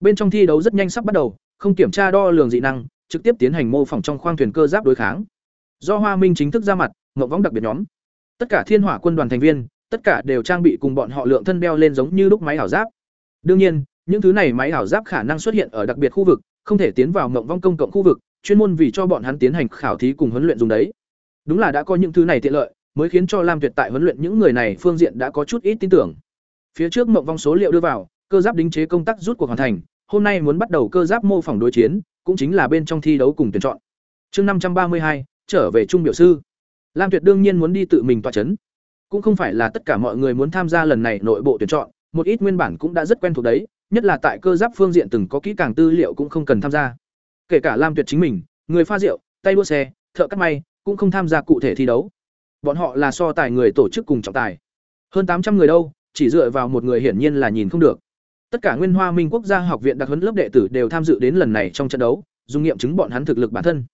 bên trong thi đấu rất nhanh sắp bắt đầu, không kiểm tra đo lường dị năng, trực tiếp tiến hành mô phỏng trong khoang thuyền cơ giáp đối kháng. Do Hoa Minh chính thức ra mặt, ngậm võng đặc biệt nhóm. Tất cả Thiên Hỏa quân đoàn thành viên, tất cả đều trang bị cùng bọn họ lượng thân đeo lên giống như lúc máy ảo giáp. Đương nhiên, những thứ này máy ảo giáp khả năng xuất hiện ở đặc biệt khu vực, không thể tiến vào ngậm vong công cộng khu vực, chuyên môn vì cho bọn hắn tiến hành khảo thí cùng huấn luyện dùng đấy. Đúng là đã có những thứ này tiện lợi, mới khiến cho Lam Tuyệt tại huấn luyện những người này phương diện đã có chút ít tin tưởng. Phía trước mộng vong số liệu đưa vào, cơ giáp đính chế công tác rút cuộc hoàn thành, hôm nay muốn bắt đầu cơ giáp mô phỏng đối chiến, cũng chính là bên trong thi đấu cùng tuyển chọn. Chương năm trăm ba mươi hai trở về trung biểu sư. Lam Tuyệt đương nhiên muốn đi tự mình tọa chấn. Cũng không phải là tất cả mọi người muốn tham gia lần này nội bộ tuyển chọn, một ít nguyên bản cũng đã rất quen thuộc đấy, nhất là tại cơ giáp phương diện từng có kỹ càng tư liệu cũng không cần tham gia. Kể cả Lam Tuyệt chính mình, người pha rượu, tay đua xe, thợ cắt may, cũng không tham gia cụ thể thi đấu. Bọn họ là so tài người tổ chức cùng trọng tài. Hơn tám trăm người đâu, chỉ dựa vào một người hiển nhiên là nhìn không được. Tất cả Nguyên Hoa Minh Quốc gia học viện đặc huấn lớp đệ tử đều tham dự đến lần này trong trận đấu, dùng nghiệm chứng bọn hắn thực lực bản thân.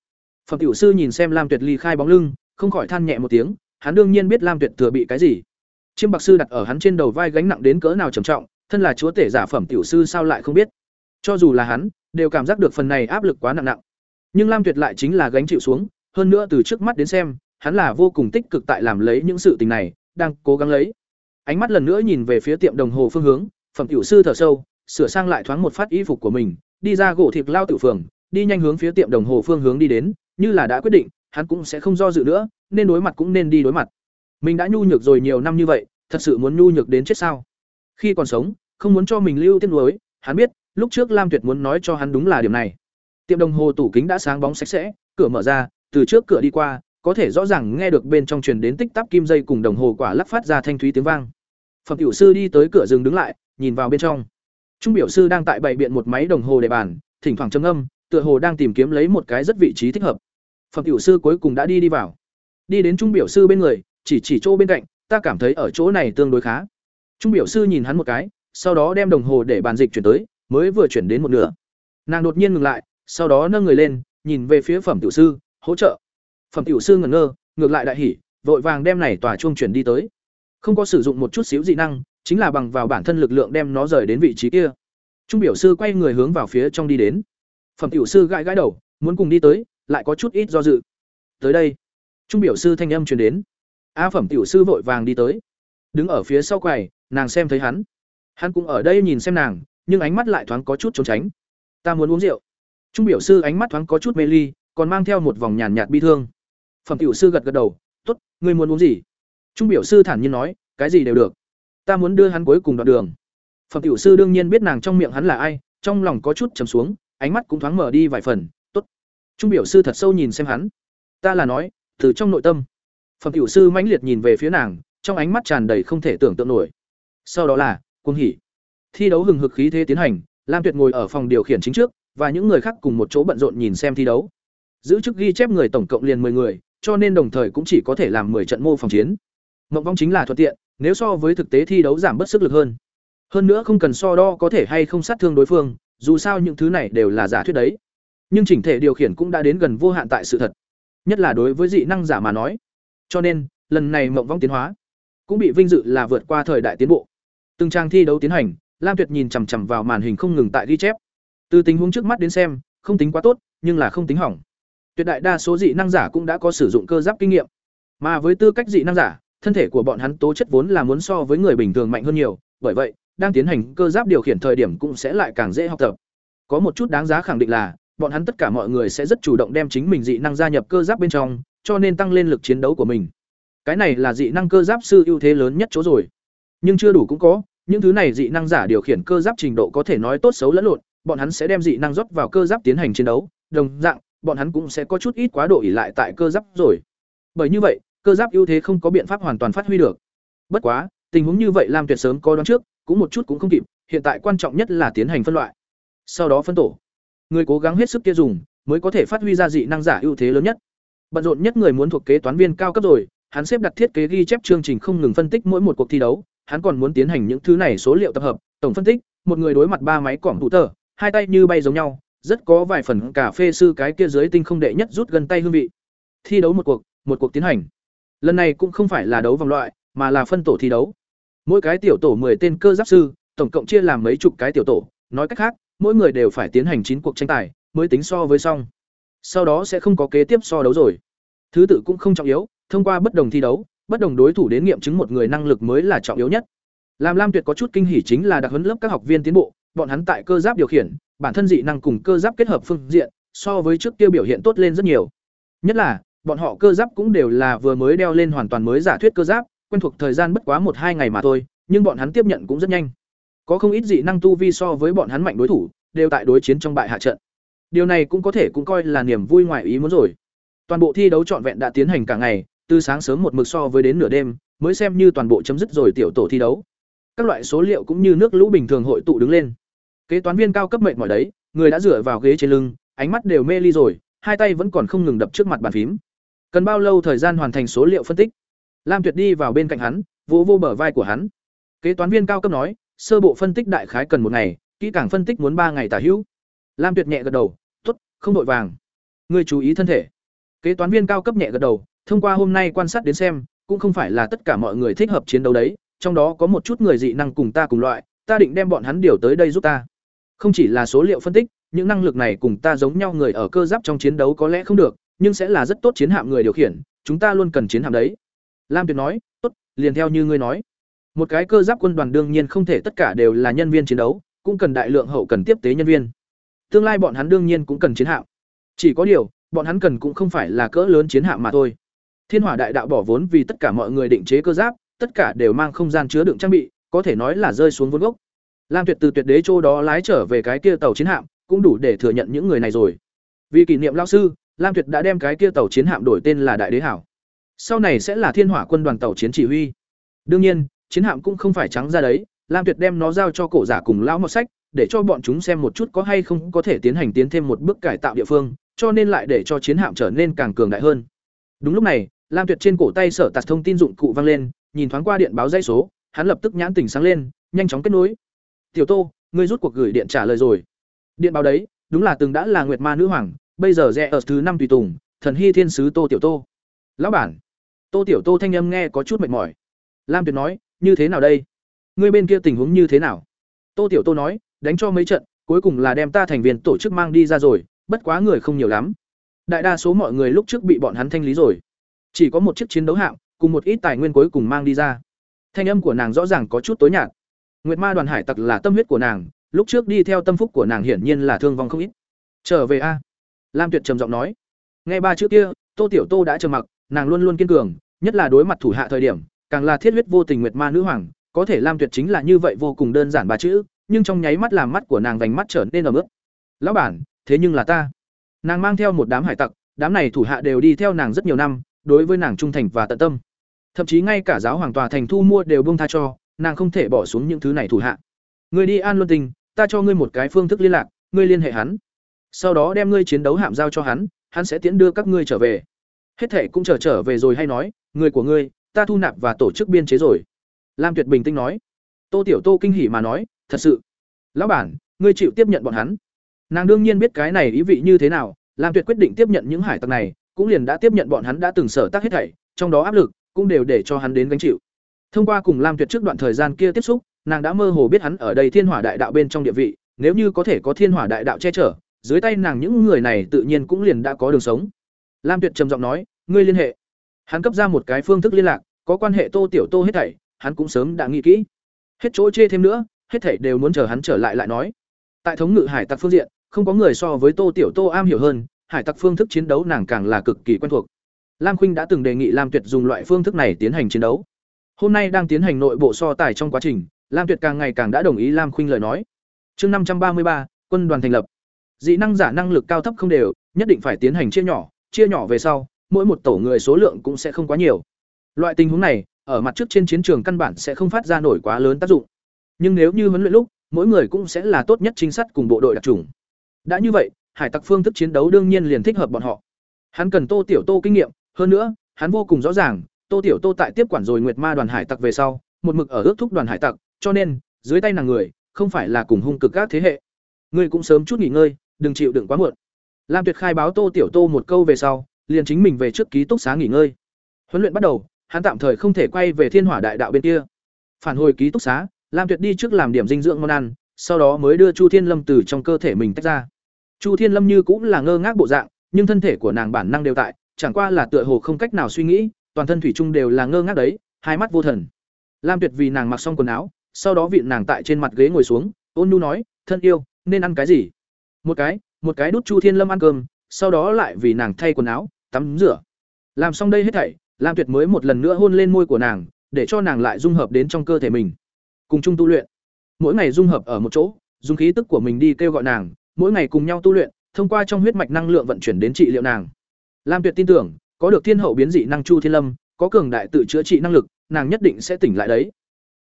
Phẩm tiểu sư nhìn xem Lam Tuyệt ly khai bóng lưng, không khỏi than nhẹ một tiếng, hắn đương nhiên biết Lam Tuyệt thừa bị cái gì. Chiêm Bạc sư đặt ở hắn trên đầu vai gánh nặng đến cỡ nào trầm trọng, thân là chúa tể giả phẩm tiểu sư sao lại không biết. Cho dù là hắn, đều cảm giác được phần này áp lực quá nặng nặng. Nhưng Lam Tuyệt lại chính là gánh chịu xuống, hơn nữa từ trước mắt đến xem, hắn là vô cùng tích cực tại làm lấy những sự tình này, đang cố gắng lấy. Ánh mắt lần nữa nhìn về phía tiệm đồng hồ phương hướng, phẩm tiểu sư thở sâu, sửa sang lại thoáng một phát y phục của mình, đi ra gỗ thịt lao tiểu phường, đi nhanh hướng phía tiệm đồng hồ phương hướng đi đến, như là đã quyết định, hắn cũng sẽ không do dự nữa, nên đối mặt cũng nên đi đối mặt. Mình đã nhu nhược rồi nhiều năm như vậy, thật sự muốn nhu nhược đến chết sao? Khi còn sống, không muốn cho mình lưu tiếc nuối, hắn biết, lúc trước Lam Tuyệt muốn nói cho hắn đúng là điểm này. Tiệm đồng hồ tủ kính đã sáng bóng sạch sẽ, cửa mở ra, từ trước cửa đi qua, có thể rõ ràng nghe được bên trong truyền đến tích tắc kim dây cùng đồng hồ quả lắc phát ra thanh thúy tiếng vang. Phẩm tiểu sư đi tới cửa dừng đứng lại, nhìn vào bên trong. Trung biểu sư đang tại bày biện một máy đồng hồ để bàn, thỉnh thoảng trầm âm, tựa hồ đang tìm kiếm lấy một cái rất vị trí thích hợp. Phẩm tiểu sư cuối cùng đã đi đi vào. Đi đến trung biểu sư bên người, chỉ chỉ chỗ bên cạnh, ta cảm thấy ở chỗ này tương đối khá. Trung biểu sư nhìn hắn một cái, sau đó đem đồng hồ để bàn dịch chuyển tới, mới vừa chuyển đến một nửa. Nàng đột nhiên ngừng lại, sau đó nâng người lên, nhìn về phía phẩm tiểu sư, hỗ trợ. Phẩm tiểu sư ngẩn ngơ, ngược lại đại hỉ, vội vàng đem này tòa chuông chuyển đi tới. Không có sử dụng một chút xíu dị năng, chính là bằng vào bản thân lực lượng đem nó rời đến vị trí kia. Trung biểu sư quay người hướng vào phía trong đi đến. Phẩm tiểu sư gãi gãi đầu, muốn cùng đi tới, lại có chút ít do dự. Tới đây. Trung biểu sư thanh âm truyền đến. A phẩm tiểu sư vội vàng đi tới. Đứng ở phía sau quầy, nàng xem thấy hắn. Hắn cũng ở đây nhìn xem nàng, nhưng ánh mắt lại thoáng có chút trốn tránh. Ta muốn uống rượu. Trung biểu sư ánh mắt thoáng có chút mê ly, còn mang theo một vòng nhàn nhạt bi thương. Phẩm tiểu sư gật gật đầu, "Tốt, ngươi muốn uống gì?" Trung biểu sư thản nhiên nói, "Cái gì đều được. Ta muốn đưa hắn cuối cùng đoạn đường." Phẩm tiểu sư đương nhiên biết nàng trong miệng hắn là ai, trong lòng có chút trầm xuống, ánh mắt cũng thoáng mở đi vài phần, "Tốt." Trung biểu sư thật sâu nhìn xem hắn. "Ta là nói, từ trong nội tâm." Phẩm tiểu sư mãnh liệt nhìn về phía nàng, trong ánh mắt tràn đầy không thể tưởng tượng nổi. Sau đó là, cuồng hỉ. Thi đấu hừng hực khí thế tiến hành, Lam Tuyệt ngồi ở phòng điều khiển chính trước, và những người khác cùng một chỗ bận rộn nhìn xem thi đấu. Giữ chức ghi chép người tổng cộng liền 10 người, cho nên đồng thời cũng chỉ có thể làm 10 trận mô phòng chiến. Mộng vong chính là thuận tiện, nếu so với thực tế thi đấu giảm bớt sức lực hơn. Hơn nữa không cần so đo có thể hay không sát thương đối phương, dù sao những thứ này đều là giả thuyết đấy. Nhưng chỉnh thể điều khiển cũng đã đến gần vô hạn tại sự thật. Nhất là đối với dị năng giả mà nói. Cho nên, lần này mộng vong tiến hóa cũng bị vinh dự là vượt qua thời đại tiến bộ. Từng trang thi đấu tiến hành, Lam Tuyệt nhìn chằm chằm vào màn hình không ngừng tại ghi chép. Từ tình huống trước mắt đến xem, không tính quá tốt, nhưng là không tính hỏng. Tuyệt đại đa số dị năng giả cũng đã có sử dụng cơ giáp kinh nghiệm. Mà với tư cách dị năng giả, thân thể của bọn hắn tố chất vốn là muốn so với người bình thường mạnh hơn nhiều, bởi vậy, đang tiến hành cơ giáp điều khiển thời điểm cũng sẽ lại càng dễ học tập. Có một chút đáng giá khẳng định là, bọn hắn tất cả mọi người sẽ rất chủ động đem chính mình dị năng gia nhập cơ giáp bên trong, cho nên tăng lên lực chiến đấu của mình. Cái này là dị năng cơ giáp sư ưu thế lớn nhất chỗ rồi. Nhưng chưa đủ cũng có, những thứ này dị năng giả điều khiển cơ giáp trình độ có thể nói tốt xấu lẫn lộn, bọn hắn sẽ đem dị năng rót vào cơ giáp tiến hành chiến đấu, đồng dạng, bọn hắn cũng sẽ có chút ít quá độ ỷ lại tại cơ giáp rồi. Bởi như vậy, cơ giáp ưu thế không có biện pháp hoàn toàn phát huy được. Bất quá, tình huống như vậy Lam Tuyệt sớm có đoán trước, cũng một chút cũng không kịp, hiện tại quan trọng nhất là tiến hành phân loại. Sau đó phân tổ. Người cố gắng hết sức kia dùng, mới có thể phát huy ra dị năng giả ưu thế lớn nhất. Bận rộn nhất người muốn thuộc kế toán viên cao cấp rồi, hắn xếp đặt thiết kế ghi chép chương trình không ngừng phân tích mỗi một cuộc thi đấu, hắn còn muốn tiến hành những thứ này số liệu tập hợp, tổng phân tích, một người đối mặt ba máy cỏm thủ tờ, hai tay như bay giống nhau, rất có vài phần cà phê sư cái kia dưới tinh không đệ nhất rút gần tay hương vị. Thi đấu một cuộc, một cuộc tiến hành. Lần này cũng không phải là đấu vòng loại, mà là phân tổ thi đấu. Mỗi cái tiểu tổ 10 tên cơ giáp sư, tổng cộng chia làm mấy chục cái tiểu tổ, nói cách khác, mỗi người đều phải tiến hành chín cuộc tranh tài mới tính so với xong. Sau đó sẽ không có kế tiếp so đấu rồi. Thứ tự cũng không trọng yếu thông qua bất đồng thi đấu bất đồng đối thủ đến nghiệm chứng một người năng lực mới là trọng yếu nhất. Làm lam tuyệt có chút kinh hỉ chính là đặc huấn lớp các học viên tiến bộ bọn hắn tại cơ giáp điều khiển bản thân dị năng cùng cơ giáp kết hợp phương diện so với trước kia biểu hiện tốt lên rất nhiều. Nhất là bọn họ cơ giáp cũng đều là vừa mới đeo lên hoàn toàn mới giả thuyết cơ giáp, quen thuộc thời gian bất quá một hai ngày mà thôi, nhưng bọn hắn tiếp nhận cũng rất nhanh. Có không ít dị năng tu vi so với bọn hắn mạnh đối thủ, đều tại đối chiến trong bại hạ trận. Điều này cũng có thể cũng coi là niềm vui ngoài ý muốn rồi. Toàn bộ thi đấu trọn vẹn đã tiến hành cả ngày, từ sáng sớm một mực so với đến nửa đêm, mới xem như toàn bộ chấm dứt rồi tiểu tổ thi đấu. Các loại số liệu cũng như nước lũ bình thường hội tụ đứng lên. Kế toán viên cao cấp mệnh mỏi đấy, người đã dựa vào ghế trên lưng, ánh mắt đều mê ly rồi, hai tay vẫn còn không ngừng đập trước mặt bàn phím cần bao lâu thời gian hoàn thành số liệu phân tích? Lam tuyệt đi vào bên cạnh hắn, vỗ vô bờ vai của hắn. Kế toán viên cao cấp nói, sơ bộ phân tích đại khái cần một ngày, kỹ càng phân tích muốn ba ngày tả hữu. Lam tuyệt nhẹ gật đầu t ố t không vội vàng. Người chú ý thân thể. Kế toán viên cao cấp nhẹ gật đầu, thông qua hôm nay quan sát đến xem, cũng không phải là tất cả mọi người thích hợp chiến đấu đấy, trong đó có một chút người dị năng cùng ta cùng loại, ta định đem bọn hắn điều tới đây giúp ta. Không chỉ là số liệu phân tích, những năng lực này cùng ta giống nhau người ở cơ giáp trong chiến đấu có lẽ không được nhưng sẽ là rất tốt chiến hạm người điều khiển, chúng ta luôn cần chiến hạm đấy. Lam tuyệt nói, tốt, liền theo như ngươi nói. Một cái cơ giáp quân đoàn đương nhiên không thể tất cả đều là nhân viên chiến đấu, cũng cần đại lượng hậu cần tiếp tế nhân viên. Tương lai bọn hắn đương nhiên cũng cần chiến hạm. Chỉ có điều, bọn hắn cần cũng không phải là cỡ lớn chiến hạm mà thôi. Thiên hỏa đại đạo bỏ vốn vì tất cả mọi người định chế cơ giáp, tất cả đều mang không gian chứa đựng trang bị, có thể nói là rơi xuống vốn gốc. Lam tuyệt từ tuyệt đế châu đó lái trở về cái kia tàu chiến hạm, cũng đủ để thừa nhận những người này rồi. Vì kỷ niệm Lão sư lam tuyệt đã đem cái kia tàu chiến hạm đổi tên là đại đế hảo. Sau này sẽ là thiên hỏa quân đoàn tàu chiến chỉ huy. Đương nhiên, chiến hạm cũng không phải trắng ra đấy, lam tuyệt đem nó giao cho cổ giả cùng lão Mộc sách, để cho bọn chúng xem một chút có hay không có thể tiến hành tiến thêm một bước cải tạo địa phương, cho nên lại để cho chiến hạm trở nên càng cường đại hơn. Đúng lúc này, lam tuyệt trên cổ tay sở tạt thông tin dụng cụ vang lên, nhìn thoáng qua điện báo dây số, hắn lập tức nhãn tỉnh sáng lên, nhanh chóng kết nối. Tiểu tô, ngươi rút cuộc gửi điện trả lời rồi. Điện báo đấy, đúng là từng đã là nguyệt ma nữ hoàng bây giờ rẽ ở thứ năm tùy tùng, thần hy thiên sứ tô tiểu tô. Lão bản, tô tiểu tô thanh âm nghe có chút mệt mỏi. Lam tuyệt nói, như thế nào đây? Ngươi bên kia tình huống như thế nào? Tô tiểu tô nói, đánh cho mấy trận, cuối cùng là đem ta thành viên tổ chức mang đi ra rồi, bất quá người không nhiều lắm. Đại đa số mọi người lúc trước bị bọn hắn thanh lý rồi. Chỉ có một chiếc chiến đấu hạng cùng một ít tài nguyên cuối cùng mang đi ra. Thanh âm của nàng rõ ràng có chút tối nhạt. Nguyệt ma đoàn hải tặc là tâm huyết của nàng, lúc trước đi theo tâm phúc của nàng hiển nhiên là thương vong không ít. Trở về a lam tuyệt trầm giọng nói, nghe ba chữ kia, tô tiểu tô đã trầm mặc, nàng luôn luôn kiên cường, nhất là đối mặt thủ hạ thời điểm, càng là thiết huyết vô tình nguyệt ma nữ hoàng, có thể lam tuyệt chính là như vậy vô cùng đơn giản ba chữ, nhưng trong nháy mắt làm mắt của nàng vành mắt trở nên ấm ức lão bản, thế nhưng là ta. Nàng mang theo một đám hải tặc, đám này thủ hạ đều đi theo nàng rất nhiều năm, đối với nàng trung thành và tận tâm. Thậm chí ngay cả giáo hoàng tòa thành thu mua đều buông tha cho, nàng không thể bỏ xuống những thứ này thủ hạ. Người đi an luân tình, ta cho ngươi một cái phương thức liên lạc, ngươi liên hệ hắn sau đó đem ngươi chiến đấu hạm giao cho hắn hắn sẽ tiễn đưa các ngươi trở về. Hết thể cũng trở trở về rồi hay nói, người của ngươi, ta thu nạp và tổ chức biên chế rồi. Lam tuyệt bình tĩnh nói. Tô tiểu tô kinh hỉ mà nói, thật sự. Lão bản, ngươi chịu tiếp nhận bọn hắn. Nàng đương nhiên biết cái này ý vị như thế nào, lam tuyệt quyết định tiếp nhận những hải tặc này, cũng liền đã tiếp nhận bọn hắn đã từng sở tác hết thảy, trong đó áp lực cũng đều để cho hắn đến gánh chịu. Thông qua cùng lam tuyệt trước đoạn thời gian kia tiếp xúc, nàng đã mơ hồ biết hắn ở đây thiên hỏa đại đạo bên trong địa vị, nếu như có thể có thiên hỏa đại đạo che chở dưới tay nàng những người này tự nhiên cũng liền đã có đường sống. Lam tuyệt trầm giọng nói, ngươi liên hệ. Hắn cấp ra một cái phương thức liên lạc, có quan hệ tô tiểu tô hết thảy, hắn cũng sớm đã nghĩ kỹ. Hết chỗ chê thêm nữa, hết thảy đều muốn chờ hắn trở lại lại nói. Tại thống ngự hải tặc phương diện, không có người so với tô tiểu tô am hiểu hơn, hải tặc phương thức chiến đấu nàng càng là cực kỳ quen thuộc. Lam khuynh đã từng đề nghị lam tuyệt dùng loại phương thức này tiến hành chiến đấu. Hôm nay đang tiến hành nội bộ so tài trong quá trình, lam tuyệt càng ngày càng đã đồng ý lam khuynh lời nói. Chương năm trăm ba mươi ba, quân đoàn thành lập dị năng giả năng lực cao thấp không đều, nhất định phải tiến hành chia nhỏ chia nhỏ về sau, mỗi một tổ người số lượng cũng sẽ không quá nhiều. Loại tình huống này, ở mặt trước trên chiến trường căn bản sẽ không phát ra nổi quá lớn tác dụng. Nhưng nếu như huấn luyện lúc, mỗi người cũng sẽ là tốt nhất trinh sát cùng bộ đội đặc trùng. Đã như vậy, hải tặc phương thức chiến đấu đương nhiên liền thích hợp bọn họ. Hắn cần tô tiểu tô kinh nghiệm, hơn nữa, hắn vô cùng rõ ràng, tô tiểu tô tại tiếp quản rồi nguyệt ma đoàn hải tặc về sau, một mực ở ước thúc đoàn hải tặc, cho nên, dưới tay nàng người, không phải là cùng hung cực các thế hệ. Ngươi cũng sớm chút nghỉ ngơi đừng chịu đựng quá muộn. Lam tuyệt khai báo tô tiểu tô một câu về sau, liền chính mình về trước ký túc xá nghỉ ngơi. Huấn luyện bắt đầu, hắn tạm thời không thể quay về thiên hỏa đại đạo bên kia. Phản hồi ký túc xá, lam tuyệt đi trước làm điểm dinh dưỡng món ăn, sau đó mới đưa chu thiên lâm từ trong cơ thể mình tách ra. Chu thiên lâm như cũng là ngơ ngác bộ dạng, nhưng thân thể của nàng bản năng đều tại, chẳng qua là tựa hồ không cách nào suy nghĩ, toàn thân thủy chung đều là ngơ ngác đấy, hai mắt vô thần. Lam tuyệt vì nàng mặc xong quần áo, sau đó vịn nàng tại trên mặt ghế ngồi xuống, ôn nhu nói, thân yêu, nên ăn cái gì? Một cái một cái đút chu thiên lâm ăn cơm, sau đó lại vì nàng thay quần áo, tắm rửa. Làm xong đây hết thảy, lam tuyệt mới một lần nữa hôn lên môi của nàng, để cho nàng lại dung hợp đến trong cơ thể mình. Cùng chung tu luyện. Mỗi ngày dung hợp ở một chỗ, dùng khí tức của mình đi kêu gọi nàng, mỗi ngày cùng nhau tu luyện, thông qua trong huyết mạch năng lượng vận chuyển đến trị liệu nàng. Lam tuyệt tin tưởng, có được thiên hậu biến dị năng chu thiên lâm, có cường đại tự chữa trị năng lực, nàng nhất định sẽ tỉnh lại đấy.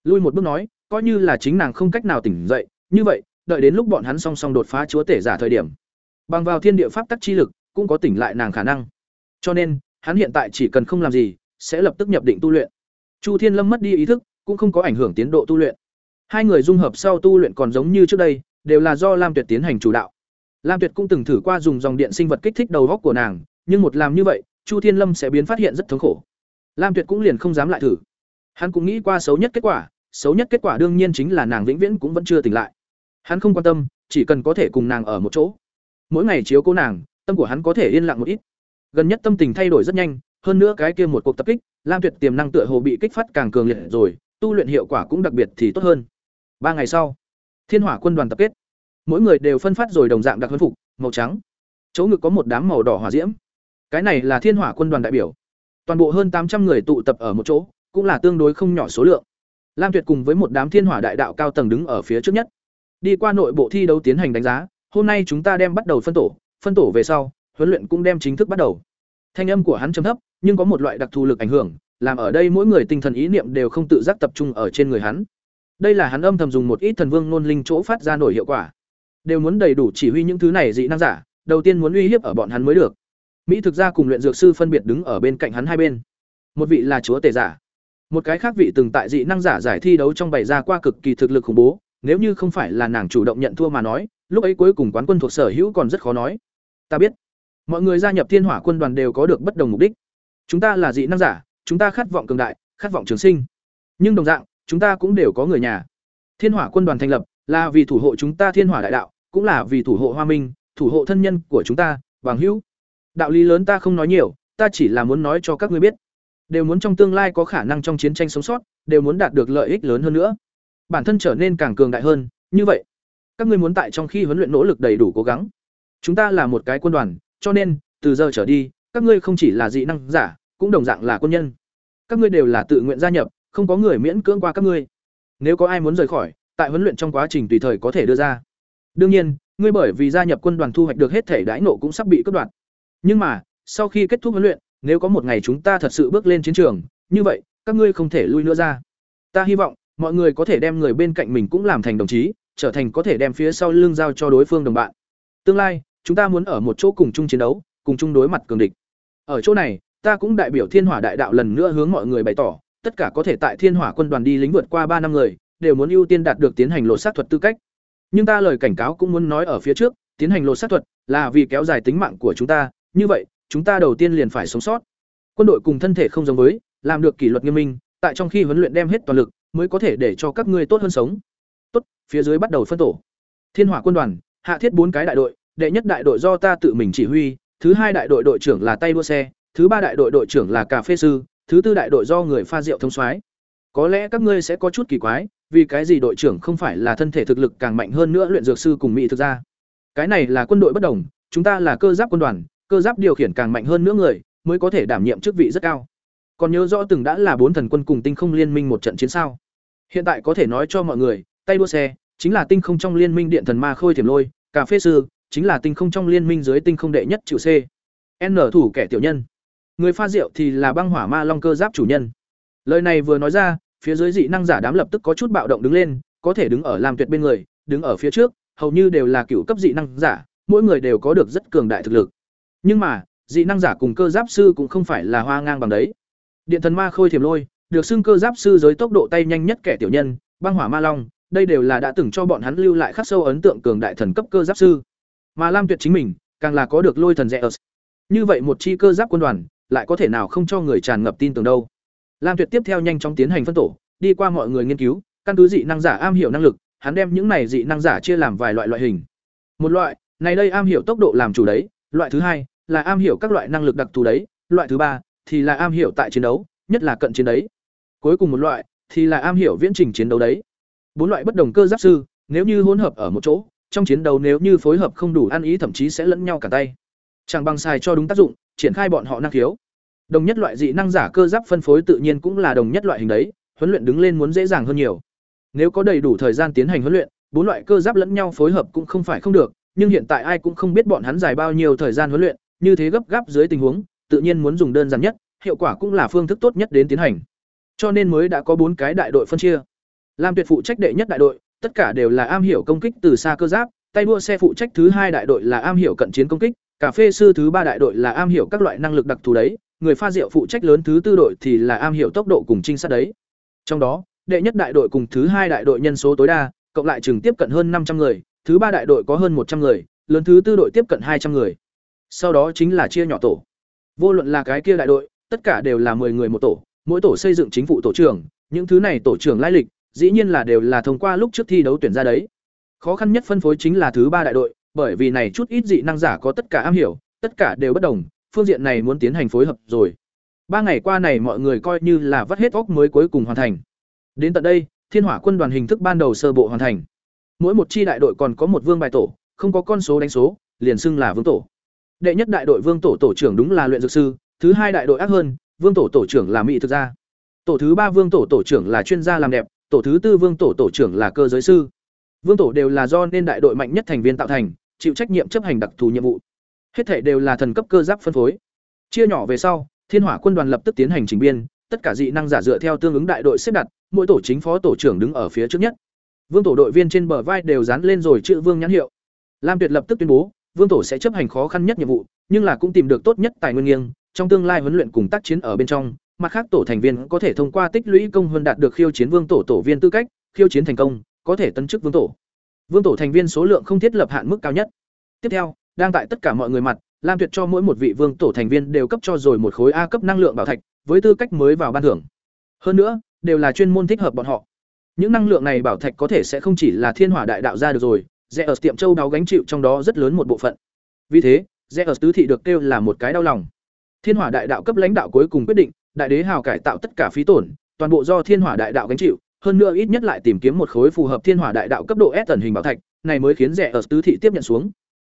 Lui một bước nói, coi như là chính nàng không cách nào tỉnh dậy, như vậy đợi đến lúc bọn hắn song song đột phá chúa tể giả thời điểm. Bằng vào thiên địa pháp tắc chi lực, cũng có tỉnh lại nàng khả năng. Cho nên, hắn hiện tại chỉ cần không làm gì, sẽ lập tức nhập định tu luyện. Chu thiên lâm mất đi ý thức, cũng không có ảnh hưởng tiến độ tu luyện. Hai người dung hợp sau tu luyện còn giống như trước đây, đều là do lam tuyệt tiến hành chủ đạo. Lam tuyệt cũng từng thử qua dùng dòng điện sinh vật kích thích đầu góc của nàng, nhưng một làm như vậy, chu thiên lâm sẽ biến phát hiện rất thống khổ. Lam tuyệt cũng liền không dám lại thử. Hắn cũng nghĩ qua xấu nhất kết quả, xấu nhất kết quả đương nhiên chính là nàng vĩnh viễn cũng vẫn chưa tỉnh lại hắn không quan tâm, chỉ cần có thể cùng nàng ở một chỗ. Mỗi ngày chiếu cố nàng, tâm của hắn có thể yên lặng một ít. Gần nhất tâm tình thay đổi rất nhanh, hơn nữa cái kia một cuộc tập kích, lam tuyệt tiềm năng tựa hồ bị kích phát càng cường liệt rồi, tu luyện hiệu quả cũng đặc biệt thì tốt hơn. Ba ngày sau, thiên hỏa quân đoàn tập kết. Mỗi người đều phân phát rồi đồng dạng đặc huấn phục, màu trắng. Chỗ ngực có một đám màu đỏ hỏa diễm. Cái này là thiên hỏa quân đoàn đại biểu. Toàn bộ hơn tám trăm người tụ tập ở một chỗ, cũng là tương đối không nhỏ số lượng. Lam tuyệt cùng với một đám thiên hỏa đại đạo cao tầng đứng ở phía trước nhất đi qua nội bộ thi đấu tiến hành đánh giá, hôm nay chúng ta đem bắt đầu phân tổ phân tổ về sau, huấn luyện cũng đem chính thức bắt đầu. Thanh âm của hắn trầm thấp, nhưng có một loại đặc thù lực ảnh hưởng, làm ở đây mỗi người tinh thần ý niệm đều không tự giác tập trung ở trên người hắn. Đây là hắn âm thầm dùng một ít thần vương nôn linh chỗ phát ra nổi hiệu quả. Đều muốn đầy đủ chỉ huy những thứ này dị năng giả, đầu tiên muốn uy hiếp ở bọn hắn mới được. Mỹ thực ra cùng luyện dược sư phân biệt đứng ở bên cạnh hắn hai bên. Một vị là chúa tể giả. Một cái khác vị từng tại dị năng giả giải thi đấu trong bày ra qua cực kỳ thực lực khủng bố nếu như không phải là nàng chủ động nhận thua mà nói, lúc ấy cuối cùng quán quân thuộc sở hữu còn rất khó nói. Ta biết. Mọi người gia nhập thiên hỏa quân đoàn đều có được bất đồng mục đích. Chúng ta là dị năng giả, chúng ta khát vọng cường đại, khát vọng trường sinh. Nhưng đồng dạng, chúng ta cũng đều có người nhà. Thiên hỏa quân đoàn thành lập là vì thủ hộ chúng ta thiên hỏa đại đạo, cũng là vì thủ hộ hoa minh, thủ hộ thân nhân của chúng ta, bằng hữu. Đạo lý lớn ta không nói nhiều, ta chỉ là muốn nói cho các ngươi biết. Đều muốn trong tương lai có khả năng trong chiến tranh sống sót, đều muốn đạt được lợi ích lớn hơn nữa bản thân trở nên càng cường đại hơn, như vậy, các ngươi muốn tại trong khi huấn luyện nỗ lực đầy đủ cố gắng. Chúng ta là một cái quân đoàn, cho nên, từ giờ trở đi, các ngươi không chỉ là dị năng giả, cũng đồng dạng là quân nhân. Các ngươi đều là tự nguyện gia nhập, không có người miễn cưỡng qua các ngươi. Nếu có ai muốn rời khỏi, tại huấn luyện trong quá trình tùy thời có thể đưa ra. Đương nhiên, ngươi bởi vì gia nhập quân đoàn thu hoạch được hết thể đãi nộ cũng sắp bị cắt đoạt. Nhưng mà, sau khi kết thúc huấn luyện, nếu có một ngày chúng ta thật sự bước lên chiến trường, như vậy, các ngươi không thể lui nữa ra. Ta hy vọng mọi người có thể đem người bên cạnh mình cũng làm thành đồng chí, trở thành có thể đem phía sau lưng giao cho đối phương đồng bạn. Tương lai, chúng ta muốn ở một chỗ cùng chung chiến đấu, cùng chung đối mặt cường địch. Ở chỗ này, ta cũng đại biểu thiên hỏa đại đạo lần nữa hướng mọi người bày tỏ, tất cả có thể tại thiên hỏa quân đoàn đi lính vượt qua ba năm người, đều muốn ưu tiên đạt được tiến hành lột xác thuật tư cách. Nhưng ta lời cảnh cáo cũng muốn nói ở phía trước, tiến hành lột xác thuật là vì kéo dài tính mạng của chúng ta, như vậy, chúng ta đầu tiên liền phải sống sót. Quân đội cùng thân thể không giống với, làm được kỷ luật nghiêm minh, tại trong khi huấn luyện đem hết toàn lực mới có thể để cho các ngươi tốt hơn sống. Tốt, phía dưới bắt đầu phân tổ. Thiên hỏa quân đoàn, hạ thiết bốn cái đại đội, đệ nhất đại đội do ta tự mình chỉ huy, thứ hai đại đội đội trưởng là tay đua xe, thứ ba đại đội đội trưởng là cà phê sư, thứ tư đại đội do người pha rượu thông soái. Có lẽ các ngươi sẽ có chút kỳ quái, vì cái gì đội trưởng không phải là thân thể thực lực càng mạnh hơn nữa luyện dược sư cùng mỹ thực ra cái này là quân đội bất đồng, chúng ta là cơ giáp quân đoàn, cơ giáp điều khiển càng mạnh hơn nữa người, mới có thể đảm nhiệm chức vị rất cao. Còn nhớ rõ từng đã là bốn thần quân cùng tinh không liên minh một trận chiến sao? Hiện tại có thể nói cho mọi người, tay đua xe, chính là tinh không trong liên minh điện thần ma khôi thiểm lôi, cà phê sư, chính là tinh không trong liên minh dưới tinh không đệ nhất chịu c. N thủ kẻ tiểu nhân. Người pha rượu thì là băng hỏa ma long cơ giáp chủ nhân. Lời này vừa nói ra, phía dưới dị năng giả đám lập tức có chút bạo động đứng lên, có thể đứng ở làm tuyệt bên người, đứng ở phía trước, hầu như đều là cựu cấp dị năng giả, mỗi người đều có được rất cường đại thực lực. Nhưng mà, dị năng giả cùng cơ giáp sư cũng không phải là hoa ngang bằng đấy. Điện thần ma khôi thiềm lôi được xưng cơ giáp sư giới tốc độ tay nhanh nhất kẻ tiểu nhân băng hỏa ma long đây đều là đã từng cho bọn hắn lưu lại khắc sâu ấn tượng cường đại thần cấp cơ giáp sư mà lam tuyệt chính mình càng là có được lôi thần rẽ ớt như vậy một chi cơ giáp quân đoàn lại có thể nào không cho người tràn ngập tin tưởng đâu lam tuyệt tiếp theo nhanh chóng tiến hành phân tổ đi qua mọi người nghiên cứu căn cứ dị năng giả am hiểu năng lực hắn đem những này dị năng giả chia làm vài loại loại hình. Một loại, này đây am hiểu tốc độ làm chủ đấy, loại thứ hai là am hiểu các loại năng lực đặc thù đấy, loại thứ ba thì là am hiểu tại chiến đấu, nhất là cận chiến đấy. Cuối cùng một loại thì là am hiểu viễn trình chiến đấu đấy. Bốn loại bất đồng cơ giáp sư, nếu như hỗn hợp ở một chỗ, trong chiến đấu nếu như phối hợp không đủ ăn ý thậm chí sẽ lẫn nhau cả tay. Chẳng bằng sai cho đúng tác dụng, triển khai bọn họ năng khiếu. Đồng nhất loại dị năng giả cơ giáp phân phối tự nhiên cũng là đồng nhất loại hình đấy, huấn luyện đứng lên muốn dễ dàng hơn nhiều. Nếu có đầy đủ thời gian tiến hành huấn luyện, bốn loại cơ giáp lẫn nhau phối hợp cũng không phải không được, nhưng hiện tại ai cũng không biết bọn hắn dài bao nhiêu thời gian huấn luyện, như thế gấp gáp dưới tình huống, tự nhiên muốn dùng đơn giản nhất, hiệu quả cũng là phương thức tốt nhất đến tiến hành. Cho nên mới đã có bốn cái đại đội phân chia. Lam Tuyệt phụ trách đệ nhất đại đội, tất cả đều là am hiểu công kích từ xa cơ giáp, tay đua xe phụ trách thứ hai đại đội là am hiểu cận chiến công kích, cà phê sư thứ ba đại đội là am hiểu các loại năng lực đặc thù đấy, người pha rượu phụ trách lớn thứ tư đội thì là am hiểu tốc độ cùng trinh sát đấy. Trong đó, đệ nhất đại đội cùng thứ hai đại đội nhân số tối đa, cộng lại chừng tiếp cận hơn năm trăm người, thứ ba đại đội có hơn một trăm người, lớn thứ tư đội tiếp cận hai trăm người. Sau đó chính là chia nhỏ tổ. Vô luận là cái kia đại đội, tất cả đều là 10 người một tổ, mỗi tổ xây dựng chính phủ tổ trưởng, những thứ này tổ trưởng lai lịch, dĩ nhiên là đều là thông qua lúc trước thi đấu tuyển ra đấy. Khó khăn nhất phân phối chính là thứ ba đại đội, bởi vì này chút ít dị năng giả có tất cả am hiểu, tất cả đều bất đồng, phương diện này muốn tiến hành phối hợp rồi. Ba ngày qua này mọi người coi như là vắt hết óc mới cuối cùng hoàn thành. Đến tận đây, Thiên Hỏa quân đoàn hình thức ban đầu sơ bộ hoàn thành. Mỗi một chi đại đội còn có một vương bài tổ, không có con số đánh số, liền xưng là vương tổ. Đệ nhất đại đội vương tổ tổ trưởng đúng là luyện dược sư, thứ hai đại đội ác hơn, vương tổ tổ trưởng là mỹ thực gia. Tổ thứ ba vương tổ tổ trưởng là chuyên gia làm đẹp, tổ thứ tư vương tổ tổ trưởng là cơ giới sư. Vương tổ đều là do nên đại đội mạnh nhất thành viên tạo thành, chịu trách nhiệm chấp hành đặc thù nhiệm vụ. Hết thể đều là thần cấp cơ giáp phân phối. Chia nhỏ về sau, Thiên Hỏa quân đoàn lập tức tiến hành chỉnh biên, tất cả dị năng giả dựa theo tương ứng đại đội xếp đặt, mỗi tổ chính phó tổ trưởng đứng ở phía trước nhất. Vương tổ đội viên trên bờ vai đều dán lên rồi chữ Vương nhãn hiệu. Lam Tuyệt lập tức tuyên bố, Vương tổ sẽ chấp hành khó khăn nhất nhiệm vụ, nhưng là cũng tìm được tốt nhất tài nguyên nghiêng, trong tương lai huấn luyện cùng tác chiến ở bên trong, mặt khác tổ thành viên có thể thông qua tích lũy công hơn đạt được khiêu chiến Vương tổ tổ viên tư cách, khiêu chiến thành công, có thể tấn chức Vương tổ. Vương tổ thành viên số lượng không thiết lập hạn mức cao nhất. Tiếp theo, đang tại tất cả mọi người mặt, Lam Tuyệt cho mỗi một vị Vương tổ thành viên đều cấp cho rồi một khối A cấp năng lượng bảo thạch, với tư cách mới vào ban thưởng. Hơn nữa, đều là chuyên môn thích hợp bọn họ. Những năng lượng này bảo thạch có thể sẽ không chỉ là thiên hỏa đại đạo ra được rồi, rẽ ở tiệm châu đáo gánh chịu trong đó rất lớn một bộ phận. Vì thế, rẽ ở tứ thị được kêu là một cái đau lòng. Thiên hỏa đại đạo cấp lãnh đạo cuối cùng quyết định, đại đế hào cải tạo tất cả phí tổn, toàn bộ do thiên hỏa đại đạo gánh chịu, hơn nữa ít nhất lại tìm kiếm một khối phù hợp thiên hỏa đại đạo cấp độ S tần hình bảo thạch, này mới khiến rẻ ở tứ thị tiếp nhận xuống.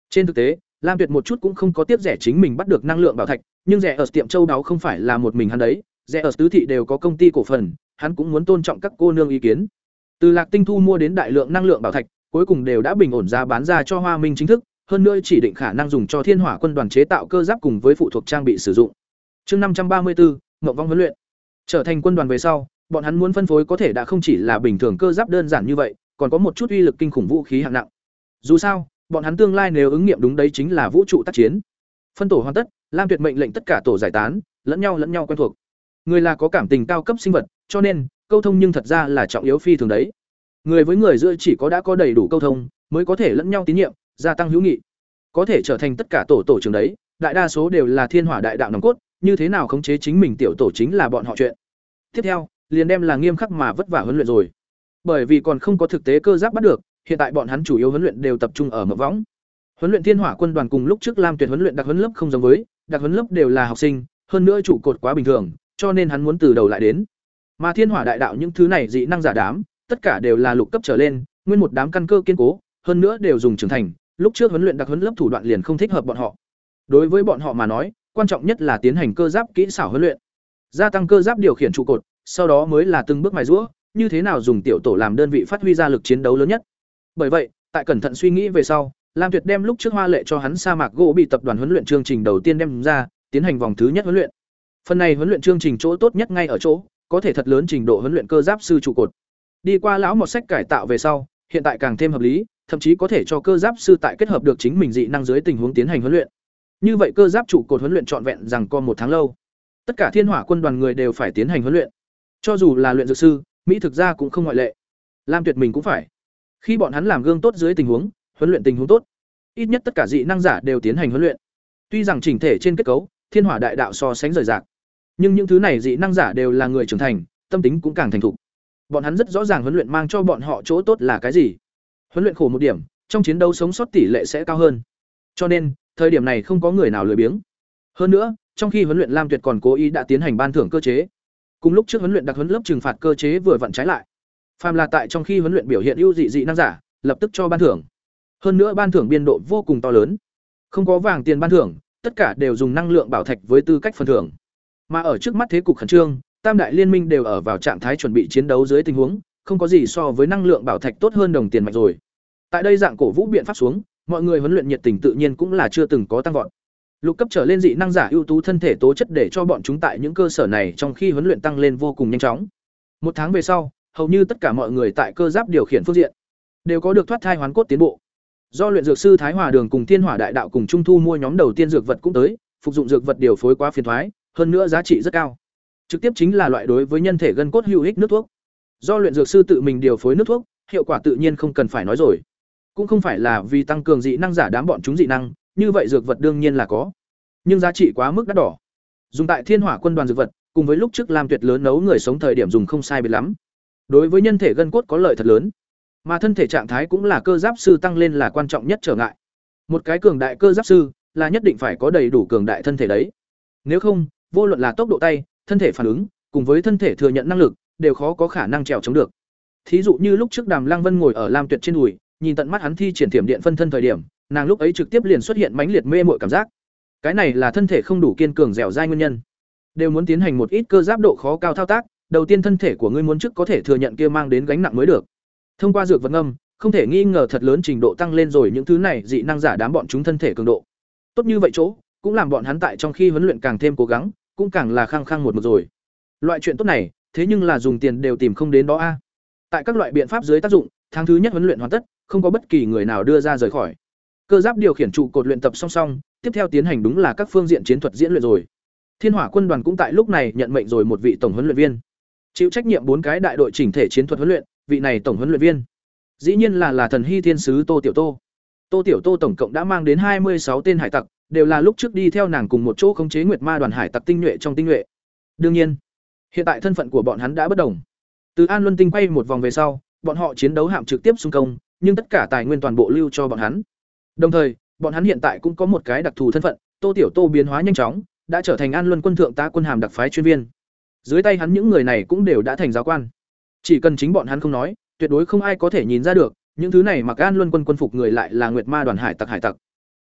Trên thực tế, Lam Tuyệt một chút cũng không có tiếp rẻ chính mình bắt được năng lượng bảo thạch, nhưng rẻ ở tiệm châu đáo không phải là một mình hắn đấy, rẻ ở tứ thị đều có công ty cổ phần, hắn cũng muốn tôn trọng các cô nương ý kiến. Từ Lạc Tinh thu mua đến đại lượng năng lượng bảo thạch, cuối cùng đều đã bình ổn giá bán ra cho Hoa Minh chính thức, hơn nữa chỉ định khả năng dùng cho Thiên Hỏa quân đoàn chế tạo cơ giáp cùng với phụ thuộc trang bị sử dụng. Chương năm trăm ba mươi bốn, Ngộng Vong huấn luyện. Trở thành quân đoàn về sau, bọn hắn muốn phân phối có thể đã không chỉ là bình thường cơ giáp đơn giản như vậy, còn có một chút uy lực kinh khủng vũ khí hạng nặng. Dù sao, bọn hắn tương lai nếu ứng nghiệm đúng đấy chính là vũ trụ tác chiến. Phân tổ hoàn tất, Lam Tuyệt mệnh lệnh tất cả tổ giải tán, lẫn nhau lẫn nhau quen thuộc. Người là có cảm tình cao cấp sinh vật, cho nên câu thông nhưng thật ra là trọng yếu phi thường đấy. Người với người giữa chỉ có đã có đầy đủ câu thông, mới có thể lẫn nhau tín nhiệm, gia tăng hữu nghị. Có thể trở thành tất cả tổ tổ trưởng đấy, đại đa số đều là thiên hỏa đại đạo nòng cốt, như thế nào khống chế chính mình tiểu tổ chính là bọn họ chuyện. Tiếp theo, liền đem là nghiêm khắc mà vất vả huấn luyện rồi. Bởi vì còn không có thực tế cơ giáp bắt được, hiện tại bọn hắn chủ yếu huấn luyện đều tập trung ở mở võng. Huấn luyện Thiên Hỏa quân đoàn cùng lúc trước Lam Tuyệt huấn luyện đặc huấn lớp không giống với, đặc huấn lớp đều là học sinh, hơn nữa trụ cột quá bình thường, cho nên hắn muốn từ đầu lại đến. Mà Thiên Hỏa đại đạo những thứ này dị năng giả đám, tất cả đều là lục cấp trở lên, nguyên một đám căn cơ kiên cố, hơn nữa đều dùng trưởng thành, lúc trước huấn luyện đặc huấn lớp thủ đoạn liền không thích hợp bọn họ. Đối với bọn họ mà nói, quan trọng nhất là tiến hành cơ giáp kỹ xảo huấn luyện. Gia tăng cơ giáp điều khiển trụ cột, sau đó mới là từng bước mài giũa, như thế nào dùng tiểu tổ làm đơn vị phát huy ra lực chiến đấu lớn nhất. Bởi vậy, tại cẩn thận suy nghĩ về sau, Lam Tuyệt đem lúc trước hoa lệ cho hắn sa mạc gỗ bị tập đoàn huấn luyện chương trình đầu tiên đem ra, tiến hành vòng thứ nhất huấn luyện. Phần này huấn luyện chương trình chỗ tốt nhất ngay ở chỗ, có thể thật lớn trình độ huấn luyện cơ giáp sư trụ cột. Đi qua lão một sách cải tạo về sau, hiện tại càng thêm hợp lý, thậm chí có thể cho cơ giáp sư tại kết hợp được chính mình dị năng dưới tình huống tiến hành huấn luyện. Như vậy cơ giáp trụ cột huấn luyện trọn vẹn rằng co một tháng lâu. Tất cả thiên hỏa quân đoàn người đều phải tiến hành huấn luyện. Cho dù là luyện dược sư, Mỹ thực ra cũng không ngoại lệ. Lam Tuyệt mình cũng phải. Khi bọn hắn làm gương tốt dưới tình huống, huấn luyện tình huống tốt, ít nhất tất cả dị năng giả đều tiến hành huấn luyện. Tuy rằng chỉnh thể trên kết cấu, thiên hỏa đại đạo so sánh rời rạc, nhưng những thứ này dị năng giả đều là người trưởng thành, tâm tính cũng càng thành thục. bọn hắn rất rõ ràng huấn luyện mang cho bọn họ chỗ tốt là cái gì huấn luyện khổ một điểm, trong chiến đấu sống sót tỷ lệ sẽ cao hơn. Cho nên, thời điểm này không có người nào lười biếng. Hơn nữa, trong khi huấn luyện lam tuyệt còn cố ý đã tiến hành ban thưởng cơ chế. Cùng lúc trước huấn luyện đặc huấn lớp trừng phạt cơ chế vừa vặn trái lại. Phàm là tại trong khi huấn luyện biểu hiện ưu dị dị năng giả, lập tức cho ban thưởng. Hơn nữa ban thưởng biên độ vô cùng to lớn. Không có vàng tiền ban thưởng, tất cả đều dùng năng lượng bảo thạch với tư cách phần thưởng. Mà ở trước mắt thế cục khẩn trương, tam đại liên minh đều ở vào trạng thái chuẩn bị chiến đấu dưới tình huống không có gì so với năng lượng bảo thạch tốt hơn đồng tiền mạnh rồi. Tại đây dạng cổ vũ biện pháp xuống, mọi người huấn luyện nhiệt tình tự nhiên cũng là chưa từng có tăng vọt. Lục cấp trở lên dị năng giả ưu tú thân thể tố chất để cho bọn chúng tại những cơ sở này trong khi huấn luyện tăng lên vô cùng nhanh chóng. Một tháng về sau, hầu như tất cả mọi người tại cơ giáp điều khiển phương diện đều có được thoát thai hoán cốt tiến bộ. Do luyện dược sư thái hòa đường cùng thiên hỏa đại đạo cùng trung thu mua nhóm đầu tiên dược vật cũng tới, phục dụng dược vật điều phối quá phiền thoái, hơn nữa giá trị rất cao. Trực tiếp chính là loại đối với nhân thể gân cốt hữu ích nước thuốc do luyện dược sư tự mình điều phối nước thuốc, hiệu quả tự nhiên không cần phải nói rồi. Cũng không phải là vì tăng cường dị năng giả đám bọn chúng dị năng, như vậy dược vật đương nhiên là có. Nhưng giá trị quá mức đắt đỏ. Dùng tại thiên hỏa quân đoàn dược vật, cùng với lúc trước làm tuyệt lớn nấu người sống thời điểm dùng không sai biệt lắm. Đối với nhân thể gân cốt có lợi thật lớn. Mà thân thể trạng thái cũng là cơ giáp sư tăng lên là quan trọng nhất trở ngại. Một cái cường đại cơ giáp sư là nhất định phải có đầy đủ cường đại thân thể đấy. Nếu không, vô luận là tốc độ tay, thân thể phản ứng, cùng với thân thể thừa nhận năng lực đều khó có khả năng trèo chống được. Thí dụ như lúc trước đàm lang vân ngồi ở lam tuyệt trên đùi, nhìn tận mắt hắn thi triển thiểm điện phân thân thời điểm, nàng lúc ấy trực tiếp liền xuất hiện mãnh liệt mê muội cảm giác. Cái này là thân thể không đủ kiên cường dẻo dai nguyên nhân. Đều muốn tiến hành một ít cơ giáp độ khó cao thao tác, đầu tiên thân thể của ngươi muốn trước có thể thừa nhận kia mang đến gánh nặng mới được. Thông qua dược vật ngâm, không thể nghi ngờ thật lớn trình độ tăng lên rồi những thứ này dị năng giả đám bọn chúng thân thể cường độ. Tốt như vậy chỗ, cũng làm bọn hắn tại trong khi huấn luyện càng thêm cố gắng, cũng càng là khăng khăng một một rồi. Loại chuyện tốt này thế nhưng là dùng tiền đều tìm không đến đó a. Tại các loại biện pháp dưới tác dụng, tháng thứ nhất huấn luyện hoàn tất, không có bất kỳ người nào đưa ra rời khỏi. Cơ giáp điều khiển trụ cột luyện tập song song, tiếp theo tiến hành đúng là các phương diện chiến thuật diễn luyện rồi. Thiên hỏa quân đoàn cũng tại lúc này nhận mệnh rồi một vị tổng huấn luyện viên. Chịu trách nhiệm bốn cái đại đội chỉnh thể chiến thuật huấn luyện, vị này tổng huấn luyện viên. Dĩ nhiên là là thần hy thiên sứ tô tiểu tô. Tô tiểu tô tổng cộng đã mang đến hai mươi sáu tên hải tặc, đều là lúc trước đi theo nàng cùng một chỗ khống chế nguyệt ma đoàn hải tặc tinh nhuệ trong tinh nhuệ. Đương nhiên hiện tại thân phận của bọn hắn đã bất đồng. Từ an luân tinh quay một vòng về sau, bọn họ chiến đấu hạm trực tiếp xung công, nhưng tất cả tài nguyên toàn bộ lưu cho bọn hắn. Đồng thời, bọn hắn hiện tại cũng có một cái đặc thù thân phận, tô tiểu tô biến hóa nhanh chóng, đã trở thành an luân quân thượng tá quân hàm đặc phái chuyên viên. Dưới tay hắn những người này cũng đều đã thành giáo quan. Chỉ cần chính bọn hắn không nói, tuyệt đối không ai có thể nhìn ra được, những thứ này mặc an luân quân quân phục người lại là nguyệt ma đoàn hải tặc hải tặc.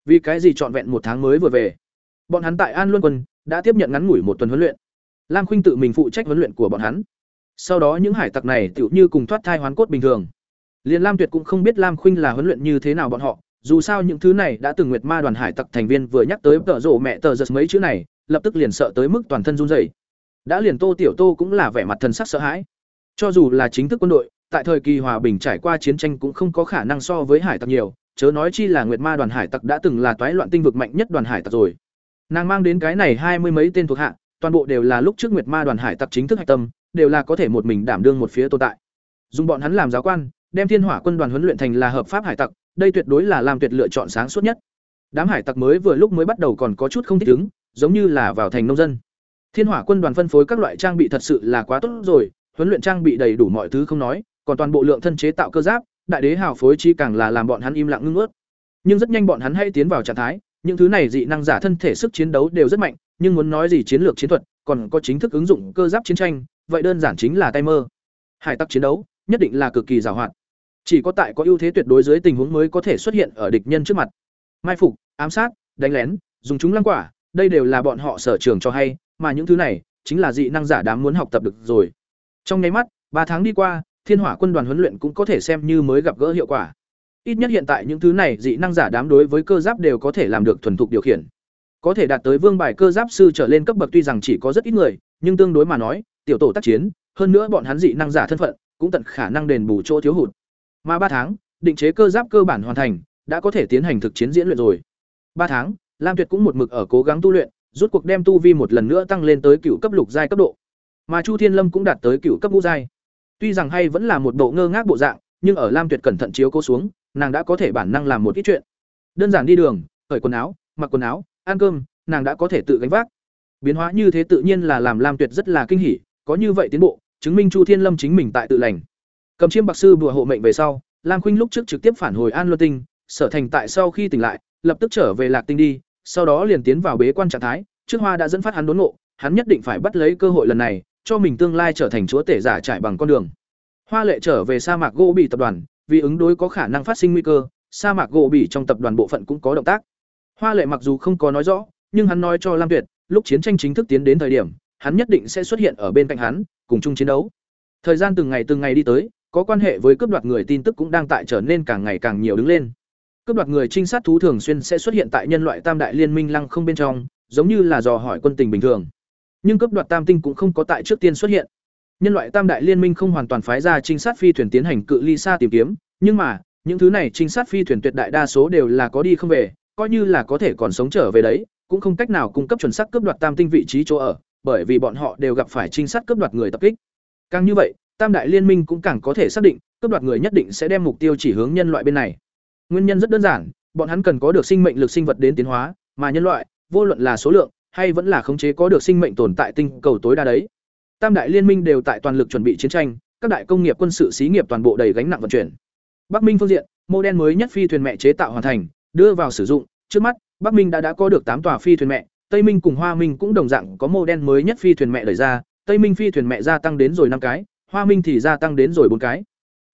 Vì cái gì trọn vẹn một tháng mới vừa về? Bọn hắn tại an luân quân đã tiếp nhận ngắn ngủi một tuần huấn luyện lam khuynh tự mình phụ trách huấn luyện của bọn hắn. Sau đó những hải tặc này tựu như cùng thoát thai hoán cốt bình thường. Liền lam tuyệt cũng không biết lam khuynh là huấn luyện như thế nào bọn họ, dù sao những thứ này đã từng nguyệt ma đoàn hải tặc thành viên vừa nhắc tới tợ rồ mẹ tờ giật mấy chữ này, lập tức liền sợ tới mức toàn thân run rẩy. Đã liền tô tiểu tô cũng là vẻ mặt thần sắc sợ hãi. Cho dù là chính thức quân đội, tại thời kỳ hòa bình trải qua chiến tranh cũng không có khả năng so với hải tặc nhiều, chớ nói chi là nguyệt ma đoàn hải tặc đã từng là toái loạn tinh vực mạnh nhất đoàn hải tặc rồi. Nàng mang đến cái này hai mươi mấy tên thuộc hạ toàn bộ đều là lúc trước nguyệt ma đoàn hải tặc chính thức hạch tâm, đều là có thể một mình đảm đương một phía tồn tại. Dùng bọn hắn làm giáo quan, đem thiên hỏa quân đoàn huấn luyện thành là hợp pháp hải tặc, đây tuyệt đối là làm tuyệt lựa chọn sáng suốt nhất. Đám hải tặc mới vừa lúc mới bắt đầu còn có chút không thích ứng, giống như là vào thành nông dân. Thiên hỏa quân đoàn phân phối các loại trang bị thật sự là quá tốt rồi, huấn luyện trang bị đầy đủ mọi thứ không nói, còn toàn bộ lượng thân chế tạo cơ giáp, đại đế hào phối chi càng là làm bọn hắn im lặng ngưng ngớt. nhưng rất nhanh bọn hắn hay tiến vào trạng thái, những thứ này dị năng giả thân thể sức chiến đấu đều rất mạnh nhưng muốn nói gì chiến lược chiến thuật, còn có chính thức ứng dụng cơ giáp chiến tranh, vậy đơn giản chính là tay mơ. Hải tặc chiến đấu, nhất định là cực kỳ giàu hoạt chỉ có tại có ưu thế tuyệt đối dưới tình huống mới có thể xuất hiện ở địch nhân trước mặt. Mai phục, ám sát, đánh lén, dùng chúng lăng quả, đây đều là bọn họ sở trường cho hay, mà những thứ này, chính là dị năng giả đám muốn học tập được rồi. Trong nháy mắt, ba tháng đi qua, thiên hỏa quân đoàn huấn luyện cũng có thể xem như mới gặp gỡ hiệu quả. Ít nhất hiện tại những thứ này dị năng giả đám đối với cơ giáp đều có thể làm được thuần thục điều khiển có thể đạt tới vương bài cơ giáp sư trở lên cấp bậc tuy rằng chỉ có rất ít người, nhưng tương đối mà nói, tiểu tổ tác chiến, hơn nữa bọn hắn dị năng giả thân phận, cũng tận khả năng đền bù chỗ thiếu hụt. Mà ba tháng, định chế cơ giáp cơ bản hoàn thành, đã có thể tiến hành thực chiến diễn luyện rồi. Ba tháng, lam tuyệt cũng một mực ở cố gắng tu luyện, rút cuộc đem tu vi một lần nữa tăng lên tới cựu cấp lục giai cấp độ. Mà chu thiên lâm cũng đạt tới cựu cấp ngũ giai. Tuy rằng hay vẫn là một bộ ngơ ngác bộ dạng, nhưng ở lam tuyệt cẩn thận chiếu cố xuống, nàng đã có thể bản năng làm một ít chuyện. Đơn giản đi đường khởi quần áo, mặc quần áo ăn cơm, nàng đã có thể tự gánh vác. Biến hóa như thế tự nhiên là làm lam tuyệt rất là kinh hỉ, có như vậy tiến bộ, chứng minh chu thiên lâm chính mình tại tự lành. Cầm chiêm bạc sư bùa hộ mệnh về sau, lam khuynh lúc trước trực tiếp phản hồi an luân tinh, sở thành tại sau khi tỉnh lại, lập tức trở về lạc tinh đi, sau đó liền tiến vào bế quan trạng thái, trước hoa đã dẫn phát hắn đốn ngộ, hắn nhất định phải bắt lấy cơ hội lần này, cho mình tương lai trở thành chúa tể giả trải bằng con đường. Hoa lệ trở về sa mạc gỗ bị tập đoàn, vì ứng đối có khả năng phát sinh nguy cơ, sa mạc gỗ bị trong tập đoàn bộ phận cũng có động tác hoa lệ mặc dù không có nói rõ, nhưng hắn nói cho lam tuyệt, lúc chiến tranh chính thức tiến đến thời điểm, hắn nhất định sẽ xuất hiện ở bên cạnh hắn, cùng chung chiến đấu. Thời gian từng ngày từng ngày đi tới, có quan hệ với cướp đoạt người tin tức cũng đang tại trở nên càng ngày càng nhiều đứng lên. Cướp đoạt người trinh sát thú thường xuyên sẽ xuất hiện tại nhân loại tam đại liên minh lăng không bên trong, giống như là dò hỏi quân tình bình thường. Nhưng cướp đoạt tam tinh cũng không có tại trước tiên xuất hiện. Nhân loại tam đại liên minh không hoàn toàn phái ra trinh sát phi thuyền tiến hành cự ly xa tìm kiếm, nhưng mà, những thứ này trinh sát phi thuyền tuyệt đại đa số đều là có đi không về coi như là có thể còn sống trở về đấy, cũng không cách nào cung cấp chuẩn xác cướp đoạt tam tinh vị trí chỗ ở, bởi vì bọn họ đều gặp phải trinh sát cướp đoạt người tập kích. Càng như vậy, tam đại liên minh cũng càng có thể xác định, cướp đoạt người nhất định sẽ đem mục tiêu chỉ hướng nhân loại bên này. Nguyên nhân rất đơn giản, bọn hắn cần có được sinh mệnh lực sinh vật đến tiến hóa, mà nhân loại, vô luận là số lượng, hay vẫn là khống chế có được sinh mệnh tồn tại tinh cầu tối đa đấy. Tam đại liên minh đều tại toàn lực chuẩn bị chiến tranh, các đại công nghiệp quân sự xí nghiệp toàn bộ đầy gánh nặng vận chuyển. Bắc minh phương diện mô đen mới nhất phi thuyền mẹ chế tạo hoàn thành đưa vào sử dụng. Trước mắt, bắc minh đã đã có được tám tòa phi thuyền mẹ, tây minh cùng hoa minh cũng đồng dạng có mô đen mới nhất phi thuyền mẹ đẩy ra. Tây minh phi thuyền mẹ gia tăng đến rồi năm cái, hoa minh thì gia tăng đến rồi bốn cái.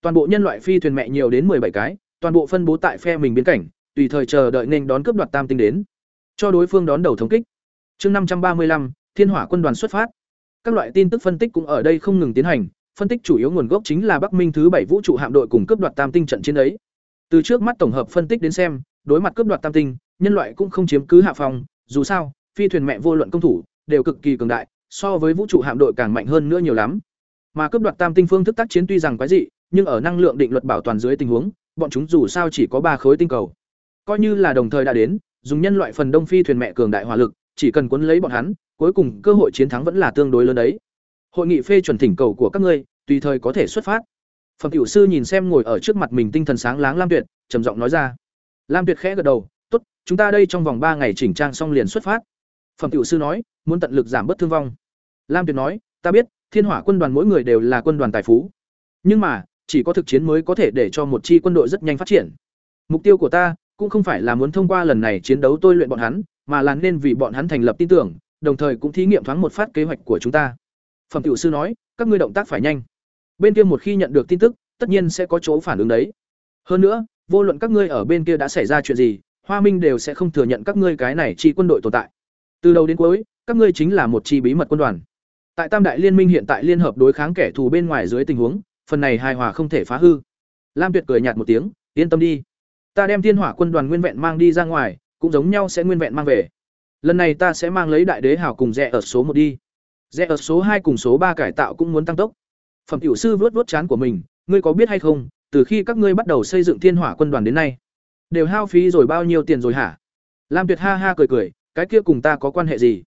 Toàn bộ nhân loại phi thuyền mẹ nhiều đến bảy cái, toàn bộ phân bố tại phe mình biến cảnh, tùy thời chờ đợi nên đón cướp đoạt tam tinh đến. Cho đối phương đón đầu thống kích. Chương năm trăm ba mươi lăm, thiên hỏa quân đoàn xuất phát. Các loại tin tức phân tích cũng ở đây không ngừng tiến hành. Phân tích chủ yếu nguồn gốc chính là bắc minh thứ bảy vũ trụ hạm đội cùng cướp đoạt tam tinh trận chiến ấy. Từ trước mắt tổng hợp phân tích đến xem đối mặt cướp đoạt tam tinh, nhân loại cũng không chiếm cứ hạ phòng, dù sao, phi thuyền mẹ vô luận công thủ, đều cực kỳ cường đại, so với vũ trụ hạm đội càng mạnh hơn nữa nhiều lắm. Mà cướp đoạt tam tinh phương thức tác chiến tuy rằng quái dị, nhưng ở năng lượng định luật bảo toàn dưới tình huống, bọn chúng dù sao chỉ có ba khối tinh cầu. Coi như là đồng thời đã đến, dùng nhân loại phần đông phi thuyền mẹ cường đại hỏa lực, chỉ cần cuốn lấy bọn hắn, cuối cùng cơ hội chiến thắng vẫn là tương đối lớn đấy. Hội nghị phê chuẩn thỉnh cầu của các ngươi, tùy thời có thể xuất phát. Phẩm tiểu sư nhìn xem ngồi ở trước mặt mình tinh thần sáng láng lam tuyệt, trầm giọng nói ra lam tuyệt khẽ gật đầu, tốt, chúng ta đây trong vòng ba ngày chỉnh trang xong liền xuất phát. Phẩm tiểu sư nói, muốn tận lực giảm bớt thương vong. Lam tuyệt nói, ta biết, thiên hỏa quân đoàn mỗi người đều là quân đoàn tài phú. Nhưng mà, chỉ có thực chiến mới có thể để cho một chi quân đội rất nhanh phát triển. Mục tiêu của ta cũng không phải là muốn thông qua lần này chiến đấu tôi luyện bọn hắn, mà là nên vì bọn hắn thành lập tin tưởng, đồng thời cũng thí nghiệm thoáng một phát kế hoạch của chúng ta. Phẩm tiểu sư nói, các ngươi động tác phải nhanh. Bên kia một khi nhận được tin tức, tất nhiên sẽ có chỗ phản ứng đấy. Hơn nữa vô luận các ngươi ở bên kia đã xảy ra chuyện gì, hoa minh đều sẽ không thừa nhận các ngươi cái này chi quân đội tồn tại. Từ đầu đến cuối, các ngươi chính là một chi bí mật quân đoàn. Tại tam đại liên minh hiện tại liên hợp đối kháng kẻ thù bên ngoài dưới tình huống, phần này hài hòa không thể phá hư. Lam tuyệt cười nhạt một tiếng, yên tâm đi. Ta đem thiên hỏa quân đoàn nguyên vẹn mang đi ra ngoài, cũng giống nhau sẽ nguyên vẹn mang về. Lần này ta sẽ mang lấy đại đế hào cùng rẽ ở số một đi. Rẽ ở số hai cùng số ba cải tạo cũng muốn tăng tốc. Phẩm tiểu sư vuốt vuốt chán của mình, ngươi có biết hay không từ khi các ngươi bắt đầu xây dựng thiên hỏa quân đoàn đến nay, đều hao phí rồi bao nhiêu tiền rồi hả? Lam tuyệt ha ha cười cười, cái kia cùng ta có quan hệ gì?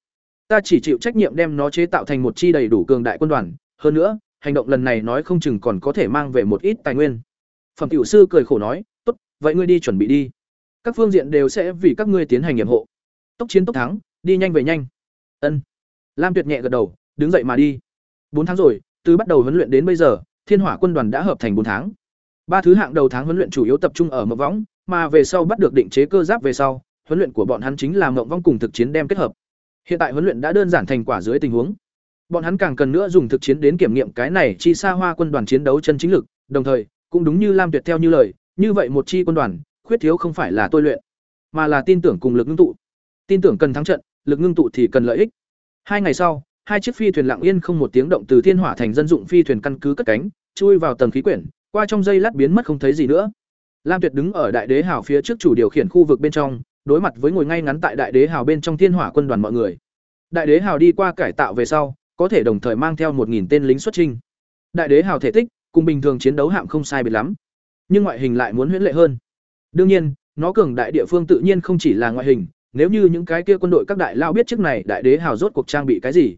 Ta chỉ chịu trách nhiệm đem nó chế tạo thành một chi đầy đủ cường đại quân đoàn, hơn nữa, hành động lần này nói không chừng còn có thể mang về một ít tài nguyên. Phẩm tiểu sư cười khổ nói, tốt, vậy ngươi đi chuẩn bị đi. Các phương diện đều sẽ vì các ngươi tiến hành nhiệm hộ. Tốc chiến tốc thắng, đi nhanh về nhanh. Ân. Lam tuyệt nhẹ gật đầu, đứng dậy mà đi. Bốn tháng rồi, từ bắt đầu huấn luyện đến bây giờ, thiên hỏa quân đoàn đã hợp thành bốn tháng ba thứ hạng đầu tháng huấn luyện chủ yếu tập trung ở mộng võng, mà về sau bắt được định chế cơ giáp về sau, huấn luyện của bọn hắn chính là mộng võng cùng thực chiến đem kết hợp. Hiện tại huấn luyện đã đơn giản thành quả dưới tình huống. Bọn hắn càng cần nữa dùng thực chiến đến kiểm nghiệm cái này chi xa hoa quân đoàn chiến đấu chân chính lực, đồng thời, cũng đúng như lam tuyệt theo như lời, như vậy một chi quân đoàn, khuyết thiếu không phải là tôi luyện, mà là tin tưởng cùng lực ngưng tụ. Tin tưởng cần thắng trận, lực ngưng tụ thì cần lợi ích. Hai ngày sau, hai chiếc phi thuyền lặng yên không một tiếng động từ thiên hỏa thành dân dụng phi thuyền căn cứ cất cánh, chui vào tầng khí quyển qua trong dây lát biến mất không thấy gì nữa. Lam tuyệt đứng ở đại đế hào phía trước chủ điều khiển khu vực bên trong, đối mặt với ngồi ngay ngắn tại đại đế hào bên trong thiên hỏa quân đoàn mọi người. Đại đế hào đi qua cải tạo về sau, có thể đồng thời mang theo một tên lính xuất trinh. Đại đế hào thể tích, cùng bình thường chiến đấu hạm không sai biệt lắm, nhưng ngoại hình lại muốn huyễn lệ hơn. Đương nhiên, nó cường đại địa phương tự nhiên không chỉ là ngoại hình, nếu như những cái kia quân đội các đại lao biết trước này đại đế hào rốt cuộc trang bị cái gì,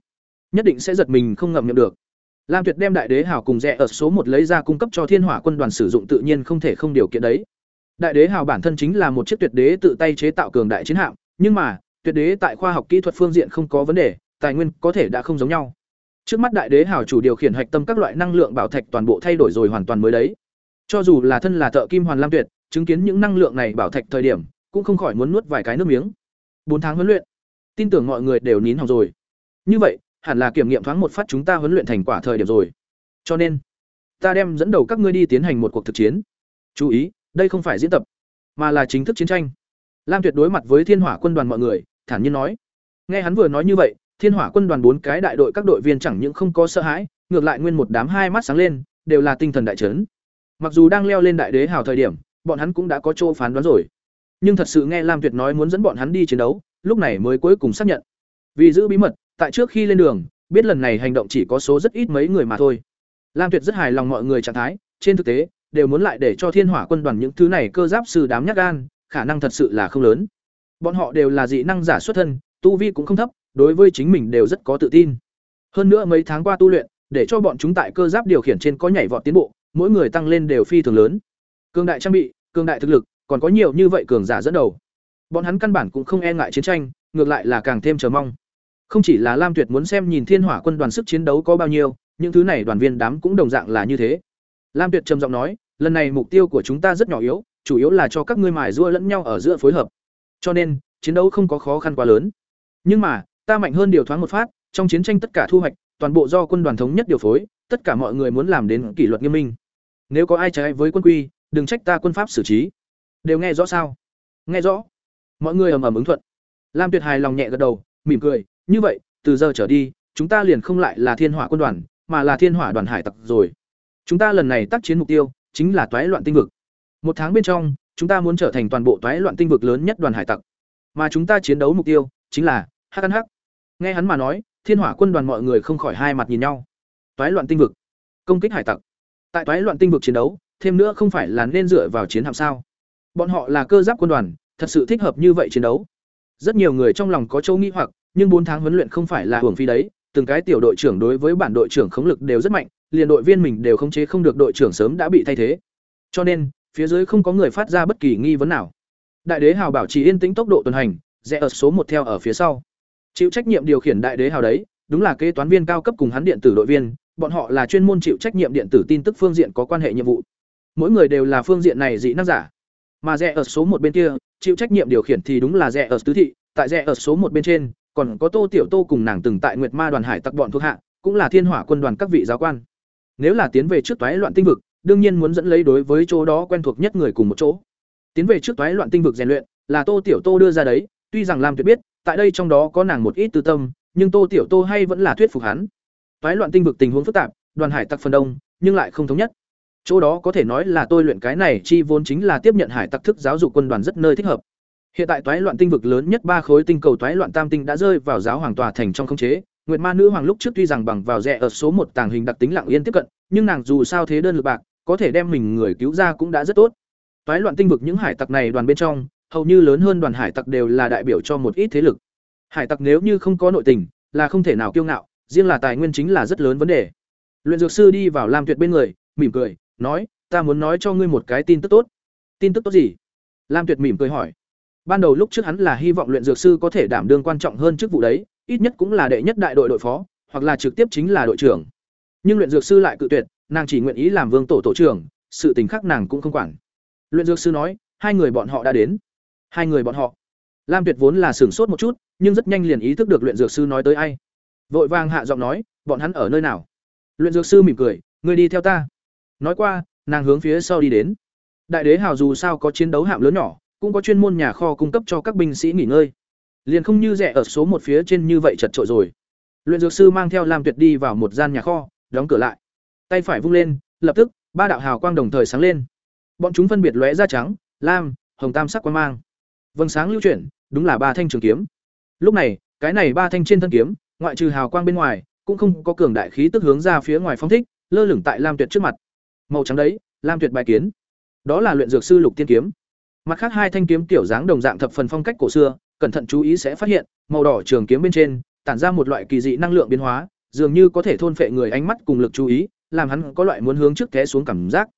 nhất định sẽ giật mình không ngậm miệng được lam tuyệt đem đại đế hào cùng rẻ ở số một lấy ra cung cấp cho thiên hỏa quân đoàn sử dụng tự nhiên không thể không điều kiện đấy đại đế hào bản thân chính là một chiếc tuyệt đế tự tay chế tạo cường đại chiến hạm nhưng mà tuyệt đế tại khoa học kỹ thuật phương diện không có vấn đề tài nguyên có thể đã không giống nhau Trước mắt đại đế hào chủ điều khiển hạch tâm các loại năng lượng bảo thạch toàn bộ thay đổi rồi hoàn toàn mới đấy. Cho dù là thân là thợ kim hoàn lam tuyệt, chứng kiến những năng lượng này bảo thạch thời điểm, cũng không khỏi muốn nuốt vài cái nước miếng. Bốn tháng huấn luyện, tin tưởng mọi người đều nín hỏng rồi. Như vậy, hẳn là kiểm nghiệm thoáng một phát chúng ta huấn luyện thành quả thời điểm rồi. Cho nên, ta đem dẫn đầu các ngươi đi tiến hành một cuộc thực chiến. Chú ý, đây không phải diễn tập, mà là chính thức chiến tranh. Lam Tuyệt đối mặt với Thiên Hỏa quân đoàn mọi người, thản nhiên nói. Nghe hắn vừa nói như vậy, Thiên Hỏa quân đoàn bốn cái đại đội các đội viên chẳng những không có sợ hãi, ngược lại nguyên một đám hai mắt sáng lên, đều là tinh thần đại chấn. Mặc dù đang leo lên đại đế hào thời điểm, bọn hắn cũng đã có chỗ phán đoán rồi. Nhưng thật sự nghe Lam Tuyệt nói muốn dẫn bọn hắn đi chiến đấu, lúc này mới cuối cùng xác nhận. Vì giữ bí mật, tại trước khi lên đường, biết lần này hành động chỉ có số rất ít mấy người mà thôi. Lam Tuyệt rất hài lòng mọi người trạng thái, trên thực tế, đều muốn lại để cho Thiên Hỏa quân đoàn những thứ này cơ giáp sư đám nhát gan, khả năng thật sự là không lớn. Bọn họ đều là dị năng giả xuất thân, tu vi cũng không thấp, đối với chính mình đều rất có tự tin. Hơn nữa mấy tháng qua tu luyện, để cho bọn chúng tại cơ giáp điều khiển trên có nhảy vọt tiến bộ, mỗi người tăng lên đều phi thường lớn. Cường đại trang bị, cường đại thực lực, còn có nhiều như vậy cường giả dẫn đầu. Bọn hắn căn bản cũng không e ngại chiến tranh, ngược lại là càng thêm chờ mong. Không chỉ là Lam Tuyệt muốn xem nhìn Thiên Hỏa quân đoàn sức chiến đấu có bao nhiêu, những thứ này đoàn viên đám cũng đồng dạng là như thế. Lam Tuyệt trầm giọng nói, lần này mục tiêu của chúng ta rất nhỏ yếu, chủ yếu là cho các ngươi mài giũa lẫn nhau ở giữa phối hợp. Cho nên, chiến đấu không có khó khăn quá lớn. Nhưng mà, ta mạnh hơn điều thoáng một phát, trong chiến tranh tất cả thu hoạch, toàn bộ do quân đoàn thống nhất điều phối, tất cả mọi người muốn làm đến kỷ luật nghiêm minh. Nếu có ai trái với quân quy, đừng trách ta quân pháp xử trí. Đều nghe rõ sao? Nghe rõ. Mọi người ầm ầm ứng thuận. Lam Tuyệt hài lòng nhẹ gật đầu, mỉm cười, như vậy, từ giờ trở đi, chúng ta liền không lại là Thiên Hỏa quân đoàn, mà là Thiên Hỏa đoàn hải tặc rồi. Chúng ta lần này tác chiến mục tiêu chính là toái loạn tinh vực. Một tháng bên trong, chúng ta muốn trở thành toàn bộ toái loạn tinh vực lớn nhất đoàn hải tặc. Mà chúng ta chiến đấu mục tiêu chính là Hắc Hắc. Nghe hắn mà nói, Thiên Hỏa quân đoàn mọi người không khỏi hai mặt nhìn nhau. Toái loạn tinh vực, công kích hải tặc. Tại toái loạn tinh vực chiến đấu, thêm nữa không phải là nên dựa vào chiến hạm sao? Bọn họ là cơ giáp quân đoàn, thật sự thích hợp như vậy chiến đấu. Rất nhiều người trong lòng có châu nghi hoặc, nhưng bốn tháng huấn luyện không phải là hưởng phí đấy, từng cái tiểu đội trưởng đối với bản đội trưởng khống lực đều rất mạnh, liền đội viên mình đều khống chế không được đội trưởng sớm đã bị thay thế. Cho nên, phía dưới không có người phát ra bất kỳ nghi vấn nào. Đại đế hào bảo trì yên tĩnh tốc độ tuần hành, rẽ ở số một theo ở phía sau. Chịu trách nhiệm điều khiển đại đế hào đấy, đúng là kế toán viên cao cấp cùng hắn điện tử đội viên, bọn họ là chuyên môn chịu trách nhiệm điện tử tin tức phương diện có quan hệ nhiệm vụ. Mỗi người đều là phương diện này dị năng giả. Mà rẽ ở số một bên kia, chịu trách nhiệm điều khiển thì đúng là rẽ ở tứ thị, tại rẽ ở số một bên trên, còn có Tô Tiểu Tô cùng nàng từng tại Nguyệt Ma đoàn hải tặc bọn thuộc hạ, cũng là Thiên Hỏa quân đoàn các vị giáo quan. Nếu là tiến về trước toái loạn tinh vực, đương nhiên muốn dẫn lấy đối với chỗ đó quen thuộc nhất người cùng một chỗ. Tiến về trước toái loạn tinh vực rèn luyện, là Tô Tiểu Tô đưa ra đấy, tuy rằng Lam Tuyệt biết, tại đây trong đó có nàng một ít tư tâm, nhưng Tô Tiểu Tô hay vẫn là thuyết phục hắn. Toái loạn tinh vực tình huống phức tạp, đoàn hải tặc phần đông, nhưng lại không thống nhất. Chỗ đó có thể nói là tôi luyện cái này chi vốn chính là tiếp nhận hải tặc thức giáo dục quân đoàn rất nơi thích hợp. Hiện tại toái loạn tinh vực lớn nhất ba khối tinh cầu toái loạn tam tinh đã rơi vào giáo hoàng tòa thành trong khống chế. Nguyệt Ma nữ hoàng lúc trước tuy rằng bằng vào rẻ ở số một tàng hình đặc tính lặng yên tiếp cận, nhưng nàng dù sao thế đơn lực bạc, có thể đem mình người cứu ra cũng đã rất tốt. Toái loạn tinh vực những hải tặc này đoàn bên trong, hầu như lớn hơn đoàn hải tặc đều là đại biểu cho một ít thế lực. Hải tặc nếu như không có nội tình, là không thể nào kiêu ngạo, riêng là tài nguyên chính là rất lớn vấn đề. Luyện dược sư đi vào Lam Tuyệt bên người, mỉm cười, nói, "Ta muốn nói cho ngươi một cái tin tức tốt." "Tin tức tốt gì?" Lam Tuyệt mỉm cười hỏi. Ban đầu lúc trước hắn là hy vọng luyện dược sư có thể đảm đương quan trọng hơn chức vụ đấy, ít nhất cũng là đệ nhất đại đội đội phó, hoặc là trực tiếp chính là đội trưởng. Nhưng luyện dược sư lại cự tuyệt, nàng chỉ nguyện ý làm vương tổ tổ trưởng, sự tình khác nàng cũng không quản. Luyện dược sư nói, hai người bọn họ đã đến. Hai người bọn họ. Lam Tuyệt vốn là sửng sốt một chút, nhưng rất nhanh liền ý thức được luyện dược sư nói tới ai. Vội vàng hạ giọng nói, bọn hắn ở nơi nào? Luyện dược sư mỉm cười, ngươi đi theo ta. Nói qua, nàng hướng phía sau đi đến. Đại đế hào dù sao có chiến đấu hạm lớn nhỏ, cũng có chuyên môn nhà kho cung cấp cho các binh sĩ nghỉ ngơi. Liền không như rẻ ở số một phía trên như vậy chật trội rồi. Luyện dược sư mang theo Lam Tuyệt đi vào một gian nhà kho, đóng cửa lại. Tay phải vung lên, lập tức, ba đạo hào quang đồng thời sáng lên. Bọn chúng phân biệt lóe ra trắng, lam, hồng tam sắc quang mang. Vầng sáng lưu chuyển, đúng là ba thanh trường kiếm. Lúc này, cái này ba thanh trên thân kiếm, ngoại trừ hào quang bên ngoài, cũng không có cường đại khí tức hướng ra phía ngoài phong thích, lơ lửng tại Lam Tuyệt trước mặt. Màu trắng đấy, Lam Tuyệt bài kiến. Đó là luyện dược sư Lục Tiên kiếm. Mặt khác hai thanh kiếm tiểu dáng đồng dạng thập phần phong cách cổ xưa, cẩn thận chú ý sẽ phát hiện, màu đỏ trường kiếm bên trên tản ra một loại kỳ dị năng lượng biến hóa, dường như có thể thôn phệ người ánh mắt cùng lực chú ý, làm hắn có loại muốn hướng trước té xuống cảm giác.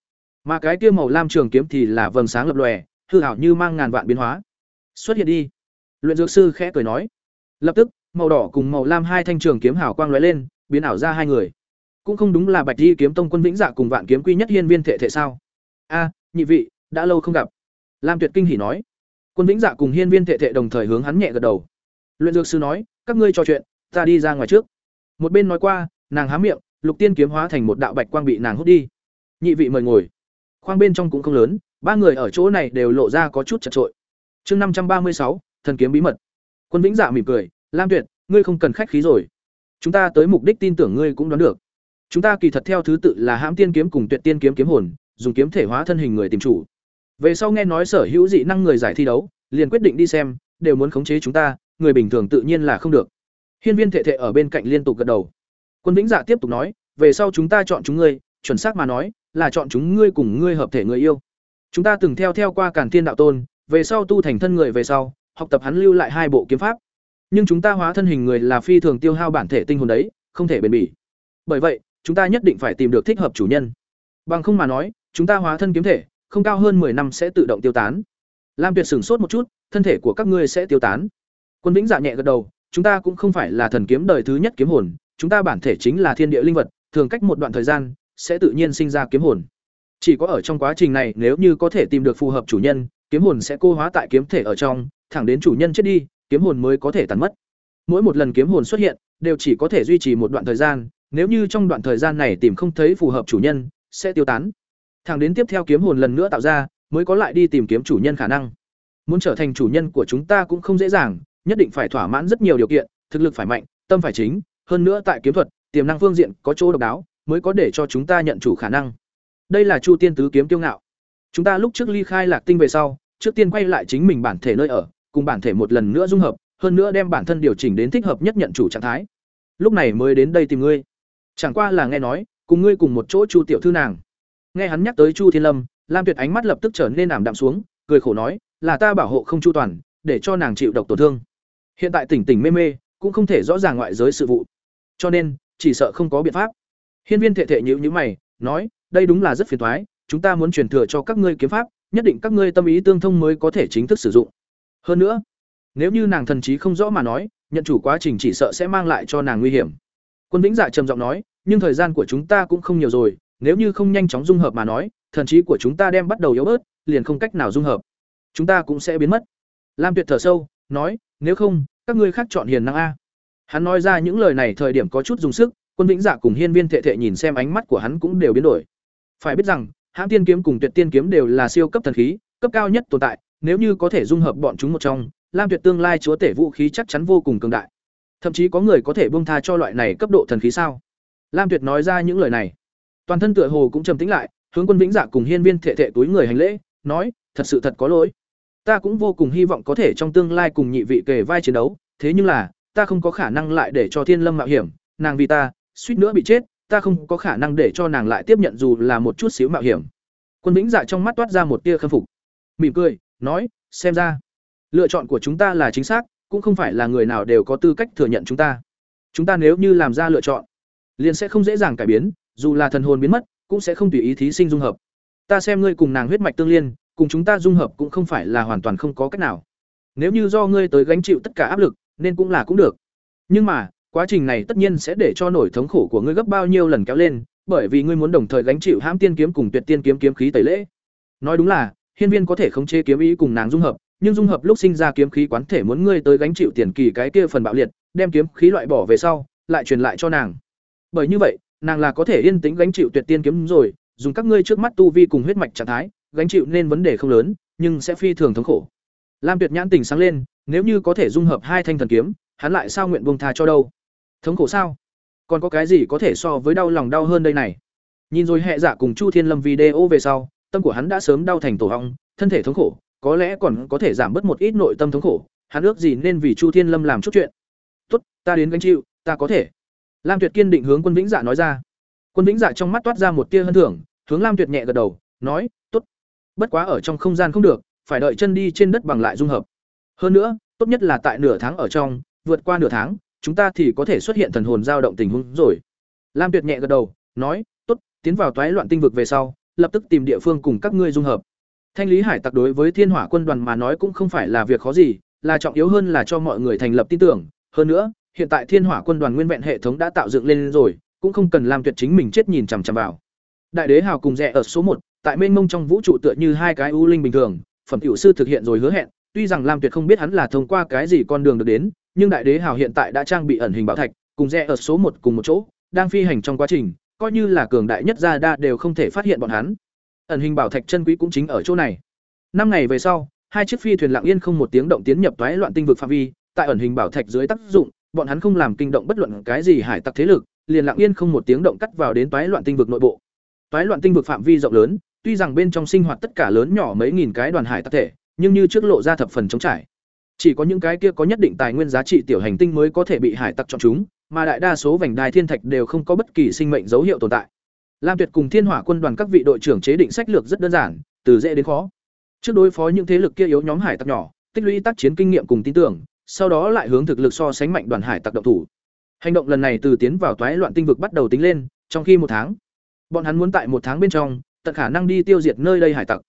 Mà cái kia màu lam trường kiếm thì là vầng sáng lập lòe, hư ảo như mang ngàn vạn biến hóa. Xuất hiện đi. Luyện dược sư khẽ cười nói. Lập tức, màu đỏ cùng màu lam hai thanh trường kiếm hào quang lóe lên, biến ảo ra hai người cũng không đúng là bạch di kiếm tông quân vĩnh dạ cùng vạn kiếm quy nhất hiên viên thệ thệ sao a nhị vị đã lâu không gặp lam tuyệt kinh hỉ nói. Quân vĩnh dạ cùng hiên viên thệ thệ đồng thời hướng hắn nhẹ gật đầu. Luyện dược sư nói, các ngươi trò chuyện, ta đi ra ngoài trước. Một bên nói qua, nàng há miệng, lục tiên kiếm hóa thành một đạo bạch quang bị nàng hút đi. Nhị vị mời ngồi. Khoang bên trong cũng không lớn, ba người ở chỗ này đều lộ ra có chút chật trội. Chương năm trăm ba mươi sáu, thần kiếm bí mật. Quân vĩnh dạ mỉm cười, lam tuyệt, ngươi không cần khách khí rồi. Chúng ta tới mục đích tin tưởng ngươi cũng đoán được. Chúng ta kỳ thật theo thứ tự là hãm tiên kiếm cùng tuyệt tiên kiếm kiếm hồn, dùng kiếm thể hóa thân hình người tìm chủ về sau nghe nói sở hữu dị năng người giải thi đấu, liền quyết định đi xem, đều muốn khống chế chúng ta, người bình thường tự nhiên là không được. Hiên viên thệ thệ ở bên cạnh liên tục gật đầu. Quân vĩnh dạ tiếp tục nói, về sau chúng ta chọn chúng ngươi, chuẩn xác mà nói, là chọn chúng ngươi cùng ngươi hợp thể người yêu. Chúng ta từng theo theo qua càn thiên đạo tôn, về sau tu thành thân người về sau, học tập hắn lưu lại hai bộ kiếm pháp. Nhưng chúng ta hóa thân hình người là phi thường tiêu hao bản thể tinh hồn đấy, không thể bền bỉ. Bởi vậy, chúng ta nhất định phải tìm được thích hợp chủ nhân. Bằng không mà nói, chúng ta hóa thân kiếm thể không cao hơn 10 năm sẽ tự động tiêu tán. Lam tuyệt sửng sốt một chút, thân thể của các ngươi sẽ tiêu tán. Quân vĩnh dạ nhẹ gật đầu, chúng ta cũng không phải là thần kiếm đời thứ nhất kiếm hồn, chúng ta bản thể chính là thiên địa linh vật, thường cách một đoạn thời gian, sẽ tự nhiên sinh ra kiếm hồn. Chỉ có ở trong quá trình này, nếu như có thể tìm được phù hợp chủ nhân, kiếm hồn sẽ cô hóa tại kiếm thể ở trong, thẳng đến chủ nhân chết đi, kiếm hồn mới có thể tàn mất. Mỗi một lần kiếm hồn xuất hiện, đều chỉ có thể duy trì một đoạn thời gian, nếu như trong đoạn thời gian này tìm không thấy phù hợp chủ nhân, sẽ tiêu tán thẳng đến tiếp theo kiếm hồn lần nữa tạo ra, mới có lại đi tìm kiếm chủ nhân khả năng. Muốn trở thành chủ nhân của chúng ta cũng không dễ dàng, nhất định phải thỏa mãn rất nhiều điều kiện, thực lực phải mạnh, tâm phải chính, hơn nữa tại kiếm thuật, tiềm năng phương diện có chỗ độc đáo, mới có để cho chúng ta nhận chủ khả năng. Đây là chu tiên tứ kiếm kiêu ngạo. Chúng ta lúc trước ly khai lạc tinh về sau, trước tiên quay lại chính mình bản thể nơi ở, cùng bản thể một lần nữa dung hợp, hơn nữa đem bản thân điều chỉnh đến thích hợp nhất nhận chủ trạng thái. Lúc này mới đến đây tìm ngươi. Chẳng qua là nghe nói, cùng ngươi cùng một chỗ chu tiểu thư nàng nghe hắn nhắc tới chu thiên lâm, lam tuyệt ánh mắt lập tức trở nên ảm đạm xuống, cười khổ nói, là ta bảo hộ không chu toàn, để cho nàng chịu độc tổn thương. Hiện tại tỉnh tỉnh mê mê, cũng không thể rõ ràng ngoại giới sự vụ. Cho nên, chỉ sợ không có biện pháp. Hiên viên thệ thệ nhữ nhữ mày, nói, đây đúng là rất phiền thoái chúng ta muốn truyền thừa cho các ngươi kiếm pháp, nhất định các ngươi tâm ý tương thông mới có thể chính thức sử dụng. Hơn nữa, nếu như nàng thần trí không rõ mà nói, nhận chủ quá trình chỉ sợ sẽ mang lại cho nàng nguy hiểm. Quân vĩnh dạ trầm giọng nói, nhưng thời gian của chúng ta cũng không nhiều rồi nếu như không nhanh chóng dung hợp mà nói, thần trí của chúng ta đem bắt đầu yếu bớt, liền không cách nào dung hợp. Chúng ta cũng sẽ biến mất. Lam tuyệt thở sâu, nói, nếu không, các ngươi khác chọn hiền năng a. Hắn nói ra những lời này thời điểm có chút dùng sức, quân vĩnh dạ cùng hiên viên thệ thệ nhìn xem ánh mắt của hắn cũng đều biến đổi. Phải biết rằng hãm tiên kiếm cùng tuyệt tiên kiếm đều là siêu cấp thần khí, cấp cao nhất tồn tại, nếu như có thể dung hợp bọn chúng một trong, lam tuyệt tương lai chúa tể vũ khí chắc chắn vô cùng cường đại. Thậm chí có người có thể bông tha cho loại này cấp độ thần khí sao? Lam tuyệt nói ra những lời này toàn thân tựa hồ cũng trầm tĩnh lại, hướng quân vĩnh dạ cùng hiên viên thệ thệ túi người hành lễ, nói, thật sự thật có lỗi. Ta cũng vô cùng hy vọng có thể trong tương lai cùng nhị vị kề vai chiến đấu, thế nhưng là, ta không có khả năng lại để cho thiên lâm mạo hiểm, nàng vì ta, suýt nữa bị chết, ta không có khả năng để cho nàng lại tiếp nhận dù là một chút xíu mạo hiểm. Quân vĩnh dạ trong mắt toát ra một tia khâm phục, mỉm cười, nói, xem ra, lựa chọn của chúng ta là chính xác, cũng không phải là người nào đều có tư cách thừa nhận chúng ta. Chúng ta nếu như làm ra lựa chọn, liền sẽ không dễ dàng cải biến dù là thần hồn biến mất, cũng sẽ không tùy ý thí sinh dung hợp. Ta xem ngươi cùng nàng huyết mạch tương liên, cùng chúng ta dung hợp cũng không phải là hoàn toàn không có cách nào. Nếu như do ngươi tới gánh chịu tất cả áp lực, nên cũng là cũng được. Nhưng mà, quá trình này tất nhiên sẽ để cho nổi thống khổ của ngươi gấp bao nhiêu lần kéo lên, bởi vì ngươi muốn đồng thời gánh chịu hãm tiên kiếm cùng tuyệt tiên kiếm kiếm khí tẩy lễ. Nói đúng là, hiên viên có thể khống chế kiếm ý cùng nàng dung hợp, nhưng dung hợp lúc sinh ra kiếm khí quán thể muốn ngươi tới gánh chịu tiền kỳ cái kia phần bạo liệt, đem kiếm khí loại bỏ về sau, lại truyền lại cho nàng. Bởi như vậy nàng là có thể yên tĩnh gánh chịu tuyệt tiên kiếm rồi, dùng các ngươi trước mắt tu vi cùng huyết mạch trạng thái, gánh chịu nên vấn đề không lớn, nhưng sẽ phi thường thống khổ. Lam tuyệt nhãn tình sáng lên, nếu như có thể dung hợp hai thanh thần kiếm, hắn lại sao nguyện buông tha cho đâu? Thống khổ sao? Còn có cái gì có thể so với đau lòng đau hơn đây này? Nhìn rồi hệ giả cùng chu thiên lâm video về sau, tâm của hắn đã sớm đau thành tổ hong, thân thể thống khổ, có lẽ còn có thể giảm bớt một ít nội tâm thống khổ, hắn ước gì nên vì chu thiên lâm làm chút chuyện. Tốt, ta đến gánh chịu, ta có thể lam tuyệt kiên định hướng quân vĩnh dạ nói ra. Quân vĩnh dạ trong mắt toát ra một tia hân thưởng, hướng lam tuyệt nhẹ gật đầu, nói, tốt, bất quá ở trong không gian không được, phải đợi chân đi trên đất bằng lại dung hợp. Hơn nữa, tốt nhất là tại nửa tháng ở trong, vượt qua nửa tháng, chúng ta thì có thể xuất hiện thần hồn dao động tình huống rồi. Lam tuyệt nhẹ gật đầu, nói, tốt, tiến vào toái loạn tinh vực về sau, lập tức tìm địa phương cùng các ngươi dung hợp. Thanh lý hải tặc đối với thiên hỏa quân đoàn mà nói cũng không phải là việc khó gì, là trọng yếu hơn là cho mọi người thành lập tin tưởng. Hơn nữa hiện tại Thiên Hỏa quân đoàn nguyên vẹn hệ thống đã tạo dựng lên rồi, cũng không cần làm tuyệt chính mình chết nhìn chằm chằm vào. Đại đế hào cùng rẻ ở số một, tại mênh mông trong vũ trụ tựa như hai cái u linh bình thường, phẩm tiểu sư thực hiện rồi hứa hẹn, tuy rằng Lam Tuyệt không biết hắn là thông qua cái gì con đường được đến, nhưng đại đế hào hiện tại đã trang bị ẩn hình bảo thạch, cùng rẽ ở số một cùng một chỗ, đang phi hành trong quá trình, coi như là cường đại nhất gia đa đều không thể phát hiện bọn hắn. Ẩn hình bảo thạch chân quý cũng chính ở chỗ này. Năm ngày về sau, hai chiếc phi thuyền lặng yên không một tiếng động tiến nhập toái loạn tinh vực phạm vi, tại ẩn hình bảo thạch dưới tác dụng, bọn hắn không làm kinh động bất luận cái gì hải tặc thế lực, liền lặng yên không một tiếng động cắt vào đến toái loạn tinh vực nội bộ. Toái loạn tinh vực phạm vi rộng lớn, tuy rằng bên trong sinh hoạt tất cả lớn nhỏ mấy nghìn cái đoàn hải tặc thể, nhưng như trước lộ ra thập phần chống trải. Chỉ có những cái kia có nhất định tài nguyên giá trị tiểu hành tinh mới có thể bị hải tặc chọn chúng, mà đại đa số vành đai thiên thạch đều không có bất kỳ sinh mệnh dấu hiệu tồn tại. Lam Tuyệt cùng Thiên Hỏa quân đoàn các vị đội trưởng chế định sách lược rất đơn giản, từ dễ đến khó. Trước đối phó những thế lực kia yếu nhóm hải tặc nhỏ, tích lũy tác chiến kinh nghiệm cùng tin tưởng, sau đó lại hướng thực lực so sánh mạnh đoàn hải tặc động thủ. Hành động lần này từ tiến vào toái loạn tinh vực bắt đầu tính lên, trong khi một tháng, bọn hắn muốn tại một tháng bên trong, tận khả năng đi tiêu diệt nơi đây hải tặc.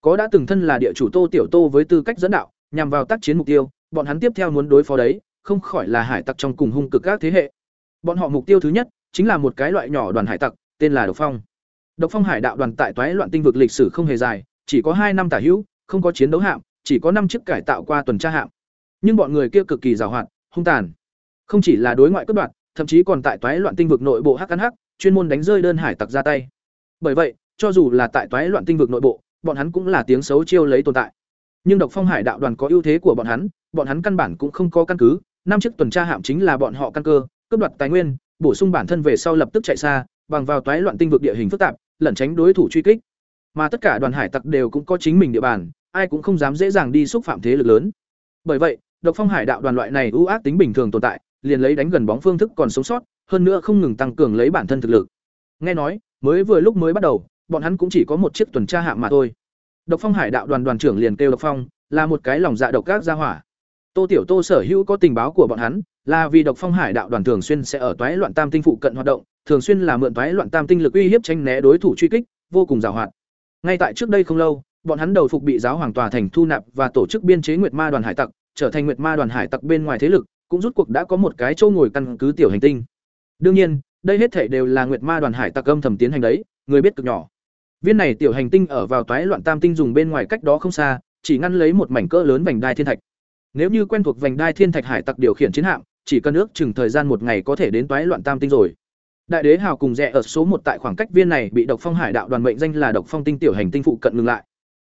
Có đã từng thân là địa chủ Tô Tiểu Tô với tư cách dẫn đạo, nhằm vào tác chiến mục tiêu, bọn hắn tiếp theo muốn đối phó đấy, không khỏi là hải tặc trong cùng hung cực các thế hệ. Bọn họ mục tiêu thứ nhất chính là một cái loại nhỏ đoàn hải tặc, tên là Độc Phong. Độc Phong hải đạo đoàn tại toái loạn tinh vực lịch sử không hề dài, chỉ có hai năm tả hữu, không có chiến đấu hạm, chỉ có năm chiếc cải tạo qua tuần tra hạm. Nhưng bọn người kia cực kỳ giàu hoạt, hung tàn. Không chỉ là đối ngoại cướp đoạt, thậm chí còn tại toái loạn tinh vực nội bộ hắc ăn hắc, chuyên môn đánh rơi đơn hải tặc ra tay. Bởi vậy, cho dù là tại toái loạn tinh vực nội bộ, bọn hắn cũng là tiếng xấu chiêu lấy tồn tại. Nhưng Độc Phong Hải đạo đoàn có ưu thế của bọn hắn, bọn hắn căn bản cũng không có căn cứ, năm chiếc tuần tra hạm chính là bọn họ căn cơ, cướp đoạt tài nguyên, bổ sung bản thân về sau lập tức chạy xa, bằng vào toái loạn tinh vực địa hình phức tạp, lẩn tránh đối thủ truy kích. Mà tất cả đoàn hải tặc đều cũng có chính mình địa bàn, ai cũng không dám dễ dàng đi xúc phạm thế lực lớn. Bởi vậy, Độc Phong Hải đạo đoàn loại này ưu ác tính bình thường tồn tại, liền lấy đánh gần bóng phương thức còn sống sót, hơn nữa không ngừng tăng cường lấy bản thân thực lực. Nghe nói, mới vừa lúc mới bắt đầu, bọn hắn cũng chỉ có một chiếc tuần tra hạm mà thôi. Độc Phong Hải đạo đoàn đoàn trưởng liền kêu Độc Phong, là một cái lòng dạ độc ác gia hỏa. Tô Tiểu Tô sở hữu có tình báo của bọn hắn, là vì Độc Phong Hải đạo đoàn thường xuyên sẽ ở toái loạn tam tinh phụ cận hoạt động, thường xuyên là mượn toái loạn tam tinh lực uy hiếp tranh né đối thủ truy kích, vô cùng giàu hoạt. Ngay tại trước đây không lâu, bọn hắn đầu phục bị giáo hoàng tòa thành thu nạp và tổ chức biên chế Nguyệt Ma đoàn hải tặc, trở thành Nguyệt Ma đoàn hải tặc bên ngoài thế lực, cũng rút cuộc đã có một cái châu ngồi căn cứ tiểu hành tinh. Đương nhiên, đây hết thể đều là Nguyệt Ma đoàn hải tặc âm thầm tiến hành đấy, người biết cực nhỏ. Viên này tiểu hành tinh ở vào toái loạn tam tinh dùng bên ngoài cách đó không xa, chỉ ngăn lấy một mảnh cỡ lớn vành đai thiên thạch. Nếu như quen thuộc vành đai thiên thạch hải tặc điều khiển chiến hạm, chỉ cần ước chừng thời gian một ngày có thể đến toái loạn tam tinh rồi. Đại đế hào cùng rẽ ở số một tại khoảng cách viên này bị độc phong hải đạo đoàn mệnh danh là độc phong tinh tiểu hành tinh phụ cận ngừng lại.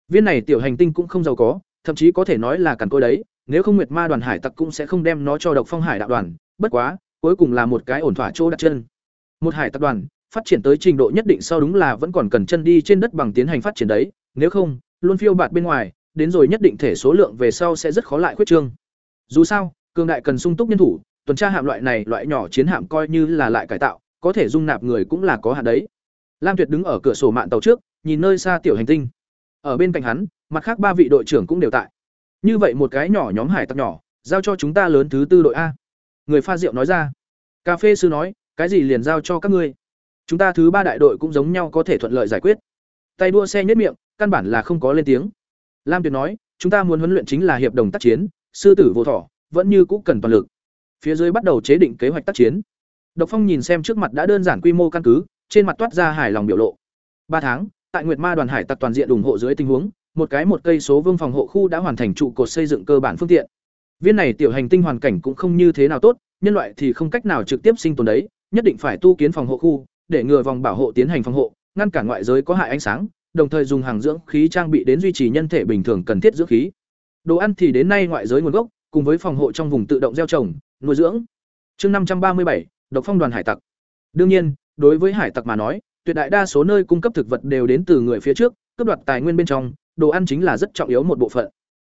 Viên này tiểu hành tinh cũng không giàu có, thậm chí có thể nói là cằn cỗi đấy, nếu không Nguyệt Ma đoàn hải tặc cũng sẽ không đem nó cho độc phong hải đạo đoàn, bất quá, cuối cùng là một cái ổn thỏa chỗ đặt chân. Một hải tặc đoàn, phát triển tới trình độ nhất định sau đúng là vẫn còn cần chân đi trên đất bằng tiến hành phát triển đấy, nếu không, luôn phiêu bạt bên ngoài, đến rồi nhất định thể số lượng về sau sẽ rất khó lại khuyết trương. Dù sao, cường đại cần sung túc nhân thủ, tuần tra hạm loại này loại nhỏ chiến hạm coi như là lại cải tạo, có thể dung nạp người cũng là có hạn đấy. Lam Tuyệt đứng ở cửa sổ mạn tàu trước, nhìn nơi xa tiểu hành tinh. Ở bên cạnh hắn, mặt khác ba vị đội trưởng cũng đều tại. Như vậy một cái nhỏ nhóm hải tặc nhỏ, giao cho chúng ta lớn thứ tư đội a. Người pha rượu nói ra. Cà phê sư nói, cái gì liền giao cho các ngươi. Chúng ta thứ ba đại đội cũng giống nhau có thể thuận lợi giải quyết. Tay đua xe nhất miệng, căn bản là không có lên tiếng. Lam Tuyệt nói, chúng ta muốn huấn luyện chính là hiệp đồng tác chiến, sư tử vô thỏ, vẫn như cũ cần toàn lực. Phía dưới bắt đầu chế định kế hoạch tác chiến. Độc Phong nhìn xem trước mặt đã đơn giản quy mô căn cứ, trên mặt toát ra hài lòng biểu lộ. Ba tháng, tại Nguyệt Ma đoàn hải tặc toàn diện ủng hộ dưới tình huống, một cái một cây số vương phòng hộ khu đã hoàn thành trụ cột xây dựng cơ bản phương tiện. Viên này tiểu hành tinh hoàn cảnh cũng không như thế nào tốt, nhân loại thì không cách nào trực tiếp sinh tồn đấy, nhất định phải tu kiến phòng hộ khu, để ngừa vòng bảo hộ tiến hành phòng hộ, ngăn cản ngoại giới có hại ánh sáng, đồng thời dùng hàng dưỡng khí trang bị đến duy trì nhân thể bình thường cần thiết dưỡng khí. Đồ ăn thì đến nay ngoại giới nguồn gốc, cùng với phòng hộ trong vùng tự động gieo trồng, nuôi dưỡng. Chương năm trăm ba mươi bảy, độc phong đoàn hải tặc. Đương nhiên, đối với hải tặc mà nói, tuyệt đại đa số nơi cung cấp thực vật đều đến từ người phía trước, cướp đoạt tài nguyên bên trong, đồ ăn chính là rất trọng yếu một bộ phận.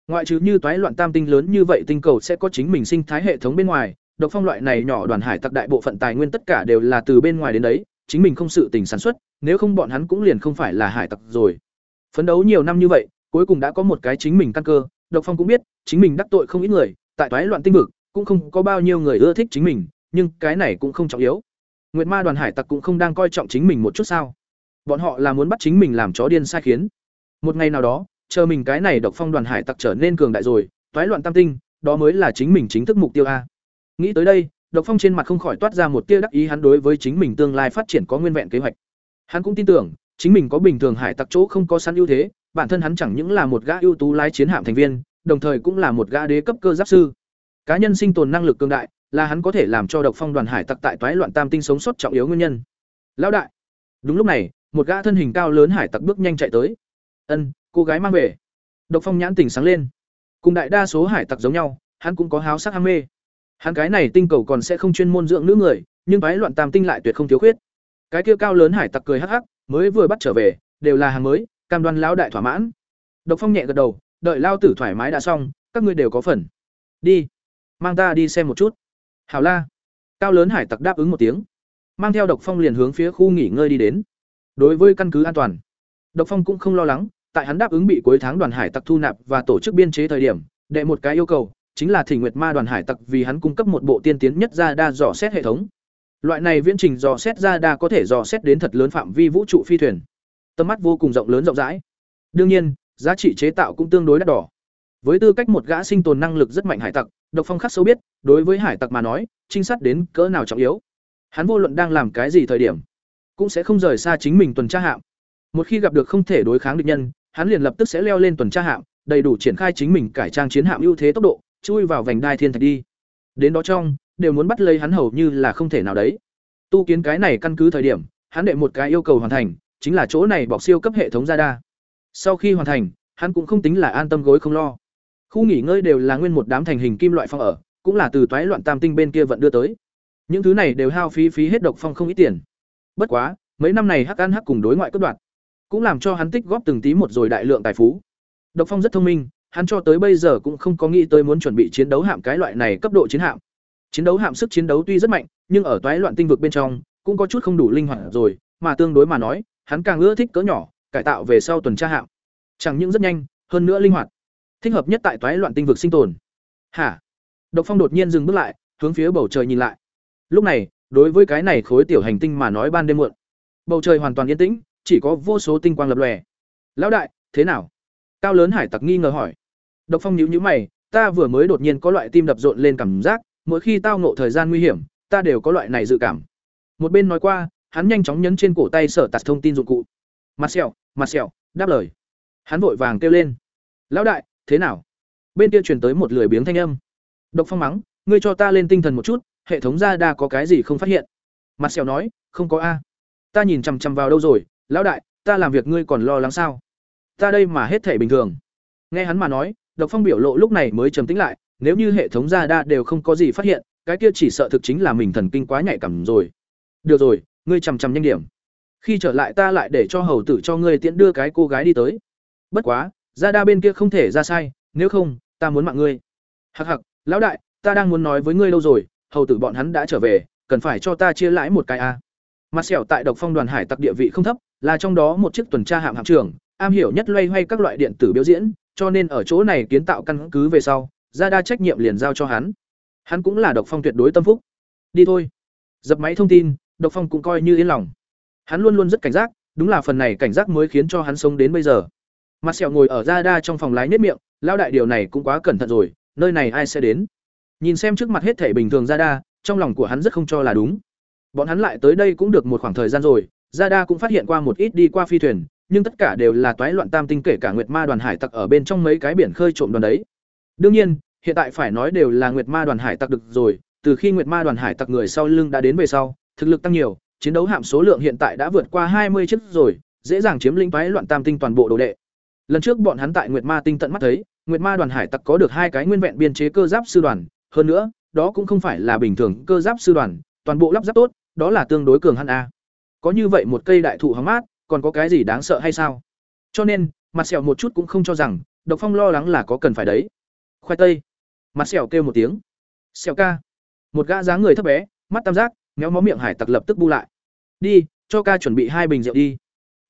Ngoại trừ như toái loạn tam tinh lớn như vậy tinh cầu sẽ có chính mình sinh thái hệ thống bên ngoài, độc phong loại này nhỏ đoàn hải tặc đại bộ phận tài nguyên tất cả đều là từ bên ngoài đến đấy, chính mình không sự tình sản xuất, nếu không bọn hắn cũng liền không phải là hải tặc rồi. Phấn đấu nhiều năm như vậy, cuối cùng đã có một cái chính mình căn cơ, Độc Phong cũng biết, chính mình đắc tội không ít người, tại toái loạn tinh vực, cũng không có bao nhiêu người ưa thích chính mình, nhưng cái này cũng không trọng yếu. Nguyệt Ma đoàn hải tặc cũng không đang coi trọng chính mình một chút sao? Bọn họ là muốn bắt chính mình làm chó điên sai khiến. Một ngày nào đó, chờ mình cái này Độc Phong đoàn hải tặc trở nên cường đại rồi, toái loạn tam tinh, đó mới là chính mình chính thức mục tiêu a. Nghĩ tới đây, Độc Phong trên mặt không khỏi toát ra một tia đắc ý hắn đối với chính mình tương lai phát triển có nguyên vẹn kế hoạch. Hắn cũng tin tưởng, chính mình có bình thường hải tặc chỗ không có sẵn ưu thế, bản thân hắn chẳng những là một gã ưu tú lái chiến hạm thành viên, đồng thời cũng là một gã đế cấp cơ giáp sư. Cá nhân sinh tồn năng lực cường đại, là hắn có thể làm cho Độc Phong đoàn hải tặc tại toái loạn tam tinh sống sót trọng yếu nguyên nhân. Lão đại. Đúng lúc này, một gã thân hình cao lớn hải tặc bước nhanh chạy tới. "Ân, cô gái mang về." Độc Phong nhãn tỉnh sáng lên. Cùng đại đa số hải tặc giống nhau, hắn cũng có háo sắc ham mê. Hắn cái này tinh cầu còn sẽ không chuyên môn dưỡng nữ người, nhưng bái loạn tam tinh lại tuyệt không thiếu khuyết. Cái kia cao lớn hải tặc cười hắc hắc, mới vừa bắt trở về, đều là hàng mới, cam đoan lão đại thỏa mãn. Độc Phong nhẹ gật đầu, đợi lao tử thoải mái đã xong, các ngươi đều có phần. Đi, mang ta đi xem một chút. Hảo la. Cao lớn hải tặc đáp ứng một tiếng, mang theo Độc Phong liền hướng phía khu nghỉ ngơi đi đến. Đối với căn cứ an toàn, Độc Phong cũng không lo lắng, tại hắn đáp ứng bị cuối tháng đoàn hải tặc thu nạp và tổ chức biên chế thời điểm, đệ một cái yêu cầu chính là Thỉnh Nguyệt Ma đoàn hải tặc vì hắn cung cấp một bộ tiên tiến nhất ra đa dò xét hệ thống. Loại này viễn trình dò xét ra đa có thể dò xét đến thật lớn phạm vi vũ trụ phi thuyền. Tầm mắt vô cùng rộng lớn rộng rãi. Đương nhiên, giá trị chế tạo cũng tương đối đắt đỏ. Với tư cách một gã sinh tồn năng lực rất mạnh hải tặc, Độc Phong khắc sâu biết, đối với hải tặc mà nói, trinh sát đến cỡ nào trọng yếu. Hắn vô luận đang làm cái gì thời điểm, cũng sẽ không rời xa chính mình tuần tra hạm. Một khi gặp được không thể đối kháng địch nhân, hắn liền lập tức sẽ leo lên tuần tra hạm, đầy đủ triển khai chính mình cải trang chiến hạm ưu thế tốc độ, chui vào vành đai thiên thạch đi. Đến đó trong, đều muốn bắt lấy hắn hầu như là không thể nào đấy. Tu kiến cái này căn cứ thời điểm, hắn đệ một cái yêu cầu hoàn thành, chính là chỗ này bọc siêu cấp hệ thống radar. Sau khi hoàn thành, hắn cũng không tính là an tâm gối không lo. Khu nghỉ ngơi đều là nguyên một đám thành hình kim loại phong ở, cũng là từ toái loạn tam tinh bên kia vận đưa tới. Những thứ này đều hao phí phí hết độc phong không ít tiền. Bất quá, mấy năm này hắc ăn hắc cùng đối ngoại cất đoạt, cũng làm cho hắn tích góp từng tí một rồi đại lượng tài phú. Độc Phong rất thông minh, hắn cho tới bây giờ cũng không có nghĩ tới muốn chuẩn bị chiến đấu hạm cái loại này cấp độ chiến hạm. Chiến đấu hạm sức chiến đấu tuy rất mạnh, nhưng ở toái loạn tinh vực bên trong cũng có chút không đủ linh hoạt rồi, mà tương đối mà nói, hắn càng ưa thích cỡ nhỏ, cải tạo về sau tuần tra hạm. Chẳng những rất nhanh, hơn nữa linh hoạt. Thích hợp nhất tại toái loạn tinh vực sinh tồn. Hả? Độc Phong đột nhiên dừng bước lại, hướng phía bầu trời nhìn lại. Lúc này, đối với cái này khối tiểu hành tinh mà nói ban đêm muộn, bầu trời hoàn toàn yên tĩnh, chỉ có vô số tinh quang lập lòe. "Lão đại, thế nào?" Cao lớn hải tặc nghi ngờ hỏi. Độc Phong nhíu nhíu mày, "Ta vừa mới đột nhiên có loại tim đập rộn lên cảm giác, mỗi khi tao ngộ thời gian nguy hiểm, ta đều có loại này dự cảm." Một bên nói qua, hắn nhanh chóng nhấn trên cổ tay sở tạt thông tin dụng cụ. "Mặt sẹo, mặt sẹo", đáp lời. Hắn vội vàng kêu lên. "Lão đại, thế nào?" Bên kia truyền tới một lười biếng thanh âm. Độc Phong mắng, "Ngươi cho ta lên tinh thần một chút, hệ thống ra đa có cái gì không phát hiện?" Mặt sẹo nói, "Không có a." Ta nhìn chằm chằm vào đâu rồi, lão đại, ta làm việc ngươi còn lo lắng sao? Ta đây mà hết thể bình thường. Nghe hắn mà nói, độc phong biểu lộ lúc này mới trầm tĩnh lại, nếu như hệ thống ra đa đều không có gì phát hiện, cái kia chỉ sợ thực chính là mình thần kinh quá nhạy cảm rồi. Được rồi, ngươi chằm chằm nhanh điểm. Khi trở lại ta lại để cho hầu tử cho ngươi tiễn đưa cái cô gái đi tới. Bất quá ra đa bên kia không thể ra sai, nếu không, ta muốn mạng ngươi. Hặc hặc lão đại, ta đang muốn nói với ngươi lâu rồi, hầu tử bọn hắn đã trở về, cần phải cho ta chia lãi một cái a mặt sẹo tại độc phong đoàn hải tặc địa vị không thấp là trong đó một chiếc tuần tra hạm hạm trưởng, am hiểu nhất loay hoay các loại điện tử biểu diễn, cho nên ở chỗ này kiến tạo căn cứ về sau, ra đa trách nhiệm liền giao cho hắn. Hắn cũng là độc phong tuyệt đối tâm phúc. Đi thôi. Dập máy thông tin, độc phong cũng coi như yên lòng. Hắn luôn luôn rất cảnh giác, đúng là phần này cảnh giác mới khiến cho hắn sống đến bây giờ. Mặt sẹo ngồi ở ra đa trong phòng lái nhếch miệng, lao đại điều này cũng quá cẩn thận rồi, nơi này ai sẽ đến. Nhìn xem trước mặt hết thảy bình thường ra đa, trong lòng của hắn rất không cho là đúng. Bọn hắn lại tới đây cũng được một khoảng thời gian rồi, gia đa cũng phát hiện qua một ít đi qua phi thuyền, nhưng tất cả đều là toái loạn tam tinh kể cả Nguyệt Ma đoàn hải tặc ở bên trong mấy cái biển khơi trộm đoàn đấy. Đương nhiên, hiện tại phải nói đều là Nguyệt Ma đoàn hải tặc được rồi, từ khi Nguyệt Ma đoàn hải tặc người sau lưng đã đến về sau, thực lực tăng nhiều, chiến đấu hạm số lượng hiện tại đã vượt qua hai mươi chiếc rồi, dễ dàng chiếm lĩnh toái loạn tam tinh toàn bộ đồ đệ. Lần trước bọn hắn tại Nguyệt Ma tinh tận mắt thấy, Nguyệt Ma đoàn hải tặc có được hai cái nguyên vẹn biên chế cơ giáp sư đoàn, hơn nữa, đó cũng không phải là bình thường cơ giáp sư đoàn, toàn bộ lắp ráp tốt, đó là tương đối cường hắn a. Có như vậy một cây đại thụ hóng mát, còn có cái gì đáng sợ hay sao? Cho nên, mặt sẹo một chút cũng không cho rằng, độc phong lo lắng là có cần phải đấy. Khoai tây. Mặt sẹo kêu một tiếng. Sẹo ca. Một gã dáng người thấp bé, mắt tam giác, méo mó miệng hải tặc lập tức bu lại. Đi, cho ca chuẩn bị hai bình rượu đi.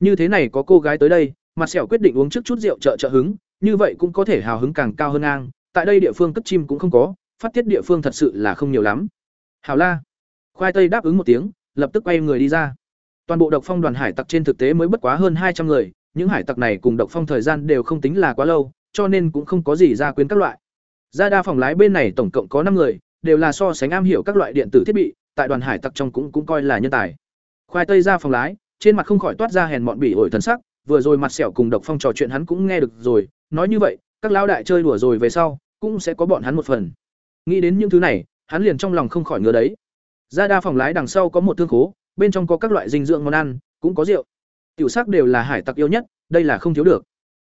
Như thế này có cô gái tới đây, mặt sẹo quyết định uống trước chút rượu trợ trợ hứng, như vậy cũng có thể hào hứng càng cao hơn ngang. Tại đây địa phương cất chim cũng không có, phát tiết địa phương thật sự là không nhiều lắm. Hào la khoai tây đáp ứng một tiếng lập tức quay người đi ra Toàn bộ độc phong đoàn hải tặc trên thực tế mới bất quá hơn hai trăm người, những hải tặc này cùng độc phong thời gian đều không tính là quá lâu, cho nên cũng không có gì ra quyến các loại. Ra đa phòng lái bên này tổng cộng có năm người, đều là so sánh am hiểu các loại điện tử thiết bị, tại đoàn hải tặc trong cũng cũng coi là nhân tài. Khoai tây ra phòng lái, trên mặt không khỏi toát ra hèn mọn bỉ ổi thần sắc, vừa rồi mặt sẹo cùng Độc Phong trò chuyện hắn cũng nghe được rồi, nói như vậy, các lão đại chơi đùa rồi về sau, cũng sẽ có bọn hắn một phần. Nghĩ đến những thứ này, hắn liền trong lòng không khỏi ngứa đấy. Ra đa phòng lái đằng sau có một thương khố, bên trong có các loại dinh dưỡng món ăn, cũng có rượu. Tiểu sắc đều là hải tặc yêu nhất, đây là không thiếu được.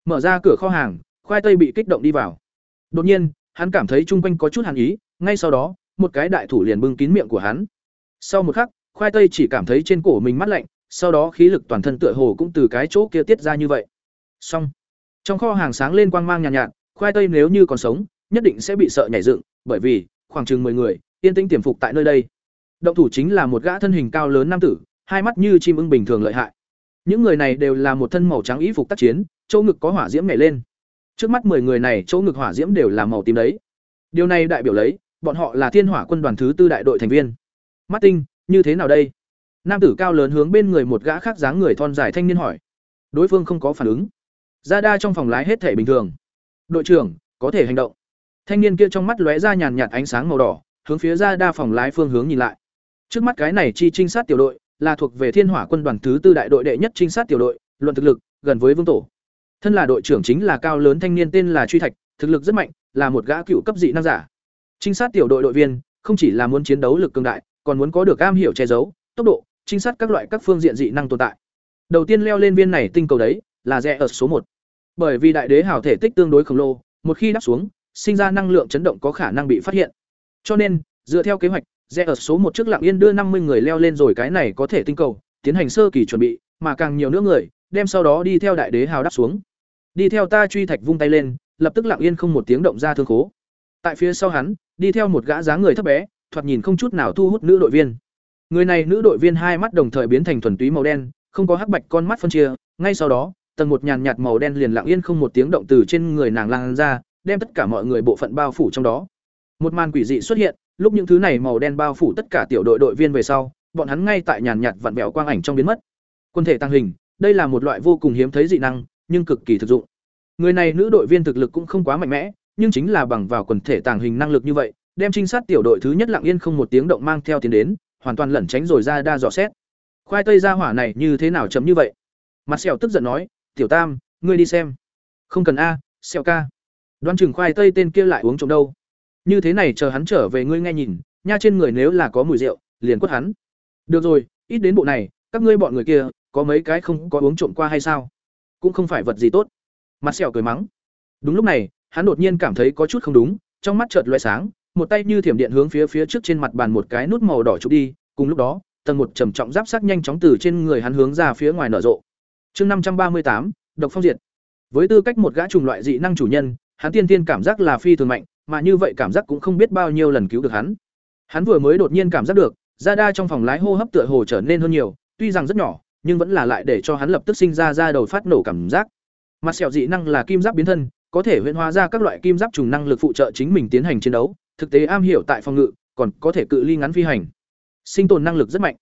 Mở ra cửa kho hàng, khoai tây bị kích động đi vào. Đột nhiên, hắn cảm thấy chung quanh có chút hàn ý, ngay sau đó, một cái đại thủ liền bưng kín miệng của hắn. Sau một khắc, khoai tây chỉ cảm thấy trên cổ mình mát lạnh, sau đó khí lực toàn thân tựa hồ cũng từ cái chỗ kia tiết ra như vậy. Xong. Trong kho hàng sáng lên quang mang nhàn nhạt, nhạt, khoai tây nếu như còn sống, nhất định sẽ bị sợ nhảy dựng, bởi vì khoảng chừng 10 người, yên tĩnh tiềm phục tại nơi đây. Động thủ chính là một gã thân hình cao lớn nam tử, hai mắt như chim ưng bình thường lợi hại. Những người này đều là một thân màu trắng y phục tác chiến, chỗ ngực có hỏa diễm nhảy lên. Trước mắt 10 người này, chỗ ngực hỏa diễm đều là màu tím đấy. Điều này đại biểu lấy, bọn họ là Thiên Hỏa quân đoàn thứ tư đại đội thành viên. Martin, như thế nào đây? Nam tử cao lớn hướng bên người một gã khác dáng người thon dài thanh niên hỏi. Đối phương không có phản ứng. Ra đa trong phòng lái hết thể bình thường. Đội trưởng, có thể hành động. Thanh niên kia trong mắt lóe ra nhàn nhạt ánh sáng màu đỏ, hướng phía ra đa phòng lái phương hướng nhìn lại. Trước mắt cái này chi trinh sát tiểu đội, là thuộc về Thiên Hỏa quân đoàn thứ tư đại đội đệ nhất trinh sát tiểu đội, luận thực lực, gần với Vương tổ. Thân là đội trưởng chính là cao lớn thanh niên tên là Truy Thạch, thực lực rất mạnh, là một gã cựu cấp dị năng giả. Trinh sát tiểu đội đội viên, không chỉ là muốn chiến đấu lực cường đại, còn muốn có được am hiểu che giấu, tốc độ, trinh sát các loại các phương diện dị năng tồn tại. Đầu tiên leo lên viên này tinh cầu đấy, là rẽ ở số một. Bởi vì đại đế hào thể tích tương đối khổng lồ, một khi đáp xuống, sinh ra năng lượng chấn động có khả năng bị phát hiện. Cho nên, dựa theo kế hoạch, rẽ ở số một trước lặng yên đưa năm mươi người leo lên rồi cái này có thể tinh cầu, tiến hành sơ kỳ chuẩn bị, mà càng nhiều nữa người, đem sau đó đi theo đại đế hào đáp xuống. Đi theo ta truy thạch vung tay lên, lập tức lặng yên không một tiếng động ra thương khố. Tại phía sau hắn, đi theo một gã dáng người thấp bé, thoạt nhìn không chút nào thu hút nữ đội viên. Người này nữ đội viên hai mắt đồng thời biến thành thuần túy màu đen, không có hắc bạch con mắt phân chia, ngay sau đó, tầng một nhàn nhạt màu đen liền lặng yên không một tiếng động từ trên người nàng lan ra, đem tất cả mọi người bộ phận bao phủ trong đó. Một màn quỷ dị xuất hiện, lúc những thứ này màu đen bao phủ tất cả tiểu đội đội viên về sau, bọn hắn ngay tại nhàn nhạt vặn vẹo quang ảnh trong biến mất. Quân thể tăng hình, đây là một loại vô cùng hiếm thấy dị năng, nhưng cực kỳ thực dụng. Người này nữ đội viên thực lực cũng không quá mạnh mẽ, nhưng chính là bằng vào quần thể tàng hình năng lực như vậy, đem trinh sát tiểu đội thứ nhất lặng yên không một tiếng động mang theo tiến đến, hoàn toàn lẩn tránh rồi ra đa dò xét. Khoai tây ra hỏa này như thế nào chấm như vậy? Mặt Sẹo tức giận nói, "Tiểu Tam, ngươi đi xem." "Không cần a, Sẹo ca." Đoan chừng khoai tây tên kia lại uống trộm đâu? Như thế này chờ hắn trở về ngươi nghe nhìn, nha trên người nếu là có mùi rượu, liền quất hắn. Được rồi, ít đến bộ này, các ngươi bọn người kia, có mấy cái không có uống trộm qua hay sao? Cũng không phải vật gì tốt. Mặt Sẹo cười mắng. Đúng lúc này, hắn đột nhiên cảm thấy có chút không đúng, trong mắt chợt lóe sáng, một tay như thiểm điện hướng phía phía trước trên mặt bàn một cái nút màu đỏ chụp đi, cùng lúc đó, tầng một trầm trọng giáp sắc nhanh chóng từ trên người hắn hướng ra phía ngoài nở rộ. Chương năm trăm ba mươi tám, độc phong diệt. Với tư cách một gã trùng loại dị năng chủ nhân, hắn tiên tiên cảm giác là phi thường mạnh, mà như vậy cảm giác cũng không biết bao nhiêu lần cứu được hắn. Hắn vừa mới đột nhiên cảm giác được, da đa trong phòng lái hô hấp tựa hồ trở nên hơn nhiều, tuy rằng rất nhỏ, nhưng vẫn là lại để cho hắn lập tức sinh ra ra đầu phát nổ cảm giác. Mặt sẹo dị năng là kim giáp biến thân, có thể huyễn hóa ra các loại kim giáp trùng năng lực phụ trợ chính mình tiến hành chiến đấu, thực tế am hiểu tại phòng ngự, còn có thể cự ly ngắn phi hành. Sinh tồn năng lực rất mạnh.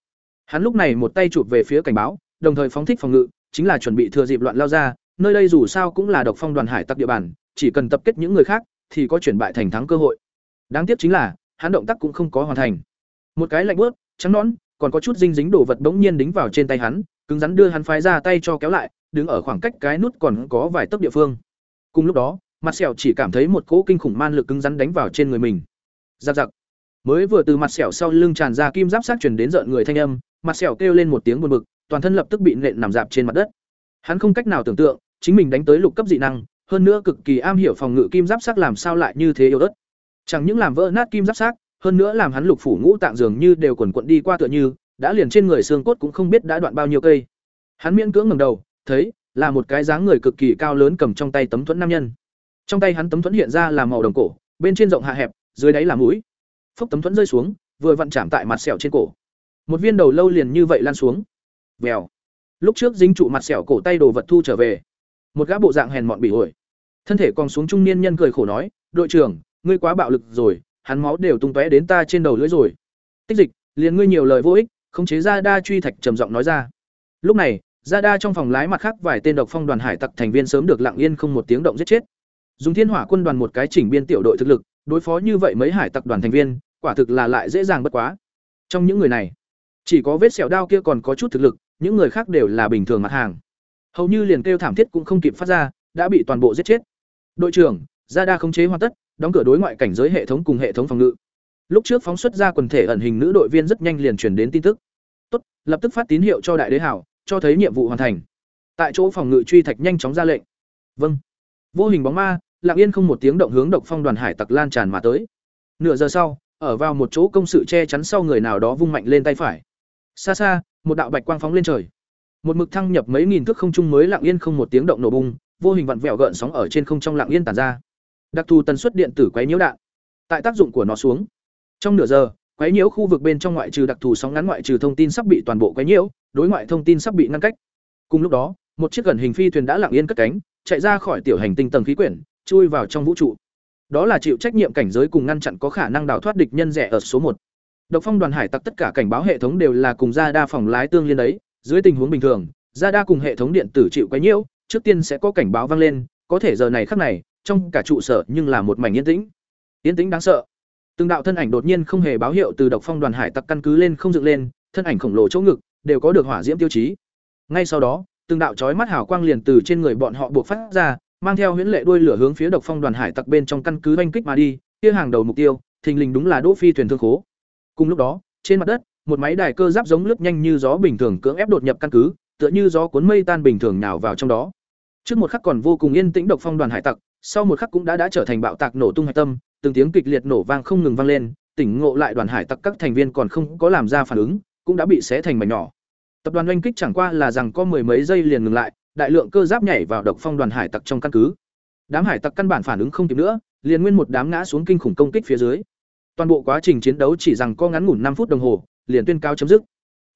Hắn lúc này một tay chụp về phía cảnh báo, đồng thời phóng thích phòng ngự, chính là chuẩn bị thừa dịp loạn lao ra, nơi đây dù sao cũng là độc phong đoàn hải tặc địa bàn, chỉ cần tập kết những người khác thì có chuyển bại thành thắng cơ hội. Đáng tiếc chính là, hắn động tác cũng không có hoàn thành. Một cái lạnh bước, trắng nõn, còn có chút dinh dính đồ vật bỗng nhiên đính vào trên tay hắn, cứng rắn đưa hắn phái ra tay cho kéo lại, đứng ở khoảng cách cái nút còn có vài tấc địa phương. Cùng lúc đó, mặt sẹo chỉ cảm thấy một cỗ kinh khủng man lực cứng rắn đánh vào trên người mình. Giặc giặc. Mới vừa từ mặt sẹo sau lưng tràn ra kim giáp sát truyền đến rợn người thanh âm, mặt sẹo kêu lên một tiếng buồn bực, toàn thân lập tức bị nện nằm dạp trên mặt đất. Hắn không cách nào tưởng tượng, chính mình đánh tới lục cấp dị năng, hơn nữa cực kỳ am hiểu phòng ngự kim giáp sắc làm sao lại như thế yếu ớt. Chẳng những làm vỡ nát kim giáp sắc, hơn nữa làm hắn lục phủ ngũ tạng dường như đều quần quật đi qua tựa như, đã liền trên người xương cốt cũng không biết đã đoạn bao nhiêu cây. Hắn miễn cưỡng ngẩng đầu, thấy là một cái dáng người cực kỳ cao lớn cầm trong tay tấm thuẫn nam nhân. Trong tay hắn tấm thuẫn hiện ra là màu đồng cổ, bên trên rộng hạ hẹp, dưới đáy là mũi. Phốc tấm thuẫn rơi xuống, vừa vặn chạm tại mặt sẹo trên cổ. Một viên đầu lâu liền như vậy lan xuống. Vèo. Lúc trước dính trụ mặt sẹo cổ tay đồ vật thu trở về. Một gã bộ dạng hèn mọn bị ổi. Thân thể còn xuống trung niên nhân cười khổ nói, "Đội trưởng, ngươi quá bạo lực rồi, hắn máu đều tung tóe đến ta trên đầu lưỡi rồi." Tích dịch, liền ngươi nhiều lời vô ích, khống chế ra đa truy thạch trầm giọng nói ra. Lúc này, ra đa trong phòng lái mặt khác vài tên độc phong đoàn hải tặc thành viên sớm được lặng yên không một tiếng động giết chết dùng thiên hỏa quân đoàn một cái chỉnh biên tiểu đội thực lực đối phó như vậy mấy hải tặc đoàn thành viên quả thực là lại dễ dàng bất quá. Trong những người này, chỉ có vết sẹo đao kia còn có chút thực lực, những người khác đều là bình thường mặt hàng. Hầu như liền kêu thảm thiết cũng không kịp phát ra, đã bị toàn bộ giết chết. Đội trưởng, Gia Đa khống chế hoàn tất, đóng cửa đối ngoại cảnh giới hệ thống cùng hệ thống phòng ngự. Lúc trước phóng xuất ra quần thể ẩn hình nữ đội viên rất nhanh liền truyền đến tin tức. Tốt, lập tức phát tín hiệu cho đại đế hảo, cho thấy nhiệm vụ hoàn thành. Tại chỗ phòng ngự truy thạch nhanh chóng ra lệnh. Vâng. Vô hình bóng ma, lặng yên không một tiếng động hướng độc phong đoàn hải tặc lan tràn mà tới. Nửa giờ sau, ở vào một chỗ công sự che chắn sau người nào đó vung mạnh lên tay phải. Xa xa, một đạo bạch quang phóng lên trời. Một mực thăng nhập mấy nghìn thước không trung mới lặng yên không một tiếng động nổ bung, vô hình vặn vẹo gợn sóng ở trên không trong lặng yên tản ra. Đặc thù tần suất điện tử quấy nhiễu đạn. Tại tác dụng của nó xuống, trong nửa giờ, quấy nhiễu khu vực bên trong ngoại trừ đặc thù sóng ngắn ngoại trừ thông tin sắp bị toàn bộ quấy nhiễu, đối ngoại thông tin sắp bị ngăn cách. Cùng lúc đó, một chiếc gần hình phi thuyền đã lặng yên cất cánh, chạy ra khỏi tiểu hành tinh tầng khí quyển, chui vào trong vũ trụ. Đó là chịu trách nhiệm cảnh giới cùng ngăn chặn có khả năng đào thoát địch nhân rẻ ở số một. Độc Phong đoàn hải tặc tất cả cảnh báo hệ thống đều là cùng ra đa phòng lái tương liên đấy, dưới tình huống bình thường, ra đa cùng hệ thống điện tử chịu quấy nhiễu, trước tiên sẽ có cảnh báo vang lên, có thể giờ này khắc này, trong cả trụ sở nhưng là một mảnh yên tĩnh. Yên tĩnh đáng sợ. Từng đạo thân ảnh đột nhiên không hề báo hiệu từ Độc Phong đoàn hải tặc căn cứ lên không dựng lên, thân ảnh khổng lồ chỗ ngực đều có được hỏa diễm tiêu chí. Ngay sau đó, từng đạo chói mắt hào quang liền từ trên người bọn họ buộc phát ra, mang theo huyễn lệ đuôi lửa hướng phía Độc Phong đoàn hải tặc bên trong căn cứ oanh kích mà đi, kia hàng đầu mục tiêu, thình lình đúng là Đỗ Phi thuyền thương khố. Cùng lúc đó, trên mặt đất, một máy đài cơ giáp giống lướt nhanh như gió bình thường cưỡng ép đột nhập căn cứ, tựa như gió cuốn mây tan bình thường nào vào trong đó. Trước một khắc còn vô cùng yên tĩnh Độc Phong đoàn hải tặc, sau một khắc cũng đã đã trở thành bạo tạc nổ tung hải tâm, từng tiếng kịch liệt nổ vang không ngừng vang lên, tỉnh ngộ lại đoàn hải tặc các thành viên còn không có làm ra phản ứng, cũng đã bị xé thành mảnh nhỏ. Tập đoàn oanh kích chẳng qua là rằng có mười mấy giây liền ngừng lại, đại lượng cơ giáp nhảy vào độc phong đoàn hải tặc trong căn cứ. Đám hải tặc căn bản phản ứng không kịp nữa, liền nguyên một đám ngã xuống kinh khủng công kích phía dưới. Toàn bộ quá trình chiến đấu chỉ rằng có ngắn ngủn năm phút đồng hồ, liền tuyên cao chấm dứt.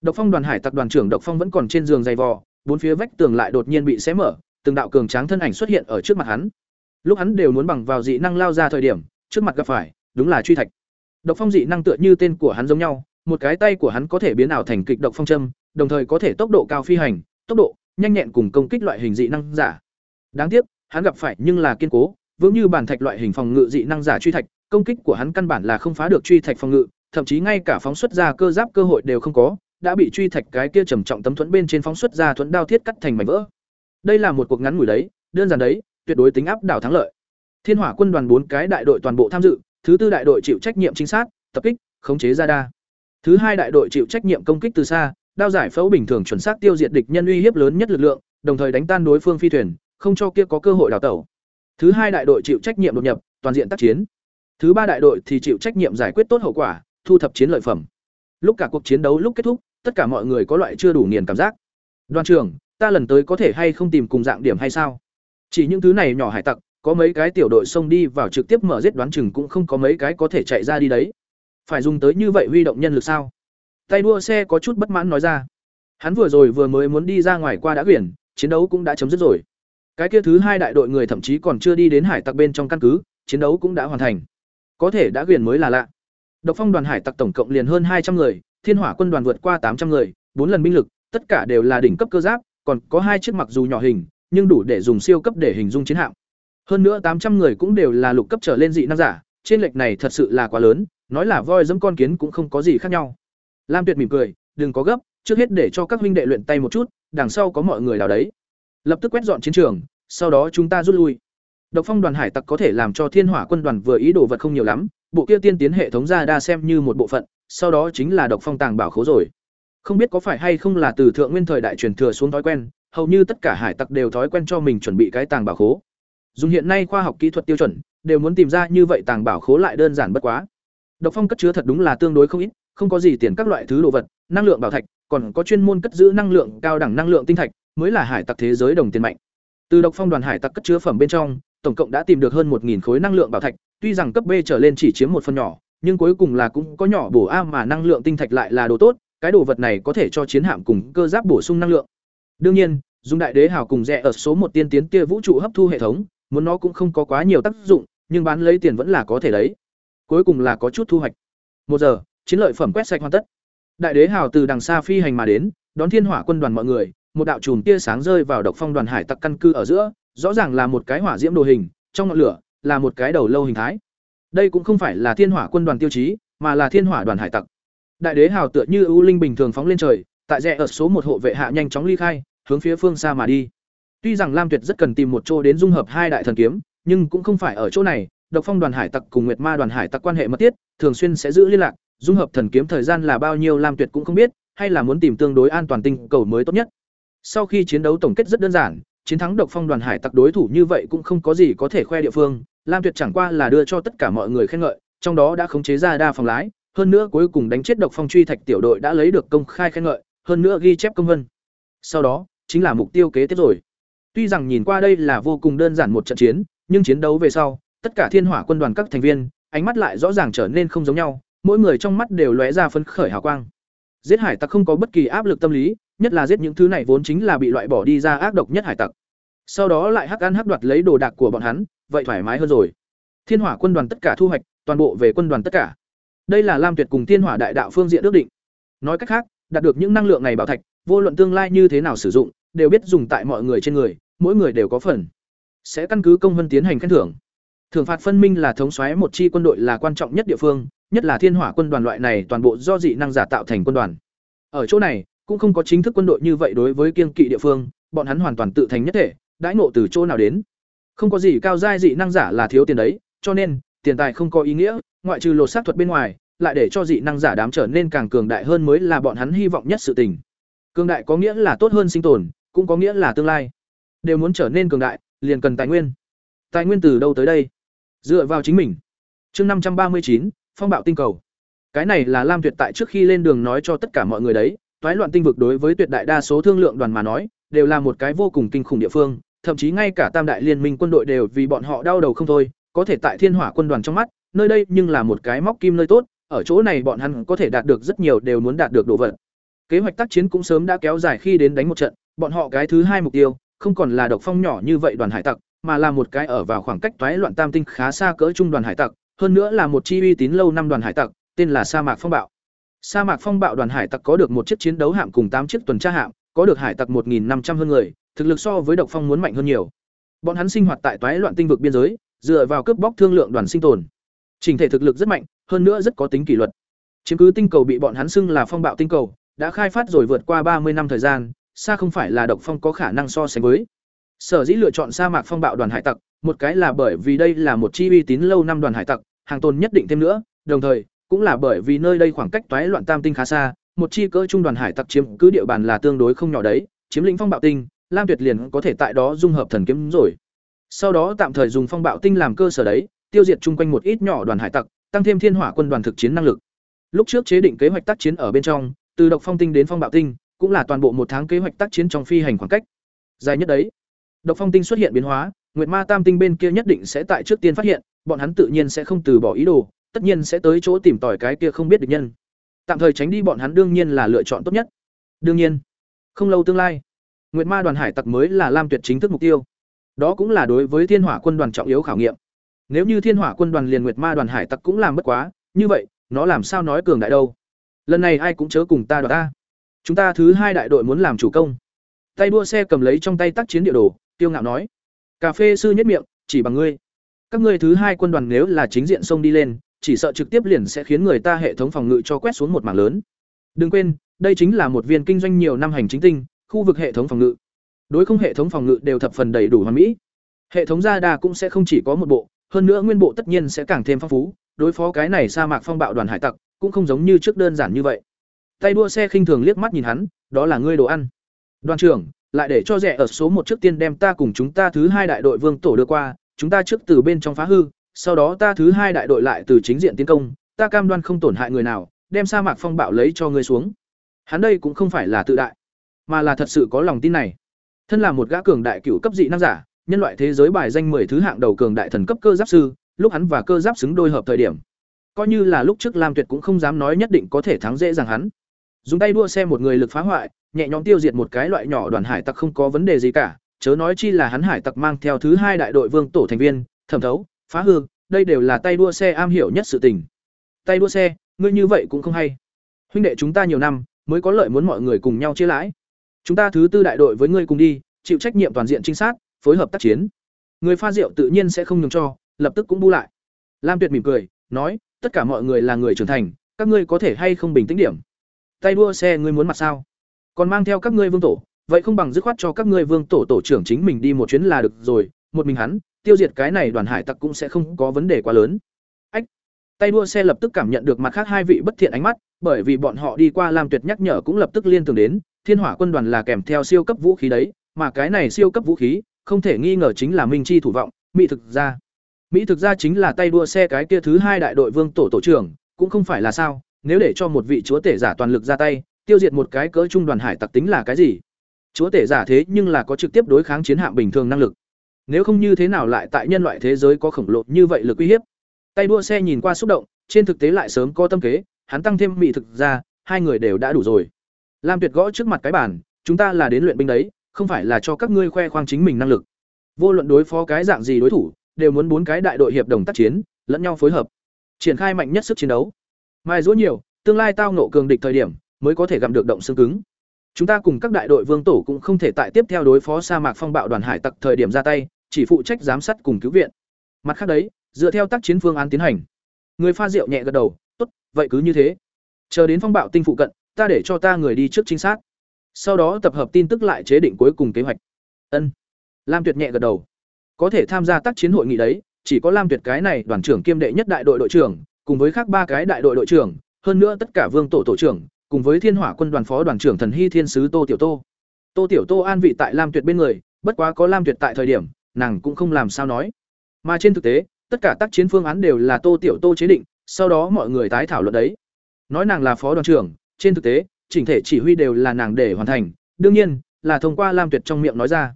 Độc Phong đoàn hải tặc đoàn trưởng Độc Phong vẫn còn trên giường dày vò, bốn phía vách tường lại đột nhiên bị xé mở, từng đạo cường tráng thân ảnh xuất hiện ở trước mặt hắn. Lúc hắn đều muốn bằng vào dị năng lao ra thời điểm, trước mặt gặp phải, đúng là truy thạch. Độc Phong dị năng tựa như tên của hắn giống nhau, một cái tay của hắn có thể biến ảo thành kịch độc phong châm, đồng thời có thể tốc độ cao phi hành, tốc độ, nhanh nhẹn cùng công kích loại hình dị năng giả. Đáng tiếc, hắn gặp phải nhưng là kiên cố, vững như bản thạch loại hình phòng ngự dị năng giả truy thạch, công kích của hắn căn bản là không phá được truy thạch phòng ngự, thậm chí ngay cả phóng xuất ra cơ giáp cơ hội đều không có, đã bị truy thạch cái kia trầm trọng tấm thuẫn bên trên phóng xuất ra thuẫn đao thiết cắt thành mảnh vỡ. Đây là một cuộc ngắn ngủi đấy, đơn giản đấy, tuyệt đối tính áp đảo thắng lợi. Thiên Hỏa quân đoàn bốn cái đại đội toàn bộ tham dự, thứ tư đại đội chịu trách nhiệm chính xác tập kích, khống chế ra đa. Thứ hai đại đội chịu trách nhiệm công kích từ xa, đao giải phẫu bình thường chuẩn xác tiêu diệt địch nhân uy hiếp lớn nhất lực lượng, đồng thời đánh tan đối phương phi thuyền, không cho kia có cơ hội đào tẩu. Thứ hai đại đội chịu trách nhiệm đột nhập, toàn diện tác chiến. Thứ ba đại đội thì chịu trách nhiệm giải quyết tốt hậu quả, thu thập chiến lợi phẩm. Lúc cả cuộc chiến đấu lúc kết thúc, tất cả mọi người có loại chưa đủ nghiền cảm giác. Đoàn trưởng, ta lần tới có thể hay không tìm cùng dạng điểm hay sao? Chỉ những thứ này nhỏ hải tặc, có mấy cái tiểu đội xông đi vào trực tiếp mở giết đoán chừng cũng không có mấy cái có thể chạy ra đi đấy. Phải dùng tới như vậy huy động nhân lực sao? Tay đua xe có chút bất mãn nói ra. Hắn vừa rồi vừa mới muốn đi ra ngoài qua đã quyển, chiến đấu cũng đã chấm dứt rồi. Cái kia thứ hai đại đội người thậm chí còn chưa đi đến hải tặc bên trong căn cứ, chiến đấu cũng đã hoàn thành. Có thể đã quyển mới là lạ. Độc Phong đoàn hải tặc tổng cộng liền hơn hai trăm người, Thiên Hỏa quân đoàn vượt qua tám trăm người, bốn lần binh lực, tất cả đều là đỉnh cấp cơ giáp, còn có hai chiếc mặc dù nhỏ hình, nhưng đủ để dùng siêu cấp để hình dung chiến hạm. Hơn nữa tám trăm người cũng đều là lục cấp trở lên dị năng giả, trên lệch này thật sự là quá lớn, nói là voi dẫm con kiến cũng không có gì khác nhau. Lam Tuyệt mỉm cười, đừng có gấp, trước hết để cho các huynh đệ luyện tay một chút, đằng sau có mọi người nào đấy. Lập tức quét dọn chiến trường, sau đó chúng ta rút lui. Độc Phong đoàn hải tặc có thể làm cho Thiên Hỏa quân đoàn vừa ý đồ vật không nhiều lắm, bộ kia tiên tiến hệ thống ra đa xem như một bộ phận, sau đó chính là Độc Phong tàng bảo khố rồi. Không biết có phải hay không là từ thượng nguyên thời đại truyền thừa xuống thói quen, hầu như tất cả hải tặc đều thói quen cho mình chuẩn bị cái tàng bảo khố. Dùng hiện nay khoa học kỹ thuật tiêu chuẩn, đều muốn tìm ra như vậy tàng bảo khố lại đơn giản bất quá. Độc Phong cất chứa thật đúng là tương đối không ít, không có gì tiền các loại thứ đồ vật, năng lượng bảo thạch, còn có chuyên môn cất giữ năng lượng cao đẳng năng lượng tinh thạch, mới là hải tặc thế giới đồng tiền mạnh. Từ Độc Phong đoàn hải tặc cất chứa phẩm bên trong, tổng cộng đã tìm được hơn 1000 khối năng lượng bảo thạch, tuy rằng cấp B trở lên chỉ chiếm một phần nhỏ, nhưng cuối cùng là cũng có nhỏ bổ A mà năng lượng tinh thạch lại là đồ tốt, cái đồ vật này có thể cho chiến hạm cùng cơ giáp bổ sung năng lượng. Đương nhiên, dùng đại đế hào cùng rẻ ở số một tiên tiến tia vũ trụ hấp thu hệ thống, muốn nó cũng không có quá nhiều tác dụng, nhưng bán lấy tiền vẫn là có thể đấy. Cuối cùng là có chút thu hoạch. Một giờ, chiến lợi phẩm quét sạch hoàn tất. Đại đế hào từ đằng xa phi hành mà đến, đón thiên hỏa quân đoàn mọi người, một đạo chùm tia sáng rơi vào độc phong đoàn hải tặc căn cư ở giữa, rõ ràng là một cái hỏa diễm đồ hình, trong ngọn lửa là một cái đầu lâu hình thái. Đây cũng không phải là thiên hỏa quân đoàn tiêu chí, mà là thiên hỏa đoàn hải tặc đại đế hào tựa như ưu linh bình thường phóng lên trời, tại rẽ ở số một hộ vệ hạ nhanh chóng ly khai, hướng phía phương xa mà đi. Tuy rằng lam tuyệt rất cần tìm một chỗ đến dung hợp hai đại thần kiếm, nhưng cũng không phải ở chỗ này, độc phong đoàn hải tặc cùng nguyệt ma đoàn hải tặc quan hệ mật thiết, thường xuyên sẽ giữ liên lạc, dung hợp thần kiếm thời gian là bao nhiêu lam tuyệt cũng không biết, hay là muốn tìm tương đối an toàn tinh cầu mới tốt nhất. Sau khi chiến đấu tổng kết rất đơn giản, chiến thắng độc phong đoàn hải tặc đối thủ như vậy cũng không có gì có thể khoe địa phương, lam tuyệt chẳng qua là đưa cho tất cả mọi người khen ngợi, trong đó đã khống chế ra đa phòng lái hơn nữa cuối cùng đánh chết độc phong truy thạch tiểu đội đã lấy được công khai khen ngợi, hơn nữa ghi chép công vân. Sau đó, chính là mục tiêu kế tiếp rồi. Tuy rằng nhìn qua đây là vô cùng đơn giản một trận chiến, nhưng chiến đấu về sau, tất cả thiên hỏa quân đoàn các thành viên, ánh mắt lại rõ ràng trở nên không giống nhau, mỗi người trong mắt đều lóe ra phấn khởi hào quang. Giết hải tặc không có bất kỳ áp lực tâm lý, nhất là giết những thứ này vốn chính là bị loại bỏ đi ra ác độc nhất hải tặc. Sau đó lại hắc ăn hắc đoạt lấy đồ đạc của bọn hắn, vậy thoải mái hơn rồi. Thiên hỏa quân đoàn tất cả thu hoạch, toàn bộ về quân đoàn tất cả đây là lam tuyệt cùng thiên hỏa đại đạo phương diện ước định. Nói cách khác, đạt được những năng lượng này bảo thạch, vô luận tương lai như thế nào sử dụng, đều biết dùng tại mọi người trên người, mỗi người đều có phần. Sẽ căn cứ công vân tiến hành khen thưởng. Thưởng phạt phân minh là thống xoáy một chi quân đội là quan trọng nhất địa phương, nhất là thiên hỏa quân đoàn loại này toàn bộ do dị năng giả tạo thành quân đoàn. Ở chỗ này, cũng không có chính thức quân đội như vậy đối với kiên kỵ địa phương, bọn hắn hoàn toàn tự thành nhất thể, đãi ngộ từ chỗ nào đến. Không có gì cao giai dị năng giả là thiếu tiền đấy, cho nên tiền tài không có ý nghĩa, ngoại trừ lột xác thuật bên ngoài, lại để cho dị năng giả đám trở nên càng cường đại hơn mới là bọn hắn hy vọng nhất sự tình. Cường đại có nghĩa là tốt hơn sinh tồn, cũng có nghĩa là tương lai. Đều muốn trở nên cường đại, liền cần tài nguyên. Tài nguyên từ đâu tới đây? Dựa vào chính mình. Chương năm trăm ba mươi chín, phong bạo tinh cầu. Cái này là lam tuyệt tại trước khi lên đường nói cho tất cả mọi người đấy, toái loạn tinh vực đối với tuyệt đại đa số thương lượng đoàn mà nói, đều là một cái vô cùng kinh khủng địa phương, thậm chí ngay cả tam đại liên minh quân đội đều vì bọn họ đau đầu không thôi có thể tại thiên hỏa quân đoàn trong mắt, nơi đây nhưng là một cái móc kim nơi tốt, ở chỗ này bọn hắn có thể đạt được rất nhiều đều muốn đạt được đồ vật. Kế hoạch tác chiến cũng sớm đã kéo dài khi đến đánh một trận, bọn họ cái thứ hai mục tiêu, không còn là độc phong nhỏ như vậy đoàn hải tặc, mà là một cái ở vào khoảng cách toái loạn tam tinh khá xa cỡ trung đoàn hải tặc, hơn nữa là một chi uy tín lâu năm đoàn hải tặc, tên là sa mạc phong bạo. Sa mạc phong bạo đoàn hải tặc có được một chiếc chiến đấu hạm cùng tám chiếc tuần tra hạm, có được hải tặc một năm trăm hơn người, thực lực so với độc phong muốn mạnh hơn nhiều. Bọn hắn sinh hoạt tại toái loạn tinh vực biên giới dựa vào cướp bóc thương lượng đoàn sinh tồn. Trình thể thực lực rất mạnh, hơn nữa rất có tính kỷ luật. Chiếm cứ tinh cầu bị bọn hắn xưng là phong bạo tinh cầu, đã khai phát rồi vượt qua ba mươi năm thời gian, xa không phải là độc phong có khả năng so sánh với. Sở dĩ lựa chọn sa mạc phong bạo đoàn hải tặc, một cái là bởi vì đây là một chi uy tín lâu năm đoàn hải tặc, hàng tồn nhất định thêm nữa, đồng thời, cũng là bởi vì nơi đây khoảng cách toái loạn tam tinh khá xa, một chi cỡ trung đoàn hải tặc chiếm cứ địa bàn là tương đối không nhỏ đấy, chiếm lĩnh phong bạo tinh, lam tuyệt liền có thể tại đó dung hợp thần kiếm rồi sau đó tạm thời dùng phong bạo tinh làm cơ sở đấy, tiêu diệt chung quanh một ít nhỏ đoàn hải tặc, tăng thêm thiên hỏa quân đoàn thực chiến năng lực. Lúc trước chế định kế hoạch tác chiến ở bên trong, từ độc phong tinh đến phong bạo tinh, cũng là toàn bộ một tháng kế hoạch tác chiến trong phi hành khoảng cách. Dài nhất đấy, độc phong tinh xuất hiện biến hóa, nguyệt ma tam tinh bên kia nhất định sẽ tại trước tiên phát hiện, bọn hắn tự nhiên sẽ không từ bỏ ý đồ, tất nhiên sẽ tới chỗ tìm tòi cái kia không biết được nhân. Tạm thời tránh đi bọn hắn đương nhiên là lựa chọn tốt nhất. Đương nhiên, không lâu tương lai, nguyệt ma đoàn hải tặc mới là lam tuyệt chính thức mục tiêu đó cũng là đối với thiên hỏa quân đoàn trọng yếu khảo nghiệm. Nếu như thiên hỏa quân đoàn liền nguyệt ma đoàn hải tặc cũng làm bất quá, như vậy, nó làm sao nói cường đại đâu? Lần này ai cũng chớ cùng ta đoạt ta. Chúng ta thứ hai đại đội muốn làm chủ công. Tay đua xe cầm lấy trong tay tác chiến địa đồ tiêu ngạo nói. Cà phê sư nhất miệng, chỉ bằng ngươi. Các ngươi thứ hai quân đoàn nếu là chính diện sông đi lên, chỉ sợ trực tiếp liền sẽ khiến người ta hệ thống phòng ngự cho quét xuống một mảng lớn. Đừng quên, đây chính là một viên kinh doanh nhiều năm hành chính tinh, khu vực hệ thống phòng ngự đối không hệ thống phòng ngự đều thập phần đầy đủ hoàn mỹ. Hệ thống gia đa cũng sẽ không chỉ có một bộ, hơn nữa nguyên bộ tất nhiên sẽ càng thêm phong phú. Đối phó cái này sa mạc phong bạo đoàn hải tặc, cũng không giống như trước đơn giản như vậy. Tay đua xe khinh thường liếc mắt nhìn hắn, đó là ngươi đồ ăn. Đoàn trưởng, lại để cho rẻ ở số một trước tiên đem ta cùng chúng ta thứ hai đại đội vương tổ đưa qua, chúng ta trước từ bên trong phá hư, sau đó ta thứ hai đại đội lại từ chính diện tiến công, ta cam đoan không tổn hại người nào, đem sa mạc phong bạo lấy cho ngươi xuống. Hắn đây cũng không phải là tự đại, mà là thật sự có lòng tin này thân là một gã cường đại cựu cấp dị năng giả, nhân loại thế giới bài danh mười thứ hạng đầu cường đại thần cấp cơ giáp sư, lúc hắn và cơ giáp xứng đôi hợp thời điểm. Coi như là lúc trước lam tuyệt cũng không dám nói nhất định có thể thắng dễ dàng hắn. Dùng tay đua xe một người lực phá hoại, nhẹ nhõm tiêu diệt một cái loại nhỏ đoàn hải tặc không có vấn đề gì cả, chớ nói chi là hắn hải tặc mang theo thứ hai đại đội vương tổ thành viên, thẩm thấu, phá hương đây đều là tay đua xe am hiểu nhất sự tình. Tay đua xe, ngươi như vậy cũng không hay. Huynh đệ chúng ta nhiều năm, mới có lợi muốn mọi người cùng nhau chia lãi chúng ta thứ tư đại đội với ngươi cùng đi, chịu trách nhiệm toàn diện trinh sát, phối hợp tác chiến. Người pha rượu tự nhiên sẽ không nhường cho, lập tức cũng bu lại. Lam tuyệt mỉm cười, nói, tất cả mọi người là người trưởng thành, các ngươi có thể hay không bình tĩnh điểm? Tay đua xe ngươi muốn mặt sao? Còn mang theo các ngươi vương tổ, vậy không bằng dứt khoát cho các ngươi vương tổ tổ trưởng chính mình đi một chuyến là được rồi, một mình hắn, tiêu diệt cái này đoàn hải tặc cũng sẽ không có vấn đề quá lớn. Ách! Tay đua xe lập tức cảm nhận được mặt khác hai vị bất thiện ánh mắt, bởi vì bọn họ đi qua làm tuyệt nhắc nhở cũng lập tức liên tưởng đến thiên hỏa quân đoàn là kèm theo siêu cấp vũ khí đấy, mà cái này siêu cấp vũ khí, không thể nghi ngờ chính là minh chi thủ vọng, mỹ thực ra mỹ thực ra chính là tay đua xe cái kia thứ hai đại đội vương tổ tổ trưởng, cũng không phải là sao, nếu để cho một vị chúa tể giả toàn lực ra tay, tiêu diệt một cái cỡ trung đoàn hải tặc tính là cái gì? Chúa tể giả thế nhưng là có trực tiếp đối kháng chiến hạm bình thường năng lực. Nếu không như thế nào lại tại nhân loại thế giới có khổng lồ như vậy lực uy hiếp? Tay đua xe nhìn qua xúc động, trên thực tế lại sớm có tâm kế, hắn tăng thêm mỹ thực ra hai người đều đã đủ rồi lam tuyệt gõ trước mặt cái bàn, chúng ta là đến luyện binh đấy không phải là cho các ngươi khoe khoang chính mình năng lực. Vô luận đối phó cái dạng gì đối thủ đều muốn bốn cái đại đội hiệp đồng tác chiến lẫn nhau phối hợp triển khai mạnh nhất sức chiến đấu. Mai dỗ nhiều tương lai tao nộ cường địch thời điểm mới có thể gặm được động xương cứng. Chúng ta cùng các đại đội vương tổ cũng không thể tại tiếp theo đối phó sa mạc phong bạo đoàn hải tặc thời điểm ra tay chỉ phụ trách giám sát cùng cứu viện. Mặt khác đấy dựa theo tác chiến phương án tiến hành. Người pha rượu nhẹ gật đầu tốt vậy cứ như thế. Chờ đến phong bạo tinh phụ cận ta để cho ta người đi trước chính xác sau đó tập hợp tin tức lại chế định cuối cùng kế hoạch. Ân. Lam tuyệt nhẹ gật đầu. Có thể tham gia tác chiến hội nghị đấy, chỉ có lam tuyệt cái này đoàn trưởng kiêm đệ nhất đại đội đội trưởng, cùng với khác ba cái đại đội đội trưởng, hơn nữa tất cả vương tổ tổ trưởng, cùng với thiên hỏa quân đoàn phó đoàn trưởng thần hy thiên sứ tô tiểu tô. Tô tiểu tô an vị tại lam tuyệt bên người, bất quá có lam tuyệt tại thời điểm, nàng cũng không làm sao nói. Mà trên thực tế, tất cả tác chiến phương án đều là tô tiểu tô chế định, sau đó mọi người tái thảo luận đấy. Nói nàng là phó đoàn trưởng trên thực tế, chỉnh thể chỉ huy đều là nàng để hoàn thành, đương nhiên, là thông qua lam tuyệt trong miệng nói ra.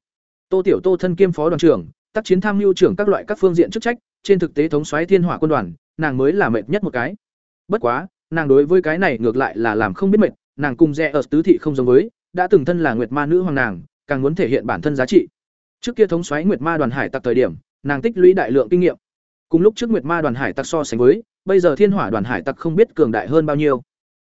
Tô tiểu tô thân kiêm phó đoàn trưởng, tác chiến tham mưu trưởng các loại các phương diện chức trách, trên thực tế thống soái thiên hỏa quân đoàn, nàng mới là mệt nhất một cái. Bất quá, nàng đối với cái này ngược lại là làm không biết mệt, nàng cùng rẽ ở tứ thị không giống với, đã từng thân là nguyệt ma nữ hoàng nàng, càng muốn thể hiện bản thân giá trị. Trước kia thống soái nguyệt ma đoàn hải tặc thời điểm, nàng tích lũy đại lượng kinh nghiệm. Cùng lúc trước nguyệt ma đoàn hải tặc so sánh với, bây giờ thiên hỏa đoàn hải tặc không biết cường đại hơn bao nhiêu.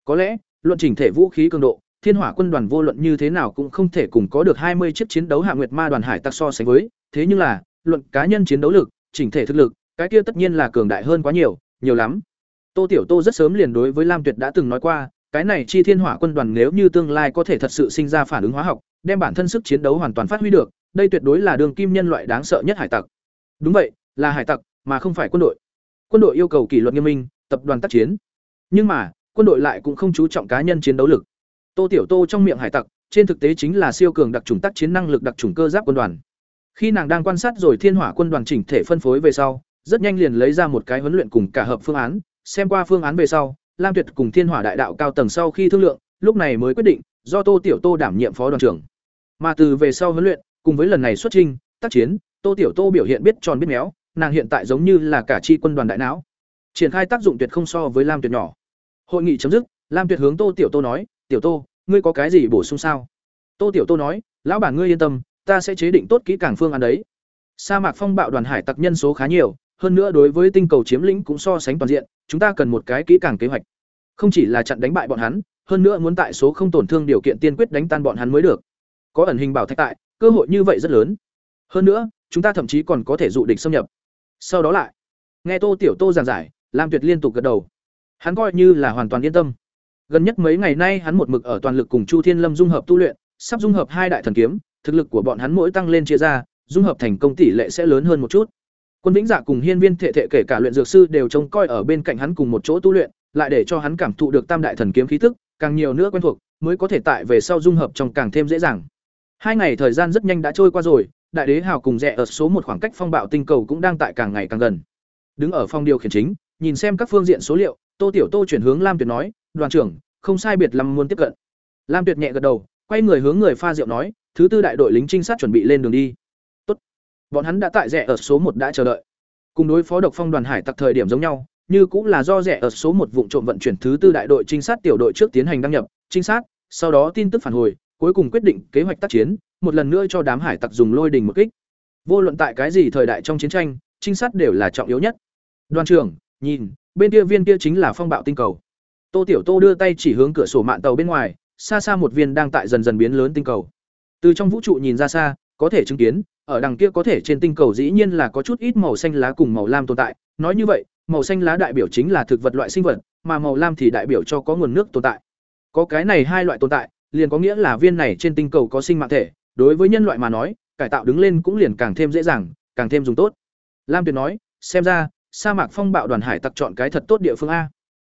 Có lẽ luận chỉnh thể vũ khí cường độ, thiên hỏa quân đoàn vô luận như thế nào cũng không thể cùng có được hai mươi chiếc chiến đấu hạ nguyệt ma đoàn hải tặc so sánh với, thế nhưng là, luận cá nhân chiến đấu lực, chỉnh thể thực lực, cái kia tất nhiên là cường đại hơn quá nhiều nhiều lắm. Tô tiểu tô rất sớm liền đối với lam tuyệt đã từng nói qua, cái này chi thiên hỏa quân đoàn nếu như tương lai có thể thật sự sinh ra phản ứng hóa học, đem bản thân sức chiến đấu hoàn toàn phát huy được, đây tuyệt đối là đường kim nhân loại đáng sợ nhất hải tặc. Đúng vậy, là hải tặc, mà không phải quân đội. Quân đội yêu cầu kỷ luật nghiêm minh, tập đoàn tác chiến. Nhưng mà quân đội lại cũng không chú trọng cá nhân chiến đấu lực. Tô tiểu tô trong miệng hải tặc, trên thực tế chính là siêu cường đặc trùng tác chiến năng lực đặc trùng cơ giáp quân đoàn. Khi nàng đang quan sát rồi thiên hỏa quân đoàn chỉnh thể phân phối về sau, rất nhanh liền lấy ra một cái huấn luyện cùng cả hợp phương án, xem qua phương án về sau, lam tuyệt cùng thiên hỏa đại đạo cao tầng sau khi thương lượng, lúc này mới quyết định do tô tiểu tô đảm nhiệm phó đoàn trưởng. Mà từ về sau huấn luyện, cùng với lần này xuất trình tác chiến, tô tiểu tô biểu hiện biết tròn biết méo, nàng hiện tại giống như là cả chi quân đoàn đại não. Triển khai tác dụng tuyệt không so với lam tuyệt nhỏ hội nghị chấm dứt, lam tuyệt hướng tô tiểu tô nói, tiểu tô, ngươi có cái gì bổ sung sao? Tô tiểu tô nói, lão bản ngươi yên tâm, ta sẽ chế định tốt kỹ càng phương án đấy. Sa mạc phong bạo đoàn hải tặc nhân số khá nhiều, hơn nữa đối với tinh cầu chiếm lĩnh cũng so sánh toàn diện, chúng ta cần một cái kỹ càng kế hoạch. Không chỉ là chặn đánh bại bọn hắn, hơn nữa muốn tại số không tổn thương điều kiện tiên quyết đánh tan bọn hắn mới được. Có ẩn hình bảo thạch tại, cơ hội như vậy rất lớn. Hơn nữa, chúng ta thậm chí còn có thể dụ địch xâm nhập. Sau đó lại, nghe tô tiểu tô giảng giải, lam tuyệt liên tục gật đầu hắn coi như là hoàn toàn yên tâm. Gần nhất mấy ngày nay hắn một mực ở toàn lực cùng chu thiên lâm dung hợp tu luyện, sắp dung hợp hai đại thần kiếm, thực lực của bọn hắn mỗi tăng lên chia ra, dung hợp thành công tỷ lệ sẽ lớn hơn một chút. Quân vĩnh dạ cùng hiên viên thệ thệ kể cả luyện dược sư đều trông coi ở bên cạnh hắn cùng một chỗ tu luyện, lại để cho hắn cảm thụ được tam đại thần kiếm khí tức càng nhiều nữa quen thuộc, mới có thể tại về sau dung hợp trong càng thêm dễ dàng. Hai ngày thời gian rất nhanh đã trôi qua rồi, đại đế hào cùng rẽ ở số một khoảng cách phong bạo tinh cầu cũng đang tại càng ngày càng gần. Đứng ở phòng điều khiển chính, nhìn xem các phương diện số liệu tô tiểu tô chuyển hướng lam tuyệt nói, đoàn trưởng, không sai biệt lắm muốn tiếp cận. Lam tuyệt nhẹ gật đầu, quay người hướng người pha rượu nói, thứ tư đại đội lính trinh sát chuẩn bị lên đường đi. Tốt. bọn hắn đã tại rẽ ở số một đã chờ đợi. Cùng đối phó độc phong đoàn hải tặc thời điểm giống nhau, như cũng là do rẻ ở số một vụ trộm vận chuyển thứ tư đại đội trinh sát tiểu đội trước tiến hành đăng nhập, trinh sát, sau đó tin tức phản hồi, cuối cùng quyết định kế hoạch tác chiến, một lần nữa cho đám hải tặc dùng lôi đình một kích. Vô luận tại cái gì thời đại trong chiến tranh, trinh sát đều là trọng yếu nhất. Đoàn trưởng, nhìn bên kia viên kia chính là phong bạo tinh cầu tô tiểu tô đưa tay chỉ hướng cửa sổ mạng tàu bên ngoài xa xa một viên đang tại dần dần biến lớn tinh cầu từ trong vũ trụ nhìn ra xa có thể chứng kiến ở đằng kia có thể trên tinh cầu dĩ nhiên là có chút ít màu xanh lá cùng màu lam tồn tại nói như vậy màu xanh lá đại biểu chính là thực vật loại sinh vật, mà màu lam thì đại biểu cho có nguồn nước tồn tại. Có cái này hai loại tồn tại, liền có nghĩa là viên này trên tinh cầu có sinh mạng thể, đối với nhân loại mà nói, cải tạo đứng lên cũng liền càng thêm dễ dàng, càng thêm dùng tốt. Lam Tuyệt nói, xem ra, sa mạc phong bạo đoàn hải tặc chọn cái thật tốt địa phương a.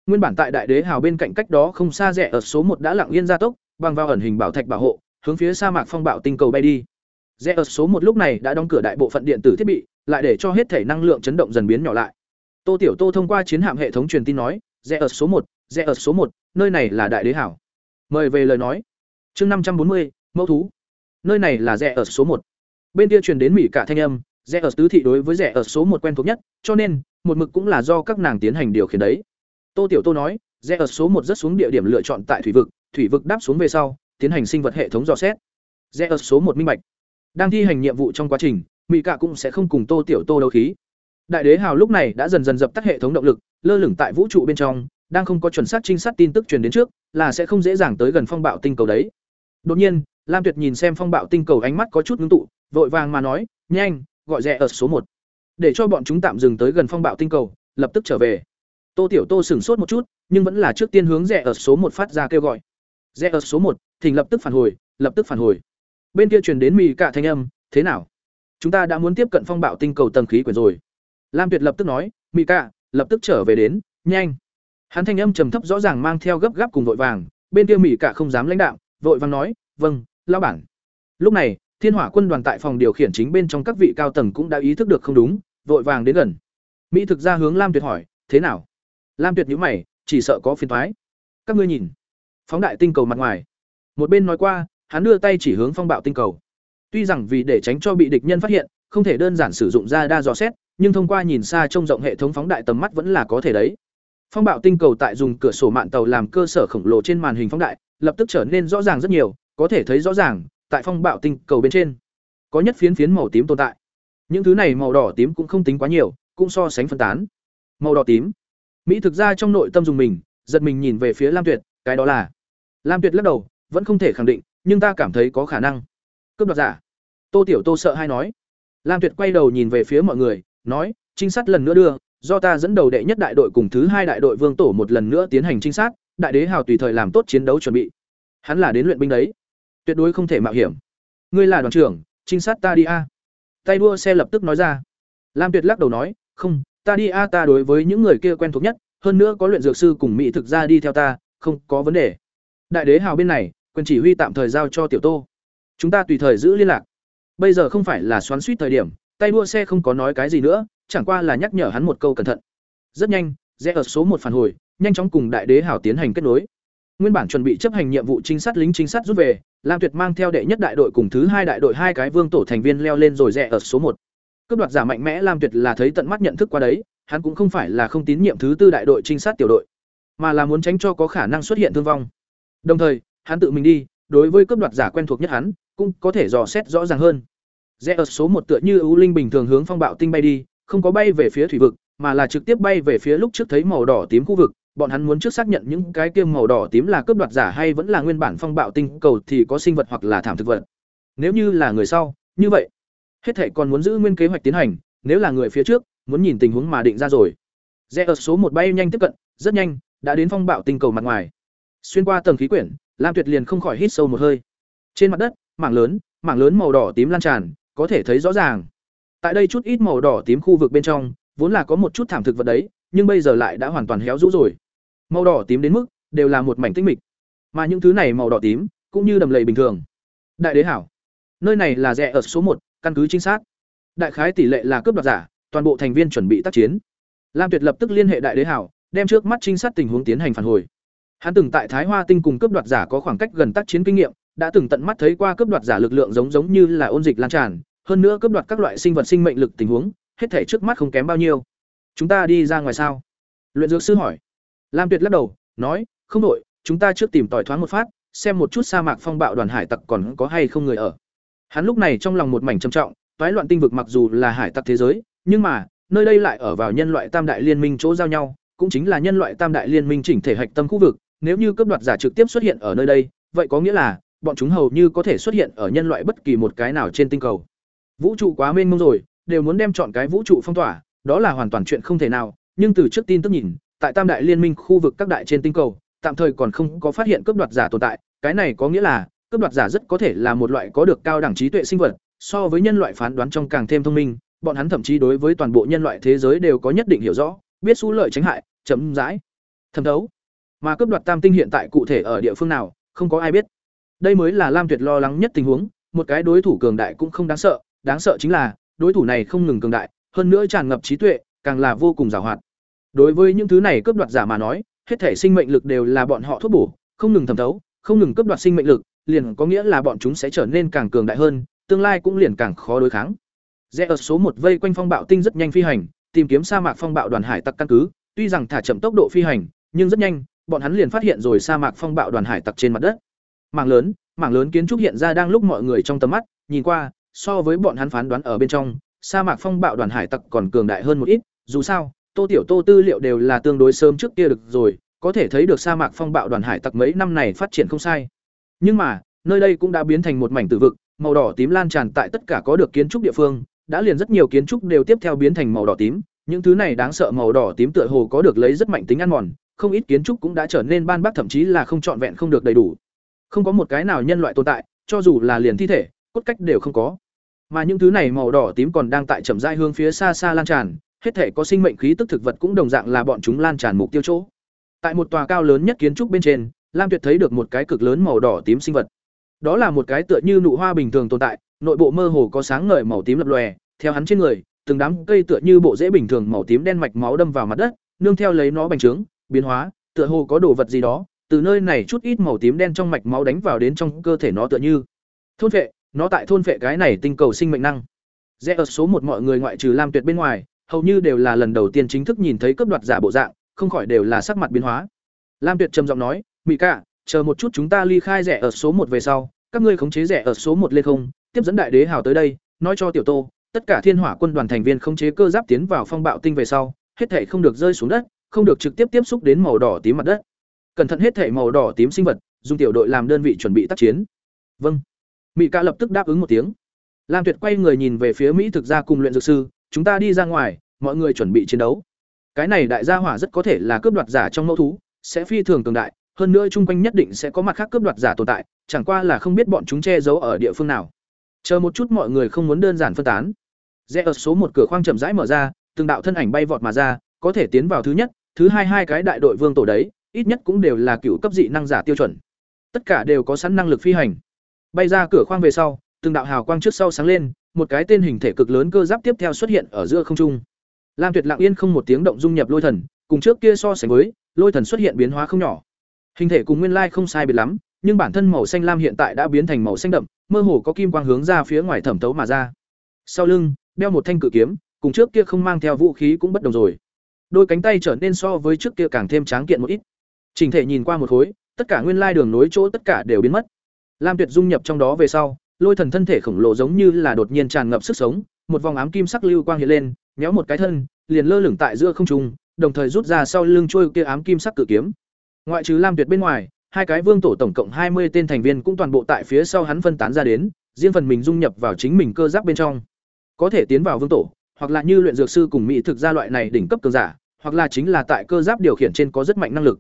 Nguyên bản tại đại đế hào bên cạnh cách đó không xa rẻ ở số một đã lặng yên gia tốc, bằng vào ẩn hình bảo thạch bảo hộ, hướng phía sa mạc phong bạo tinh cầu bay đi. Rẽ ở số một lúc này đã đóng cửa đại bộ phận điện tử thiết bị, lại để cho hết thể năng lượng chấn động dần biến nhỏ lại. Tô Tiểu Tô thông qua chiến hạm hệ thống truyền tin nói, "Rẽ ở số một, rẽ ở số một, nơi này là đại đế hảo." Mời về lời nói. Chương năm trăm bốn mươi, mẫu thú. Nơi này là rẽ ở số một. Bên kia truyền đến mỹ cả thanh âm, rẽ ở tứ thị đối với rẽ ở số một quen thuộc nhất, cho nên một mực cũng là do các nàng tiến hành điều khiển đấy. Tô Tiểu Tô nói, rẽ ở số một rất xuống địa điểm lựa chọn tại thủy vực, thủy vực đáp xuống về sau, tiến hành sinh vật hệ thống dò xét. Rẽ ở số một minh bạch. Đang thi hành nhiệm vụ trong quá trình, mỹ cả cũng sẽ không cùng Tô Tiểu Tô đấu khí. Đại đế hào lúc này đã dần dần dập tắt hệ thống động lực, lơ lửng tại vũ trụ bên trong, đang không có chuẩn xác trinh sát tin tức truyền đến trước, là sẽ không dễ dàng tới gần phong bạo tinh cầu đấy. Đột nhiên, Lam Tuyệt nhìn xem phong bạo tinh cầu ánh mắt có chút ngưng tụ, vội vàng mà nói, "Nhanh, gọi rẻ ở số một, để cho bọn chúng tạm dừng tới gần phong bạo tinh cầu, lập tức trở về." Tô Tiểu Tô sửng sốt một chút, nhưng vẫn là trước tiên hướng rẻ ở số một phát ra kêu gọi. Rẻ ở số một, thỉnh lập tức phản hồi, lập tức phản hồi. Bên kia truyền đến mì cả thanh âm, "Thế nào? Chúng ta đã muốn tiếp cận phong bạo tinh cầu tầng khí quyển rồi." Lam Tuyệt lập tức nói, "Mị Cả, lập tức trở về đến, nhanh." Hắn thanh âm trầm thấp rõ ràng mang theo gấp gáp cùng vội vàng, bên kia Mị Cả không dám lãnh đạo, vội vàng nói, "Vâng, lão bản." Lúc này, Thiên Hỏa Quân đoàn tại phòng điều khiển chính bên trong các vị cao tầng cũng đã ý thức được không đúng, vội vàng đến gần. Mỹ thực ra hướng Lam Tuyệt hỏi, "Thế nào?" Lam Tuyệt nhíu mày, chỉ sợ có phiền toái. Các ngươi nhìn, phóng đại tinh cầu mặt ngoài. Một bên nói qua, hắn đưa tay chỉ hướng phong bạo tinh cầu. Tuy rằng vì để tránh cho bị địch nhân phát hiện, không thể đơn giản sử dụng ra đa dò xét, nhưng thông qua nhìn xa trông rộng hệ thống phóng đại tầm mắt vẫn là có thể đấy. Phong bạo tinh cầu tại dùng cửa sổ mạn tàu làm cơ sở khổng lồ trên màn hình phóng đại, lập tức trở nên rõ ràng rất nhiều, có thể thấy rõ ràng, tại phong bạo tinh cầu bên trên, có nhất phiến phiến màu tím tồn tại. Những thứ này màu đỏ tím cũng không tính quá nhiều, cũng so sánh phân tán. Màu đỏ tím. Mỹ thực ra trong nội tâm dùng mình, giật mình nhìn về phía Lam Tuyệt, cái đó là. Lam Tuyệt lắc đầu, vẫn không thể khẳng định, nhưng ta cảm thấy có khả năng. Cướp đoạt giả. Tô Tiểu Tô sợ hay nói. Lam Tuyệt quay đầu nhìn về phía mọi người, nói, trinh sát lần nữa đưa, do ta dẫn đầu đệ nhất đại đội cùng thứ hai đại đội Vương Tổ một lần nữa tiến hành trinh sát, đại đế hào tùy thời làm tốt chiến đấu chuẩn bị. Hắn là đến luyện binh đấy, tuyệt đối không thể mạo hiểm. Ngươi là đoàn trưởng, trinh sát ta đi a. Tay đua xe lập tức nói ra. Lam Tuyệt lắc đầu nói, không, ta đi a ta đối với những người kia quen thuộc nhất, hơn nữa có luyện dược sư cùng mỹ thực ra đi theo ta, không có vấn đề. Đại đế hào bên này, quyền chỉ huy tạm thời giao cho tiểu Tô. Chúng ta tùy thời giữ liên lạc. Bây giờ không phải là xoắn suýt thời điểm, tay đua xe không có nói cái gì nữa, chẳng qua là nhắc nhở hắn một câu cẩn thận. Rất nhanh, rẽ ở số một phản hồi, nhanh chóng cùng đại đế hào tiến hành kết nối. Nguyên bản chuẩn bị chấp hành nhiệm vụ trinh sát lính trinh sát rút về, Lam Tuyệt mang theo đệ nhất đại đội cùng thứ hai đại đội hai cái vương tổ thành viên leo lên rồi rẽ ở số một. Cướp đoạt giả mạnh mẽ Lam Tuyệt là thấy tận mắt nhận thức qua đấy, hắn cũng không phải là không tín nhiệm thứ tư đại đội trinh sát tiểu đội, mà là muốn tránh cho có khả năng xuất hiện thương vong. Đồng thời, hắn tự mình đi, đối với cướp đoạt giả quen thuộc nhất hắn, cũng có thể dò xét rõ ràng hơn. Rẽ ở số một tựa như ưu linh bình thường hướng phong bạo tinh bay đi, không có bay về phía thủy vực, mà là trực tiếp bay về phía lúc trước thấy màu đỏ tím khu vực, bọn hắn muốn trước xác nhận những cái kiêm màu đỏ tím là cướp đoạt giả hay vẫn là nguyên bản phong bạo tinh cầu thì có sinh vật hoặc là thảm thực vật. Nếu như là người sau, như vậy, hết thảy còn muốn giữ nguyên kế hoạch tiến hành, nếu là người phía trước, muốn nhìn tình huống mà định ra rồi. Rẽ ở số một bay nhanh tiếp cận, rất nhanh, đã đến phong bạo tinh cầu mặt ngoài. Xuyên qua tầng khí quyển, Lam Tuyệt liền không khỏi hít sâu một hơi. Trên mặt đất, mảng lớn, mảng lớn màu đỏ tím lan tràn, có thể thấy rõ ràng. Tại đây chút ít màu đỏ tím khu vực bên trong, vốn là có một chút thảm thực vật đấy, nhưng bây giờ lại đã hoàn toàn héo rũ rồi. Màu đỏ tím đến mức đều là một mảnh tinh mịch. Mà những thứ này màu đỏ tím, cũng như đầm lầy bình thường. Đại đế hảo, nơi này là rẻ ở số một, căn cứ chính xác. Đại khái tỷ lệ là cướp đoạt giả, toàn bộ thành viên chuẩn bị tác chiến. Lam Tuyệt lập tức liên hệ đại đế hảo, đem trước mắt trinh sát tình huống tiến hành phản hồi. Hắn từng tại Thái Hoa Tinh cùng cướp đoạt giả có khoảng cách gần tác chiến kinh nghiệm, đã từng tận mắt thấy qua cướp đoạt giả lực lượng giống giống như là ôn dịch lan tràn, hơn nữa cướp đoạt các loại sinh vật sinh mệnh lực tình huống, hết thể trước mắt không kém bao nhiêu. Chúng ta đi ra ngoài sao? Luyện dược sư hỏi. Lam Tuyệt lắc đầu, nói, không đổi, chúng ta trước tìm tỏi thoáng một phát, xem một chút sa mạc phong bạo đoàn hải tặc còn có hay không người ở. Hắn lúc này trong lòng một mảnh trầm trọng, toái loạn tinh vực mặc dù là hải tặc thế giới, nhưng mà, nơi đây lại ở vào nhân loại tam đại liên minh chỗ giao nhau, cũng chính là nhân loại tam đại liên minh chỉnh thể hạch tâm khu vực, nếu như cấp đoạt giả trực tiếp xuất hiện ở nơi đây, vậy có nghĩa là bọn chúng hầu như có thể xuất hiện ở nhân loại bất kỳ một cái nào trên tinh cầu. Vũ trụ quá mênh mông rồi, đều muốn đem chọn cái vũ trụ phong tỏa, đó là hoàn toàn chuyện không thể nào, nhưng từ trước tin tức nhìn, tại Tam đại liên minh khu vực các đại trên tinh cầu, tạm thời còn không có phát hiện cướp đoạt giả tồn tại, cái này có nghĩa là cướp đoạt giả rất có thể là một loại có được cao đẳng trí tuệ sinh vật, so với nhân loại phán đoán trong càng thêm thông minh, bọn hắn thậm chí đối với toàn bộ nhân loại thế giới đều có nhất định hiểu rõ, biết xu lợi tránh hại, chấm dãi, thẩm thấu. Mà cướp đoạt tam tinh hiện tại cụ thể ở địa phương nào, không có ai biết. Đây mới là Lam Tuyệt lo lắng nhất tình huống, một cái đối thủ cường đại cũng không đáng sợ, đáng sợ chính là đối thủ này không ngừng cường đại, hơn nữa tràn ngập trí tuệ, càng là vô cùng giàu hoạt. Đối với những thứ này cướp đoạt giả mà nói, hết thể sinh mệnh lực đều là bọn họ thuốc bổ, không ngừng thẩm thấu, không ngừng cướp đoạt sinh mệnh lực, liền có nghĩa là bọn chúng sẽ trở nên càng cường đại hơn, tương lai cũng liền càng khó đối kháng. Rẽ ở số một vây quanh phong bạo tinh rất nhanh phi hành, tìm kiếm sa mạc phong bạo đoàn hải tặc căn cứ, tuy rằng thả chậm tốc độ phi hành, nhưng rất nhanh, bọn hắn liền phát hiện rồi sa mạc phong bạo đoàn hải tặc trên mặt đất. Mảng lớn, mảng lớn kiến trúc hiện ra đang lúc mọi người trong tầm mắt, nhìn qua, so với bọn hắn phán đoán ở bên trong, sa mạc phong bạo đoàn hải tặc còn cường đại hơn một ít, dù sao, Tô Tiểu Tô tư liệu đều là tương đối sớm trước kia được rồi, có thể thấy được sa mạc phong bạo đoàn hải tặc mấy năm này phát triển không sai. Nhưng mà, nơi đây cũng đã biến thành một mảnh tử vực, màu đỏ tím lan tràn tại tất cả có được kiến trúc địa phương, đã liền rất nhiều kiến trúc đều tiếp theo biến thành màu đỏ tím, những thứ này đáng sợ màu đỏ tím tựa hồ có được lấy rất mạnh tính ăn mòn, không ít kiến trúc cũng đã trở nên ban bác thậm chí là không trọn vẹn không được đầy đủ. Không có một cái nào nhân loại tồn tại, cho dù là liền thi thể, cốt cách đều không có. Mà những thứ này màu đỏ tím còn đang tại chậm rãi hướng phía xa xa lan tràn, hết thể có sinh mệnh khí tức thực vật cũng đồng dạng là bọn chúng lan tràn mục tiêu chỗ. Tại một tòa cao lớn nhất kiến trúc bên trên, Lam Tuyệt thấy được một cái cực lớn màu đỏ tím sinh vật. Đó là một cái tựa như nụ hoa bình thường tồn tại, nội bộ mơ hồ có sáng ngời màu tím lập lòe, theo hắn trên người, từng đám cây tựa như bộ rễ bình thường màu tím đen mạch máu đâm vào mặt đất, nương theo lấy nó bành trướng, biến hóa, tựa hồ có đồ vật gì đó, từ nơi này chút ít màu tím đen trong mạch máu đánh vào đến trong cơ thể nó tựa như thôn vệ, nó tại thôn vệ cái này tinh cầu sinh mệnh năng. Rẽ ở số một mọi người ngoại trừ Lam Tuyệt bên ngoài, hầu như đều là lần đầu tiên chính thức nhìn thấy cấp đoạt giả bộ dạng, không khỏi đều là sắc mặt biến hóa. Lam Tuyệt trầm giọng nói, "Mị cả, chờ một chút chúng ta ly khai rẻ ở số một về sau, các ngươi khống chế rẻ ở số một lên không, tiếp dẫn đại đế hào tới đây, nói cho tiểu Tô, tất cả thiên hỏa quân đoàn thành viên khống chế cơ giáp tiến vào phong bạo tinh về sau, hết thảy không được rơi xuống đất, không được trực tiếp tiếp xúc đến màu đỏ tím mặt đất. Cẩn thận hết thảy màu đỏ tím sinh vật, dùng tiểu đội làm đơn vị chuẩn bị tác chiến." "Vâng." Mị Ca lập tức đáp ứng một tiếng. Lam Tuyệt quay người nhìn về phía Mỹ thực ra cùng luyện dược sư, "Chúng ta đi ra ngoài, mọi người chuẩn bị chiến đấu." Cái này đại gia hỏa rất có thể là cướp đoạt giả trong mẫu thú, sẽ phi thường cường đại, hơn nữa chung quanh nhất định sẽ có mặt khác cướp đoạt giả tồn tại, chẳng qua là không biết bọn chúng che giấu ở địa phương nào. Chờ một chút mọi người không muốn đơn giản phân tán. Rẽ ở số một cửa khoang chậm rãi mở ra, từng đạo thân ảnh bay vọt mà ra, có thể tiến vào thứ nhất, thứ hai hai cái đại đội vương tổ đấy, ít nhất cũng đều là cựu cấp dị năng giả tiêu chuẩn. Tất cả đều có sẵn năng lực phi hành. Bay ra cửa khoang về sau, từng đạo hào quang trước sau sáng lên, một cái tên hình thể cực lớn cơ giáp tiếp theo xuất hiện ở giữa không trung. Lam Tuyệt lặng yên không một tiếng động dung nhập lôi thần, cùng trước kia so sánh với, lôi thần xuất hiện biến hóa không nhỏ. Hình thể cùng nguyên lai không sai biệt lắm, nhưng bản thân màu xanh lam hiện tại đã biến thành màu xanh đậm, mơ hồ có kim quang hướng ra phía ngoài thẩm tấu mà ra. Sau lưng, đeo một thanh cự kiếm, cùng trước kia không mang theo vũ khí cũng bất đồng rồi. Đôi cánh tay trở nên so với trước kia càng thêm tráng kiện một ít. Trình thể nhìn qua một khối, tất cả nguyên lai đường nối chỗ tất cả đều biến mất. Lam Tuyệt dung nhập trong đó về sau, lôi thần thân thể khổng lồ giống như là đột nhiên tràn ngập sức sống, một vòng ám kim sắc lưu quang hiện lên, méo một cái thân, liền lơ lửng tại giữa không trung, đồng thời rút ra sau lưng trôi kia ám kim sắc cự kiếm. Ngoại trừ Lam Tuyệt bên ngoài, hai cái vương tổ tổng cộng hai mươi tên thành viên cũng toàn bộ tại phía sau hắn phân tán ra đến, riêng phần mình dung nhập vào chính mình cơ giáp bên trong. Có thể tiến vào vương tổ, hoặc là như luyện dược sư cùng mỹ thực gia loại này đỉnh cấp cường giả, hoặc là chính là tại cơ giáp điều khiển trên có rất mạnh năng lực.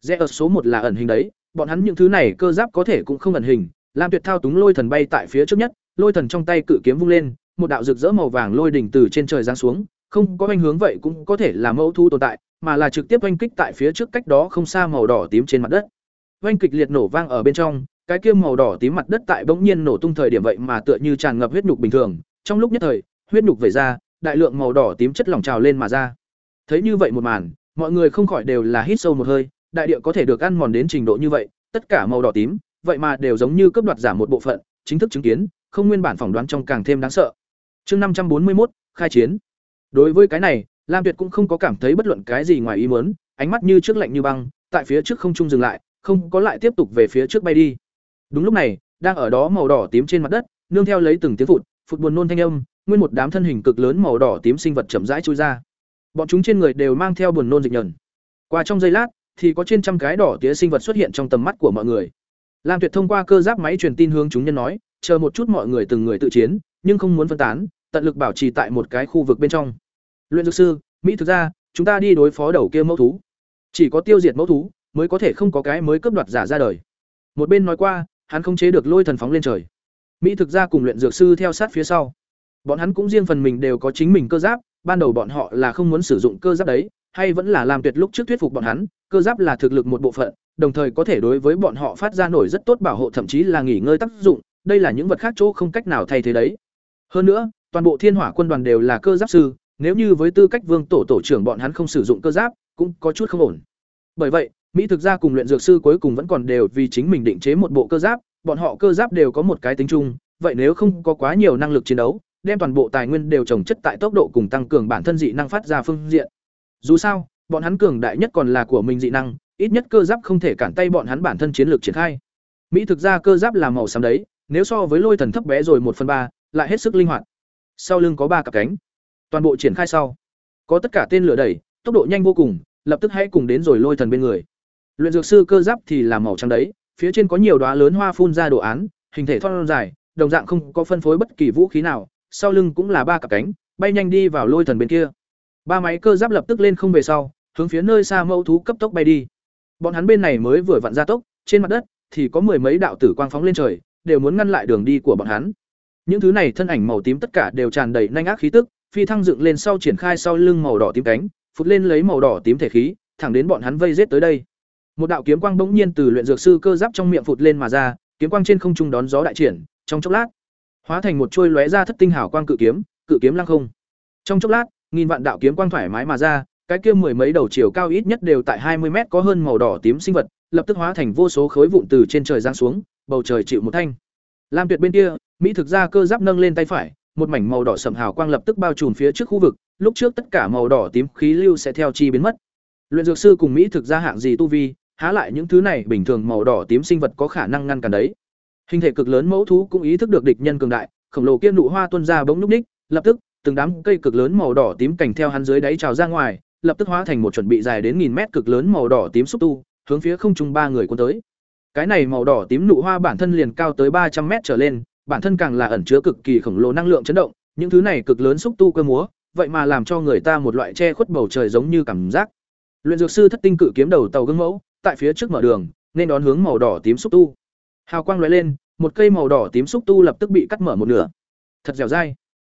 Rẽ ở số một là ẩn hình đấy, bọn hắn những thứ này cơ giáp có thể cũng không ẩn hình, Lam Tuyệt thao túng lôi thần bay tại phía trước nhất, lôi thần trong tay cự kiếm vung lên, một đạo rực rỡ màu vàng lôi đỉnh từ trên trời giáng xuống, không có anh hướng vậy cũng có thể là mẫu thu tồn tại, mà là trực tiếp oanh kích tại phía trước cách đó không xa màu đỏ tím trên mặt đất. Oanh kịch liệt nổ vang ở bên trong, cái kia màu đỏ tím mặt đất tại bỗng nhiên nổ tung thời điểm vậy mà tựa như tràn ngập huyết nhục bình thường, trong lúc nhất thời, huyết nhục vẩy ra, đại lượng màu đỏ tím chất lỏng trào lên mà ra. Thấy như vậy một màn, mọi người không khỏi đều là hít sâu một hơi, đại địa có thể được ăn mòn đến trình độ như vậy, tất cả màu đỏ tím, vậy mà đều giống như cấp đoạt giảm một bộ phận, chính thức chứng kiến, không nguyên bản phỏng đoán trong càng thêm đáng sợ. Chương năm trăm bốn mươi một khai chiến. Đối với cái này, Lam Tuyệt cũng không có cảm thấy bất luận cái gì ngoài ý muốn, ánh mắt như trước lạnh như băng, tại phía trước không trung dừng lại, không có lại tiếp tục về phía trước bay đi. Đúng lúc này, đang ở đó màu đỏ tím trên mặt đất, nương theo lấy từng tiếng phụt, phụt buồn nôn thanh âm, nguyên một đám thân hình cực lớn màu đỏ tím sinh vật chậm rãi chui ra. Bọn chúng trên người đều mang theo buồn nôn dịch nhẫn. Qua trong giây lát, thì có trên trăm cái đỏ tía sinh vật xuất hiện trong tầm mắt của mọi người. Lam Tuyệt thông qua cơ giáp máy truyền tin hướng chúng nhân nói, chờ một chút mọi người từng người tự chiến, nhưng không muốn phân tán, tận lực bảo trì tại một cái khu vực bên trong. Luyện dược sư, Mỹ thực ra, chúng ta đi đối phó đầu kia mẫu thú. Chỉ có tiêu diệt mẫu thú mới có thể không có cái mới cướp đoạt giả ra đời. Một bên nói qua hắn không chế được lôi thần phóng lên trời. Mỹ thực ra cùng luyện dược sư theo sát phía sau. Bọn hắn cũng riêng phần mình đều có chính mình cơ giáp ban đầu bọn họ là không muốn sử dụng cơ giáp đấy hay vẫn là làm tuyệt lúc trước thuyết phục bọn hắn cơ giáp là thực lực một bộ phận đồng thời có thể đối với bọn họ phát ra nổi rất tốt bảo hộ thậm chí là nghỉ ngơi tác dụng, đây là những vật khác chỗ không cách nào thay thế đấy. Hơn nữa, toàn bộ thiên hỏa quân đoàn đều là cơ giáp sư, nếu như với tư cách vương tổ tổ trưởng bọn hắn không sử dụng cơ giáp, cũng có chút không ổn. Bởi vậy, mỹ thực ra cùng luyện dược sư cuối cùng vẫn còn đều vì chính mình định chế một bộ cơ giáp, bọn họ cơ giáp đều có một cái tính chung, vậy nếu không có quá nhiều năng lực chiến đấu, đem toàn bộ tài nguyên đều trồng chất tại tốc độ cùng tăng cường bản thân dị năng phát ra phương diện. Dù sao, bọn hắn cường đại nhất còn là của mình dị năng ít nhất cơ giáp không thể cản tay bọn hắn bản thân chiến lược triển khai. Mỹ thực ra cơ giáp là màu xám đấy, nếu so với lôi thần thấp bé rồi một phần ba, lại hết sức linh hoạt. Sau lưng có ba cặp cánh. Toàn bộ triển khai sau. Có tất cả tên lửa đẩy, tốc độ nhanh vô cùng, lập tức hãy cùng đến rồi lôi thần bên người. Luyện dược sư cơ giáp thì là màu trắng đấy, phía trên có nhiều đóa lớn hoa phun ra đồ án, hình thể thon dài, đồng dạng không có phân phối bất kỳ vũ khí nào, sau lưng cũng là ba cặp cánh, bay nhanh đi vào lôi thần bên kia. Ba máy cơ giáp lập tức lên không về sau, hướng phía nơi xa mẫu thú cấp tốc bay đi bọn hắn bên này mới vừa vặn ra tốc, trên mặt đất thì có mười mấy đạo tử quang phóng lên trời, đều muốn ngăn lại đường đi của bọn hắn. Những thứ này thân ảnh màu tím tất cả đều tràn đầy nhanh ác khí tức, phi thăng dựng lên sau triển khai sau lưng màu đỏ tím cánh, phụt lên lấy màu đỏ tím thể khí, thẳng đến bọn hắn vây giết tới đây. Một đạo kiếm quang bỗng nhiên từ luyện dược sư cơ giáp trong miệng phụt lên mà ra, kiếm quang trên không trung đón gió đại triển, trong chốc lát, hóa thành một chuôi lóe ra thất tinh hảo quang cự kiếm cự kiếm lăng không. Trong chốc lát, nghìn vạn đạo kiếm quang thoải mái mà ra cái kia mười mấy đầu chiều cao ít nhất đều tại hai mươi mét có hơn màu đỏ tím sinh vật, lập tức hóa thành vô số khối vụn từ trên trời giáng xuống, bầu trời chịu một thanh. Lam tuyệt bên kia, mỹ thực ra cơ giáp nâng lên tay phải, một mảnh màu đỏ sẫm hào quang lập tức bao trùm phía trước khu vực, lúc trước tất cả màu đỏ tím khí lưu sẽ theo chi biến mất. Luyện dược sư cùng mỹ thực ra hạng gì tu vi, há lại những thứ này bình thường màu đỏ tím sinh vật có khả năng ngăn cản đấy. Hình thể cực lớn mẫu thú cũng ý thức được địch nhân cường đại, khổng lồ kia nụ hoa tuôn ra bỗng lúc ních, lập tức, từng đám cây cực lớn màu đỏ tím cảnh theo hắn dưới đáy trào ra ngoài lập tức hóa thành một chuẩn bị dài đến nghìn mét cực lớn màu đỏ tím xúc tu, hướng phía không trung ba người cuốn tới. Cái này màu đỏ tím nụ hoa bản thân liền cao tới ba trăm mét trở lên, bản thân càng là ẩn chứa cực kỳ khổng lồ năng lượng chấn động, những thứ này cực lớn xúc tu cơ múa, vậy mà làm cho người ta một loại che khuất bầu trời giống như cảm giác. Luyện dược sư thất tinh cự kiếm đầu tàu gương mẫu, tại phía trước mở đường, nên đón hướng màu đỏ tím xúc tu. Hào quang lóe lên, một cây màu đỏ tím xúc tu lập tức bị cắt mở một nửa. Thật dẻo dai.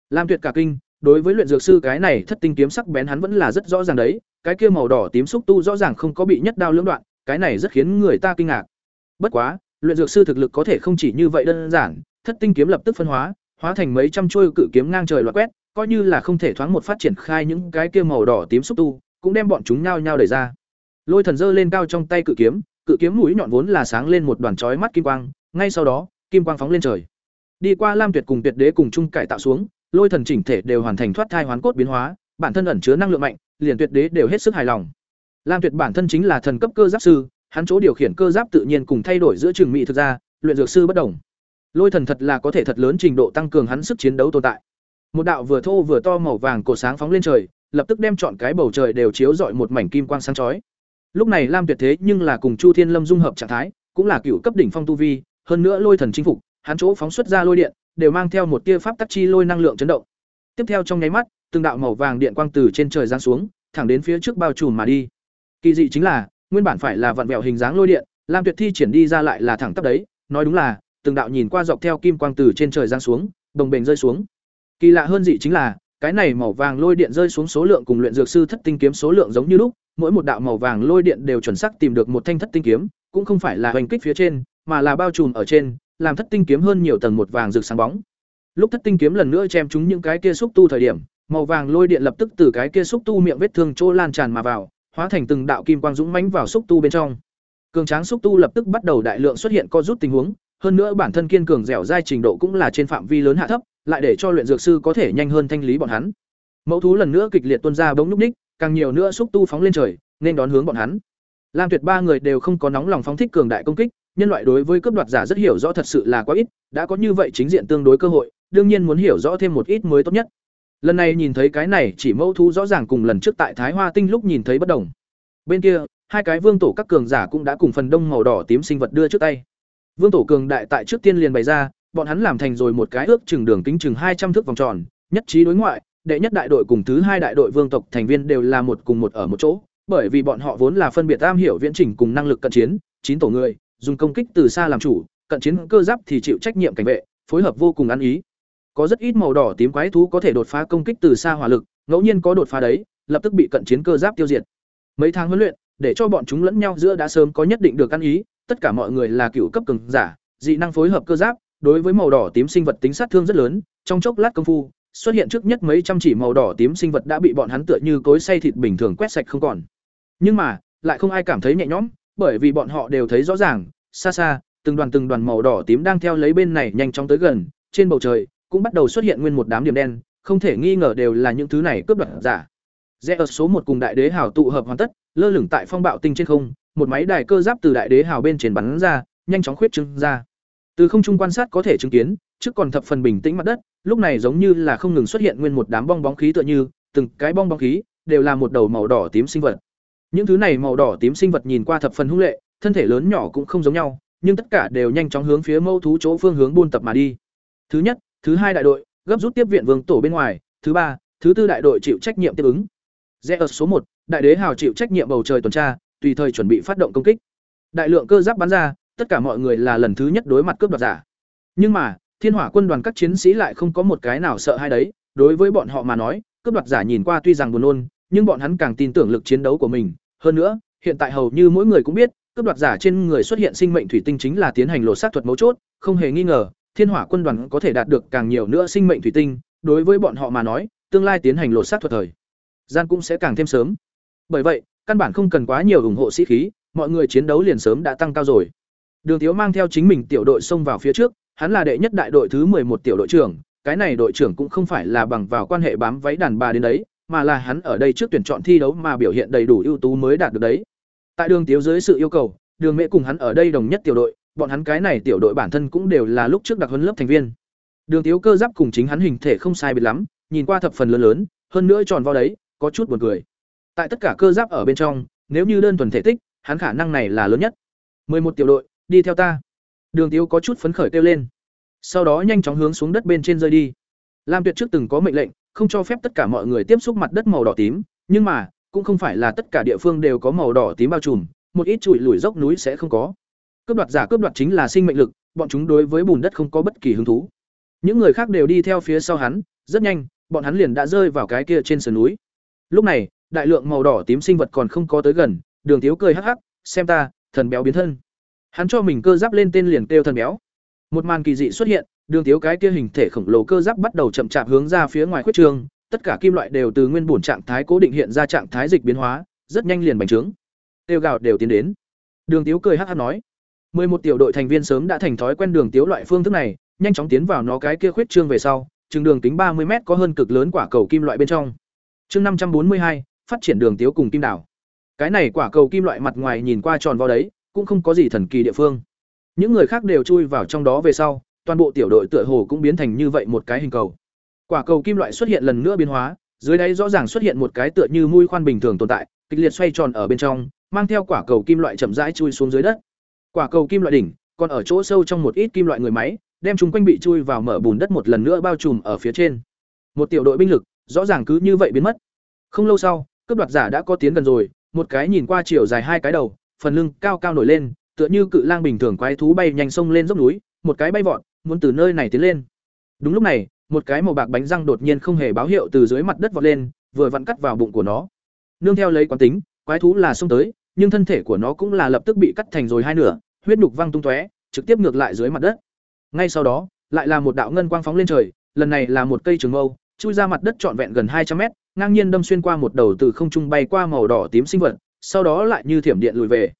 Lam tuyệt cả kinh đối với luyện dược sư cái này thất tinh kiếm sắc bén hắn vẫn là rất rõ ràng đấy, cái kia màu đỏ tím xúc tu rõ ràng không có bị nhất đao lưỡng đoạn, cái này rất khiến người ta kinh ngạc. Bất quá, luyện dược sư thực lực có thể không chỉ như vậy đơn giản, thất tinh kiếm lập tức phân hóa hóa thành mấy trăm chuôi cự kiếm ngang trời loạt quét, coi như là không thể thoáng một phát triển khai những cái kia màu đỏ tím xúc tu, cũng đem bọn chúng nhao nhao đẩy ra. Lôi thần dơ lên cao trong tay cự kiếm cự kiếm mũi nhọn vốn là sáng lên một đoàn chói mắt kim quang, ngay sau đó, kim quang phóng lên trời. Đi qua lam tuyệt cùng tuyệt đế cùng chung cải tạo xuống lôi thần chỉnh thể đều hoàn thành thoát thai hoán cốt biến hóa, bản thân ẩn chứa năng lượng mạnh, liền tuyệt đế đều hết sức hài lòng. Lam tuyệt bản thân chính là thần cấp cơ giáp sư, hắn chỗ điều khiển cơ giáp tự nhiên cùng thay đổi giữa trường mỹ thực ra, luyện dược sư bất đồng. Lôi thần thật là có thể thật lớn trình độ tăng cường hắn sức chiến đấu tồn tại. Một đạo vừa thô vừa to màu vàng cổ sáng phóng lên trời, lập tức đem chọn cái bầu trời đều chiếu rọi một mảnh kim quang sáng chói. Lúc này lam tuyệt thế nhưng là cùng chu thiên lâm dung hợp trạng thái, cũng là cựu cấp đỉnh phong tu vi, hơn nữa lôi thần chinh phục, hắn chỗ phóng xuất ra lôi điện đều mang theo một tia pháp tắc chi lôi năng lượng chấn động. Tiếp theo trong nháy mắt, từng đạo màu vàng điện quang từ trên trời giáng xuống, thẳng đến phía trước bao trùm mà đi. Kỳ dị chính là, nguyên bản phải là vặn vẹo hình dáng lôi điện, lam tuyệt thi triển đi ra lại là thẳng tắp đấy, nói đúng là, từng đạo nhìn qua dọc theo kim quang từ trên trời giáng xuống, đồng bền rơi xuống. Kỳ lạ hơn dị chính là, cái này màu vàng lôi điện rơi xuống số lượng cùng luyện dược sư thất tinh kiếm số lượng giống như lúc, mỗi một đạo màu vàng lôi điện đều chuẩn xác tìm được một thanh thất tinh kiếm, cũng không phải là hoành kích phía trên, mà là bao trùm ở trên làm thất tinh kiếm hơn nhiều tầng một vàng rực sáng bóng. Lúc thất tinh kiếm lần nữa chém chúng những cái kia xúc tu thời điểm, màu vàng lôi điện lập tức từ cái kia xúc tu miệng vết thương chỗ lan tràn mà vào, hóa thành từng đạo kim quang dũng mãnh vào xúc tu bên trong. Cường tráng xúc tu lập tức bắt đầu đại lượng xuất hiện co rút tình huống, hơn nữa bản thân kiên cường dẻo dai trình độ cũng là trên phạm vi lớn hạ thấp, lại để cho luyện dược sư có thể nhanh hơn thanh lý bọn hắn. Mẫu thú lần nữa kịch liệt tuôn ra bỗng núc ních, càng nhiều nữa xúc tu phóng lên trời, nên đón hướng bọn hắn. Lam tuyệt ba người đều không có nóng lòng phóng thích cường đại công kích nhân loại đối với cướp đoạt giả rất hiểu rõ thật sự là quá ít đã có như vậy chính diện tương đối cơ hội đương nhiên muốn hiểu rõ thêm một ít mới tốt nhất. Lần này nhìn thấy cái này chỉ mẫu thú rõ ràng cùng lần trước tại thái hoa tinh lúc nhìn thấy bất đồng. Bên kia hai cái vương tổ các cường giả cũng đã cùng phần đông màu đỏ tím sinh vật đưa trước tay. Vương tổ cường đại tại trước tiên liền bày ra bọn hắn làm thành rồi một cái ước chừng đường kính chừng hai trăm thước vòng tròn nhất trí đối ngoại đệ nhất đại đội cùng thứ hai đại đội vương tộc thành viên đều là một cùng một ở một chỗ, bởi vì bọn họ vốn là phân biệt am hiểu viễn trình cùng năng lực cận chiến, chín tổ người, dùng công kích từ xa làm chủ, cận chiến cơ giáp thì chịu trách nhiệm cảnh vệ, phối hợp vô cùng ăn ý. Có rất ít màu đỏ tím quái thú có thể đột phá công kích từ xa hỏa lực, ngẫu nhiên có đột phá đấy, lập tức bị cận chiến cơ giáp tiêu diệt. Mấy tháng huấn luyện, để cho bọn chúng lẫn nhau giữa đã sớm có nhất định được ăn ý, tất cả mọi người là cựu cấp cường giả, dị năng phối hợp cơ giáp, đối với màu đỏ tím sinh vật tính sát thương rất lớn, trong chốc lát công phu, xuất hiện trước nhất mấy trăm chỉ màu đỏ tím sinh vật đã bị bọn hắn tựa như cối xay thịt bình thường quét sạch không còn. Nhưng mà, lại không ai cảm thấy nhẹ nhõm, bởi vì bọn họ đều thấy rõ ràng, xa xa, từng đoàn từng đoàn màu đỏ tím đang theo lấy bên này nhanh chóng tới gần, trên bầu trời cũng bắt đầu xuất hiện nguyên một đám điểm đen, không thể nghi ngờ đều là những thứ này cướp đoạt giả. Rẽ ở số một cùng đại đế hào tụ hợp hoàn tất, lơ lửng tại phong bạo tinh trên không, một máy đài cơ giáp từ đại đế hào bên trên bắn ra, nhanh chóng khuyết trương ra. Từ không trung quan sát có thể chứng kiến, trước còn thập phần bình tĩnh mặt đất, lúc này giống như là không ngừng xuất hiện nguyên một đám bong bóng khí tựa như, từng cái bong bóng khí đều là một đầu màu đỏ tím sinh vật. Những thứ này màu đỏ tím sinh vật nhìn qua thập phần hung lệ, thân thể lớn nhỏ cũng không giống nhau, nhưng tất cả đều nhanh chóng hướng phía mâu thú chỗ phương hướng buôn tập mà đi. Thứ nhất, thứ hai đại đội, gấp rút tiếp viện vương tổ bên ngoài, thứ ba, thứ tư đại đội chịu trách nhiệm tiếp ứng. Rẽ ở số một, đại đế hào chịu trách nhiệm bầu trời tuần tra, tùy thời chuẩn bị phát động công kích. Đại lượng cơ giáp bắn ra, tất cả mọi người là lần thứ nhất đối mặt cướp đoạt giả. Nhưng mà, Thiên Hỏa quân đoàn các chiến sĩ lại không có một cái nào sợ hai đấy, đối với bọn họ mà nói, cướp đoạt giả nhìn qua tuy rằng buồn nôn, nhưng bọn hắn càng tin tưởng lực chiến đấu của mình, hơn nữa, hiện tại hầu như mỗi người cũng biết, cướp đoạt giả trên người xuất hiện sinh mệnh thủy tinh chính là tiến hành lột xác thuật mấu chốt, không hề nghi ngờ, Thiên Hỏa quân đoàn có thể đạt được càng nhiều nữa sinh mệnh thủy tinh, đối với bọn họ mà nói, tương lai tiến hành lột xác thuật thời gian cũng sẽ càng thêm sớm. Bởi vậy, căn bản không cần quá nhiều ủng hộ sĩ khí, mọi người chiến đấu liền sớm đã tăng cao rồi. Đường thiếu mang theo chính mình tiểu đội xông vào phía trước, hắn là đệ nhất đại đội thứ một tiểu đội trưởng, cái này đội trưởng cũng không phải là bằng vào quan hệ bám váy đàn bà đến đấy, mà là hắn ở đây trước tuyển chọn thi đấu mà biểu hiện đầy đủ ưu tú mới đạt được đấy. Tại Đường Tiếu dưới sự yêu cầu, Đường Mễ cùng hắn ở đây đồng nhất tiểu đội, bọn hắn cái này tiểu đội bản thân cũng đều là lúc trước đặc huấn lớp thành viên. Đường Tiếu cơ giáp cùng chính hắn hình thể không sai biệt lắm, nhìn qua thập phần lớn lớn, hơn nữa tròn vo đấy, có chút buồn cười. Tại tất cả cơ giáp ở bên trong, nếu như đơn thuần thể tích, hắn khả năng này là lớn nhất. một tiểu đội, đi theo ta. Đường Tiếu có chút phấn khởi kêu lên. Sau đó nhanh chóng hướng xuống đất bên trên rơi đi. Lam Tuyệt trước từng có mệnh lệnh, không cho phép tất cả mọi người tiếp xúc mặt đất màu đỏ tím, nhưng mà, cũng không phải là tất cả địa phương đều có màu đỏ tím bao trùm, một ít chùi lùi dốc núi sẽ không có. Cướp đoạt giả cướp đoạt chính là sinh mệnh lực, bọn chúng đối với bùn đất không có bất kỳ hứng thú. Những người khác đều đi theo phía sau hắn, rất nhanh, bọn hắn liền đã rơi vào cái kia trên sườn núi. Lúc này, đại lượng màu đỏ tím sinh vật còn không có tới gần, Đường Tiếu cười hắc hắc, xem ta, thần béo biến thân. Hắn cho mình cơ giáp lên tên liền kêu thần béo. Một màn kỳ dị xuất hiện, Đường Tiếu cái kia hình thể khổng lồ cơ giáp bắt đầu chậm chạp hướng ra phía ngoài khuyết trường, tất cả kim loại đều từ nguyên bổn trạng thái cố định hiện ra trạng thái dịch biến hóa, rất nhanh liền bành trướng. Tiêu gạo đều tiến đến. Đường Tiếu cười hắc hắc nói, một tiểu đội thành viên sớm đã thành thói quen đường tiếu loại phương thức này, nhanh chóng tiến vào nó cái kia khuyết trương về sau, chừng đường kính ba mươi m có hơn cực lớn quả cầu kim loại bên trong. Chương năm trăm bốn mươi hai, phát triển đường tiếu cùng kim đảo. Cái này quả cầu kim loại mặt ngoài nhìn qua tròn vo đấy, cũng không có gì thần kỳ địa phương. Những người khác đều chui vào trong đó về sau, toàn bộ tiểu đội tựa hồ cũng biến thành như vậy một cái hình cầu. Quả cầu kim loại xuất hiện lần nữa biến hóa, dưới đáy rõ ràng xuất hiện một cái tựa như mũi khoan bình thường tồn tại, kịch liệt xoay tròn ở bên trong, mang theo quả cầu kim loại chậm rãi chui xuống dưới đất. Quả cầu kim loại đỉnh, còn ở chỗ sâu trong một ít kim loại người máy, đem chúng quanh bị chui vào mở bùn đất một lần nữa bao trùm ở phía trên. Một tiểu đội binh lực, rõ ràng cứ như vậy biến mất. Không lâu sau, cướp đoạt giả đã có tiến gần rồi, một cái nhìn qua chiều dài hai cái đầu, phần lưng cao cao nổi lên, tựa như cự lang bình thường quái thú bay nhanh sông lên dốc núi, một cái bay vọt, muốn từ nơi này tiến lên. Đúng lúc này, một cái màu bạc bánh răng đột nhiên không hề báo hiệu từ dưới mặt đất vọt lên, vừa vặn cắt vào bụng của nó. Nương theo lấy quán tính, quái thú là xông tới, nhưng thân thể của nó cũng là lập tức bị cắt thành rồi hai nửa, huyết nhục văng tung tóe, trực tiếp ngược lại dưới mặt đất. Ngay sau đó, lại là một đạo ngân quang phóng lên trời, lần này là một cây trường mâu, chui ra mặt đất trọn vẹn gần hai trăm mét, ngang nhiên đâm xuyên qua một đầu từ không trung bay qua màu đỏ tím sinh vật, sau đó lại như thiểm điện lùi về.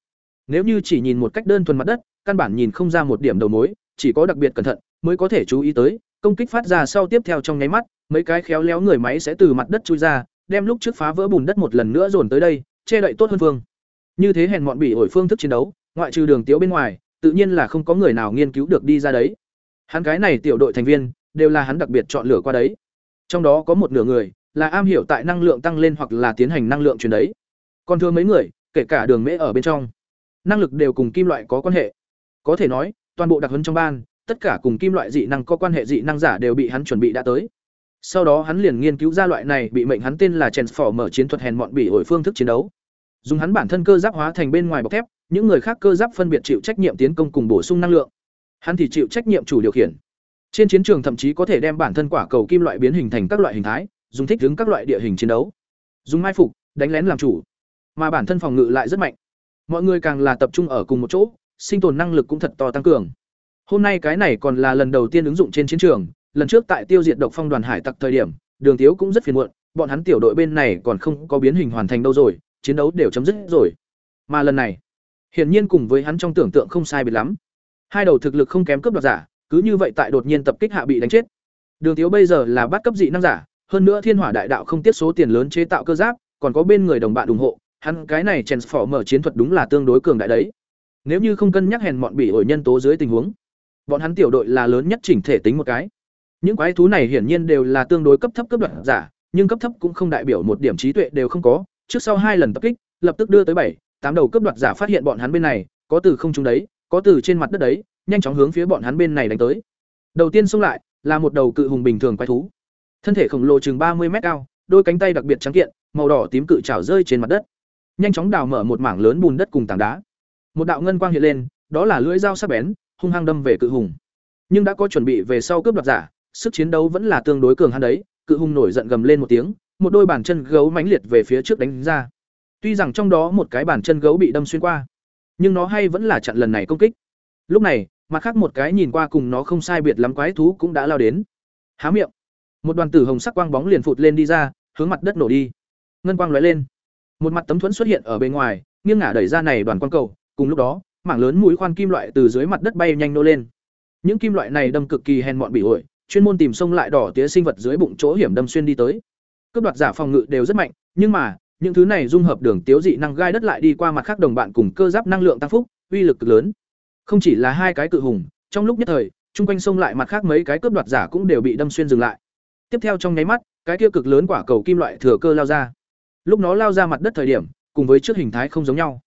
Nếu như chỉ nhìn một cách đơn thuần mặt đất, căn bản nhìn không ra một điểm đầu mối, chỉ có đặc biệt cẩn thận mới có thể chú ý tới, công kích phát ra sau tiếp theo trong nháy mắt, mấy cái khéo léo người máy sẽ từ mặt đất chui ra, đem lúc trước phá vỡ bùn đất một lần nữa dồn tới đây, che đậy tốt hơn phương. Như thế hèn mọn bị ổi phương thức chiến đấu, ngoại trừ Đường Tiếu bên ngoài, tự nhiên là không có người nào nghiên cứu được đi ra đấy. Hắn cái này tiểu đội thành viên, đều là hắn đặc biệt chọn lựa qua đấy. Trong đó có một nửa người là am hiểu tại năng lượng tăng lên hoặc là tiến hành năng lượng truyền đấy. Còn thưa mấy người, kể cả Đường Mễ ở bên trong, năng lực đều cùng kim loại có quan hệ. Có thể nói, toàn bộ đặc huấn trong ban, tất cả cùng kim loại dị năng có quan hệ dị năng giả đều bị hắn chuẩn bị đã tới. Sau đó hắn liền nghiên cứu ra loại này bị mệnh hắn tên là Transformer chiến thuật hèn mọn bỉ ổi phương thức chiến đấu. Dùng hắn bản thân cơ giáp hóa thành bên ngoài bọc thép, những người khác cơ giáp phân biệt chịu trách nhiệm tiến công cùng bổ sung năng lượng. Hắn thì chịu trách nhiệm chủ điều khiển. Trên chiến trường thậm chí có thể đem bản thân quả cầu kim loại biến hình thành các loại hình thái, dùng thích ứng các loại địa hình chiến đấu. Dùng mai phục, đánh lén làm chủ, mà bản thân phòng ngự lại rất mạnh. Mọi người càng là tập trung ở cùng một chỗ, sinh tồn năng lực cũng thật to tăng cường. Hôm nay cái này còn là lần đầu tiên ứng dụng trên chiến trường, lần trước tại tiêu diệt độc phong đoàn hải tặc thời điểm, Đường Tiếu cũng rất phiền muộn, bọn hắn tiểu đội bên này còn không có biến hình hoàn thành đâu rồi, chiến đấu đều chấm dứt rồi. Mà lần này, hiển nhiên cùng với hắn trong tưởng tượng không sai biệt lắm. Hai đầu thực lực không kém cướp đoạt giả, cứ như vậy tại đột nhiên tập kích hạ bị đánh chết. Đường Tiếu bây giờ là bắt cấp dị năng giả, hơn nữa Thiên Hỏa Đại Đạo không tiết số tiền lớn chế tạo cơ giáp, còn có bên người đồng bạn ủng hộ, hắn cái này mở chiến thuật đúng là tương đối cường đại đấy. Nếu như không cân nhắc hèn mọn bị ổi nhân tố dưới tình huống, bọn hắn tiểu đội là lớn nhất chỉnh thể tính một cái. Những quái thú này hiển nhiên đều là tương đối cấp thấp cấp đoạn giả, nhưng cấp thấp cũng không đại biểu một điểm trí tuệ đều không có, trước sau hai lần tập kích, lập tức đưa tới bảy, tám đầu cấp đoạt giả phát hiện bọn hắn bên này, có từ không trung đấy, có từ trên mặt đất đấy, nhanh chóng hướng phía bọn hắn bên này đánh tới. Đầu tiên xông lại là một đầu cự hùng bình thường quái thú. Thân thể khổng lồ chừng ba mươi mét cao, đôi cánh tay đặc biệt trắng kiện, màu đỏ tím cự trảo rơi trên mặt đất. Nhanh chóng đào mở một mảng lớn bùn đất cùng tảng đá. Một đạo ngân quang hiện lên, đó là lưỡi dao sắc bén, hung hăng đâm về cự hùng. Nhưng đã có chuẩn bị về sau cướp đoạt giả, sức chiến đấu vẫn là tương đối cường hắn đấy, cự hùng nổi giận gầm lên một tiếng, một đôi bàn chân gấu mãnh liệt về phía trước đánh ra. Tuy rằng trong đó một cái bàn chân gấu bị đâm xuyên qua, nhưng nó hay vẫn là chặn lần này công kích. Lúc này, mặt khác một cái nhìn qua cùng nó không sai biệt lắm quái thú cũng đã lao đến. Há miệng, một đoàn tử hồng sắc quang bóng liền phụt lên đi ra, hướng mặt đất nổ đi. Ngân quang lóe lên, một mặt tấm thuẫn xuất hiện ở bên ngoài, nghiêng ngả đẩy ra này đoàn quang cầu, cùng lúc đó, mảng lớn mũi khoan kim loại từ dưới mặt đất bay nhanh nô lên. Những kim loại này đâm cực kỳ hèn mọn bị ổi, chuyên môn tìm sông lại đỏ tía sinh vật dưới bụng chỗ hiểm đâm xuyên đi tới. Cướp đoạt giả phòng ngự đều rất mạnh, nhưng mà, những thứ này dung hợp đường tiếu dị năng gai đất lại đi qua mặt khác đồng bạn cùng cơ giáp năng lượng tăng phúc, uy lực cực lớn. Không chỉ là hai cái cự hùng, trong lúc nhất thời, chung quanh sông lại mặt khác mấy cái cướp đoạt giả cũng đều bị đâm xuyên dừng lại. Tiếp theo trong nháy mắt, cái kia cực lớn quả cầu kim loại thừa cơ lao ra. Lúc nó lao ra mặt đất thời điểm, cùng với trước hình thái không giống nhau.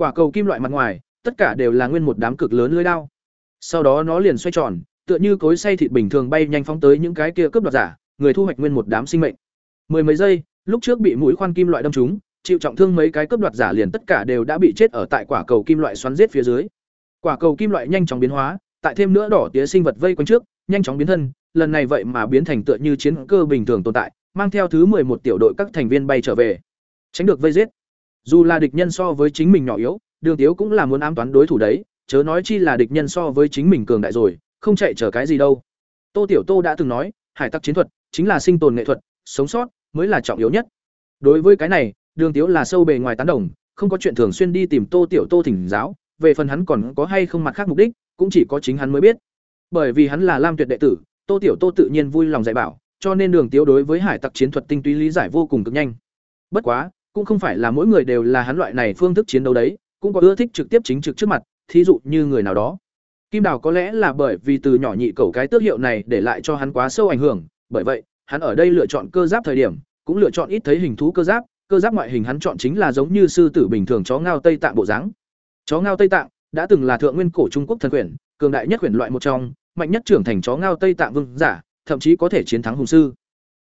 Quả cầu kim loại mặt ngoài, tất cả đều là nguyên một đám cực lớn lưỡi đao. Sau đó nó liền xoay tròn, tựa như cối xay thịt bình thường bay nhanh phóng tới những cái kia cướp đoạt giả, người thu hoạch nguyên một đám sinh mệnh. Mười mấy giây, lúc trước bị mũi khoan kim loại đâm trúng, chịu trọng thương mấy cái cướp đoạt giả liền tất cả đều đã bị chết ở tại quả cầu kim loại xoắn giết phía dưới. Quả cầu kim loại nhanh chóng biến hóa, tại thêm nữa đỏ tía sinh vật vây quanh trước, nhanh chóng biến thân, lần này vậy mà biến thành tựa như chiến cơ bình thường tồn tại, mang theo thứ một tiểu đội các thành viên bay trở về. Tránh được vây giết. Dù là địch nhân so với chính mình nhỏ yếu, Đường Tiếu cũng là muốn ám toán đối thủ đấy, chớ nói chi là địch nhân so với chính mình cường đại rồi, không chạy chờ cái gì đâu. Tô Tiểu Tô đã từng nói, hải tặc chiến thuật chính là sinh tồn nghệ thuật, sống sót mới là trọng yếu nhất. Đối với cái này, Đường Tiếu là sâu bề ngoài tán đồng, không có chuyện thường xuyên đi tìm Tô Tiểu Tô thỉnh giáo, về phần hắn còn có hay không mặt khác mục đích, cũng chỉ có chính hắn mới biết. Bởi vì hắn là Lam Tuyệt đệ tử, Tô Tiểu Tô tự nhiên vui lòng dạy bảo, cho nên Đường Tiếu đối với hải tặc chiến thuật tinh túy lý giải vô cùng cực nhanh. Bất quá, cũng không phải là mỗi người đều là hắn loại này phương thức chiến đấu đấy, cũng có ưa thích trực tiếp chính trực trước mặt, thí dụ như người nào đó. Kim Đào có lẽ là bởi vì từ nhỏ nhị cầu cái tước hiệu này để lại cho hắn quá sâu ảnh hưởng, bởi vậy, hắn ở đây lựa chọn cơ giáp thời điểm, cũng lựa chọn ít thấy hình thú cơ giáp, cơ giáp ngoại hình hắn chọn chính là giống như sư tử bình thường chó ngao Tây Tạng bộ dáng. Chó ngao Tây Tạng đã từng là thượng nguyên cổ Trung Quốc thần quyển, cường đại nhất quyển loại một trong, mạnh nhất trưởng thành chó ngao Tây Tạng vương giả, thậm chí có thể chiến thắng hùng sư.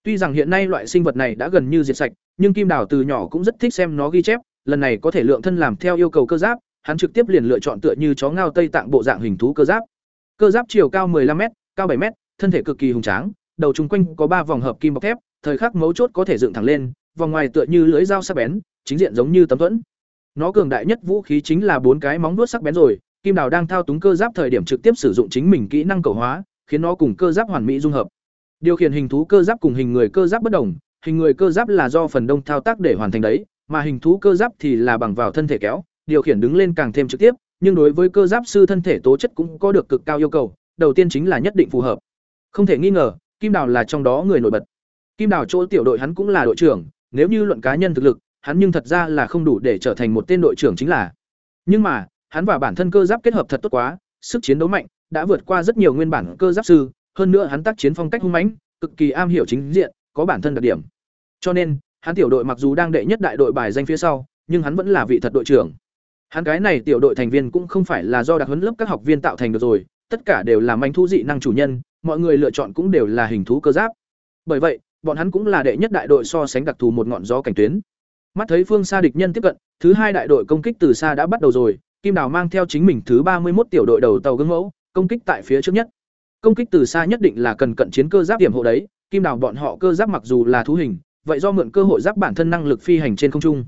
Tuy rằng hiện nay loại sinh vật này đã gần như diệt sạch, nhưng Kim Đào từ nhỏ cũng rất thích xem nó ghi chép, lần này có thể lượng thân làm theo yêu cầu cơ giáp, hắn trực tiếp liền lựa chọn tựa như chó ngao Tây Tạng bộ dạng hình thú cơ giáp. Cơ giáp chiều cao 15 m, cao 7 m, thân thể cực kỳ hùng tráng, đầu trung quanh có ba vòng hợp kim bọc thép, thời khắc mấu chốt có thể dựng thẳng lên, vòng ngoài tựa như lưỡi dao sắc bén, chính diện giống như tấm thuẫn. Nó cường đại nhất vũ khí chính là bốn cái móng vuốt sắc bén rồi, Kim Đào đang thao túng cơ giáp thời điểm trực tiếp sử dụng chính mình kỹ năng cầu hóa, khiến nó cùng cơ giáp hoàn mỹ dung hợp. Điều khiển hình thú cơ giáp cùng hình người cơ giáp bất đồng, hình người cơ giáp là do phần đông thao tác để hoàn thành đấy, mà hình thú cơ giáp thì là bằng vào thân thể kéo, điều khiển đứng lên càng thêm trực tiếp, nhưng đối với cơ giáp sư thân thể tố chất cũng có được cực cao yêu cầu, đầu tiên chính là nhất định phù hợp. Không thể nghi ngờ, Kim Đào là trong đó người nổi bật. Kim Đào chỗ tiểu đội hắn cũng là đội trưởng, nếu như luận cá nhân thực lực, hắn nhưng thật ra là không đủ để trở thành một tên đội trưởng chính là. Nhưng mà, hắn và bản thân cơ giáp kết hợp thật tốt quá, sức chiến đấu mạnh, đã vượt qua rất nhiều nguyên bản cơ giáp sư, hơn nữa hắn tác chiến phong cách hung mãnh, cực kỳ am hiểu chính diện, có bản thân đặc điểm. Cho nên, hắn tiểu đội mặc dù đang đệ nhất đại đội bài danh phía sau, nhưng hắn vẫn là vị thật đội trưởng. Hắn cái này tiểu đội thành viên cũng không phải là do đặc huấn lớp các học viên tạo thành được rồi, tất cả đều là manh thú dị năng chủ nhân, mọi người lựa chọn cũng đều là hình thú cơ giáp. Bởi vậy, bọn hắn cũng là đệ nhất đại đội so sánh đặc thù một ngọn gió cảnh tuyến. Mắt thấy phương xa địch nhân tiếp cận, thứ hai đại đội công kích từ xa đã bắt đầu rồi, Kim Đào mang theo chính mình thứ ba mươi một tiểu đội đầu tàu gương mẫu, công kích tại phía trước nhất. Công kích từ xa nhất định là cần cận chiến cơ giáp điểm hộ đấy, Kim Đào bọn họ cơ giáp mặc dù là thú hình, vậy do mượn cơ hội giáp bản thân năng lực phi hành trên không trung.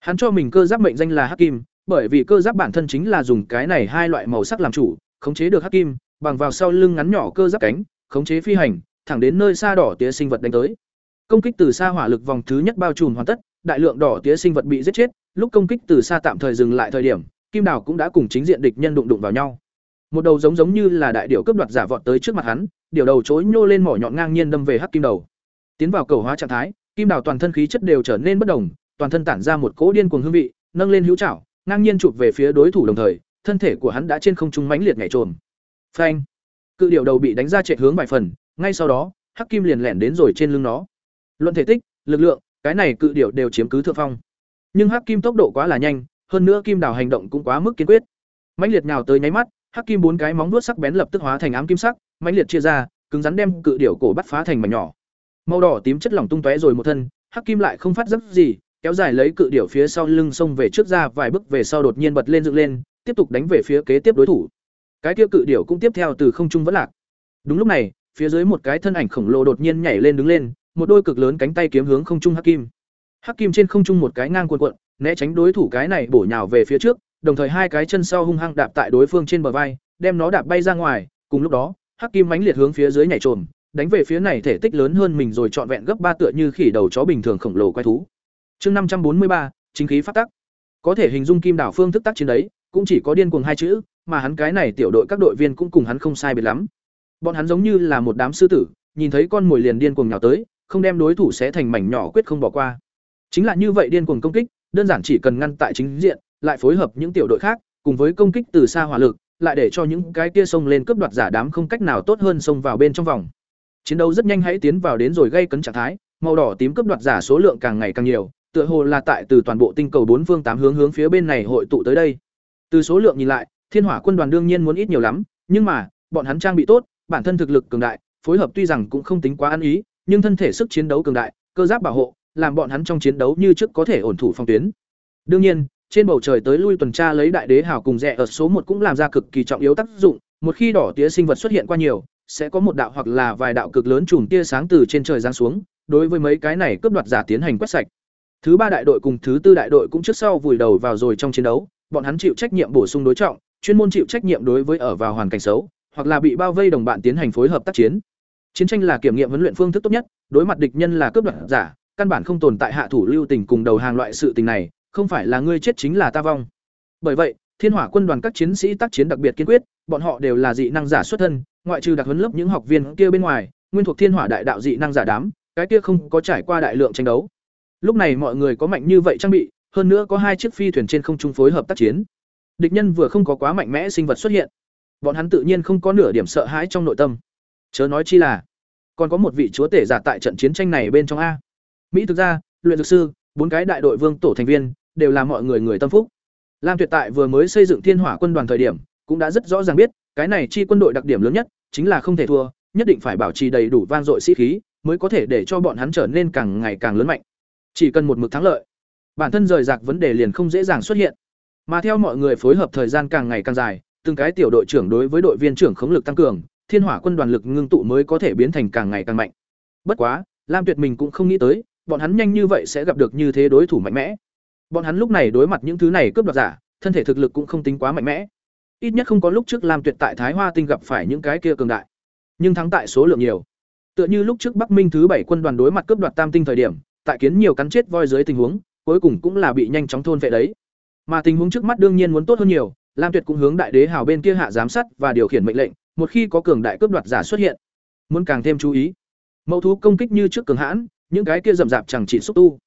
Hắn cho mình cơ giáp mệnh danh là Hắc Kim, bởi vì cơ giáp bản thân chính là dùng cái này hai loại màu sắc làm chủ, khống chế được Hắc Kim, bằng vào sau lưng ngắn nhỏ cơ giáp cánh, khống chế phi hành, thẳng đến nơi xa đỏ tía sinh vật đánh tới. Công kích từ xa hỏa lực vòng thứ nhất bao trùm hoàn tất, đại lượng đỏ tía sinh vật bị giết chết, lúc công kích từ xa tạm thời dừng lại thời điểm, Kim Đào cũng đã cùng chính diện địch nhân đụng đụng vào nhau. Một đầu giống giống như là đại điểu cướp đoạt giả vọt tới trước mặt hắn, điều đầu chối nhô lên mỏ nhọn ngang nhiên đâm về hắc kim đầu. Tiến vào cầu hóa trạng thái, Kim Đào toàn thân khí chất đều trở nên bất đồng, toàn thân tản ra một cỗ điên cuồng hương vị, nâng lên hữu chảo, ngang nhiên chụp về phía đối thủ đồng thời, thân thể của hắn đã trên không trung mãnh liệt nhảy trồm. Phanh! Cự điểu đầu bị đánh ra chạy hướng vài phần, ngay sau đó, hắc kim liền lẻn đến rồi trên lưng nó. Luận thể tích, lực lượng, cái này cự điểu đều chiếm cứ thượng phong. Nhưng hắc kim tốc độ quá là nhanh, hơn nữa kim đào hành động cũng quá mức kiên quyết. Mãnh liệt nhào tới nháy mắt, hắc kim bốn cái móng vuốt sắc bén lập tức hóa thành ám kim sắc, mãnh liệt chia ra, cứng rắn đem cự điểu cổ bắt phá thành mảnh nhỏ. Màu đỏ tím chất lỏng tung tóe rồi một thân, hắc kim lại không phát giấc gì, kéo dài lấy cự điểu phía sau lưng xông về trước ra vài bước về sau đột nhiên bật lên dựng lên, tiếp tục đánh về phía kế tiếp đối thủ. Cái kia cự điểu cũng tiếp theo từ không trung vẫn lạc. Đúng lúc này, phía dưới một cái thân ảnh khổng lồ đột nhiên nhảy lên đứng lên, một đôi cực lớn cánh tay kiếm hướng không trung hắc kim. Hắc kim trên không trung một cái ngang cuộn cuộn, né tránh đối thủ cái này bổ nhào về phía trước, đồng thời hai cái chân sau hung hăng đạp tại đối phương trên bờ vai, đem nó đạp bay ra ngoài, cùng lúc đó, hắc kim mãnh liệt hướng phía dưới nhảy trồm, đánh về phía này thể tích lớn hơn mình rồi trọn vẹn gấp ba tựa như khỉ đầu chó bình thường khổng lồ quái thú. Chương năm trăm bốn mươi ba, chính khí phát tắc. Có thể hình dung kim đảo phương thức tác chiến đấy, cũng chỉ có điên cuồng hai chữ, mà hắn cái này tiểu đội các đội viên cũng cùng hắn không sai biệt lắm. Bọn hắn giống như là một đám sư tử, nhìn thấy con mồi liền điên cuồng nhào tới, không đem đối thủ sẽ thành mảnh nhỏ quyết không bỏ qua. Chính là như vậy điên cuồng công kích, đơn giản chỉ cần ngăn tại chính diện, lại phối hợp những tiểu đội khác, cùng với công kích từ xa hỏa lực, lại để cho những cái kia xông lên cướp đoạt giả đám không cách nào tốt hơn xông vào bên trong vòng. Chiến đấu rất nhanh hãy tiến vào đến rồi gây cấn trạng thái, màu đỏ tím cướp đoạt giả số lượng càng ngày càng nhiều, tựa hồ là tại từ toàn bộ tinh cầu bốn phương tám hướng hướng phía bên này hội tụ tới đây. Từ số lượng nhìn lại, Thiên Hỏa quân đoàn đương nhiên muốn ít nhiều lắm, nhưng mà, bọn hắn trang bị tốt, bản thân thực lực cường đại, phối hợp tuy rằng cũng không tính quá ăn ý, nhưng thân thể sức chiến đấu cường đại, cơ giáp bảo hộ, làm bọn hắn trong chiến đấu như trước có thể ổn thủ phong tuyến. Đương nhiên, trên bầu trời tới lui tuần tra lấy đại đế hào cùng rẻ ở số một cũng làm ra cực kỳ trọng yếu tác dụng, một khi đỏ tía sinh vật xuất hiện qua nhiều, sẽ có một đạo hoặc là vài đạo cực lớn trùng tia sáng từ trên trời giáng xuống, đối với mấy cái này cướp đoạt giả tiến hành quét sạch. Thứ ba đại đội cùng thứ tư đại đội cũng trước sau vùi đầu vào rồi trong chiến đấu, bọn hắn chịu trách nhiệm bổ sung đối trọng, chuyên môn chịu trách nhiệm đối với ở vào hoàn cảnh xấu, hoặc là bị bao vây đồng bạn tiến hành phối hợp tác chiến. Chiến tranh là kiểm nghiệm huấn luyện phương thức tốt nhất, đối mặt địch nhân là cướp đoạt giả, căn bản không tồn tại hạ thủ lưu tình cùng đầu hàng loại sự tình này, không phải là ngươi chết chính là ta vong. Bởi vậy, Thiên Hỏa quân đoàn các chiến sĩ tác chiến đặc biệt kiên quyết, bọn họ đều là dị năng giả xuất thân, ngoại trừ đặc huấn lớp những học viên kia bên ngoài, nguyên thuộc Thiên Hỏa đại đạo dị năng giả đám, cái kia không có trải qua đại lượng tranh đấu. Lúc này mọi người có mạnh như vậy trang bị, hơn nữa có hai chiếc phi thuyền trên không trung phối hợp tác chiến. Địch nhân vừa không có quá mạnh mẽ sinh vật xuất hiện, bọn hắn tự nhiên không có nửa điểm sợ hãi trong nội tâm. Chớ nói chi là, còn có một vị chúa tể giả tại trận chiến tranh này bên trong a. Mỹ thực ra, luyện dược sư, bốn cái đại đội vương tổ thành viên đều là mọi người người tâm phúc. Lam Tuyệt tại vừa mới xây dựng Thiên Hỏa quân đoàn thời điểm, cũng đã rất rõ ràng biết, cái này chi quân đội đặc điểm lớn nhất chính là không thể thua, nhất định phải bảo trì đầy đủ vang dội sĩ khí, mới có thể để cho bọn hắn trở nên càng ngày càng lớn mạnh. Chỉ cần một mực thắng lợi, bản thân rời rạc vấn đề liền không dễ dàng xuất hiện. Mà theo mọi người phối hợp thời gian càng ngày càng dài, từng cái tiểu đội trưởng đối với đội viên trưởng khống lực tăng cường, Thiên Hỏa quân đoàn lực ngưng tụ mới có thể biến thành càng ngày càng mạnh. Bất quá, Lam Tuyệt mình cũng không nghĩ tới, bọn hắn nhanh như vậy sẽ gặp được như thế đối thủ mạnh mẽ. Bọn hắn lúc này đối mặt những thứ này cướp đoạt giả, thân thể thực lực cũng không tính quá mạnh mẽ. Ít nhất không có lúc trước Lam Tuyệt tại Thái Hoa Tinh gặp phải những cái kia cường đại, nhưng thắng tại số lượng nhiều. Tựa như lúc trước Bắc Minh thứ bảy quân đoàn đối mặt cướp đoạt Tam Tinh thời điểm, tại kiến nhiều cắn chết voi dưới tình huống, cuối cùng cũng là bị nhanh chóng thôn vệ đấy. Mà tình huống trước mắt đương nhiên muốn tốt hơn nhiều, Lam Tuyệt cũng hướng đại đế hào bên kia hạ giám sát và điều khiển mệnh lệnh, một khi có cường đại cướp đoạt giả xuất hiện, muốn càng thêm chú ý. Mẫu thú công kích như trước cường hãn, những cái kia rậm rạp chẳng chỉ xúc tu,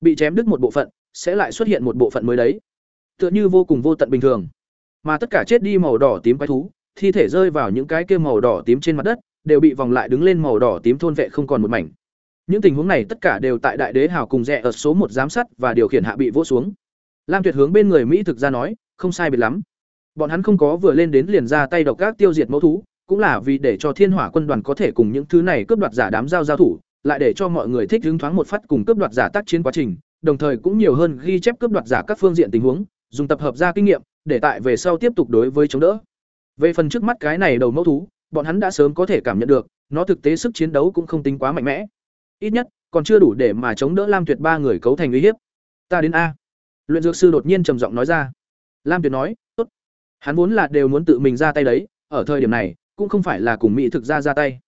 bị chém đứt một bộ phận, sẽ lại xuất hiện một bộ phận mới đấy. Tựa như vô cùng vô tận bình thường. Mà tất cả chết đi màu đỏ tím quái thú, thi thể rơi vào những cái kia màu đỏ tím trên mặt đất, đều bị vòng lại đứng lên màu đỏ tím thôn vệ không còn một mảnh. Những tình huống này tất cả đều tại đại đế hào cùng rẽ ở số một giám sát và điều khiển hạ bị vỗ xuống. Lam Tuyệt hướng bên người Mỹ thực ra nói, không sai biệt lắm. Bọn hắn không có vừa lên đến liền ra tay độc các tiêu diệt mẫu thú, cũng là vì để cho Thiên Hỏa quân đoàn có thể cùng những thứ này cướp đoạt giả đám giao giao thủ, lại để cho mọi người thích hứng thoáng một phát cùng cướp đoạt giả tác chiến quá trình, đồng thời cũng nhiều hơn ghi chép cướp đoạt giả các phương diện tình huống, dùng tập hợp ra kinh nghiệm, để tại về sau tiếp tục đối với chống đỡ. Về phần trước mắt cái này đầu mẫu thú, bọn hắn đã sớm có thể cảm nhận được, nó thực tế sức chiến đấu cũng không tính quá mạnh mẽ. Ít nhất, còn chưa đủ để mà chống đỡ Lam Tuyệt ba người cấu thành uy hiếp. Ta đến a. Luyện dược sư đột nhiên trầm giọng nói ra. Lam Tuyệt nói, "Tốt." Hắn vốn là đều muốn tự mình ra tay đấy, ở thời điểm này, cũng không phải là cùng mỹ thực ra ra tay.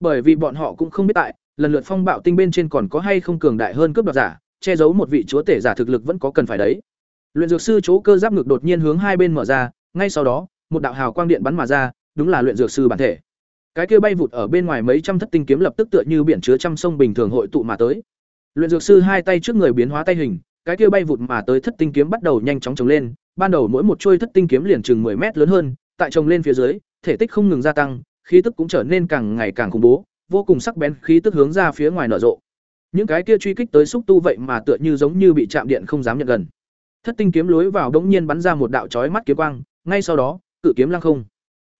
Bởi vì bọn họ cũng không biết tại, lần lượt phong bạo tinh bên trên còn có hay không cường đại hơn cướp đoạt giả, che giấu một vị chúa tể giả thực lực vẫn có cần phải đấy. Luyện dược sư chỗ cơ giáp ngực đột nhiên hướng hai bên mở ra, ngay sau đó, một đạo hào quang điện bắn mà ra, đúng là luyện dược sư bản thể. Cái kia bay vụt ở bên ngoài mấy trăm thất tinh kiếm lập tức tựa như biển chứa trăm sông bình thường hội tụ mà tới. Luyện dược sư hai tay trước người biến hóa tay hình, cái kia bay vụt mà tới thất tinh kiếm bắt đầu nhanh chóng trồng lên, ban đầu mỗi một chuôi thất tinh kiếm liền chừng 10 mét lớn hơn, tại trồng lên phía dưới, thể tích không ngừng gia tăng, khí tức cũng trở nên càng ngày càng khủng bố, vô cùng sắc bén khí tức hướng ra phía ngoài nở rộ. Những cái kia truy kích tới xúc tu vậy mà tựa như giống như bị chạm điện không dám nhận gần. Thất tinh kiếm lối vào đống nhiên bắn ra một đạo chói mắt kiếm quang, ngay sau đó, cự kiếm lăng không.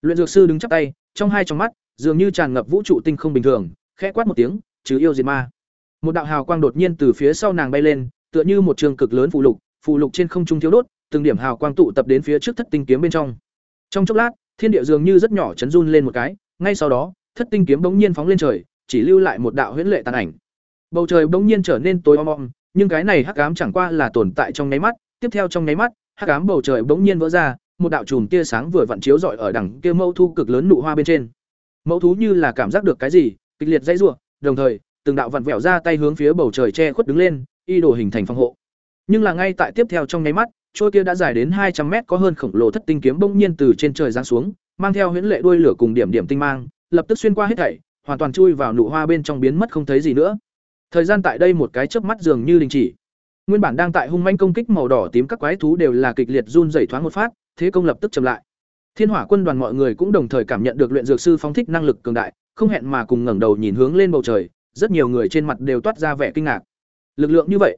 Luyện dược sư đứng chắp tay, trong hai trong mắt, dường như tràn ngập vũ trụ tinh không bình thường, khẽ quát một tiếng, "Trừ yêu diệt ma." Một đạo hào quang đột nhiên từ phía sau nàng bay lên, tựa như một trường cực lớn phù lục, phù lục trên không trung thiếu đốt, từng điểm hào quang tụ tập đến phía trước thất tinh kiếm bên trong. Trong chốc lát, thiên địa dường như rất nhỏ chấn run lên một cái, ngay sau đó, thất tinh kiếm bỗng nhiên phóng lên trời, chỉ lưu lại một đạo huyễn lệ tàn ảnh. Bầu trời bỗng nhiên trở nên tối om om, nhưng cái này hắc ám chẳng qua là tồn tại trong nháy mắt, tiếp theo trong nháy mắt, hắc ám bầu trời bỗng nhiên vỡ ra, một đạo chùm tia sáng vừa vặn chiếu rọi ở đằng kia mẫu thu cực lớn nụ hoa bên trên. Mẫu thú như là cảm giác được cái gì, kịch liệt dãy rủa, đồng thời, từng đạo vặn vẹo ra tay hướng phía bầu trời che khuất đứng lên, y đồ hình thành phòng hộ. Nhưng là ngay tại tiếp theo trong nháy mắt, trôi kia đã dài đến hai trăm mét có hơn khổng lồ thất tinh kiếm bỗng nhiên từ trên trời giáng xuống, mang theo huyễn lệ đuôi lửa cùng điểm điểm tinh mang, lập tức xuyên qua hết thảy, hoàn toàn chui vào nụ hoa bên trong biến mất không thấy gì nữa. Thời gian tại đây một cái chớp mắt dường như đình chỉ. Nguyên bản đang tại hung manh công kích màu đỏ tím các quái thú đều là kịch liệt run rẩy thoáng một phát, thế công lập tức chậm lại. Thiên Hỏa quân đoàn mọi người cũng đồng thời cảm nhận được luyện dược sư phóng thích năng lực cường đại, không hẹn mà cùng ngẩng đầu nhìn hướng lên bầu trời, rất nhiều người trên mặt đều toát ra vẻ kinh ngạc. Lực lượng như vậy,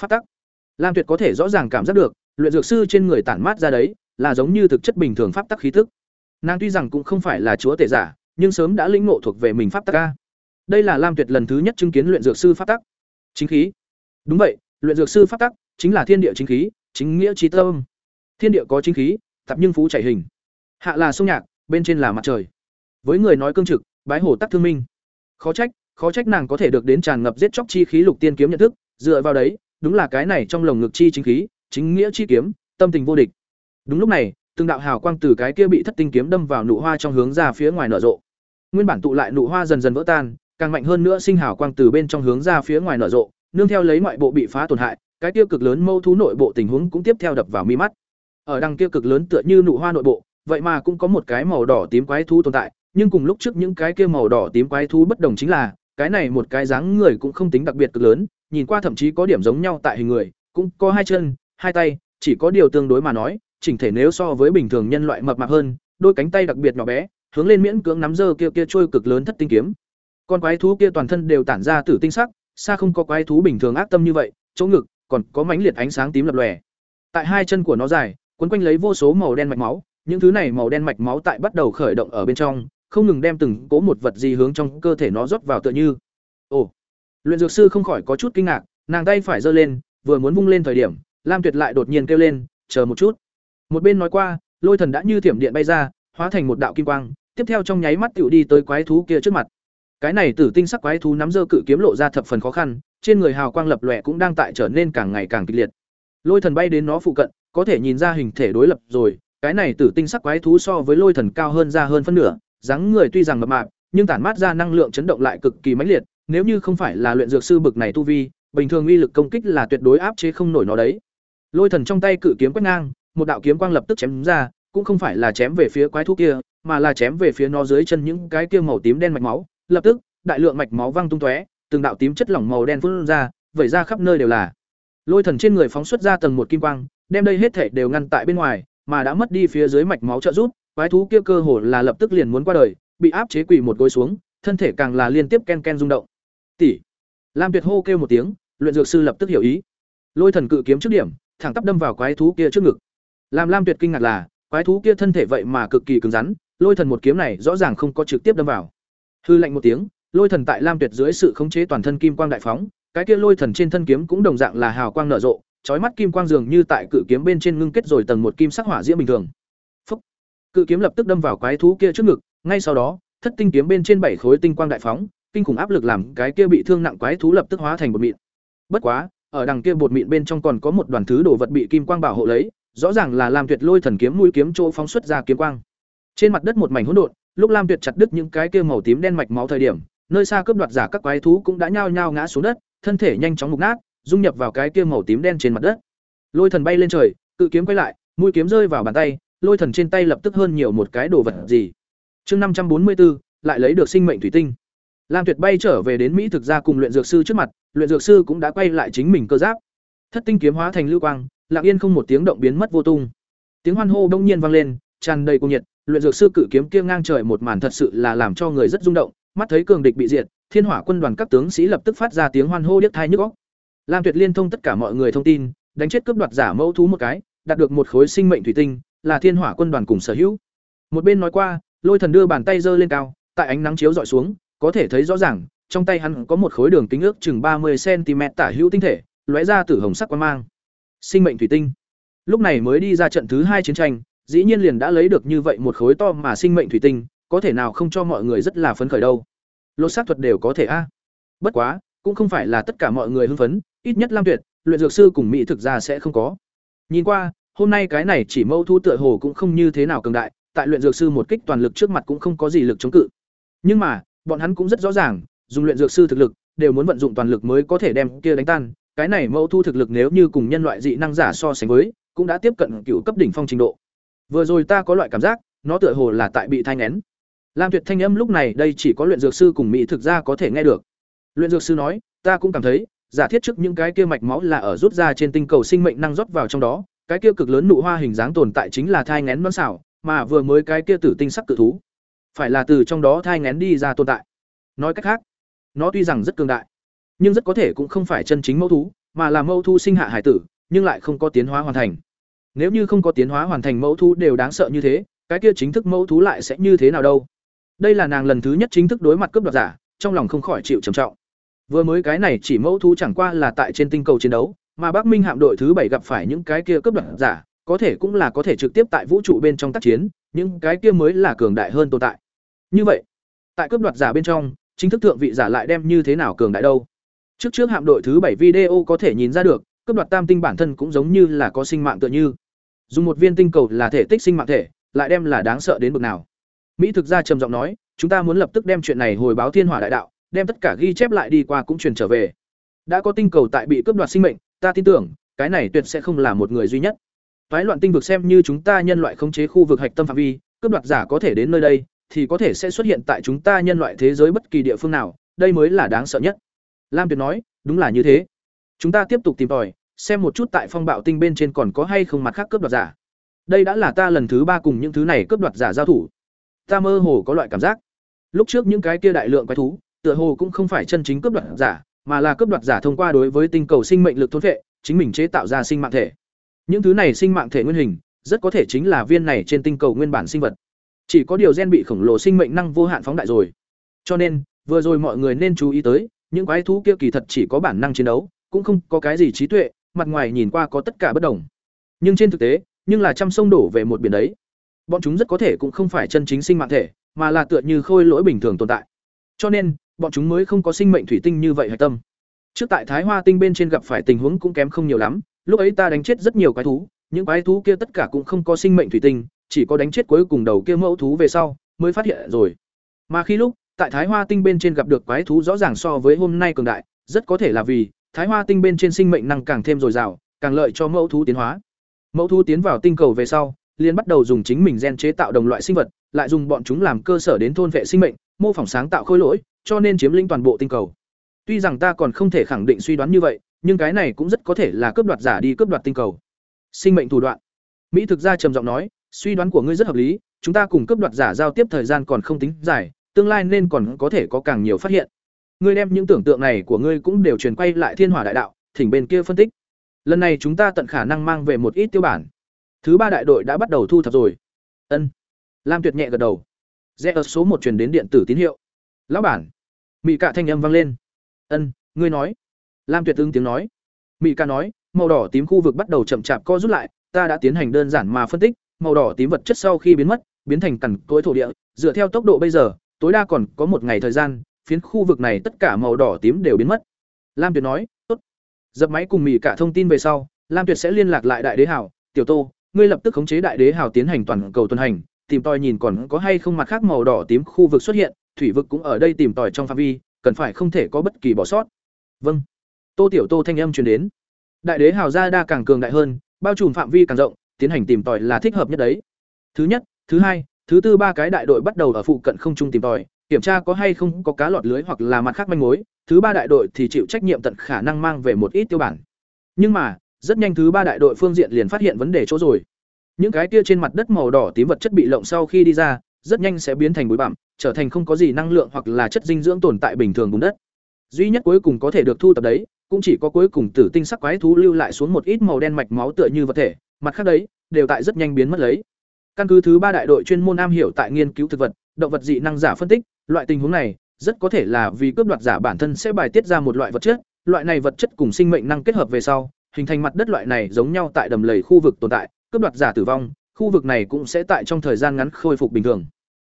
phát tắc. Lam Tuyệt có thể rõ ràng cảm giác được, luyện dược sư trên người tản mát ra đấy, là giống như thực chất bình thường pháp tắc khí tức. Nàng tuy rằng cũng không phải là chúa tể giả, nhưng sớm đã lĩnh ngộ thuộc về mình pháp tắc a. Đây là Lam Tuyệt lần thứ nhất chứng kiến luyện dược sư pháp tắc. Chính khí. Đúng vậy, luyện dược sư pháp tắc chính là thiên địa chính khí, chính nghĩa chí tâm. Thiên địa có chính khí, tập nhưng phú chảy hình. Hạ là sông nhạc, bên trên là mặt trời. Với người nói cương trực, bái hổ tắc thương minh. Khó trách, khó trách nàng có thể được đến tràn ngập giết chóc chi khí lục tiên kiếm nhận thức, dựa vào đấy, đúng là cái này trong lồng ngực chi chính khí, chính nghĩa chi kiếm, tâm tình vô địch. Đúng lúc này, từng đạo hào quang từ cái kia bị thất tinh kiếm đâm vào nụ hoa trong hướng ra phía ngoài nở rộ. Nguyên bản tụ lại nụ hoa dần dần vỡ tan, càng mạnh hơn nữa sinh hào quang từ bên trong hướng ra phía ngoài nở rộ, nương theo lấy ngoại bộ bị phá tổn hại, cái kia cực lớn mâu thú nội bộ tình huống cũng tiếp theo đập vào mi mắt. Ở đằng kia cực lớn tựa như nụ hoa nội bộ, vậy mà cũng có một cái màu đỏ tím quái thú tồn tại, nhưng cùng lúc trước những cái kia màu đỏ tím quái thú bất đồng chính là, cái này một cái dáng người cũng không tính đặc biệt cực lớn, nhìn qua thậm chí có điểm giống nhau tại hình người, cũng có hai chân, hai tay, chỉ có điều tương đối mà nói, chỉnh thể nếu so với bình thường nhân loại mập mạp hơn, đôi cánh tay đặc biệt nhỏ bé, hướng lên miễn cưỡng nắm giơ kia kia trôi cực lớn thất tinh kiếm. Con quái thú kia toàn thân đều tản ra tử tinh sắc, xa không có quái thú bình thường ác tâm như vậy, chỗ ngực còn có mảnh liệt ánh sáng tím lập lòe. Tại hai chân của nó dài, quấn quanh lấy vô số màu đen mạch máu, những thứ này màu đen mạch máu tại bắt đầu khởi động ở bên trong, không ngừng đem từng cố một vật gì hướng trong cơ thể nó rót vào tựa như. Ồ. Luyện dược sư không khỏi có chút kinh ngạc, nàng tay phải giơ lên, vừa muốn vung lên thời điểm, Lam Tuyệt lại đột nhiên kêu lên, "Chờ một chút." Một bên nói qua, Lôi Thần đã như thiểm điện bay ra, hóa thành một đạo kim quang, tiếp theo trong nháy mắt tiểu đi tới quái thú kia trước mặt. Cái này tử tinh sắc quái thú nắm giơ cự kiếm lộ ra thập phần khó khăn, trên người hào quang lập lòe cũng đang tại trở nên càng ngày càng kịch liệt. Lôi Thần bay đến nó phụ cận, có thể nhìn ra hình thể đối lập rồi, cái này tử tinh sắc quái thú so với Lôi Thần cao hơn ra hơn phân nửa, dáng người tuy rằng mập mạp, nhưng tản mát ra năng lượng chấn động lại cực kỳ mãnh liệt, nếu như không phải là luyện dược sư bực này tu vi, bình thường uy lực công kích là tuyệt đối áp chế không nổi nó đấy. Lôi Thần trong tay cự kiếm quét ngang, một đạo kiếm quang lập tức chém ra, cũng không phải là chém về phía quái thú kia, mà là chém về phía nó dưới chân những cái kia màu tím đen mạch máu, lập tức, đại lượng mạch máu văng tung tóe, từng đạo tím chất lỏng màu đen phun ra, vẩy ra khắp nơi đều là. Lôi thần trên người phóng xuất ra tầng một kim quang, đem đây hết thể đều ngăn tại bên ngoài, mà đã mất đi phía dưới mạch máu trợ giúp, quái thú kia cơ hồ là lập tức liền muốn qua đời, bị áp chế quỳ một gối xuống, thân thể càng là liên tiếp ken ken rung động. Tỷ. Lam Tuyệt hô kêu một tiếng, luyện dược sư lập tức hiểu ý. Lôi thần cự kiếm trước điểm, thẳng tắp đâm vào quái thú kia trước ngực. Làm Lam Tuyệt kinh ngạc là, quái thú kia thân thể vậy mà cực kỳ cứng rắn, lôi thần một kiếm này rõ ràng không có trực tiếp đâm vào. Hư lạnh một tiếng, lôi thần tại lam tuyệt dưới sự khống chế toàn thân kim quang đại phóng cái kia lôi thần trên thân kiếm cũng đồng dạng là hào quang nở rộ chói mắt kim quang dường như tại cự kiếm bên trên ngưng kết rồi tầng một kim sắc hỏa diễm bình thường Phúc. cự kiếm lập tức đâm vào quái thú kia trước ngực ngay sau đó thất tinh kiếm bên trên bảy khối tinh quang đại phóng kinh khủng áp lực làm cái kia bị thương nặng quái thú lập tức hóa thành bột mịn bất quá ở đằng kia bột mịn bên trong còn có một đoàn thứ đồ vật bị kim quang bảo hộ lấy rõ ràng là lam tuyệt lôi thần kiếm mũi kiếm chỗ phóng xuất ra kiếm quang. Trên mặt đất một mảnh hỗn độn, lúc lam tuyệt chặt đứt những cái kia màu tím đen mạch máu thời điểm, nơi xa cướp đoạt giả các quái thú cũng đã nhao nhao ngã xuống đất, thân thể nhanh chóng mục nát, dung nhập vào cái kia màu tím đen trên mặt đất. Lôi thần bay lên trời, cự kiếm quay lại, mũi kiếm rơi vào bàn tay, lôi thần trên tay lập tức hơn nhiều một cái đồ vật gì. Chương năm trăm bốn mươi bốn lại lấy được sinh mệnh thủy tinh. Lam tuyệt bay trở về đến mỹ thực ra cùng luyện dược sư trước mặt, luyện dược sư cũng đã quay lại chính mình cơ giáp. Thất tinh kiếm hóa thành lưu quang lặng yên không một tiếng động biến mất vô tung. Tiếng hoan hô đông nhiên vang lên, tràn đầy cuồng nhiệt, luyện dược sư cự kiếm kia ngang trời một màn thật sự là làm cho người rất rung động, mắt thấy cường địch bị diệt, thiên hỏa quân đoàn các tướng sĩ lập tức phát ra tiếng hoan hô điếc thai nhức óc. Lam tuyệt liên thông tất cả mọi người thông tin, đánh chết cướp đoạt giả mẫu thú một cái, đạt được một khối sinh mệnh thủy tinh, là thiên hỏa quân đoàn cùng sở hữu. Một bên nói qua, lôi thần đưa bàn tay giơ lên cao, tại ánh nắng chiếu dọi xuống, có thể thấy rõ ràng, trong tay hắn có một khối đường kính ước chừng ba mươi cm tả hữu tinh thể, lóe ra từ hồng sắc quang mang sinh mệnh thủy tinh. Lúc này mới đi ra trận thứ hai chiến tranh, dĩ nhiên liền đã lấy được như vậy một khối to mà sinh mệnh thủy tinh, có thể nào không cho mọi người rất là phấn khởi đâu. Lột xác thuật đều có thể a. Bất quá, cũng không phải là tất cả mọi người hưng phấn, ít nhất lam tuyệt, luyện dược sư cùng mỹ thực ra sẽ không có. Nhìn qua, hôm nay cái này chỉ mâu thu tựa hồ cũng không như thế nào cường đại, tại luyện dược sư một kích toàn lực trước mặt cũng không có gì lực chống cự. Nhưng mà, bọn hắn cũng rất rõ ràng, dùng luyện dược sư thực lực, đều muốn vận dụng toàn lực mới có thể đem kia đánh tan cái này mẫu thu thực lực nếu như cùng nhân loại dị năng giả so sánh với, cũng đã tiếp cận cựu cấp đỉnh phong trình độ. Vừa rồi ta có loại cảm giác, nó tựa hồ là tại bị thai ngén lam tuyệt thanh âm lúc này đây chỉ có luyện dược sư cùng mỹ thực ra có thể nghe được. Luyện dược sư nói, ta cũng cảm thấy, giả thiết trước những cái kia mạch máu là ở rút ra trên tinh cầu sinh mệnh năng rót vào trong đó, cái kia cực lớn nụ hoa hình dáng tồn tại chính là thai ngén non xảo, mà vừa mới cái kia tử tinh sắc cự thú, phải là từ trong đó thai ngén đi ra tồn tại. Nói cách khác, nó tuy rằng rất cường đại nhưng rất có thể cũng không phải chân chính mẫu thú, mà là mẫu thu sinh hạ hải tử, nhưng lại không có tiến hóa hoàn thành. Nếu như không có tiến hóa hoàn thành mẫu thú đều đáng sợ như thế, cái kia chính thức mẫu thú lại sẽ như thế nào đâu? Đây là nàng lần thứ nhất chính thức đối mặt cướp đoạt giả, trong lòng không khỏi chịu trầm trọng. Vừa mới cái này chỉ mẫu thú chẳng qua là tại trên tinh cầu chiến đấu, mà bắc minh hạm đội thứ bảy gặp phải những cái kia cướp đoạt giả, có thể cũng là có thể trực tiếp tại vũ trụ bên trong tác chiến, những cái kia mới là cường đại hơn tồn tại. Như vậy, tại cướp đoạt giả bên trong, chính thức thượng vị giả lại đem như thế nào cường đại đâu? Trước trước hạm đội thứ bảy video có thể nhìn ra được, cướp đoạt tam tinh bản thân cũng giống như là có sinh mạng tựa như. Dùng một viên tinh cầu là thể tích sinh mạng thể, lại đem là đáng sợ đến mức nào. Mỹ thực ra trầm giọng nói, chúng ta muốn lập tức đem chuyện này hồi báo thiên hỏa đại đạo, đem tất cả ghi chép lại đi qua cũng truyền trở về. Đã có tinh cầu tại bị cướp đoạt sinh mệnh, ta tin tưởng, cái này tuyệt sẽ không là một người duy nhất. Phái loạn tinh vực xem như chúng ta nhân loại khống chế khu vực hạch tâm phạm vi, cướp đoạt giả có thể đến nơi đây, thì có thể sẽ xuất hiện tại chúng ta nhân loại thế giới bất kỳ địa phương nào, đây mới là đáng sợ nhất lam tuyệt nói, đúng là như thế. Chúng ta tiếp tục tìm tòi, xem một chút tại phong bạo tinh bên trên còn có hay không mặt khác cướp đoạt giả. Đây đã là ta lần thứ ba cùng những thứ này cướp đoạt giả giao thủ. Ta mơ hồ có loại cảm giác. Lúc trước những cái kia đại lượng quái thú, tựa hồ cũng không phải chân chính cướp đoạt giả, mà là cướp đoạt giả thông qua đối với tinh cầu sinh mệnh lực thôn vệ, chính mình chế tạo ra sinh mạng thể. Những thứ này sinh mạng thể nguyên hình, rất có thể chính là viên này trên tinh cầu nguyên bản sinh vật. Chỉ có điều gen bị khổng lồ sinh mệnh năng vô hạn phóng đại rồi. Cho nên, vừa rồi mọi người nên chú ý tới những quái thú kia kỳ thật chỉ có bản năng chiến đấu, cũng không có cái gì trí tuệ, mặt ngoài nhìn qua có tất cả bất đồng. Nhưng trên thực tế, nhưng là trăm sông đổ về một biển đấy. Bọn chúng rất có thể cũng không phải chân chính sinh mạng thể, mà là tựa như khôi lỗi bình thường tồn tại. Cho nên, bọn chúng mới không có sinh mệnh thủy tinh như vậy hạch tâm. Trước tại thái hoa tinh bên trên gặp phải tình huống cũng kém không nhiều lắm, lúc ấy ta đánh chết rất nhiều quái thú, những quái thú kia tất cả cũng không có sinh mệnh thủy tinh, chỉ có đánh chết cuối cùng đầu kia mẫu thú về sau, mới phát hiện rồi. Mà khi lúc tại thái hoa tinh bên trên gặp được quái thú rõ ràng so với hôm nay cường đại, rất có thể là vì thái hoa tinh bên trên sinh mệnh năng càng thêm dồi dào, càng lợi cho mẫu thú tiến hóa. Mẫu thú tiến vào tinh cầu về sau, liền bắt đầu dùng chính mình gen chế tạo đồng loại sinh vật, lại dùng bọn chúng làm cơ sở đến thôn vệ sinh mệnh, mô phỏng sáng tạo khối lỗi, cho nên chiếm lĩnh toàn bộ tinh cầu. Tuy rằng ta còn không thể khẳng định suy đoán như vậy, nhưng cái này cũng rất có thể là cướp đoạt giả đi cướp đoạt tinh cầu. Sinh mệnh thủ đoạn. Mỹ thực ra trầm giọng nói, suy đoán của ngươi rất hợp lý, chúng ta cùng cướp đoạt giả giao tiếp thời gian còn không tính dài tương lai nên còn có thể có càng nhiều phát hiện. Ngươi đem những tưởng tượng này của ngươi cũng đều truyền quay lại thiên hỏa đại đạo thỉnh bên kia phân tích. Lần này chúng ta tận khả năng mang về một ít tiêu bản. Thứ ba đại đội đã bắt đầu thu thập rồi. Ân. Lam tuyệt nhẹ gật đầu. Rẽ ở số một truyền đến điện tử tín hiệu. Lão bản. Mị Cả thanh âm vang lên. "Ân, ngươi nói." Lam Tuyệt ứng tiếng nói. Mị Cả nói, màu đỏ tím khu vực bắt đầu chậm chạp co rút lại, ta đã tiến hành đơn giản mà phân tích, màu đỏ tím vật chất sau khi biến mất, biến thành cằn tối thổ địa, dựa theo tốc độ bây giờ, tối đa còn có một ngày thời gian, phiến khu vực này tất cả màu đỏ tím đều biến mất. Lam Tuyệt nói, "Tốt." Dập máy cùng mỹ Cả thông tin về sau, Lam Tuyệt sẽ liên lạc lại Đại Đế Hảo, "Tiểu Tô, ngươi lập tức khống chế Đại Đế Hảo tiến hành toàn cầu tuần hành, tìm tòi nhìn còn có hay không mặt khác màu đỏ tím khu vực xuất hiện, thủy vực cũng ở đây tìm tòi trong phạm vi, cần phải không thể có bất kỳ bỏ sót. Vâng. Tô Tiểu Tô thanh âm truyền đến. Đại đế hào gia đa càng cường đại hơn, bao trùm phạm vi càng rộng, tiến hành tìm tòi là thích hợp nhất đấy. Thứ nhất, thứ hai, thứ tư ba cái đại đội bắt đầu ở phụ cận không trung tìm tòi, kiểm tra có hay không có cá lọt lưới hoặc là mặt khác manh mối, thứ ba đại đội thì chịu trách nhiệm tận khả năng mang về một ít tiêu bản. Nhưng mà, rất nhanh thứ ba đại đội phương diện liền phát hiện vấn đề chỗ rồi. Những cái kia trên mặt đất màu đỏ tím vật chất bị lộng sau khi đi ra, rất nhanh sẽ biến thành bụi bặm, trở thành không có gì năng lượng hoặc là chất dinh dưỡng tồn tại bình thường bùn đất. Duy nhất cuối cùng có thể được thu tập đấy, cũng chỉ có cuối cùng tử tinh sắc quái thú lưu lại xuống một ít màu đen mạch máu tựa như vật thể, mặt khác đấy, đều tại rất nhanh biến mất lấy. Căn cứ thứ ba đại đội chuyên môn am hiểu tại nghiên cứu thực vật, động vật dị năng giả phân tích, loại tình huống này rất có thể là vì cướp đoạt giả bản thân sẽ bài tiết ra một loại vật chất, loại này vật chất cùng sinh mệnh năng kết hợp về sau, hình thành mặt đất loại này giống nhau tại đầm lầy khu vực tồn tại, cướp đoạt giả tử vong, khu vực này cũng sẽ tại trong thời gian ngắn khôi phục bình thường.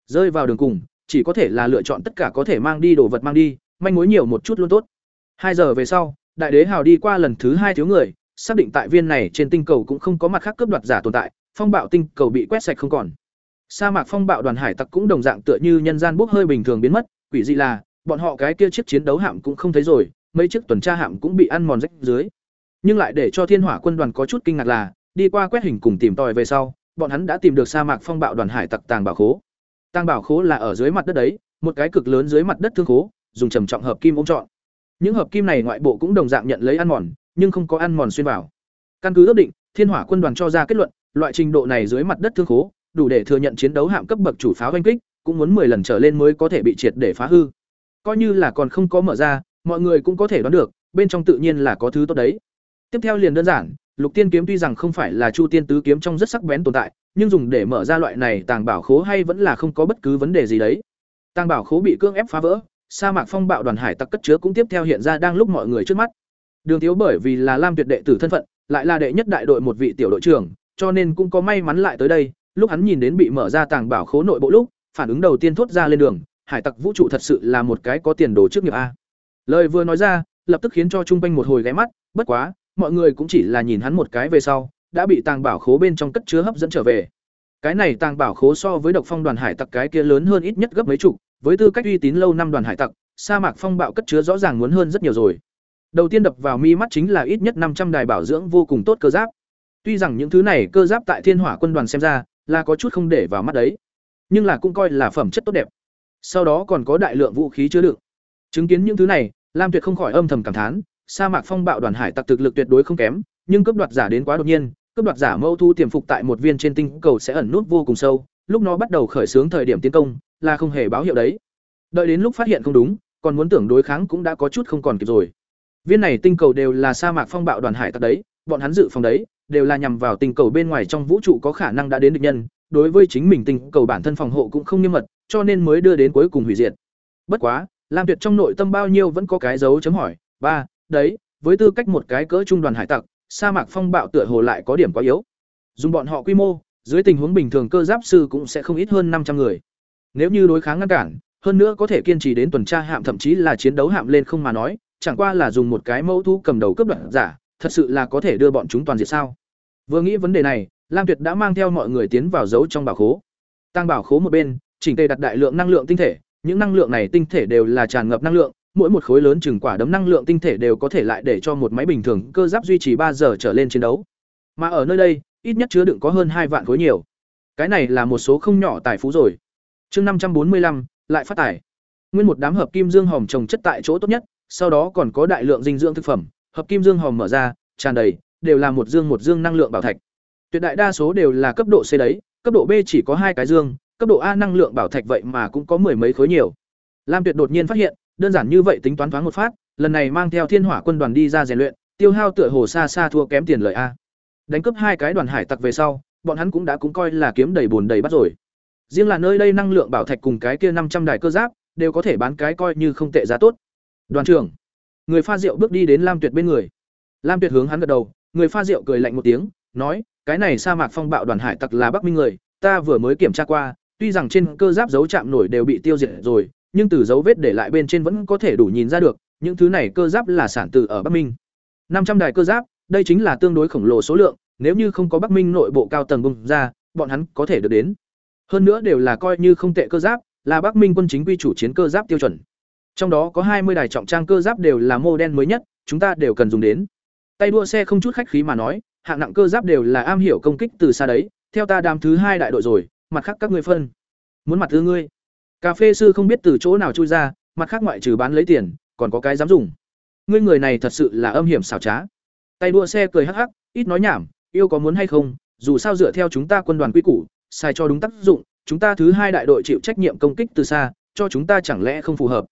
Rơi vào đường cùng, chỉ có thể là lựa chọn tất cả có thể mang đi đồ vật mang đi, manh mối nhiều một chút luôn tốt. Hai giờ về sau, đại đế hào đi qua lần thứ hai thiếu người, xác định tại viên này trên tinh cầu cũng không có mặt khác cướp đoạt giả tồn tại, phong bạo tinh cầu bị quét sạch không còn. Sa mạc phong bạo đoàn hải tặc cũng đồng dạng tựa như nhân gian bốc hơi bình thường biến mất, quỷ dị là, bọn họ cái kia chiếc chiến đấu hạm cũng không thấy rồi, mấy chiếc tuần tra hạm cũng bị ăn mòn rách dưới. Nhưng lại để cho Thiên Hỏa quân đoàn có chút kinh ngạc là, đi qua quét hình cùng tìm tòi về sau, bọn hắn đã tìm được sa mạc phong bạo đoàn hải tặc tàng bảo khố. Tàng bảo khố là ở dưới mặt đất đấy, một cái cực lớn dưới mặt đất thương khố, dùng trầm trọng hợp kim ôm trọn. Những hợp kim này ngoại bộ cũng đồng dạng nhận lấy ăn mòn, nhưng không có ăn mòn xuyên vào. Căn cứ ước định, Thiên Hỏa quân đoàn cho ra kết luận, loại trình độ này dưới mặt đất thương khố, đủ để thừa nhận chiến đấu hạm cấp bậc chủ pháo oanh kích, cũng muốn 10 lần trở lên mới có thể bị triệt để phá hư. Coi như là còn không có mở ra, mọi người cũng có thể đoán được, bên trong tự nhiên là có thứ tốt đấy. Tiếp theo liền đơn giản, Lục Tiên kiếm tuy rằng không phải là Chu Tiên tứ kiếm trong rất sắc bén tồn tại, nhưng dùng để mở ra loại này tàng bảo khố hay vẫn là không có bất cứ vấn đề gì đấy. Tàng bảo khố bị cưỡng ép phá vỡ, sa mạc phong bạo đoàn hải tặc cất chứa cũng tiếp theo hiện ra đang lúc mọi người trước mắt. Đường Thiếu bởi vì là Lam Tuyệt đệ tử thân phận, lại là đệ nhất đại đội một vị tiểu đội trưởng, cho nên cũng có may mắn lại tới đây, lúc hắn nhìn đến bị mở ra tàng bảo khố nội bộ lúc, phản ứng đầu tiên thốt ra lên đường, hải tặc vũ trụ thật sự là một cái có tiền đồ trước nghiệp a. Lời vừa nói ra, lập tức khiến cho trung quanh một hồi ghé mắt, bất quá, mọi người cũng chỉ là nhìn hắn một cái về sau, đã bị tàng bảo khố bên trong cất chứa hấp dẫn trở về. Cái này tàng bảo khố so với độc phong đoàn hải tặc cái kia lớn hơn ít nhất gấp mấy chục, với tư cách uy tín lâu năm đoàn hải tặc, sa mạc phong bạo cất chứa rõ ràng muốn hơn rất nhiều rồi. Đầu tiên đập vào mi mắt chính là ít nhất năm trăm đài bảo dưỡng vô cùng tốt cơ giáp. Tuy rằng những thứ này cơ giáp tại Thiên Hỏa quân đoàn xem ra là có chút không để vào mắt đấy, nhưng là cũng coi là phẩm chất tốt đẹp. Sau đó còn có đại lượng vũ khí chứa đựng. Chứng kiến những thứ này, Lam Tuyệt không khỏi âm thầm cảm thán, sa mạc phong bạo đoàn hải tặc thực lực tuyệt đối không kém, nhưng cấp đoạt giả đến quá đột nhiên, cấp đoạt giả mâu thu tiềm phục tại một viên trên tinh cầu sẽ ẩn nút vô cùng sâu, lúc nó bắt đầu khởi xướng thời điểm tiến công, là không hề báo hiệu đấy. Đợi đến lúc phát hiện không đúng, còn muốn tưởng đối kháng cũng đã có chút không còn kịp rồi. Viên này tinh cầu đều là sa mạc phong bạo đoàn hải tặc đấy, bọn hắn dự phòng đấy, đều là nhằm vào tinh cầu bên ngoài trong vũ trụ có khả năng đã đến được nhân, đối với chính mình tinh cầu bản thân phòng hộ cũng không nghiêm mật, cho nên mới đưa đến cuối cùng hủy diệt. Bất quá, Lam Tuyệt trong nội tâm bao nhiêu vẫn có cái dấu chấm hỏi, ba, đấy, với tư cách một cái cỡ trung đoàn hải tặc, sa mạc phong bạo tựa hồ lại có điểm quá yếu. Dùng bọn họ quy mô, dưới tình huống bình thường cơ giáp sư cũng sẽ không ít hơn năm trăm người. Nếu như đối kháng ngăn cản, hơn nữa có thể kiên trì đến tuần tra hạm thậm chí là chiến đấu hạm lên không mà nói, chẳng qua là dùng một cái mẫu thu cầm đầu cướp đoạn giả, thật sự là có thể đưa bọn chúng toàn diệt sao? Vừa nghĩ vấn đề này, Lam Tuyệt đã mang theo mọi người tiến vào giấu trong bảo khố. Tăng bảo khố một bên, chỉnh tề đặt đại lượng năng lượng tinh thể, những năng lượng này tinh thể đều là tràn ngập năng lượng, mỗi một khối lớn chừng quả đấm năng lượng tinh thể đều có thể lại để cho một máy bình thường cơ giáp duy trì ba giờ trở lên chiến đấu. Mà ở nơi đây, ít nhất chứa đựng có hơn hai vạn khối nhiều. Cái này là một số không nhỏ tài phú rồi. Chương năm trăm bốn mươi lăm lại phát tài. Nguyên một đám hợp kim dương hòm trồng chất tại chỗ tốt nhất, sau đó còn có đại lượng dinh dưỡng thực phẩm, hợp kim dương hòm mở ra, tràn đầy, đều là một dương một dương năng lượng bảo thạch. Tuyệt đại đa số đều là cấp độ C đấy, cấp độ B chỉ có hai cái dương, cấp độ A năng lượng bảo thạch vậy mà cũng có mười mấy khối nhiều. Lam Tuyệt đột nhiên phát hiện, đơn giản như vậy tính toán thoáng một phát, lần này mang theo Thiên Hỏa quân đoàn đi ra rèn luyện, tiêu hao tựa hồ xa xa thua kém tiền lợi a. Đánh cướp hai cái đoàn hải tặc về sau, bọn hắn cũng đã cũng coi là kiếm đầy buồn đầy bắt rồi. Riêng là nơi đây năng lượng bảo thạch cùng cái kia năm trăm đài cơ giáp, đều có thể bán cái coi như không tệ giá tốt. Đoàn trưởng, người pha rượu bước đi đến Lam Tuyệt bên người. Lam Tuyệt hướng hắn gật đầu, người pha rượu cười lạnh một tiếng, nói, cái này sa mạc phong bạo đoàn hải tặc là Bắc Minh người, ta vừa mới kiểm tra qua, tuy rằng trên cơ giáp dấu chạm nổi đều bị tiêu diệt rồi, nhưng từ dấu vết để lại bên trên vẫn có thể đủ nhìn ra được, những thứ này cơ giáp là sản từ ở Bắc Minh. năm trăm đài cơ giáp, đây chính là tương đối khổng lồ số lượng, nếu như không có Bắc Minh nội bộ cao tầng bung ra, bọn hắn có thể được đến. Hơn nữa đều là coi như không tệ cơ giáp, là Bắc Minh quân chính quy chủ chiến cơ giáp tiêu chuẩn. Trong đó có hai mươi đài trọng trang cơ giáp đều là mô đen mới nhất, chúng ta đều cần dùng đến. Tay đua xe không chút khách khí mà nói, hạng nặng cơ giáp đều là am hiểu công kích từ xa đấy, theo ta đám thứ hai đại đội rồi, mặt khác các ngươi phân. Muốn mặt thứ ngươi. Cà phê sư không biết từ chỗ nào chui ra, mặt khác ngoại trừ bán lấy tiền, còn có cái dám dùng. Ngươi người này thật sự là âm hiểm xảo trá. Tay đua xe cười hắc hắc, ít nói nhảm, yêu có muốn hay không, dù sao dựa theo chúng ta quân đoàn quy củ, sai cho đúng tác dụng, chúng ta thứ hai đại đội chịu trách nhiệm công kích từ xa, cho chúng ta chẳng lẽ không phù hợp.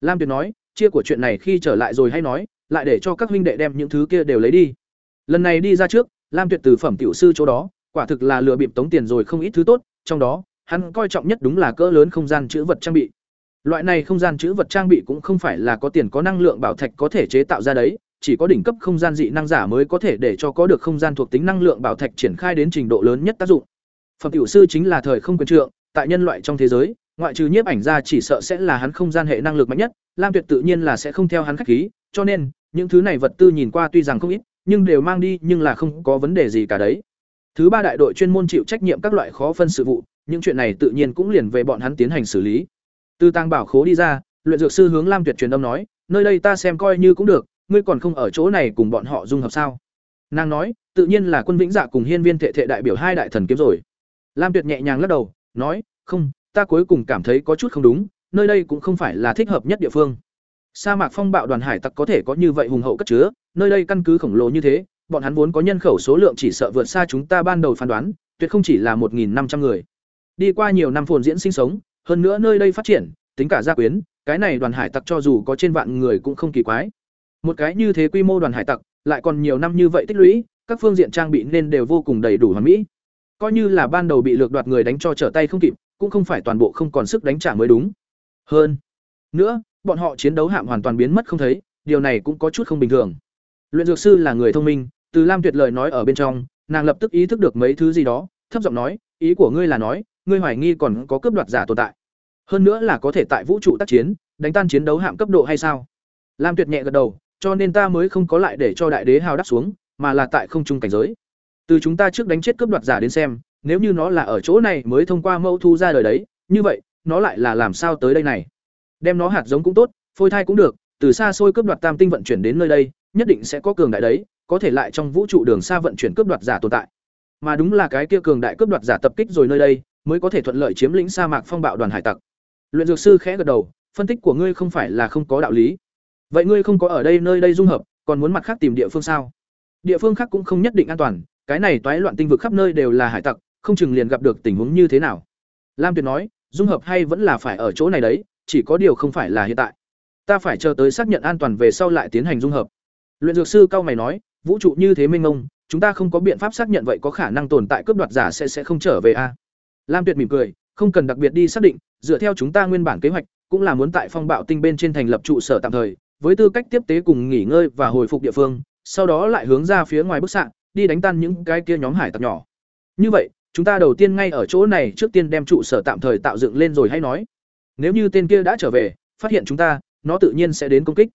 Lam Tuyệt nói, chia của chuyện này khi trở lại rồi hay nói, lại để cho các huynh đệ đem những thứ kia đều lấy đi. Lần này đi ra trước, Lam Tuyệt từ phẩm tiểu sư chỗ đó, quả thực là lừa bịp tống tiền rồi không ít thứ tốt, trong đó, hắn coi trọng nhất đúng là cỡ lớn không gian chữ vật trang bị. Loại này không gian chữ vật trang bị cũng không phải là có tiền có năng lượng bảo thạch có thể chế tạo ra đấy, chỉ có đỉnh cấp không gian dị năng giả mới có thể để cho có được không gian thuộc tính năng lượng bảo thạch triển khai đến trình độ lớn nhất tác dụng. Phẩm tiểu sư chính là thời không quyền trượng, tại nhân loại trong thế giới, ngoại trừ nhiếp ảnh ra chỉ sợ sẽ là hắn không gian hệ năng lực mạnh nhất, Lam Tuyệt tự nhiên là sẽ không theo hắn khách khí, cho nên, những thứ này vật tư nhìn qua tuy rằng không ít, nhưng đều mang đi nhưng là không có vấn đề gì cả đấy. Thứ ba đại đội chuyên môn chịu trách nhiệm các loại khó phân sự vụ, những chuyện này tự nhiên cũng liền về bọn hắn tiến hành xử lý. Từ tàng Bảo Khố đi ra, luyện dược sư hướng Lam Tuyệt truyền âm nói, nơi đây ta xem coi như cũng được, ngươi còn không ở chỗ này cùng bọn họ dung hợp sao? Nàng nói, tự nhiên là quân vĩnh dạ cùng hiên viên thệ thệ đại biểu hai đại thần kiếm rồi. Lam Tuyệt nhẹ nhàng lắc đầu, nói, không, ta cuối cùng cảm thấy có chút không đúng, nơi đây cũng không phải là thích hợp nhất địa phương. Sa mạc phong bạo đoàn hải tặc có thể có như vậy hùng hậu cất chứa, nơi đây căn cứ khổng lồ như thế, bọn hắn vốn có nhân khẩu số lượng chỉ sợ vượt xa chúng ta ban đầu phán đoán, tuyệt không chỉ là một năm trăm người. Đi qua nhiều năm phồn diễn sinh sống, hơn nữa nơi đây phát triển, tính cả gia quyến, cái này đoàn hải tặc cho dù có trên vạn người cũng không kỳ quái. Một cái như thế quy mô đoàn hải tặc, lại còn nhiều năm như vậy tích lũy, các phương diện trang bị nên đều vô cùng đầy đủ hoàn mỹ. Coi như là ban đầu bị lược đoạt người đánh cho trở tay không kịp, cũng không phải toàn bộ không còn sức đánh trả mới đúng. Hơn nữa, bọn họ chiến đấu hạm hoàn toàn biến mất không thấy, điều này cũng có chút không bình thường. Luyện dược sư là người thông minh, từ Lam Tuyệt lời nói ở bên trong, nàng lập tức ý thức được mấy thứ gì đó, thấp giọng nói, ý của ngươi là nói, ngươi hoài nghi còn có cướp đoạt giả tồn tại. Hơn nữa là có thể tại vũ trụ tác chiến, đánh tan chiến đấu hạm cấp độ hay sao? Lam Tuyệt nhẹ gật đầu, cho nên ta mới không có lại để cho đại đế hào đáp xuống, mà là tại không trung cảnh giới. Từ chúng ta trước đánh chết cướp đoạt giả đến xem, nếu như nó là ở chỗ này mới thông qua mẫu thu ra đời đấy, như vậy, nó lại là làm sao tới đây này? Đem nó hạt giống cũng tốt, phôi thai cũng được, từ xa xôi cướp đoạt tam tinh vận chuyển đến nơi đây, nhất định sẽ có cường đại đấy, có thể lại trong vũ trụ đường xa vận chuyển cướp đoạt giả tồn tại. Mà đúng là cái kia cường đại cướp đoạt giả tập kích rồi nơi đây, mới có thể thuận lợi chiếm lĩnh sa mạc phong bạo đoàn hải tặc. Luyện dược sư khẽ gật đầu, phân tích của ngươi không phải là không có đạo lý. Vậy ngươi không có ở đây nơi đây dung hợp, còn muốn mặt khác tìm địa phương sao? Địa phương khác cũng không nhất định an toàn, cái này toái loạn tinh vực khắp nơi đều là hải tặc, không chừng liền gặp được tình huống như thế nào. Lam Tuyệt nói, dung hợp hay vẫn là phải ở chỗ này đấy, chỉ có điều không phải là hiện tại. Ta phải chờ tới xác nhận an toàn về sau lại tiến hành dung hợp. Luyện dược sư cao mày nói, vũ trụ như thế mênh mông, chúng ta không có biện pháp xác nhận vậy có khả năng tồn tại cướp đoạt giả sẽ sẽ không trở về a. À? Lam Tuyệt mỉm cười, không cần đặc biệt đi xác định, dựa theo chúng ta nguyên bản kế hoạch, cũng là muốn tại phong bạo tinh bên trên thành lập trụ sở tạm thời, với tư cách tiếp tế cùng nghỉ ngơi và hồi phục địa phương, sau đó lại hướng ra phía ngoài bức xạ, đi đánh tan những cái kia nhóm hải tặc nhỏ. Như vậy, chúng ta đầu tiên ngay ở chỗ này trước tiên đem trụ sở tạm thời tạo dựng lên rồi hay nói. Nếu như tên kia đã trở về, phát hiện chúng ta, nó tự nhiên sẽ đến công kích.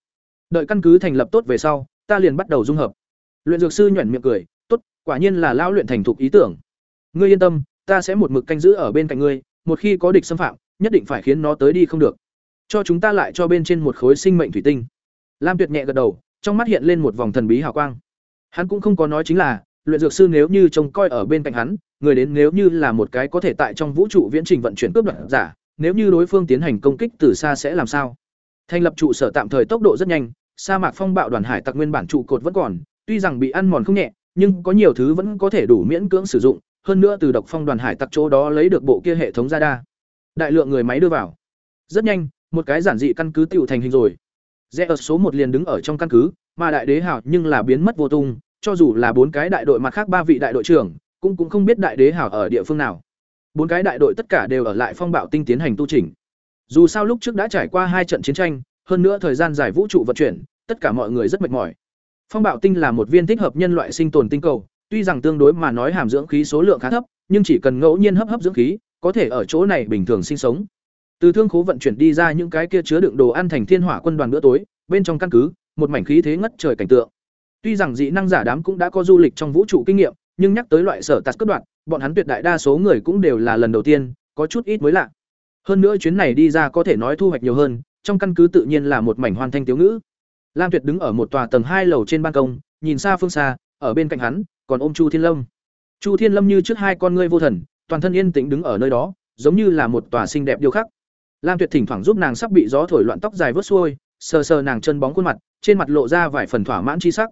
Đợi căn cứ thành lập tốt về sau, ta liền bắt đầu dung hợp. Luyện dược sư nhuyễn miệng cười, "Tốt, quả nhiên là lão luyện thành thục ý tưởng. Ngươi yên tâm, ta sẽ một mực canh giữ ở bên cạnh ngươi, một khi có địch xâm phạm, nhất định phải khiến nó tới đi không được. Cho chúng ta lại cho bên trên một khối sinh mệnh thủy tinh." Lam Tuyệt nhẹ gật đầu, trong mắt hiện lên một vòng thần bí hào quang. Hắn cũng không có nói chính là, luyện dược sư nếu như trông coi ở bên cạnh hắn, người đến nếu như là một cái có thể tại trong vũ trụ viễn trình vận chuyển cướp đoạt giả, nếu như đối phương tiến hành công kích từ xa sẽ làm sao? Thành lập trụ sở tạm thời tốc độ rất nhanh, sa mạc phong bạo đoàn hải tặc nguyên bản trụ cột vẫn còn, tuy rằng bị ăn mòn không nhẹ, nhưng có nhiều thứ vẫn có thể đủ miễn cưỡng sử dụng, hơn nữa từ độc phong đoàn hải tặc chỗ đó lấy được bộ kia hệ thống radar. Đại lượng người máy đưa vào. Rất nhanh, một cái giản dị căn cứ tiểu thành hình rồi. Rẽ ở số một liền đứng ở trong căn cứ, mà đại đế hảo nhưng là biến mất vô tung, cho dù là bốn cái đại đội mặt khác ba vị đại đội trưởng, cũng cũng không biết đại đế hảo ở địa phương nào. Bốn cái đại đội tất cả đều ở lại phong bạo tinh tiến hành tu chỉnh. dù sao lúc trước đã trải qua hai trận chiến tranh, hơn nữa thời gian dài vũ trụ vận chuyển, tất cả mọi người rất mệt mỏi. Phong bạo tinh là một viên thích hợp nhân loại sinh tồn tinh cầu, tuy rằng tương đối mà nói hàm dưỡng khí số lượng khá thấp, nhưng chỉ cần ngẫu nhiên hấp hấp dưỡng khí, có thể ở chỗ này bình thường sinh sống. Từ thương khố vận chuyển đi ra những cái kia chứa đựng đồ ăn thành thiên hỏa quân đoàn bữa tối, bên trong căn cứ, một mảnh khí thế ngất trời cảnh tượng. Tuy rằng dị năng giả đám cũng đã có du lịch trong vũ trụ kinh nghiệm, nhưng nhắc tới loại sở tạt cất đoạn, bọn hắn tuyệt đại đa số người cũng đều là lần đầu tiên, có chút ít mới lạ. Hơn nữa chuyến này đi ra có thể nói thu hoạch nhiều hơn, trong căn cứ tự nhiên là một mảnh hoàn thanh tiếu ngữ. Lam Tuyệt đứng ở một tòa tầng hai lầu trên ban công, nhìn xa phương xa, ở bên cạnh hắn còn ôm Chu Thiên Lâm. Chu Thiên Lâm như trước hai con ngươi vô thần, toàn thân yên tĩnh đứng ở nơi đó, giống như là một tòa xinh đẹp điêu khắc. Lam Tuyệt thỉnh thoảng giúp nàng sắp bị gió thổi loạn tóc dài vớt xuôi, sờ sờ nàng chân bóng khuôn mặt, trên mặt lộ ra vài phần thỏa mãn chi sắc.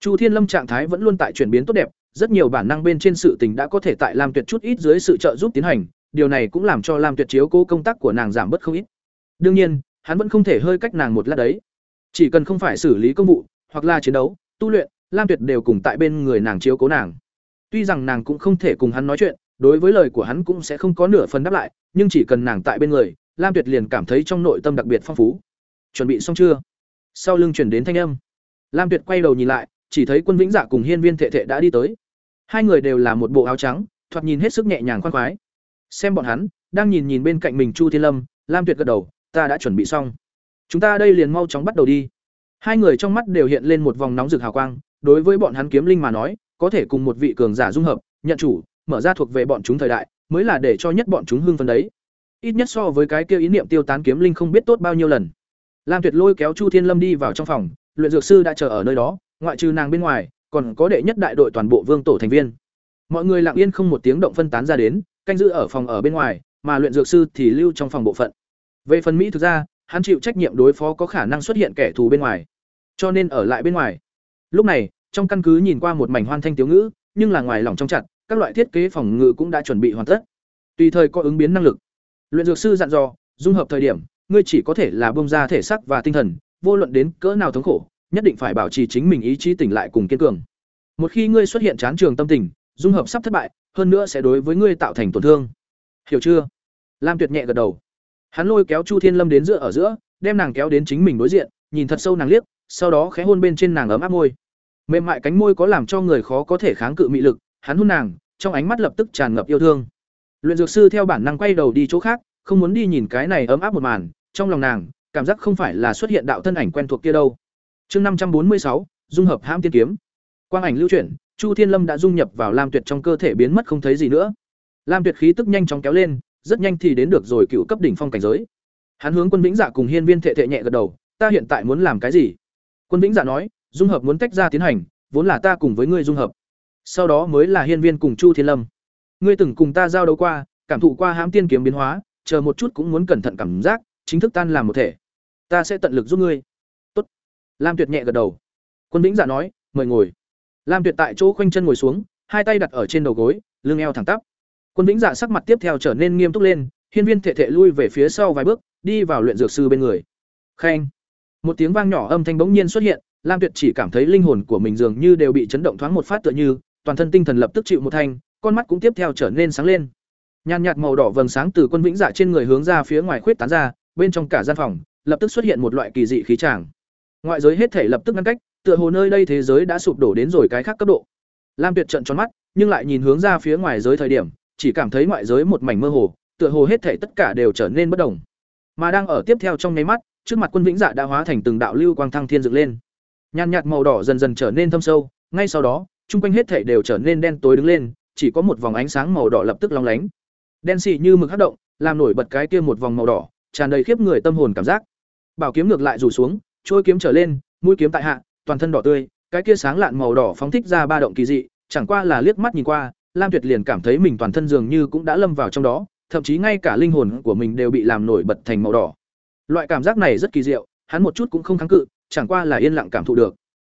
Chu Thiên Lâm trạng thái vẫn luôn tại chuyển biến tốt đẹp, rất nhiều bản năng bên trên sự tình đã có thể tại Lam Tuyệt chút ít dưới sự trợ giúp tiến hành, điều này cũng làm cho Lam Tuyệt chiếu cố công tác của nàng giảm bớt không ít. Đương nhiên, hắn vẫn không thể hơi cách nàng một lát đấy. Chỉ cần không phải xử lý công vụ, hoặc là chiến đấu, tu luyện, Lam Tuyệt đều cùng tại bên người nàng chiếu cố nàng. Tuy rằng nàng cũng không thể cùng hắn nói chuyện, đối với lời của hắn cũng sẽ không có nửa phần đáp lại, nhưng chỉ cần nàng tại bên người, Lam Tuyệt liền cảm thấy trong nội tâm đặc biệt phong phú. Chuẩn bị xong chưa? Sau lưng chuyển đến thanh âm. Lam Tuyệt quay đầu nhìn lại, chỉ thấy Quân Vĩnh Dạ cùng Hiên Viên Thệ Thệ đã đi tới. Hai người đều là một bộ áo trắng, thoạt nhìn hết sức nhẹ nhàng khoan khoái. Xem bọn hắn, đang nhìn nhìn bên cạnh mình Chu Thiên Lâm, Lam Tuyệt gật đầu, ta đã chuẩn bị xong. Chúng ta đây liền mau chóng bắt đầu đi. Hai người trong mắt đều hiện lên một vòng nóng rực hào quang, đối với bọn hắn kiếm linh mà nói, có thể cùng một vị cường giả dung hợp, nhận chủ, mở ra thuộc về bọn chúng thời đại, mới là để cho nhất bọn chúng hưng phấn đấy. Ít nhất so với cái kia ý niệm tiêu tán kiếm linh không biết tốt bao nhiêu lần. Lam Tuyệt lôi kéo Chu Thiên Lâm đi vào trong phòng, luyện dược sư đã chờ ở nơi đó, ngoại trừ nàng bên ngoài, còn có đệ nhất đại đội toàn bộ vương tổ thành viên. Mọi người lặng yên không một tiếng động phân tán ra đến, canh giữ ở phòng ở bên ngoài, mà luyện dược sư thì lưu trong phòng bộ phận. Về phần Mỹ thực ra, hắn chịu trách nhiệm đối phó có khả năng xuất hiện kẻ thù bên ngoài, cho nên ở lại bên ngoài. Lúc này, trong căn cứ nhìn qua một mảnh hoan thanh tiếu ngữ, nhưng là ngoài lòng trong chặt, các loại thiết kế phòng ngự cũng đã chuẩn bị hoàn tất. Tùy thời có ứng biến năng lực. Luyện dược sư dặn dò, dung hợp thời điểm, ngươi chỉ có thể là bông ra thể xác và tinh thần, vô luận đến cỡ nào thống khổ, nhất định phải bảo trì chính mình ý chí tỉnh lại cùng kiên cường. Một khi ngươi xuất hiện chán trường tâm tình, dung hợp sắp thất bại, hơn nữa sẽ đối với ngươi tạo thành tổn thương. Hiểu chưa? Lam Tuyệt nhẹ gật đầu. Hắn lôi kéo Chu Thiên Lâm đến giữa ở giữa, đem nàng kéo đến chính mình đối diện, nhìn thật sâu nàng liếc, sau đó khẽ hôn bên trên nàng ấm áp môi. Mềm mại cánh môi có làm cho người khó có thể kháng cự mị lực, hắn hôn nàng, trong ánh mắt lập tức tràn ngập yêu thương. Luyện dược sư theo bản năng quay đầu đi chỗ khác, không muốn đi nhìn cái này ấm áp một màn, trong lòng nàng, cảm giác không phải là xuất hiện đạo thân ảnh quen thuộc kia đâu. Chương năm trăm bốn mươi sáu, dung hợp hãm tiên kiếm. Quang ảnh lưu chuyển, Chu Thiên Lâm đã dung nhập vào Lam Tuyệt trong cơ thể biến mất không thấy gì nữa. Lam Tuyệt khí tức nhanh chóng kéo lên, rất nhanh thì đến được rồi cựu cấp đỉnh phong cảnh giới. Hắn hướng Quân Vĩnh Dạ cùng Hiên Viên Thệ Thệ nhẹ gật đầu, ta hiện tại muốn làm cái gì? Quân Vĩnh Dạ nói, dung hợp muốn tách ra tiến hành, vốn là ta cùng với ngươi dung hợp. Sau đó mới là Hiên Viên cùng Chu Thiên Lâm. Ngươi từng cùng ta giao đấu qua, cảm thụ qua hãm tiên kiếm biến hóa, chờ một chút cũng muốn cẩn thận cảm giác, chính thức tan làm một thể. Ta sẽ tận lực giúp ngươi. Tốt. Lam Tuyệt nhẹ gật đầu. Quân Vĩnh Dạ nói, mời ngồi. Lam Tuyệt tại chỗ khoanh chân ngồi xuống, hai tay đặt ở trên đầu gối, lưng eo thẳng tắp. Quân Vĩnh Dạ sắc mặt tiếp theo trở nên nghiêm túc lên, hiên viên thể thể lui về phía sau vài bước, đi vào luyện dược sư bên người. Khen. Một tiếng vang nhỏ âm thanh bỗng nhiên xuất hiện, Lam Tuyệt chỉ cảm thấy linh hồn của mình dường như đều bị chấn động thoáng một phát tựa như, toàn thân tinh thần lập tức chịu một thanh, con mắt cũng tiếp theo trở nên sáng lên. Nhàn nhạt màu đỏ vầng sáng từ quân vĩnh dạ trên người hướng ra phía ngoài khuyết tán ra, bên trong cả gian phòng, lập tức xuất hiện một loại kỳ dị khí tràng. Ngoại giới hết thể lập tức ngăn cách, tựa hồ nơi đây thế giới đã sụp đổ đến rồi cái khác cấp độ. Lam Tuyệt trận tròn mắt, nhưng lại nhìn hướng ra phía ngoài giới thời điểm, chỉ cảm thấy ngoại giới một mảnh mơ hồ, tựa hồ hết thể tất cả đều trở nên bất động. Mà đang ở tiếp theo trong nháy mắt, trước mặt quân vĩnh dạ đã hóa thành từng đạo lưu quang thăng thiên dựng lên. Nhàn nhạt màu đỏ dần dần trở nên thâm sâu, ngay sau đó, trung quanh hết thể đều trở nên đen tối đứng lên, chỉ có một vòng ánh sáng màu đỏ lập tức long lánh. Đen xị như mực hấp động, làm nổi bật cái kia một vòng màu đỏ, tràn đầy khiếp người tâm hồn cảm giác. Bảo kiếm ngược lại rủ xuống, trôi kiếm trở lên, mũi kiếm tại hạ, toàn thân đỏ tươi, cái kia sáng lạn màu đỏ phóng thích ra ba động kỳ dị, chẳng qua là liếc mắt nhìn qua, Lam Tuyệt liền cảm thấy mình toàn thân dường như cũng đã lâm vào trong đó, thậm chí ngay cả linh hồn của mình đều bị làm nổi bật thành màu đỏ. Loại cảm giác này rất kỳ diệu, hắn một chút cũng không kháng cự, chẳng qua là yên lặng cảm thụ được.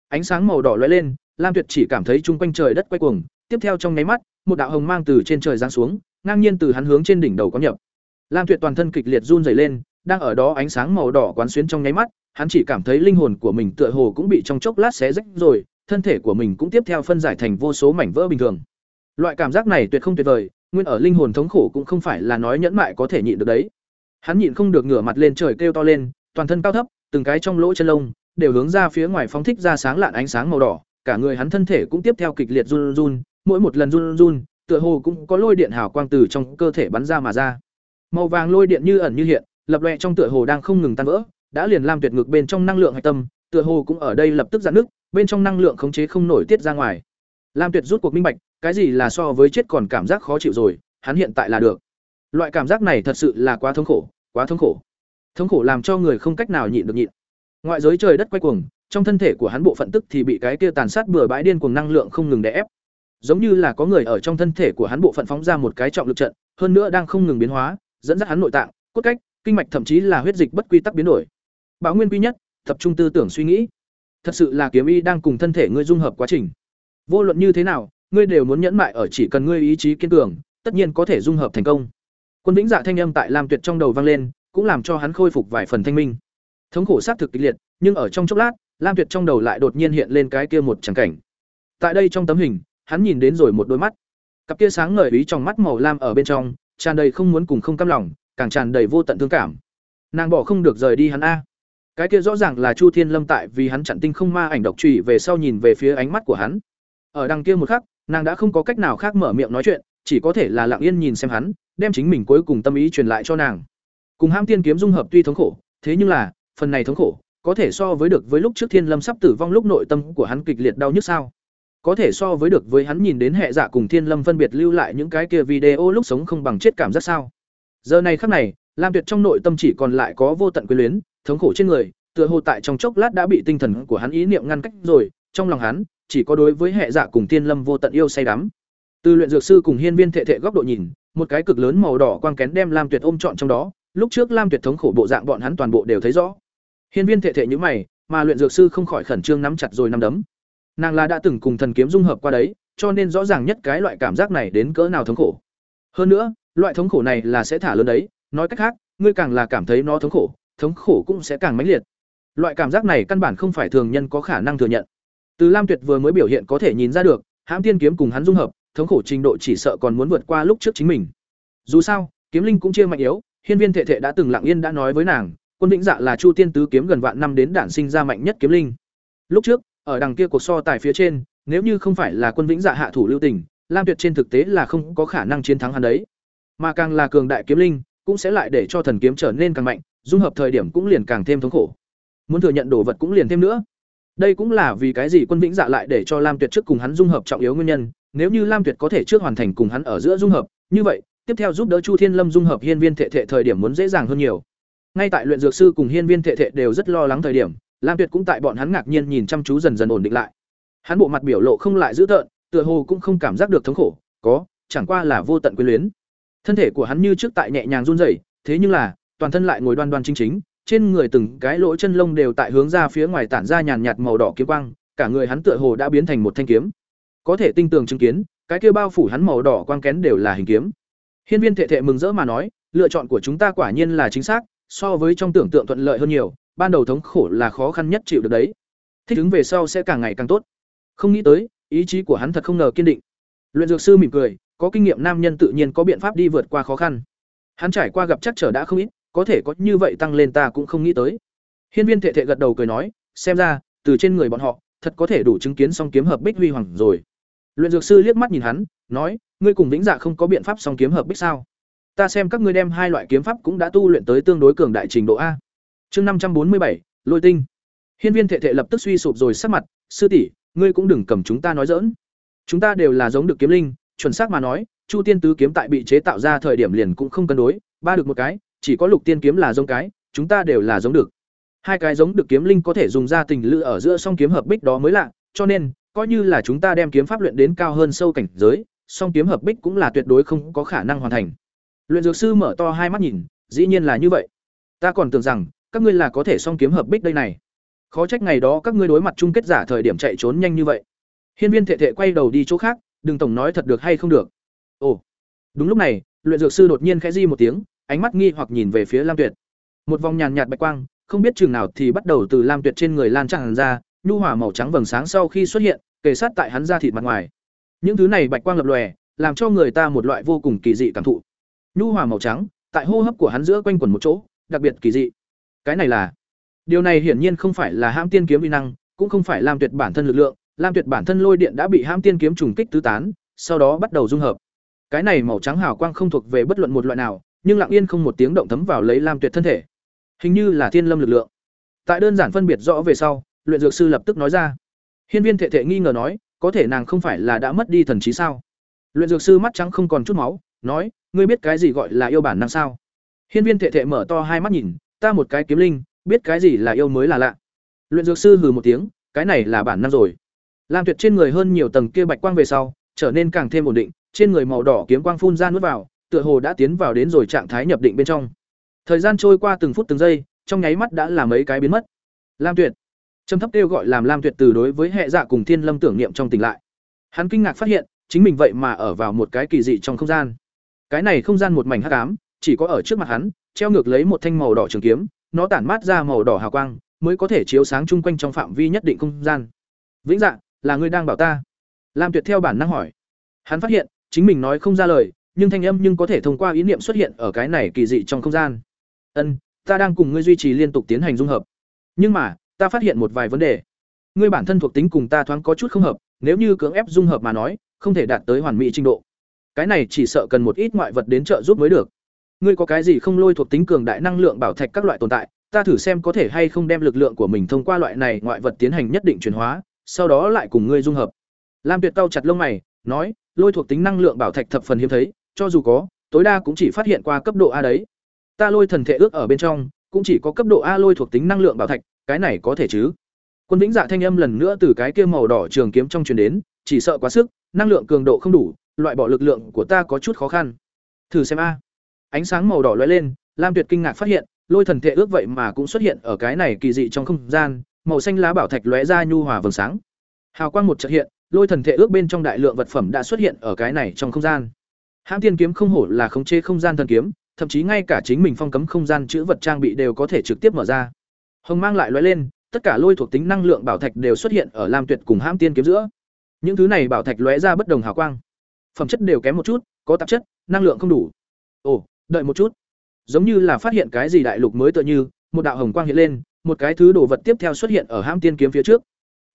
Ánh sáng màu đỏ lóe lên, Lam Tuyệt chỉ cảm thấy chung quanh trời đất quay cuồng, tiếp theo trong nháy mắt, một đạo hồng mang từ trên trời giáng xuống, ngang nhiên từ hắn hướng trên đỉnh đầu có nhập. Lam Tuyệt toàn thân kịch liệt run rẩy lên, đang ở đó ánh sáng màu đỏ quán xuyến trong nháy mắt, hắn chỉ cảm thấy linh hồn của mình tựa hồ cũng bị trong chốc lát xé rách rồi, thân thể của mình cũng tiếp theo phân giải thành vô số mảnh vỡ bình thường. Loại cảm giác này tuyệt không tuyệt vời, nguyên ở linh hồn thống khổ cũng không phải là nói nhẫn mại có thể nhịn được đấy. Hắn nhịn không được ngửa mặt lên trời kêu to lên, toàn thân cao thấp, từng cái trong lỗ chân lông đều hướng ra phía ngoài phóng thích ra sáng lạn ánh sáng màu đỏ, cả người hắn thân thể cũng tiếp theo kịch liệt run run, mỗi một lần run run, tựa hồ cũng có lôi điện hào quang từ trong cơ thể bắn ra mà ra. Màu vàng lôi điện như ẩn như hiện, lập lòe trong tựa hồ đang không ngừng tan vỡ, đã liền lam tuyệt ngực bên trong năng lượng hạch tâm, tựa hồ cũng ở đây lập tức giãn nước, bên trong năng lượng khống chế không nổi tiết ra ngoài. Lam Tuyệt rút cuộc minh bạch, cái gì là so với chết còn cảm giác khó chịu rồi, hắn hiện tại là được. Loại cảm giác này thật sự là quá thống khổ, quá thống khổ. Thống khổ làm cho người không cách nào nhịn được nhịn. Ngoại giới trời đất quay cuồng, trong thân thể của hắn bộ phận tức thì bị cái kia tàn sát bừa bãi điên cuồng năng lượng không ngừng đè ép. Giống như là có người ở trong thân thể của hắn bộ phận phóng ra một cái trọng lực trận, hơn nữa đang không ngừng biến hóa, dẫn dắt hắn nội tạng, cốt cách, kinh mạch thậm chí là huyết dịch bất quy tắc biến đổi. Bảo nguyên quy nhất, tập trung tư tưởng suy nghĩ. Thật sự là kiếm y đang cùng thân thể ngươi dung hợp quá trình. Vô luận như thế nào, ngươi đều muốn nhẫn mại ở chỉ cần ngươi ý chí kiên cường, tất nhiên có thể dung hợp thành công. Quân Vĩnh Dạ thanh âm tại Lam Tuyệt trong đầu vang lên, cũng làm cho hắn khôi phục vài phần thanh minh. Thống khổ sát thực kịch liệt, nhưng ở trong chốc lát, Lam Tuyệt trong đầu lại đột nhiên hiện lên cái kia một tràng cảnh. Tại đây trong tấm hình, hắn nhìn đến rồi một đôi mắt. Cặp kia sáng ngời ý trong mắt màu lam ở bên trong, tràn đầy không muốn cùng không cam lòng, càng tràn đầy vô tận thương cảm. Nàng bỏ không được rời đi hắn a. Cái kia rõ ràng là Chu Thiên Lâm tại vì hắn chặn tinh không ma ảnh độc chủy về sau nhìn về phía ánh mắt của hắn. Ở đằng kia một khắc, nàng đã không có cách nào khác mở miệng nói chuyện, chỉ có thể là lặng yên nhìn xem hắn, đem chính mình cuối cùng tâm ý truyền lại cho nàng. Cùng Ham Tiên kiếm dung hợp tuy thống khổ, thế nhưng là, phần này thống khổ, có thể so với được với lúc trước Thiên Lâm sắp tử vong lúc nội tâm của hắn kịch liệt đau nhức sao? Có thể so với được với hắn nhìn đến hệ dạ cùng Thiên Lâm phân biệt lưu lại những cái kia video lúc sống không bằng chết cảm giác sao? Giờ này khắc này, Lam Tuyệt trong nội tâm chỉ còn lại có vô tận quyền luyến, thống khổ trên người, tựa hồ tại trong chốc lát đã bị tinh thần của hắn ý niệm ngăn cách rồi, trong lòng hắn chỉ có đối với hệ dạ cùng thiên Lâm vô tận yêu say đắm. Từ luyện dược sư cùng hiên viên thệ thệ góc độ nhìn, một cái cực lớn màu đỏ quang kén đem Lam Tuyệt ôm trọn trong đó, lúc trước Lam Tuyệt thống khổ bộ dạng bọn hắn toàn bộ đều thấy rõ. Hiên viên thệ thệ như mày, mà luyện dược sư không khỏi khẩn trương nắm chặt rồi nắm đấm. Nàng là đã từng cùng thần kiếm dung hợp qua đấy, cho nên rõ ràng nhất cái loại cảm giác này đến cỡ nào thống khổ. Hơn nữa, loại thống khổ này là sẽ thả lớn đấy, nói cách khác, ngươi càng là cảm thấy nó thống khổ, thống khổ cũng sẽ càng mãnh liệt. Loại cảm giác này căn bản không phải thường nhân có khả năng thừa nhận. Từ Lam Tuyệt vừa mới biểu hiện có thể nhìn ra được, hãm tiên kiếm cùng hắn dung hợp, thống khổ trình độ chỉ sợ còn muốn vượt qua lúc trước chính mình. Dù sao, kiếm linh cũng chia mạnh yếu, hiên viên thệ thệ đã từng lặng yên đã nói với nàng, quân vĩnh dạ là chu tiên tứ kiếm gần vạn năm đến đản sinh ra mạnh nhất kiếm linh. Lúc trước, ở đằng kia cuộc so tài phía trên, nếu như không phải là quân vĩnh dạ hạ thủ lưu tình, Lam Tuyệt trên thực tế là không có khả năng chiến thắng hắn đấy. Mà càng là cường đại kiếm linh, cũng sẽ lại để cho thần kiếm trở nên càng mạnh, dung hợp thời điểm cũng liền càng thêm thống khổ. Muốn thừa nhận đồ vật cũng liền thêm nữa. Đây cũng là vì cái gì Quân Vĩnh Dạ lại để cho Lam Tuyệt trước cùng hắn dung hợp trọng yếu nguyên nhân, nếu như Lam Tuyệt có thể trước hoàn thành cùng hắn ở giữa dung hợp, như vậy, tiếp theo giúp đỡ Chu Thiên Lâm dung hợp hiên viên thệ thệ thời điểm muốn dễ dàng hơn nhiều. Ngay tại luyện dược sư cùng hiên viên thệ thệ đều rất lo lắng thời điểm, Lam Tuyệt cũng tại bọn hắn ngạc nhiên nhìn chăm chú dần dần ổn định lại. Hắn bộ mặt biểu lộ không lại dữ tợn, tựa hồ cũng không cảm giác được thống khổ, có, chẳng qua là vô tận quyến luyến. Thân thể của hắn như trước tại nhẹ nhàng run rẩy, thế nhưng là, toàn thân lại ngồi đoan đoan chính chính, trên người từng cái lỗ chân lông đều tại hướng ra phía ngoài tản ra nhàn nhạt màu đỏ kiếm quang, cả người hắn tựa hồ đã biến thành một thanh kiếm. Có thể tinh tường chứng kiến, cái kia bao phủ hắn màu đỏ quang kén đều là hình kiếm. Hiên Viên Thệ Thệ mừng rỡ mà nói, lựa chọn của chúng ta quả nhiên là chính xác, so với trong tưởng tượng thuận lợi hơn nhiều, ban đầu thống khổ là khó khăn nhất chịu được đấy. Thích ứng về sau sẽ càng ngày càng tốt. Không nghĩ tới, ý chí của hắn thật không ngờ kiên định. Luyện dược sư mỉm cười, có kinh nghiệm nam nhân tự nhiên có biện pháp đi vượt qua khó khăn. Hắn trải qua gặp chắc trở đã không ít, có thể có như vậy tăng lên ta cũng không nghĩ tới. Hiên Viên Thệ Thệ gật đầu cười nói, xem ra, từ trên người bọn họ, thật có thể đủ chứng kiến song kiếm hợp bích huy hoàng rồi. Luyện dược sư liếc mắt nhìn hắn, nói, ngươi cùng Vĩnh Dạ không có biện pháp song kiếm hợp bích sao? Ta xem các ngươi đem hai loại kiếm pháp cũng đã tu luyện tới tương đối cường đại trình độ a. Chương năm trăm bốn mươi bảy, Lôi tinh. Hiên Viên Thệ Thệ lập tức suy sụp rồi sắc mặt, sư tỷ, ngươi cũng đừng cầm chúng ta nói giỡn. Chúng ta đều là giống được kiếm linh, chuẩn xác mà nói, Chu Tiên tứ kiếm tại bị chế tạo ra thời điểm liền cũng không cân đối, ba được một cái, chỉ có Lục Tiên kiếm là giống cái, chúng ta đều là giống được. Hai cái giống được kiếm linh có thể dùng ra tình lự ở giữa song kiếm hợp bích đó mới lạ, cho nên, coi như là chúng ta đem kiếm pháp luyện đến cao hơn sâu cảnh giới, song kiếm hợp bích cũng là tuyệt đối không có khả năng hoàn thành. Luyện dược sư mở to hai mắt nhìn, dĩ nhiên là như vậy. Ta còn tưởng rằng các ngươi là có thể song kiếm hợp bích đây này. Khó trách ngày đó các ngươi đối mặt chung kết giả thời điểm chạy trốn nhanh như vậy. Hiên Viên Thệ Thệ quay đầu đi chỗ khác, đừng tổng nói thật được hay không được. Ồ. Đúng lúc này, luyện dược sư đột nhiên khẽ di một tiếng, ánh mắt nghi hoặc nhìn về phía Lam Tuyệt. Một vòng nhàn nhạt bạch quang, không biết chừng nào thì bắt đầu từ Lam Tuyệt trên người lan tràn ra, nhu hỏa màu trắng vầng sáng sau khi xuất hiện, kề sát tại hắn da thịt mặt ngoài. Những thứ này bạch quang lập lòe, làm cho người ta một loại vô cùng kỳ dị cảm thụ. Nhu hỏa màu trắng, tại hô hấp của hắn giữa quanh quẩn một chỗ, đặc biệt kỳ dị. Cái này là Điều này hiển nhiên không phải là Hãm Tiên kiếm uy năng, cũng không phải Lam Tuyệt bản thân lực lượng, Lam Tuyệt bản thân lôi điện đã bị Hãm Tiên kiếm trùng kích tứ tán, sau đó bắt đầu dung hợp. Cái này màu trắng hào quang không thuộc về bất luận một loại nào, nhưng lặng yên không một tiếng động thấm vào lấy Lam Tuyệt thân thể. Hình như là thiên lâm lực lượng. Tại đơn giản phân biệt rõ về sau, luyện dược sư lập tức nói ra. Hiên Viên Thệ Thệ nghi ngờ nói, có thể nàng không phải là đã mất đi thần trí sao? Luyện dược sư mắt trắng không còn chút máu, nói, ngươi biết cái gì gọi là yêu bản năng sao? Hiên Viên Thệ Thệ mở to hai mắt nhìn, ta một cái kiếm linh, biết cái gì là yêu mới là lạ. Luyện dược sư hừ một tiếng, cái này là bản năng rồi. Lam Tuyệt trên người hơn nhiều tầng kia bạch quang về sau, trở nên càng thêm ổn định, trên người màu đỏ kiếm quang phun ra nuốt vào, tựa hồ đã tiến vào đến rồi trạng thái nhập định bên trong. Thời gian trôi qua từng phút từng giây, trong nháy mắt đã làm mấy cái biến mất. Lam Tuyệt, trầm thấp kêu gọi làm Lam Tuyệt từ đối với hệ dạ cùng Thiên Lâm tưởng niệm trong tỉnh lại. Hắn kinh ngạc phát hiện, chính mình vậy mà ở vào một cái kỳ dị trong không gian. Cái này không gian một mảnh hắc ám, chỉ có ở trước mặt hắn, treo ngược lấy một thanh màu đỏ trường kiếm, nó tản mát ra màu đỏ hào quang, mới có thể chiếu sáng chung quanh trong phạm vi nhất định không gian. Vĩnh Dạ, là ngươi đang bảo ta? Lam Tuyệt theo bản năng hỏi. Hắn phát hiện, chính mình nói không ra lời, nhưng thanh âm nhưng có thể thông qua ý niệm xuất hiện ở cái này kỳ dị trong không gian. Ân, ta đang cùng ngươi duy trì liên tục tiến hành dung hợp. Nhưng mà, ta phát hiện một vài vấn đề. Ngươi bản thân thuộc tính cùng ta thoáng có chút không hợp, nếu như cưỡng ép dung hợp mà nói, không thể đạt tới hoàn mỹ trình độ. Cái này chỉ sợ cần một ít ngoại vật đến trợ giúp mới được. Ngươi có cái gì không lôi thuộc tính cường đại năng lượng bảo thạch các loại tồn tại, ta thử xem có thể hay không đem lực lượng của mình thông qua loại này ngoại vật tiến hành nhất định chuyển hóa, sau đó lại cùng ngươi dung hợp. Lam Tuyệt cau chặt lông mày, nói, lôi thuộc tính năng lượng bảo thạch thập phần hiếm thấy, cho dù có, tối đa cũng chỉ phát hiện qua cấp độ A đấy. Ta lôi thần thể ước ở bên trong, cũng chỉ có cấp độ A lôi thuộc tính năng lượng bảo thạch, cái này có thể chứ? Quân Vĩnh Dạ thanh âm lần nữa từ cái kia màu đỏ trường kiếm trong truyền đến, chỉ sợ quá sức, năng lượng cường độ không đủ, loại bỏ lực lượng của ta có chút khó khăn. Thử xem a. Ánh sáng màu đỏ lóe lên, Lam Tuyệt kinh ngạc phát hiện, lôi thần thể ước vậy mà cũng xuất hiện ở cái này kỳ dị trong không gian, màu xanh lá bảo thạch lóe ra nhu hòa vầng sáng. Hào quang một chợt hiện, lôi thần thể ước bên trong đại lượng vật phẩm đã xuất hiện ở cái này trong không gian. Hãng tiên kiếm không hổ là khống chế không gian thần kiếm, thậm chí ngay cả chính mình phong cấm không gian chữ vật trang bị đều có thể trực tiếp mở ra. Hồng mang lại lóe lên, tất cả lôi thuộc tính năng lượng bảo thạch đều xuất hiện ở Lam Tuyệt cùng Hãng tiên kiếm giữa. Những thứ này bảo thạch lóe ra bất đồng hào quang. Phẩm chất đều kém một chút, có tạp chất, năng lượng không đủ. Ồ, đợi một chút. Giống như là phát hiện cái gì đại lục mới tựa như, một đạo hồng quang hiện lên, một cái thứ đồ vật tiếp theo xuất hiện ở Hãng tiên kiếm phía trước.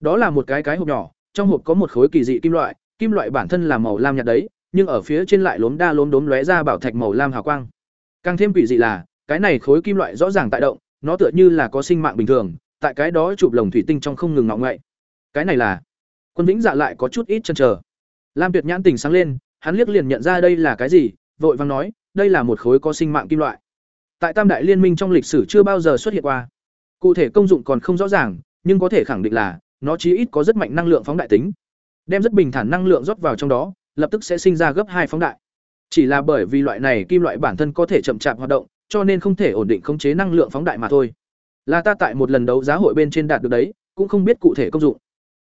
Đó là một cái cái hộp nhỏ, trong hộp có một khối kỳ dị kim loại, kim loại bản thân là màu lam nhạt đấy, nhưng ở phía trên lại lốm đa lốm đốm lóe ra bảo thạch màu lam hào quang. Càng thêm quỷ dị là, cái này khối kim loại rõ ràng tại động, nó tựa như là có sinh mạng bình thường, tại cái đó chụp lồng thủy tinh trong không ngừng ngọng ngậy. Cái này là Quân Vĩnh Dạ lại có chút ít chần chờ. Lam Tuyệt nhãn tình sáng lên, hắn liếc liền nhận ra đây là cái gì, vội vàng nói, đây là một khối có sinh mạng kim loại. Tại Tam đại liên minh trong lịch sử chưa bao giờ xuất hiện qua. Cụ thể công dụng còn không rõ ràng, nhưng có thể khẳng định là nó chí ít có rất mạnh năng lượng phóng đại tính. Đem rất bình thản năng lượng rót vào trong đó, lập tức sẽ sinh ra gấp hai phóng đại. Chỉ là bởi vì loại này kim loại bản thân có thể chậm chạp hoạt động, cho nên không thể ổn định khống chế năng lượng phóng đại mà thôi. Là ta tại một lần đấu giá hội bên trên đạt được đấy, cũng không biết cụ thể công dụng.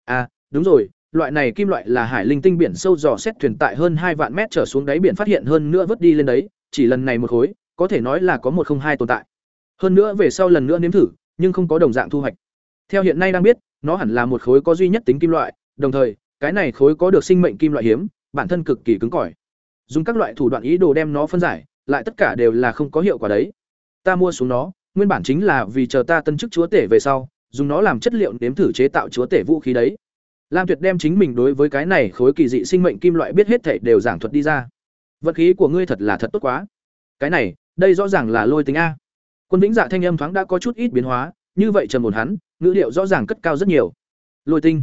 À, đúng rồi, loại này kim loại là hải linh tinh biển sâu dò xét thuyền tại hơn hai vạn mét trở xuống đáy biển phát hiện hơn nữa vớt đi lên đấy, chỉ lần này một khối, có thể nói là có một không hai tồn tại. Hơn nữa về sau lần nữa nếm thử, nhưng không có đồng dạng thu hoạch. Theo hiện nay đang biết, nó hẳn là một khối có duy nhất tính kim loại, đồng thời, cái này khối có được sinh mệnh kim loại hiếm, bản thân cực kỳ cứng cỏi. Dùng các loại thủ đoạn ý đồ đem nó phân giải, lại tất cả đều là không có hiệu quả đấy. Ta mua xuống nó, nguyên bản chính là vì chờ ta tân chức chúa tể về sau, dùng nó làm chất liệu nếm thử chế tạo chúa tể vũ khí đấy. Lam Tuyệt đem chính mình đối với cái này khối kỳ dị sinh mệnh kim loại biết hết thảy đều giảng thuật đi ra. Vận khí của ngươi thật là thật tốt quá. Cái này, đây rõ ràng là lôi tính a. Quân Vĩnh Dạ thanh âm thoáng đã có chút ít biến hóa, như vậy trầm ổn hắn, ngữ liệu rõ ràng cất cao rất nhiều. Lôi tinh,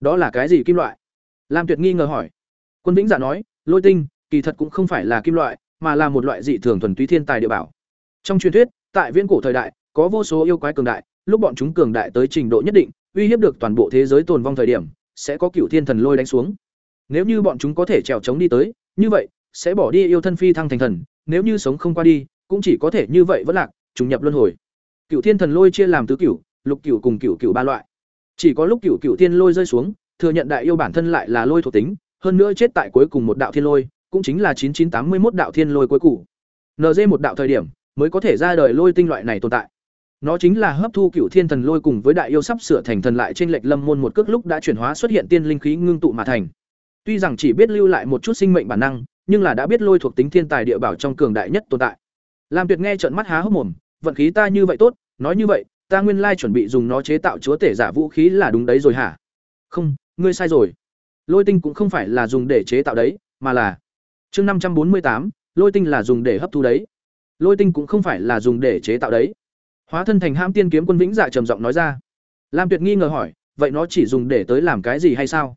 đó là cái gì kim loại? Lam Tuyệt nghi ngờ hỏi. Quân Vĩnh Dạ nói, lôi tinh, kỳ thật cũng không phải là kim loại, mà là một loại dị thường thuần túy thiên tài địa bảo. Trong truyền thuyết, tại viễn cổ thời đại, có vô số yêu quái cường đại, lúc bọn chúng cường đại tới trình độ nhất định, uy hiếp được toàn bộ thế giới tồn vong thời điểm, sẽ có cựu thiên thần lôi đánh xuống. Nếu như bọn chúng có thể trèo trống đi tới, như vậy sẽ bỏ đi yêu thân phi thăng thành thần, nếu như sống không qua đi, cũng chỉ có thể như vậy vẫn lạc, trùng nhập luân hồi. Cựu thiên thần lôi chia làm tứ cửu, lục cửu cùng cửu cửu ba loại. Chỉ có lúc cửu cửu thiên lôi rơi xuống, thừa nhận đại yêu bản thân lại là lôi thuộc tính, hơn nữa chết tại cuối cùng một đạo thiên lôi, cũng chính là 9981 đạo thiên lôi cuối cùng. NG một đạo thời điểm mới có thể ra đời lôi tinh loại này tồn tại. Nó chính là hấp thu cửu thiên thần lôi cùng với đại yêu sắp sửa thành thần lại trên lệch lâm môn một cước lúc đã chuyển hóa xuất hiện tiên linh khí ngưng tụ mà thành. Tuy rằng chỉ biết lưu lại một chút sinh mệnh bản năng, nhưng là đã biết lôi thuộc tính thiên tài địa bảo trong cường đại nhất tồn tại. Lam Tuyệt nghe trợn mắt há hốc mồm, vận khí ta như vậy tốt, nói như vậy, ta nguyên lai chuẩn bị dùng nó chế tạo chúa tể giả vũ khí là đúng đấy rồi hả? Không, ngươi sai rồi. Lôi tinh cũng không phải là dùng để chế tạo đấy, mà là Chương năm trăm bốn mươi tám, lôi tinh là dùng để hấp thu đấy. Lôi tinh cũng không phải là dùng để chế tạo đấy. Hóa thân thành Hãm Tiên kiếm quân vĩnh dạ trầm giọng nói ra. Lam Tuyệt nghi ngờ hỏi, vậy nó chỉ dùng để tới làm cái gì hay sao?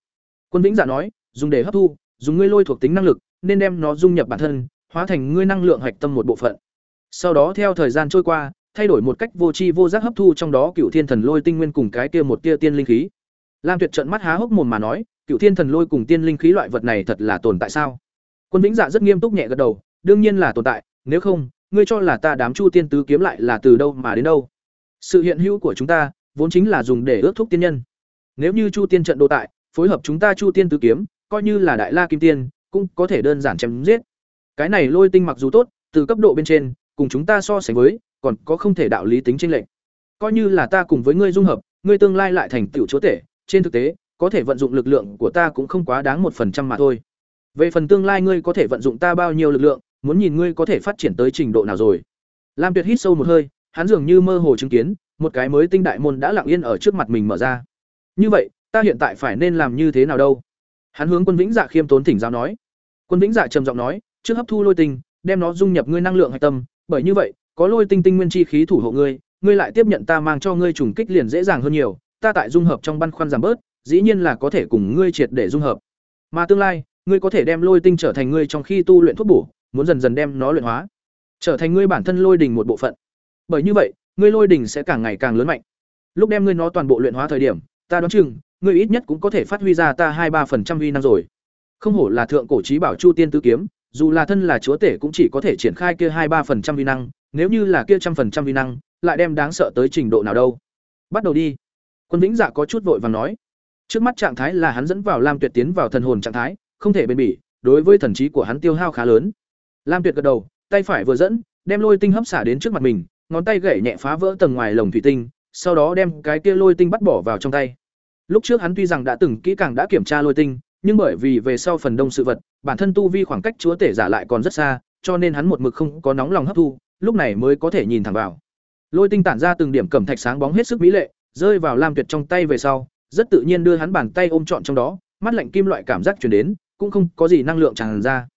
Quân vĩnh dạ nói, dùng để hấp thu, dùng ngươi lôi thuộc tính năng lực, nên đem nó dung nhập bản thân, hóa thành ngươi năng lượng hạch tâm một bộ phận. Sau đó theo thời gian trôi qua, thay đổi một cách vô tri vô giác hấp thu trong đó cựu thiên thần lôi tinh nguyên cùng cái kia một tia tiên linh khí. Lam Tuyệt trợn mắt há hốc mồm mà nói, cựu thiên thần lôi cùng tiên linh khí loại vật này thật là tồn tại sao? Quân Vĩnh Dạ rất nghiêm túc nhẹ gật đầu, đương nhiên là tồn tại, nếu không, ngươi cho là ta đám Chu tiên tứ kiếm lại là từ đâu mà đến đâu? Sự hiện hữu của chúng ta, vốn chính là dùng để ước thúc tiên nhân. Nếu như Chu tiên trận đồ tại, phối hợp chúng ta Chu tiên tứ kiếm, coi như là đại la kim tiên, cũng có thể đơn giản chém giết. Cái này lôi tinh mặc dù tốt, từ cấp độ bên trên, cùng chúng ta so sánh với, còn có không thể đạo lý tính chênh lệch. Coi như là ta cùng với ngươi dung hợp, ngươi tương lai lại thành tiểu chúa tể, trên thực tế, có thể vận dụng lực lượng của ta cũng không quá đáng một phần trăm mà thôi. Về phần tương lai ngươi có thể vận dụng ta bao nhiêu lực lượng, muốn nhìn ngươi có thể phát triển tới trình độ nào rồi. Lam Tuyệt hít sâu một hơi, hắn dường như mơ hồ chứng kiến, một cái mới tinh đại môn đã lặng yên ở trước mặt mình mở ra. Như vậy, ta hiện tại phải nên làm như thế nào đâu? Hắn hướng Quân Vĩnh Dạ khiêm tốn thỉnh giáo nói. Quân Vĩnh Dạ trầm giọng nói, trước hấp thu lôi tinh, đem nó dung nhập ngươi năng lượng hạch tâm, bởi như vậy, có lôi tinh tinh nguyên chi khí thủ hộ ngươi, ngươi lại tiếp nhận ta mang cho ngươi trùng kích liền dễ dàng hơn nhiều, ta tại dung hợp trong băn khoăn giảm bớt, dĩ nhiên là có thể cùng ngươi triệt để dung hợp. Mà tương lai, ngươi có thể đem lôi tinh trở thành ngươi trong khi tu luyện thuốc bổ, muốn dần dần đem nó luyện hóa, trở thành ngươi bản thân lôi đỉnh một bộ phận. Bởi như vậy, ngươi lôi đỉnh sẽ càng ngày càng lớn mạnh. Lúc đem ngươi nó toàn bộ luyện hóa thời điểm, ta đoán chừng, ngươi ít nhất cũng có thể phát huy ra ta hai ba phần trăm uy năng rồi. Không hổ là thượng cổ chí bảo Chu Tiên tứ kiếm, dù là thân là chúa tể cũng chỉ có thể triển khai kia hai ba phần trăm vi năng nếu như là kia trăm phần trăm vi năng lại đem đáng sợ tới trình độ nào đâu. Bắt đầu đi. Quân vĩnh dạ có chút vội vàng nói. Trước mắt trạng thái là hắn dẫn vào lam tuyệt tiến vào thần hồn trạng thái không thể bền bỉ đối với thần trí của hắn tiêu hao khá lớn. Lam tuyệt gật đầu tay phải vừa dẫn đem lôi tinh hấp xả đến trước mặt mình ngón tay gậy nhẹ phá vỡ tầng ngoài lồng thủy tinh sau đó đem cái kia lôi tinh bắt bỏ vào trong tay lúc trước hắn tuy rằng đã từng kỹ càng đã kiểm tra lôi tinh nhưng bởi vì về sau phần đông sự vật, bản thân tu vi khoảng cách chúa tể giả lại còn rất xa, cho nên hắn một mực không có nóng lòng hấp thu, lúc này mới có thể nhìn thẳng vào. Lôi tinh tản ra từng điểm cẩm thạch sáng bóng hết sức mỹ lệ, rơi vào Lam Tuyệt trong tay về sau, rất tự nhiên đưa hắn bàn tay ôm trọn trong đó, mắt lạnh kim loại cảm giác truyền đến, cũng không có gì năng lượng tràn ra.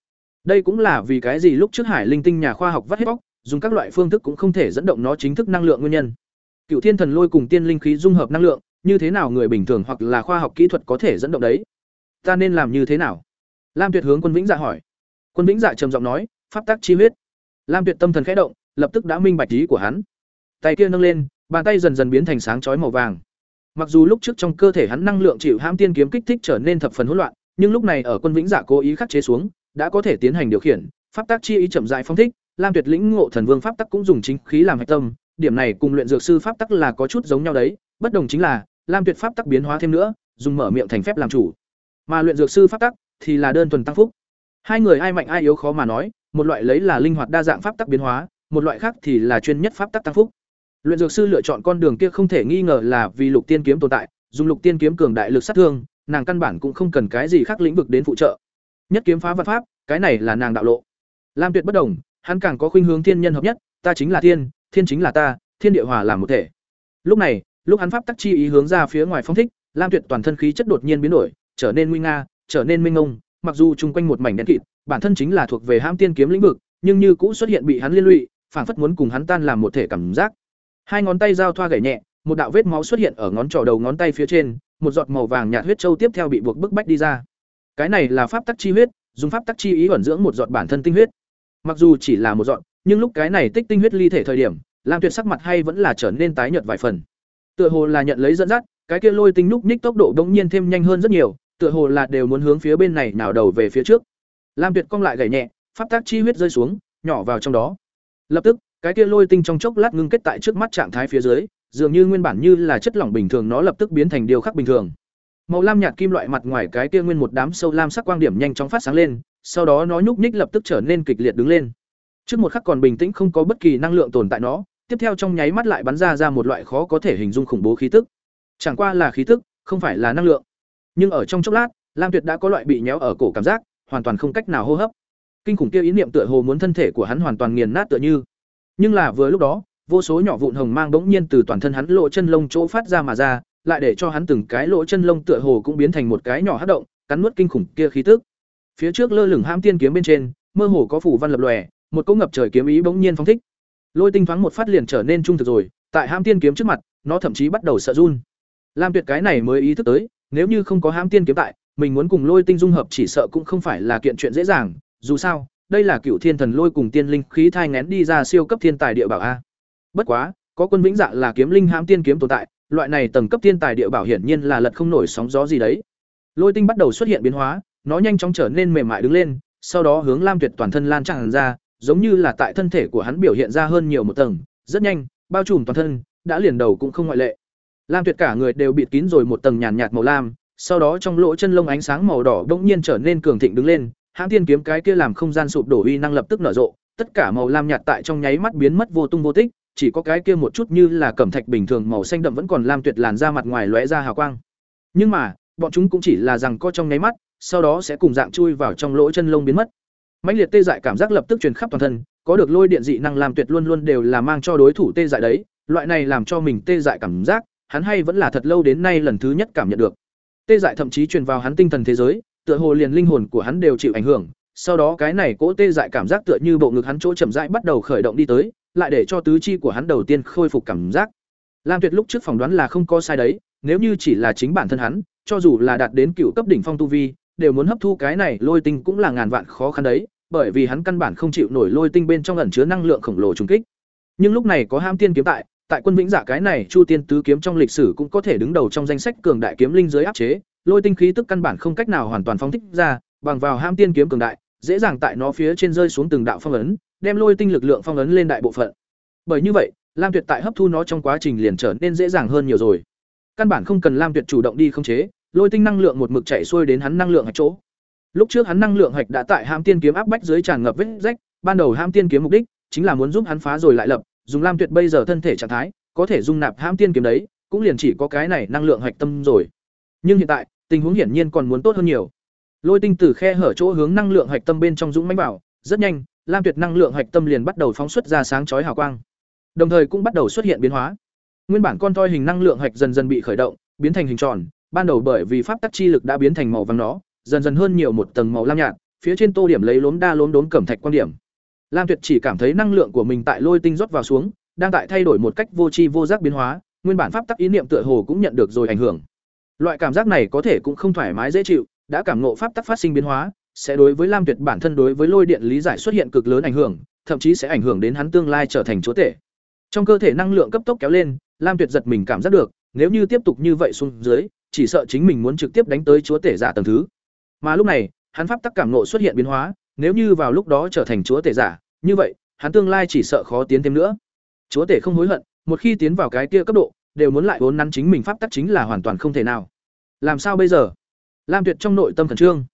Đây cũng là vì cái gì lúc trước Hải Linh tinh nhà khoa học vắt hết bóc, dùng các loại phương thức cũng không thể dẫn động nó chính thức năng lượng nguyên nhân. Cựu Thiên Thần Lôi cùng tiên linh khí dung hợp năng lượng, như thế nào người bình thường hoặc là khoa học kỹ thuật có thể dẫn động đấy? ta nên làm như thế nào? Lam tuyệt hướng quân vĩnh dạ hỏi. Quân vĩnh dạ trầm giọng nói, pháp tắc chi huyết. Lam tuyệt tâm thần khẽ động, lập tức đã minh bạch ý của hắn. Tay kia nâng lên, bàn tay dần dần biến thành sáng chói màu vàng. Mặc dù lúc trước trong cơ thể hắn năng lượng chịu hãm tiên kiếm kích thích trở nên thập phần hỗn loạn, nhưng lúc này ở quân vĩnh dạ cố ý khắc chế xuống, đã có thể tiến hành điều khiển, pháp tắc chi ý chậm dại phong thích, lam tuyệt lĩnh ngộ thần vương pháp tắc cũng dùng chính khí làm hạch tâm, điểm này cùng luyện dược sư pháp tắc là có chút giống nhau đấy, bất đồng chính là lam tuyệt pháp tắc biến hóa thêm nữa, dùng mở miệng thành phép làm chủ. Mà luyện dược sư pháp tắc thì là đơn thuần tăng phúc. Hai người ai mạnh ai yếu khó mà nói, một loại lấy là linh hoạt đa dạng pháp tắc biến hóa, một loại khác thì là chuyên nhất pháp tắc tăng phúc. Luyện dược sư lựa chọn con đường kia không thể nghi ngờ là vì lục tiên kiếm tồn tại, dùng lục tiên kiếm cường đại lực sát thương, nàng căn bản cũng không cần cái gì khác lĩnh vực đến phụ trợ. Nhất kiếm phá vạn pháp, cái này là nàng đạo lộ. Lam tuyệt bất đồng, hắn càng có khuynh hướng thiên nhân hợp nhất, ta chính là thiên thiên chính là ta, thiên địa hòa làm một thể. Lúc này lúc hắn pháp tắc chi ý hướng ra phía ngoài phong thích lam tuyệt toàn thân khí chất đột nhiên biến đổi trở nên nguy nga, trở nên minh ngông, mặc dù chung quanh một mảnh đen kịt, bản thân chính là thuộc về hãm tiên kiếm lĩnh vực, nhưng như cũ xuất hiện bị hắn liên lụy, phảng phất muốn cùng hắn tan làm một thể cảm giác. Hai ngón tay giao thoa gảy nhẹ, một đạo vết máu xuất hiện ở ngón trỏ đầu ngón tay phía trên, một giọt màu vàng nhạt huyết châu tiếp theo bị buộc bức bách đi ra. Cái này là pháp tắc chi huyết, dùng pháp tắc chi ý ẩn dưỡng một giọt bản thân tinh huyết. Mặc dù chỉ là một giọt, nhưng lúc cái này tích tinh huyết ly thể thời điểm, Lam Tuyệt sắc mặt hay vẫn là trở nên tái nhợt vài phần. Tựa hồ là nhận lấy dẫn dắt, cái kia lôi tinh núc ních tốc độ đống nhiên thêm nhanh hơn rất nhiều, tựa hồ là đều muốn hướng phía bên này nào đầu về phía trước. Lam tuyệt cong lại gảy nhẹ pháp tác chi huyết rơi xuống nhỏ vào trong đó. Lập tức cái kia lôi tinh trong chốc lát ngưng kết tại trước mắt trạng thái phía dưới dường như nguyên bản như là chất lỏng bình thường nó lập tức biến thành điều khác bình thường. Màu lam nhạt kim loại mặt ngoài cái kia nguyên một đám sâu lam sắc quang điểm nhanh chóng phát sáng lên sau đó nó nhúc nhích lập tức trở nên kịch liệt đứng lên. Trước một khắc còn bình tĩnh không có bất kỳ năng lượng tồn tại nó tiếp theo trong nháy mắt lại bắn ra ra một loại khó có thể hình dung khủng bố khí tức chẳng qua là khí tức không phải là năng lượng nhưng ở trong chốc lát lam tuyệt đã có loại bị nhéo ở cổ cảm giác hoàn toàn không cách nào hô hấp kinh khủng kia ý niệm tựa hồ muốn thân thể của hắn hoàn toàn nghiền nát tựa như Nhưng là vừa lúc đó, vô số nhỏ vụn hồng mang bỗng nhiên từ toàn thân hắn lộ chân lông chỗ phát ra mà ra, lại để cho hắn từng cái lỗ chân lông tựa hồ cũng biến thành một cái nhỏ hắc động, cắn nuốt kinh khủng kia khí tức. Phía trước lơ lửng hãm tiên kiếm bên trên, mơ hồ có phủ văn lập lòe, một cỗ ngập trời kiếm ý bỗng nhiên phóng thích. Lôi tinh thoáng một phát liền trở nên trung thực rồi, tại ham tiên kiếm trước mặt, nó thậm chí bắt đầu sợ run. Lam Tuyệt cái này mới ý thức tới, nếu như không có ham tiên kiếm tại, mình muốn cùng Lôi tinh dung hợp chỉ sợ cũng không phải là kiện chuyện dễ dàng, dù sao, đây là cựu thiên thần lôi cùng tiên linh khí thai ngén đi ra siêu cấp thiên tài địa bảo a. Bất quá, có quân vĩnh dạ là kiếm linh hãm tiên kiếm tồn tại, loại này tầng cấp thiên tài địa bảo hiển nhiên là lật không nổi sóng gió gì đấy. Lôi tinh bắt đầu xuất hiện biến hóa, nó nhanh chóng trở nên mềm mại đứng lên, sau đó hướng Lam Tuyệt toàn thân lan tràn ra, giống như là tại thân thể của hắn biểu hiện ra hơn nhiều một tầng, rất nhanh, bao trùm toàn thân, đã liền đầu cũng không ngoại lệ. Lam Tuyệt cả người đều bịt kín rồi một tầng nhàn nhạt màu lam, sau đó trong lỗ chân lông ánh sáng màu đỏ bỗng nhiên trở nên cường thịnh đứng lên, hãng tiên kiếm cái kia làm không gian sụp đổ uy năng lập tức nở rộ, tất cả màu lam nhạt tại trong nháy mắt biến mất vô tung vô tích, chỉ có cái kia một chút như là cẩm thạch bình thường màu xanh đậm vẫn còn lam tuyệt làn ra mặt ngoài lóe ra hào quang. Nhưng mà, bọn chúng cũng chỉ là rằng có trong nháy mắt, sau đó sẽ cùng dạng chui vào trong lỗ chân lông biến mất. Mãnh liệt tê dại cảm giác lập tức truyền khắp toàn thân, có được lôi điện dị năng làm tuyệt luôn luôn đều là mang cho đối thủ tê dại đấy, loại này làm cho mình tê dại cảm giác, hắn hay vẫn là thật lâu đến nay lần thứ nhất cảm nhận được. Tê dại thậm chí truyền vào hắn tinh thần thế giới, tựa hồ liền linh hồn của hắn đều chịu ảnh hưởng, sau đó cái này cỗ tê dại cảm giác tựa như bộ ngực hắn chỗ chậm rãi bắt đầu khởi động đi tới, lại để cho tứ chi của hắn đầu tiên khôi phục cảm giác. Lam Tuyệt lúc trước phỏng đoán là không có sai đấy, nếu như chỉ là chính bản thân hắn, cho dù là đạt đến cựu cấp đỉnh phong tu vi, đều muốn hấp thu cái này lôi tinh cũng là ngàn vạn khó khăn đấy, bởi vì hắn căn bản không chịu nổi lôi tinh bên trong ẩn chứa năng lượng khổng lồ trùng kích. Nhưng lúc này có Ham Tiên kiếm tại, tại quân vĩnh giả cái này Chu Tiên tứ kiếm trong lịch sử cũng có thể đứng đầu trong danh sách cường đại kiếm linh dưới áp chế, lôi tinh khí tức căn bản không cách nào hoàn toàn phóng thích ra, bằng vào Ham Tiên kiếm cường đại, dễ dàng tại nó phía trên rơi xuống từng đạo phong ấn, đem lôi tinh lực lượng phong ấn lên đại bộ phận. Bởi như vậy, Lam Tuyệt tại hấp thu nó trong quá trình liền trở nên dễ dàng hơn nhiều rồi. Căn bản không cần Lam Tuyệt chủ động đi khống chế, lôi tinh năng lượng một mực chảy xuôi đến hắn năng lượng ở chỗ. Lúc trước hắn năng lượng hạch đã tại Hãm Tiên kiếm áp bách dưới tràn ngập vết rách, ban đầu Hãm Tiên kiếm mục đích chính là muốn giúp hắn phá rồi lại lập, dùng Lam Tuyệt bây giờ thân thể trạng thái, có thể dung nạp Hãm Tiên kiếm đấy, cũng liền chỉ có cái này năng lượng hạch tâm rồi. Nhưng hiện tại, tình huống hiển nhiên còn muốn tốt hơn nhiều. Lôi tinh từ khe hở chỗ hướng năng lượng hạch tâm bên trong dũng mãnh bảo rất nhanh, Lam Tuyệt năng lượng hạch tâm liền bắt đầu phóng xuất ra sáng chói hào quang. Đồng thời cũng bắt đầu xuất hiện biến hóa. Nguyên bản con toi hình năng lượng hạch dần dần bị khởi động, biến thành hình tròn, ban đầu bởi vì pháp tắc chi lực đã biến thành màu vàng nó, dần dần hơn nhiều một tầng màu lam nhạt, phía trên tô điểm lấy lốm đa lốm đốm cẩm thạch quan điểm. Lam Tuyệt chỉ cảm thấy năng lượng của mình tại lôi tinh rót vào xuống, đang tại thay đổi một cách vô tri vô giác biến hóa, nguyên bản pháp tắc ý niệm tựa hồ cũng nhận được rồi ảnh hưởng. Loại cảm giác này có thể cũng không thoải mái dễ chịu, đã cảm ngộ pháp tắc phát sinh biến hóa, sẽ đối với Lam Tuyệt bản thân đối với lôi điện lý giải xuất hiện cực lớn ảnh hưởng, thậm chí sẽ ảnh hưởng đến hắn tương lai trở thành chúa tể. Trong cơ thể năng lượng cấp tốc kéo lên, Lam Tuyệt giật mình cảm giác được, nếu như tiếp tục như vậy xuống dưới, chỉ sợ chính mình muốn trực tiếp đánh tới chúa tể giả tầng thứ. Mà lúc này, hắn pháp tắc cảm ngộ xuất hiện biến hóa, nếu như vào lúc đó trở thành chúa tể giả, như vậy, hắn tương lai chỉ sợ khó tiến thêm nữa. Chúa tể không hối hận, một khi tiến vào cái kia cấp độ, đều muốn lại vốn nắn chính mình pháp tắc chính là hoàn toàn không thể nào. Làm sao bây giờ? Lam Tuyệt trong nội tâm khẩn trương.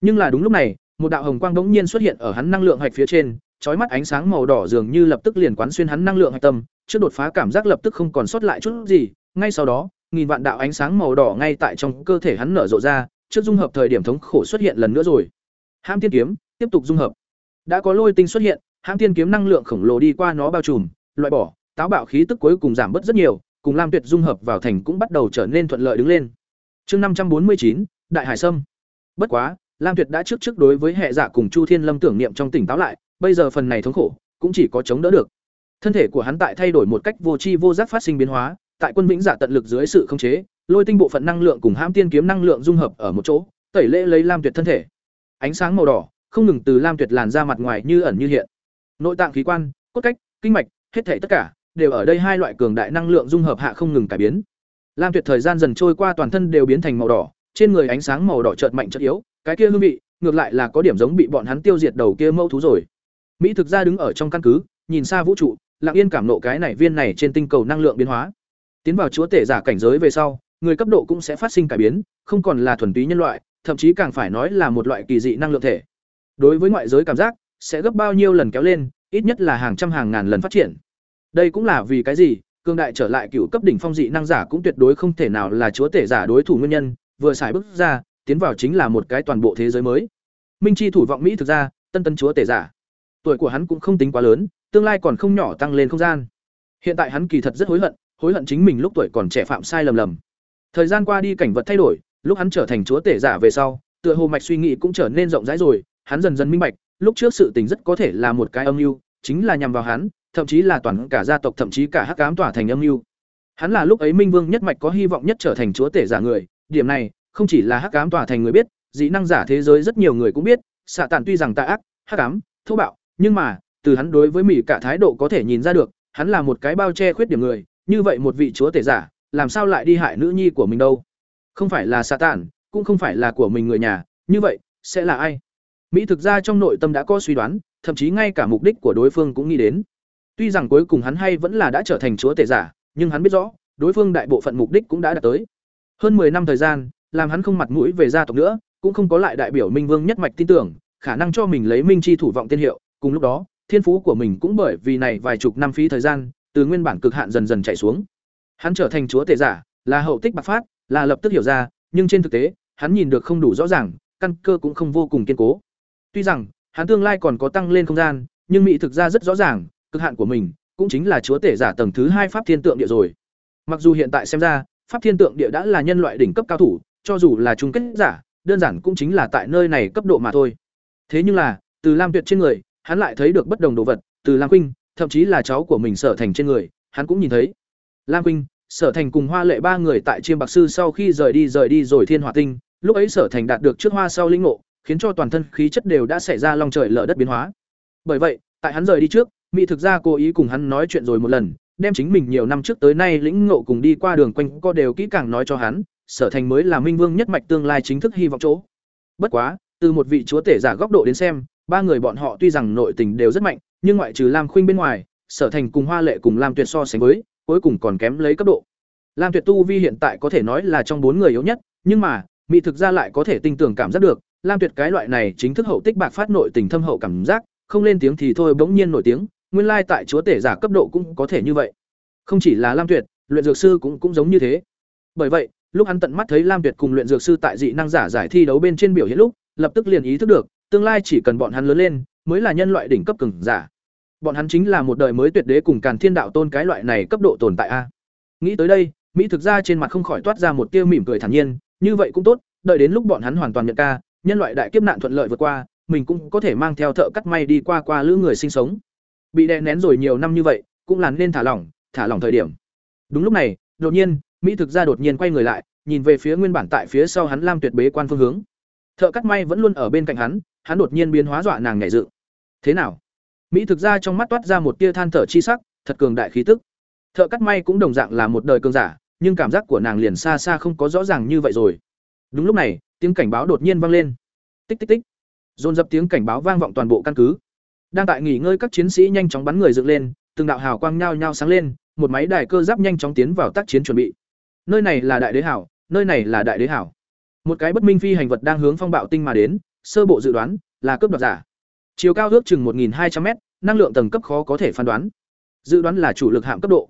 Nhưng là đúng lúc này, một đạo hồng quang bỗng nhiên xuất hiện ở hắn năng lượng hạch phía trên, chói mắt ánh sáng màu đỏ dường như lập tức liền quán xuyên hắn năng lượng hạch tâm, trước đột phá cảm giác lập tức không còn sót lại chút gì, ngay sau đó, nghìn vạn đạo ánh sáng màu đỏ ngay tại trong cơ thể hắn nở rộ ra, trước dung hợp thời điểm thống khổ xuất hiện lần nữa rồi. Hãm tiên kiếm, tiếp tục dung hợp. Đã có lôi tinh xuất hiện, hãm tiên kiếm năng lượng khổng lồ đi qua nó bao trùm, loại bỏ, táo bạo khí tức cuối cùng giảm bớt rất nhiều, cùng Lam Tuyệt dung hợp vào thành cũng bắt đầu trở nên thuận lợi đứng lên. Chương năm trăm bốn mươi chín Đại Hải Sâm. Bất quá, Lam Tuyệt đã trước trước đối với hệ giả cùng Chu Thiên Lâm tưởng niệm trong tỉnh táo lại, bây giờ phần này thống khổ, cũng chỉ có chống đỡ được. Thân thể của hắn tại thay đổi một cách vô tri vô giác phát sinh biến hóa, tại quân vĩnh giả tận lực dưới sự khống chế, lôi tinh bộ phận năng lượng cùng hãm tiên kiếm năng lượng dung hợp ở một chỗ, tẩy lễ lấy Lam Tuyệt thân thể. Ánh sáng màu đỏ không ngừng từ Lam Tuyệt làn ra mặt ngoài như ẩn như hiện. Nội tạng khí quan, cốt cách, kinh mạch, hết thảy tất cả đều ở đây hai loại cường đại năng lượng dung hợp hạ không ngừng cải biến. Lam Tuyệt thời gian dần trôi qua toàn thân đều biến thành màu đỏ, trên người ánh sáng màu đỏ chợt mạnh chợt yếu, cái kia hương vị, ngược lại là có điểm giống bị bọn hắn tiêu diệt đầu kia mâu thú rồi. Mỹ thực ra đứng ở trong căn cứ, nhìn xa vũ trụ, lặng yên cảm nộ cái này viên này trên tinh cầu năng lượng biến hóa. Tiến vào chúa tể giả cảnh giới về sau, người cấp độ cũng sẽ phát sinh cải biến, không còn là thuần túy nhân loại, thậm chí càng phải nói là một loại kỳ dị năng lượng thể. Đối với ngoại giới cảm giác, sẽ gấp bao nhiêu lần kéo lên, ít nhất là hàng trăm hàng ngàn lần phát triển. Đây cũng là vì cái gì, cương đại trở lại cựu cấp đỉnh phong dị năng giả cũng tuyệt đối không thể nào là chúa tể giả đối thủ nguyên nhân, vừa xài bước ra, tiến vào chính là một cái toàn bộ thế giới mới. Minh chi thủ vọng Mỹ thực ra, tân tân chúa tể giả. Tuổi của hắn cũng không tính quá lớn, tương lai còn không nhỏ tăng lên không gian. Hiện tại hắn kỳ thật rất hối hận, hối hận chính mình lúc tuổi còn trẻ phạm sai lầm lầm. Thời gian qua đi cảnh vật thay đổi, lúc hắn trở thành chúa tể giả về sau, tựa hồ mạch suy nghĩ cũng trở nên rộng rãi rồi, hắn dần dần minh bạch, lúc trước sự tình rất có thể là một cái âm mưu, chính là nhằm vào hắn, thậm chí là toàn cả gia tộc thậm chí cả hắc ám tỏa thành âm mưu. Hắn là lúc ấy Minh Vương nhất mạch có hy vọng nhất trở thành chúa tể giả người, điểm này, không chỉ là hắc ám tỏa thành người biết, dị năng giả thế giới rất nhiều người cũng biết, xạ tản tuy rằng tà ác, hắc ám, thô bạo, nhưng mà, từ hắn đối với mỹ cả thái độ có thể nhìn ra được, hắn là một cái bao che khuyết điểm người, như vậy một vị chúa tể giả, làm sao lại đi hại nữ nhi của mình đâu? Không phải là xạ tản, cũng không phải là của mình người nhà, như vậy, sẽ là ai? Mỹ thực ra trong nội tâm đã có suy đoán, thậm chí ngay cả mục đích của đối phương cũng nghĩ đến. Tuy rằng cuối cùng hắn hay vẫn là đã trở thành chúa tể giả, nhưng hắn biết rõ, đối phương đại bộ phận mục đích cũng đã đạt tới. Hơn 10 năm thời gian, làm hắn không mặt mũi về gia tộc nữa, cũng không có lại đại biểu Minh Vương nhất mạch tin tưởng, khả năng cho mình lấy Minh chi thủ vọng tiên hiệu, cùng lúc đó, thiên phú của mình cũng bởi vì này vài chục năm phí thời gian, từ nguyên bản cực hạn dần dần chạy xuống. Hắn trở thành chúa tể giả, là hậu tích bạc phát, là lập tức hiểu ra, nhưng trên thực tế, hắn nhìn được không đủ rõ ràng, căn cơ cũng không vô cùng kiên cố. Tuy rằng, hắn tương lai còn có tăng lên không gian, nhưng mỹ thực ra rất rõ ràng, cực hạn của mình cũng chính là chúa tể giả tầng thứ hai pháp thiên tượng địa rồi. Mặc dù hiện tại xem ra, pháp thiên tượng địa đã là nhân loại đỉnh cấp cao thủ, cho dù là chung kết giả, đơn giản cũng chính là tại nơi này cấp độ mà thôi. Thế nhưng là, từ Lam Tuyệt trên người, hắn lại thấy được bất đồng đồ vật, từ Lam Quynh, thậm chí là cháu của mình Sở Thành trên người, hắn cũng nhìn thấy. Lam Quynh, Sở Thành cùng Hoa Lệ ba người tại Chiêm Bạc sư sau khi rời đi rời đi rồi Thiên Hỏa Tinh, lúc ấy Sở Thành đạt được trước hoa sau linh ngộ, khiến cho toàn thân khí chất đều đã xảy ra long trời lở đất biến hóa. Bởi vậy, tại hắn rời đi trước, Mỹ thực ra cố ý cùng hắn nói chuyện rồi một lần, đem chính mình nhiều năm trước tới nay lĩnh ngộ cùng đi qua đường quanh co đều kỹ càng nói cho hắn, Sở Thành mới là Minh Vương nhất mạch tương lai chính thức hy vọng chỗ. Bất quá, từ một vị chúa tể giả góc độ đến xem, ba người bọn họ tuy rằng nội tình đều rất mạnh, nhưng ngoại trừ Lam Khuynh bên ngoài, Sở Thành cùng Hoa Lệ cùng Lam Tuyệt so sánh với, cuối cùng còn kém lấy cấp độ. Lam Tuyệt tu vi hiện tại có thể nói là trong bốn người yếu nhất, nhưng mà, Mỹ thực ra lại có thể tinh tưởng cảm giác được, Lam Tuyệt cái loại này chính thức hậu tích bạc phát nội tình thâm hậu cảm giác, không lên tiếng thì thôi bỗng nhiên nổi tiếng, nguyên lai tại chúa tể giả cấp độ cũng có thể như vậy. Không chỉ là Lam Tuyệt, luyện dược sư cũng cũng giống như thế. Bởi vậy, lúc hắn tận mắt thấy Lam Tuyệt cùng luyện dược sư tại dị năng giả giải thi đấu bên trên biểu hiện lúc, lập tức liền ý thức được, tương lai chỉ cần bọn hắn lớn lên, mới là nhân loại đỉnh cấp cường giả. Bọn hắn chính là một đời mới tuyệt đế cùng Càn Thiên đạo tôn cái loại này cấp độ tồn tại a. Nghĩ tới đây, Mỹ thực ra trên mặt không khỏi toát ra một tia mỉm cười thản nhiên, như vậy cũng tốt, đợi đến lúc bọn hắn hoàn toàn nhận ca, nhân loại đại kiếp nạn thuận lợi vượt qua, mình cũng có thể mang theo thợ cắt may đi qua qua lữ người sinh sống. Bị đè nén rồi nhiều năm như vậy, cũng là nên thả lỏng, thả lỏng thời điểm. Đúng lúc này, đột nhiên, Mỹ thực ra đột nhiên quay người lại, nhìn về phía nguyên bản tại phía sau hắn Lam Tuyệt bế quan phương hướng. Thợ cắt may vẫn luôn ở bên cạnh hắn, hắn đột nhiên biến hóa dọa nàng nhảy dự Thế nào? Mỹ thực ra trong mắt toát ra một tia than thở chi sắc, thật cường đại khí tức. Thợ cắt may cũng đồng dạng là một đời cường giả, nhưng cảm giác của nàng liền xa xa không có rõ ràng như vậy rồi. Đúng lúc này, tiếng cảnh báo đột nhiên vang lên. Tích tích tích. Dồn dập tiếng cảnh báo vang vọng toàn bộ căn cứ. Đang tại nghỉ ngơi các chiến sĩ nhanh chóng bắn người dựng lên, từng đạo hào quang nhao nhao sáng lên, một máy đài cơ giáp nhanh chóng tiến vào tác chiến chuẩn bị. Nơi này là đại đế hảo, nơi này là đại đế hảo. Một cái bất minh phi hành vật đang hướng phong bạo tinh mà đến, sơ bộ dự đoán là cướp đoạt giả. Chiều cao ước chừng 1200 m năng lượng tầng cấp khó có thể phán đoán. Dự đoán là chủ lực hạm cấp độ.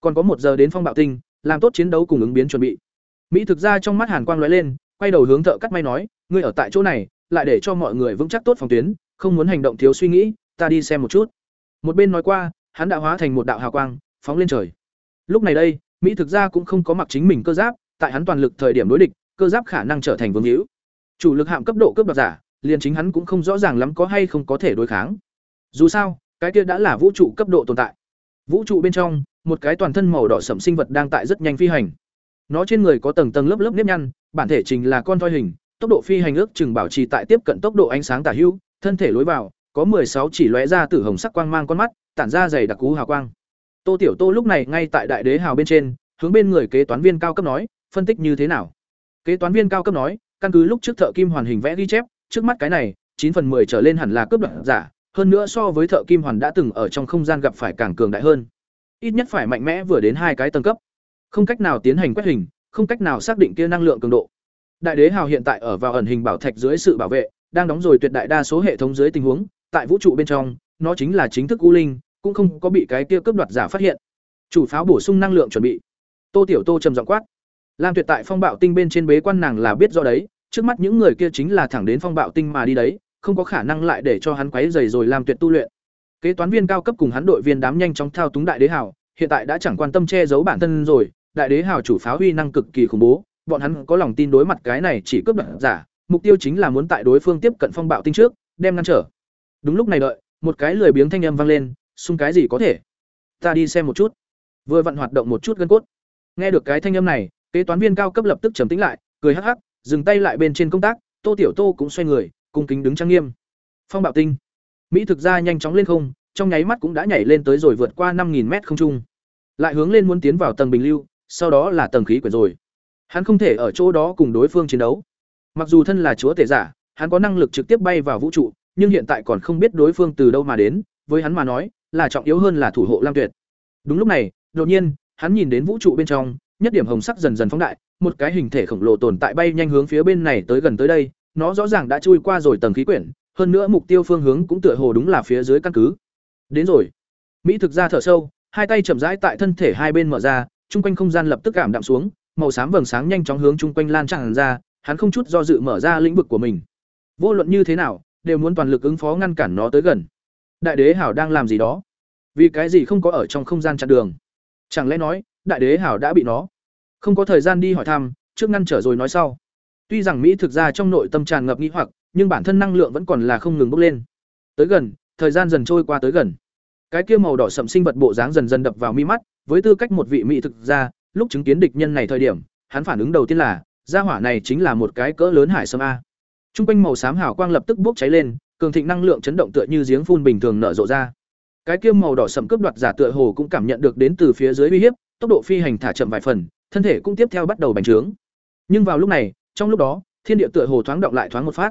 Còn có một giờ đến phong bạo tinh, làm tốt chiến đấu cùng ứng biến chuẩn bị. Mỹ thực ra trong mắt Hàn Quang lóe lên, quay đầu hướng thợ cắt may nói, ngươi ở tại chỗ này, lại để cho mọi người vững chắc tốt phòng tuyến, không muốn hành động thiếu suy nghĩ, ta đi xem một chút. Một bên nói qua, hắn đã hóa thành một đạo hào quang, phóng lên trời. Lúc này đây, Mỹ thực ra cũng không có mặc chính mình cơ giáp, tại hắn toàn lực thời điểm đối địch, cơ giáp khả năng trở thành vương hữu. Chủ lực hạm cấp độ cướp đoạt giả, liền chính hắn cũng không rõ ràng lắm có hay không có thể đối kháng. Dù sao, cái kia đã là vũ trụ cấp độ tồn tại. Vũ trụ bên trong, một cái toàn thân màu đỏ sẫm sinh vật đang tại rất nhanh phi hành. Nó trên người có tầng tầng lớp lớp nếp nhăn, bản thể trình là con thoi hình, tốc độ phi hành ước chừng bảo trì tại tiếp cận tốc độ ánh sáng tả hữu, thân thể lối vào có sáu chỉ lóe ra tử hồng sắc quang mang con mắt, tản ra dày đặc cú hào quang. Tô Tiểu Tô lúc này ngay tại đại đế hào bên trên, hướng bên người kế toán viên cao cấp nói, phân tích như thế nào? Kế toán viên cao cấp nói, căn cứ lúc trước thợ kim hoàn hình vẽ ghi chép, trước mắt cái này, chín phần 10 trở lên hẳn là cướp đoạt giả, hơn nữa so với thợ kim hoàn đã từng ở trong không gian gặp phải càng cường đại hơn. Ít nhất phải mạnh mẽ vừa đến hai cái tầng cấp. Không cách nào tiến hành quét hình, không cách nào xác định kia năng lượng cường độ. Đại đế hào hiện tại ở vào ẩn hình bảo thạch dưới sự bảo vệ, đang đóng rồi tuyệt đại đa số hệ thống dưới tình huống, tại vũ trụ bên trong, nó chính là chính thức u linh, cũng không có bị cái kia cướp đoạt giả phát hiện. Chủ pháo bổ sung năng lượng chuẩn bị. Tô Tiểu Tô trầm giọng quát. Lam Tuyệt tại phong bạo tinh bên trên bế quan nàng là biết rõ đấy, trước mắt những người kia chính là thẳng đến phong bạo tinh mà đi đấy, không có khả năng lại để cho hắn quấy rầy rồi làm Tuyệt tu luyện. kế toán viên cao cấp cùng hắn đội viên đám nhanh chóng thao túng đại đế hào hiện tại đã chẳng quan tâm che giấu bản thân rồi đại đế hào chủ pháo huy năng cực kỳ khủng bố bọn hắn có lòng tin đối mặt cái này chỉ cướp đoạt giả mục tiêu chính là muốn tại đối phương tiếp cận phong bạo tinh trước đem ngăn trở. Đúng lúc này đợi một cái lười biếng thanh âm vang lên xung cái gì có thể? Ta đi xem một chút. Vừa vặn hoạt động một chút gân cốt. Nghe được cái thanh âm này kế toán viên cao cấp lập tức trầm tĩnh lại cười hắc hắc dừng tay lại bên trên công tác, tô tiểu tô cũng xoay người, cung kính đứng trang nghiêm. Phong bạo tinh. Mỹ thực ra nhanh chóng lên không, trong nháy mắt cũng đã nhảy lên tới rồi vượt qua năm mét không trung. Lại hướng lên muốn tiến vào tầng bình lưu, sau đó là tầng khí quyển rồi. Hắn không thể ở chỗ đó cùng đối phương chiến đấu. Mặc dù thân là chúa tể giả, hắn có năng lực trực tiếp bay vào vũ trụ, nhưng hiện tại còn không biết đối phương từ đâu mà đến, với hắn mà nói, là trọng yếu hơn là thủ hộ lam tuyệt. Đúng lúc này, đột nhiên, hắn nhìn đến vũ trụ bên trong, nhất điểm hồng sắc dần dần phóng đại một cái hình thể khổng lồ tồn tại bay nhanh hướng phía bên này tới gần tới đây, nó rõ ràng đã chui qua rồi tầng khí quyển, hơn nữa mục tiêu phương hướng cũng tựa hồ đúng là phía dưới căn cứ. Đến rồi. Mỹ thực ra thở sâu, hai tay chậm rãi tại thân thể hai bên mở ra trung quanh không gian lập tức cảm đạm xuống, màu xám vầng sáng nhanh chóng hướng trung quanh lan tràn ra, hắn không chút do dự mở ra lĩnh vực của mình. Vô luận như thế nào, đều muốn toàn lực ứng phó ngăn cản nó tới gần. Đại đế hảo đang làm gì đó? Vì cái gì không có ở trong không gian chặn đường? Chẳng lẽ nói, đại đế hảo đã bị nó không có thời gian đi hỏi thăm trước ngăn trở rồi nói sau. Tuy rằng mỹ thực ra trong nội tâm tràn ngập nghĩ hoặc nhưng bản thân năng lượng vẫn còn là không ngừng bốc lên. Tới gần thời gian dần trôi qua tới gần. Cái kia màu đỏ sậm sinh vật bộ dáng dần dần đập vào mi mắt với tư cách một vị mỹ thực ra lúc chứng kiến địch nhân này thời điểm hắn phản ứng đầu tiên là gia hỏa này chính là một cái cỡ lớn hải sâm a. Trung quanh màu xám hào quang lập tức bốc cháy lên, cường thịnh năng lượng chấn động tựa như giếng phun bình thường nở rộ ra. Cái kia màu đỏ sậm cướp đoạt giả tựa hồ cũng cảm nhận được đến từ phía dưới uy hiếp, tốc độ phi hành thả chậm vài phần, thân thể cũng tiếp theo bắt đầu bành trướng. Nhưng vào lúc này, trong lúc đó, thiên địa tựa hồ thoáng động lại thoáng một phát.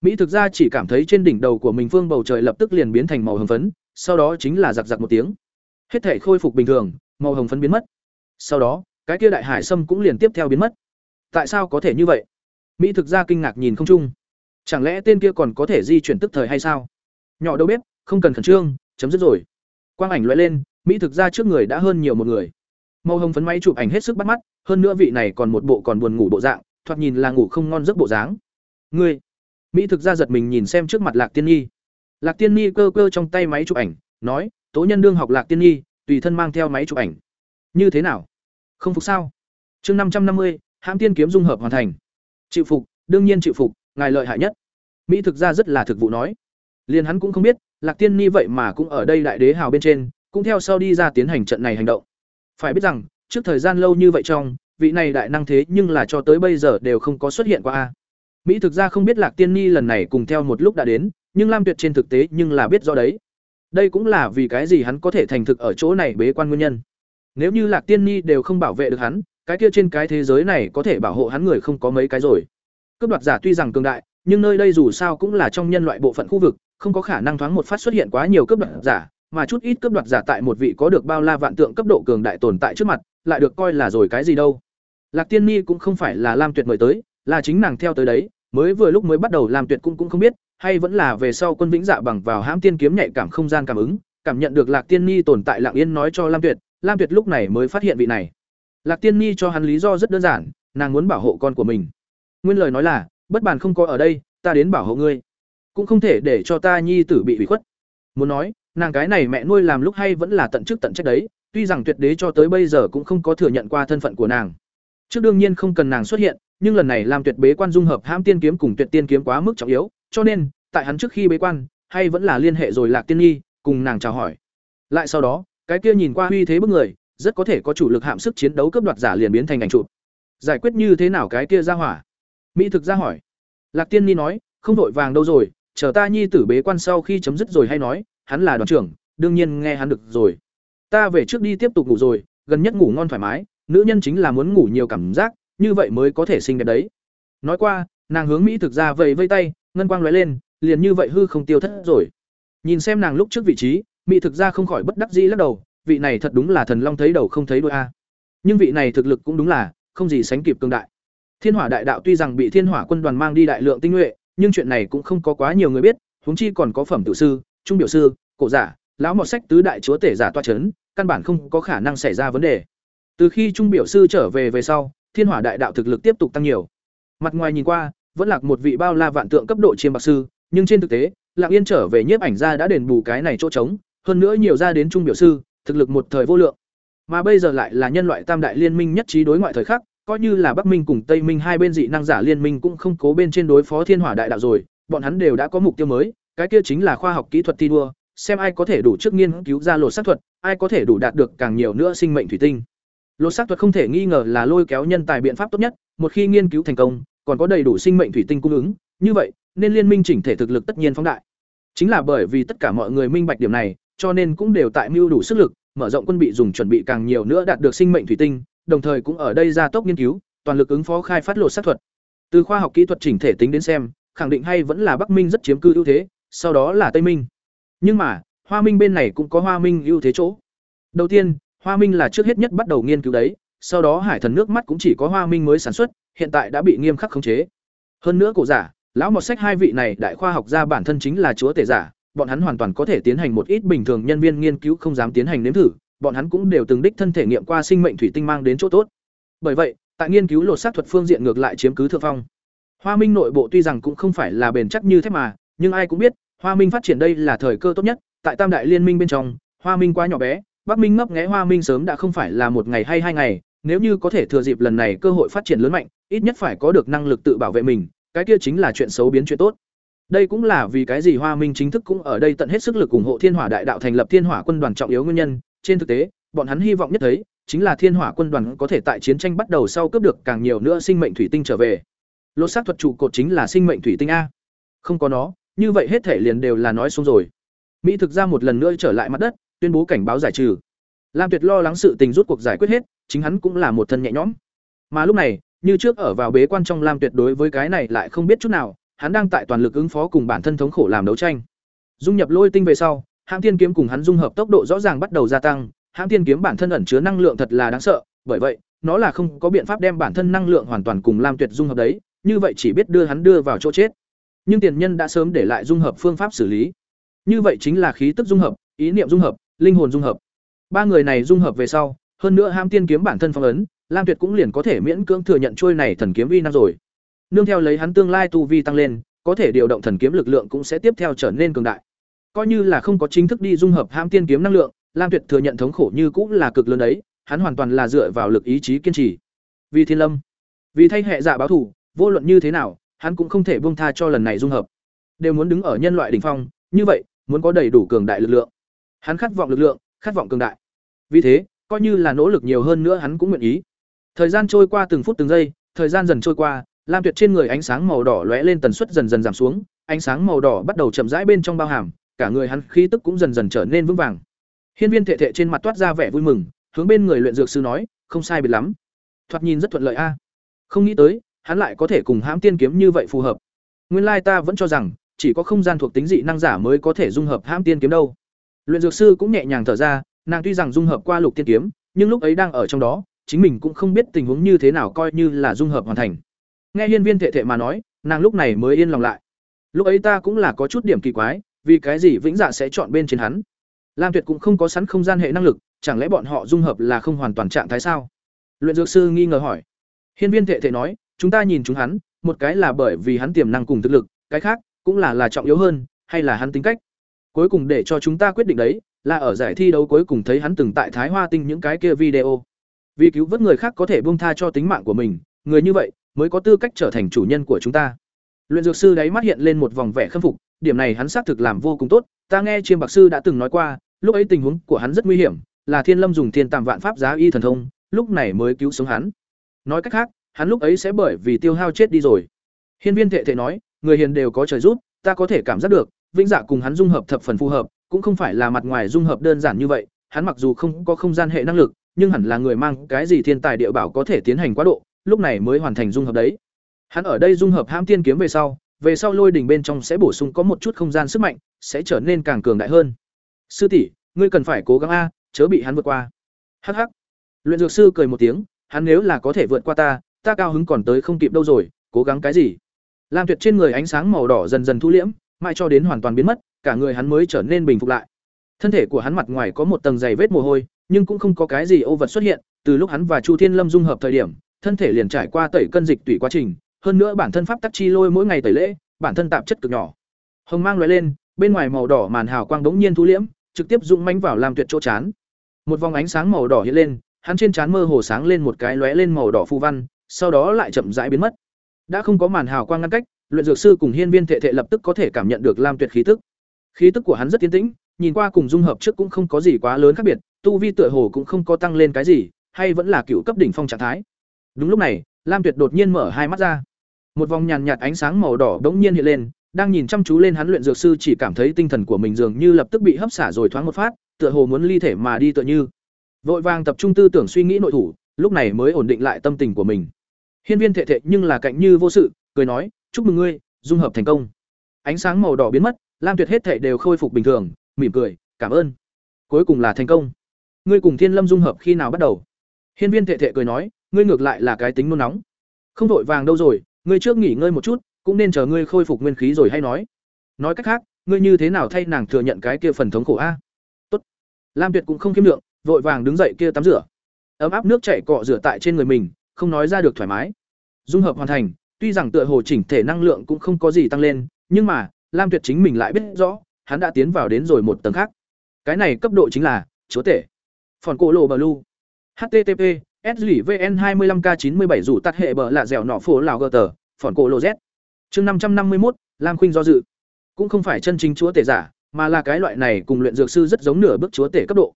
Mỹ thực ra chỉ cảm thấy trên đỉnh đầu của mình phương bầu trời lập tức liền biến thành màu hồng phấn, sau đó chính là giặc giặc một tiếng. Hết thể khôi phục bình thường, màu hồng phấn biến mất. Sau đó, cái kia đại hải sâm cũng liền tiếp theo biến mất. Tại sao có thể như vậy? Mỹ thực ra kinh ngạc nhìn không trung chẳng lẽ tên kia còn có thể di chuyển tức thời hay sao nhỏ đâu biết không cần khẩn trương chấm dứt rồi quang ảnh loại lên mỹ thực ra trước người đã hơn nhiều một người màu hồng phấn máy chụp ảnh hết sức bắt mắt, hơn nữa vị này còn một bộ còn buồn ngủ bộ dạng, thoạt nhìn là ngủ không ngon giấc bộ dáng. Ngươi. Mỹ thực ra giật mình nhìn xem trước mặt lạc tiên nhi. Lạc tiên nhi cơ cơ trong tay máy chụp ảnh, nói, tố nhân đương học lạc tiên nhi, tùy thân mang theo máy chụp ảnh. Như thế nào? Không phục sao? Chương năm trăm năm mươi, hãm tiên kiếm dung hợp hoàn thành. Chịu phục, đương nhiên chịu phục, ngài lợi hại nhất. Mỹ thực ra rất là thực vụ nói. Liền hắn cũng không biết, lạc tiên ni vậy mà cũng ở đây đại đế hào bên trên, cũng theo sau đi ra tiến hành trận này hành động phải biết rằng, trước thời gian lâu như vậy trong, vị này đại năng thế nhưng là cho tới bây giờ đều không có xuất hiện qua a. Mỹ thực ra không biết lạc tiên ni lần này cùng theo một lúc đã đến, nhưng lam tuyệt trên thực tế nhưng là biết rõ đấy. Đây cũng là vì cái gì hắn có thể thành thực ở chỗ này bế quan nguyên nhân. Nếu như lạc tiên ni đều không bảo vệ được hắn, cái kia trên cái thế giới này có thể bảo hộ hắn người không có mấy cái rồi. Cướp đoạt giả tuy rằng cường đại, nhưng nơi đây dù sao cũng là trong nhân loại bộ phận khu vực, không có khả năng thoáng một phát xuất hiện quá nhiều cướp đoạt giả mà chút ít cấp đoạt giả tại một vị có được bao la vạn tượng cấp độ cường đại tồn tại trước mặt, lại được coi là rồi cái gì đâu. Lạc tiên ni cũng không phải là lam tuyệt mời tới, là chính nàng theo tới đấy, mới vừa lúc mới bắt đầu làm tuyệt cũng cũng không biết, hay vẫn là về sau quân vĩnh dạ bằng vào hãm tiên kiếm nhạy cảm không gian cảm ứng, cảm nhận được lạc tiên ni tồn tại lặng yên nói cho lam tuyệt lam tuyệt lúc này mới phát hiện vị này. Lạc tiên ni cho hắn lý do rất đơn giản, nàng muốn bảo hộ con của mình. Nguyên lời nói là, bất bàn không có ở đây, ta đến bảo hộ ngươi, cũng không thể để cho ta nhi tử bị ủy khuất. Muốn nói nàng cái này mẹ nuôi làm lúc hay vẫn là tận chức tận trách đấy, tuy rằng tuyệt đế cho tới bây giờ cũng không có thừa nhận qua thân phận của nàng. Trước đương nhiên không cần nàng xuất hiện, nhưng lần này làm tuyệt bế quan dung hợp hãm tiên kiếm cùng tuyệt tiên kiếm quá mức trọng yếu, cho nên, tại hắn trước khi bế quan, hay vẫn là liên hệ rồi lạc tiên nhi, cùng nàng chào hỏi. Lại sau đó, cái kia nhìn qua uy thế bức người, rất có thể có chủ lực hạm sức chiến đấu cấp đoạt giả liền biến thành ảnh chụp. Giải quyết như thế nào cái kia ra hỏa? Mỹ thực ra hỏi. Lạc tiên ni nói, không vội vàng đâu rồi, chờ ta nhi tử bế quan sau khi chấm dứt rồi hay nói hắn là đoàn trưởng đương nhiên nghe hắn được rồi. Ta về trước đi tiếp tục ngủ rồi gần nhất ngủ ngon thoải mái nữ nhân chính là muốn ngủ nhiều cảm giác như vậy mới có thể sinh đẹp đấy. Nói qua nàng hướng mỹ thực ra vẫy vây tay ngân quang lóe lên liền như vậy hư không tiêu thất rồi. Nhìn xem nàng lúc trước vị trí mỹ thực ra không khỏi bất đắc dĩ lắc đầu vị này thật đúng là thần long thấy đầu không thấy đuôi a. Nhưng vị này thực lực cũng đúng là không gì sánh kịp cương đại. Thiên Hỏa Đại Đạo tuy rằng bị Thiên Hỏa quân đoàn mang đi đại lượng tinh nhuệ, nhưng chuyện này cũng không có quá nhiều người biết, huống chi còn có phẩm tự sư, trung biểu sư, cổ giả, lão một sách tứ đại chúa tể giả toa chấn, căn bản không có khả năng xảy ra vấn đề. Từ khi trung biểu sư trở về về sau, Thiên Hỏa Đại Đạo thực lực tiếp tục tăng nhiều. Mặt ngoài nhìn qua, vẫn là một vị bao la vạn tượng cấp độ chiêm bạc sư, nhưng trên thực tế, lạc Yên trở về nhiếp ảnh gia đã đền bù cái này chỗ trống, hơn nữa nhiều ra đến trung biểu sư, thực lực một thời vô lượng. Mà bây giờ lại là nhân loại tam đại liên minh nhất trí đối ngoại thời khắc, coi như là Bắc Minh cùng Tây Minh hai bên dị năng giả liên minh cũng không cố bên trên đối phó Thiên Hỏa Đại Đạo rồi, bọn hắn đều đã có mục tiêu mới, cái kia chính là khoa học kỹ thuật thi đua, xem ai có thể đủ trước nghiên cứu ra lột xác thuật, ai có thể đủ đạt được càng nhiều nữa sinh mệnh thủy tinh. Lột xác thuật không thể nghi ngờ là lôi kéo nhân tài biện pháp tốt nhất, một khi nghiên cứu thành công, còn có đầy đủ sinh mệnh thủy tinh cung ứng, như vậy, nên liên minh chỉnh thể thực lực tất nhiên phóng đại. Chính là bởi vì tất cả mọi người minh bạch điểm này, cho nên cũng đều tại mưu đủ sức lực, mở rộng quân bị dùng chuẩn bị càng nhiều nữa đạt được sinh mệnh thủy tinh, đồng thời cũng ở đây gia tốc nghiên cứu, toàn lực ứng phó khai phát lột xác thuật. Từ khoa học kỹ thuật chỉnh thể tính đến xem, khẳng định hay vẫn là Bắc Minh rất chiếm cư ưu thế, sau đó là Tây Minh. Nhưng mà, Hoa Minh bên này cũng có Hoa Minh ưu thế chỗ. Đầu tiên, Hoa Minh là trước hết nhất bắt đầu nghiên cứu đấy, sau đó Hải Thần nước mắt cũng chỉ có Hoa Minh mới sản xuất, hiện tại đã bị nghiêm khắc khống chế. Hơn nữa cổ giả, lão một sách hai vị này đại khoa học gia bản thân chính là chúa tể giả, bọn hắn hoàn toàn có thể tiến hành một ít bình thường nhân viên nghiên cứu không dám tiến hành nếm thử, bọn hắn cũng đều từng đích thân thể nghiệm qua sinh mệnh thủy tinh mang đến chỗ tốt. Bởi vậy, tại nghiên cứu lột xác thuật phương diện ngược lại chiếm cứ thượng phong. Hoa Minh nội bộ tuy rằng cũng không phải là bền chắc như thế mà, nhưng ai cũng biết, Hoa Minh phát triển đây là thời cơ tốt nhất, tại Tam đại liên minh bên trong, Hoa Minh quá nhỏ bé, Bắc Minh ngấp nghé Hoa Minh sớm đã không phải là một ngày hay hai ngày, nếu như có thể thừa dịp lần này cơ hội phát triển lớn mạnh, ít nhất phải có được năng lực tự bảo vệ mình, cái kia chính là chuyện xấu biến chuyện tốt. Đây cũng là vì cái gì Hoa Minh chính thức cũng ở đây tận hết sức lực ủng hộ Thiên Hỏa Đại Đạo thành lập Thiên Hỏa quân đoàn trọng yếu nguyên nhân, trên thực tế, bọn hắn hy vọng nhất thấy chính là Thiên Hỏa quân đoàn có thể tại chiến tranh bắt đầu sau cướp được càng nhiều nữa sinh mệnh thủy tinh trở về. lô xác thuật trụ cột chính là sinh mệnh thủy tinh a. Không có nó, như vậy hết thể liền đều là nói xong rồi. Mỹ thực ra một lần nữa trở lại mặt đất, tuyên bố cảnh báo giải trừ. Lam Tuyệt lo lắng sự tình rút cuộc giải quyết hết, chính hắn cũng là một thân nhẹ nhõm. Mà lúc này, như trước ở vào bế quan trong Lam Tuyệt đối với cái này lại không biết chút nào, hắn đang tại toàn lực ứng phó cùng bản thân thống khổ làm đấu tranh. Dung nhập lôi tinh về sau, Hãng thiên kiếm cùng hắn dung hợp tốc độ rõ ràng bắt đầu gia tăng, Hãng thiên kiếm bản thân ẩn chứa năng lượng thật là đáng sợ, bởi vậy, nó là không có biện pháp đem bản thân năng lượng hoàn toàn cùng Lam Tuyệt dung hợp đấy, như vậy chỉ biết đưa hắn đưa vào chỗ chết. Nhưng tiền nhân đã sớm để lại dung hợp phương pháp xử lý. Như vậy chính là khí tức dung hợp, ý niệm dung hợp, linh hồn dung hợp. Ba người này dung hợp về sau, hơn nữa ham Tiên kiếm bản thân phong ấn, Lam Tuyệt cũng liền có thể miễn cưỡng thừa nhận trôi này thần kiếm vi năng rồi. Nương theo lấy hắn tương lai tu vi tăng lên, có thể điều động thần kiếm lực lượng cũng sẽ tiếp theo trở nên cường đại. Coi như là không có chính thức đi dung hợp ham tiên kiếm năng lượng, Lam Tuyệt thừa nhận thống khổ như cũng là cực lớn đấy, hắn hoàn toàn là dựa vào lực ý chí kiên trì. Vì Thiên Lâm, vì thay hệ dạ báo thủ, vô luận như thế nào, hắn cũng không thể buông tha cho lần này dung hợp. Đều muốn đứng ở nhân loại đỉnh phong, như vậy, muốn có đầy đủ cường đại lực lượng. Hắn khát vọng lực lượng, khát vọng cường đại. Vì thế, coi như là nỗ lực nhiều hơn nữa hắn cũng nguyện ý. Thời gian trôi qua từng phút từng giây, thời gian dần trôi qua, Lam Tuyệt trên người ánh sáng màu đỏ lóe lên tần suất dần dần giảm xuống, ánh sáng màu đỏ bắt đầu chậm rãi bên trong bao hàm, cả người hắn khí tức cũng dần dần trở nên vững vàng. Hiên Viên Thệ Thệ trên mặt toát ra vẻ vui mừng, hướng bên người luyện dược sư nói, không sai biệt lắm. Thoạt nhìn rất thuận lợi a. Không nghĩ tới, hắn lại có thể cùng Hãm Tiên kiếm như vậy phù hợp. Nguyên lai ta vẫn cho rằng, chỉ có không gian thuộc tính dị năng giả mới có thể dung hợp Hãm Tiên kiếm đâu. Luyện dược sư cũng nhẹ nhàng thở ra, nàng tuy rằng dung hợp qua Lục Tiên kiếm, nhưng lúc ấy đang ở trong đó, chính mình cũng không biết tình huống như thế nào coi như là dung hợp hoàn thành. Nghe hiên viên thệ thệ mà nói nàng lúc này mới yên lòng lại. Lúc ấy ta cũng là có chút điểm kỳ quái vì cái gì vĩnh dạ sẽ chọn bên trên hắn? Lam tuyệt cũng không có sẵn không gian hệ năng lực chẳng lẽ bọn họ dung hợp là không hoàn toàn trạng thái sao? Luyện dược sư nghi ngờ hỏi. Hiên viên thệ thệ nói chúng ta nhìn chúng hắn, một cái là bởi vì hắn tiềm năng cùng thực lực, cái khác cũng là là trọng yếu hơn, hay là hắn tính cách. Cuối cùng để cho chúng ta quyết định đấy, là ở giải thi đấu cuối cùng thấy hắn từng tại thái hoa tinh những cái kia video. Vì cứu vớt người khác có thể buông tha cho tính mạng của mình, người như vậy mới có tư cách trở thành chủ nhân của chúng ta. Luyện dược sư đáy mắt hiện lên một vòng vẻ khâm phục, điểm này hắn xác thực làm vô cùng tốt, ta nghe chiêm bạc sư đã từng nói qua, lúc ấy tình huống của hắn rất nguy hiểm, là thiên lâm dùng thiên tàm vạn pháp giá y thần thông, lúc này mới cứu sống hắn. Nói cách khác hắn lúc ấy sẽ bởi vì tiêu hao chết đi rồi hiên viên thệ thệ nói người hiền đều có trời giúp ta có thể cảm giác được vĩnh dạ cùng hắn dung hợp thập phần phù hợp cũng không phải là mặt ngoài dung hợp đơn giản như vậy hắn mặc dù không có không gian hệ năng lực nhưng hẳn là người mang cái gì thiên tài địa bảo có thể tiến hành quá độ lúc này mới hoàn thành dung hợp đấy. Hắn ở đây dung hợp hãm tiên kiếm về sau, về sau lôi đỉnh bên trong sẽ bổ sung có một chút không gian sức mạnh, sẽ trở nên càng cường đại hơn. Sư tỷ, ngươi cần phải cố gắng a, chớ bị hắn vượt qua. Hắc hắc. Luyện dược sư cười một tiếng, hắn nếu là có thể vượt qua ta, ta cao hứng còn tới không kịp đâu rồi, cố gắng cái gì? Lam Tuyệt trên người ánh sáng màu đỏ dần dần thu liễm, mãi cho đến hoàn toàn biến mất, cả người hắn mới trở nên bình phục lại. Thân thể của hắn mặt ngoài có một tầng dày vết mồ hôi, nhưng cũng không có cái gì ô vật xuất hiện, từ lúc hắn và Chu Thiên Lâm dung hợp thời điểm, thân thể liền trải qua tẩy cân dịch tủy quá trình, hơn nữa bản thân pháp tắc chi lôi mỗi ngày tẩy lễ, bản thân tạp chất cực nhỏ. Hồng mang lóe lên, bên ngoài màu đỏ màn hào quang bỗng nhiên thu liễm, trực tiếp dũng mãnh vào Lam Tuyệt chỗ chán. Một vòng ánh sáng màu đỏ hiện lên, hắn trên trán mơ hồ sáng lên một cái lóe lên màu đỏ phù văn, sau đó lại chậm rãi biến mất. Đã không có màn hào quang ngăn cách, luyện dược sư cùng hiên viên thệ thệ lập tức có thể cảm nhận được Lam Tuyệt khí tức. Khí tức của hắn rất tiến tĩnh, nhìn qua cùng dung hợp trước cũng không có gì quá lớn khác biệt, tu vi tựa hồ cũng không có tăng lên cái gì, hay vẫn là cựu cấp đỉnh phong trạng thái. Đúng lúc này, Lam Tuyệt đột nhiên mở hai mắt ra. Một vòng nhàn nhạt ánh sáng màu đỏ bỗng nhiên hiện lên, đang nhìn chăm chú lên hắn luyện dược sư chỉ cảm thấy tinh thần của mình dường như lập tức bị hấp xả rồi thoáng một phát, tựa hồ muốn ly thể mà đi tựa như. Vội vàng tập trung tư tưởng suy nghĩ nội thủ, lúc này mới ổn định lại tâm tình của mình. Hiên Viên Thệ Thệ nhưng là cạnh như vô sự, cười nói, "Chúc mừng ngươi, dung hợp thành công." Ánh sáng màu đỏ biến mất, Lam Tuyệt hết thảy đều khôi phục bình thường, mỉm cười, "Cảm ơn." Cuối cùng là thành công. Ngươi cùng Thiên Lâm dung hợp khi nào bắt đầu? Hiên Viên Thệ Thệ cười nói, "Ngươi ngược lại là cái tính nôn nóng. Không vội vàng đâu rồi, ngươi trước nghỉ ngơi một chút, cũng nên chờ ngươi khôi phục nguyên khí rồi hay nói. Nói cách khác, ngươi như thế nào thay nàng thừa nhận cái kia phần thống khổ a?" Tốt. Lam Tuyệt cũng không kiêm lượng, vội vàng đứng dậy kia tắm rửa. Ấm áp nước chảy cọ rửa tại trên người mình, không nói ra được thoải mái. Dung hợp hoàn thành, tuy rằng tựa hồ chỉnh thể năng lượng cũng không có gì tăng lên, nhưng mà, Lam Tuyệt chính mình lại biết rõ, hắn đã tiến vào đến rồi một tầng khác. Cái này cấp độ chính là chúa tể. Phòn cổ lộ blue. http SLVN 25K97 rủ tắt hệ bờ lạ dẻo nọ phố lào gờ tờ, phòn cổ lộ Z. Chương 551, Lam Khuynh do dự. Cũng không phải chân chính chúa tể giả, mà là cái loại này cùng luyện dược sư rất giống nửa bước chúa tể cấp độ.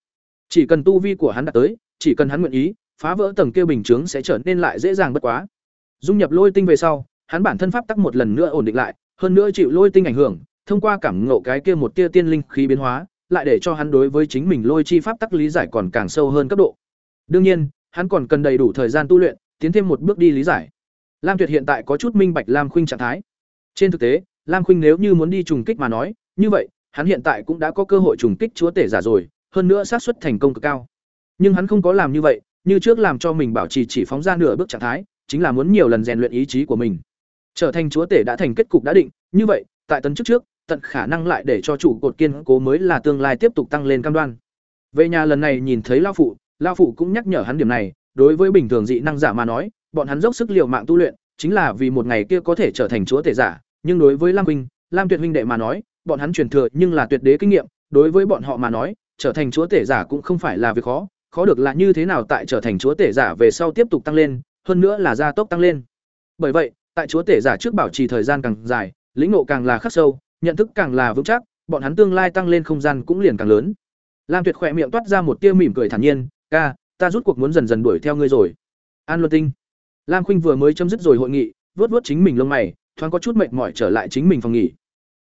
Chỉ cần tu vi của hắn đạt tới, chỉ cần hắn nguyện ý, phá vỡ tầng kia bình chướng sẽ trở nên lại dễ dàng bất quá. Dung nhập lôi tinh về sau, hắn bản thân pháp tắc một lần nữa ổn định lại, hơn nữa chịu lôi tinh ảnh hưởng, thông qua cảm ngộ cái kia một tia tiên linh khí biến hóa, lại để cho hắn đối với chính mình lôi chi pháp tắc lý giải còn càng sâu hơn cấp độ. Đương nhiên, hắn còn cần đầy đủ thời gian tu luyện, tiến thêm một bước đi lý giải. Lam Tuyệt hiện tại có chút minh bạch Lam Khuynh trạng thái. Trên thực tế, Lam Khuynh nếu như muốn đi trùng kích mà nói, như vậy, hắn hiện tại cũng đã có cơ hội trùng kích chúa tể giả rồi, hơn nữa xác suất thành công cực cao. Nhưng hắn không có làm như vậy, như trước làm cho mình bảo trì chỉ phóng ra nửa bước trạng thái, chính là muốn nhiều lần rèn luyện ý chí của mình. Trở thành chúa tể đã thành kết cục đã định, như vậy, tại tấn chức trước, tận khả năng lại để cho chủ cột kiên cố mới là tương lai tiếp tục tăng lên cam đoan. Về nhà lần này nhìn thấy lão phụ, lão phụ cũng nhắc nhở hắn điểm này, đối với bình thường dị năng giả mà nói, bọn hắn dốc sức liều mạng tu luyện, chính là vì một ngày kia có thể trở thành chúa tể giả, nhưng đối với Lam huynh, Lam Tuyệt huynh đệ mà nói, bọn hắn truyền thừa nhưng là tuyệt đế kinh nghiệm, đối với bọn họ mà nói, trở thành chúa tể giả cũng không phải là việc khó, khó được là như thế nào tại trở thành chúa tể giả về sau tiếp tục tăng lên, hơn nữa là gia tốc tăng lên. Bởi vậy, tại chúa tể giả trước bảo trì thời gian càng dài, lĩnh ngộ càng là khắc sâu, nhận thức càng là vững chắc, bọn hắn tương lai tăng lên không gian cũng liền càng lớn. Lam Tuyệt khỏe miệng toát ra một tia mỉm cười thản nhiên, "Ca, ta rút cuộc muốn dần dần đuổi theo ngươi rồi." An Luân Tinh. Lam Khuynh vừa mới chấm dứt rồi hội nghị, vuốt vuốt chính mình lông mày, thoáng có chút mệt mỏi trở lại chính mình phòng nghỉ.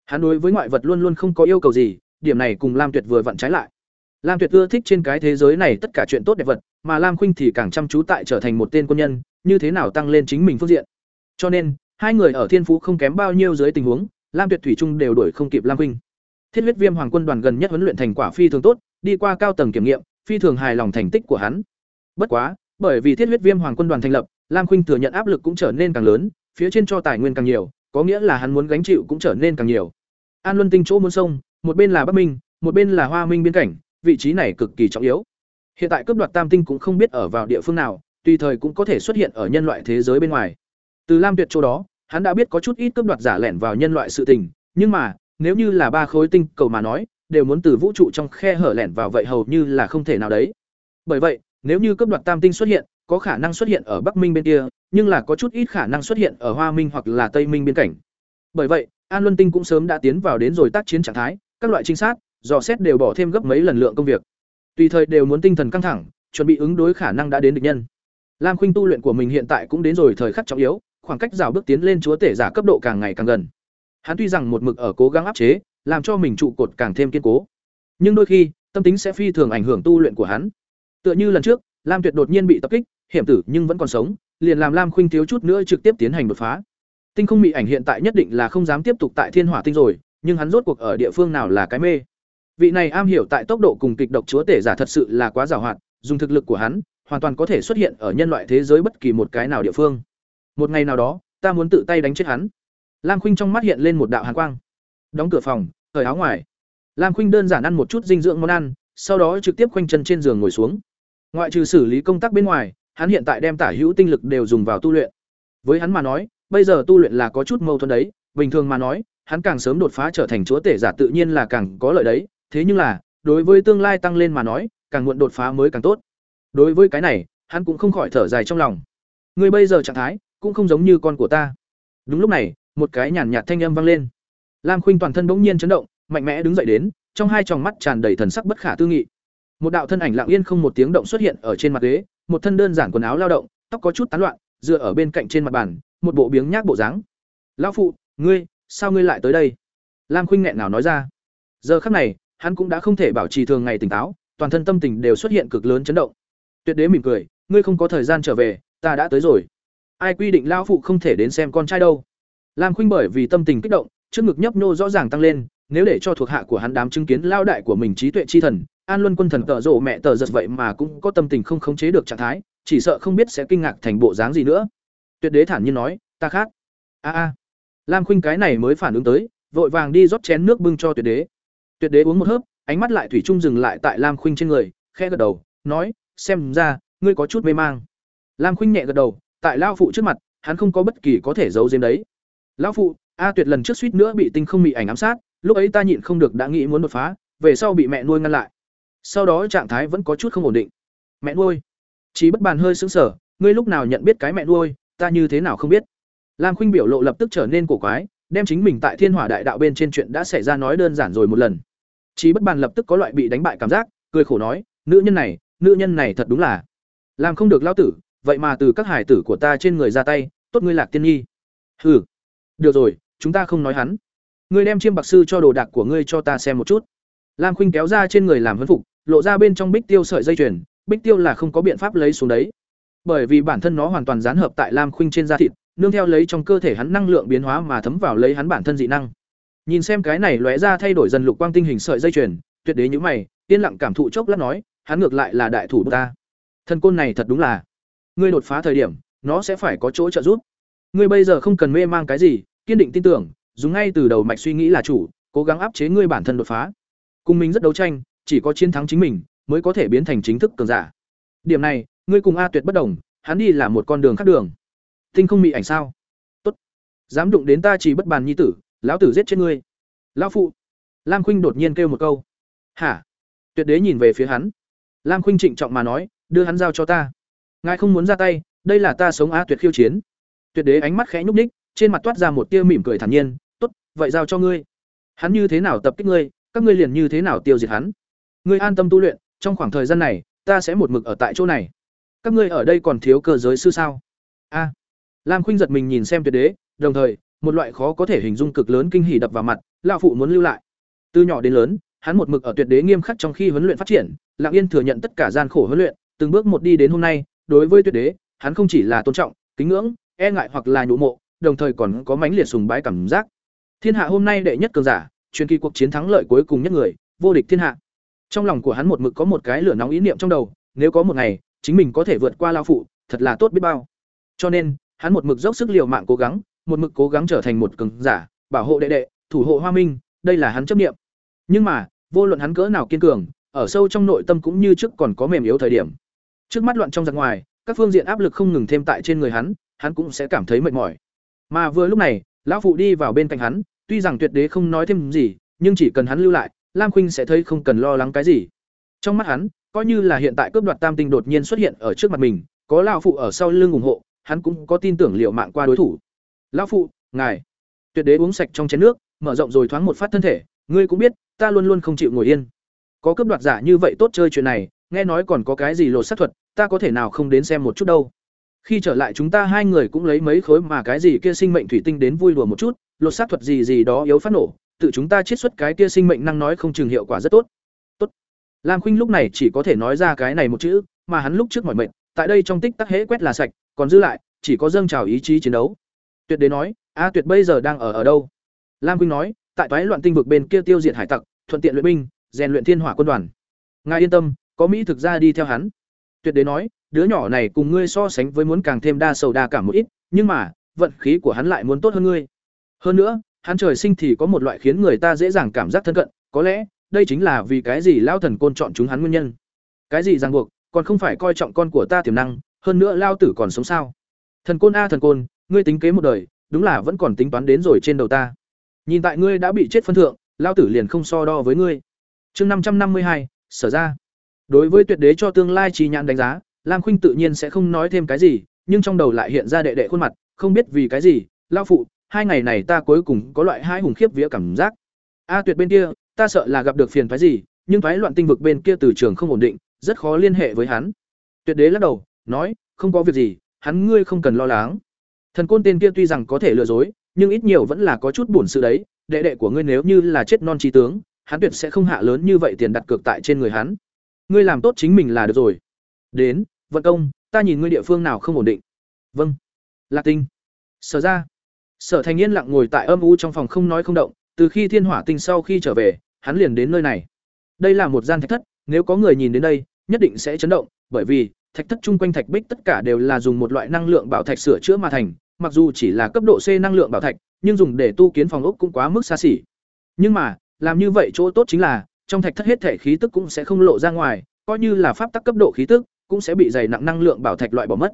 Hắn đối với ngoại vật luôn luôn không có yêu cầu gì, điểm này cùng Lam Tuyệt vừa vặn trái lại. Lam Tuyệt ưa thích trên cái thế giới này tất cả chuyện tốt đẹp vật, mà Lam Khuynh thì càng chăm chú tại trở thành một tên quân nhân, như thế nào tăng lên chính mình phương diện. Cho nên, hai người ở thiên phú không kém bao nhiêu dưới tình huống, Lam Tuyệt thủy chung đều đuổi không kịp Lam Khuynh. Thiết huyết viêm hoàng quân đoàn gần nhất huấn luyện thành quả phi thường tốt, đi qua cao tầng kiểm nghiệm, phi thường hài lòng thành tích của hắn. Bất quá, bởi vì thiết huyết viêm hoàng quân đoàn thành lập, Lam Khuynh thừa nhận áp lực cũng trở nên càng lớn, phía trên cho tài nguyên càng nhiều, có nghĩa là hắn muốn gánh chịu cũng trở nên càng nhiều. An Luân Tinh chỗ muốn sông, một bên là Bắc Minh, một bên là Hoa Minh biên cảnh, vị trí này cực kỳ trọng yếu. Hiện tại cướp đoạt Tam Tinh cũng không biết ở vào địa phương nào, tùy thời cũng có thể xuất hiện ở nhân loại thế giới bên ngoài. Từ Lam Tuyệt chỗ đó, hắn đã biết có chút ít cướp đoạt giả lẻn vào nhân loại sự tình, nhưng mà, nếu như là ba khối tinh cầu mà nói, đều muốn từ vũ trụ trong khe hở lẻn vào vậy hầu như là không thể nào đấy. Bởi vậy, nếu như cướp đoạt Tam Tinh xuất hiện, có khả năng xuất hiện ở Bắc Minh bên kia, nhưng là có chút ít khả năng xuất hiện ở Hoa Minh hoặc là Tây Minh biên cảnh. Bởi vậy, An Luân Tinh cũng sớm đã tiến vào đến rồi tác chiến trạng thái, các loại trinh sát, dò xét đều bỏ thêm gấp mấy lần lượng công việc. Tùy thời đều muốn tinh thần căng thẳng, chuẩn bị ứng đối khả năng đã đến địch nhân. Lam Khuynh tu luyện của mình hiện tại cũng đến rồi thời khắc trọng yếu, khoảng cách rào bước tiến lên chúa tể giả cấp độ càng ngày càng gần. Hắn tuy rằng một mực ở cố gắng áp chế, làm cho mình trụ cột càng thêm kiên cố, nhưng đôi khi, tâm tính sẽ phi thường ảnh hưởng tu luyện của hắn. Tựa như lần trước, Lam Tuyệt đột nhiên bị tập kích, hiểm tử nhưng vẫn còn sống, liền làm Lam Khuynh thiếu chút nữa trực tiếp tiến hành đột phá. Tinh không mị ảnh hiện tại nhất định là không dám tiếp tục tại Thiên Hỏa tinh rồi, nhưng hắn rốt cuộc ở địa phương nào là cái mê. Vị này am hiểu tại tốc độ cùng kịch độc chúa tể giả thật sự là quá giàu hoạt, dùng thực lực của hắn, hoàn toàn có thể xuất hiện ở nhân loại thế giới bất kỳ một cái nào địa phương. Một ngày nào đó, ta muốn tự tay đánh chết hắn. Lam Khuynh trong mắt hiện lên một đạo hàn quang. Đóng cửa phòng, cởi áo ngoài. Lam Khuynh đơn giản ăn một chút dinh dưỡng món ăn, sau đó trực tiếp khoanh chân trên giường ngồi xuống. Ngoại trừ xử lý công tác bên ngoài, hắn hiện tại đem tả hữu tinh lực đều dùng vào tu luyện. Với hắn mà nói, bây giờ tu luyện là có chút mâu thuẫn đấy, bình thường mà nói, hắn càng sớm đột phá trở thành chúa tể giả tự nhiên là càng có lợi đấy, thế nhưng là, đối với tương lai tăng lên mà nói, càng muộn đột phá mới càng tốt. Đối với cái này, hắn cũng không khỏi thở dài trong lòng. Ngươi bây giờ trạng thái cũng không giống như con của ta. Đúng lúc này, một cái nhàn nhạt thanh âm vang lên. Lam Khuynh toàn thân bỗng nhiên chấn động, mạnh mẽ đứng dậy đến, trong hai tròng mắt tràn đầy thần sắc bất khả tư nghị. Một đạo thân ảnh lặng yên không một tiếng động xuất hiện ở trên mặt ghế, một thân đơn giản quần áo lao động, tóc có chút tán loạn, dựa ở bên cạnh trên mặt bàn, một bộ biếng nhác bộ dáng. "Lão phụ, ngươi, sao ngươi lại tới đây?" Lam Khuynh nghẹn nào nói ra. Giờ khắc này, hắn cũng đã không thể bảo trì thường ngày tỉnh táo, toàn thân tâm tình đều xuất hiện cực lớn chấn động. Tuyệt đế mỉm cười, "Ngươi không có thời gian trở về, ta đã tới rồi." Ai quy định lão phụ không thể đến xem con trai đâu? Lam Khuynh bởi vì tâm tình kích động, trước ngực nhấp nhô rõ ràng tăng lên, nếu để cho thuộc hạ của hắn đám chứng kiến lao đại của mình trí tuệ chi thần, An Luân Quân thần tợ rộ mẹ tờ giật vậy mà cũng có tâm tình không khống chế được trạng thái, chỉ sợ không biết sẽ kinh ngạc thành bộ dáng gì nữa. Tuyệt đế thản nhiên nói, "Ta khác." A a. Lam Khuynh cái này mới phản ứng tới, vội vàng đi rót chén nước bưng cho Tuyệt đế. Tuyệt đế uống một hớp, ánh mắt lại thủy chung dừng lại tại Lam Khuynh trên người, khẽ gật đầu, nói, "Xem ra, ngươi có chút mê mang." Lam Khuynh nhẹ gật đầu, tại lão phụ trước mặt, hắn không có bất kỳ có thể giấu giếm đấy. "Lão phụ, A Tuyệt lần trước suýt nữa bị tinh không mị ảnh ám sát, lúc ấy ta nhịn không được đã nghĩ muốn đột phá, về sau bị mẹ nuôi ngăn lại. Sau đó trạng thái vẫn có chút không ổn định. Mẹ nuôi? Chí bất bàn hơi sững sờ, ngươi lúc nào nhận biết cái mẹ nuôi, ta như thế nào không biết. Lam Khuynh biểu lộ lập tức trở nên cổ quái, đem chính mình tại Thiên Hỏa Đại Đạo bên trên chuyện đã xảy ra nói đơn giản rồi một lần. Chí bất bàn lập tức có loại bị đánh bại cảm giác, cười khổ nói, nữ nhân này, nữ nhân này thật đúng là làm không được lao tử, vậy mà từ các hải tử của ta trên người ra tay, tốt ngươi Lạc Tiên Nhi. Hừ. Được rồi, chúng ta không nói hắn. Ngươi đem chiêm bạc sư cho đồ đạc của ngươi cho ta xem một chút. Lam Khuynh kéo ra trên người làm vân phục, lộ ra bên trong bích tiêu sợi dây chuyền, bích tiêu là không có biện pháp lấy xuống đấy. Bởi vì bản thân nó hoàn toàn dán hợp tại Lam Khuynh trên da thịt, nương theo lấy trong cơ thể hắn năng lượng biến hóa mà thấm vào lấy hắn bản thân dị năng. Nhìn xem cái này lóe ra thay đổi dần lục quang tinh hình sợi dây chuyền, tuyệt đế nhíu mày, yên lặng cảm thụ chốc lát nói, hắn ngược lại là đại thủ ta. thần côn này thật đúng là, ngươi đột phá thời điểm, nó sẽ phải có chỗ trợ giúp. Ngươi bây giờ không cần mê mang cái gì, kiên định tin tưởng, dùng ngay từ đầu mạch suy nghĩ là chủ, cố gắng áp chế ngươi bản thân đột phá. Cùng mình rất đấu tranh, chỉ có chiến thắng chính mình mới có thể biến thành chính thức cường giả. Điểm này, ngươi cùng A Tuyệt bất đồng, hắn đi là một con đường khác đường. Tinh không mị ảnh sao? Tốt. Dám đụng đến ta chỉ bất bàn nhi tử, lão tử giết chết ngươi. Lão phụ. Lam Khuynh đột nhiên kêu một câu. Hả? Tuyệt đế nhìn về phía hắn. Lam Khuynh trịnh trọng mà nói, đưa hắn giao cho ta. Ngài không muốn ra tay, đây là ta sống A Tuyệt khiêu chiến. Tuyệt đế ánh mắt khẽ nhúc ních trên mặt toát ra một tia mỉm cười thản nhiên, "Tốt, vậy giao cho ngươi. Hắn như thế nào tập kích ngươi, các ngươi liền như thế nào tiêu diệt hắn. Ngươi an tâm tu luyện, trong khoảng thời gian này, ta sẽ một mực ở tại chỗ này. Các ngươi ở đây còn thiếu cơ giới sư sao?" A. Lam Khuynh giật mình nhìn xem Tuyệt đế, đồng thời, một loại khó có thể hình dung cực lớn kinh hỉ đập vào mặt, lão phụ muốn lưu lại. Từ nhỏ đến lớn, hắn một mực ở Tuyệt đế nghiêm khắc trong khi huấn luyện phát triển, Lặng Yên thừa nhận tất cả gian khổ huấn luyện, từng bước một đi đến hôm nay, đối với Tuyệt đế, hắn không chỉ là tôn trọng, kính ngưỡng, e ngại hoặc là nhũ mộ, đồng thời còn có mãnh liệt sùng bái cảm giác. Thiên hạ hôm nay đệ nhất cường giả, truyền kỳ cuộc chiến thắng lợi cuối cùng nhất người, vô địch thiên hạ. Trong lòng của hắn một mực có một cái lửa nóng ý niệm trong đầu, nếu có một ngày, chính mình có thể vượt qua lão phụ, thật là tốt biết bao. Cho nên, hắn một mực dốc sức liều mạng cố gắng, một mực cố gắng trở thành một cường giả, bảo hộ đệ đệ, thủ hộ Hoa Minh, đây là hắn chấp niệm. Nhưng mà, vô luận hắn cỡ nào kiên cường, ở sâu trong nội tâm cũng như trước còn có mềm yếu thời điểm. Trước mắt loạn trong giặc ngoài, các phương diện áp lực không ngừng thêm tại trên người hắn, hắn cũng sẽ cảm thấy mệt mỏi. Mà vừa lúc này, lão phụ đi vào bên cạnh hắn, tuy rằng tuyệt đế không nói thêm gì, nhưng chỉ cần hắn lưu lại, Lam Khuynh sẽ thấy không cần lo lắng cái gì. Trong mắt hắn, coi như là hiện tại cướp đoạt tam tinh đột nhiên xuất hiện ở trước mặt mình, có lão phụ ở sau lưng ủng hộ, hắn cũng có tin tưởng liệu mạng qua đối thủ. "Lão phụ, ngài." Tuyệt đế uống sạch trong chén nước, mở rộng rồi thoáng một phát thân thể, "Ngươi cũng biết, ta luôn luôn không chịu ngồi yên. Có cướp đoạt giả như vậy tốt chơi chuyện này, nghe nói còn có cái gì lột sát thuật, ta có thể nào không đến xem một chút đâu." Khi trở lại chúng ta hai người cũng lấy mấy khối mà cái gì kia sinh mệnh thủy tinh đến vui đùa một chút, lột xác thuật gì gì đó yếu phát nổ, tự chúng ta chiết xuất cái kia sinh mệnh năng nói không chừng hiệu quả rất tốt. Tốt. Lam Khuynh lúc này chỉ có thể nói ra cái này một chữ, mà hắn lúc trước mỏi mệt, tại đây trong tích tắc hễ quét là sạch, còn dư lại chỉ có dâng trào ý chí chiến đấu. Tuyệt đế nói, "A Tuyệt bây giờ đang ở ở đâu?" Lam Quynh nói, "Tại toái loạn tinh vực bên kia tiêu diệt hải tặc, thuận tiện luyện binh, rèn luyện thiên hỏa quân đoàn." Ngài yên tâm, có mỹ thực ra đi theo hắn. Tuyệt đế nói, đứa nhỏ này cùng ngươi so sánh với muốn càng thêm đa sầu đa cảm một ít, nhưng mà, vận khí của hắn lại muốn tốt hơn ngươi. Hơn nữa, hắn trời sinh thì có một loại khiến người ta dễ dàng cảm giác thân cận, có lẽ, đây chính là vì cái gì lao thần côn chọn chúng hắn nguyên nhân. Cái gì ràng buộc, còn không phải coi trọng con của ta tiềm năng, hơn nữa lao tử còn sống sao? Thần côn a thần côn, ngươi tính kế một đời, đúng là vẫn còn tính toán đến rồi trên đầu ta. Nhìn tại ngươi đã bị chết phân thượng, lao tử liền không so đo với ngươi. Chương năm trăm năm mươi hai, sở ra. Đối với tuyệt đế cho tương lai trí nhãn đánh giá, Lam Khuynh tự nhiên sẽ không nói thêm cái gì, nhưng trong đầu lại hiện ra đệ đệ khuôn mặt, không biết vì cái gì, lão phụ, hai ngày này ta cuối cùng có loại hai hùng khiếp vía cảm giác. A Tuyệt bên kia, ta sợ là gặp được phiền phức gì, nhưng phái loạn tinh vực bên kia từ trường không ổn định, rất khó liên hệ với hắn. Tuyệt đế lắc đầu, nói, không có việc gì, hắn ngươi không cần lo lắng. Thần côn tên kia tuy rằng có thể lừa dối, nhưng ít nhiều vẫn là có chút bổn sự đấy, đệ đệ của ngươi nếu như là chết non trí tướng, hắn tuyệt sẽ không hạ lớn như vậy tiền đặt cược tại trên người hắn. Ngươi làm tốt chính mình là được rồi. Đến, vận công, ta nhìn ngươi địa phương nào không ổn định. Vâng. Lạc Tinh. Sở ra. Sở Thành Yên lặng ngồi tại âm u trong phòng không nói không động, từ khi Thiên Hỏa Tinh sau khi trở về, hắn liền đến nơi này. Đây là một gian thạch thất, nếu có người nhìn đến đây, nhất định sẽ chấn động, bởi vì thạch thất chung quanh thạch bích tất cả đều là dùng một loại năng lượng bảo thạch sửa chữa mà thành, mặc dù chỉ là cấp độ C năng lượng bảo thạch, nhưng dùng để tu kiến phòng ốc cũng quá mức xa xỉ. Nhưng mà, làm như vậy chỗ tốt chính là, trong thạch thất hết thể khí tức cũng sẽ không lộ ra ngoài, coi như là pháp tắc cấp độ khí tức, cũng sẽ bị dày nặng năng lượng bảo thạch loại bỏ mất.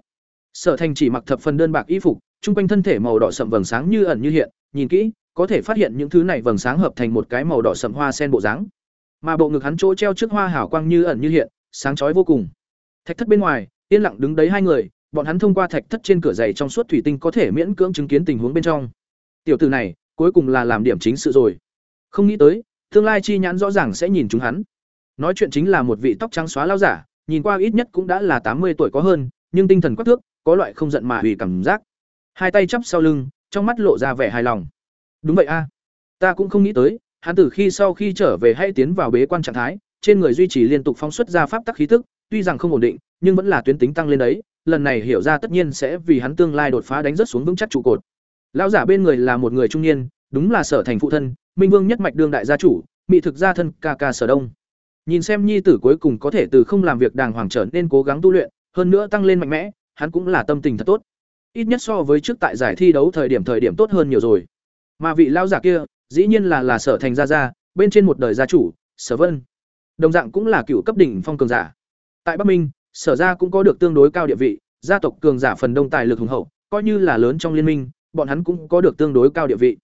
Sở Thành chỉ mặc thập phần đơn bạc y phục, trung quanh thân thể màu đỏ sậm vầng sáng như ẩn như hiện, nhìn kỹ, có thể phát hiện những thứ này vầng sáng hợp thành một cái màu đỏ sậm hoa sen bộ dáng. Mà bộ ngực hắn chỗ treo trước hoa hảo quang như ẩn như hiện, sáng chói vô cùng. Thạch thất bên ngoài, yên lặng đứng đấy hai người, bọn hắn thông qua thạch thất trên cửa dày trong suốt thủy tinh có thể miễn cưỡng chứng kiến tình huống bên trong. Tiểu tử này, cuối cùng là làm điểm chính sự rồi. Không nghĩ tới, tương lai chi nhãn rõ ràng sẽ nhìn chúng hắn. Nói chuyện chính là một vị tóc trắng xóa lao giả, nhìn qua ít nhất cũng đã là tám mươi tuổi có hơn, nhưng tinh thần quắc thước, có loại không giận mà ủy cảm giác. Hai tay chắp sau lưng, trong mắt lộ ra vẻ hài lòng. Đúng vậy a, ta cũng không nghĩ tới, hắn từ khi sau khi trở về hay tiến vào bế quan trạng thái, trên người duy trì liên tục phóng xuất ra pháp tắc khí tức, tuy rằng không ổn định, nhưng vẫn là tuyến tính tăng lên đấy, lần này hiểu ra tất nhiên sẽ vì hắn tương lai đột phá đánh rất xuống vững chắc trụ cột. Lão giả bên người là một người trung niên, đúng là Sở Thành phụ thân, Minh Vương nhất mạch đương đại gia chủ, mỹ thực gia thân ca ca Sở Đông. Nhìn xem nhi tử cuối cùng có thể từ không làm việc đàng hoàng trở nên cố gắng tu luyện, hơn nữa tăng lên mạnh mẽ, hắn cũng là tâm tình thật tốt. Ít nhất so với trước tại giải thi đấu thời điểm thời điểm tốt hơn nhiều rồi. Mà vị lão giả kia, dĩ nhiên là là Sở Thành gia gia, bên trên một đời gia chủ, Sở Vân. Đồng dạng cũng là cựu cấp đỉnh phong cường giả. Tại Bắc Minh, Sở gia cũng có được tương đối cao địa vị, gia tộc cường giả phần đông tài lực hùng hậu, coi như là lớn trong liên minh, bọn hắn cũng có được tương đối cao địa vị.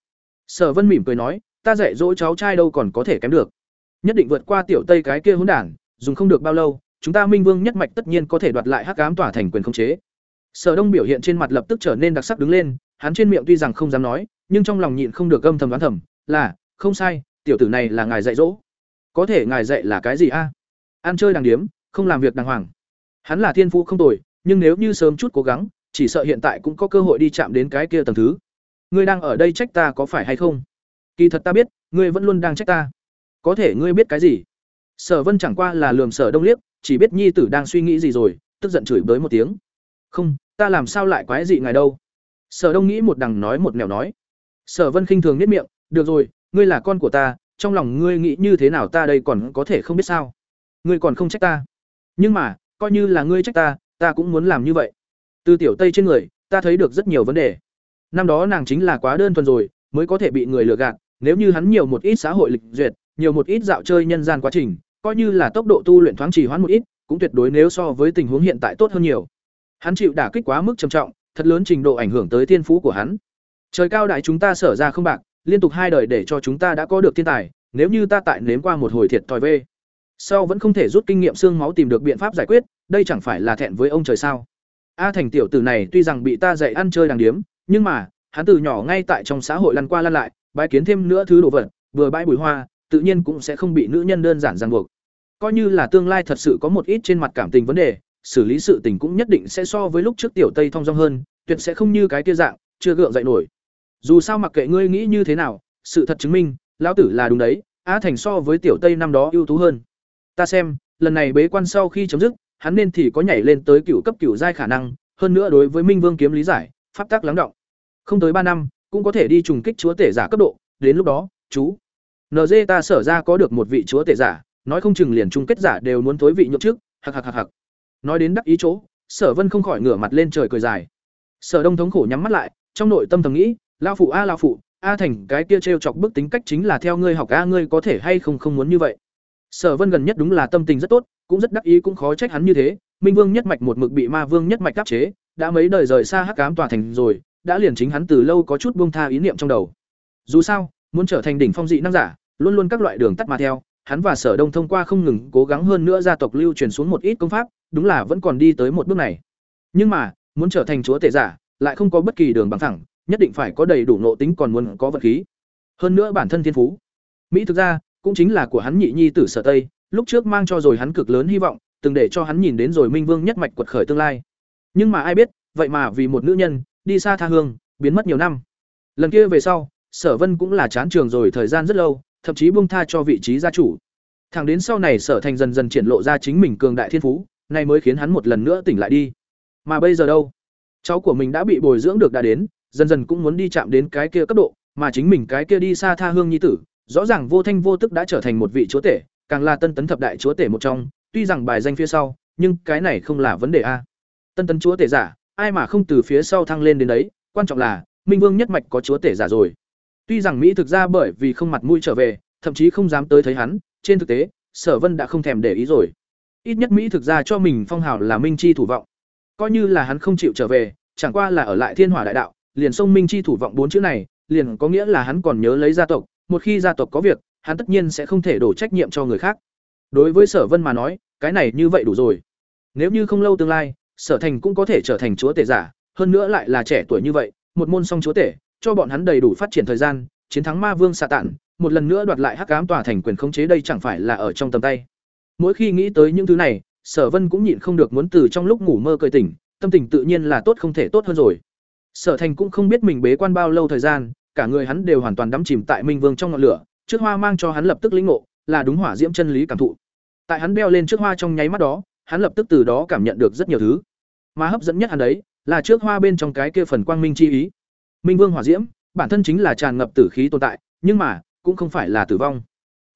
Sở Vân mỉm cười nói, ta dạy dỗ cháu trai đâu còn có thể kém được. Nhất định vượt qua tiểu Tây cái kia hỗn đản, dùng không được bao lâu, chúng ta Minh Vương nhất mạch tất nhiên có thể đoạt lại Hắc Ám tỏa thành quyền khống chế. Sở Đông biểu hiện trên mặt lập tức trở nên đặc sắc đứng lên, hắn trên miệng tuy rằng không dám nói, nhưng trong lòng nhịn không được âm thầm đoán thầm, là, không sai, tiểu tử này là ngài dạy dỗ. Có thể ngài dạy là cái gì a? Ăn chơi đàng điếm, không làm việc đàng hoàng. Hắn là thiên phú không tồi, nhưng nếu như sớm chút cố gắng, chỉ sợ hiện tại cũng có cơ hội đi chạm đến cái kia tầng thứ. Ngươi đang ở đây trách ta có phải hay không? Kỳ thật ta biết, ngươi vẫn luôn đang trách ta. Có thể ngươi biết cái gì? Sở Vân chẳng qua là lườm Sở Đông liếc, chỉ biết nhi tử đang suy nghĩ gì rồi, tức giận chửi bới một tiếng. "Không, ta làm sao lại quái dị ngài đâu?" Sở Đông nghĩ một đằng nói một nẻo nói. Sở Vân khinh thường niết miệng, "Được rồi, ngươi là con của ta, trong lòng ngươi nghĩ như thế nào ta đây còn có thể không biết sao? Ngươi còn không trách ta. Nhưng mà, coi như là ngươi trách ta, ta cũng muốn làm như vậy. Từ tiểu Tây trên người, ta thấy được rất nhiều vấn đề. Năm đó nàng chính là quá đơn thuần rồi, mới có thể bị người lừa gạt, nếu như hắn nhiều một ít xã hội lịch duyệt, nhiều một ít dạo chơi nhân gian quá trình, coi như là tốc độ tu luyện thoáng trì hoãn một ít, cũng tuyệt đối nếu so với tình huống hiện tại tốt hơn nhiều. Hắn chịu đả kích quá mức trầm trọng, thật lớn trình độ ảnh hưởng tới thiên phú của hắn. Trời cao đại chúng ta sở ra không bạc, liên tục hai đời để cho chúng ta đã có được thiên tài, nếu như ta tại nếm qua một hồi thiệt thòi về, sau vẫn không thể rút kinh nghiệm xương máu tìm được biện pháp giải quyết, đây chẳng phải là thẹn với ông trời sao? A Thành tiểu tử này tuy rằng bị ta dạy ăn chơi đàng điếm, nhưng mà, hắn từ nhỏ ngay tại trong xã hội lăn qua lăn lại, bái kiến thêm nữa thứ đồ vật, vừa bãi bùi hoa, tự nhiên cũng sẽ không bị nữ nhân đơn giản ràng buộc. Coi như là tương lai thật sự có một ít trên mặt cảm tình vấn đề, xử lý sự tình cũng nhất định sẽ so với lúc trước tiểu Tây thông dong hơn, tuyệt sẽ không như cái kia dạng, chưa gượng dậy nổi. Dù sao mặc kệ ngươi nghĩ như thế nào, sự thật chứng minh, lão tử là đúng đấy, A Thành so với tiểu Tây năm đó ưu tú hơn. Ta xem, lần này bế quan sau khi chấm dứt, hắn nên thì có nhảy lên tới cựu cấp cựu giai khả năng, hơn nữa đối với Minh Vương kiếm lý giải, pháp tắc lắng động. Không tới ba năm, cũng có thể đi trùng kích chúa tể giả cấp độ, đến lúc đó, chú nd ta sở ra có được một vị chúa tể giả, nói không chừng liền chung kết giả đều muốn tối vị nhượng trước, hặc hặc hặc hặc. Nói đến đắc ý chỗ, Sở Vân không khỏi ngửa mặt lên trời cười dài. Sở Đông thống khổ nhắm mắt lại, trong nội tâm thầm nghĩ, lao phụ a lao phụ, a thành cái kia trêu chọc bức tính cách chính là theo ngươi học a ngươi có thể hay không không muốn như vậy. Sở Vân gần nhất đúng là tâm tình rất tốt, cũng rất đắc ý cũng khó trách hắn như thế, Minh Vương nhất mạch một mực bị Ma Vương nhất mạch áp chế, đã mấy đời rời xa Hắc Ám tòa thành rồi, đã liền chính hắn từ lâu có chút buông tha ý niệm trong đầu. Dù sao, muốn trở thành đỉnh phong dị năng giả, luôn luôn các loại đường tắt mà theo, hắn và Sở Đông thông qua không ngừng cố gắng hơn nữa gia tộc lưu truyền xuống một ít công pháp, đúng là vẫn còn đi tới một bước này. Nhưng mà, muốn trở thành chúa tể giả, lại không có bất kỳ đường bằng thẳng, nhất định phải có đầy đủ nội tính còn muốn có vật khí. Hơn nữa bản thân thiên phú. Mỹ thực ra, cũng chính là của hắn nhị nhi tử Sở Tây, lúc trước mang cho rồi hắn cực lớn hy vọng, từng để cho hắn nhìn đến rồi Minh Vương nhất mạch quật khởi tương lai. Nhưng mà ai biết, vậy mà vì một nữ nhân, đi xa tha hương, biến mất nhiều năm. Lần kia về sau, Sở Vân cũng là chán trường rồi thời gian rất lâu, thậm chí buông tha cho vị trí gia chủ. Thẳng đến sau này Sở Thành dần dần triển lộ ra chính mình cường đại thiên phú, nay mới khiến hắn một lần nữa tỉnh lại đi. Mà bây giờ đâu? Cháu của mình đã bị bồi dưỡng được đã đến, dần dần cũng muốn đi chạm đến cái kia cấp độ, mà chính mình cái kia đi xa tha hương nhi tử, rõ ràng vô thanh vô tức đã trở thành một vị chúa tể, càng là tân tấn thập đại chúa tể một trong, tuy rằng bài danh phía sau, nhưng cái này không là vấn đề a. Tân tấn chúa tể giả, ai mà không từ phía sau thăng lên đến đấy, quan trọng là Minh Vương nhất mạch có chúa tể giả rồi. Tuy rằng Mỹ thực ra bởi vì không mặt mũi trở về, thậm chí không dám tới thấy hắn, trên thực tế, Sở Vân đã không thèm để ý rồi. Ít nhất Mỹ thực ra cho mình phong hào là Minh chi thủ vọng. Coi như là hắn không chịu trở về, chẳng qua là ở lại Thiên Hỏa đại đạo, liền sông Minh chi thủ vọng bốn chữ này, liền có nghĩa là hắn còn nhớ lấy gia tộc, một khi gia tộc có việc, hắn tất nhiên sẽ không thể đổ trách nhiệm cho người khác. Đối với Sở Vân mà nói, cái này như vậy đủ rồi. Nếu như không lâu tương lai, Sở Thành cũng có thể trở thành chúa tể giả, hơn nữa lại là trẻ tuổi như vậy, một môn song chúa tể, cho bọn hắn đầy đủ phát triển thời gian, chiến thắng Ma Vương xà Tạn, một lần nữa đoạt lại Hắc Ám tòa thành quyền khống chế đây chẳng phải là ở trong tầm tay. Mỗi khi nghĩ tới những thứ này, Sở Vân cũng nhịn không được muốn từ trong lúc ngủ mơ cười tỉnh, tâm tình tự nhiên là tốt không thể tốt hơn rồi. Sở Thành cũng không biết mình bế quan bao lâu thời gian, cả người hắn đều hoàn toàn đắm chìm tại Minh Vương trong ngọn lửa, trước hoa mang cho hắn lập tức lĩnh ngộ, là đúng hỏa diễm chân lý cảm thụ. Tại hắn beo lên trước hoa trong nháy mắt đó, hắn lập tức từ đó cảm nhận được rất nhiều thứ. Mà hấp dẫn nhất hắn đấy, là trước hoa bên trong cái kia phần quang minh chi ý. Minh Vương hỏa diễm, bản thân chính là tràn ngập tử khí tồn tại, nhưng mà cũng không phải là tử vong.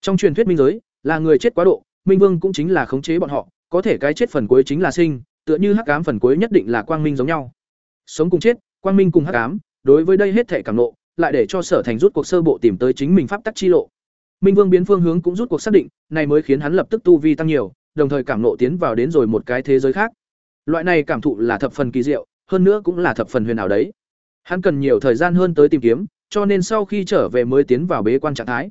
Trong truyền thuyết minh giới, là người chết quá độ, Minh Vương cũng chính là khống chế bọn họ, có thể cái chết phần cuối chính là sinh, tựa như hắc ám phần cuối nhất định là quang minh giống nhau. Sống cùng chết, quang minh cùng hắc ám, đối với đây hết thể cảm nộ, lại để cho Sở Thành rút cuộc sơ bộ tìm tới chính mình pháp tắc chi lộ. Minh Vương biến phương hướng cũng rút cuộc xác định, này mới khiến hắn lập tức tu vi tăng nhiều, đồng thời cảm nộ tiến vào đến rồi một cái thế giới khác. Loại này cảm thụ là thập phần kỳ diệu, hơn nữa cũng là thập phần huyền ảo đấy. Hắn cần nhiều thời gian hơn tới tìm kiếm, cho nên sau khi trở về mới tiến vào bế quan trạng thái.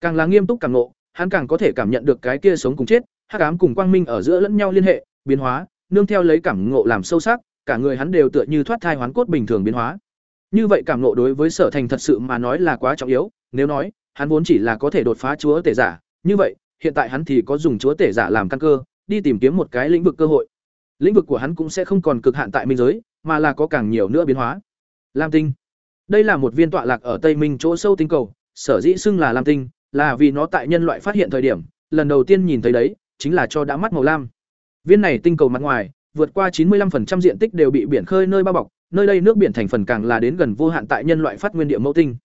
Càng là nghiêm túc càng nộ hắn càng có thể cảm nhận được cái kia sống cùng chết, hắc ám cùng quang minh ở giữa lẫn nhau liên hệ, biến hóa, nương theo lấy cảm ngộ làm sâu sắc, cả người hắn đều tựa như thoát thai hoán cốt bình thường biến hóa. Như vậy cảm ngộ đối với Sở Thành thật sự mà nói là quá trọng yếu, nếu nói, hắn vốn chỉ là có thể đột phá chúa tể giả, như vậy, hiện tại hắn thì có dùng chúa tể giả làm căn cơ, đi tìm kiếm một cái lĩnh vực cơ hội. Lĩnh vực của hắn cũng sẽ không còn cực hạn tại minh giới, mà là có càng nhiều nữa biến hóa. Lam tinh. Đây là một viên tọa lạc ở Tây Minh chỗ sâu tinh cầu, sở dĩ xưng là lam tinh, là vì nó tại nhân loại phát hiện thời điểm, lần đầu tiên nhìn thấy đấy, chính là cho đã mắt màu lam. Viên này tinh cầu mặt ngoài, vượt qua 95% diện tích đều bị biển khơi nơi bao bọc, nơi đây nước biển thành phần càng là đến gần vô hạn tại nhân loại phát nguyên địa mẫu tinh.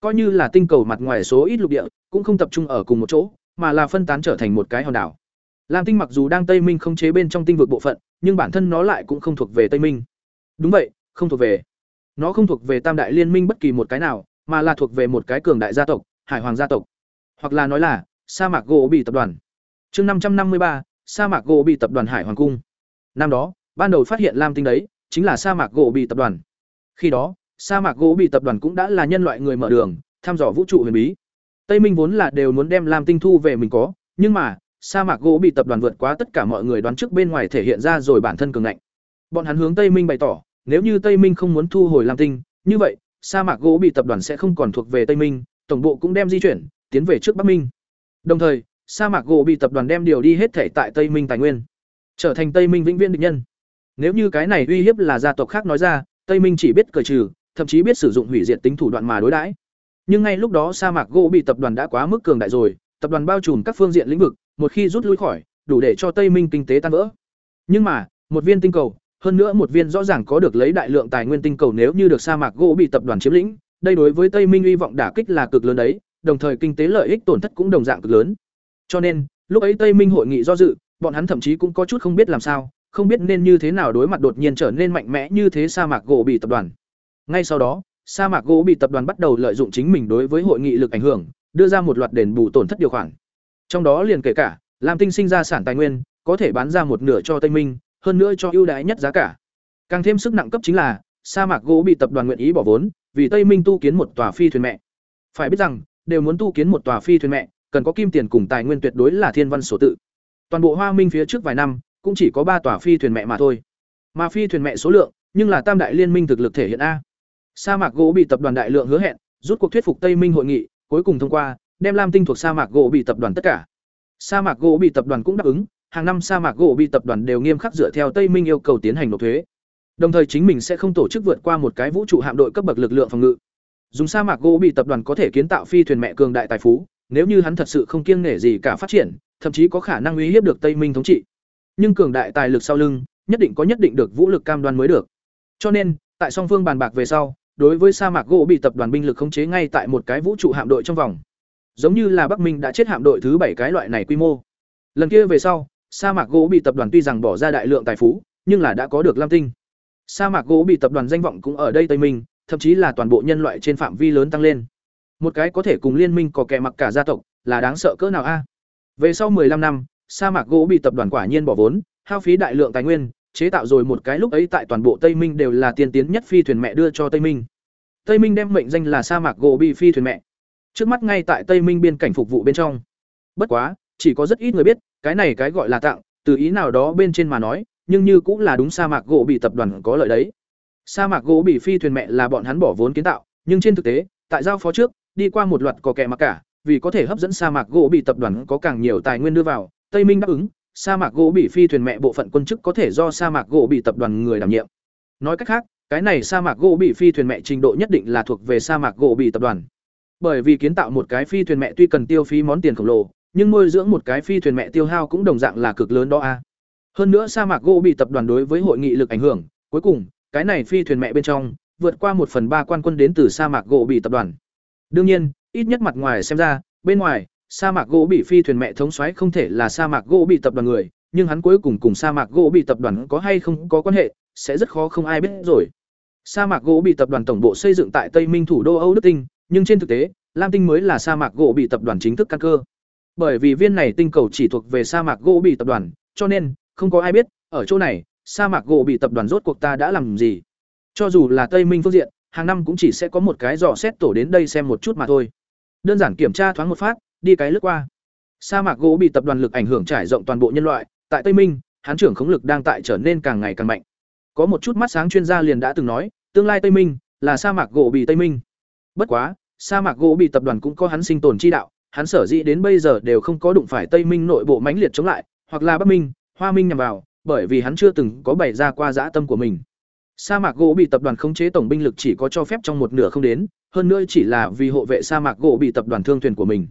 Coi như là tinh cầu mặt ngoài số ít lục địa, cũng không tập trung ở cùng một chỗ, mà là phân tán trở thành một cái hòn đảo. Lam tinh mặc dù đang Tây Minh không chế bên trong tinh vực bộ phận, nhưng bản thân nó lại cũng không thuộc về Tây Minh. Đúng vậy, không thuộc về. Nó không thuộc về Tam đại liên minh bất kỳ một cái nào, mà là thuộc về một cái cường đại gia tộc, Hải Hoàng gia tộc. Hoặc là nói là sa mạc gỗ bị tập đoàn. Chương năm trăm năm mươi ba, sa mạc gỗ bị tập đoàn Hải Hoàng cung. Năm đó, ban đầu phát hiện lam tinh đấy, chính là sa mạc gỗ bị tập đoàn. Khi đó, sa mạc gỗ bị tập đoàn cũng đã là nhân loại người mở đường, thăm dò vũ trụ huyền bí. Tây Minh vốn là đều muốn đem làm tinh thu về mình có, nhưng mà, sa mạc gỗ bị tập đoàn vượt quá tất cả mọi người đoán trước bên ngoài thể hiện ra rồi bản thân cường ngạnh. Bọn hắn hướng Tây Minh bày tỏ, nếu như Tây Minh không muốn thu hồi lam tinh, như vậy, sa mạc gỗ bị tập đoàn sẽ không còn thuộc về Tây Minh, tổng bộ cũng đem di chuyển, tiến về trước Bắc Minh. Đồng thời, sa mạc gỗ bị tập đoàn đem điều đi hết thể tại Tây Minh tài nguyên, trở thành Tây Minh vĩnh viễn địch nhân. Nếu như cái này uy hiếp là gia tộc khác nói ra, Tây Minh chỉ biết cờ trừ, thậm chí biết sử dụng hủy diệt tính thủ đoạn mà đối đãi. Nhưng ngay lúc đó sa mạc gỗ bị tập đoàn đã quá mức cường đại rồi, tập đoàn bao trùm các phương diện lĩnh vực, một khi rút lui khỏi, đủ để cho Tây Minh kinh tế tan vỡ. Nhưng mà, một viên tinh cầu, hơn nữa một viên rõ ràng có được lấy đại lượng tài nguyên tinh cầu nếu như được sa mạc gỗ bị tập đoàn chiếm lĩnh, đây đối với Tây Minh hy vọng đả kích là cực lớn đấy, đồng thời kinh tế lợi ích tổn thất cũng đồng dạng cực lớn. Cho nên, lúc ấy Tây Minh hội nghị do dự, bọn hắn thậm chí cũng có chút không biết làm sao, không biết nên như thế nào đối mặt đột nhiên trở nên mạnh mẽ như thế sa mạc gỗ bị tập đoàn. Ngay sau đó, sa mạc gỗ bị tập đoàn bắt đầu lợi dụng chính mình đối với hội nghị lực ảnh hưởng, đưa ra một loạt đền bù tổn thất điều khoản. Trong đó liền kể cả, làm tinh sinh ra sản tài nguyên, có thể bán ra một nửa cho Tây Minh, hơn nữa cho ưu đãi nhất giá cả. Càng thêm sức nặng cấp chính là, sa mạc gỗ bị tập đoàn nguyện ý bỏ vốn, vì Tây Minh tu kiến một tòa phi thuyền mẹ. Phải biết rằng, đều muốn tu kiến một tòa phi thuyền mẹ, cần có kim tiền cùng tài nguyên tuyệt đối là thiên văn sổ tự. Toàn bộ Hoa Minh phía trước vài năm, cũng chỉ có ba tòa phi thuyền mẹ mà thôi. Mà phi thuyền mẹ số lượng, nhưng là tam đại liên minh thực lực thể hiện a. Sa mạc gỗ bị tập đoàn đại lượng hứa hẹn, rút cuộc thuyết phục Tây Minh hội nghị, cuối cùng thông qua, đem Lam Tinh thuộc sa mạc gỗ bị tập đoàn tất cả. Sa mạc gỗ bị tập đoàn cũng đáp ứng, hàng năm sa mạc gỗ bị tập đoàn đều nghiêm khắc dựa theo Tây Minh yêu cầu tiến hành nộp thuế. Đồng thời chính mình sẽ không tổ chức vượt qua một cái vũ trụ hạm đội cấp bậc lực lượng phòng ngự. Dùng sa mạc gỗ bị tập đoàn có thể kiến tạo phi thuyền mẹ cường đại tài phú, nếu như hắn thật sự không kiêng nể gì cả phát triển, thậm chí có khả năng uy hiếp được Tây Minh thống trị. Nhưng cường đại tài lực sau lưng, nhất định có nhất định được vũ lực cam đoan mới được. Cho nên, tại song phương bàn bạc về sau, đối với sa mạc gỗ bị tập đoàn binh lực khống chế ngay tại một cái vũ trụ hạm đội trong vòng. Giống như là Bắc Minh đã chết hạm đội thứ bảy cái loại này quy mô. Lần kia về sau, sa mạc gỗ bị tập đoàn tuy rằng bỏ ra đại lượng tài phú, nhưng là đã có được Lam Tinh. Sa mạc gỗ bị tập đoàn danh vọng cũng ở đây Tây Minh, thậm chí là toàn bộ nhân loại trên phạm vi lớn tăng lên. Một cái có thể cùng liên minh có kẻ mặc cả gia tộc, là đáng sợ cỡ nào a? Về sau 15 năm, sa mạc gỗ bị tập đoàn quả nhiên bỏ vốn, hao phí đại lượng tài nguyên, chế tạo rồi một cái lúc ấy tại toàn bộ Tây Minh đều là tiên tiến nhất phi thuyền mẹ đưa cho Tây Minh. Tây Minh đem mệnh danh là sa mạc gỗ bị phi thuyền mẹ. Trước mắt ngay tại Tây Minh biên cảnh phục vụ bên trong. Bất quá, chỉ có rất ít người biết, cái này cái gọi là tặng, từ ý nào đó bên trên mà nói, nhưng như cũng là đúng sa mạc gỗ bị tập đoàn có lợi đấy. Sa mạc gỗ bị phi thuyền mẹ là bọn hắn bỏ vốn kiến tạo, nhưng trên thực tế, tại giao phó trước, đi qua một loạt có kẻ mặc cả, vì có thể hấp dẫn sa mạc gỗ bị tập đoàn có càng nhiều tài nguyên đưa vào, Tây Minh đáp ứng, sa mạc gỗ bị phi thuyền mẹ bộ phận quân chức có thể do sa mạc gỗ bị tập đoàn người đảm nhiệm. Nói cách khác, cái này sa mạc gỗ bị phi thuyền mẹ trình độ nhất định là thuộc về sa mạc gỗ bị tập đoàn. Bởi vì kiến tạo một cái phi thuyền mẹ tuy cần tiêu phí món tiền khổng lồ, nhưng nuôi dưỡng một cái phi thuyền mẹ tiêu hao cũng đồng dạng là cực lớn đó a. Hơn nữa sa mạc gỗ bị tập đoàn đối với hội nghị lực ảnh hưởng, cuối cùng, cái này phi thuyền mẹ bên trong, vượt qua một phần ba quan quân đến từ sa mạc gỗ bị tập đoàn. Đương nhiên, ít nhất mặt ngoài xem ra, bên ngoài, sa mạc gỗ bị phi thuyền mẹ thống soái không thể là sa mạc gỗ bị tập đoàn người, nhưng hắn cuối cùng cùng sa mạc gỗ bị tập đoàn có hay không có quan hệ, sẽ rất khó không ai biết rồi. Sa mạc gỗ bị tập đoàn tổng bộ xây dựng tại Tây Minh thủ đô Âu Đức Tinh, nhưng trên thực tế, Lam Tinh mới là sa mạc gỗ bị tập đoàn chính thức căn cơ. Bởi vì viên này tinh cầu chỉ thuộc về sa mạc gỗ bị tập đoàn, cho nên không có ai biết, ở chỗ này, sa mạc gỗ bị tập đoàn rốt cuộc ta đã làm gì. Cho dù là Tây Minh phương diện, hàng năm cũng chỉ sẽ có một cái dò xét tổ đến đây xem một chút mà thôi. Đơn giản kiểm tra thoáng một phát, đi cái lướt qua. Sa mạc gỗ bị tập đoàn lực ảnh hưởng trải rộng toàn bộ nhân loại, tại Tây Minh, hán trưởng khống lực đang tại trở nên càng ngày càng mạnh. Có một chút mắt sáng chuyên gia liền đã từng nói, tương lai Tây Minh là sa mạc gỗ bị Tây Minh. Bất quá, sa mạc gỗ bị tập đoàn cũng có hắn sinh tồn chi đạo, hắn sở dĩ đến bây giờ đều không có đụng phải Tây Minh nội bộ mãnh liệt chống lại, hoặc là Bắc Minh, Hoa Minh nhằm vào, bởi vì hắn chưa từng có bày ra qua dã tâm của mình. Sa mạc gỗ bị tập đoàn khống chế tổng binh lực chỉ có cho phép trong một nửa không đến, hơn nữa chỉ là vì hộ vệ sa mạc gỗ bị tập đoàn thương thuyền của mình.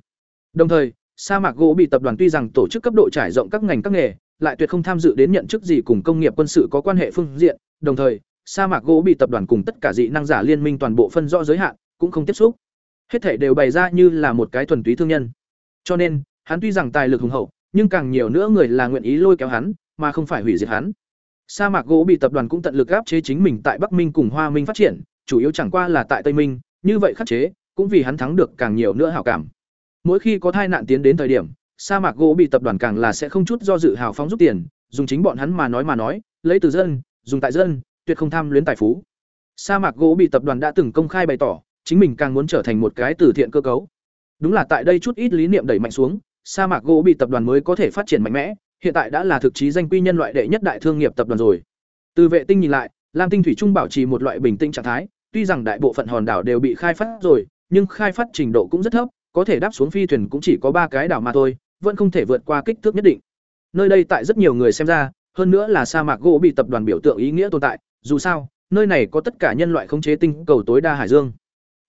Đồng thời, sa mạc gỗ bị tập đoàn tuy rằng tổ chức cấp độ trải rộng các ngành các nghề, lại tuyệt không tham dự đến nhận chức gì cùng công nghiệp quân sự có quan hệ phương diện, đồng thời, sa mạc gỗ bị tập đoàn cùng tất cả dị năng giả liên minh toàn bộ phân rõ giới hạn, cũng không tiếp xúc. Hết thể đều bày ra như là một cái thuần túy thương nhân. Cho nên, hắn tuy rằng tài lực hùng hậu, nhưng càng nhiều nữa người là nguyện ý lôi kéo hắn, mà không phải hủy diệt hắn. Sa mạc gỗ bị tập đoàn cũng tận lực áp chế chính mình tại Bắc Minh cùng Hoa Minh phát triển, chủ yếu chẳng qua là tại Tây Minh, như vậy khắc chế, cũng vì hắn thắng được càng nhiều nữa hảo cảm. Mỗi khi có tai nạn tiến đến thời điểm, sa mạc gỗ bị tập đoàn càng là sẽ không chút do dự hào phóng giúp tiền, dùng chính bọn hắn mà nói mà nói, lấy từ dân, dùng tại dân, tuyệt không tham luyến tài phú. Sa mạc gỗ bị tập đoàn đã từng công khai bày tỏ, chính mình càng muốn trở thành một cái từ thiện cơ cấu. Đúng là tại đây chút ít lý niệm đẩy mạnh xuống, sa mạc gỗ bị tập đoàn mới có thể phát triển mạnh mẽ, hiện tại đã là thực chí danh quy nhân loại đệ nhất đại thương nghiệp tập đoàn rồi. Từ vệ tinh nhìn lại, Lam Tinh thủy trung bảo trì một loại bình tĩnh trạng thái, tuy rằng đại bộ phận hòn đảo đều bị khai phát rồi, nhưng khai phát trình độ cũng rất thấp, có thể đáp xuống phi thuyền cũng chỉ có ba cái đảo mà thôi, vẫn không thể vượt qua kích thước nhất định. Nơi đây tại rất nhiều người xem ra, hơn nữa là sa mạc gỗ bị tập đoàn biểu tượng ý nghĩa tồn tại, dù sao, nơi này có tất cả nhân loại khống chế tinh cầu tối đa hải dương.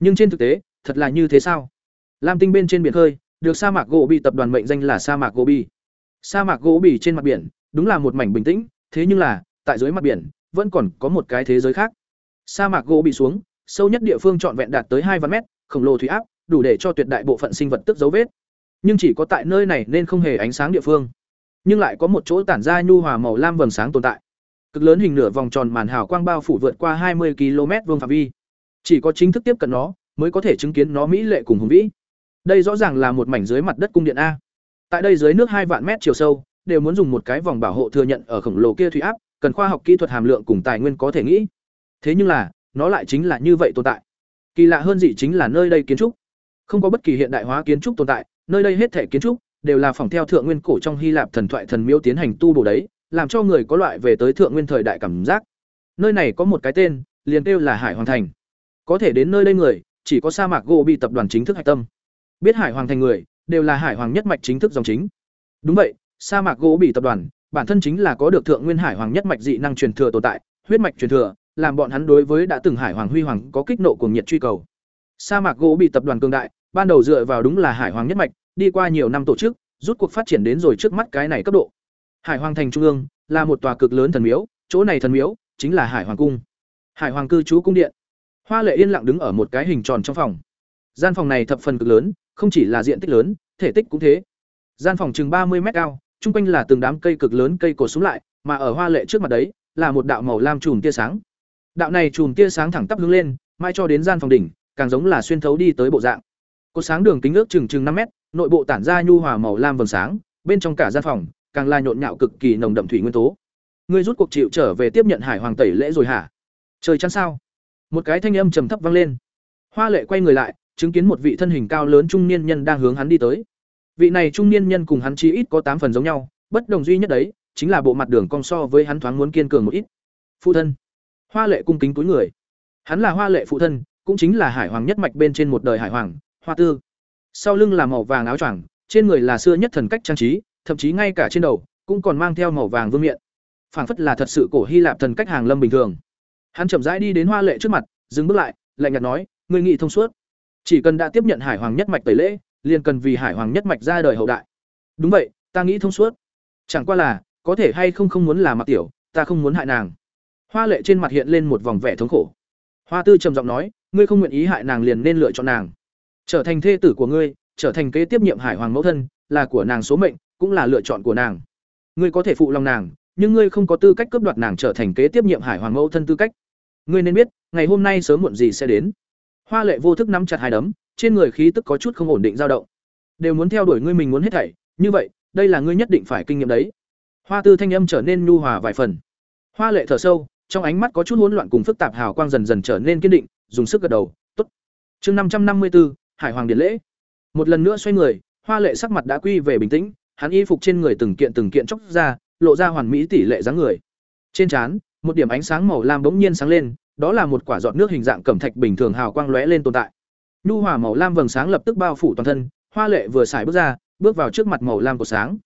Nhưng trên thực tế, thật là như thế sao? Lam tinh bên trên biển khơi, được sa mạc gỗ bị tập đoàn mệnh danh là sa mạc gỗ bị. Sa mạc gỗ bị trên mặt biển, đúng là một mảnh bình tĩnh, thế nhưng là, tại dưới mặt biển, vẫn còn có một cái thế giới khác. Sa mạc gỗ bị xuống, sâu nhất địa phương trọn vẹn đạt tới hai vạn mét, khổng lồ thủy áp, đủ để cho tuyệt đại bộ phận sinh vật tức dấu vết. Nhưng chỉ có tại nơi này nên không hề ánh sáng địa phương. Nhưng lại có một chỗ tản ra nhu hòa màu lam vầng sáng tồn tại. Cực lớn hình nửa vòng tròn màn hào quang bao phủ vượt qua hai mươi km vuông phạm vi. Chỉ có chính thức tiếp cận nó, mới có thể chứng kiến nó mỹ lệ cùng hùng vĩ. Đây rõ ràng là một mảnh dưới mặt đất cung điện a. Tại đây dưới nước hai vạn mét chiều sâu, đều muốn dùng một cái vòng bảo hộ thừa nhận ở khổng lồ kia thủy áp, cần khoa học kỹ thuật hàm lượng cùng tài nguyên có thể nghĩ. Thế nhưng là, nó lại chính là như vậy tồn tại. Kỳ lạ hơn gì chính là nơi đây kiến trúc, không có bất kỳ hiện đại hóa kiến trúc tồn tại, nơi đây hết thể kiến trúc đều là phòng theo thượng nguyên cổ trong Hy Lạp thần thoại thần miếu tiến hành tu bổ đấy, làm cho người có loại về tới thượng nguyên thời đại cảm giác. Nơi này có một cái tên, liền kêu là Hải Hoàng Thành. Có thể đến nơi đây người, chỉ có sa mạc gỗ bị tập đoàn chính thức hạch tâm. Biết Hải Hoàng Thành người, đều là Hải Hoàng nhất mạch chính thức dòng chính. Đúng vậy, sa mạc gỗ bị tập đoàn, bản thân chính là có được thượng nguyên Hải Hoàng nhất mạch dị năng truyền thừa tồn tại, huyết mạch truyền thừa, làm bọn hắn đối với đã từng Hải Hoàng huy hoàng có kích nộ cuồng nhiệt truy cầu. Sa mạc gỗ bị tập đoàn cường đại, ban đầu dựa vào đúng là Hải Hoàng nhất mạch, đi qua nhiều năm tổ chức, rút cuộc phát triển đến rồi trước mắt cái này cấp độ. Hải Hoàng thành trung ương là một tòa cực lớn thần miếu, chỗ này thần miếu chính là Hải Hoàng cung. Hải Hoàng cư trú cung điện. Hoa Lệ yên lặng đứng ở một cái hình tròn trong phòng. Gian phòng này thập phần cực lớn, không chỉ là diện tích lớn, thể tích cũng thế. Gian phòng chừng ba mươi mét cao, trung quanh là từng đám cây cực lớn cây cổ xuống lại, mà ở Hoa Lệ trước mặt đấy là một đạo màu lam chùm tia sáng. Đạo này chùm tia sáng thẳng tắp hướng lên, mai cho đến gian phòng đỉnh, càng giống là xuyên thấu đi tới bộ dạng. Cột sáng đường kính ước chừng chừng năm mét, nội bộ tản ra nhu hòa màu lam vầng sáng, bên trong cả gian phòng càng là nhộn nhạo cực kỳ nồng đậm thủy nguyên tố. Ngươi rút cuộc chịu trở về tiếp nhận Hải Hoàng tẩy lễ rồi hả? Trời chắn sao? Một cái thanh âm trầm thấp vang lên. Hoa Lệ quay người lại, chứng kiến một vị thân hình cao lớn trung niên nhân đang hướng hắn đi tới. Vị này trung niên nhân cùng hắn chỉ ít có tám phần giống nhau, bất đồng duy nhất đấy, chính là bộ mặt đường cong so với hắn thoáng muốn kiên cường một ít. Phụ thân. Hoa Lệ cung kính túi người. Hắn là Hoa Lệ phụ thân, cũng chính là Hải Hoàng nhất mạch bên trên một đời Hải Hoàng, Hoa Tư. Sau lưng là màu vàng áo choàng, trên người là xưa nhất thần cách trang trí, thậm chí ngay cả trên đầu cũng còn mang theo màu vàng vương miện. Phảng phất là thật sự cổ Hy Lạp thần cách hàng lâm bình thường. Hắn chậm rãi đi đến Hoa Lệ trước mặt, dừng bước lại, lạnh nhạt nói, người nghĩ thông suốt, chỉ cần đã tiếp nhận Hải Hoàng nhất mạch tẩy lễ, liền cần vì Hải Hoàng nhất mạch ra đời hậu đại." "Đúng vậy, ta nghĩ thông suốt. Chẳng qua là, có thể hay không không muốn là Mặc Tiểu, ta không muốn hại nàng." Hoa Lệ trên mặt hiện lên một vòng vẻ thống khổ. Hoa Tư trầm giọng nói, "Ngươi không nguyện ý hại nàng liền nên lựa chọn nàng." trở thành thê tử của ngươi, trở thành kế tiếp nhiệm hải hoàng mẫu thân, là của nàng số mệnh, cũng là lựa chọn của nàng. Ngươi có thể phụ lòng nàng, nhưng ngươi không có tư cách cướp đoạt nàng trở thành kế tiếp nhiệm hải hoàng mẫu thân tư cách. Ngươi nên biết, ngày hôm nay sớm muộn gì sẽ đến. Hoa lệ vô thức nắm chặt hai đấm, trên người khí tức có chút không ổn định dao động. Đều muốn theo đuổi ngươi mình muốn hết thảy, như vậy, đây là ngươi nhất định phải kinh nghiệm đấy. Hoa tư thanh âm trở nên nhu hòa vài phần. Hoa lệ thở sâu, trong ánh mắt có chút hỗn loạn cùng phức tạp hào quang dần dần trở nên kiên định dùng sức gật đầu tốt. Chương năm trăm năm mươi bốn hải hoàng điện lễ. Một lần nữa xoay người hoa lệ sắc mặt đã quy về bình tĩnh hắn y phục trên người từng kiện từng kiện chóc ra lộ ra hoàn mỹ tỷ lệ dáng người. Trên trán một điểm ánh sáng màu lam bỗng nhiên sáng lên đó là một quả giọt nước hình dạng cẩm thạch bình thường hào quang lóe lên tồn tại. Nhu hòa màu lam vầng sáng lập tức bao phủ toàn thân hoa lệ vừa xài bước ra bước vào trước mặt màu lam của sáng.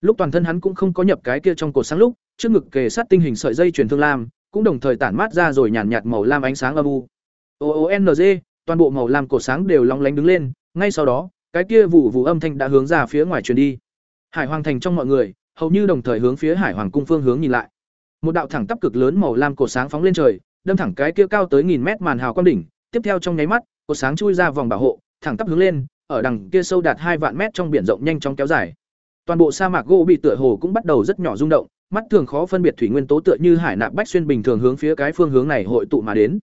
Lúc toàn thân hắn cũng không có nhập cái kia trong cột sáng lúc trước ngực kề sát tinh hình sợi dây truyền thương lam cũng đồng thời tản mát ra rồi nhàn nhạt, nhạt màu lam ánh sáng âm u o n g toàn bộ màu lam cổ sáng đều long lánh đứng lên, ngay sau đó, cái kia vụ vụ âm thanh đã hướng ra phía ngoài truyền đi. Hải Hoàng thành trong mọi người, hầu như đồng thời hướng phía Hải Hoàng cung phương hướng nhìn lại. Một đạo thẳng tắp cực lớn màu lam cổ sáng phóng lên trời, đâm thẳng cái kia cao tới nghìn mét màn hào quang đỉnh, tiếp theo trong nháy mắt, cổ sáng chui ra vòng bảo hộ, thẳng tắp hướng lên, ở đằng kia sâu đạt hai vạn mét trong biển rộng nhanh chóng kéo dài. Toàn bộ sa mạc gỗ bị tựa hồ cũng bắt đầu rất nhỏ rung động, mắt thường khó phân biệt thủy nguyên tố tựa như hải nạp bách xuyên bình thường hướng phía cái phương hướng này hội tụ mà đến.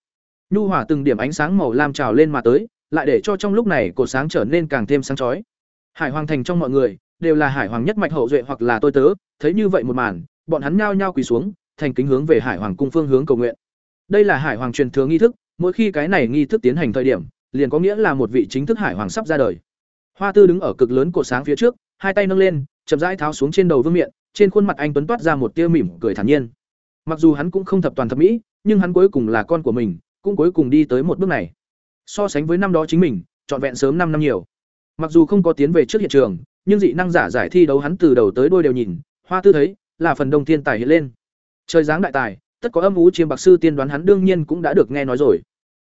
Nhu hỏa từng điểm ánh sáng màu lam trào lên mà tới, lại để cho trong lúc này cột sáng trở nên càng thêm sáng chói. Hải Hoàng thành trong mọi người đều là Hải Hoàng nhất mạch hậu duệ hoặc là tôi tớ, thấy như vậy một màn, bọn hắn nhao nhao quỳ xuống, thành kính hướng về Hải Hoàng cung phương hướng cầu nguyện. Đây là Hải Hoàng truyền thừa nghi thức, mỗi khi cái này nghi thức tiến hành thời điểm, liền có nghĩa là một vị chính thức Hải Hoàng sắp ra đời. Hoa Tư đứng ở cực lớn cột sáng phía trước, hai tay nâng lên, chậm rãi tháo xuống trên đầu vương miện, trên khuôn mặt anh tuấn toát ra một tia mỉm cười thản nhiên. Mặc dù hắn cũng không thập toàn thập mỹ, nhưng hắn cuối cùng là con của mình, cũng cuối cùng đi tới một bước này. So sánh với năm đó chính mình, trọn vẹn sớm năm năm nhiều. Mặc dù không có tiến về trước hiện trường, nhưng dị năng giả giải thi đấu hắn từ đầu tới đuôi đều nhìn, Hoa Tư thấy, là phần đông thiên tài hiện lên. Trời dáng đại tài, tất có âm ú chiêm bạc sư tiên đoán hắn đương nhiên cũng đã được nghe nói rồi.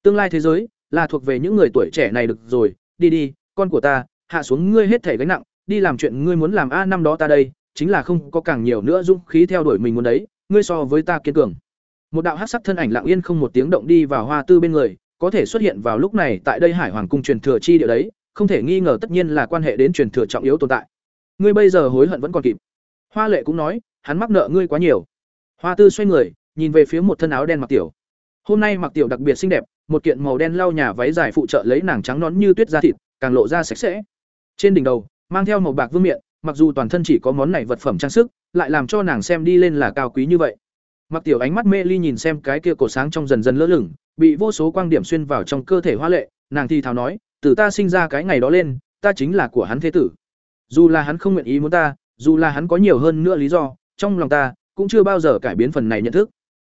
Tương lai thế giới là thuộc về những người tuổi trẻ này được rồi, đi đi, con của ta, hạ xuống ngươi hết thể gánh nặng, đi làm chuyện ngươi muốn làm a năm đó ta đây, chính là không có càng nhiều nữa dũng khí theo đuổi mình muốn đấy, ngươi so với ta kiên cường một đạo hắc sắc thân ảnh lặng yên không một tiếng động đi vào hoa tư bên người, có thể xuất hiện vào lúc này tại đây hải hoàng cung truyền thừa chi địa đấy, không thể nghi ngờ tất nhiên là quan hệ đến truyền thừa trọng yếu tồn tại. Ngươi bây giờ hối hận vẫn còn kịp. Hoa lệ cũng nói, hắn mắc nợ ngươi quá nhiều. Hoa tư xoay người, nhìn về phía một thân áo đen mặc tiểu. Hôm nay mặc tiểu đặc biệt xinh đẹp, một kiện màu đen lau nhà váy dài phụ trợ lấy nàng trắng nón như tuyết da thịt, càng lộ ra sạch sẽ. Trên đỉnh đầu, mang theo màu bạc vương miện, mặc dù toàn thân chỉ có món này vật phẩm trang sức, lại làm cho nàng xem đi lên là cao quý như vậy. Mặc Tiểu ánh mắt mê ly nhìn xem cái kia cổ sáng trong dần dần lơ lửng, bị vô số quang điểm xuyên vào trong cơ thể hoa lệ, nàng thì thào nói, từ ta sinh ra cái ngày đó lên, ta chính là của hắn thế tử. Dù là hắn không nguyện ý muốn ta, dù là hắn có nhiều hơn nữa lý do, trong lòng ta cũng chưa bao giờ cải biến phần này nhận thức.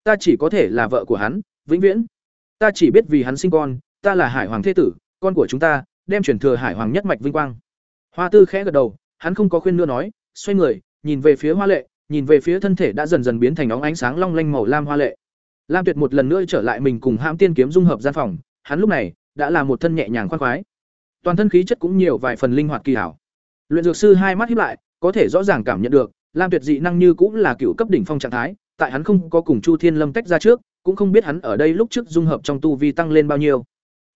Ta chỉ có thể là vợ của hắn, vĩnh viễn. Ta chỉ biết vì hắn sinh con, ta là Hải Hoàng thế tử, con của chúng ta, đem truyền thừa Hải Hoàng nhất mạch vinh quang. Hoa Tư khẽ gật đầu, hắn không có khuyên nữa nói, xoay người, nhìn về phía Hoa Lệ, nhìn về phía thân thể đã dần dần biến thành óng ánh sáng long lanh màu lam hoa lệ. Lam Tuyệt một lần nữa trở lại mình cùng Hãm Tiên kiếm dung hợp gian phòng, hắn lúc này đã là một thân nhẹ nhàng khoan khoái. Toàn thân khí chất cũng nhiều vài phần linh hoạt kỳ hảo. Luyện dược sư hai mắt híp lại, có thể rõ ràng cảm nhận được, Lam Tuyệt dị năng như cũng là cựu cấp đỉnh phong trạng thái, tại hắn không có cùng Chu Thiên Lâm tách ra trước, cũng không biết hắn ở đây lúc trước dung hợp trong tu vi tăng lên bao nhiêu.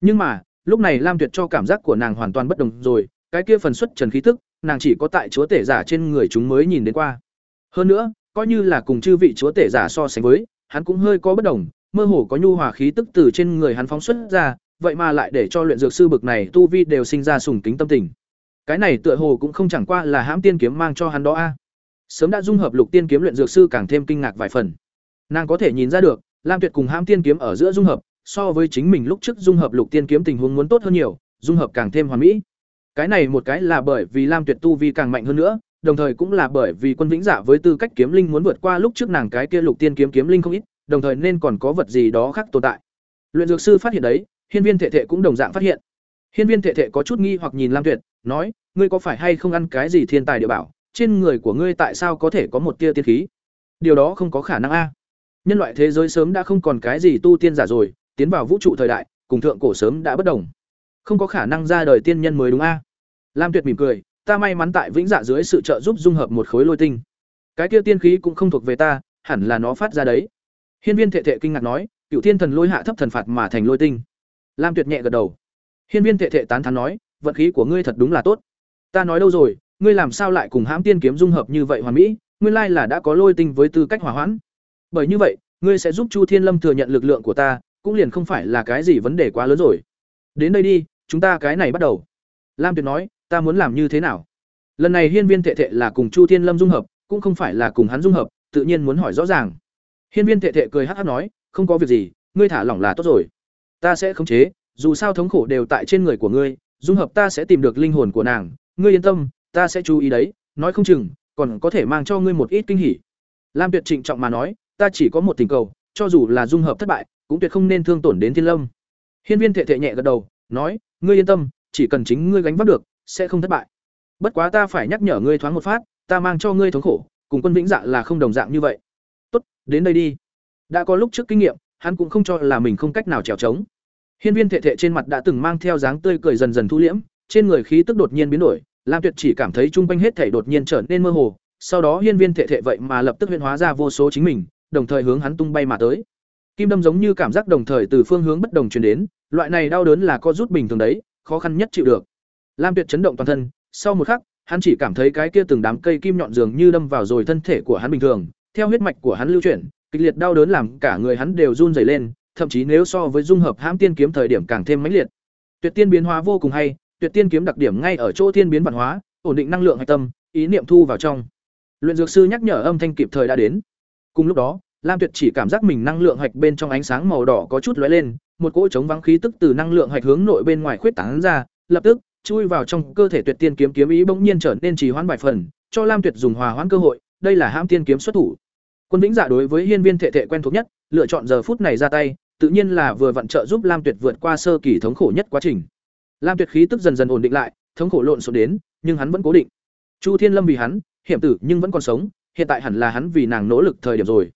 Nhưng mà, lúc này Lam Tuyệt cho cảm giác của nàng hoàn toàn bất đồng rồi, cái kia phần xuất trần khí tức, nàng chỉ có tại chúa tể giả trên người chúng mới nhìn đến qua. Hơn nữa, coi như là cùng chư vị chúa tể giả so sánh với, hắn cũng hơi có bất đồng, mơ hồ có nhu hòa khí tức từ trên người hắn phóng xuất ra, vậy mà lại để cho luyện dược sư bực này tu vi đều sinh ra sùng kính tâm tình. Cái này tựa hồ cũng không chẳng qua là hãm tiên kiếm mang cho hắn đó a. Sớm đã dung hợp lục tiên kiếm luyện dược sư càng thêm kinh ngạc vài phần. Nàng có thể nhìn ra được, Lam Tuyệt cùng hãm tiên kiếm ở giữa dung hợp, so với chính mình lúc trước dung hợp lục tiên kiếm tình huống muốn tốt hơn nhiều, dung hợp càng thêm hoàn mỹ. Cái này một cái là bởi vì Lam Tuyệt tu vi càng mạnh hơn nữa, đồng thời cũng là bởi vì quân vĩnh dạ với tư cách kiếm linh muốn vượt qua lúc trước nàng cái kia lục tiên kiếm kiếm linh không ít, đồng thời nên còn có vật gì đó khác tồn tại. Luyện dược sư phát hiện đấy, hiên viên thệ thệ cũng đồng dạng phát hiện. Hiên viên thệ thệ có chút nghi hoặc nhìn Lam Tuyệt, nói, ngươi có phải hay không ăn cái gì thiên tài địa bảo, trên người của ngươi tại sao có thể có một tia tiên khí? Điều đó không có khả năng a. Nhân loại thế giới sớm đã không còn cái gì tu tiên giả rồi, tiến vào vũ trụ thời đại, cùng thượng cổ sớm đã bất đồng. Không có khả năng ra đời tiên nhân mới đúng a. Lam Tuyệt mỉm cười, ta may mắn tại vĩnh dạ dưới sự trợ giúp dung hợp một khối lôi tinh. Cái kia tiên khí cũng không thuộc về ta, hẳn là nó phát ra đấy. Hiên viên thệ thệ kinh ngạc nói cửu thiên thần lôi hạ thấp thần phạt mà thành lôi tinh. Lam tuyệt nhẹ gật đầu. Hiên viên thệ thệ tán thán nói, vận khí của ngươi thật đúng là tốt. Ta nói đâu rồi, ngươi làm sao lại cùng hãm tiên kiếm dung hợp như vậy hoàn mỹ, nguyên lai là đã có lôi tinh với tư cách hòa hoãn. Bởi như vậy, ngươi sẽ giúp chu thiên lâm thừa nhận lực lượng của ta, cũng liền không phải là cái gì vấn đề quá lớn rồi. Đến đây đi, chúng ta cái này bắt đầu. Lam tuyệt nói ta muốn làm như thế nào? Lần này hiên viên thệ thệ là cùng chu thiên lâm dung hợp, cũng không phải là cùng hắn dung hợp, tự nhiên muốn hỏi rõ ràng. Hiên viên thệ thệ cười hắc hắc nói, không có việc gì, ngươi thả lỏng là tốt rồi. Ta sẽ khống chế, dù sao thống khổ đều tại trên người của ngươi, dung hợp ta sẽ tìm được linh hồn của nàng. Ngươi yên tâm, ta sẽ chú ý đấy, nói không chừng, còn có thể mang cho ngươi một ít kinh hỉ. Lam tuyệt trịnh trọng mà nói, ta chỉ có một tình cầu, cho dù là dung hợp thất bại, cũng tuyệt không nên thương tổn đến thiên lâm. Hiên viên thệ thệ nhẹ gật đầu, nói, ngươi yên tâm, chỉ cần chính ngươi gánh vác được sẽ không thất bại. Bất quá ta phải nhắc nhở ngươi thoáng một phát, ta mang cho ngươi thống khổ, cùng quân vĩnh dạ là không đồng dạng như vậy. Tốt, đến đây đi. Đã có lúc trước kinh nghiệm, hắn cũng không cho là mình không cách nào trèo trống. Hiên viên thệ thệ trên mặt đã từng mang theo dáng tươi cười dần dần thu liễm, trên người khí tức đột nhiên biến đổi, lam tuyệt chỉ cảm thấy trung quanh hết thảy đột nhiên trở nên mơ hồ, sau đó hiên viên thệ thệ vậy mà lập tức huyễn hóa ra vô số chính mình, đồng thời hướng hắn tung bay mà tới. Kim đâm giống như cảm giác đồng thời từ phương hướng bất đồng truyền đến, loại này đau đớn là có rút bình thường đấy, khó khăn nhất chịu được. Lam Tuyệt chấn động toàn thân, sau một khắc, hắn chỉ cảm thấy cái kia từng đám cây kim nhọn dường như đâm vào rồi thân thể của hắn bình thường, theo huyết mạch của hắn lưu chuyển, kịch liệt đau đớn làm cả người hắn đều run rẩy lên, thậm chí nếu so với dung hợp hãm tiên kiếm thời điểm càng thêm mãnh liệt. Tuyệt tiên biến hóa vô cùng hay, tuyệt tiên kiếm đặc điểm ngay ở chỗ tiên biến vạn hóa, ổn định năng lượng hạch tâm, ý niệm thu vào trong. Luyện dược sư nhắc nhở âm thanh kịp thời đã đến. Cùng lúc đó, Lam Tuyệt chỉ cảm giác mình năng lượng hạch bên trong ánh sáng màu đỏ có chút lóe lên, một cỗ chống vắng khí tức từ năng lượng hạch hướng nội bên ngoài khuyết tán ra, lập tức, chui vào trong cơ thể tuyệt tiên kiếm kiếm ý bỗng nhiên trở nên trì hoãn vài phần, cho Lam Tuyệt dùng hòa hoãn cơ hội, đây là hãm tiên kiếm xuất thủ. Quân Vĩnh Dạ đối với hiên viên thể thể quen thuộc nhất, lựa chọn giờ phút này ra tay, tự nhiên là vừa vận trợ giúp Lam Tuyệt vượt qua sơ kỳ thống khổ nhất quá trình. Lam Tuyệt khí tức dần dần ổn định lại, thống khổ lộn xộn đến, nhưng hắn vẫn cố định. Chu Thiên Lâm vì hắn, hiểm tử nhưng vẫn còn sống, hiện tại hẳn là hắn vì nàng nỗ lực thời điểm rồi.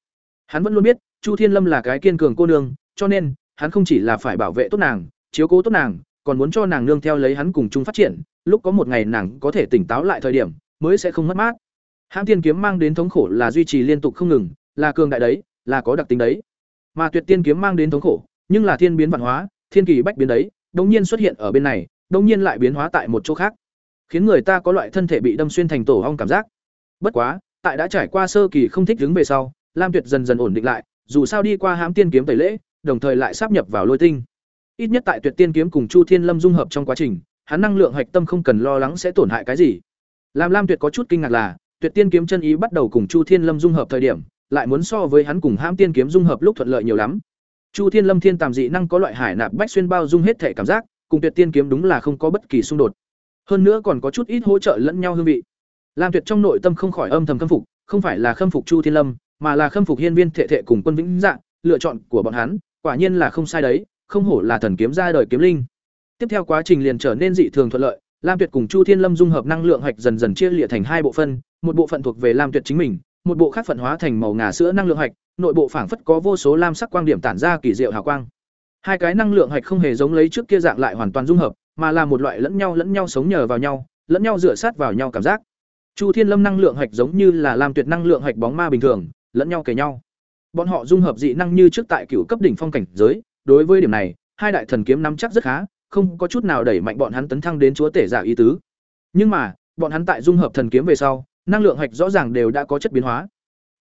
Hắn vẫn luôn biết, Chu Thiên Lâm là cái kiên cường cô nương, cho nên, hắn không chỉ là phải bảo vệ tốt nàng, chiếu cố tốt nàng, còn muốn cho nàng nương theo lấy hắn cùng chung phát triển, lúc có một ngày nàng có thể tỉnh táo lại thời điểm, mới sẽ không mất mát. Hãm tiên kiếm mang đến thống khổ là duy trì liên tục không ngừng, là cường đại đấy, là có đặc tính đấy. Mà tuyệt tiên kiếm mang đến thống khổ, nhưng là thiên biến vạn hóa, thiên kỳ bách biến đấy, đột nhiên xuất hiện ở bên này, đột nhiên lại biến hóa tại một chỗ khác, khiến người ta có loại thân thể bị đâm xuyên thành tổ ong cảm giác. Bất quá, tại đã trải qua sơ kỳ không thích đứng về sau, Lam Tuyệt dần dần ổn định lại, dù sao đi qua hãm tiên kiếm tẩy lễ, đồng thời lại sắp nhập vào lôi tinh. Ít nhất tại Tuyệt Tiên kiếm cùng Chu Thiên Lâm dung hợp trong quá trình, hắn năng lượng hạch tâm không cần lo lắng sẽ tổn hại cái gì. Lam Lam Tuyệt có chút kinh ngạc là, Tuyệt Tiên kiếm chân ý bắt đầu cùng Chu Thiên Lâm dung hợp thời điểm, lại muốn so với hắn cùng Hãm Tiên kiếm dung hợp lúc thuận lợi nhiều lắm. Chu Thiên Lâm thiên tàm dị năng có loại hải nạp bách xuyên bao dung hết thể cảm giác, cùng Tuyệt Tiên kiếm đúng là không có bất kỳ xung đột. hơn nữa còn có chút ít hỗ trợ lẫn nhau hương vị lam tuyệt trong nội tâm không khỏi âm thầm khâm phục không phải là khâm phục chu thiên lâm mà là khâm phục hiên viên thệ thệ cùng quân vĩnh dạng lựa chọn của bọn hắn quả nhiên là không sai đấy không hổ là thần kiếm ra đời kiếm linh. Tiếp theo quá trình liền trở nên dị thường thuận lợi, lam tuyệt cùng chu thiên lâm dung hợp năng lượng hạch dần dần chia liệt thành hai bộ phân, một bộ phận thuộc về lam tuyệt chính mình, một bộ khác phận hóa thành màu ngà sữa năng lượng hạch, nội bộ phảng phất có vô số lam sắc quang điểm tản ra kỳ diệu hào quang. Hai cái năng lượng hạch không hề giống lấy trước kia dạng lại hoàn toàn dung hợp, mà là một loại lẫn nhau lẫn nhau sống nhờ vào nhau, lẫn nhau dựa sát vào nhau cảm giác. Chu thiên lâm năng lượng hạch giống như là lam tuyệt năng lượng hạch bóng ma bình thường, lẫn nhau kề nhau. Bọn họ dung hợp dị năng như trước tại cựu cấp đỉnh phong cảnh giới đối với điểm này, hai đại thần kiếm nắm chắc rất khá, không có chút nào đẩy mạnh bọn hắn tấn thăng đến chúa tể giả ý tứ. Nhưng mà, bọn hắn tại dung hợp thần kiếm về sau, năng lượng hạch rõ ràng đều đã có chất biến hóa.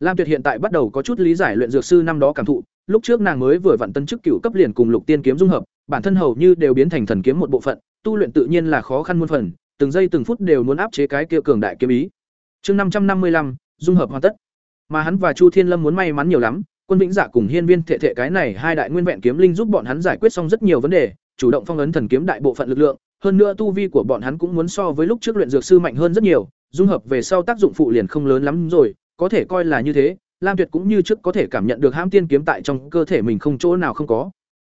Lam tuyệt hiện tại bắt đầu có chút lý giải luyện dược sư năm đó cảm thụ, lúc trước nàng mới vừa vặn tân chức cựu cấp liền cùng lục tiên kiếm dung hợp, bản thân hầu như đều biến thành thần kiếm một bộ phận, tu luyện tự nhiên là khó khăn muôn phần, từng giây từng phút đều muốn áp chế cái kia cường đại kiếm ý. Chương năm trăm năm mươi lăm, dung hợp hoàn tất. Mà hắn và chu thiên lâm muốn may mắn nhiều lắm quân vĩnh dạ cùng hiên viên thệ thệ cái này hai đại nguyên vẹn kiếm linh giúp bọn hắn giải quyết xong rất nhiều vấn đề, chủ động phong ấn thần kiếm đại bộ phận lực lượng, hơn nữa tu vi của bọn hắn cũng muốn so với lúc trước luyện dược sư mạnh hơn rất nhiều, dung hợp về sau tác dụng phụ liền không lớn lắm rồi, có thể coi là như thế, lam tuyệt cũng như trước có thể cảm nhận được hãm tiên kiếm tại trong cơ thể mình không chỗ nào không có.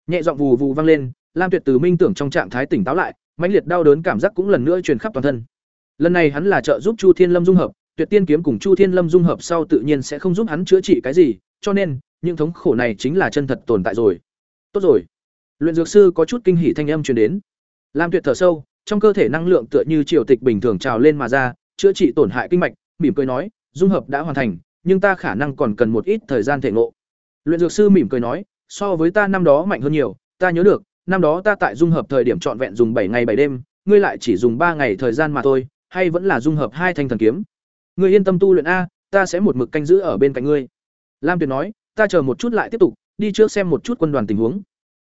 Nhẹ giọng vù vù vang lên, lam tuyệt từ minh tưởng trong trạng thái tỉnh táo lại, mãnh liệt đau đớn cảm giác cũng lần nữa truyền khắp toàn thân. Lần này hắn là trợ giúp chu thiên lâm dung hợp, tuyệt tiên kiếm cùng chu thiên lâm dung hợp sau tự nhiên sẽ không giúp hắn chữa trị cái gì cho nên, những thống khổ này chính là chân thật tồn tại rồi. Tốt rồi. Luyện dược sư có chút kinh hỉ thanh âm truyền đến. Lam tuyệt thở sâu, trong cơ thể năng lượng tựa như triều tịch bình thường trào lên mà ra, chữa trị tổn hại kinh mạch, mỉm cười nói, dung hợp đã hoàn thành, nhưng ta khả năng còn cần một ít thời gian thể ngộ. Luyện dược sư mỉm cười nói, so với ta năm đó mạnh hơn nhiều, ta nhớ được, năm đó ta tại dung hợp thời điểm trọn vẹn dùng bảy ngày bảy đêm, ngươi lại chỉ dùng ba ngày thời gian mà thôi, hay vẫn là dung hợp hai thanh thần kiếm? Ngươi yên tâm tu luyện a, ta sẽ một mực canh giữ ở bên cạnh ngươi lam tuyệt nói, ta chờ một chút lại tiếp tục, đi trước xem một chút quân đoàn tình huống.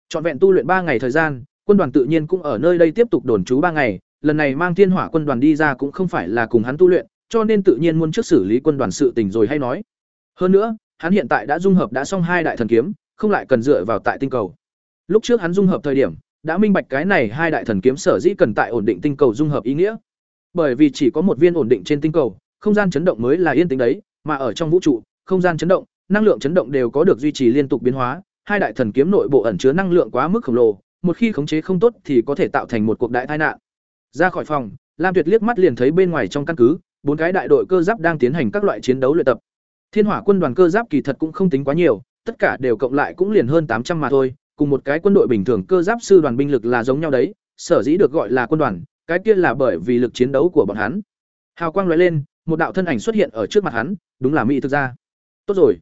Trọn vẹn tu luyện ba ngày thời gian, quân đoàn tự nhiên cũng ở nơi đây tiếp tục đồn trú ba ngày, lần này mang thiên hỏa quân đoàn đi ra cũng không phải là cùng hắn tu luyện, cho nên tự nhiên muốn trước xử lý quân đoàn sự tình rồi hay nói. Hơn nữa, hắn hiện tại đã dung hợp đã xong hai đại thần kiếm, không lại cần dựa vào tại tinh cầu. Lúc trước hắn dung hợp thời điểm, đã minh bạch cái này hai đại thần kiếm sở dĩ cần tại ổn định tinh cầu dung hợp ý nghĩa. Bởi vì chỉ có một viên ổn định trên tinh cầu, không gian chấn động mới là yên tĩnh đấy, mà ở trong vũ trụ, không gian chấn động năng lượng chấn động đều có được duy trì liên tục biến hóa, hai đại thần kiếm nội bộ ẩn chứa năng lượng quá mức khổng lồ, một khi khống chế không tốt thì có thể tạo thành một cuộc đại tai nạn. Ra khỏi phòng, lam tuyệt liếc mắt liền thấy bên ngoài trong căn cứ, bốn cái đại đội cơ giáp đang tiến hành các loại chiến đấu luyện tập. Thiên hỏa quân đoàn cơ giáp kỳ thật cũng không tính quá nhiều, tất cả đều cộng lại cũng liền hơn tám trăm mà thôi, cùng một cái quân đội bình thường cơ giáp sư đoàn binh lực là giống nhau đấy, sở dĩ được gọi là quân đoàn, cái kia là bởi vì lực chiến đấu của bọn hắn. Hào quang lóe lên, một đạo thân ảnh xuất hiện ở trước mặt hắn, đúng là mỹ thực gia. Tốt rồi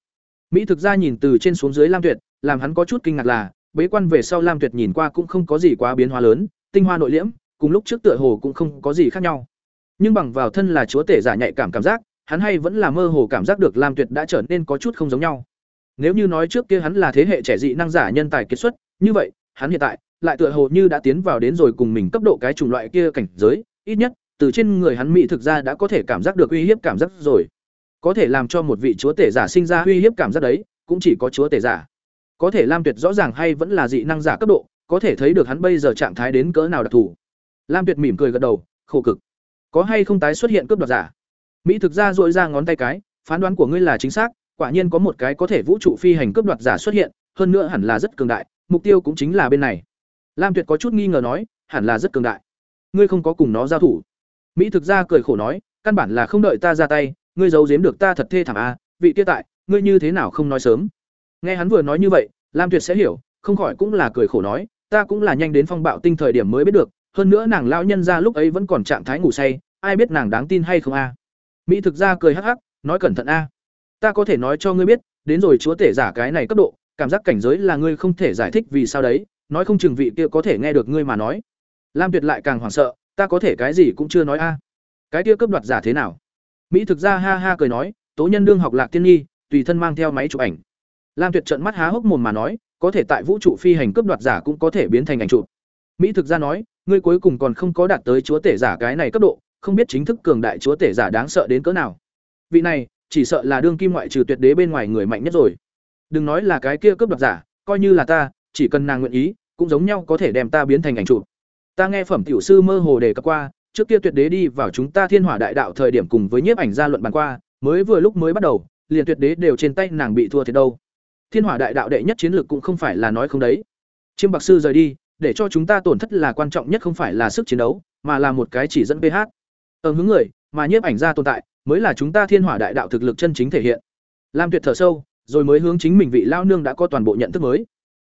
mỹ thực gia nhìn từ trên xuống dưới lam tuyệt, làm hắn có chút kinh ngạc là, bế quan về sau lam tuyệt nhìn qua cũng không có gì quá biến hóa lớn, tinh hoa nội liễm, cùng lúc trước tựa hồ cũng không có gì khác nhau. Nhưng bằng vào thân là chúa tể giả nhạy cảm cảm giác, hắn hay vẫn là mơ hồ cảm giác được lam tuyệt đã trở nên có chút không giống nhau. Nếu như nói trước kia hắn là thế hệ trẻ dị năng giả nhân tài kiệt xuất, như vậy, hắn hiện tại lại tựa hồ như đã tiến vào đến rồi cùng mình cấp độ cái chủng loại kia cảnh giới, ít nhất, từ trên người hắn mỹ thực ra đã có thể cảm giác được uy hiếp cảm giác rồi có thể làm cho một vị chúa tể giả sinh ra uy hiếp cảm giác đấy, cũng chỉ có chúa tể giả. Có thể lam tuyệt rõ ràng hay vẫn là dị năng giả cấp độ, có thể thấy được hắn bây giờ trạng thái đến cỡ nào đặc thù. Lam tuyệt mỉm cười gật đầu, khổ cực. Có hay không tái xuất hiện cướp đoạt giả? Mỹ thực ra dội ra ngón tay cái, phán đoán của ngươi là chính xác, quả nhiên có một cái có thể vũ trụ phi hành cướp đoạt giả xuất hiện, hơn nữa hẳn là rất cường đại, mục tiêu cũng chính là bên này. Lam tuyệt có chút nghi ngờ nói, hẳn là rất cường đại. Ngươi không có cùng nó giao thủ. Mỹ thực ra cười khổ nói, căn bản là không đợi ta ra tay ngươi giấu giếm được ta thật thê thảm a vị kia tại, ngươi như thế nào không nói sớm? Nghe hắn vừa nói như vậy, lam tuyệt sẽ hiểu, không khỏi cũng là cười khổ nói, ta cũng là nhanh đến phong bạo tinh thời điểm mới biết được, hơn nữa nàng lão nhân ra lúc ấy vẫn còn trạng thái ngủ say, ai biết nàng đáng tin hay không a mỹ thực ra cười hắc hắc, nói cẩn thận a ta có thể nói cho ngươi biết, đến rồi chúa tể giả cái này cấp độ, cảm giác cảnh giới là ngươi không thể giải thích vì sao đấy, nói không chừng vị kia có thể nghe được ngươi mà nói. Lam tuyệt lại càng hoảng sợ, ta có thể cái gì cũng chưa nói a cái kia cấp đoạt giả thế nào? Mỹ thực ra ha ha cười nói, tố nhân đương học lạc tiên nhi, tùy thân mang theo máy chụp ảnh. Lam tuyệt trợn mắt há hốc mồm mà nói, có thể tại vũ trụ phi hành cướp đoạt giả cũng có thể biến thành ảnh chụp. Mỹ thực ra nói, ngươi cuối cùng còn không có đạt tới chúa tể giả cái này cấp độ, không biết chính thức cường đại chúa tể giả đáng sợ đến cỡ nào. Vị này, chỉ sợ là đương kim ngoại trừ tuyệt đế bên ngoài người mạnh nhất rồi. Đừng nói là cái kia cướp đoạt giả, coi như là ta, chỉ cần nàng nguyện ý, cũng giống nhau có thể đem ta biến thành ảnh chụp. Ta nghe phẩm tiểu sư mơ hồ đề cập qua trước kia tuyệt đế đi vào chúng ta thiên hỏa đại đạo thời điểm cùng với nhiếp ảnh gia luận bàn qua, mới vừa lúc mới bắt đầu, liền tuyệt đế đều trên tay nàng bị thua thiệt đâu. Thiên hỏa đại đạo đệ nhất chiến lược cũng không phải là nói không đấy. Chiêm bạc sư rời đi, để cho chúng ta tổn thất là quan trọng nhất không phải là sức chiến đấu, mà là một cái chỉ dẫn ph ở hướng người, mà nhiếp ảnh gia tồn tại, mới là chúng ta thiên hỏa đại đạo thực lực chân chính thể hiện. Lam tuyệt thở sâu, rồi mới hướng chính mình vị lao nương đã có toàn bộ nhận thức mới.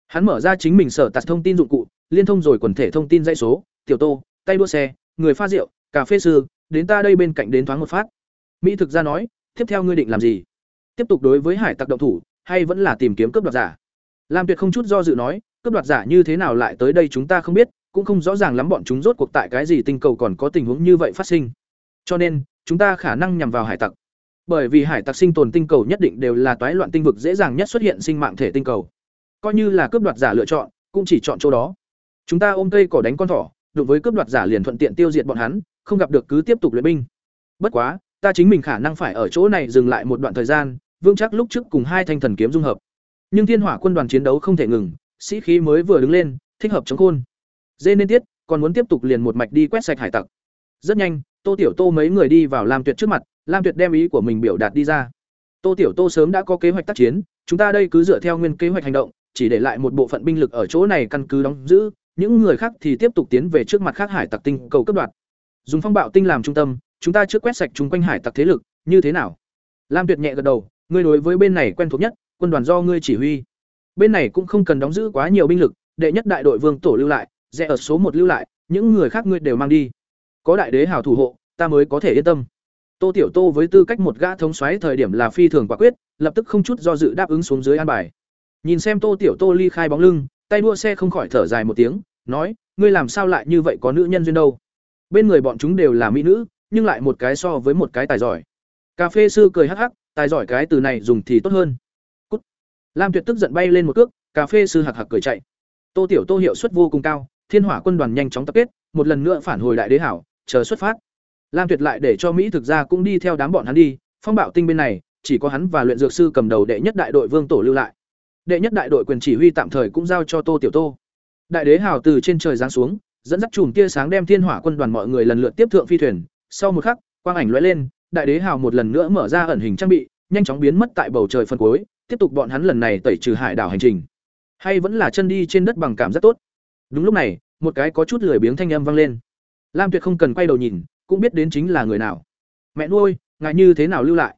Hắn mở ra chính mình sở tạt thông tin dụng cụ, liên thông rồi quần thể thông tin dây số, tiểu tô, tay đua xe người pha rượu, cà phê sư, đến ta đây bên cạnh đến thoáng một phát. Mỹ thực ra nói, tiếp theo ngươi định làm gì? Tiếp tục đối với hải tặc động thủ, hay vẫn là tìm kiếm cướp đoạt giả? Lam tuyệt không chút do dự nói, cướp đoạt giả như thế nào lại tới đây chúng ta không biết, cũng không rõ ràng lắm bọn chúng rốt cuộc tại cái gì tinh cầu còn có tình huống như vậy phát sinh. Cho nên, chúng ta khả năng nhằm vào hải tặc. Bởi vì hải tặc sinh tồn tinh cầu nhất định đều là toái loạn tinh vực dễ dàng nhất xuất hiện sinh mạng thể tinh cầu. Coi như là cướp đoạt giả lựa chọn, cũng chỉ chọn chỗ đó. Chúng ta ôm cây cỏ đánh con thỏ đối với cướp đoạt giả liền thuận tiện tiêu diệt bọn hắn, không gặp được cứ tiếp tục luyện binh. Bất quá, ta chính mình khả năng phải ở chỗ này dừng lại một đoạn thời gian vững chắc lúc trước cùng hai thanh thần kiếm dung hợp. Nhưng thiên hỏa quân đoàn chiến đấu không thể ngừng, sĩ khí mới vừa đứng lên, thích hợp chống khôn. Dê nên tiết, còn muốn tiếp tục liền một mạch đi quét sạch hải tặc. Rất nhanh, tô tiểu tô mấy người đi vào lam tuyệt trước mặt, lam tuyệt đem ý của mình biểu đạt đi ra. Tô tiểu tô sớm đã có kế hoạch tác chiến, chúng ta đây cứ dựa theo nguyên kế hoạch hành động, chỉ để lại một bộ phận binh lực ở chỗ này căn cứ đóng giữ những người khác thì tiếp tục tiến về trước mặt khác hải tặc tinh cầu cấp đoạt. Dùng phong bạo tinh làm trung tâm, chúng ta trước quét sạch chúng quanh hải tặc thế lực, như thế nào? Lam tuyệt nhẹ gật đầu, ngươi đối với bên này quen thuộc nhất, quân đoàn do ngươi chỉ huy. Bên này cũng không cần đóng giữ quá nhiều binh lực, đệ nhất đại đội vương tổ lưu lại, rẽ ở số một lưu lại, những người khác ngươi đều mang đi. Có đại đế hào thủ hộ, ta mới có thể yên tâm. Tô tiểu tô với tư cách một gã thống xoáy thời điểm là phi thường quả quyết, lập tức không chút do dự đáp ứng xuống dưới an bài. Nhìn xem tô tiểu tô ly khai bóng lưng tay đua xe không khỏi thở dài một tiếng, nói, ngươi làm sao lại như vậy có nữ nhân duyên đâu? Bên người bọn chúng đều là mỹ nữ, nhưng lại một cái so với một cái tài giỏi. Cà phê sư cười hắc hắc, tài giỏi cái từ này dùng thì tốt hơn. Cút. lam tuyệt tức giận bay lên một cước, cà phê sư hạc hạc cười chạy. Tô tiểu tô hiệu suất vô cùng cao, thiên hỏa quân đoàn nhanh chóng tập kết, một lần nữa phản hồi đại đế hảo, chờ xuất phát. Lam tuyệt lại để cho mỹ thực ra cũng đi theo đám bọn hắn đi, phong bạo tinh bên này, chỉ có hắn và luyện dược sư cầm đầu đệ nhất đại đội vương tổ lưu lại đệ nhất đại đội quyền chỉ huy tạm thời cũng giao cho tô tiểu tô. Đại đế hào từ trên trời giáng xuống, dẫn dắt chùm tia sáng đem thiên hỏa quân đoàn mọi người lần lượt tiếp thượng phi thuyền. Sau một khắc, quang ảnh lóe lên, đại đế hào một lần nữa mở ra ẩn hình trang bị, nhanh chóng biến mất tại bầu trời phân cuối, tiếp tục bọn hắn lần này tẩy trừ hải đảo hành trình. Hay vẫn là chân đi trên đất bằng cảm rất tốt. Đúng lúc này, một cái có chút lười biếng thanh âm vang lên. Lam tuyệt không cần quay đầu nhìn, cũng biết đến chính là người nào. Mẹ nuôi, ngài như thế nào lưu lại?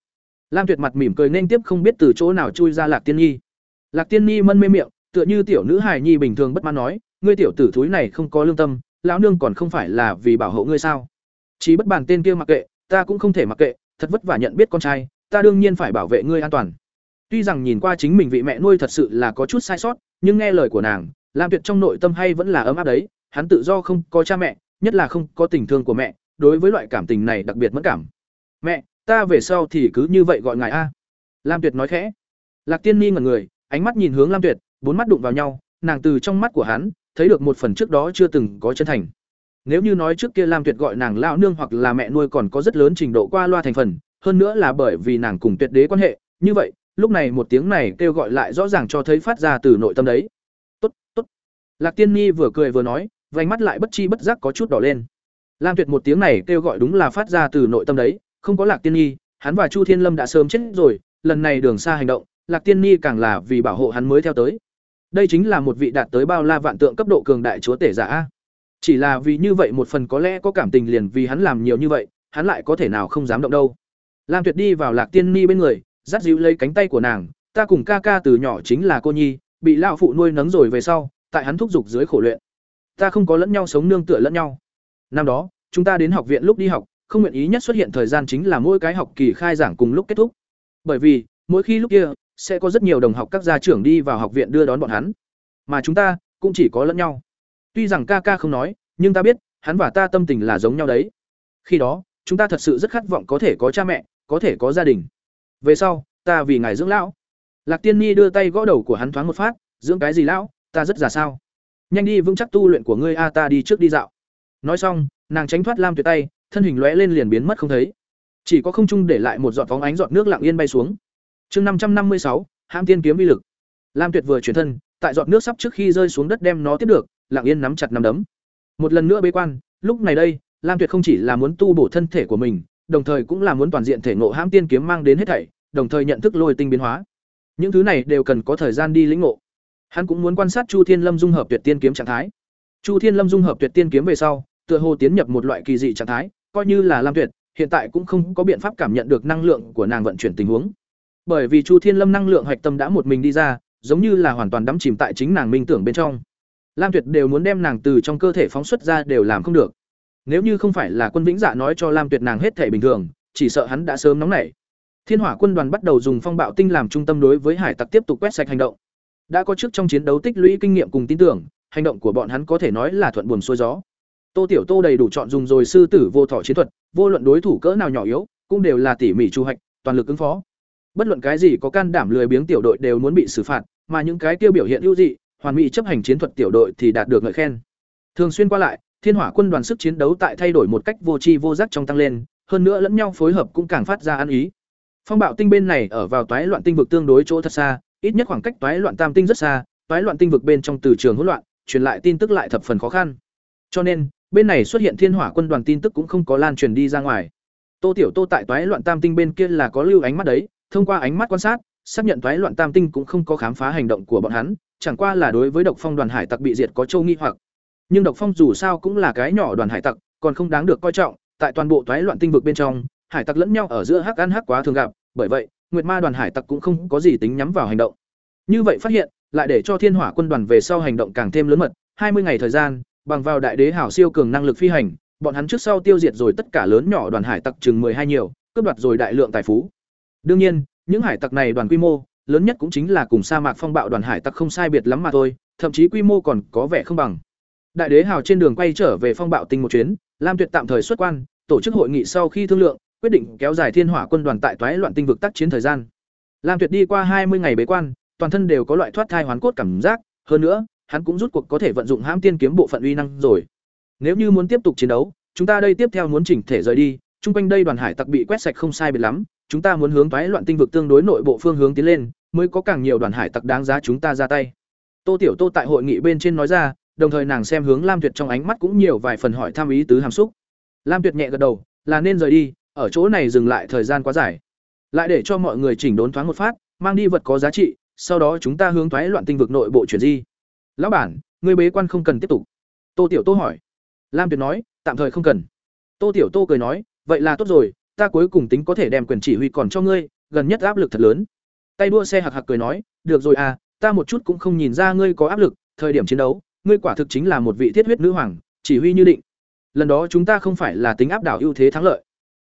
Lam tuyệt mặt mỉm cười nên tiếp không biết từ chỗ nào chui ra lạc tiên nhi lạc tiên nhi mân mê miệng, tựa như tiểu nữ hài nhi bình thường bất mãn nói, ngươi tiểu tử thúi này không có lương tâm, lão nương còn không phải là vì bảo hộ ngươi sao? Chí bất bàn tên kia mặc kệ, ta cũng không thể mặc kệ, thật vất vả nhận biết con trai, ta đương nhiên phải bảo vệ ngươi an toàn. Tuy rằng nhìn qua chính mình vị mẹ nuôi thật sự là có chút sai sót, nhưng nghe lời của nàng, lam tuyệt trong nội tâm hay vẫn là ấm áp đấy, hắn tự do không có cha mẹ, nhất là không có tình thương của mẹ, đối với loại cảm tình này đặc biệt mất cảm. Mẹ, ta về sau thì cứ như vậy gọi ngài a. Lam tuyệt nói khẽ. Lạc tiên ni ngẩn người ánh mắt nhìn hướng lam tuyệt, bốn mắt đụng vào nhau, nàng từ trong mắt của hắn, thấy được một phần trước đó chưa từng có chân thành. Nếu như nói trước kia lam tuyệt gọi nàng lão nương hoặc là mẹ nuôi còn có rất lớn trình độ qua loa thành phần, hơn nữa là bởi vì nàng cùng tuyệt đế quan hệ, như vậy, lúc này một tiếng này kêu gọi lại rõ ràng cho thấy phát ra từ nội tâm đấy. Tốt tốt. Lạc tiên nhi vừa cười vừa nói, vành mắt lại bất chi bất giác có chút đỏ lên. Lam tuyệt một tiếng này kêu gọi đúng là phát ra từ nội tâm đấy, không có lạc tiên nhi, hắn và chu thiên lâm đã sớm chết rồi, lần này đường xa hành động lạc tiên nhi càng là vì bảo hộ hắn mới theo tới. Đây chính là một vị đạt tới bao la vạn tượng cấp độ cường đại chúa tể giả chỉ là vì như vậy một phần có lẽ có cảm tình liền vì hắn làm nhiều như vậy, hắn lại có thể nào không dám động đâu. Lam tuyệt đi vào lạc tiên ni bên người, dắt dịu lấy cánh tay của nàng, ta cùng ca ca từ nhỏ chính là cô nhi, bị lão phụ nuôi nấng rồi về sau, tại hắn thúc giục dưới khổ luyện. Ta không có lẫn nhau sống nương tựa lẫn nhau. Năm đó, chúng ta đến học viện lúc đi học, không nguyện ý nhất xuất hiện thời gian chính là mỗi cái học kỳ khai giảng cùng lúc kết thúc. Bởi vì, mỗi khi lúc kia sẽ có rất nhiều đồng học các gia trưởng đi vào học viện đưa đón bọn hắn. Mà chúng ta cũng chỉ có lẫn nhau. Tuy rằng ca ca không nói, nhưng ta biết, hắn và ta tâm tình là giống nhau đấy. Khi đó, chúng ta thật sự rất khát vọng có thể có cha mẹ, có thể có gia đình. Về sau, ta vì ngài dưỡng lão. Lạc tiên ni đưa tay gõ đầu của hắn thoáng một phát, dưỡng cái gì lão? Ta rất già sao? Nhanh đi vững chắc tu luyện của ngươi a, ta đi trước đi dạo. Nói xong, nàng tránh thoát lam tuyệt tay, thân hình lóe lên liền biến mất không thấy. Chỉ có không trung để lại một giọt phóng ánh giọt nước lặng yên bay xuống chương năm trăm năm mươi sáu tiên kiếm uy lực lam tuyệt vừa chuyển thân tại giọt nước sắp trước khi rơi xuống đất đem nó tiếp được lặng yên nắm chặt nắm đấm một lần nữa bế quan lúc này đây Lam Tuyệt không chỉ là muốn tu bổ thân thể của mình, đồng thời cũng là muốn toàn diện thể ngộ hãm tiên kiếm mang đến hết thảy, đồng thời nhận thức lôi tinh biến hóa. Những thứ này đều cần có thời gian đi lĩnh ngộ. Hắn cũng muốn quan sát Chu Thiên Lâm dung hợp tuyệt tiên kiếm trạng thái. Chu Thiên Lâm dung hợp tuyệt tiên kiếm về sau, tựa hồ tiến nhập một loại kỳ dị trạng thái, coi như là Lam Tuyệt, hiện tại cũng không có biện pháp cảm nhận được năng lượng của nàng vận chuyển tình huống. Bởi vì Chu Thiên Lâm năng lượng hạch tâm đã một mình đi ra, giống như là hoàn toàn đắm chìm tại chính nàng minh tưởng bên trong. Lam Tuyệt đều muốn đem nàng từ trong cơ thể phóng xuất ra đều làm không được. Nếu như không phải là Quân Vĩnh Dạ nói cho Lam Tuyệt nàng hết thể bình thường, chỉ sợ hắn đã sớm nóng nảy. Thiên Hỏa Quân đoàn bắt đầu dùng phong bạo tinh làm trung tâm đối với hải tặc tiếp tục quét sạch hành động. Đã có trước trong chiến đấu tích lũy kinh nghiệm cùng tin tưởng, hành động của bọn hắn có thể nói là thuận buồm xuôi gió. Tô Tiểu Tô đầy đủ chọn dùng rồi sư tử vô thọ chiến thuật, vô luận đối thủ cỡ nào nhỏ yếu, cũng đều là tỉ mỉ chu hạch, toàn lực ứng phó. Bất luận cái gì có can đảm lười biếng tiểu đội đều muốn bị xử phạt, mà những cái tiêu biểu hiện ưu dị, hoàn mỹ chấp hành chiến thuật tiểu đội thì đạt được ngợi khen. Thường xuyên qua lại, Thiên Hỏa quân đoàn sức chiến đấu tại thay đổi một cách vô tri vô giác trong tăng lên, hơn nữa lẫn nhau phối hợp cũng càng phát ra ăn ý. Phong bạo tinh bên này ở vào toái loạn tinh vực tương đối chỗ thật xa, ít nhất khoảng cách toái loạn tam tinh rất xa, toái loạn tinh vực bên trong từ trường hỗn loạn, truyền lại tin tức lại thập phần khó khăn. Cho nên, bên này xuất hiện Thiên Hỏa quân đoàn tin tức cũng không có lan truyền đi ra ngoài. Tô Tiểu Tô tại toái loạn tam tinh bên kia là có lưu ánh mắt đấy, thông qua ánh mắt quan sát, xác nhận thoái loạn tam tinh cũng không có khám phá hành động của bọn hắn, chẳng qua là đối với độc phong đoàn hải tặc bị diệt có châu nghi hoặc. Nhưng độc phong dù sao cũng là cái nhỏ đoàn hải tặc, còn không đáng được coi trọng, tại toàn bộ thoái loạn tinh vực bên trong, hải tặc lẫn nhau ở giữa hắc ăn hắc quá thường gặp, bởi vậy, Nguyệt Ma đoàn hải tặc cũng không có gì tính nhắm vào hành động. Như vậy phát hiện, lại để cho Thiên Hỏa quân đoàn về sau hành động càng thêm lớn mật, hai mươi ngày thời gian, bằng vào đại đế hảo siêu cường năng lực phi hành, bọn hắn trước sau tiêu diệt rồi tất cả lớn nhỏ đoàn hải tặc chừng hai nhiều, cướp đoạt rồi đại lượng tài phú. Đương nhiên, những hải tặc này đoàn quy mô, lớn nhất cũng chính là cùng sa mạc phong bạo đoàn hải tặc không sai biệt lắm mà thôi, thậm chí quy mô còn có vẻ không bằng. Đại đế hào trên đường quay trở về phong bạo tinh một chuyến, Lam Tuyệt tạm thời xuất quan, tổ chức hội nghị sau khi thương lượng, quyết định kéo dài Thiên Hỏa quân đoàn tại toái loạn tinh vực tác chiến thời gian. Lam Tuyệt đi qua hai mươi ngày bế quan, toàn thân đều có loại thoát thai hoán cốt cảm giác, hơn nữa, hắn cũng rút cuộc có thể vận dụng hãm tiên kiếm bộ phận uy năng rồi. Nếu như muốn tiếp tục chiến đấu, chúng ta đây tiếp theo muốn chỉnh thể rời đi, chung quanh đây đoàn hải tặc bị quét sạch không sai biệt lắm, chúng ta muốn hướng toái loạn tinh vực tương đối nội bộ phương hướng tiến lên, mới có càng nhiều đoàn hải tặc đáng giá chúng ta ra tay. Tô Tiểu Tô tại hội nghị bên trên nói ra, đồng thời nàng xem hướng Lam Tuyệt trong ánh mắt cũng nhiều vài phần hỏi tham ý tứ hàm xúc. Lam Tuyệt nhẹ gật đầu, là nên rời đi, ở chỗ này dừng lại thời gian quá dài. Lại để cho mọi người chỉnh đốn thoáng một phát, mang đi vật có giá trị, sau đó chúng ta hướng thoái loạn tinh vực nội bộ chuyển di. Lão bản, người bế quan không cần tiếp tục. Tô Tiểu Tô hỏi. Lam Tuyệt nói, tạm thời không cần. Tô Tiểu Tô cười nói, vậy là tốt rồi, ta cuối cùng tính có thể đem quyền chỉ huy còn cho ngươi, gần nhất áp lực thật lớn. Tay đua xe hạc hạc cười nói, được rồi à, ta một chút cũng không nhìn ra ngươi có áp lực, thời điểm chiến đấu, ngươi quả thực chính là một vị thiết huyết nữ hoàng, chỉ huy như định. Lần đó chúng ta không phải là tính áp đảo ưu thế thắng lợi.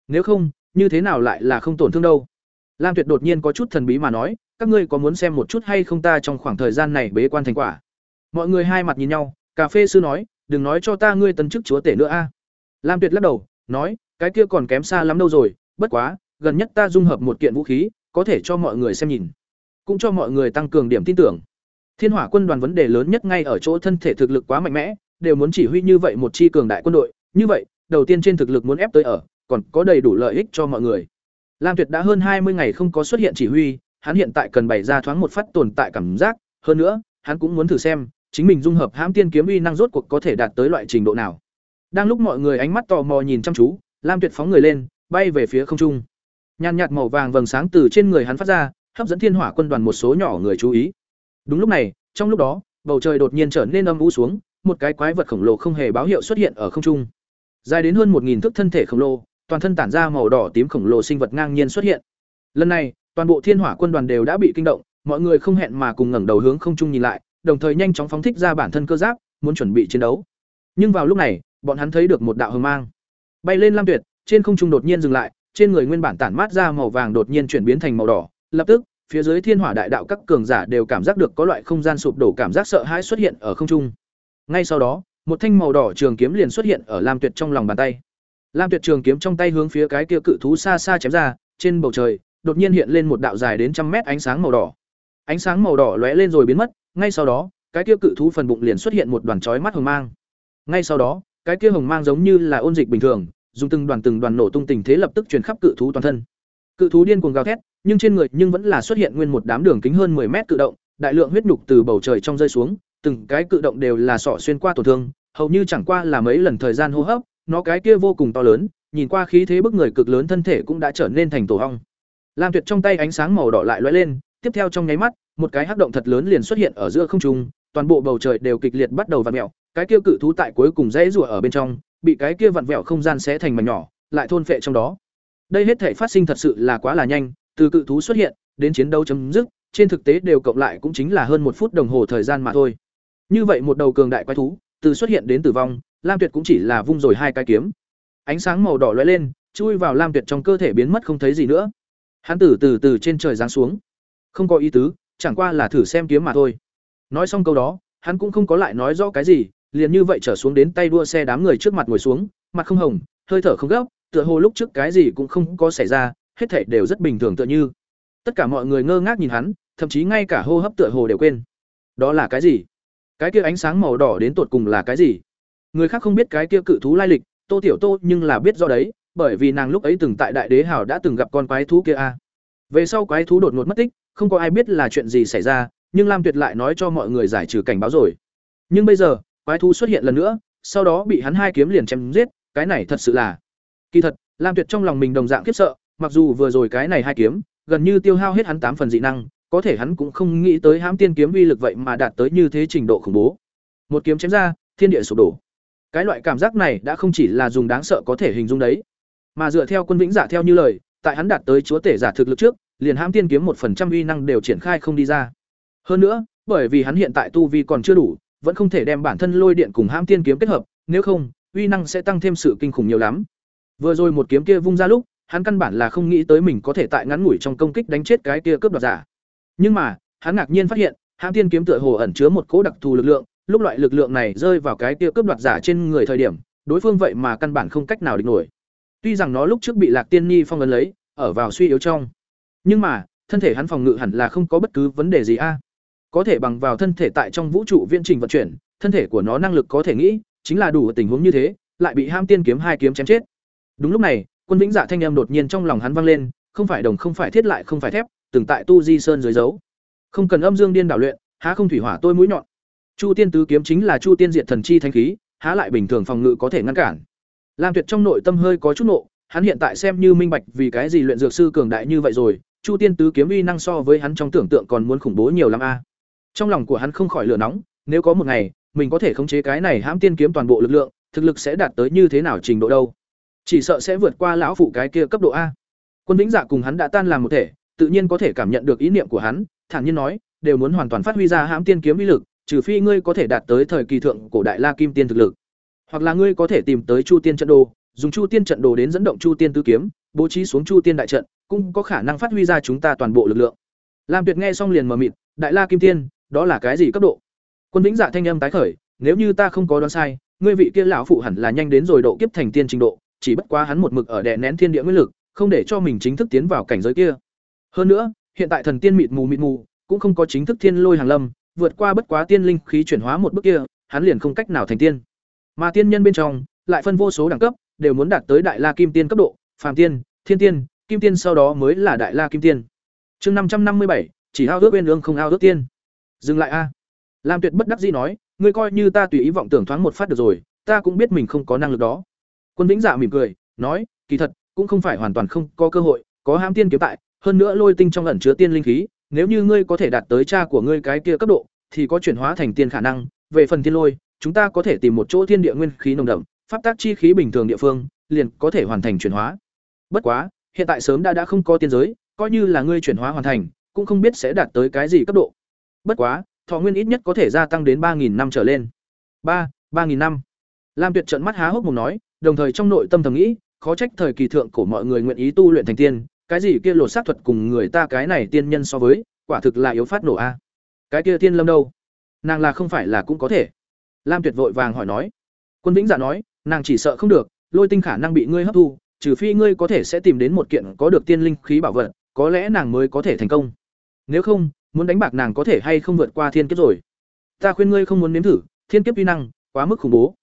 Nếu không, như thế nào lại là không tổn thương đâu? Lam Tuyệt đột nhiên có chút thần bí mà nói, các ngươi có muốn xem một chút hay không ta trong khoảng thời gian này bế quan thành quả? Mọi người hai mặt nhìn nhau, cà phê sư nói, đừng nói cho ta ngươi tấn chức chúa tể nữa a. Lam Tuyệt lắc đầu, nói, cái kia còn kém xa lắm đâu rồi, bất quá, gần nhất ta dung hợp một kiện vũ khí, có thể cho mọi người xem nhìn, cũng cho mọi người tăng cường điểm tin tưởng. Thiên Hỏa quân đoàn vấn đề lớn nhất ngay ở chỗ thân thể thực lực quá mạnh mẽ, đều muốn chỉ huy như vậy một chi cường đại quân đội, như vậy, đầu tiên trên thực lực muốn ép tới ở, còn có đầy đủ lợi ích cho mọi người. Lam Tuyệt đã hơn hai mươi ngày không có xuất hiện chỉ huy, hắn hiện tại cần bày ra thoáng một phát tồn tại cảm giác, hơn nữa, hắn cũng muốn thử xem, chính mình dung hợp hãm tiên kiếm uy năng rốt cuộc có thể đạt tới loại trình độ nào. Đang lúc mọi người ánh mắt tò mò nhìn chăm chú, Lam Tuyệt phóng người lên, bay về phía không trung. Nhàn nhạt màu vàng vầng sáng từ trên người hắn phát ra, hấp dẫn Thiên Hỏa quân đoàn một số nhỏ người chú ý. Đúng lúc này, trong lúc đó, bầu trời đột nhiên trở nên âm u xuống, một cái quái vật khổng lồ không hề báo hiệu xuất hiện ở không trung. Dài đến hơn một nghìn thước thân thể khổng lồ, toàn thân tản ra màu đỏ tím khổng lồ sinh vật ngang nhiên xuất hiện. Lần này, toàn bộ Thiên Hỏa quân đoàn đều đã bị kinh động, mọi người không hẹn mà cùng ngẩng đầu hướng không trung nhìn lại, đồng thời nhanh chóng phóng thích ra bản thân cơ giáp, muốn chuẩn bị chiến đấu. Nhưng vào lúc này, bọn hắn thấy được một đạo hồng mang bay lên lam tuyệt, trên không trung đột nhiên dừng lại, trên người nguyên bản tản mát ra màu vàng đột nhiên chuyển biến thành màu đỏ, lập tức, phía dưới thiên hỏa đại đạo các cường giả đều cảm giác được có loại không gian sụp đổ cảm giác sợ hãi xuất hiện ở không trung. Ngay sau đó, một thanh màu đỏ trường kiếm liền xuất hiện ở lam tuyệt trong lòng bàn tay. Lam tuyệt trường kiếm trong tay hướng phía cái kia cự thú xa xa chém ra, trên bầu trời, đột nhiên hiện lên một đạo dài đến trăm mét ánh sáng màu đỏ. Ánh sáng màu đỏ lóe lên rồi biến mất, ngay sau đó, cái kia cự thú phần bụng liền xuất hiện một đoàn chói mắt hồng mang. Ngay sau đó, cái kia hồng mang giống như là ôn dịch bình thường dùng từng đoàn từng đoàn nổ tung tình thế lập tức truyền khắp cự thú toàn thân cự thú điên cuồng gào thét nhưng trên người nhưng vẫn là xuất hiện nguyên một đám đường kính hơn 10 mét cự động đại lượng huyết nhục từ bầu trời trong rơi xuống từng cái cự động đều là sọ xuyên qua tổn thương hầu như chẳng qua là mấy lần thời gian hô hấp nó cái kia vô cùng to lớn, nhìn qua khí thế bức người cực lớn thân thể cũng đã trở nên thành tổ ong. Lam Tuyệt trong tay ánh sáng màu đỏ lại lóe lên, tiếp theo trong nháy mắt, một cái hắc động thật lớn liền xuất hiện ở giữa không trung, toàn bộ bầu trời đều kịch liệt bắt đầu vặn mèo, cái kia cự thú tại cuối cùng rẽ rùa ở bên trong, bị cái kia vặn vẹo không gian xé thành mảnh nhỏ, lại thôn phệ trong đó. Đây hết thể phát sinh thật sự là quá là nhanh, từ cự thú xuất hiện đến chiến đấu chấm dứt, trên thực tế đều cộng lại cũng chính là hơn một phút đồng hồ thời gian mà thôi. Như vậy một đầu cường đại quái thú, từ xuất hiện đến tử vong, Lam Tuyệt cũng chỉ là vung rồi hai cái kiếm. Ánh sáng màu đỏ lóe lên, chui vào Lam Tuyệt trong cơ thể biến mất không thấy gì nữa. Hắn từ từ từ trên trời giáng xuống. Không có ý tứ, chẳng qua là thử xem kiếm mà thôi. Nói xong câu đó, hắn cũng không có lại nói rõ cái gì, liền như vậy trở xuống đến tay đua xe đám người trước mặt ngồi xuống, mặt không hồng, hơi thở không gấp, tựa hồ lúc trước cái gì cũng không có xảy ra, hết thảy đều rất bình thường tựa như. Tất cả mọi người ngơ ngác nhìn hắn, thậm chí ngay cả hô hấp tựa hồ đều quên. Đó là cái gì? Cái kia ánh sáng màu đỏ đến tột cùng là cái gì? Người khác không biết cái kia cự thú lai lịch, Tô Tiểu Tô nhưng là biết do đấy, bởi vì nàng lúc ấy từng tại Đại Đế Hào đã từng gặp con quái thú kia a. Về sau quái thú đột ngột mất tích, không có ai biết là chuyện gì xảy ra, nhưng Lam Tuyệt lại nói cho mọi người giải trừ cảnh báo rồi. Nhưng bây giờ, quái thú xuất hiện lần nữa, sau đó bị hắn hai kiếm liền chém giết, cái này thật sự là Kỳ thật, Lam Tuyệt trong lòng mình đồng dạng khiếp sợ, mặc dù vừa rồi cái này hai kiếm, gần như tiêu hao hết hắn tám phần dị năng, có thể hắn cũng không nghĩ tới hãm tiên kiếm uy lực vậy mà đạt tới như thế trình độ khủng bố. Một kiếm chém ra, thiên địa sụp đổ. Cái loại cảm giác này đã không chỉ là dùng đáng sợ có thể hình dung đấy, mà dựa theo quân vĩnh giả theo như lời, tại hắn đạt tới chúa tể giả thực lực trước, liền hãm tiên kiếm một phần trăm uy năng đều triển khai không đi ra. Hơn nữa, bởi vì hắn hiện tại tu vi còn chưa đủ, vẫn không thể đem bản thân lôi điện cùng hãm tiên kiếm kết hợp, nếu không, uy năng sẽ tăng thêm sự kinh khủng nhiều lắm. Vừa rồi một kiếm kia vung ra lúc, hắn căn bản là không nghĩ tới mình có thể tại ngắn ngủi trong công kích đánh chết cái kia cướp đoạt giả. Nhưng mà, hắn ngạc nhiên phát hiện, hãm tiên kiếm tựa hồ ẩn chứa một cỗ đặc thù lực lượng, lúc loại lực lượng này rơi vào cái kia cướp đoạt giả trên người thời điểm, đối phương vậy mà căn bản không cách nào địch nổi. Tuy rằng nó lúc trước bị Lạc Tiên Nhi phong ấn lấy, ở vào suy yếu trong, nhưng mà, thân thể hắn phòng ngự hẳn là không có bất cứ vấn đề gì a. Có thể bằng vào thân thể tại trong vũ trụ viễn trình vận chuyển, thân thể của nó năng lực có thể nghĩ, chính là đủ tình huống như thế, lại bị Ham Tiên kiếm hai kiếm chém chết. Đúng lúc này, Quân Vĩnh Dạ thanh âm đột nhiên trong lòng hắn vang lên, không phải đồng không phải thiết lại không phải thép, từng tại tu di sơn dưới dấu. Không cần âm dương điên đảo luyện, há không thủy hỏa tôi mũi nhọn. Chu Tiên tứ kiếm chính là Chu Tiên diệt thần chi thanh khí, há lại bình thường phòng ngự có thể ngăn cản. Lam Tuyệt trong nội tâm hơi có chút nộ, hắn hiện tại xem như minh bạch vì cái gì luyện dược sư cường đại như vậy rồi, Chu Tiên tứ kiếm uy năng so với hắn trong tưởng tượng còn muốn khủng bố nhiều lắm a. Trong lòng của hắn không khỏi lửa nóng, nếu có một ngày, mình có thể khống chế cái này hãm tiên kiếm toàn bộ lực lượng, thực lực sẽ đạt tới như thế nào trình độ đâu? Chỉ sợ sẽ vượt qua lão phụ cái kia cấp độ a. Quân Vĩnh Dạ cùng hắn đã tan làm một thể, tự nhiên có thể cảm nhận được ý niệm của hắn, thản nhiên nói, đều muốn hoàn toàn phát huy ra hãm tiên kiếm uy lực, trừ phi ngươi có thể đạt tới thời kỳ thượng cổ đại La Kim Tiên thực lực, hoặc là ngươi có thể tìm tới Chu Tiên trận đồ, dùng Chu Tiên trận đồ đến dẫn động Chu Tiên tứ kiếm, bố trí xuống Chu Tiên đại trận, cũng có khả năng phát huy ra chúng ta toàn bộ lực lượng. Lam Tuyệt nghe xong liền mờ mịt, Đại La Kim Tiên, đó là cái gì cấp độ? Quân Vĩnh Dạ thanh âm tái khởi, nếu như ta không có đoán sai, ngươi vị kia lão phụ hẳn là nhanh đến rồi độ kiếp thành tiên trình độ, chỉ bất quá hắn một mực ở đè nén thiên địa nguyên lực, không để cho mình chính thức tiến vào cảnh giới kia. Hơn nữa, hiện tại thần tiên mịt mù mịt mù, cũng không có chính thức thiên lôi hàng lâm, vượt qua bất quá tiên linh khí chuyển hóa một bước kia, hắn liền không cách nào thành tiên. Mà tiên nhân bên trong, lại phân vô số đẳng cấp, đều muốn đạt tới đại la kim tiên cấp độ, phàm tiên, thiên tiên, kim tiên sau đó mới là đại la kim tiên. Chương năm trăm năm mươi bảy, chỉ ao ước bên lương không ao ước tiên. Dừng lại a. Lam Tuyệt bất đắc dĩ nói, ngươi coi như ta tùy ý vọng tưởng thoáng một phát được rồi, ta cũng biết mình không có năng lực đó. Quân Vĩnh Dạ mỉm cười, nói, kỳ thật, cũng không phải hoàn toàn không có cơ hội, có hãm tiên kiếm tại, hơn nữa lôi tinh trong ẩn chứa tiên linh khí, nếu như ngươi có thể đạt tới cha của ngươi cái kia cấp độ, thì có chuyển hóa thành tiên khả năng, về phần tiên lôi, chúng ta có thể tìm một chỗ thiên địa nguyên khí nồng đậm, pháp tác chi khí bình thường địa phương, liền có thể hoàn thành chuyển hóa. Bất quá, hiện tại sớm đã đã không có tiên giới, coi như là ngươi chuyển hóa hoàn thành, cũng không biết sẽ đạt tới cái gì cấp độ. Bất quá, thọ nguyên ít nhất có thể gia tăng đến ba nghìn năm trở lên. Ba, ba nghìn năm. Lam Tuyệt trợn mắt há hốc mồm nói, đồng thời trong nội tâm thầm nghĩ, khó trách thời kỳ thượng của mọi người nguyện ý tu luyện thành tiên, cái gì kia lột xác thuật cùng người ta cái này tiên nhân so với, quả thực là yếu phát nổ a. Cái kia tiên lâm đâu? Nàng là không phải là cũng có thể. Lam Tuyệt vội vàng hỏi nói. Quân Vĩnh Dạ nói, nàng chỉ sợ không được, lôi tinh khả năng bị ngươi hấp thu, trừ phi ngươi có thể sẽ tìm đến một kiện có được tiên linh khí bảo vật, có lẽ nàng mới có thể thành công. Nếu không, muốn đánh bạc nàng có thể hay không vượt qua thiên kiếp rồi. Ta khuyên ngươi không muốn nếm thử, thiên kiếp uy năng quá mức khủng bố.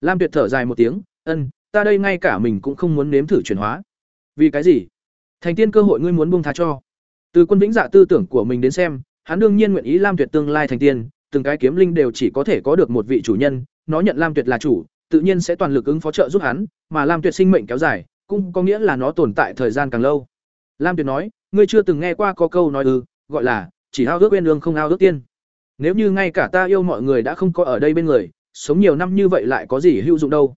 Lam Tuyệt thở dài một tiếng, "Ân, ta đây ngay cả mình cũng không muốn nếm thử chuyển hóa." Vì cái gì? Thành tiên cơ hội ngươi muốn buông tha cho. Từ quân vĩnh dạ tư tưởng của mình đến xem, hắn đương nhiên nguyện ý Lam Tuyệt tương lai thành tiên, từng cái kiếm linh đều chỉ có thể có được một vị chủ nhân, nó nhận Lam Tuyệt là chủ, tự nhiên sẽ toàn lực ứng phó trợ giúp hắn, mà Lam Tuyệt sinh mệnh kéo dài, cũng có nghĩa là nó tồn tại thời gian càng lâu. Lam Tuyệt nói, ngươi chưa từng nghe qua có câu nói ư, gọi là chỉ ao ước uyên ương không ao ước tiên. Nếu như ngay cả ta yêu mọi người đã không có ở đây bên người, sống nhiều năm như vậy lại có gì hữu dụng đâu.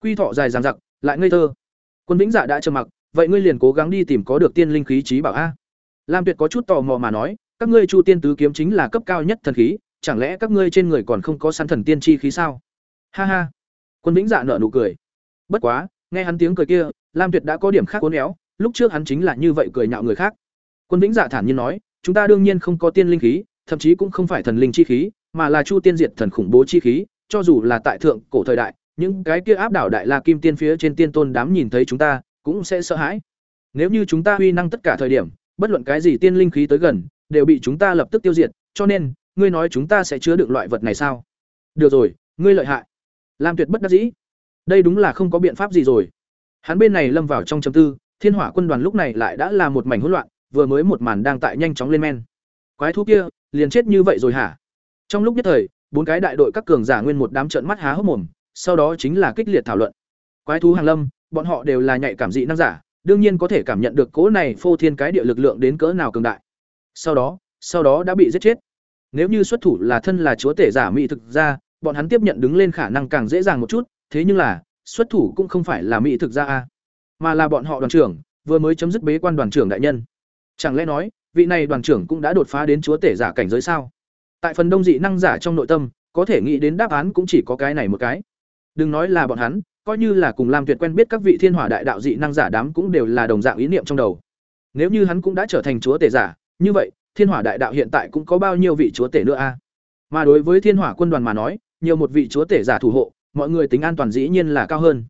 Quy thọ dài dằng dặc, lại ngây thơ. Quân Vĩnh Dạ đã trầm mặc, vậy ngươi liền cố gắng đi tìm có được tiên linh khí trí bảo a. Lam Tuyệt có chút tò mò mà nói, các ngươi Chu Tiên tứ kiếm chính là cấp cao nhất thần khí, chẳng lẽ các ngươi trên người còn không có săn thần tiên chi khí sao? Ha ha. Quân Vĩnh Dạ nở nụ cười. Bất quá, nghe hắn tiếng cười kia, Lam Tuyệt đã có điểm khác cố éo, lúc trước hắn chính là như vậy cười nhạo người khác. Quân Vĩnh Dạ thản nhiên nói, chúng ta đương nhiên không có tiên linh khí, thậm chí cũng không phải thần linh chi khí, mà là Chu Tiên diệt thần khủng bố chi khí, cho dù là tại thượng cổ thời đại, những cái kia áp đảo đại la kim tiên phía trên tiên tôn đám nhìn thấy chúng ta, cũng sẽ sợ hãi. Nếu như chúng ta huy năng tất cả thời điểm, bất luận cái gì tiên linh khí tới gần, đều bị chúng ta lập tức tiêu diệt, cho nên, ngươi nói chúng ta sẽ chứa đựng loại vật này sao? Được rồi, ngươi lợi hại. Lam Tuyệt bất đắc dĩ. Đây đúng là không có biện pháp gì rồi. Hắn bên này lâm vào trong chấm tư, Thiên Hỏa quân đoàn lúc này lại đã là một mảnh hỗn loạn, vừa mới một màn đang tại nhanh chóng lên men. Quái thú kia, liền chết như vậy rồi hả? Trong lúc nhất thời, bốn cái đại đội các cường giả nguyên một đám trợn mắt há hốc mồm, sau đó chính là kích liệt thảo luận. Quái thú hàng lâm, bọn họ đều là nhạy cảm dị năng giả, đương nhiên có thể cảm nhận được cỗ này phô thiên cái địa lực lượng đến cỡ nào cường đại. Sau đó, sau đó đã bị giết chết. Nếu như xuất thủ là thân là chúa tể giả mỹ thực ra, bọn hắn tiếp nhận đứng lên khả năng càng dễ dàng một chút, thế nhưng là, xuất thủ cũng không phải là mỹ thực ra a, mà là bọn họ đoàn trưởng, vừa mới chấm dứt bế quan đoàn trưởng đại nhân. Chẳng lẽ nói, vị này đoàn trưởng cũng đã đột phá đến chúa tể giả cảnh giới sao? Tại phần đông dị năng giả trong nội tâm, có thể nghĩ đến đáp án cũng chỉ có cái này một cái. Đừng nói là bọn hắn, coi như là cùng Lam Tuyệt quen biết các vị thiên hỏa đại đạo dị năng giả đám cũng đều là đồng dạng ý niệm trong đầu. Nếu như hắn cũng đã trở thành chúa tể giả, như vậy, thiên hỏa đại đạo hiện tại cũng có bao nhiêu vị chúa tể nữa a? Mà đối với thiên hỏa quân đoàn mà nói, nhiều một vị chúa tể giả thủ hộ, mọi người tính an toàn dĩ nhiên là cao hơn.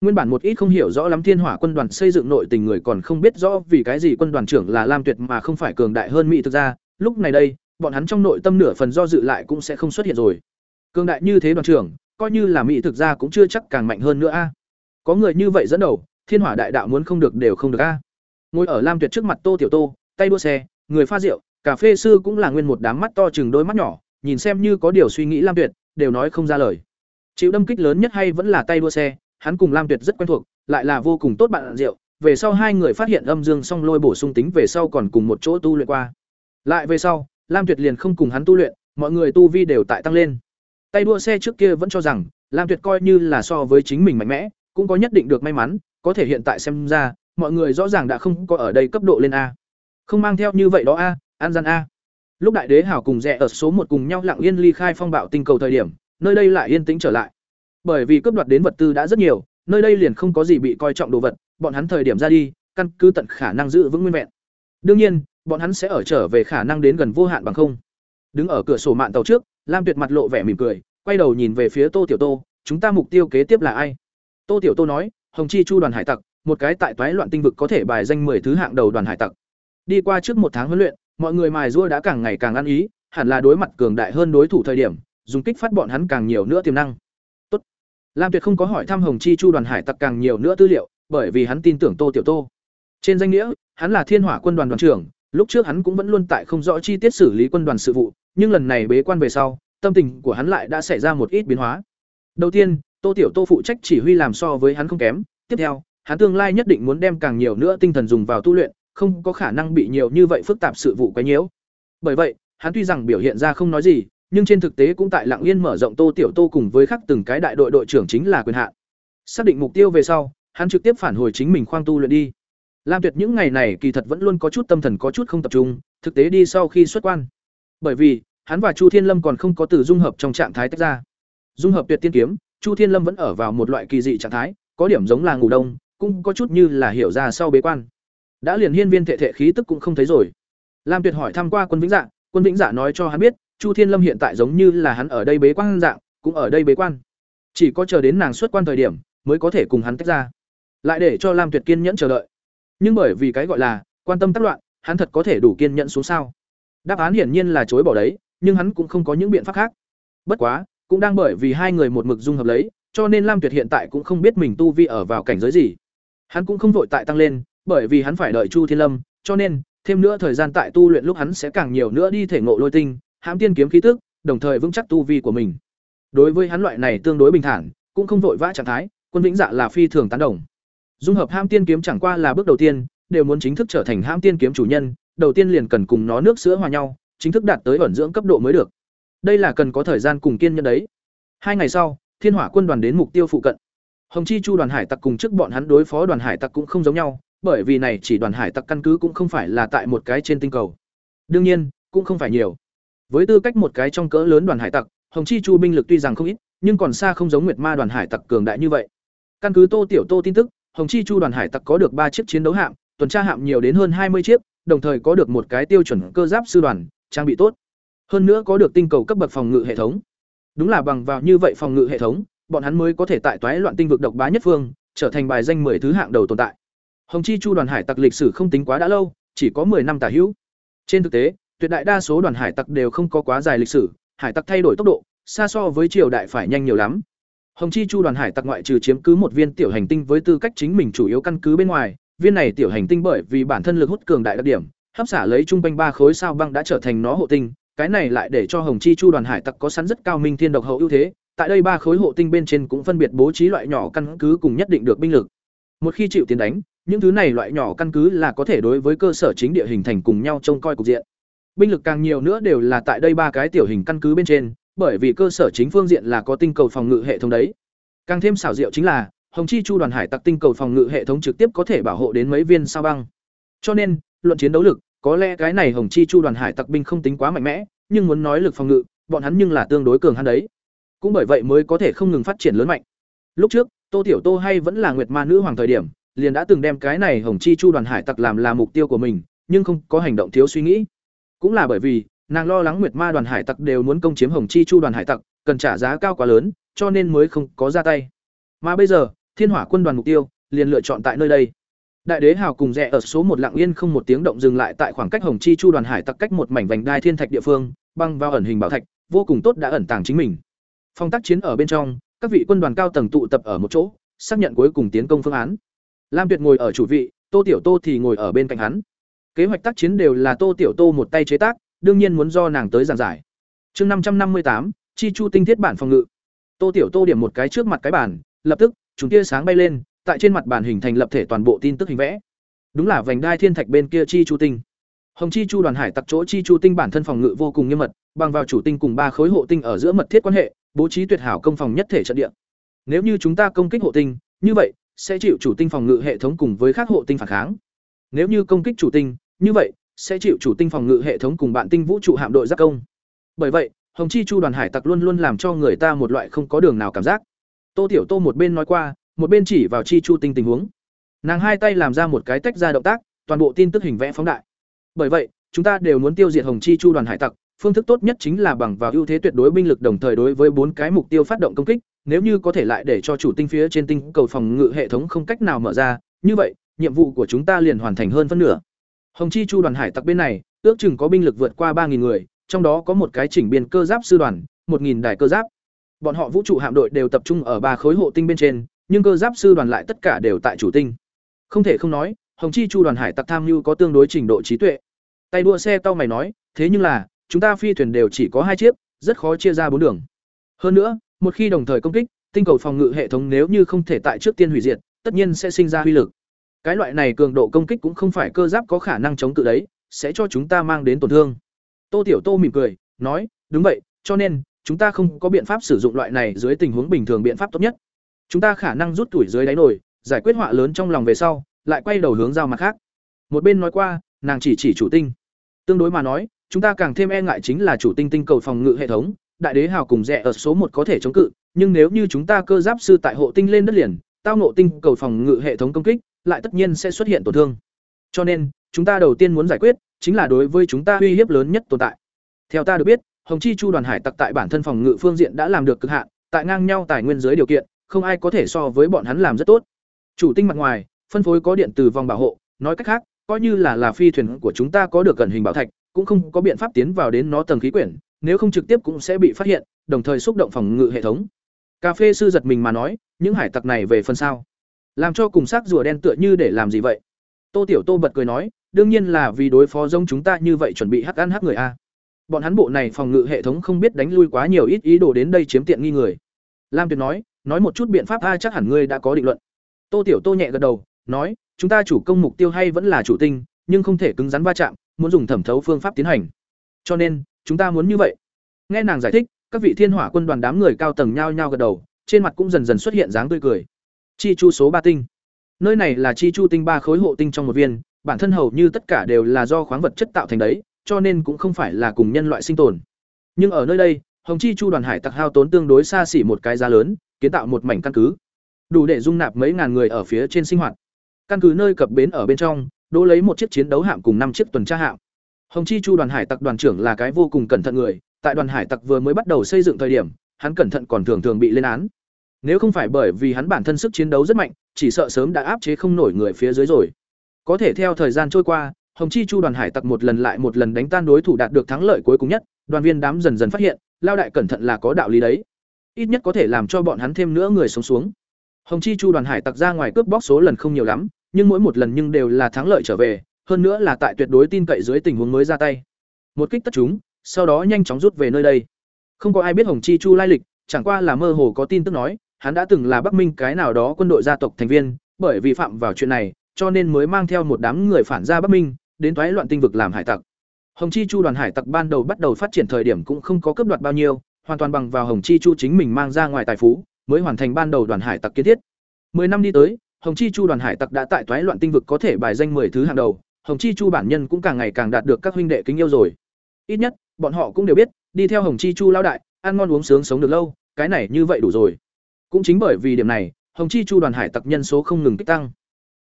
Nguyên bản một ít không hiểu rõ lắm thiên hỏa quân đoàn xây dựng nội tình người còn không biết rõ vì cái gì quân đoàn trưởng là Lam Tuyệt mà không phải cường đại hơn Mỹ thực ra, lúc này đây, bọn hắn trong nội tâm nửa phần do dự lại cũng sẽ không xuất hiện rồi. Cường đại như thế đoàn trưởng, coi như là Mỹ thực ra cũng chưa chắc càng mạnh hơn nữa a. Có người như vậy dẫn đầu, thiên hỏa đại đạo muốn không được đều không được a. Ngồi ở Lam Tuyệt trước mặt Tô Tiểu Tô, tay đua xe, người pha rượu, cà phê sư cũng là nguyên một đám mắt to chừng đôi mắt nhỏ, nhìn xem như có điều suy nghĩ Lam Tuyệt, đều nói không ra lời. Chịu đâm kích lớn nhất hay vẫn là tay đua xe, hắn cùng Lam Tuyệt rất quen thuộc, lại là vô cùng tốt bạn rượu, về sau hai người phát hiện âm dương song lôi bổ sung tính về sau còn cùng một chỗ tu luyện qua. Lại về sau, Lam Tuyệt liền không cùng hắn tu luyện, mọi người tu vi đều tại tăng lên. Tay đua xe trước kia vẫn cho rằng, Lam Tuyệt coi như là so với chính mình mạnh mẽ, cũng có nhất định được may mắn, có thể hiện tại xem ra, mọi người rõ ràng đã không có ở đây cấp độ lên a. Không mang theo như vậy đó a, an gian a. Lúc đại đế hảo cùng rẻ ở số một cùng nhau lặng yên ly khai phong bạo tinh cầu thời điểm, nơi đây lại yên tĩnh trở lại. Bởi vì cướp đoạt đến vật tư đã rất nhiều, nơi đây liền không có gì bị coi trọng đồ vật, bọn hắn thời điểm ra đi, căn cứ tận khả năng giữ vững nguyên vẹn. Đương nhiên, bọn hắn sẽ ở trở về khả năng đến gần vô hạn bằng không. Đứng ở cửa sổ mạn tàu trước, Lam Tuyệt mặt lộ vẻ mỉm cười, quay đầu nhìn về phía Tô Tiểu Tô, chúng ta mục tiêu kế tiếp là ai? Tô Tiểu Tô nói, Hồng Chi Chu đoàn hải tặc, một cái tại toái loạn tinh vực có thể bài danh 10 thứ hạng đầu đoàn hải tặc. Đi qua trước một tháng huấn luyện, mọi người mài rua đã càng ngày càng ăn ý, hẳn là đối mặt cường đại hơn đối thủ thời điểm, dùng kích phát bọn hắn càng nhiều nữa tiềm năng. Lam Tuyệt không có hỏi thăm Hồng Chi Chu đoàn hải tặc càng nhiều nữa tư liệu, bởi vì hắn tin tưởng Tô Tiểu Tô. Trên danh nghĩa, hắn là Thiên Hỏa quân đoàn đoàn trưởng, lúc trước hắn cũng vẫn luôn tại không rõ chi tiết xử lý quân đoàn sự vụ, nhưng lần này bế quan về sau, tâm tình của hắn lại đã xảy ra một ít biến hóa. Đầu tiên, Tô Tiểu Tô phụ trách chỉ huy làm so với hắn không kém, tiếp theo, hắn tương lai nhất định muốn đem càng nhiều nữa tinh thần dùng vào tu luyện, không có khả năng bị nhiều như vậy phức tạp sự vụ quấy nhiễu. Bởi vậy, hắn tuy rằng biểu hiện ra không nói gì, nhưng trên thực tế cũng tại Lặng Yên mở rộng Tô Tiểu Tô cùng với khắc từng cái đại đội đội trưởng chính là quyền hạn. Xác định mục tiêu về sau, hắn trực tiếp phản hồi chính mình khoang tu luyện đi. Lam Tuyệt những ngày này kỳ thật vẫn luôn có chút tâm thần có chút không tập trung, thực tế đi sau khi xuất quan. Bởi vì, hắn và Chu Thiên Lâm còn không có từ dung hợp trong trạng thái tách ra. Dung hợp tuyệt tiên kiếm, Chu Thiên Lâm vẫn ở vào một loại kỳ dị trạng thái, có điểm giống là ngủ đông, cũng có chút như là hiểu ra sau bế quan. Đã liền hiên viên thệ thệ khí tức cũng không thấy rồi. Lam Tuyệt hỏi thăm qua Quân Vĩnh Dạ, Quân Vĩnh Dạ nói cho hắn biết, Chu Thiên Lâm hiện tại giống như là hắn ở đây bế quan dạng, cũng ở đây bế quan. Chỉ có chờ đến nàng xuất quan thời điểm, mới có thể cùng hắn tách ra. Lại để cho Lam Tuyệt kiên nhẫn chờ đợi. Nhưng bởi vì cái gọi là quan tâm tác loạn, hắn thật có thể đủ kiên nhẫn xuống sao? Đáp án hiển nhiên là chối bỏ đấy, nhưng hắn cũng không có những biện pháp khác. Bất quá, cũng đang bởi vì hai người một mực dung hợp lấy, cho nên Lam Tuyệt hiện tại cũng không biết mình tu vi ở vào cảnh giới gì. Hắn cũng không vội tại tăng lên, bởi vì hắn phải đợi Chu Thiên Lâm, cho nên thêm nữa thời gian tại tu luyện lúc hắn sẽ càng nhiều nữa đi thể ngộ lôi tinh, hãm tiên kiếm khí tức, đồng thời vững chắc tu vi của mình. Đối với hắn loại này tương đối bình thản, cũng không vội vã trạng thái quân vĩnh dạ là phi thường tán đồng. Dung hợp hãm tiên kiếm chẳng qua là bước đầu tiên đều muốn chính thức trở thành hãm tiên kiếm chủ nhân đầu tiên liền cần cùng nó nước sữa hòa nhau chính thức đạt tới ổn dưỡng cấp độ mới được. Đây là cần có thời gian cùng kiên nhẫn đấy. Hai ngày sau thiên hỏa quân đoàn đến mục tiêu phụ cận. Hồng chi chu đoàn hải tặc cùng trước bọn hắn đối phó đoàn hải tặc cũng không giống nhau bởi vì này chỉ đoàn hải tặc căn cứ cũng không phải là tại một cái trên tinh cầu. Đương nhiên cũng không phải nhiều với tư cách một cái trong cỡ lớn đoàn hải tặc, hồng chi chu binh lực tuy rằng không ít, nhưng còn xa không giống nguyệt ma đoàn hải tặc cường đại như vậy. Căn cứ tô tiểu tô tin tức, hồng chi chu đoàn hải tặc có được ba chiếc chiến đấu hạm, tuần tra hạm nhiều đến hơn hai mươi chiếc, đồng thời có được một cái tiêu chuẩn cơ giáp sư đoàn, trang bị tốt. Hơn nữa có được tinh cầu cấp bậc phòng ngự hệ thống. Đúng là bằng vào như vậy phòng ngự hệ thống, bọn hắn mới có thể tại toái loạn tinh vực độc bá nhất phương, trở thành bài danh mười thứ hạng đầu tồn tại. Hồng chi chu đoàn hải tặc lịch sử không tính quá đã lâu, chỉ có 10 năm tả hữu. Trên thực tế tuyệt đại đa số đoàn hải tặc đều không có quá dài lịch sử, hải tặc thay đổi tốc độ, xa so với triều đại phải nhanh nhiều lắm. Hồng chi chu đoàn hải tặc ngoại trừ chiếm cứ một viên tiểu hành tinh với tư cách chính mình chủ yếu căn cứ bên ngoài, viên này tiểu hành tinh bởi vì bản thân lực hút cường đại đặc điểm, hấp xả lấy trung quanh ba khối sao băng đã trở thành nó hộ tinh, cái này lại để cho hồng chi chu đoàn hải tặc có sẵn rất cao minh thiên độc hậu ưu thế, tại đây ba khối hộ tinh bên trên cũng phân biệt bố trí loại nhỏ căn cứ cùng nhất định được binh lực. Một khi chịu tiến đánh, những thứ này loại nhỏ căn cứ là có thể đối với cơ sở chính địa hình thành cùng nhau trông coi cục diện binh lực càng nhiều nữa đều là tại đây ba cái tiểu hình căn cứ bên trên, bởi vì cơ sở chính phương diện là có tinh cầu phòng ngự hệ thống đấy. Càng thêm xảo diệu chính là, hồng chi chu đoàn hải tặc tinh cầu phòng ngự hệ thống trực tiếp có thể bảo hộ đến mấy viên sao băng. Cho nên, luận chiến đấu lực, có lẽ cái này hồng chi chu đoàn hải tặc binh không tính quá mạnh mẽ, nhưng muốn nói lực phòng ngự, bọn hắn nhưng là tương đối cường hắn đấy. Cũng bởi vậy mới có thể không ngừng phát triển lớn mạnh. Lúc trước, tô tiểu tô hay vẫn là nguyệt ma nữ hoàng thời điểm, liền đã từng đem cái này hồng chi chu đoàn hải tặc làm là mục tiêu của mình, nhưng không có hành động thiếu suy nghĩ cũng là bởi vì, nàng lo lắng nguyệt ma đoàn hải tặc đều muốn công chiếm hồng chi chu đoàn hải tặc, cần trả giá cao quá lớn, cho nên mới không có ra tay. Mà bây giờ, thiên hỏa quân đoàn mục tiêu, liền lựa chọn tại nơi đây. Đại đế hào cùng rẽ ở số một lạng yên không một tiếng động dừng lại tại khoảng cách hồng chi chu đoàn hải tặc cách một mảnh vành đai thiên thạch địa phương, băng vào ẩn hình bảo thạch, vô cùng tốt đã ẩn tàng chính mình. Phong tác chiến ở bên trong, các vị quân đoàn cao tầng tụ tập ở một chỗ, xác nhận cuối cùng tiến công phương án. Lam tuyệt ngồi ở chủ vị, tô tiểu tô thì ngồi ở bên cạnh hắn kế hoạch tác chiến đều là tô tiểu tô một tay chế tác đương nhiên muốn do nàng tới giảng giải. Chương năm trăm năm mươi tám chi chu tinh thiết bản phòng ngự. Tô tiểu tô điểm một cái trước mặt cái bản lập tức chúng tia sáng bay lên tại trên mặt bản hình thành lập thể toàn bộ tin tức hình vẽ. Đúng là vành đai thiên thạch bên kia chi chu tinh. Hồng chi chu đoàn hải tặc chỗ chi chu tinh bản thân phòng ngự vô cùng nghiêm mật bằng vào chủ tinh cùng ba khối hộ tinh ở giữa mật thiết quan hệ bố trí tuyệt hảo công phòng nhất thể trận địa. Nếu như chúng ta công kích hộ tinh như vậy sẽ chịu chủ tinh phòng ngự hệ thống cùng với các hộ tinh phản kháng. Nếu như công kích chủ tinh, như vậy sẽ chịu chủ tinh phòng ngự hệ thống cùng bạn tinh vũ trụ hạm đội giác công. Bởi vậy, Hồng Chi Chu đoàn hải tặc luôn luôn làm cho người ta một loại không có đường nào cảm giác. Tô Tiểu Tô một bên nói qua, một bên chỉ vào Chi Chu tinh tình huống. Nàng hai tay làm ra một cái tách ra động tác, toàn bộ tin tức hình vẽ phóng đại. Bởi vậy, chúng ta đều muốn tiêu diệt Hồng Chi Chu đoàn hải tặc, phương thức tốt nhất chính là bằng vào ưu thế tuyệt đối binh lực đồng thời đối với bốn cái mục tiêu phát động công kích, nếu như có thể lại để cho chủ tinh phía trên tinh cầu phòng ngự hệ thống không cách nào mở ra, như vậy, nhiệm vụ của chúng ta liền hoàn thành hơn phân nửa. Hồng Chi Chu đoàn hải tặc bên này, ước chừng có binh lực vượt qua 3000 người, trong đó có một cái chỉnh biên cơ giáp sư đoàn, 1000 đài cơ giáp. Bọn họ vũ trụ hạm đội đều tập trung ở ba khối hộ tinh bên trên, nhưng cơ giáp sư đoàn lại tất cả đều tại chủ tinh. Không thể không nói, Hồng Chi Chu đoàn hải tặc tham nhu có tương đối trình độ trí tuệ. Tay đua xe tao mày nói, thế nhưng là, chúng ta phi thuyền đều chỉ có hai chiếc, rất khó chia ra bốn đường. Hơn nữa, một khi đồng thời công kích, tinh cầu phòng ngự hệ thống nếu như không thể tại trước tiên hủy diệt, tất nhiên sẽ sinh ra uy lực. Cái loại này cường độ công kích cũng không phải cơ giáp có khả năng chống cự đấy, sẽ cho chúng ta mang đến tổn thương. Tô Tiểu Tô mỉm cười, nói, đúng vậy, cho nên chúng ta không có biện pháp sử dụng loại này dưới tình huống bình thường biện pháp tốt nhất. Chúng ta khả năng rút tuổi dưới đáy nổi, giải quyết họa lớn trong lòng về sau, lại quay đầu hướng giao mặt khác. Một bên nói qua, nàng chỉ chỉ chủ tinh. Tương đối mà nói, chúng ta càng thêm e ngại chính là chủ tinh tinh cầu phòng ngự hệ thống, đại đế hào cùng rẻ ở số một có thể chống cự, nhưng nếu như chúng ta cơ giáp sư tại hộ tinh lên đất liền, tao ngộ tinh cầu phòng ngự hệ thống công kích, lại tất nhiên sẽ xuất hiện tổn thương. Cho nên, chúng ta đầu tiên muốn giải quyết chính là đối với chúng ta uy hiếp lớn nhất tồn tại. Theo ta được biết, Hồng Chi Chu đoàn hải tặc tại bản thân phòng ngự phương diện đã làm được cực hạn, tại ngang nhau tài nguyên dưới điều kiện, không ai có thể so với bọn hắn làm rất tốt. Chủ tinh mặt ngoài, phân phối có điện từ vòng bảo hộ, nói cách khác, coi như là là phi thuyền của chúng ta có được gần hình bảo thạch, cũng không có biện pháp tiến vào đến nó tầng khí quyển, nếu không trực tiếp cũng sẽ bị phát hiện, đồng thời xúc động phòng ngự hệ thống. Cà phê sư giật mình mà nói, những hải tặc này về phần sao? Làm cho cùng sắc rùa đen tựa như để làm gì vậy? Tô Tiểu Tô bật cười nói, đương nhiên là vì đối phó giống chúng ta như vậy chuẩn bị hắc ăn hắc người a. Bọn hắn bộ này phòng ngự hệ thống không biết đánh lui quá nhiều ít ý đồ đến đây chiếm tiện nghi người. Lam Tuyệt nói, nói một chút biện pháp a chắc hẳn ngươi đã có định luận tô tiểu tô nhẹ gật đầu nói chúng ta chủ công mục tiêu hay vẫn là chủ tinh nhưng không thể cứng rắn va chạm muốn dùng thẩm thấu phương pháp tiến hành cho nên chúng ta muốn như vậy nghe nàng giải thích các vị thiên hỏa quân đoàn đám người cao tầng nhao nhao gật đầu trên mặt cũng dần dần xuất hiện dáng tươi cười chi chu số ba tinh. Nơi này là chi chu tinh ba khối hộ tinh trong một viên, bản thân hầu như tất cả đều là do khoáng vật chất tạo thành đấy, cho nên cũng không phải là cùng nhân loại sinh tồn. Nhưng ở nơi đây, hồng chi chu đoàn hải tặc hao tốn tương đối xa xỉ một cái giá lớn, kiến tạo một mảnh căn cứ. Đủ để dung nạp mấy ngàn người ở phía trên sinh hoạt. Căn cứ nơi cập bến ở bên trong, đỗ lấy một chiếc chiến đấu hạm cùng năm chiếc tuần tra hạm. Hồng chi chu đoàn hải tặc đoàn trưởng là cái vô cùng cẩn thận người, tại đoàn hải tặc vừa mới bắt đầu xây dựng thời điểm, hắn cẩn thận còn thường thường bị lên án nếu không phải bởi vì hắn bản thân sức chiến đấu rất mạnh, chỉ sợ sớm đã áp chế không nổi người phía dưới rồi. Có thể theo thời gian trôi qua, hồng chi chu đoàn hải tặc một lần lại một lần đánh tan đối thủ đạt được thắng lợi cuối cùng nhất, đoàn viên đám dần dần phát hiện, lao đại cẩn thận là có đạo lý đấy. Ít nhất có thể làm cho bọn hắn thêm nữa người sống xuống. Hồng chi chu đoàn hải tặc ra ngoài cướp bóc số lần không nhiều lắm, nhưng mỗi một lần nhưng đều là thắng lợi trở về, hơn nữa là tại tuyệt đối tin cậy dưới tình huống mới ra tay. Một kích tất chúng sau đó nhanh chóng rút về nơi đây. Không có ai biết hồng chi chu lai lịch, chẳng qua là mơ hồ có tin tức nói hắn đã từng là bắc minh cái nào đó quân đội gia tộc thành viên, bởi vì phạm vào chuyện này, cho nên mới mang theo một đám người phản ra bắc minh, đến toái loạn tinh vực làm hải tặc. Hồng chi chu đoàn hải tặc ban đầu bắt đầu phát triển thời điểm cũng không có cướp đoạt bao nhiêu, hoàn toàn bằng vào hồng chi chu chính mình mang ra ngoài tài phú, mới hoàn thành ban đầu đoàn hải tặc kiến thiết. Mười năm đi tới, hồng chi chu đoàn hải tặc đã tại toái loạn tinh vực có thể bài danh mười thứ hàng đầu, hồng chi chu bản nhân cũng càng ngày càng đạt được các huynh đệ kính yêu rồi. Ít nhất, bọn họ cũng đều biết, đi theo hồng chi chu lao đại, ăn ngon uống sướng sống được lâu, cái này như vậy đủ rồi cũng chính bởi vì điểm này, hồng chi chu đoàn hải tặc nhân số không ngừng kích tăng.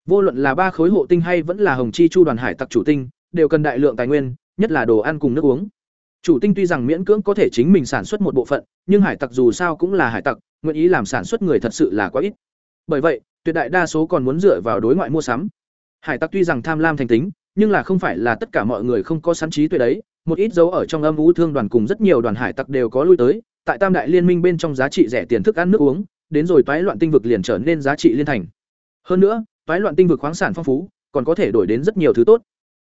Vô luận là ba khối hộ tinh hay vẫn là hồng chi chu đoàn hải tặc chủ tinh, đều cần đại lượng tài nguyên, nhất là đồ ăn cùng nước uống. Chủ tinh tuy rằng miễn cưỡng có thể chính mình sản xuất một bộ phận, nhưng hải tặc dù sao cũng là hải tặc, nguyện ý làm sản xuất người thật sự là quá ít. Bởi vậy, tuyệt đại đa số còn muốn dựa vào đối ngoại mua sắm. Hải tặc tuy rằng tham lam thành tính, nhưng là không phải là tất cả mọi người không có sẵn trí tuệ đấy. Một ít dấu ở trong âm vũ thương đoàn cùng rất nhiều đoàn hải tặc đều có lui tới, tại tam đại liên minh bên trong giá trị rẻ tiền thức ăn nước uống đến rồi toái loạn tinh vực liền trở nên giá trị liên thành. Hơn nữa, toái loạn tinh vực khoáng sản phong phú, còn có thể đổi đến rất nhiều thứ tốt.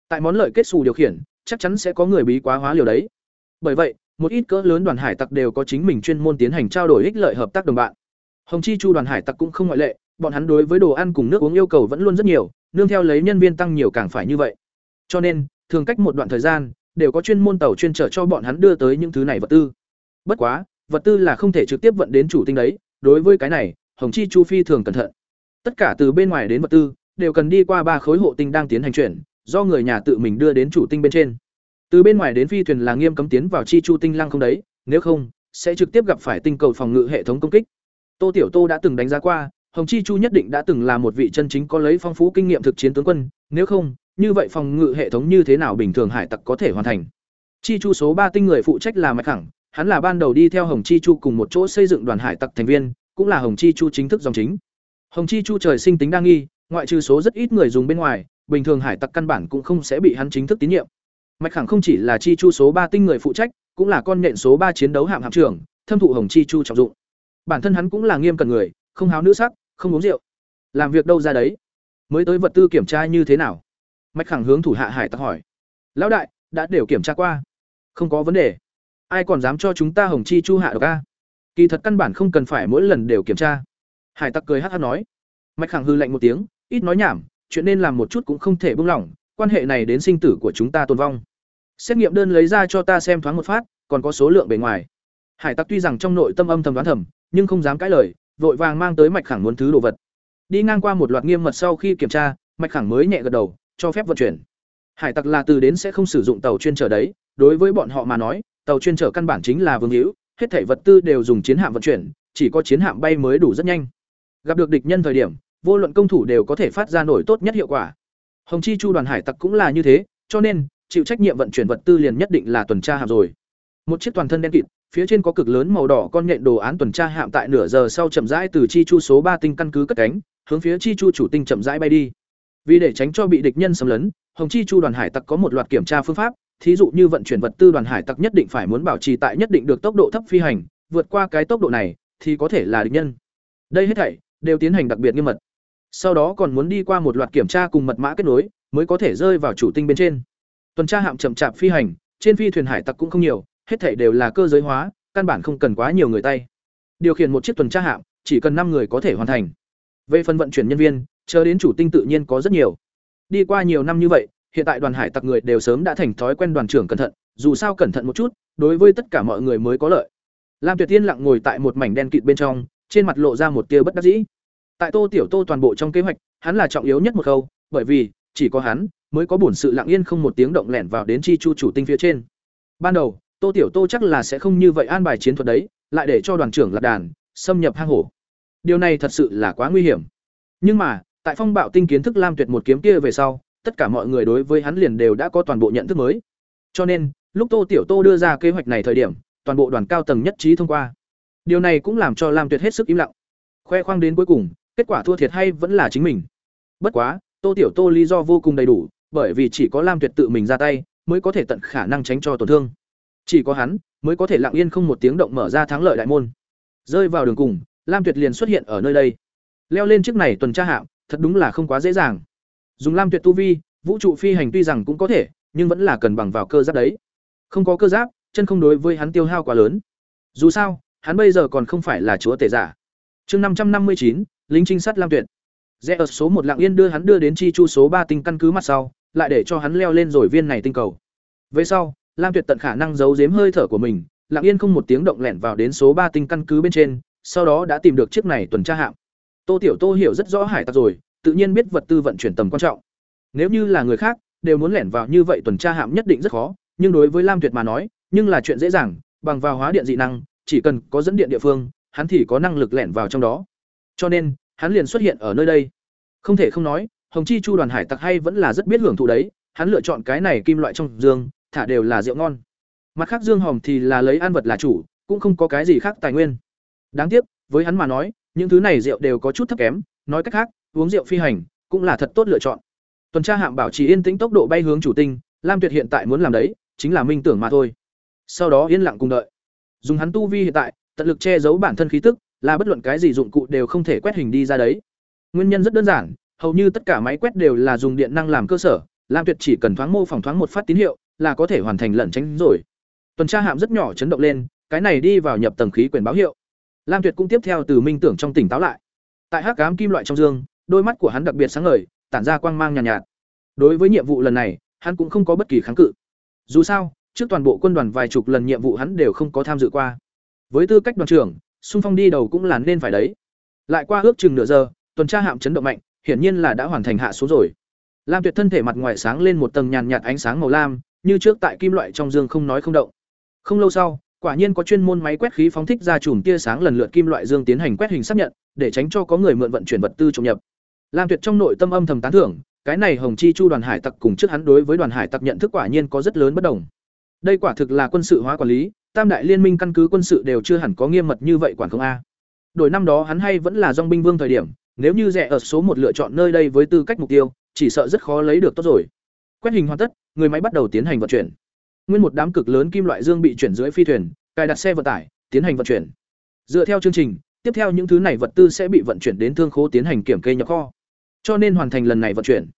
Tại món lợi kết xù điều khiển, chắc chắn sẽ có người bí quá hóa liều đấy. Bởi vậy, một ít cỡ lớn đoàn hải tặc đều có chính mình chuyên môn tiến hành trao đổi ích lợi hợp tác đồng bạn. Hồng chi chu đoàn hải tặc cũng không ngoại lệ, bọn hắn đối với đồ ăn cùng nước uống yêu cầu vẫn luôn rất nhiều, nương theo lấy nhân viên tăng nhiều càng phải như vậy. Cho nên, thường cách một đoạn thời gian, đều có chuyên môn tàu chuyên trở cho bọn hắn đưa tới những thứ này vật tư. Bất quá, vật tư là không thể trực tiếp vận đến chủ tinh đấy đối với cái này, hồng chi chu phi thường cẩn thận. Tất cả từ bên ngoài đến vật tư, đều cần đi qua ba khối hộ tinh đang tiến hành chuyển, do người nhà tự mình đưa đến chủ tinh bên trên. Từ bên ngoài đến phi thuyền là nghiêm cấm tiến vào chi chu tinh lăng không đấy, nếu không, sẽ trực tiếp gặp phải tinh cầu phòng ngự hệ thống công kích. Tô tiểu tô đã từng đánh giá qua, hồng chi chu nhất định đã từng là một vị chân chính có lấy phong phú kinh nghiệm thực chiến tướng quân, nếu không, như vậy phòng ngự hệ thống như thế nào bình thường hải tặc có thể hoàn thành? Chi chu số ba tinh người phụ trách là mạch khẳng hắn là ban đầu đi theo hồng chi chu cùng một chỗ xây dựng đoàn hải tặc thành viên, cũng là hồng chi chu chính thức dòng chính. Hồng chi chu trời sinh tính đa nghi, ngoại trừ số rất ít người dùng bên ngoài, bình thường hải tặc căn bản cũng không sẽ bị hắn chính thức tín nhiệm. Mạch khẳng không chỉ là chi chu số ba tinh người phụ trách, cũng là con nện số ba chiến đấu hạm hạm trưởng, thâm thụ hồng chi chu trọng dụng. Bản thân hắn cũng là nghiêm cần người, không háo nữ sắc, không uống rượu. Làm việc đâu ra đấy? Mới tới vật tư kiểm tra như thế nào? Mạch khẳng hướng thủ hạ hải tặc hỏi. Lão đại, đã đều kiểm tra qua. Không có vấn đề ai còn dám cho chúng ta hồng chi chu hạ được a? Kỳ thật căn bản không cần phải mỗi lần đều kiểm tra. Hải tặc cười hát hát nói. Mạch khẳng hư lạnh một tiếng, ít nói nhảm, chuyện nên làm một chút cũng không thể buông lỏng, quan hệ này đến sinh tử của chúng ta tồn vong. Xét nghiệm đơn lấy ra cho ta xem thoáng một phát, còn có số lượng bề ngoài. Hải tặc tuy rằng trong nội tâm âm thầm đoán thầm, nhưng không dám cãi lời, vội vàng mang tới mạch khẳng muốn thứ đồ vật. Đi ngang qua một loạt nghiêm mật sau khi kiểm tra, mạch khẳng mới nhẹ gật đầu, cho phép vận chuyển. Hải tặc là từ đến sẽ không sử dụng tàu chuyên trở đấy, đối với bọn họ mà nói tàu chuyên trở căn bản chính là vương hữu, hết thảy vật tư đều dùng chiến hạm vận chuyển, chỉ có chiến hạm bay mới đủ rất nhanh. Gặp được địch nhân thời điểm, vô luận công thủ đều có thể phát ra nổi tốt nhất hiệu quả. Hồng chi chu đoàn hải tặc cũng là như thế, cho nên, chịu trách nhiệm vận chuyển vật tư liền nhất định là tuần tra hạm rồi. Một chiếc toàn thân đen kịt, phía trên có cực lớn màu đỏ con nhện đồ án tuần tra hạm tại nửa giờ sau chậm rãi từ chi chu số ba tinh căn cứ cất cánh, hướng phía chi chu chủ tinh chậm rãi bay đi. Vì để tránh cho bị địch nhân xâm lấn, hồng chi chu đoàn hải tặc có một loạt kiểm tra phương pháp thí dụ như vận chuyển vật tư đoàn hải tặc nhất định phải muốn bảo trì tại nhất định được tốc độ thấp phi hành vượt qua cái tốc độ này thì có thể là địch nhân đây hết thảy đều tiến hành đặc biệt nghiêm mật sau đó còn muốn đi qua một loạt kiểm tra cùng mật mã kết nối mới có thể rơi vào chủ tinh bên trên tuần tra hạm chậm chạp phi hành trên phi thuyền hải tặc cũng không nhiều hết thảy đều là cơ giới hóa căn bản không cần quá nhiều người tay điều khiển một chiếc tuần tra hạm chỉ cần năm người có thể hoàn thành. Về phần vận chuyển nhân viên, chờ đến chủ tinh tự nhiên có rất nhiều. Đi qua nhiều năm như vậy, hiện tại đoàn hải tặc người đều sớm đã thành thói quen đoàn trưởng cẩn thận, dù sao cẩn thận một chút, đối với tất cả mọi người mới có lợi. Lam Tuyệt Tiên lặng ngồi tại một mảnh đen kịt bên trong, trên mặt lộ ra một tia bất đắc dĩ. Tại Tô Tiểu Tô toàn bộ trong kế hoạch, hắn là trọng yếu nhất một khâu, bởi vì chỉ có hắn mới có bổn sự lặng yên không một tiếng động lẻn vào đến chi chu chủ tinh phía trên. Ban đầu, Tô Tiểu Tô chắc là sẽ không như vậy an bài chiến thuật đấy, lại để cho đoàn trưởng lạc đàn, xâm nhập hang hổ. Điều này thật sự là quá nguy hiểm. Nhưng mà, tại phong bạo tinh kiến thức Lam Tuyệt một kiếm kia về sau, tất cả mọi người đối với hắn liền đều đã có toàn bộ nhận thức mới. Cho nên, lúc Tô Tiểu Tô đưa ra kế hoạch này thời điểm, toàn bộ đoàn cao tầng nhất trí thông qua. Điều này cũng làm cho Lam Tuyệt hết sức im lặng. Khoe khoang đến cuối cùng, kết quả thua thiệt hay vẫn là chính mình. Bất quá, Tô Tiểu Tô lý do vô cùng đầy đủ, bởi vì chỉ có Lam Tuyệt tự mình ra tay, mới có thể tận khả năng tránh cho tổn thương. Chỉ có hắn mới có thể lặng yên không một tiếng động mở ra thắng lợi đại môn. Rơi vào đường cùng, Lam Tuyệt liền xuất hiện ở nơi đây. Leo lên chiếc này tuần tra hạm, thật đúng là không quá dễ dàng. Dùng Lam Tuyệt tu vi, vũ trụ phi hành tuy rằng cũng có thể, nhưng vẫn là cần bằng vào cơ giáp đấy. Không có cơ giáp, chân không đối với hắn tiêu hao quá lớn. Dù sao, hắn bây giờ còn không phải là chúa tể giả. Chương năm trăm năm mươi chín, lính trinh sát Lam Tuyệt. Rẽ ở số một lạng yên đưa hắn đưa đến chi chu số ba tinh căn cứ mặt sau, lại để cho hắn leo lên rồi viên này tinh cầu. Về sau, Lam Tuyệt tận khả năng giấu giếm hơi thở của mình, Lạng yên không một tiếng động lẻn vào đến số ba tinh căn cứ bên trên, sau đó đã tìm được chiếc này tuần tra hạm. Tô Tiểu Tô hiểu rất rõ hải tặc rồi, tự nhiên biết vật tư vận chuyển tầm quan trọng. Nếu như là người khác, đều muốn lẻn vào như vậy tuần tra hạm nhất định rất khó, nhưng đối với Lam Tuyệt mà nói, nhưng là chuyện dễ dàng, bằng vào hóa điện dị năng, chỉ cần có dẫn điện địa phương, hắn thì có năng lực lẻn vào trong đó. Cho nên, hắn liền xuất hiện ở nơi đây. Không thể không nói, Hồng Chi Chu đoàn hải tặc hay vẫn là rất biết hưởng thụ đấy, hắn lựa chọn cái này kim loại trong dương, thả đều là rượu ngon. Mặt khác Dương Hồng thì là lấy ăn vật là chủ, cũng không có cái gì khác tài nguyên. Đáng tiếc, với hắn mà nói, những thứ này rượu đều có chút thấp kém, nói cách khác, uống rượu phi hành cũng là thật tốt lựa chọn. Tuần tra hạm bảo trì yên tĩnh tốc độ bay hướng chủ tinh, Lam Tuyệt hiện tại muốn làm đấy, chính là minh tưởng mà thôi. Sau đó yên lặng cùng đợi. Dùng hắn tu vi hiện tại, tận lực che giấu bản thân khí tức, là bất luận cái gì dụng cụ đều không thể quét hình đi ra đấy. Nguyên nhân rất đơn giản, hầu như tất cả máy quét đều là dùng điện năng làm cơ sở, Lam Tuyệt chỉ cần thoáng mô phỏng thoáng một phát tín hiệu, là có thể hoàn thành lẩn tránh rồi. Tuần tra hạm rất nhỏ chấn động lên, cái này đi vào nhập tầng khí quyển báo hiệu. Lam Tuyệt cũng tiếp theo từ minh tưởng trong tỉnh táo lại. Tại hắc ám kim loại trong dương, đôi mắt của hắn đặc biệt sáng ngời, tản ra quang mang nhàn nhạt, nhạt. Đối với nhiệm vụ lần này, hắn cũng không có bất kỳ kháng cự. Dù sao, trước toàn bộ quân đoàn vài chục lần nhiệm vụ hắn đều không có tham dự qua. Với tư cách đoàn trưởng, xung phong đi đầu cũng là nên phải đấy. Lại qua ước chừng nửa giờ, tuần tra hạm chấn động mạnh, hiển nhiên là đã hoàn thành hạ xuống rồi. Lam Tuyệt thân thể mặt ngoài sáng lên một tầng nhàn nhạt ánh sáng màu lam, như trước tại kim loại trong dương không nói không động. Không lâu sau, quả nhiên có chuyên môn máy quét khí phóng thích ra chùm tia sáng lần lượt kim loại dương tiến hành quét hình xác nhận, để tránh cho có người mượn vận chuyển vật tư trộm nhập. Lam Tuyệt trong nội tâm âm thầm tán thưởng, cái này Hồng Chi Chu đoàn hải tặc cùng trước hắn đối với đoàn hải tặc nhận thức quả nhiên có rất lớn bất đồng. Đây quả thực là quân sự hóa quản lý, tam đại liên minh căn cứ quân sự đều chưa hẳn có nghiêm mật như vậy quản không a. Đổi năm đó hắn hay vẫn là dòng binh vương thời điểm, nếu như rẻ ở số một lựa chọn nơi đây với tư cách mục tiêu, chỉ sợ rất khó lấy được tốt rồi. Quét hình hoàn tất, người máy bắt đầu tiến hành vận chuyển. Nguyên một đám cực lớn kim loại dương bị chuyển dưới phi thuyền, cài đặt xe vận tải, tiến hành vận chuyển. Dựa theo chương trình, tiếp theo những thứ này vật tư sẽ bị vận chuyển đến thương khố tiến hành kiểm kê nhập kho. Cho nên hoàn thành lần này vận chuyển.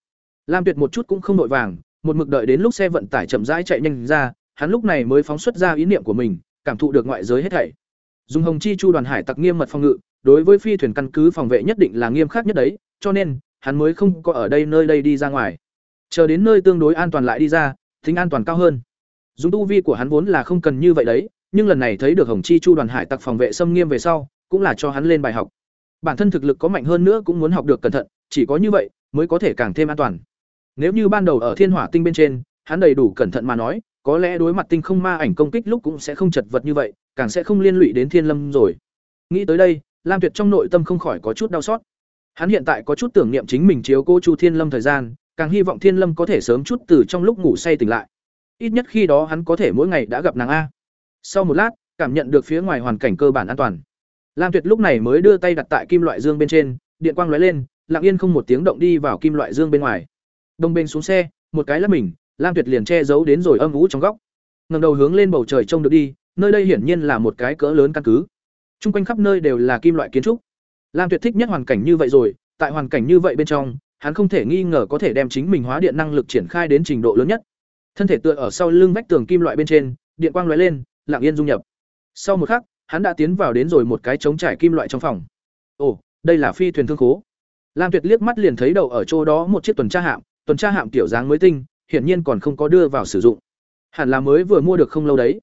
Lam Tuyệt một chút cũng không nội vàng, một mực đợi đến lúc xe vận tải chậm rãi chạy nhanh ra, hắn lúc này mới phóng xuất ra ý niệm của mình, cảm thụ được ngoại giới hết thảy. dùng Hồng Chi Chu đoàn hải tặc nghiêm mật phòng ngự, đối với phi thuyền căn cứ phòng vệ nhất định là nghiêm khắc nhất đấy, cho nên hắn mới không có ở đây nơi đây đi ra ngoài. Chờ đến nơi tương đối an toàn lại đi ra, tính an toàn cao hơn. Dùng tu vi của hắn vốn là không cần như vậy đấy, nhưng lần này thấy được Hồng Chi Chu đoàn hải tặc phòng vệ xâm nghiêm về sau, cũng là cho hắn lên bài học. Bản thân thực lực có mạnh hơn nữa cũng muốn học được cẩn thận, chỉ có như vậy mới có thể càng thêm an toàn. Nếu như ban đầu ở Thiên Hỏa Tinh bên trên, hắn đầy đủ cẩn thận mà nói, có lẽ đối mặt tinh không ma ảnh công kích lúc cũng sẽ không chật vật như vậy, càng sẽ không liên lụy đến Thiên Lâm rồi. Nghĩ tới đây, Lam Tuyệt trong nội tâm không khỏi có chút đau xót. Hắn hiện tại có chút tưởng niệm chính mình chiếu cô Chu Thiên Lâm thời gian, càng hy vọng Thiên Lâm có thể sớm chút từ trong lúc ngủ say tỉnh lại. Ít nhất khi đó hắn có thể mỗi ngày đã gặp nàng a. Sau một lát, cảm nhận được phía ngoài hoàn cảnh cơ bản an toàn. Lam Tuyệt lúc này mới đưa tay đặt tại kim loại dương bên trên, điện quang lóe lên, lặng yên không một tiếng động đi vào kim loại dương bên ngoài. Đồng bên xuống xe, một cái là mình, Lam Tuyệt liền che giấu đến rồi âm ú trong góc. Ngẩng đầu hướng lên bầu trời trông được đi, nơi đây hiển nhiên là một cái cỡ lớn căn cứ. Trung quanh khắp nơi đều là kim loại kiến trúc. Lam Tuyệt thích nhất hoàn cảnh như vậy rồi, tại hoàn cảnh như vậy bên trong, hắn không thể nghi ngờ có thể đem chính mình hóa điện năng lực triển khai đến trình độ lớn nhất. Thân thể tựa ở sau lưng vách tường kim loại bên trên, điện quang lóe lên, lặng yên dung nhập. Sau một khắc, hắn đã tiến vào đến rồi một cái trống trải kim loại trong phòng. ồ đây là phi thuyền thương khố lam tuyệt liếc mắt liền thấy đầu ở chỗ đó một chiếc tuần tra hạm, tuần tra hạm kiểu dáng mới tinh, hiển nhiên còn không có đưa vào sử dụng. Hẳn là mới vừa mua được không lâu đấy.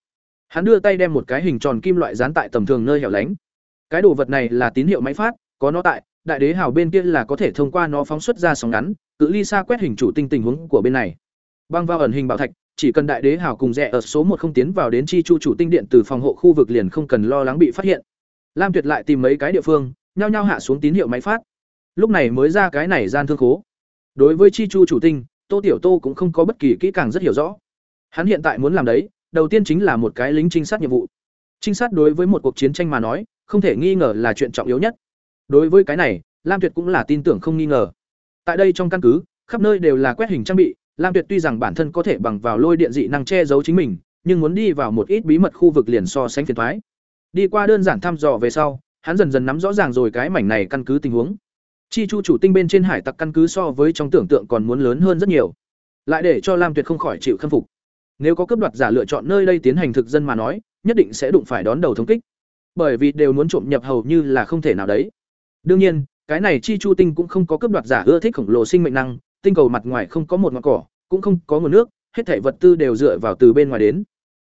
Hắn đưa tay đem một cái hình tròn kim loại dán tại tầm thường nơi hẻo lánh. Cái đồ vật này là tín hiệu máy phát, có nó tại, đại đế hào bên kia là có thể thông qua nó phóng xuất ra sóng ngắn, cự ly xa quét hình chủ tinh tình huống của bên này. Băng vào ẩn hình bảo thạch, chỉ cần đại đế hào cùng rẽ ở số một không tiến vào đến chi chu chủ tinh điện từ phòng hộ khu vực liền không cần lo lắng bị phát hiện. Lam tuyệt lại tìm mấy cái địa phương, nhao nhao hạ xuống tín hiệu máy phát lúc này mới ra cái này gian thương khố. Đối với chi chu chủ tinh, tô tiểu tô cũng không có bất kỳ kỹ càng rất hiểu rõ. Hắn hiện tại muốn làm đấy, đầu tiên chính là một cái lính trinh sát nhiệm vụ. Trinh sát đối với một cuộc chiến tranh mà nói, không thể nghi ngờ là chuyện trọng yếu nhất. Đối với cái này, lam tuyệt cũng là tin tưởng không nghi ngờ. Tại đây trong căn cứ, khắp nơi đều là quét hình trang bị, lam tuyệt tuy rằng bản thân có thể bằng vào lôi điện dị năng che giấu chính mình, nhưng muốn đi vào một ít bí mật khu vực liền so sánh phiền thoái đi qua đơn giản thăm dò về sau, hắn dần dần nắm rõ ràng rồi cái mảnh này căn cứ tình huống chi chu chủ tinh bên trên hải tặc căn cứ so với trong tưởng tượng còn muốn lớn hơn rất nhiều. Lại để cho lam tuyệt không khỏi chịu khâm phục. Nếu có cướp đoạt giả lựa chọn nơi đây tiến hành thực dân mà nói, nhất định sẽ đụng phải đón đầu thống kích. Bởi vì đều muốn trộm nhập hầu như là không thể nào đấy. Đương nhiên, cái này chi chu tinh cũng không có cướp đoạt giả ưa thích khổng lồ sinh mệnh năng, tinh cầu mặt ngoài không có một ngọn cỏ, cũng không có nguồn nước, hết thảy vật tư đều dựa vào từ bên ngoài đến.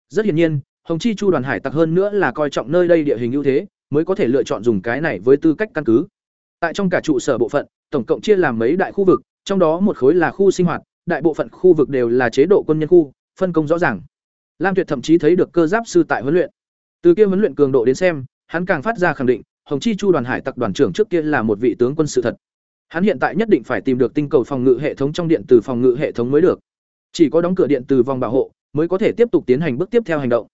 Rất hiển nhiên, hồng chi chu đoàn hải tặc hơn nữa là coi trọng nơi đây địa hình ưu thế, mới có thể lựa chọn dùng cái này với tư cách căn cứ tại trong cả trụ sở bộ phận, tổng cộng chia làm mấy đại khu vực, trong đó một khối là khu sinh hoạt, đại bộ phận khu vực đều là chế độ quân nhân khu, phân công rõ ràng. Lam tuyệt thậm chí thấy được cơ giáp sư tại huấn luyện. Từ kia huấn luyện cường độ đến xem, hắn càng phát ra khẳng định, hồng chi chu đoàn hải tặc đoàn trưởng trước kia là một vị tướng quân sự thật. Hắn hiện tại nhất định phải tìm được tinh cầu phòng ngự hệ thống trong điện từ phòng ngự hệ thống mới được. Chỉ có đóng cửa điện từ vòng bảo hộ, mới có thể tiếp tục tiến hành bước tiếp theo hành động.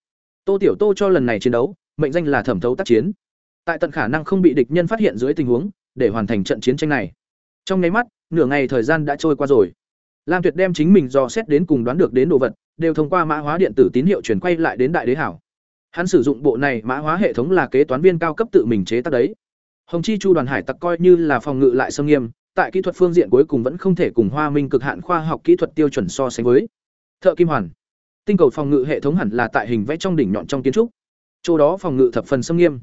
Tô tiểu tô cho lần này chiến đấu, mệnh danh là thẩm thấu tác chiến. Tại tận khả năng không bị địch nhân phát hiện dưới tình huống để hoàn thành trận chiến tranh này. Trong nháy mắt, nửa ngày thời gian đã trôi qua rồi. Lam tuyệt đem chính mình dò xét đến cùng đoán được đến đồ vật, đều thông qua mã hóa điện tử tín hiệu chuyển quay lại đến đại đế hảo. Hắn sử dụng bộ này mã hóa hệ thống là kế toán viên cao cấp tự mình chế tác đấy. Hồng chi chu đoàn hải tặc coi như là phòng ngự lại sâm nghiêm, tại kỹ thuật phương diện cuối cùng vẫn không thể cùng hoa minh cực hạn khoa học kỹ thuật tiêu chuẩn so sánh với. Thợ kim hoàn. Tinh cầu phòng ngự hệ thống hẳn là tại hình vẽ trong đỉnh nhọn trong kiến trúc. Chỗ đó phòng ngự thập phần sâm nghiêm.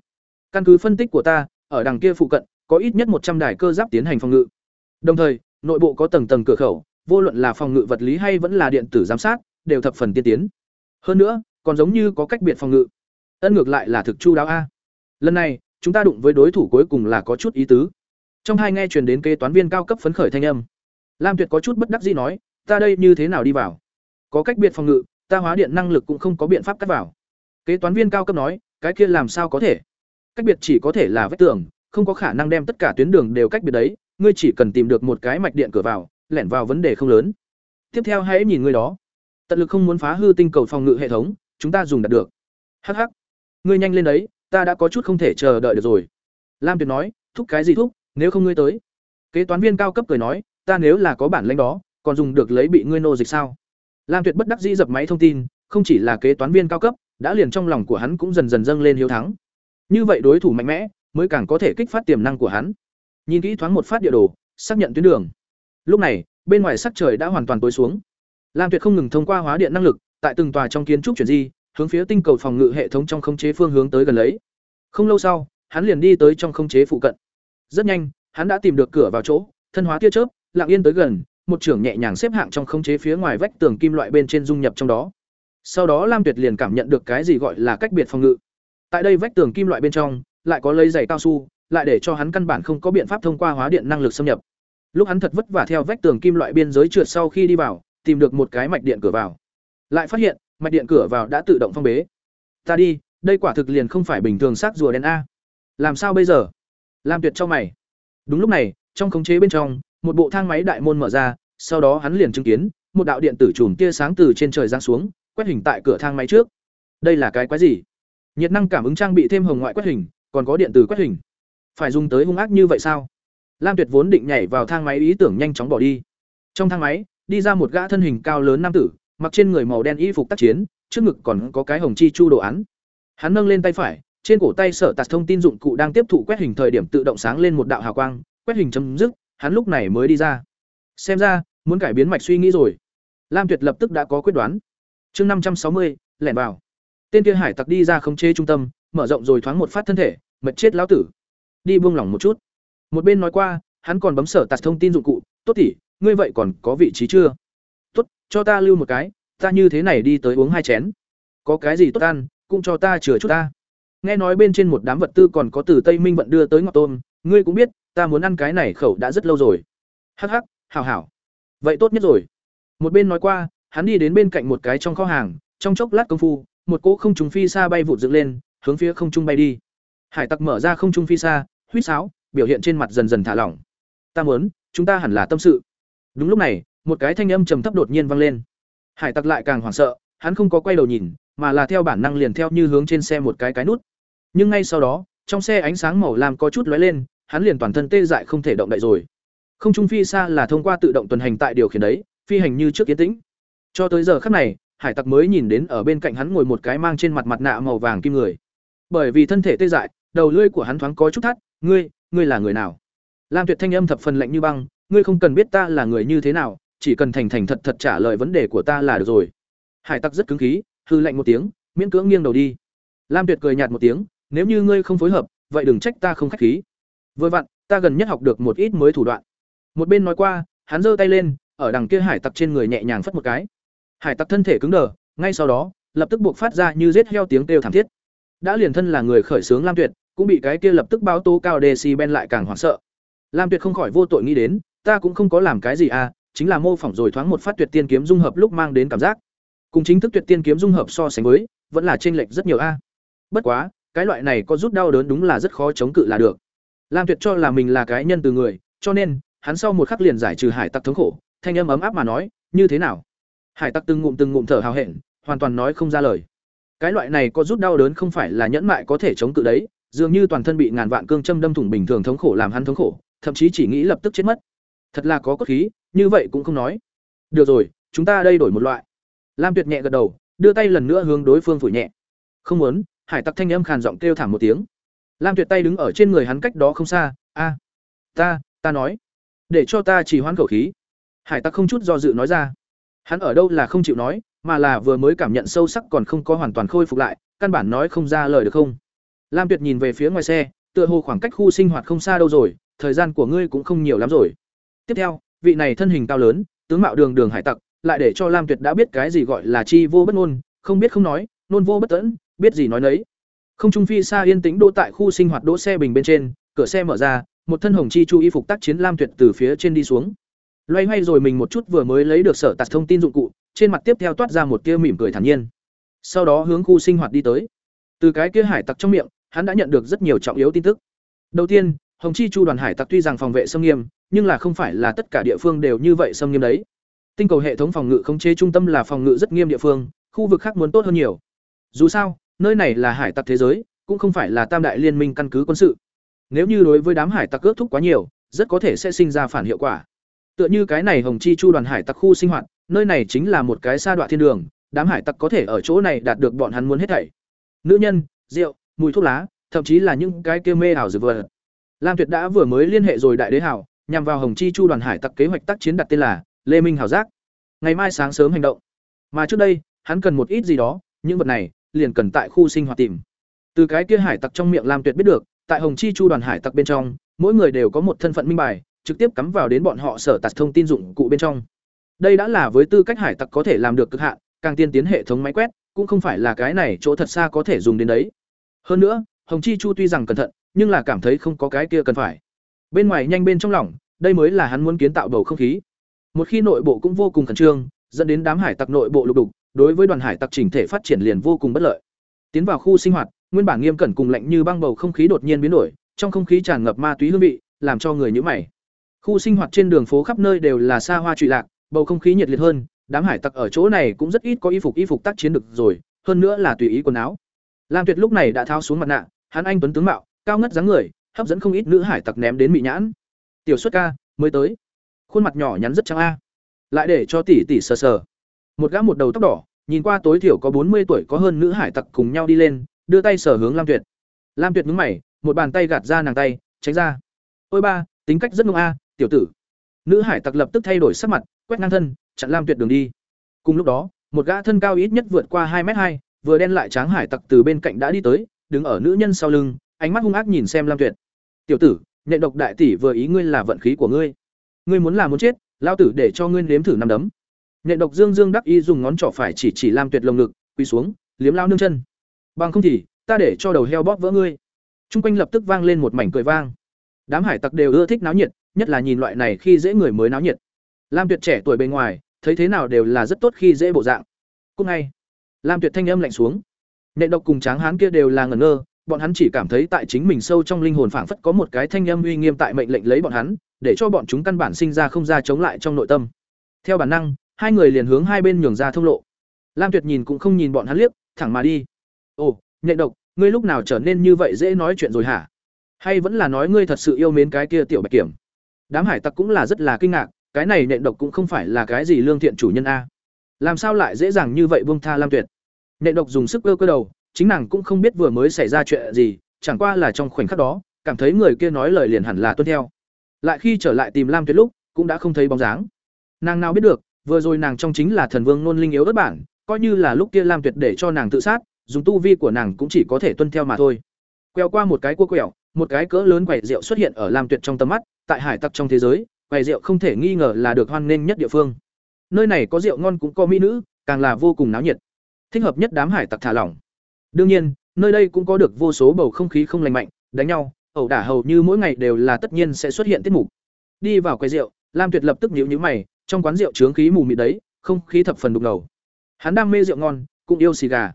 Căn cứ phân tích của ta, ở đằng kia phụ cận có ít nhất một trăm đài cơ giáp tiến hành phòng ngự. Đồng thời, nội bộ có tầng tầng cửa khẩu, vô luận là phòng ngự vật lý hay vẫn là điện tử giám sát, đều thập phần tiên tiến. Hơn nữa, còn giống như có cách biệt phòng ngự. Ân ngược lại là thực chu đáo a. Lần này, chúng ta đụng với đối thủ cuối cùng là có chút ý tứ. Trong hai nghe truyền đến kế toán viên cao cấp phấn khởi thanh âm. Lam tuyệt có chút bất đắc dĩ nói, ta đây như thế nào đi vào? Có cách biệt phòng ngự, ta hóa điện năng lực cũng không có biện pháp cắt vào. Kế toán viên cao cấp nói, cái kia làm sao có thể? Cách biệt chỉ có thể là vách tường không có khả năng đem tất cả tuyến đường đều cách biệt đấy, ngươi chỉ cần tìm được một cái mạch điện cửa vào, lẻn vào vấn đề không lớn. Tiếp theo hãy nhìn ngươi đó. Tận lực không muốn phá hư tinh cầu phòng ngự hệ thống, chúng ta dùng đạt được. Hh ngươi nhanh lên đấy, ta đã có chút không thể chờ đợi được rồi. Lam tuyệt nói, thúc cái gì thúc, nếu không ngươi tới. Kế toán viên cao cấp cười nói, ta nếu là có bản lãnh đó, còn dùng được lấy bị ngươi nô dịch sao? Lam tuyệt bất đắc dĩ dập máy thông tin, không chỉ là kế toán viên cao cấp, đã liền trong lòng của hắn cũng dần dần dâng lên hiếu thắng. Như vậy đối thủ mạnh mẽ mới càng có thể kích phát tiềm năng của hắn. Nhìn kỹ thoáng một phát địa đồ, xác nhận tuyến đường. Lúc này, bên ngoài sắc trời đã hoàn toàn tối xuống. Lam tuyệt không ngừng thông qua hóa điện năng lực, tại từng tòa trong kiến trúc chuyển di, hướng phía tinh cầu phòng ngự hệ thống trong khống chế phương hướng tới gần lấy. Không lâu sau, hắn liền đi tới trong khống chế phụ cận. Rất nhanh, hắn đã tìm được cửa vào chỗ, thân hóa tia chớp, lặng yên tới gần, một trưởng nhẹ nhàng xếp hạng trong khống chế phía ngoài vách tường kim loại bên trên dung nhập trong đó. Sau đó lam tuyệt liền cảm nhận được cái gì gọi là cách biệt phòng ngự. Tại đây vách tường kim loại bên trong lại có lấy giày cao su, lại để cho hắn căn bản không có biện pháp thông qua hóa điện năng lực xâm nhập. Lúc hắn thật vất vả theo vách tường kim loại biên giới trượt sau khi đi vào, tìm được một cái mạch điện cửa vào. Lại phát hiện, mạch điện cửa vào đã tự động phong bế. Ta đi, đây quả thực liền không phải bình thường xác rùa đen a. Làm sao bây giờ? Lam tuyệt cho mày. Đúng lúc này, trong khống chế bên trong, một bộ thang máy đại môn mở ra, sau đó hắn liền chứng kiến, một đạo điện tử chùm tia sáng từ trên trời giáng xuống, quét hình tại cửa thang máy trước. Đây là cái quái gì? Nhiệt năng cảm ứng trang bị thêm hồng ngoại quét hình còn có điện tử quét hình. Phải dùng tới hung ác như vậy sao? Lam tuyệt vốn định nhảy vào thang máy ý tưởng nhanh chóng bỏ đi. Trong thang máy, đi ra một gã thân hình cao lớn nam tử, mặc trên người màu đen y phục tác chiến, trước ngực còn có cái hồng chi chu đồ án. Hắn nâng lên tay phải, trên cổ tay sở tạt thông tin dụng cụ đang tiếp thụ quét hình thời điểm tự động sáng lên một đạo hào quang, quét hình chấm dứt, hắn lúc này mới đi ra. Xem ra, muốn cải biến mạch suy nghĩ rồi. Lam tuyệt lập tức đã có quyết đoán. Chương năm trăm sáu mươi, lẻn vào. Tên kia hải tặc đi ra khống chế trung tâm, mở rộng rồi thoáng một phát thân thể mệt chết lão tử. Đi buông lỏng một chút. Một bên nói qua, hắn còn bấm sở tạt thông tin dụng cụ. Tốt tỉ, ngươi vậy còn có vị trí chưa? Tốt, cho ta lưu một cái, ta như thế này đi tới uống hai chén. Có cái gì tốt ăn, cũng cho ta chừa chút ta. Nghe nói bên trên một đám vật tư còn có từ tây minh vận đưa tới ngọt tôm, ngươi cũng biết, ta muốn ăn cái này khẩu đã rất lâu rồi. Hắc hắc, hảo hảo. Vậy tốt nhất rồi. Một bên nói qua, hắn đi đến bên cạnh một cái trong kho hàng, trong chốc lát công phu, một cỗ không trùng phi xa bay vụt dựng lên, hướng phía không trung bay đi hải tặc mở ra không trung phi xa, huýt sáo, biểu hiện trên mặt dần dần thả lỏng. Ta muốn, chúng ta hẳn là tâm sự. Đúng lúc này, một cái thanh âm trầm thấp đột nhiên vang lên. Hải tặc lại càng hoảng sợ, hắn không có quay đầu nhìn, mà là theo bản năng liền theo như hướng trên xe một cái cái nút. Nhưng ngay sau đó, trong xe ánh sáng màu lam có chút lóe lên, hắn liền toàn thân tê dại không thể động đậy rồi. Không trung phi xa là thông qua tự động tuần hành tại điều khiển đấy, phi hành như trước kiến tĩnh. Cho tới giờ khắc này, hải tặc mới nhìn đến ở bên cạnh hắn ngồi một cái mang trên mặt mặt nạ màu vàng kim người. Bởi vì thân thể tê dại đầu lưỡi của hắn thoáng có chút thắt, ngươi ngươi là người nào? Lam tuyệt thanh âm thập phần lạnh như băng, ngươi không cần biết ta là người như thế nào, chỉ cần thành thành thật thật trả lời vấn đề của ta là được rồi. Hải tặc rất cứng khí, hư lạnh một tiếng, miễn cưỡng nghiêng đầu đi. Lam tuyệt cười nhạt một tiếng, nếu như ngươi không phối hợp, vậy đừng trách ta không khách khí. Vừa vặn, ta gần nhất học được một ít mới thủ đoạn. Một bên nói qua, hắn giơ tay lên, ở đằng kia hải tặc trên người nhẹ nhàng phất một cái. Hải tặc thân thể cứng đờ, ngay sau đó, lập tức buộc phát ra như rết heo tiếng kêu thảm thiết. Đã liền thân là người khởi sướng lam tuyệt cũng bị cái kia lập tức báo tố cao decibel lại càng hoảng sợ. Lam tuyệt không khỏi vô tội nghĩ đến, ta cũng không có làm cái gì à chính là mô phỏng rồi thoáng một phát tuyệt tiên kiếm dung hợp lúc mang đến cảm giác. Cùng chính thức tuyệt tiên kiếm dung hợp so sánh với, vẫn là chênh lệch rất nhiều a. Bất quá, cái loại này có rút đau đớn đúng là rất khó chống cự là được. Lam tuyệt cho là mình là cái nhân từ người, cho nên, hắn sau một khắc liền giải trừ hải tặc thống khổ, thanh âm ấm áp mà nói, như thế nào? Hải tặc từng ngụm từng ngụm thở hào hẹn, hoàn toàn nói không ra lời. Cái loại này có rút đau đớn không phải là nhẫn mại có thể chống cự đấy dường như toàn thân bị ngàn vạn cương châm đâm thủng bình thường thống khổ làm hắn thống khổ, thậm chí chỉ nghĩ lập tức chết mất. Thật là có cốt khí, như vậy cũng không nói. Được rồi, chúng ta đây đổi một loại. Lam tuyệt nhẹ gật đầu, đưa tay lần nữa hướng đối phương phủi nhẹ. Không muốn, hải tặc thanh âm khàn giọng kêu thảm một tiếng. Lam tuyệt tay đứng ở trên người hắn cách đó không xa, a, ta ta nói, để cho ta chỉ hoãn khẩu khí. Hải tặc không chút do dự nói ra. Hắn ở đâu là không chịu nói, mà là vừa mới cảm nhận sâu sắc còn không có hoàn toàn khôi phục lại, căn bản nói không ra lời được không? Lam tuyệt nhìn về phía ngoài xe, tựa hồ khoảng cách khu sinh hoạt không xa đâu rồi, thời gian của ngươi cũng không nhiều lắm rồi. Tiếp theo, vị này thân hình cao lớn, tướng mạo đường đường hải tặc, lại để cho lam tuyệt đã biết cái gì gọi là chi vô bất ngôn, không biết không nói nôn vô bất tẫn, biết gì nói nấy. Không trung phi xa yên tĩnh đỗ tại khu sinh hoạt đỗ xe bình bên trên, cửa xe mở ra, một thân hồng chi chu y phục tác chiến lam tuyệt từ phía trên đi xuống. Loay hoay rồi mình một chút vừa mới lấy được sở tạc thông tin dụng cụ, trên mặt tiếp theo toát ra một tia mỉm cười thản nhiên. Sau đó hướng khu sinh hoạt đi tới. Từ cái kia hải tặc trong miệng hắn đã nhận được rất nhiều trọng yếu tin tức. Đầu tiên, hồng chi chu đoàn hải tặc tuy rằng phòng vệ xâm nghiêm, nhưng là không phải là tất cả địa phương đều như vậy xâm nghiêm đấy. Tinh cầu hệ thống phòng ngự khống chế trung tâm là phòng ngự rất nghiêm địa phương, khu vực khác muốn tốt hơn nhiều. Dù sao, nơi này là hải tặc thế giới, cũng không phải là tam đại liên minh căn cứ quân sự. Nếu như đối với đám hải tặc cướp thúc quá nhiều, rất có thể sẽ sinh ra phản hiệu quả. Tựa như cái này hồng chi chu đoàn hải tặc khu sinh hoạt, nơi này chính là một cái sa đoạn thiên đường, đám hải tặc có thể ở chỗ này đạt được bọn hắn muốn hết thảy. Nữ nhân, rượu mùi thuốc lá, thậm chí là những cái kia mê ảo dược vật. Lam tuyệt đã vừa mới liên hệ rồi đại đế hảo, nhằm vào hồng chi chu đoàn hải tặc kế hoạch tác chiến đặt tên là lê minh hảo giác. Ngày mai sáng sớm hành động. Mà trước đây, hắn cần một ít gì đó, những vật này, liền cần tại khu sinh hoạt tìm. Từ cái kia hải tặc trong miệng lam tuyệt biết được, tại hồng chi chu đoàn hải tặc bên trong, mỗi người đều có một thân phận minh bài, trực tiếp cắm vào đến bọn họ sở tạc thông tin dụng cụ bên trong. Đây đã là với tư cách hải tặc có thể làm được cực hạn, càng tiên tiến hệ thống máy quét, cũng không phải là cái này chỗ thật xa có thể dùng đến đấy hơn nữa, hồng chi chu tuy rằng cẩn thận, nhưng là cảm thấy không có cái kia cần phải. Bên ngoài nhanh bên trong lòng, đây mới là hắn muốn kiến tạo bầu không khí. Một khi nội bộ cũng vô cùng khẩn trương, dẫn đến đám hải tặc nội bộ lục đục, đối với đoàn hải tặc chỉnh thể phát triển liền vô cùng bất lợi. Tiến vào khu sinh hoạt, nguyên bản nghiêm cẩn cùng lạnh như băng bầu không khí đột nhiên biến đổi, trong không khí tràn ngập ma túy hương vị, làm cho người nhíu mày. Khu sinh hoạt trên đường phố khắp nơi đều là xa hoa trụy lạc, bầu không khí nhiệt liệt hơn, đám hải tặc ở chỗ này cũng rất ít có y phục y phục tác chiến được rồi, hơn nữa là tùy ý quần áo lam tuyệt lúc này đã tháo xuống mặt nạ, hắn anh tuấn tướng mạo, cao ngất dáng người, hấp dẫn không ít nữ hải tặc ném đến mị nhãn. Tiểu Suất ca, mới tới. Khuôn mặt nhỏ nhắn rất trắng a. Lại để cho tỷ tỷ sờ sờ. Một gã một đầu tóc đỏ, nhìn qua tối thiểu có bốn mươi tuổi có hơn nữ hải tặc cùng nhau đi lên, đưa tay sờ hướng lam tuyệt. Lam tuyệt nhướng mày, một bàn tay gạt ra nàng tay, tránh ra. Ôi ba, tính cách rất ngông a, tiểu tử. Nữ hải tặc lập tức thay đổi sắc mặt, quét ngang thân, chặn lam tuyệt đường đi. Cùng lúc đó, một gã thân cao ít nhất vượt qua hai m hai vừa đen lại tráng hải tặc từ bên cạnh đã đi tới, đứng ở nữ nhân sau lưng, ánh mắt hung ác nhìn xem lam tuyệt. Tiểu tử, nhện độc đại tỷ vừa ý ngươi là vận khí của ngươi. Ngươi muốn là muốn chết lao tử để cho ngươi nếm thử năm đấm. Nhện độc dương dương đắc y dùng ngón trỏ phải chỉ chỉ lam tuyệt lồng ngực, quỳ xuống, liếm lao nương chân. Bằng không thì, ta để cho đầu heo bóp vỡ ngươi. T r u n g quanh lập tức vang lên một mảnh cười vang. Đám hải tặc đều ưa thích náo nhiệt, nhất là nhìn loại này khi dễ người mới náo nhiệt. Lam tuyệt trẻ tuổi bề ngoài, thấy thế nào đều là rất tốt khi dễ bộ dạng. Cúc ngay lam tuyệt thanh âm lạnh xuống Nệ độc cùng tráng hán kia đều là ngẩn ngơ bọn hắn chỉ cảm thấy tại chính mình sâu trong linh hồn phảng phất có một cái thanh âm uy nghiêm tại mệnh lệnh lấy bọn hắn, để cho bọn chúng căn bản sinh ra không ra chống lại trong nội tâm. Theo bản năng, hai người liền hướng hai bên nhường ra thông lộ. Lam Tuyệt nhìn cũng không nhìn bọn hắn liếc, thẳng mà đi. "Ồ, nhện độc, ngươi lúc nào trở nên như vậy dễ nói chuyện rồi hả? Hay vẫn là nói ngươi thật sự yêu mến cái kia tiểu Bạch Kiểm?" Đám hải tặc cũng là rất là kinh ngạc, cái này nhện độc cũng không phải là cái gì lương thiện chủ nhân a. Làm sao lại dễ dàng như vậy buông tha Lam Tuyệt? nệ độc dùng sức cơ cơ đầu, chính nàng cũng không biết vừa mới xảy ra chuyện gì, chẳng qua là trong khoảnh khắc đó, cảm thấy người kia nói lời liền hẳn là tuân theo. Lại khi trở lại tìm Lam Tuyệt lúc, cũng đã không thấy bóng dáng. Nàng nào biết được, vừa rồi nàng trong chính là thần vương nôn linh yếu đất bản, coi như là lúc kia Lam Tuyệt để cho nàng tự sát, dùng tu vi của nàng cũng chỉ có thể tuân theo mà thôi. Quẹo qua một cái cua quẹo, một cái cỡ lớn quầy rượu xuất hiện ở Lam Tuyệt trong tầm mắt, tại hải tặc trong thế giới, quầy rượu không thể nghi ngờ là được hoan nghênh nhất địa phương. Nơi này có rượu ngon cũng có mỹ nữ, càng là vô cùng náo nhiệt. Thích hợp nhất đám hải tặc thả lỏng. Đương nhiên, nơi đây cũng có được vô số bầu không khí không lành mạnh, đánh nhau, ẩu đả hầu như mỗi ngày đều là tất nhiên sẽ xuất hiện tiết mục. Đi vào quầy rượu, Lam Tuyệt lập tức nhíu nhíu mày, trong quán rượu chướng khí mù mịt đấy, không khí thập phần đục ngầu. Hắn đam mê rượu ngon, cũng yêu xì gà,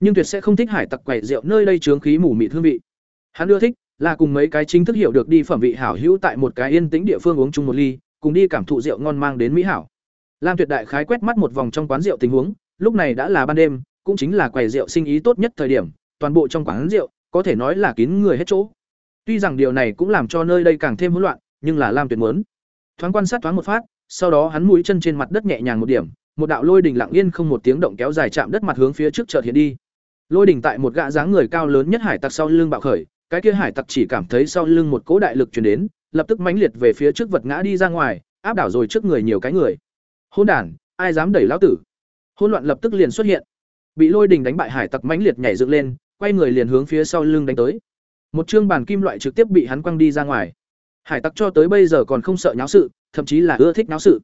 nhưng tuyệt sẽ không thích hải tặc quầy rượu nơi đây chướng khí mù mịt hương vị. Hắn ưa thích là cùng mấy cái chính thức hiểu được đi phẩm vị hảo hữu tại một cái yên tĩnh địa phương uống chung một ly, cùng đi cảm thụ rượu ngon mang đến mỹ hảo. Lam Tuyệt đại khái quét mắt một vòng trong quán rượu tình huống, lúc này đã là ban đêm, cũng chính là quầy rượu sinh ý tốt nhất thời điểm, toàn bộ trong quán rượu có thể nói là kín người hết chỗ. Tuy rằng điều này cũng làm cho nơi đây càng thêm hỗn loạn, nhưng là Lam Tuyệt muốn. Thoáng quan sát thoáng một phát, sau đó hắn mũi chân trên mặt đất nhẹ nhàng một điểm, một đạo lôi đỉnh lặng yên không một tiếng động kéo dài chạm đất mặt hướng phía trước chợt hiện đi. Lôi đỉnh tại một gã dáng người cao lớn nhất hải tặc sau lưng bạo khởi, cái kia hải tặc chỉ cảm thấy sau lưng một cỗ đại lực truyền đến, lập tức mãnh liệt về phía trước vật ngã đi ra ngoài, áp đảo rồi trước người nhiều cái người hôn đản, ai dám đẩy lão tử? Hỗn loạn lập tức liền xuất hiện. Bị lôi đình đánh bại hải tặc mãnh liệt nhảy dựng lên, quay người liền hướng phía sau lưng đánh tới. Một chương bàn kim loại trực tiếp bị hắn quăng đi ra ngoài. Hải tặc cho tới bây giờ còn không sợ nháo sự, thậm chí là ưa thích nháo sự.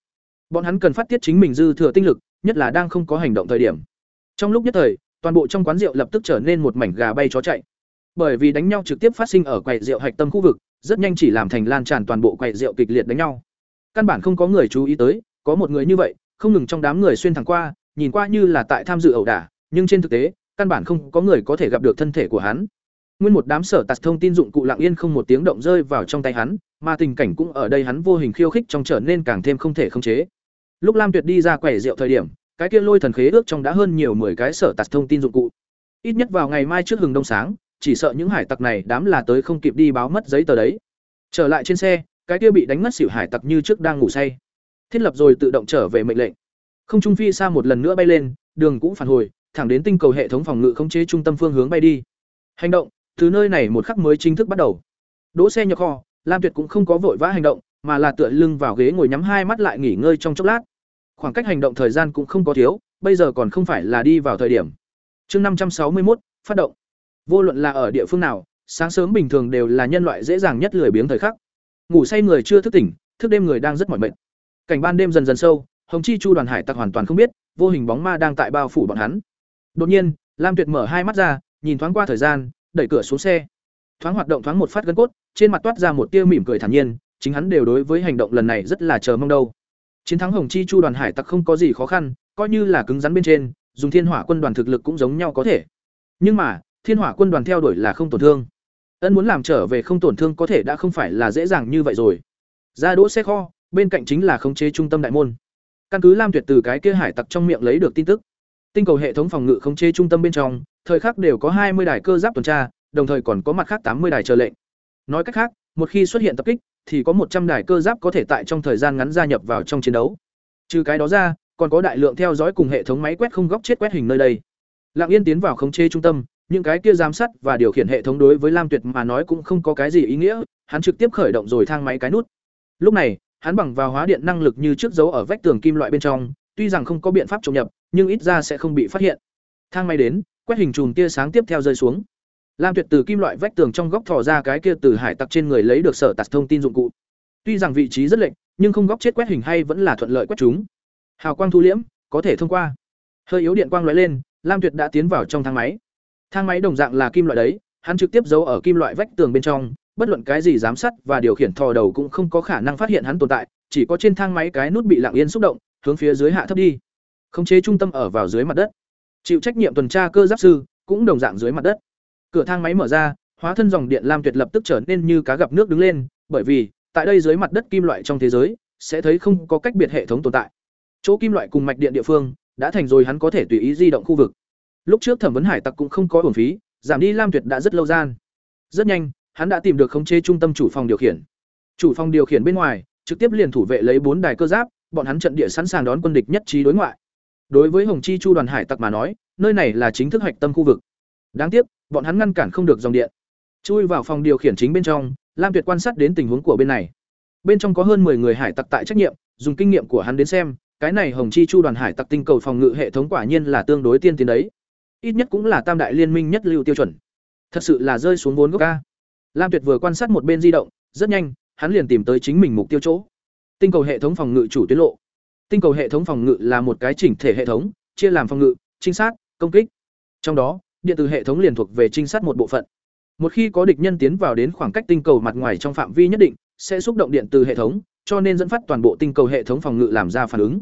Bọn hắn cần phát tiết chính mình dư thừa tinh lực, nhất là đang không có hành động thời điểm. Trong lúc nhất thời, toàn bộ trong quán rượu lập tức trở nên một mảnh gà bay chó chạy. Bởi vì đánh nhau trực tiếp phát sinh ở quầy rượu hạch tâm khu vực, rất nhanh chỉ làm thành lan tràn toàn bộ quầy rượu kịch liệt đánh nhau. Căn bản không có người chú ý tới, có một người như vậy, không ngừng trong đám người xuyên thẳng qua, nhìn qua như là tại tham dự ẩu đả, nhưng trên thực tế, căn bản không có người có thể gặp được thân thể của hắn. Nguyên một đám sở tạt thông tin dụng cụ lặng yên không một tiếng động rơi vào trong tay hắn, mà tình cảnh cũng ở đây hắn vô hình khiêu khích trong trở nên càng thêm không thể khống chế. Lúc Lam Tuyệt đi ra quẻ rượu thời điểm, cái kia lôi thần khế ước trong đã hơn nhiều mười cái sở tạt thông tin dụng cụ. Ít nhất vào ngày mai trước hừng đông sáng, chỉ sợ những hải tặc này đám là tới không kịp đi báo mất giấy tờ đấy. Trở lại trên xe, cái kia bị đánh ngất xỉu hải tặc như trước đang ngủ say. Thiết lập rồi tự động trở về mệnh lệnh. Không trung phi xa một lần nữa bay lên, đường cũng phản hồi, thẳng đến tinh cầu hệ thống phòng ngự khống chế trung tâm phương hướng bay đi. Hành động, từ nơi này một khắc mới chính thức bắt đầu. Đỗ xe nhập kho, Lam Tuyệt cũng không có vội vã hành động, mà là tựa lưng vào ghế ngồi nhắm hai mắt lại nghỉ ngơi trong chốc lát. Khoảng cách hành động thời gian cũng không có thiếu, bây giờ còn không phải là đi vào thời điểm. Chương năm trăm sáu mươi một phát động. Vô luận là ở địa phương nào, sáng sớm bình thường đều là nhân loại dễ dàng nhất lười biếng thời khắc. Ngủ say người chưa thức tỉnh, thức đêm người đang rất mỏi mệt. Cảnh ban đêm dần dần sâu, Hồng Chi Chu đoàn hải tặc hoàn toàn không biết, vô hình bóng ma đang tại bao phủ bọn hắn. Đột nhiên, Lam Tuyệt mở hai mắt ra, nhìn thoáng qua thời gian, đẩy cửa xuống xe. Thoáng hoạt động thoáng một phát gân cốt, trên mặt toát ra một tia mỉm cười thản nhiên, chính hắn đều đối với hành động lần này rất là chờ mong đâu. Chiến thắng Hồng Chi Chu đoàn hải tặc không có gì khó khăn, coi như là cứng rắn bên trên, dùng Thiên Hỏa quân đoàn thực lực cũng giống nhau có thể. Nhưng mà, Thiên Hỏa quân đoàn theo đuổi là không tổn thương. Ân muốn làm trở về không tổn thương có thể đã không phải là dễ dàng như vậy rồi. Ra đỗ xe kho, bên cạnh chính là khống chế trung tâm đại môn. Căn cứ Lam Tuyệt từ cái kia hải tặc trong miệng lấy được tin tức, Tinh cầu hệ thống phòng ngự khống chế trung tâm bên trong, thời khắc đều có hai mươi đài cơ giáp tuần tra, đồng thời còn có mặt khác tám mươi đài chờ lệnh. Nói cách khác, một khi xuất hiện tập kích, thì có một trăm đài cơ giáp có thể tại trong thời gian ngắn gia nhập vào trong chiến đấu. Trừ cái đó ra, còn có đại lượng theo dõi cùng hệ thống máy quét không góc chết quét hình nơi đây. Lặng Yên tiến vào khống chế trung tâm, những cái kia giám sát và điều khiển hệ thống đối với Lam Tuyệt mà nói cũng không có cái gì ý nghĩa, hắn trực tiếp khởi động rồi thang máy cái nút. Lúc này, hắn bằng vào hóa điện năng lực như trước dấu ở vách tường kim loại bên trong, tuy rằng không có biện pháp trộm nhập, nhưng ít ra sẽ không bị phát hiện. Thang máy đến, quét hình chùm tia sáng tiếp theo rơi xuống. lam tuyệt từ kim loại vách tường trong góc thò ra cái kia từ hải tặc trên người lấy được sở tạc thông tin dụng cụ tuy rằng vị trí rất lệch nhưng không góc chết quét hình hay vẫn là thuận lợi quét chúng hào quang thu liễm có thể thông qua hơi yếu điện quang lóe lên lam tuyệt đã tiến vào trong thang máy thang máy đồng dạng là kim loại đấy hắn trực tiếp giấu ở kim loại vách tường bên trong bất luận cái gì giám sát và điều khiển thò đầu cũng không có khả năng phát hiện hắn tồn tại, chỉ có trên thang máy cái nút bị lặng yên xúc động, hướng phía dưới hạ thấp đi. Khống chế trung tâm ở vào dưới mặt đất. Chịu trách nhiệm tuần tra cơ giáp sư, cũng đồng dạng dưới mặt đất. Cửa thang máy mở ra, hóa thân dòng điện lam tuyệt lập tức trở nên như cá gặp nước đứng lên, bởi vì, tại đây dưới mặt đất kim loại trong thế giới, sẽ thấy không có cách biệt hệ thống tồn tại. Chỗ kim loại cùng mạch điện địa phương, đã thành rồi hắn có thể tùy ý di động khu vực. Lúc trước thẩm vấn hải tặc cũng không có uổng phí, giảm đi lam tuyệt đã rất lâu gian. Rất nhanh hắn đã tìm được khống chế trung tâm chủ phòng điều khiển. Chủ phòng điều khiển bên ngoài, trực tiếp liền thủ vệ lấy bốn đài cơ giáp, bọn hắn trận địa sẵn sàng đón quân địch nhất trí đối ngoại. Đối với hồng chi chu đoàn hải tặc mà nói, nơi này là chính thức hoạch tâm khu vực. Đáng tiếc, bọn hắn ngăn cản không được dòng điện. Chui vào phòng điều khiển chính bên trong, lam tuyệt quan sát đến tình huống của bên này. Bên trong có hơn 10 người hải tặc tại trách nhiệm, dùng kinh nghiệm của hắn đến xem, cái này hồng chi chu đoàn hải tặc tinh cầu phòng ngự hệ thống quả nhiên là tương đối tiên tiến đấy. Ít nhất cũng là tam đại liên minh nhất lưu tiêu chuẩn. Thật sự là rơi xuống vốn gốc a lam tuyệt vừa quan sát một bên di động, rất nhanh, hắn liền tìm tới chính mình mục tiêu chỗ. Tinh cầu hệ thống phòng ngự chủ tuyến lộ. Tinh cầu hệ thống phòng ngự là một cái chỉnh thể hệ thống, chia làm phòng ngự, trinh sát, công kích. Trong đó, điện tử hệ thống liền thuộc về trinh sát một bộ phận. Một khi có địch nhân tiến vào đến khoảng cách tinh cầu mặt ngoài trong phạm vi nhất định, sẽ xúc động điện từ hệ thống, cho nên dẫn phát toàn bộ tinh cầu hệ thống phòng ngự làm ra phản ứng.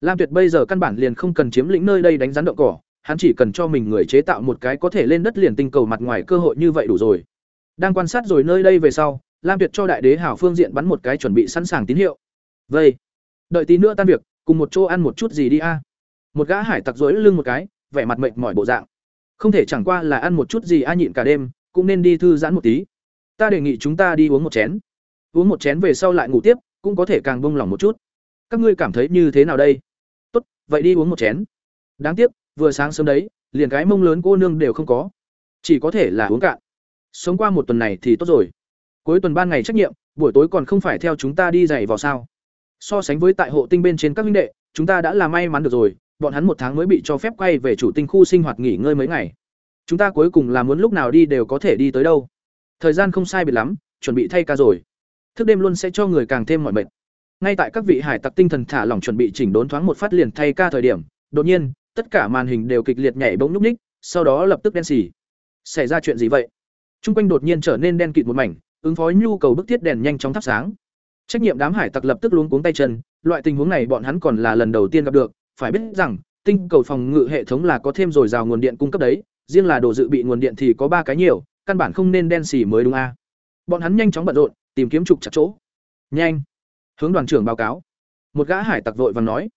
Lam tuyệt bây giờ căn bản liền không cần chiếm lĩnh nơi đây đánh rắn động cỏ, hắn chỉ cần cho mình người chế tạo một cái có thể lên đất liền tinh cầu mặt ngoài cơ hội như vậy đủ rồi đang quan sát rồi nơi đây về sau, lam tuyệt cho đại đế hảo phương diện bắn một cái chuẩn bị sẵn sàng tín hiệu. Vây đợi tí nữa tan việc, cùng một chỗ ăn một chút gì đi a. Một gã hải tặc rối lưng một cái, vẻ mặt mệt mỏi bộ dạng. Không thể chẳng qua là ăn một chút gì a nhịn cả đêm, cũng nên đi thư giãn một tí. Ta đề nghị chúng ta đi uống một chén. Uống một chén về sau lại ngủ tiếp, cũng có thể càng bông lỏng một chút. Các ngươi cảm thấy như thế nào đây? Tốt, vậy đi uống một chén. Đáng tiếc, vừa sáng sớm đấy, liền cái mông lớn cô nương đều không có. Chỉ có thể là uống cạn sống qua một tuần này thì tốt rồi. Cuối tuần ban ngày trách nhiệm, buổi tối còn không phải theo chúng ta đi dạy vào sao? So sánh với tại hộ tinh bên trên các huynh đệ, chúng ta đã là may mắn được rồi, bọn hắn một tháng mới bị cho phép quay về chủ tinh khu sinh hoạt nghỉ ngơi mấy ngày. Chúng ta cuối cùng là muốn lúc nào đi đều có thể đi tới đâu. Thời gian không sai biệt lắm, chuẩn bị thay ca rồi. Thức đêm luôn sẽ cho người càng thêm mọi mệt. Ngay tại các vị hải tặc tinh thần thả lỏng chuẩn bị chỉnh đốn thoáng một phát liền thay ca thời điểm, đột nhiên, tất cả màn hình đều kịch liệt nhảy bỗng nhúc ních sau đó lập tức đen xì. Xảy ra chuyện gì vậy? Trung quanh đột nhiên trở nên đen kịt một mảnh, ứng phó nhu cầu bức thiết đèn nhanh chóng thắp sáng. Trách nhiệm đám hải tặc lập tức luống cuống tay chân, loại tình huống này bọn hắn còn là lần đầu tiên gặp được, phải biết rằng, tinh cầu phòng ngự hệ thống là có thêm dồi dào nguồn điện cung cấp đấy, riêng là đồ dự bị nguồn điện thì có ba cái nhiều, căn bản không nên đen xì mới đúng a. Bọn hắn nhanh chóng bận rộn, tìm kiếm trục chặt chỗ. Nhanh! Hướng đoàn trưởng báo cáo. Một gã hải tặc vội vàng nói.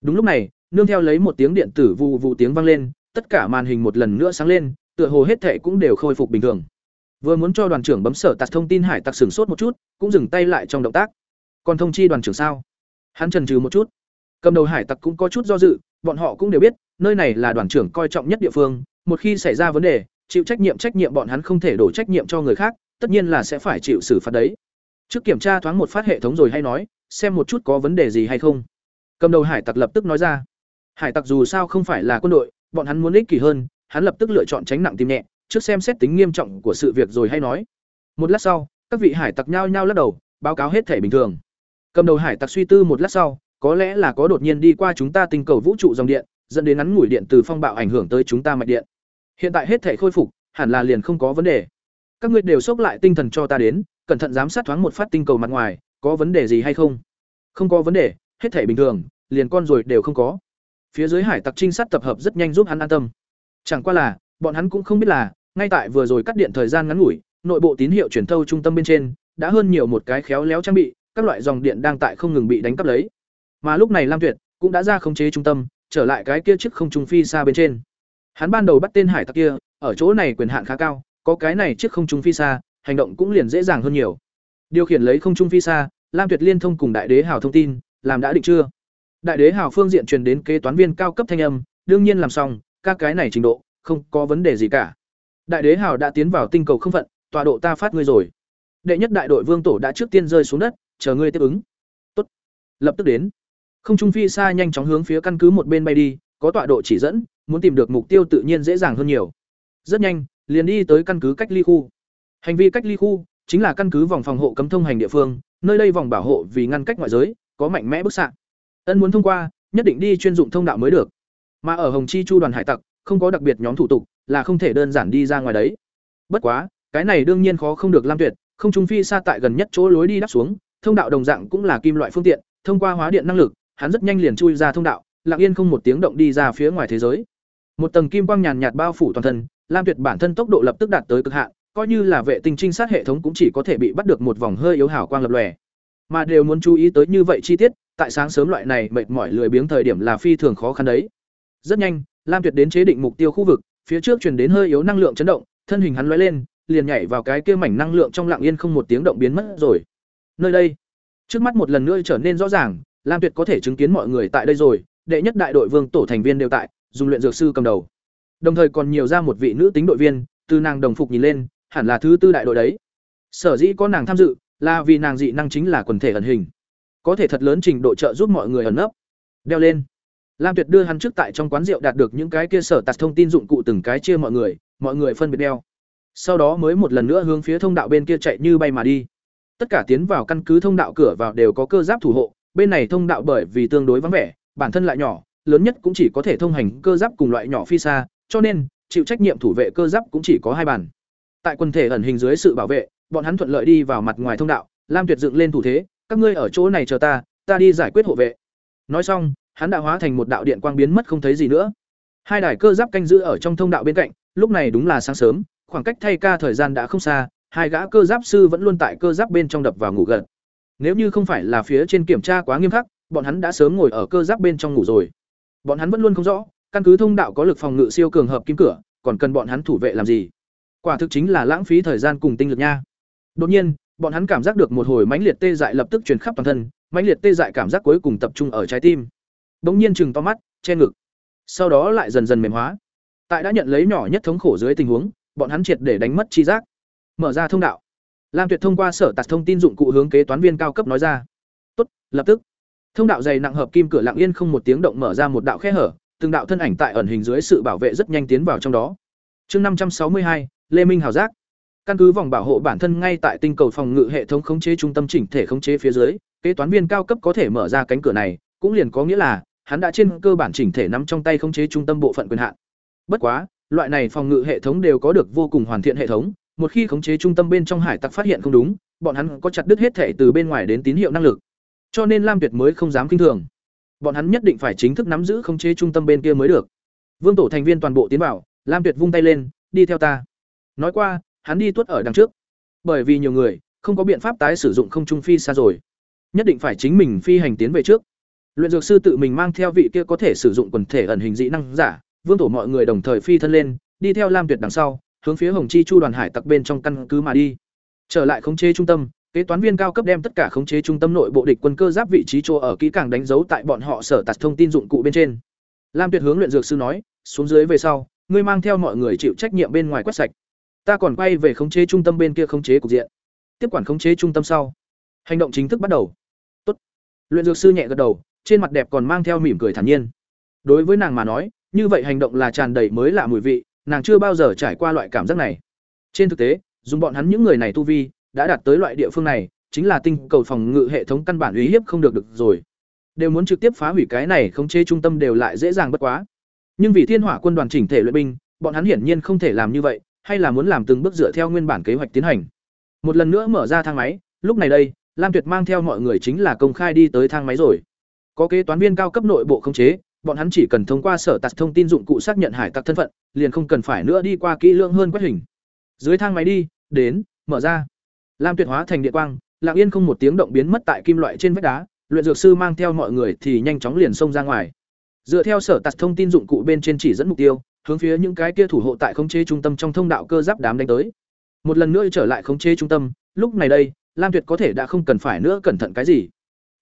Đúng lúc này, nương theo lấy một tiếng điện tử vụ vụ tiếng vang lên, tất cả màn hình một lần nữa sáng lên, tựa hồ hết thảy cũng đều khôi phục bình thường vừa muốn cho đoàn trưởng bấm sở tạt thông tin hải tặc sửng sốt một chút, cũng dừng tay lại trong động tác. Còn thông chi đoàn trưởng sao? Hắn trần trừ một chút. Cầm đầu hải tặc cũng có chút do dự, bọn họ cũng đều biết, nơi này là đoàn trưởng coi trọng nhất địa phương, một khi xảy ra vấn đề, chịu trách nhiệm trách nhiệm bọn hắn không thể đổ trách nhiệm cho người khác, tất nhiên là sẽ phải chịu xử phạt đấy. Trước kiểm tra thoáng một phát hệ thống rồi hay nói, xem một chút có vấn đề gì hay không. Cầm đầu hải tặc lập tức nói ra. Hải tặc dù sao không phải là quân đội, bọn hắn muốn ích kỷ hơn, hắn lập tức lựa chọn tránh nặng tìm nhẹ trước xem xét tính nghiêm trọng của sự việc rồi hay nói. Một lát sau, các vị hải tặc nhao nhao lắc đầu, báo cáo hết thể bình thường. Cầm đầu hải tặc suy tư một lát sau, có lẽ là có đột nhiên đi qua chúng ta tinh cầu vũ trụ dòng điện, dẫn đến ngắn ngủi điện từ phong bạo ảnh hưởng tới chúng ta mạch điện. Hiện tại hết thể khôi phục, hẳn là liền không có vấn đề. Các ngươi đều xốc lại tinh thần cho ta đến, cẩn thận giám sát thoáng một phát tinh cầu mặt ngoài, có vấn đề gì hay không? Không có vấn đề, hết thể bình thường, liền con rồi đều không có. Phía dưới hải tặc trinh sát tập hợp rất nhanh giúp hắn an tâm. Chẳng qua là, bọn hắn cũng không biết là ngay tại vừa rồi cắt điện thời gian ngắn ngủi, nội bộ tín hiệu truyền thâu trung tâm bên trên, đã hơn nhiều một cái khéo léo trang bị, các loại dòng điện đang tại không ngừng bị đánh cắp lấy. Mà lúc này lam tuyệt cũng đã ra khống chế trung tâm, trở lại cái kia chiếc không trung phi xa bên trên. Hắn ban đầu bắt tên hải tặc kia, ở chỗ này quyền hạn khá cao, có cái này chiếc không trung phi xa, hành động cũng liền dễ dàng hơn nhiều. Điều khiển lấy không trung phi xa, lam tuyệt liên thông cùng đại đế hào thông tin, làm đã định chưa? Đại đế hào phương diện truyền đến kế toán viên cao cấp thanh âm, đương nhiên làm xong các cái này trình độ, không có vấn đề gì cả đại đế hào đã tiến vào tinh cầu không phận tọa độ ta phát ngươi rồi đệ nhất đại đội vương tổ đã trước tiên rơi xuống đất chờ ngươi tiếp ứng tốt lập tức đến không trung phi xa nhanh chóng hướng phía căn cứ một bên bay đi có tọa độ chỉ dẫn muốn tìm được mục tiêu tự nhiên dễ dàng hơn nhiều rất nhanh liền đi tới căn cứ cách ly khu. Hành vi cách ly khu chính là căn cứ vòng phòng hộ cấm thông hành địa phương, nơi đây vòng bảo hộ vì ngăn cách ngoại giới, có mạnh mẽ bức xạ. Ân muốn thông qua, nhất định đi chuyên dụng thông đạo mới được. Mà ở Hồng Chi Chu đoàn hải tặc, không có đặc biệt nhóm thủ tục, là không thể đơn giản đi ra ngoài đấy. Bất quá, cái này đương nhiên khó không được Lam Tuyệt, không trung phi xa tại gần nhất chỗ lối đi đáp xuống, thông đạo đồng dạng cũng là kim loại phương tiện, thông qua hóa điện năng lực, hắn rất nhanh liền chui ra thông đạo, lặng yên không một tiếng động đi ra phía ngoài thế giới. Một tầng kim quang nhàn nhạt bao phủ toàn thân, Lam Tuyệt bản thân tốc độ lập tức đạt tới cực hạn, coi như là vệ tinh trinh sát hệ thống cũng chỉ có thể bị bắt được một vòng hơi yếu hảo quang lập lòe. Mà đều muốn chú ý tới như vậy chi tiết, tại sáng sớm loại này mệt mỏi lười biếng thời điểm là phi thường khó khăn đấy. Rất nhanh, Lam Tuyệt đến chế định mục tiêu khu vực, phía trước truyền đến hơi yếu năng lượng chấn động, thân hình hắn lóe lên, liền nhảy vào cái kia mảnh năng lượng trong lặng yên không một tiếng động biến mất rồi. Nơi đây, trước mắt một lần nữa trở nên rõ ràng, Lam Tuyệt có thể chứng kiến mọi người tại đây rồi, đệ nhất đại đội vương tổ thành viên đều tại, dùng luyện dược sư cầm đầu. Đồng thời còn nhiều ra một vị nữ tính đội viên, từ nàng đồng phục nhìn lên, hẳn là thứ tư đại đội đấy. Sở dĩ có nàng tham dự, là vì nàng dị năng chính là quần thể ẩn hình, có thể thật lớn trình độ trợ giúp mọi người ẩn nấp. Đeo lên. Lam Tuyệt đưa hắn trước tại trong quán rượu đạt được những cái kia sở tạt thông tin dụng cụ từng cái chia mọi người, mọi người phân biệt đeo. Sau đó mới một lần nữa hướng phía thông đạo bên kia chạy như bay mà đi. Tất cả tiến vào căn cứ thông đạo cửa vào đều có cơ giáp thủ hộ, bên này thông đạo bởi vì tương đối vắng vẻ, bản thân lại nhỏ, lớn nhất cũng chỉ có thể thông hành cơ giáp cùng loại nhỏ phi xa, cho nên chịu trách nhiệm thủ vệ cơ giáp cũng chỉ có hai bản. Tại quân thể ẩn hình dưới sự bảo vệ, bọn hắn thuận lợi đi vào mặt ngoài thông đạo, Lam Tuyệt dựng lên thủ thế, các ngươi ở chỗ này chờ ta, ta đi giải quyết hộ vệ. Nói xong, hắn đã hóa thành một đạo điện quang biến mất không thấy gì nữa. Hai đài cơ giáp canh giữ ở trong thông đạo bên cạnh, lúc này đúng là sáng sớm, khoảng cách thay ca thời gian đã không xa, hai gã cơ giáp sư vẫn luôn tại cơ giáp bên trong đập vào ngủ gần. Nếu như không phải là phía trên kiểm tra quá nghiêm khắc, bọn hắn đã sớm ngồi ở cơ giáp bên trong ngủ rồi. Bọn hắn vẫn luôn không rõ, căn cứ thông đạo có lực phòng ngự siêu cường hợp kim cửa, còn cần bọn hắn thủ vệ làm gì? Quả thực chính là lãng phí thời gian cùng tinh lực nha. Đột nhiên, bọn hắn cảm giác được một hồi mãnh liệt tê dại lập tức truyền khắp toàn thân, mãnh liệt tê dại cảm giác cuối cùng tập trung ở trái tim bỗng nhiên chừng to mắt, che ngực. Sau đó lại dần dần mềm hóa. Tại đã nhận lấy nhỏ nhất thống khổ dưới tình huống, bọn hắn triệt để đánh mất chi giác. Mở ra thông đạo. Lam Tuyệt thông qua sở tạc thông tin dụng cụ hướng kế toán viên cao cấp nói ra. "Tốt, lập tức." Thông đạo dày nặng hợp kim cửa lặng yên không một tiếng động mở ra một đạo khe hở, từng đạo thân ảnh tại ẩn hình dưới sự bảo vệ rất nhanh tiến vào trong đó. Chương năm trăm sáu mươi hai, Lê Minh hào giác. Căn cứ vòng bảo hộ bản thân ngay tại tinh cầu phòng ngự hệ thống khống chế trung tâm chỉnh thể khống chế phía dưới, kế toán viên cao cấp có thể mở ra cánh cửa này, cũng liền có nghĩa là hắn đã trên cơ bản chỉnh thể nắm trong tay khống chế trung tâm bộ phận quyền hạn. Bất quá, loại này phòng ngự hệ thống đều có được vô cùng hoàn thiện hệ thống, một khi khống chế trung tâm bên trong hải tặc phát hiện không đúng, bọn hắn có chặt đứt hết thể từ bên ngoài đến tín hiệu năng lực. Cho nên Lam Tuyệt mới không dám kinh thường. Bọn hắn nhất định phải chính thức nắm giữ khống chế trung tâm bên kia mới được. Vương tổ thành viên toàn bộ tiến vào, Lam Tuyệt vung tay lên, đi theo ta. Nói qua, hắn đi tuốt ở đằng trước. Bởi vì nhiều người, không có biện pháp tái sử dụng không trung phi xa rồi. Nhất định phải chính mình phi hành tiến về trước. Luyện dược sư tự mình mang theo vị kia có thể sử dụng quần thể ẩn hình dị năng giả, vương tổ mọi người đồng thời phi thân lên, đi theo Lam Tuyệt đằng sau, hướng phía Hồng Chi Chu đoàn hải tặc bên trong căn cứ mà đi. Trở lại khống chế trung tâm, kế toán viên cao cấp đem tất cả khống chế trung tâm nội bộ địch quân cơ giáp vị trí chỗ ở kỹ càng đánh dấu tại bọn họ sở tạt thông tin dụng cụ bên trên. Lam Tuyệt hướng luyện dược sư nói, xuống dưới về sau, ngươi mang theo mọi người chịu trách nhiệm bên ngoài quét sạch. Ta còn quay về khống chế trung tâm bên kia khống chế cục diện. Tiếp quản khống chế trung tâm sau, hành động chính thức bắt đầu. Tốt. Luyện dược sư nhẹ gật đầu, trên mặt đẹp còn mang theo mỉm cười thản nhiên. Đối với nàng mà nói, như vậy hành động là tràn đầy mới lạ mùi vị, nàng chưa bao giờ trải qua loại cảm giác này. Trên thực tế, dùng bọn hắn những người này tu vi, đã đạt tới loại địa phương này, chính là tinh cầu phòng ngự hệ thống căn bản uy hiếp không được được rồi. Đều muốn trực tiếp phá hủy cái này khống chế trung tâm đều lại dễ dàng bất quá. Nhưng vì Thiên Hỏa quân đoàn chỉnh thể luyện binh, bọn hắn hiển nhiên không thể làm như vậy, hay là muốn làm từng bước dựa theo nguyên bản kế hoạch tiến hành. Một lần nữa mở ra thang máy, lúc này đây, Lam Tuyệt mang theo mọi người chính là công khai đi tới thang máy rồi. Có kế toán viên cao cấp nội bộ khống chế, bọn hắn chỉ cần thông qua sở tạc thông tin dụng cụ xác nhận hải tặc thân phận, liền không cần phải nữa đi qua kỹ lưỡng hơn quét hình. Dưới thang máy đi, đến, mở ra. Lam Tuyệt hóa thành điện quang, lặng yên không một tiếng động biến mất tại kim loại trên vách đá, luyện dược sư mang theo mọi người thì nhanh chóng liền xông ra ngoài. Dựa theo sở tạc thông tin dụng cụ bên trên chỉ dẫn mục tiêu, hướng phía những cái kia thủ hộ tại khống chế trung tâm trong thông đạo cơ giáp đám đánh tới. Một lần nữa trở lại khống chế trung tâm, lúc này đây, Lam Tuyệt có thể đã không cần phải nữa cẩn thận cái gì.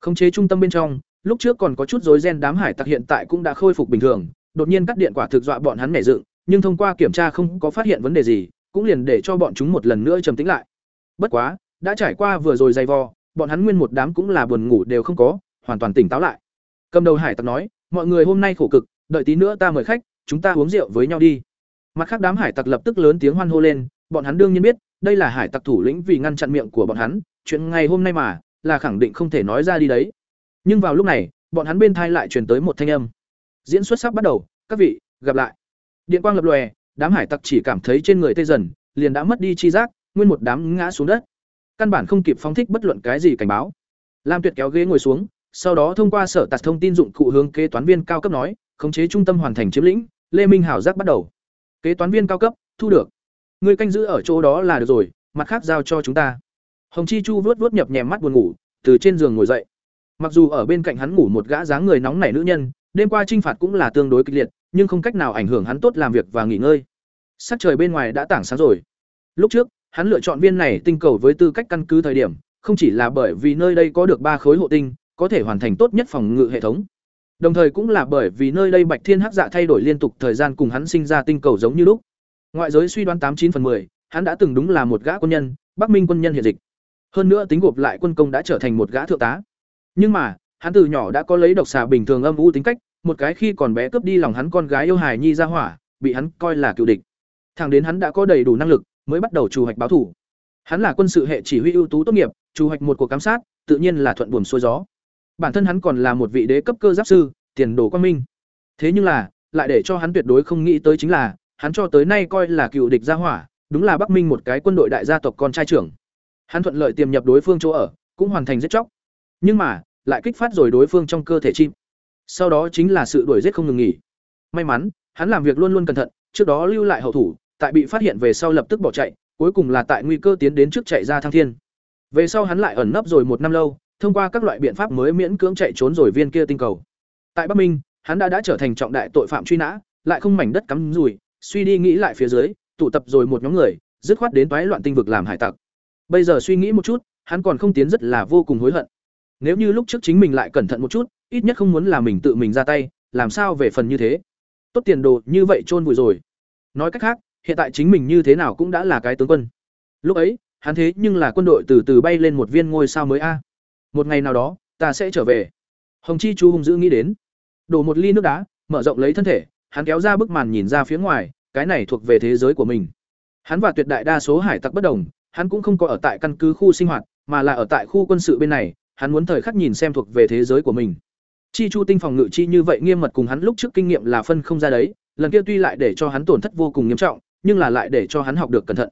Khống chế trung tâm bên trong, lúc trước còn có chút rối ren đám hải tặc hiện tại cũng đã khôi phục bình thường, đột nhiên cắt điện quả thực dọa bọn hắn nảy dựng, nhưng thông qua kiểm tra không có phát hiện vấn đề gì, cũng liền để cho bọn chúng một lần nữa trầm tĩnh lại. Bất quá, đã trải qua vừa rồi dày vò, bọn hắn nguyên một đám cũng là buồn ngủ đều không có, hoàn toàn tỉnh táo lại. Cầm đầu hải tặc nói, mọi người hôm nay khổ cực, đợi tí nữa ta mời khách, chúng ta uống rượu với nhau đi. Mặt khác đám hải tặc lập tức lớn tiếng hoan hô lên, bọn hắn đương nhiên biết, đây là hải tặc thủ lĩnh vì ngăn chặn miệng của bọn hắn, chuyện ngày hôm nay mà, là khẳng định không thể nói ra đi đấy. Nhưng vào lúc này, bọn hắn bên thai lại truyền tới một thanh âm. Diễn xuất sắp bắt đầu, các vị, gặp lại. Điện quang lập lòe, đám hải tặc chỉ cảm thấy trên người tê dần, liền đã mất đi chi giác, nguyên một đám ngã xuống đất. Căn bản không kịp phóng thích bất luận cái gì cảnh báo. Lam Tuyệt kéo ghế ngồi xuống, sau đó thông qua sở tạc thông tin dụng cụ hướng kế toán viên cao cấp nói, khống chế trung tâm hoàn thành chiếm lĩnh, Lê Minh Hảo giác bắt đầu. Kế toán viên cao cấp, thu được. Người canh giữ ở chỗ đó là được rồi, mặt khác giao cho chúng ta. Hồng Chi Chu vớt vớt nhập nhèm mắt buồn ngủ, từ trên giường ngồi dậy. Mặc dù ở bên cạnh hắn ngủ một gã dáng người nóng nảy nữ nhân, đêm qua trinh phạt cũng là tương đối kịch liệt, nhưng không cách nào ảnh hưởng hắn tốt làm việc và nghỉ ngơi. Sắc trời bên ngoài đã tảng sáng rồi. Lúc trước, hắn lựa chọn viên này tinh cầu với tư cách căn cứ thời điểm, không chỉ là bởi vì nơi đây có được ba khối hộ tinh, có thể hoàn thành tốt nhất phòng ngự hệ thống. Đồng thời cũng là bởi vì nơi đây Bạch Thiên Hắc Dạ thay đổi liên tục thời gian cùng hắn sinh ra tinh cầu giống như lúc. Ngoại giới suy đoán tám chín phần 10, hắn đã từng đúng là một gã quân nhân, Bắc Minh quân nhân hiện dịch. Hơn nữa tính gộp lại quân công đã trở thành một gã thượng tá. Nhưng mà, hắn từ nhỏ đã có lấy độc xà bình thường âm u tính cách, một cái khi còn bé cướp đi lòng hắn con gái yêu hài nhi ra hỏa, bị hắn coi là cựu địch. Thẳng đến hắn đã có đầy đủ năng lực, mới bắt đầu chủ hoạch báo thủ. Hắn là quân sự hệ chỉ huy ưu tú tốt nghiệp, chủ hoạch một cuộc cám sát, tự nhiên là thuận buồm xuôi gió. Bản thân hắn còn là một vị đế cấp cơ giáp sư, tiền đồ quang minh. Thế nhưng là, lại để cho hắn tuyệt đối không nghĩ tới chính là, hắn cho tới nay coi là cựu địch gia hỏa, đúng là Bắc Minh một cái quân đội đại gia tộc con trai trưởng. Hắn thuận lợi tiềm nhập đối phương chỗ ở, cũng hoàn thành giết chóc. Nhưng mà, lại kích phát rồi đối phương trong cơ thể chim. Sau đó chính là sự đuổi giết không ngừng nghỉ. May mắn, hắn làm việc luôn luôn cẩn thận, trước đó lưu lại hậu thủ, tại bị phát hiện về sau lập tức bỏ chạy, cuối cùng là tại nguy cơ tiến đến trước chạy ra thăng thiên. Về sau hắn lại ẩn nấp rồi một năm lâu, thông qua các loại biện pháp mới miễn cưỡng chạy trốn rồi viên kia tinh cầu. Tại Bắc Minh, hắn đã đã trở thành trọng đại tội phạm truy nã, lại không mảnh đất cắm rủi, suy đi nghĩ lại phía dưới, tụ tập rồi một nhóm người, dứt khoát đến toái loạn tinh vực làm hải tặc. Bây giờ suy nghĩ một chút, hắn còn không tiến rất là vô cùng hối hận. Nếu như lúc trước chính mình lại cẩn thận một chút, ít nhất không muốn là mình tự mình ra tay, làm sao về phần như thế. Tốt tiền đồ như vậy chôn vùi rồi. Nói cách khác, hiện tại chính mình như thế nào cũng đã là cái tướng quân. Lúc ấy, hắn thế nhưng là quân đội từ từ bay lên một viên ngôi sao mới a. Một ngày nào đó, ta sẽ trở về. Hồng Chi chú hung dữ nghĩ đến. Đổ một ly nước đá, mở rộng lấy thân thể, hắn kéo ra bức màn nhìn ra phía ngoài, cái này thuộc về thế giới của mình. Hắn và tuyệt đại đa số hải tặc bất đồng, hắn cũng không có ở tại căn cứ khu sinh hoạt, mà là ở tại khu quân sự bên này, hắn muốn thời khắc nhìn xem thuộc về thế giới của mình. Chi Chu tinh phòng ngự chi như vậy nghiêm mật cùng hắn lúc trước kinh nghiệm là phân không ra đấy, lần kia tuy lại để cho hắn tổn thất vô cùng nghiêm trọng, nhưng là lại để cho hắn học được cẩn thận.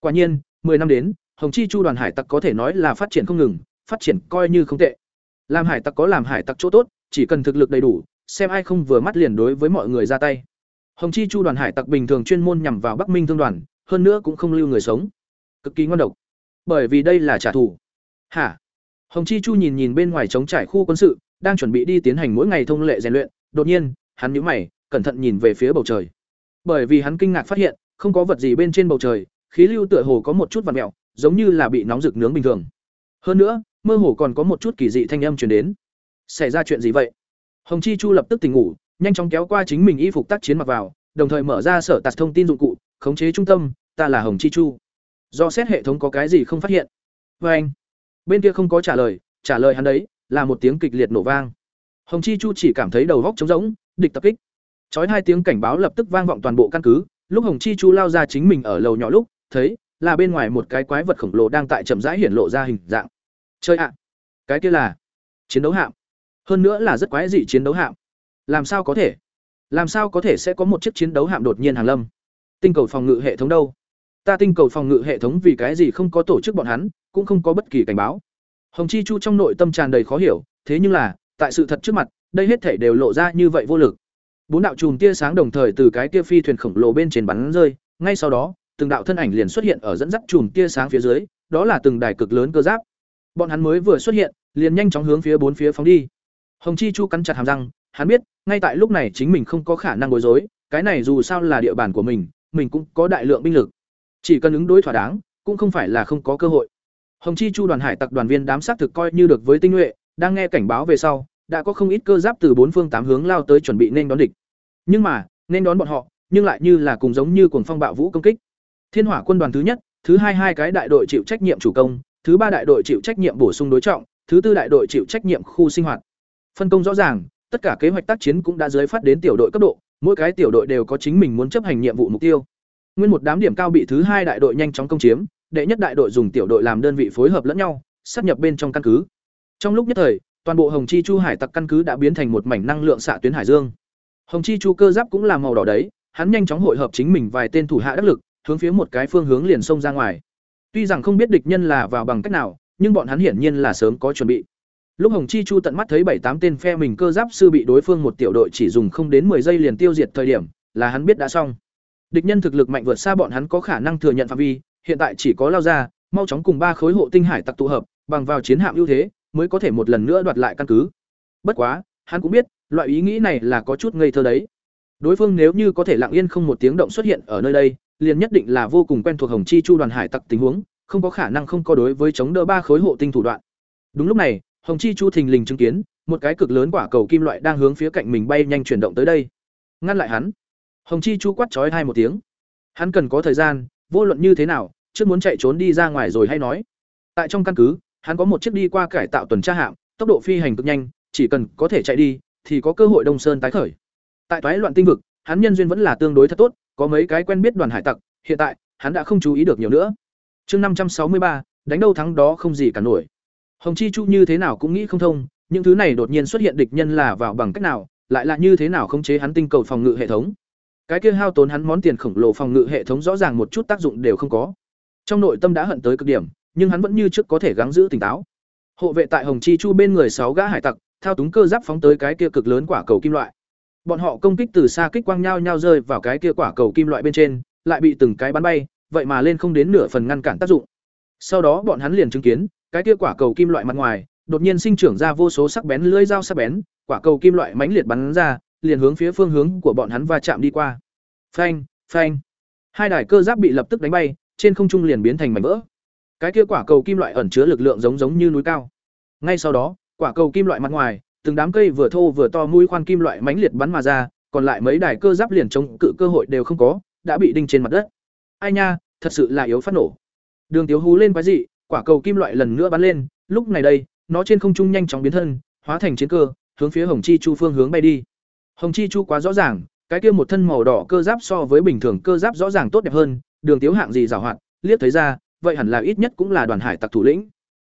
Quả nhiên, 10 năm đến, Hồng Chi Chu đoàn hải tặc có thể nói là phát triển không ngừng, phát triển coi như không tệ. Làm hải tặc có làm hải tặc chỗ tốt, chỉ cần thực lực đầy đủ, xem ai không vừa mắt liền đối với mọi người ra tay. Hồng Chi Chu đoàn hải tặc bình thường chuyên môn nhằm vào Bắc Minh thương đoàn, hơn nữa cũng không lưu người sống. Cực kỳ ngon độc. Bởi vì đây là trả thù. Hả? Hồng Chi Chu nhìn nhìn bên ngoài trống trải khu quân sự, đang chuẩn bị đi tiến hành mỗi ngày thông lệ rèn luyện, đột nhiên, hắn nhíu mày, cẩn thận nhìn về phía bầu trời. Bởi vì hắn kinh ngạc phát hiện, không có vật gì bên trên bầu trời, khí lưu tựa hồ có một chút vặn mèo, giống như là bị nóng rực nướng bình thường. Hơn nữa, mơ hồ còn có một chút kỳ dị thanh âm truyền đến. Xảy ra chuyện gì vậy? Hồng Chi Chu lập tức tỉnh ngủ, nhanh chóng kéo qua chính mình y phục tác chiến mặc vào, đồng thời mở ra sở tạt thông tin dụng cụ, khống chế trung tâm, ta là Hồng Chi Chu. Do xét hệ thống có cái gì không phát hiện. Và anh, bên kia không có trả lời, trả lời hắn đấy là một tiếng kịch liệt nổ vang. Hồng Chi Chu chỉ cảm thấy đầu góc trống rỗng, địch tập kích. Chói hai tiếng cảnh báo lập tức vang vọng toàn bộ căn cứ, lúc Hồng Chi Chu lao ra chính mình ở lầu nhỏ lúc, thấy là bên ngoài một cái quái vật khổng lồ đang tại chậm rãi hiển lộ ra hình dạng. Chơi ạ, cái kia là chiến đấu hạm. Hơn nữa là rất quái dị chiến đấu hạm. Làm sao có thể? Làm sao có thể sẽ có một chiếc chiến đấu hạm đột nhiên hàng lâm? Tinh cầu phòng ngự hệ thống đâu? Ta tinh cầu phòng ngự hệ thống vì cái gì không có tổ chức bọn hắn, cũng không có bất kỳ cảnh báo. Hồng Chi Chu trong nội tâm tràn đầy khó hiểu, thế nhưng là, tại sự thật trước mặt, đây hết thể đều lộ ra như vậy vô lực. Bốn đạo chùm tia sáng đồng thời từ cái tia phi thuyền khổng lồ bên trên bắn rơi, ngay sau đó, từng đạo thân ảnh liền xuất hiện ở dẫn dắt chùm tia sáng phía dưới, đó là từng đài cực lớn cơ giáp. Bọn hắn mới vừa xuất hiện, liền nhanh chóng hướng phía bốn phía phóng đi. Hồng Chi Chu cắn chặt hàm răng, hắn biết, ngay tại lúc này chính mình không có khả năng bối rối, cái này dù sao là địa bàn của mình, mình cũng có đại lượng binh lực. Chỉ cần ứng đối thỏa đáng, cũng không phải là không có cơ hội. Hồng Chi Chu đoàn hải tặc đoàn viên đám sát thực coi như được với tinh nhuệ, đang nghe cảnh báo về sau, đã có không ít cơ giáp từ bốn phương tám hướng lao tới chuẩn bị nên đón địch. Nhưng mà, nên đón bọn họ, nhưng lại như là cùng giống như cuồng phong bạo vũ công kích. Thiên Hỏa quân đoàn thứ nhất, thứ hai hai cái đại đội chịu trách nhiệm chủ công, thứ ba đại đội chịu trách nhiệm bổ sung đối trọng, thứ tư đại đội chịu trách nhiệm khu sinh hoạt. Phân công rõ ràng, tất cả kế hoạch tác chiến cũng đã dưới phát đến tiểu đội cấp độ, mỗi cái tiểu đội đều có chính mình muốn chấp hành nhiệm vụ mục tiêu nguyên một đám điểm cao bị thứ hai đại đội nhanh chóng công chiếm, đệ nhất đại đội dùng tiểu đội làm đơn vị phối hợp lẫn nhau, sát nhập bên trong căn cứ. Trong lúc nhất thời, toàn bộ hồng chi chu hải tặc căn cứ đã biến thành một mảnh năng lượng xạ tuyến hải dương. Hồng chi chu cơ giáp cũng là màu đỏ đấy, hắn nhanh chóng hội hợp chính mình vài tên thủ hạ đắc lực, hướng phía một cái phương hướng liền xông ra ngoài. Tuy rằng không biết địch nhân là vào bằng cách nào, nhưng bọn hắn hiển nhiên là sớm có chuẩn bị. Lúc hồng chi chu tận mắt thấy bảy tám tên phe mình cơ giáp sư bị đối phương một tiểu đội chỉ dùng không đến 10 giây liền tiêu diệt thời điểm, là hắn biết đã xong địch nhân thực lực mạnh vượt xa bọn hắn có khả năng thừa nhận phạm vi, hiện tại chỉ có lao ra, mau chóng cùng ba khối hộ tinh hải tặc tụ hợp, bằng vào chiến hạm ưu thế, mới có thể một lần nữa đoạt lại căn cứ. Bất quá, hắn cũng biết, loại ý nghĩ này là có chút ngây thơ đấy. Đối phương nếu như có thể lặng yên không một tiếng động xuất hiện ở nơi đây, liền nhất định là vô cùng quen thuộc hồng chi chu đoàn hải tặc tình huống, không có khả năng không có đối với chống đỡ ba khối hộ tinh thủ đoạn. Đúng lúc này, hồng chi chu thình lình chứng kiến, một cái cực lớn quả cầu kim loại đang hướng phía cạnh mình bay nhanh chuyển động tới đây. Ngăn lại hắn hồng chi chu quát chói hai một tiếng. Hắn cần có thời gian, vô luận như thế nào, trước muốn chạy trốn đi ra ngoài rồi hay nói. Tại trong căn cứ, hắn có một chiếc đi qua cải tạo tuần tra hạm, tốc độ phi hành cực nhanh, chỉ cần có thể chạy đi, thì có cơ hội đông sơn tái khởi. Tại toái loạn tinh vực, hắn nhân duyên vẫn là tương đối thật tốt, có mấy cái quen biết đoàn hải tặc, hiện tại, hắn đã không chú ý được nhiều nữa. Chương năm trăm sáu mươi ba, đánh đâu thắng đó không gì cả nổi. Hồng chi chu như thế nào cũng nghĩ không thông, những thứ này đột nhiên xuất hiện địch nhân là vào bằng cách nào, lại là như thế nào khống chế hắn tinh cầu phòng ngự hệ thống cái kia hao tốn hắn món tiền khổng lồ phòng ngự hệ thống rõ ràng một chút tác dụng đều không có. Trong nội tâm đã hận tới cực điểm, nhưng hắn vẫn như trước có thể gắng giữ tỉnh táo. Hộ vệ tại hồng chi chu bên người sáu gã hải tặc, thao túng cơ giáp phóng tới cái kia cực lớn quả cầu kim loại. Bọn họ công kích từ xa kích quang nhau nhau rơi vào cái kia quả cầu kim loại bên trên, lại bị từng cái bắn bay, vậy mà lên không đến nửa phần ngăn cản tác dụng. Sau đó bọn hắn liền chứng kiến, cái kia quả cầu kim loại mặt ngoài, đột nhiên sinh trưởng ra vô số sắc bén lưỡi dao sắc bén, quả cầu kim loại mãnh liệt bắn ra liền hướng phía phương hướng của bọn hắn va chạm đi qua. Phanh phanh. Hai đài cơ giáp bị lập tức đánh bay, trên không trung liền biến thành mảnh vỡ. Cái kia quả cầu kim loại ẩn chứa lực lượng giống giống như núi cao. Ngay sau đó, quả cầu kim loại mặt ngoài, từng đám cây vừa thô vừa to mũi khoan kim loại mãnh liệt bắn mà ra, còn lại mấy đài cơ giáp liền chống cự cơ hội đều không có, đã bị đinh trên mặt đất. Ai nha, thật sự là yếu phát nổ. Đường tiếu hú lên quái dị, quả cầu kim loại lần nữa bắn lên, lúc này đây, nó trên không trung nhanh chóng biến thân, hóa thành chiến cơ, hướng phía hồng chi chu phương hướng bay đi hồng chi chu quá rõ ràng, cái kia một thân màu đỏ cơ giáp so với bình thường cơ giáp rõ ràng tốt đẹp hơn, đường tiếu hạng gì giảo hoạt, liếc thấy ra, vậy hẳn là ít nhất cũng là đoàn hải tặc thủ lĩnh.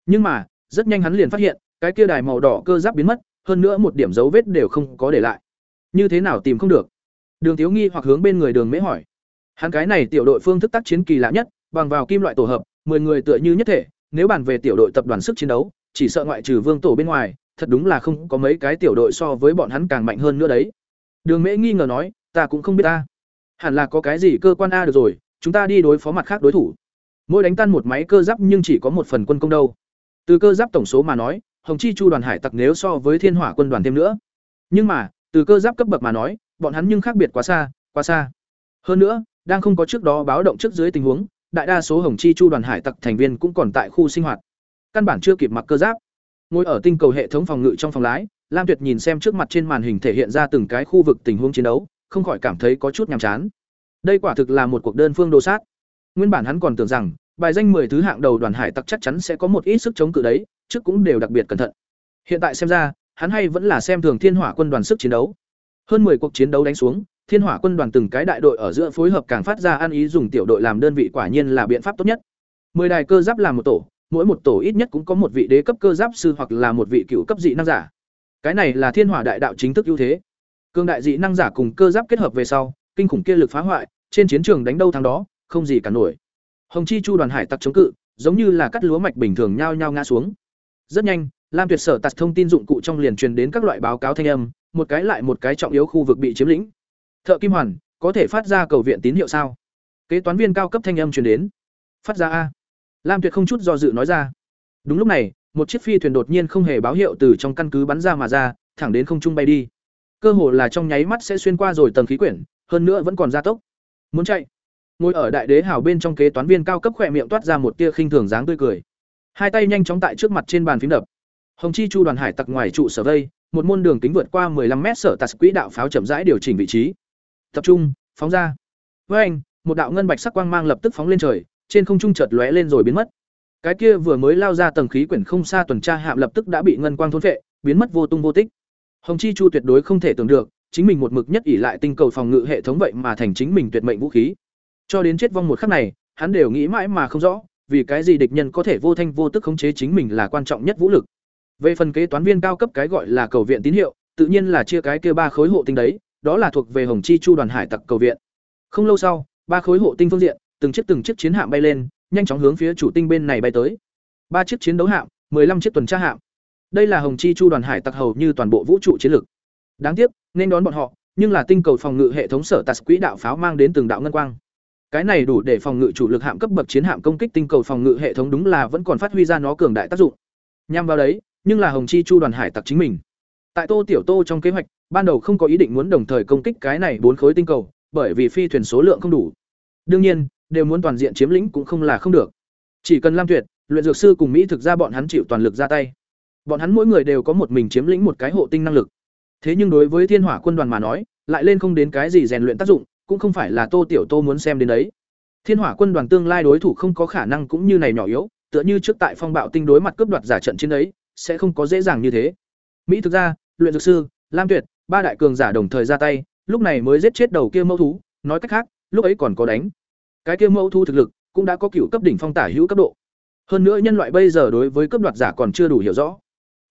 Nhưng mà, rất nhanh hắn liền phát hiện, cái kia đài màu đỏ cơ giáp biến mất, hơn nữa một điểm dấu vết đều không có để lại. Như thế nào tìm không được? Đường tiếu nghi hoặc hướng bên người đường mễ hỏi. Hắn cái này tiểu đội phương thức tác chiến kỳ lạ nhất, bằng vào kim loại tổ hợp 10 người tựa như nhất thể, nếu bàn về tiểu đội tập đoàn sức chiến đấu, chỉ sợ ngoại trừ vương tổ bên ngoài thật đúng là không có mấy cái tiểu đội so với bọn hắn càng mạnh hơn nữa đấy. Đường mễ nghi ngờ nói, ta cũng không biết ta. Hẳn là có cái gì cơ quan a được rồi, chúng ta đi đối phó mặt khác đối thủ. Mỗi đánh tan một máy cơ giáp nhưng chỉ có một phần quân công đâu. Từ cơ giáp tổng số mà nói, hồng chi chu đoàn hải tặc nếu so với thiên hỏa quân đoàn thêm nữa. Nhưng mà, từ cơ giáp cấp bậc mà nói, bọn hắn nhưng khác biệt quá xa quá xa. Hơn nữa, đang không có trước đó báo động trước dưới tình huống, đại đa số hồng chi chu đoàn hải tặc thành viên cũng còn tại khu sinh hoạt. Căn bản chưa kịp mặc cơ giáp ngồi ở tinh cầu hệ thống phòng ngự trong phòng lái, lam tuyệt nhìn xem trước mặt trên màn hình thể hiện ra từng cái khu vực tình huống chiến đấu, không khỏi cảm thấy có chút nhàm chán. Đây quả thực là một cuộc đơn phương đồ sát. Nguyên bản hắn còn tưởng rằng, bài danh 10 thứ hạng đầu đoàn hải tặc chắc chắn sẽ có một ít sức chống cự đấy, trước cũng đều đặc biệt cẩn thận. Hiện tại xem ra, hắn hay vẫn là xem thường thiên hỏa quân đoàn sức chiến đấu. Hơn 10 cuộc chiến đấu đánh xuống, thiên hỏa quân đoàn từng cái đại đội ở giữa phối hợp càng phát ra ăn ý dùng tiểu đội làm đơn vị quả nhiên là biện pháp tốt nhất. Mười đài cơ giáp làm một tổ mỗi một tổ ít nhất cũng có một vị đế cấp cơ giáp sư hoặc là một vị cựu cấp dị năng giả. Cái này là thiên hỏa đại đạo chính thức ưu thế. Cương đại dị năng giả cùng cơ giáp kết hợp về sau, kinh khủng kia lực phá hoại, trên chiến trường đánh đâu thắng đó, không gì cả nổi. Hồng chi chu đoàn hải tặc chống cự, giống như là cắt lúa mạch bình thường nhao nhao ngã xuống. Rất nhanh, lam tuyệt sở tạt thông tin dụng cụ trong liền truyền đến các loại báo cáo thanh âm, một cái lại một cái trọng yếu khu vực bị chiếm lĩnh. Thợ kim hoàn, có thể phát ra cầu viện tín hiệu sao? Kế toán viên cao cấp thanh âm truyền đến. Phát ra a lam tuyệt không chút do dự nói ra. Đúng lúc này, một chiếc phi thuyền đột nhiên không hề báo hiệu từ trong căn cứ bắn ra mà ra, thẳng đến không trung bay đi. Cơ hồ là trong nháy mắt sẽ xuyên qua rồi tầng khí quyển, hơn nữa vẫn còn gia tốc. Muốn chạy. Ngồi ở đại đế hào bên trong kế toán viên cao cấp khỏe miệng toát ra một tia khinh thường dáng tươi cười. Hai tay nhanh chóng tại trước mặt trên bàn phím đập. Hồng chi chu đoàn hải tặc ngoài trụ sở vây, một môn đường kính vượt qua 15 mét sở tạt quỹ đạo pháo chậm rãi điều chỉnh vị trí. Tập trung, phóng ra. Với anh, một đạo ngân bạch sắc quang mang lập tức phóng lên trời trên không trung chợt lóe lên rồi biến mất cái kia vừa mới lao ra tầng khí quyển không xa tuần tra hạm lập tức đã bị ngân quang thôn phệ biến mất vô tung vô tích hồng chi chu tuyệt đối không thể tưởng được chính mình một mực nhất ỷ lại tinh cầu phòng ngự hệ thống vậy mà thành chính mình tuyệt mệnh vũ khí. Cho đến chết vong một khắc này, hắn đều nghĩ mãi mà không rõ, vì cái gì địch nhân có thể vô thanh vô tức khống chế chính mình là quan trọng nhất vũ lực. Về phần kế toán viên cao cấp cái gọi là cầu viện tín hiệu, tự nhiên là chia cái kia ba khối hộ tinh đấy, đó là thuộc về Hồng Chi Chu đoàn hải tặc cầu viện. Không lâu sau, ba khối hộ tinh phương diện, từng chiếc từng chiếc chiến hạm bay lên, nhanh chóng hướng phía chủ tinh bên này bay tới. Ba chiếc chiến đấu hạm, 15 chiếc tuần tra hạm. Đây là Hồng Chi Chu đoàn hải tặc hầu như toàn bộ vũ trụ chiến lực. Đáng tiếc, nên đón bọn họ, nhưng là tinh cầu phòng ngự hệ thống sở tạt quỹ đạo pháo mang đến từng đạo ngân quang. Cái này đủ để phòng ngự chủ lực hạm cấp bậc chiến hạm công kích tinh cầu phòng ngự hệ thống đúng là vẫn còn phát huy ra nó cường đại tác dụng. Nhằm vào đấy, nhưng là Hồng Chi Chu đoàn hải tặc chính mình. Tại Tô Tiểu Tô trong kế hoạch, ban đầu không có ý định muốn đồng thời công kích cái này bốn khối tinh cầu, bởi vì phi thuyền số lượng không đủ. Đương nhiên, đều muốn toàn diện chiếm lĩnh cũng không là không được. Chỉ cần Lam Tuyệt, luyện dược sư cùng Mỹ thực ra bọn hắn chịu toàn lực ra tay. Bọn hắn mỗi người đều có một mình chiếm lĩnh một cái hộ tinh năng lực. Thế nhưng đối với Thiên Hỏa quân đoàn mà nói, lại lên không đến cái gì rèn luyện tác dụng, cũng không phải là Tô Tiểu Tô muốn xem đến đấy. Thiên Hỏa quân đoàn tương lai đối thủ không có khả năng cũng như này nhỏ yếu, tựa như trước tại phong bạo tinh đối mặt cướp đoạt giả trận chiến đấy, sẽ không có dễ dàng như thế. Mỹ thực ra, luyện dược sư, Lam Tuyệt, ba đại cường giả đồng thời ra tay, lúc này mới giết chết đầu kia mẫu thú, nói cách khác, lúc ấy còn có đánh. Cái kia mẫu thu thực lực cũng đã có cựu cấp đỉnh phong tả hữu cấp độ. Hơn nữa nhân loại bây giờ đối với cấp đoạt giả còn chưa đủ hiểu rõ.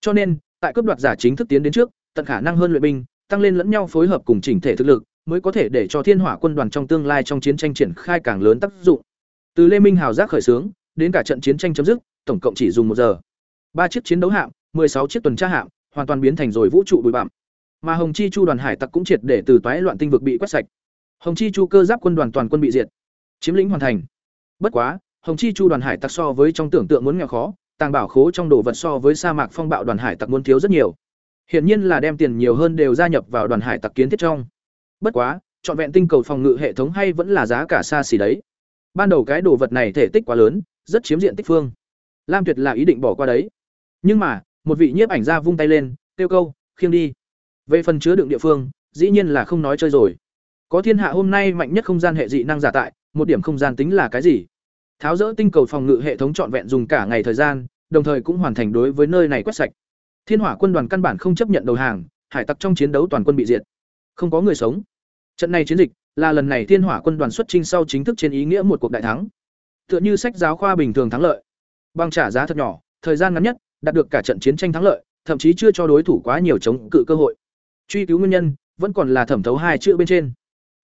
Cho nên, tại cấp đoạt giả chính thức tiến đến trước, tận khả năng hơn luyện binh, tăng lên lẫn nhau phối hợp cùng chỉnh thể thực lực, mới có thể để cho Thiên Hỏa quân đoàn trong tương lai trong chiến tranh triển khai càng lớn tác dụng. Từ Lê Minh hào giác khởi xướng, đến cả trận chiến tranh chấm dứt, tổng cộng chỉ dùng một giờ. Ba chiếc chiến đấu hạm, sáu chiếc tuần tra hạm, hoàn toàn biến thành rồi vũ trụ bụi bặm. Mà Hồng Chi Chu đoàn hải tặc cũng triệt để từ toái loạn tinh vực bị quét sạch. Hồng Chi Chu cơ giáp quân đoàn toàn quân bị diệt, chiếm lĩnh hoàn thành. Bất quá, Hồng Chi Chu đoàn hải tặc so với trong tưởng tượng muốn nghèo khó, tàng bảo khố trong đồ vật so với sa mạc phong bạo đoàn hải tặc muốn thiếu rất nhiều. Hiển nhiên là đem tiền nhiều hơn đều gia nhập vào đoàn hải tặc kiến thiết trong. Bất quá, chọn vẹn tinh cầu phòng ngự hệ thống hay vẫn là giá cả xa xỉ đấy. Ban đầu cái đồ vật này thể tích quá lớn, rất chiếm diện tích phương. Lam Tuyệt là ý định bỏ qua đấy. Nhưng mà, một vị nhiếp ảnh gia vung tay lên, tiêu câu, khiêng đi. Về phần chứa đựng địa phương, dĩ nhiên là không nói chơi rồi. Có thiên hạ hôm nay mạnh nhất không gian hệ dị năng giả tại, một điểm không gian tính là cái gì? Tháo rỡ tinh cầu phòng ngự hệ thống trọn vẹn dùng cả ngày thời gian, đồng thời cũng hoàn thành đối với nơi này quét sạch. Thiên Hỏa quân đoàn căn bản không chấp nhận đầu hàng, hải tặc trong chiến đấu toàn quân bị diệt. Không có người sống. Trận này chiến dịch là lần này Thiên Hỏa quân đoàn xuất chinh sau chính thức trên ý nghĩa một cuộc đại thắng. Tựa như sách giáo khoa bình thường thắng lợi. Bằng trả giá thật nhỏ, thời gian ngắn nhất, đạt được cả trận chiến tranh thắng lợi, thậm chí chưa cho đối thủ quá nhiều chống cự cơ hội. Truy cứu nguyên nhân, vẫn còn là thẩm thấu hai chữ bên trên.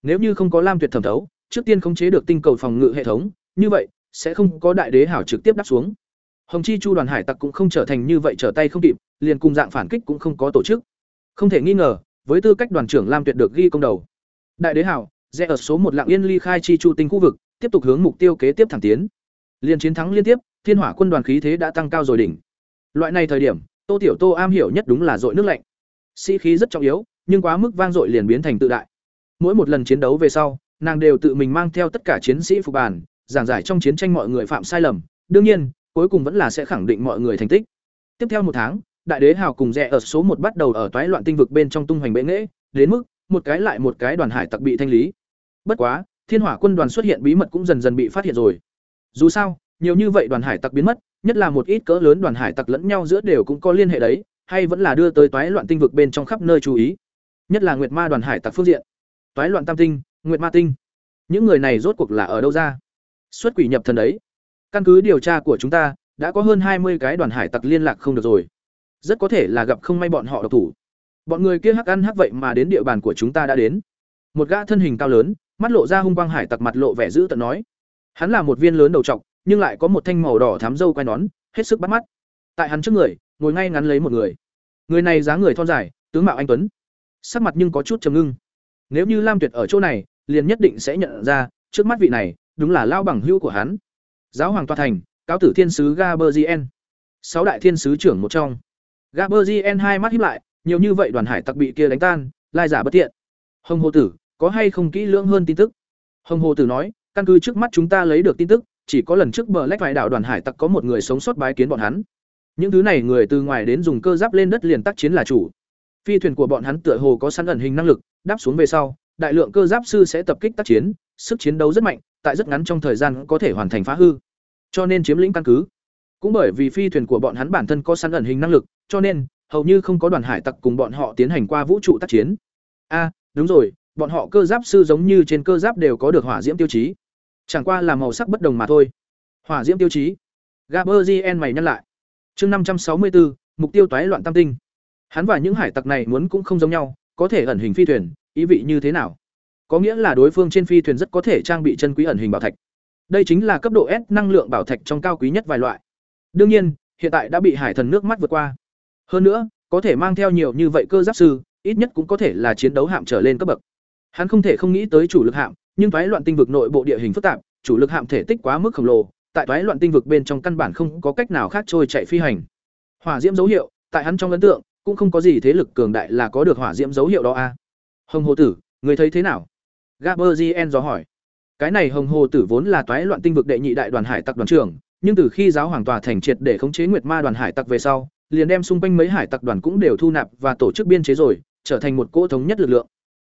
Nếu như không có Lam Tuyệt thẩm thấu, trước tiên khống chế được tinh cầu phòng ngự hệ thống, như vậy sẽ không có đại đế hảo trực tiếp đáp xuống. Hồng Chi Chu đoàn hải tặc cũng không trở thành như vậy trở tay không kịp, liền cùng dạng phản kích cũng không có tổ chức. Không thể nghi ngờ, với tư cách đoàn trưởng Lam Tuyệt được ghi công đầu. Đại đế hảo, rẽ ở số một lạng yên ly khai chi chu tinh khu vực, tiếp tục hướng mục tiêu kế tiếp thẳng tiến. Liên chiến thắng liên tiếp, Thiên Hỏa quân đoàn khí thế đã tăng cao rồi đỉnh. Loại này thời điểm, Tô Tiểu Tô am hiểu nhất đúng là dội nước lạnh. Sĩ khí rất trọng yếu, nhưng quá mức vang dội liền biến thành tự đại. Mỗi một lần chiến đấu về sau, nàng đều tự mình mang theo tất cả chiến sĩ phục bản, giảng giải trong chiến tranh mọi người phạm sai lầm, đương nhiên, cuối cùng vẫn là sẽ khẳng định mọi người thành tích. Tiếp theo một tháng, đại đế hào cùng rẻ ở số một bắt đầu ở toái loạn tinh vực bên trong tung hoành bệ nghệ, đến mức một cái lại một cái đoàn hải tặc bị thanh lý. Bất quá, Thiên Hỏa quân đoàn xuất hiện bí mật cũng dần dần bị phát hiện rồi. Dù sao, nhiều như vậy đoàn hải tặc biến mất, nhất là một ít cỡ lớn đoàn hải tặc lẫn nhau giữa đều cũng có liên hệ đấy, hay vẫn là đưa tới toái loạn tinh vực bên trong khắp nơi chú ý. Nhất là Nguyệt Ma đoàn hải tặc phương diện. Toái loạn tam tinh, Nguyệt Ma tinh. Những người này rốt cuộc là ở đâu ra? Xuất quỷ nhập thần đấy. Căn cứ điều tra của chúng ta, đã có hơn hai mươi cái đoàn hải tặc liên lạc không được rồi. Rất có thể là gặp không may bọn họ độc thủ. Bọn người kia hắc ăn hắc vậy mà đến địa bàn của chúng ta đã đến. Một gã thân hình cao lớn, mắt lộ ra hung quang hải tặc mặt lộ vẻ dữ tợn nói. Hắn là một viên lớn đầu trọc, nhưng lại có một thanh màu đỏ thám dâu quai nón, hết sức bắt mắt. Tại hắn trước người, ngồi ngay ngắn lấy một người. Người này dáng người thon dài, tướng mạo anh tuấn. Sắc mặt nhưng có chút trầm ngưng. Nếu như Lam Tuyệt ở chỗ này, liền nhất định sẽ nhận ra, trước mắt vị này, đúng là lao bằng hữu của hắn. Giáo hoàng Toa thành, cáo tử thiên sứ Gaberzien. Sáu đại thiên sứ trưởng một trong. Gaberzien hai mắt híp lại, nhiều như vậy đoàn hải tặc bị kia đánh tan, lai giả bất tiện. Hồng Hồ tử, có hay không kỹ lưỡng hơn tin tức? Hồng Hồ tử nói, căn cứ trước mắt chúng ta lấy được tin tức, chỉ có lần trước bờ lách vài đảo đoàn hải tặc có một người sống sót bái kiến bọn hắn. Những thứ này người từ ngoài đến dùng cơ giáp lên đất liền tác chiến là chủ. Phi thuyền của bọn hắn tựa hồ có sẵn ẩn hình năng lực, đáp xuống về sau, đại lượng cơ giáp sư sẽ tập kích tác chiến, sức chiến đấu rất mạnh, tại rất ngắn trong thời gian có thể hoàn thành phá hư. Cho nên chiếm lĩnh căn cứ. Cũng bởi vì phi thuyền của bọn hắn bản thân có sẵn ẩn hình năng lực, cho nên hầu như không có đoàn hải tặc cùng bọn họ tiến hành qua vũ trụ tác chiến. A, đúng rồi, bọn họ cơ giáp sư giống như trên cơ giáp đều có được hỏa diễm tiêu chí. Chẳng qua là màu sắc bất đồng mà thôi. Hỏa diễm tiêu chí. Gaberzien mày nhăn lại. Chương năm trăm sáu mươi bốn, mục tiêu toái loạn tam tinh. Hắn và những hải tặc này muốn cũng không giống nhau, có thể ẩn hình phi thuyền, ý vị như thế nào? Có nghĩa là đối phương trên phi thuyền rất có thể trang bị chân quý ẩn hình bảo thạch. Đây chính là cấp độ S năng lượng bảo thạch trong cao quý nhất vài loại. Đương nhiên, hiện tại đã bị hải thần nước mắt vượt qua. Hơn nữa, có thể mang theo nhiều như vậy cơ giáp sư, ít nhất cũng có thể là chiến đấu hạm trở lên cấp bậc. Hắn không thể không nghĩ tới chủ lực hạm, nhưng toái loạn tinh vực nội bộ địa hình phức tạp, chủ lực hạm thể tích quá mức khổng lồ, tại toái loạn tinh vực bên trong căn bản không có cách nào khác trôi chạy phi hành. Hỏa diễm dấu hiệu, tại hắn trong ấn tượng, cũng không có gì thế lực cường đại là có được hỏa diễm dấu hiệu đó a. Hồng Hồ tử, người thấy thế nào? Gaberzien dò hỏi. Cái này Hồng Hồ tử vốn là toái loạn tinh vực đệ nhị đại đoàn hải tặc đoàn trưởng, nhưng từ khi giáo hoàng tòa thành triệt để khống chế Nguyệt Ma đoàn hải tặc về sau, liền đem xung quanh mấy hải tặc đoàn cũng đều thu nạp và tổ chức biên chế rồi, trở thành một cỗ thống nhất lực lượng.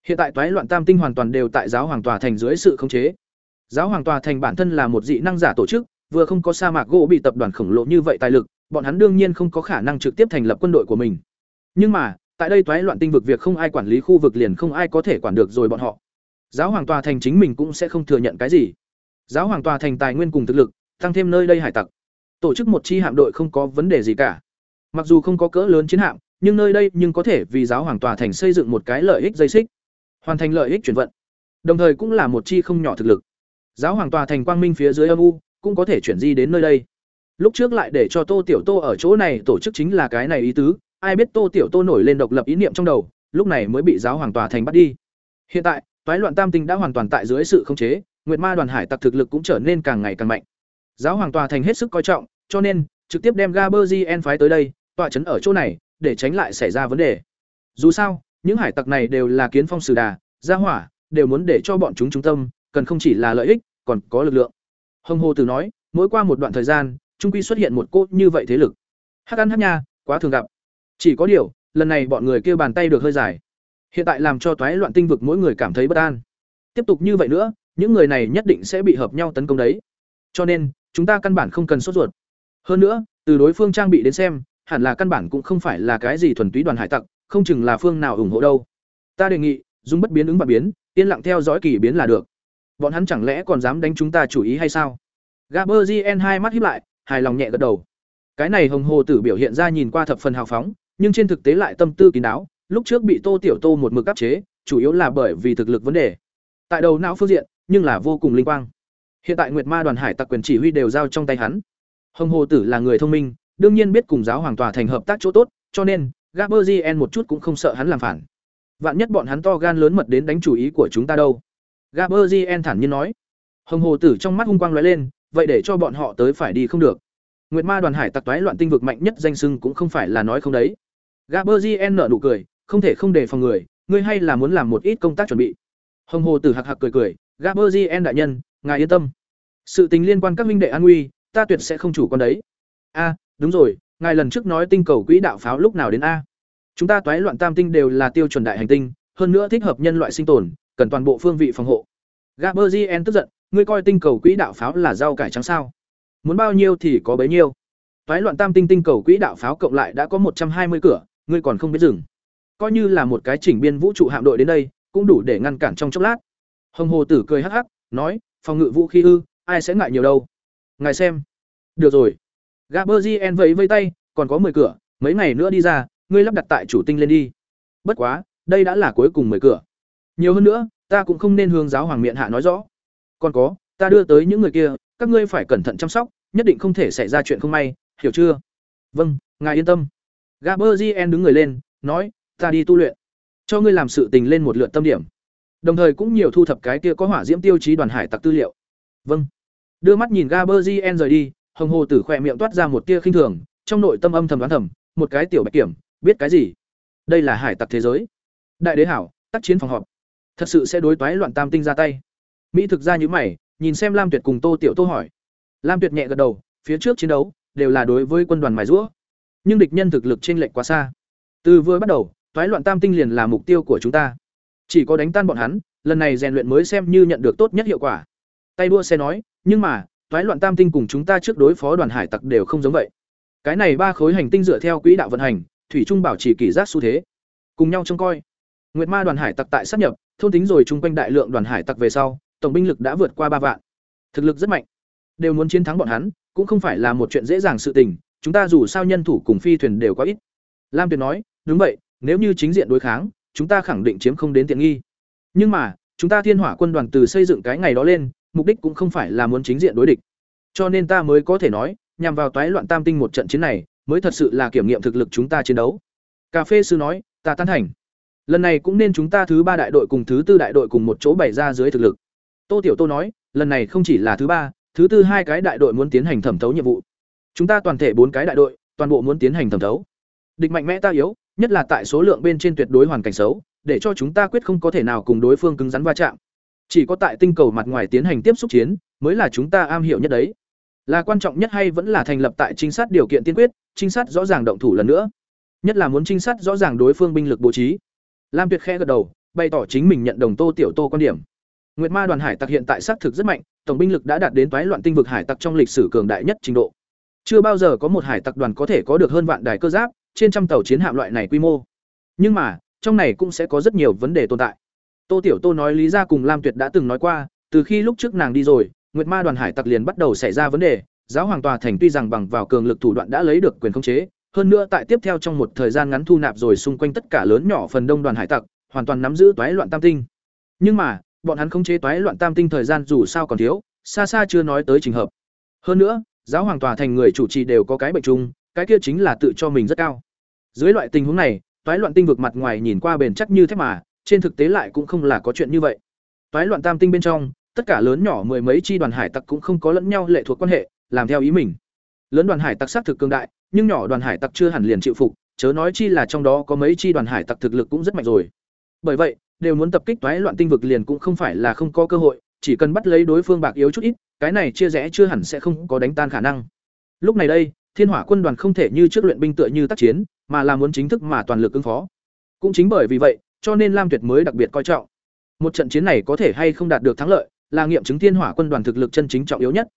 Hiện tại toái loạn tam tinh hoàn toàn đều tại giáo hoàng tòa thành dưới sự khống chế. Giáo hoàng tòa thành bản thân là một dị năng giả tổ chức, vừa không có sa mạc gỗ bị tập đoàn khổng lồ như vậy tài lực, bọn hắn đương nhiên không có khả năng trực tiếp thành lập quân đội của mình. Nhưng mà, tại đây toái loạn tinh vực việc không ai quản lý khu vực liền không ai có thể quản được rồi bọn họ. Giáo hoàng tòa thành chính mình cũng sẽ không thừa nhận cái gì. Giáo hoàng tòa thành tài nguyên cùng thực lực, tăng thêm nơi đây hải tặc. Tổ chức một chi hạm đội không có vấn đề gì cả. Mặc dù không có cỡ lớn chiến hạm, nhưng nơi đây nhưng có thể vì giáo hoàng tòa thành xây dựng một cái lợi ích dây xích, hoàn thành lợi ích chuyển vận. Đồng thời cũng là một chi không nhỏ thực lực. Giáo hoàng tòa thành quang minh phía dưới âm u, cũng có thể chuyển di đến nơi đây. Lúc trước lại để cho Tô Tiểu Tô ở chỗ này tổ chức chính là cái này ý tứ, ai biết Tô Tiểu Tô nổi lên độc lập ý niệm trong đầu, lúc này mới bị giáo hoàng tòa thành bắt đi. Hiện tại, toái loạn tam tinh đã hoàn toàn tại dưới sự khống chế, Nguyệt Ma đoàn hải tặc thực lực cũng trở nên càng ngày càng mạnh. Giáo hoàng tòa thành hết sức coi trọng, cho nên trực tiếp đem Gaberzien phái tới đây, tọa trấn ở chỗ này, để tránh lại xảy ra vấn đề. Dù sao, những hải tặc này đều là kiến phong sử đà, gia hỏa, đều muốn để cho bọn chúng trung tâm, cần không chỉ là lợi ích, còn có lực lượng. Hồng Hồ Tử nói, mỗi qua một đoạn thời gian, trung quy xuất hiện một cốt như vậy thế lực. Hắc ăn hắc nha, quá thường gặp. Chỉ có điều, lần này bọn người kia bàn tay được hơi dài. Hiện tại làm cho toái loạn tinh vực mỗi người cảm thấy bất an. Tiếp tục như vậy nữa, những người này nhất định sẽ bị hợp nhau tấn công đấy. Cho nên, chúng ta căn bản không cần sốt ruột. Hơn nữa, từ đối phương trang bị đến xem, hẳn là căn bản cũng không phải là cái gì thuần túy đoàn hải tặc, không chừng là phương nào ủng hộ đâu. Ta đề nghị, dùng bất biến ứng và biến, yên lặng theo dõi kỳ biến là được. Bọn hắn chẳng lẽ còn dám đánh chúng ta chủ ý hay sao? Gaberzien hai mắt híp lại, hài lòng nhẹ gật đầu. Cái này Hồng Hồ Tử biểu hiện ra nhìn qua thập phần hào phóng, nhưng trên thực tế lại tâm tư kín đáo, lúc trước bị Tô Tiểu Tô một mực áp chế, chủ yếu là bởi vì thực lực vấn đề. Tại đầu não phương diện, nhưng là vô cùng linh quang. Hiện tại Nguyệt Ma đoàn hải tặc quyền chỉ huy đều giao trong tay hắn. Hồng Hồ Tử là người thông minh, đương nhiên biết cùng giáo hoàng tòa thành hợp tác chỗ tốt, cho nên Gaberzien một chút cũng không sợ hắn làm phản. Vạn nhất bọn hắn to gan lớn mật đến đánh chủ ý của chúng ta đâu. Gaberzien thản nhiên nói. Hồng Hồ Tử trong mắt hung quang lóe lên, vậy để cho bọn họ tới phải đi không được. Nguyệt Ma đoàn hải tặc toái loạn tinh vực mạnh nhất danh sưng cũng không phải là nói không đấy. Gaberzien nở nụ cười, không thể không đề phòng người, ngươi hay là muốn làm một ít công tác chuẩn bị. Hồng Hồ Tử hạc hạc cười cười, Gaberzien đại nhân, ngài yên tâm. Sự tình liên quan các minh đệ an nguy, ta tuyệt sẽ không chủ quan đấy. A, đúng rồi, ngài lần trước nói tinh cầu quỹ đạo pháo lúc nào đến a? Chúng ta toái loạn tam tinh đều là tiêu chuẩn đại hành tinh, hơn nữa thích hợp nhân loại sinh tồn, cần toàn bộ phương vị phòng hộ. Gaberzien tức giận, ngươi coi tinh cầu quỹ đạo pháo là rau cải trắng sao? Muốn bao nhiêu thì có bấy nhiêu. Toái loạn tam tinh tinh cầu quỹ đạo pháo cộng lại đã có một trăm hai mươi cửa, ngươi còn không biết dừng. Coi như là một cái chỉnh biên vũ trụ hạm đội đến đây, cũng đủ để ngăn cản trong chốc lát. Hồng Hồ Tử cười hắc hắc, nói, phòng ngự vũ khí ư, ai sẽ ngại nhiều đâu. Ngài xem. Được rồi. Gaberzien vẫy vây tay, còn có 10 cửa, mấy ngày nữa đi ra, ngươi lắp đặt tại chủ tinh lên đi. Bất quá, đây đã là cuối cùng 10 cửa. Nhiều hơn nữa, ta cũng không nên hướng giáo hoàng miệng hạ nói rõ. Còn có, ta đưa tới những người kia, các ngươi phải cẩn thận chăm sóc, nhất định không thể xảy ra chuyện không may, hiểu chưa? Vâng, ngài yên tâm. Gaberzien đứng người lên, nói, ta đi tu luyện, cho ngươi làm sự tình lên một lượt tâm điểm. Đồng thời cũng nhiều thu thập cái kia có hỏa diễm tiêu chí đoàn hải tặc tư liệu. Vâng. Đưa mắt nhìn Gaberzien rời đi, Hồng Hồ Tử khỏe miệng toát ra một tia khinh thường, trong nội tâm âm thầm đoán thầm, một cái tiểu bạch kiểm, biết cái gì? Đây là hải tặc thế giới. Đại đế hảo, tác chiến phòng họp. Thật sự sẽ đối toái loạn tam tinh ra tay. Mỹ thực ra như mày, nhìn xem Lam Tuyệt cùng Tô Tiểu Tô hỏi. Lam Tuyệt nhẹ gật đầu, phía trước chiến đấu đều là đối với quân đoàn mài rũa, nhưng địch nhân thực lực chênh lệch quá xa. Từ vừa bắt đầu, toái loạn tam tinh liền là mục tiêu của chúng ta. Chỉ có đánh tan bọn hắn, lần này rèn luyện mới xem như nhận được tốt nhất hiệu quả. Tay đua xe nói, nhưng mà, toái loạn tam tinh cùng chúng ta trước đối phó đoàn hải tặc đều không giống vậy. Cái này ba khối hành tinh dựa theo quỹ đạo vận hành, thủy trung bảo trì kỷ giác xu thế, cùng nhau trông coi. Nguyệt Ma đoàn hải tặc tại sát nhập, thôn tính rồi chung quanh đại lượng đoàn hải tặc về sau, tổng binh lực đã vượt qua ba vạn. Thực lực rất mạnh. Đều muốn chiến thắng bọn hắn, cũng không phải là một chuyện dễ dàng sự tình, chúng ta dù sao nhân thủ cùng phi thuyền đều quá ít. Lam Tuyệt nói, đúng vậy, nếu như chính diện đối kháng, chúng ta khẳng định chiếm không đến tiện nghi. Nhưng mà, chúng ta Thiên Hỏa quân đoàn từ xây dựng cái ngày đó lên, mục đích cũng không phải là muốn chính diện đối địch. Cho nên ta mới có thể nói, nhằm vào toái loạn tam tinh một trận chiến này, mới thật sự là kiểm nghiệm thực lực chúng ta chiến đấu. Cà phê sư nói, ta tán thành. Lần này cũng nên chúng ta thứ ba đại đội cùng thứ tư đại đội cùng một chỗ bày ra dưới thực lực. Tô Tiểu Tô nói, lần này không chỉ là thứ ba, thứ tư hai cái đại đội muốn tiến hành thẩm thấu nhiệm vụ. Chúng ta toàn thể bốn cái đại đội, toàn bộ muốn tiến hành thẩm thấu. Địch mạnh mẽ ta yếu, nhất là tại số lượng bên trên tuyệt đối hoàn cảnh xấu, để cho chúng ta quyết không có thể nào cùng đối phương cứng rắn va chạm. Chỉ có tại tinh cầu mặt ngoài tiến hành tiếp xúc chiến, mới là chúng ta am hiểu nhất đấy. Là quan trọng nhất hay vẫn là thành lập tại trinh sát điều kiện tiên quyết, trinh sát rõ ràng động thủ lần nữa. Nhất là muốn trinh sát rõ ràng đối phương binh lực bố trí. Lam Tuyệt khẽ gật đầu, bày tỏ chính mình nhận đồng Tô Tiểu Tô quan điểm. Nguyệt Ma đoàn hải tặc hiện tại xác thực rất mạnh, tổng binh lực đã đạt đến toái loạn tinh vực hải tặc trong lịch sử cường đại nhất trình độ. Chưa bao giờ có một hải tặc đoàn có thể có được hơn vạn đài cơ giáp, trên trăm tàu chiến hạm loại này quy mô. Nhưng mà, trong này cũng sẽ có rất nhiều vấn đề tồn tại. Tô Tiểu Tô nói lý ra cùng Lam Tuyệt đã từng nói qua, từ khi lúc trước nàng đi rồi, Nguyệt Ma đoàn hải tặc liền bắt đầu xảy ra vấn đề, giáo hoàng tòa thành tuy rằng bằng vào cường lực thủ đoạn đã lấy được quyền khống chế, hơn nữa tại tiếp theo trong một thời gian ngắn thu nạp rồi xung quanh tất cả lớn nhỏ phần đông đoàn hải tặc, hoàn toàn nắm giữ toái loạn tam tinh. Nhưng mà, bọn hắn không chế toái loạn tam tinh thời gian dù sao còn thiếu, xa xa chưa nói tới trình hợp. Hơn nữa, giáo hoàng tòa thành người chủ trì đều có cái bệnh chung, cái kia chính là tự cho mình rất cao. Dưới loại tình huống này, toái loạn tinh vực mặt ngoài nhìn qua bền chắc như thế mà, trên thực tế lại cũng không là có chuyện như vậy. Toái loạn tam tinh bên trong, tất cả lớn nhỏ mười mấy chi đoàn hải tặc cũng không có lẫn nhau lệ thuộc quan hệ, làm theo ý mình. Lớn đoàn hải tặc xác thực cường đại, nhưng nhỏ đoàn hải tặc chưa hẳn liền chịu phục, chớ nói chi là trong đó có mấy chi đoàn hải tặc thực lực cũng rất mạnh rồi. Bởi vậy, đều muốn tập kích toái loạn tinh vực liền cũng không phải là không có cơ hội, chỉ cần bắt lấy đối phương bạc yếu chút ít, cái này chia rẽ chưa hẳn sẽ không có đánh tan khả năng. Lúc này đây, Thiên Hỏa quân đoàn không thể như trước luyện binh tựa như tác chiến, mà là muốn chính thức mà toàn lực ứng phó. Cũng chính bởi vì vậy, cho nên Lam Tuyệt mới đặc biệt coi trọng. Một trận chiến này có thể hay không đạt được thắng lợi, là nghiệm chứng Thiên Hỏa quân đoàn thực lực chân chính trọng yếu nhất.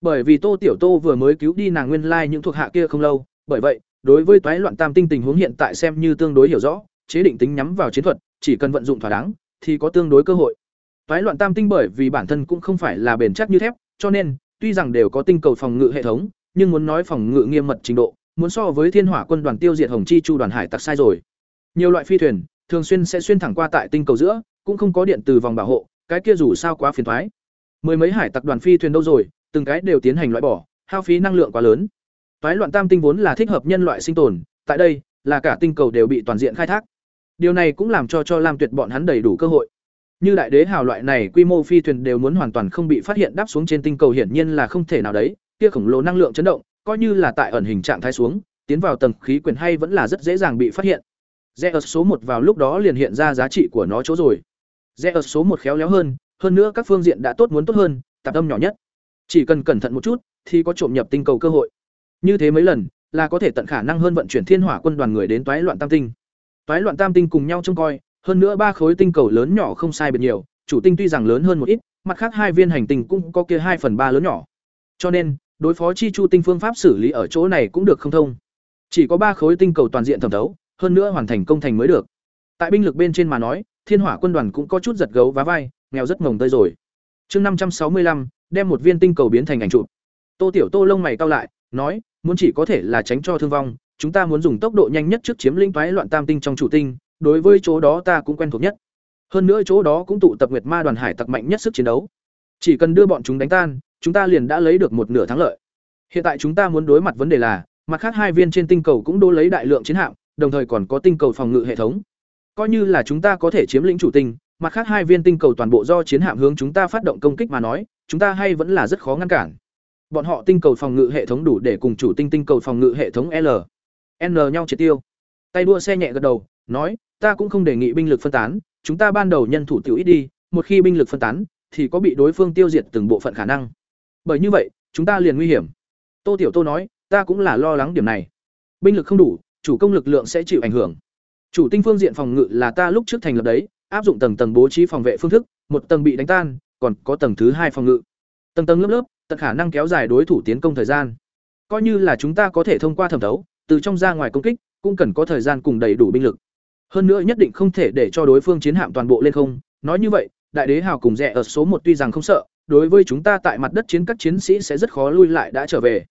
Bởi vì Tô Tiểu Tô vừa mới cứu đi nàng nguyên lai những thuộc hạ kia không lâu, bởi vậy, đối với toái loạn tam tinh tình huống hiện tại xem như tương đối hiểu rõ, chế định tính nhắm vào chiến thuật, chỉ cần vận dụng thỏa đáng thì có tương đối cơ hội. Toái loạn tam tinh bởi vì bản thân cũng không phải là bền chắc như thép, cho nên tuy rằng đều có tinh cầu phòng ngự hệ thống, nhưng muốn nói phòng ngự nghiêm mật trình độ, muốn so với Thiên Hỏa quân đoàn tiêu diệt Hồng Chi Chu đoàn hải tặc sai rồi. Nhiều loại phi thuyền thường xuyên sẽ xuyên thẳng qua tại tinh cầu giữa, cũng không có điện từ vòng bảo hộ, cái kia dù sao quá phiền toái. Mười mấy hải tặc đoàn phi thuyền đâu rồi, từng cái đều tiến hành loại bỏ, hao phí năng lượng quá lớn. Toái loạn tam tinh vốn là thích hợp nhân loại sinh tồn, tại đây là cả tinh cầu đều bị toàn diện khai thác. Điều này cũng làm cho cho Lam Tuyệt bọn hắn đầy đủ cơ hội. Như đại đế hào loại này quy mô phi thuyền đều muốn hoàn toàn không bị phát hiện đáp xuống trên tinh cầu hiển nhiên là không thể nào đấy, kia khổng lồ năng lượng chấn động, coi như là tại ẩn hình trạng thái xuống, tiến vào tầng khí quyển hay vẫn là rất dễ dàng bị phát hiện. Zeus số một vào lúc đó liền hiện ra giá trị của nó chỗ rồi. Zeus số một khéo léo hơn, hơn nữa các phương diện đã tốt muốn tốt hơn, tạp âm nhỏ nhất. Chỉ cần cẩn thận một chút thì có trộm nhập tinh cầu cơ hội. Như thế mấy lần là có thể tận khả năng hơn vận chuyển thiên hỏa quân đoàn người đến toái loạn tam tinh. Toái loạn tam tinh cùng nhau trông coi, hơn nữa ba khối tinh cầu lớn nhỏ không sai biệt nhiều, chủ tinh tuy rằng lớn hơn một ít, mặt khác hai viên hành tinh cũng có kia hai phần ba lớn nhỏ. Cho nên, đối phó chi chu tinh phương pháp xử lý ở chỗ này cũng được không thông. Chỉ có ba khối tinh cầu toàn diện thẩm thấu, hơn nữa hoàn thành công thành mới được. Tại binh lực bên trên mà nói, Thiên Hỏa quân đoàn cũng có chút giật gấu vá vai, nghèo rất ngồng tơi rồi. Chương năm trăm sáu mươi lăm đem một viên tinh cầu biến thành ảnh trụ. Tô Tiểu Tô lông mày cau lại, nói, muốn chỉ có thể là tránh cho thương vong, chúng ta muốn dùng tốc độ nhanh nhất trước chiếm linh toái loạn tam tinh trong chủ tinh, đối với chỗ đó ta cũng quen thuộc nhất. Hơn nữa chỗ đó cũng tụ tập Nguyệt Ma đoàn hải tặc mạnh nhất sức chiến đấu. Chỉ cần đưa bọn chúng đánh tan, chúng ta liền đã lấy được một nửa thắng lợi. Hiện tại chúng ta muốn đối mặt vấn đề là, mặt khác hai viên trên tinh cầu cũng đô lấy đại lượng chiến hạm, đồng thời còn có tinh cầu phòng ngự hệ thống. Coi như là chúng ta có thể chiếm lĩnh chủ tinh, mặt khác hai viên tinh cầu toàn bộ do chiến hạm hướng chúng ta phát động công kích mà nói, chúng ta hay vẫn là rất khó ngăn cản. Bọn họ tinh cầu phòng ngự hệ thống đủ để cùng chủ tinh tinh cầu phòng ngự hệ thống L, N nhau triệt tiêu. Tay đua xe nhẹ gật đầu, nói, ta cũng không đề nghị binh lực phân tán, chúng ta ban đầu nhân thủ tiểu ít đi, một khi binh lực phân tán, thì có bị đối phương tiêu diệt từng bộ phận khả năng. Bởi như vậy, chúng ta liền nguy hiểm. Tô Tiểu Tô nói, ta cũng là lo lắng điểm này. Binh lực không đủ, chủ công lực lượng sẽ chịu ảnh hưởng. Chủ tinh phương diện phòng ngự là ta lúc trước thành lập đấy, áp dụng tầng tầng bố trí phòng vệ phương thức, một tầng bị đánh tan, còn có tầng thứ hai phòng ngự. Tầng tầng lớp lớp, tận khả năng kéo dài đối thủ tiến công thời gian. Coi như là chúng ta có thể thông qua thẩm thấu, từ trong ra ngoài công kích, cũng cần có thời gian cùng đầy đủ binh lực. hơn nữa nhất định không thể để cho đối phương chiến hạm toàn bộ lên không. Nói như vậy đại đế hào cùng rẻ ở số một tuy rằng không sợ đối với chúng ta tại mặt đất chiến các chiến sĩ sẽ rất khó lui lại đã trở về.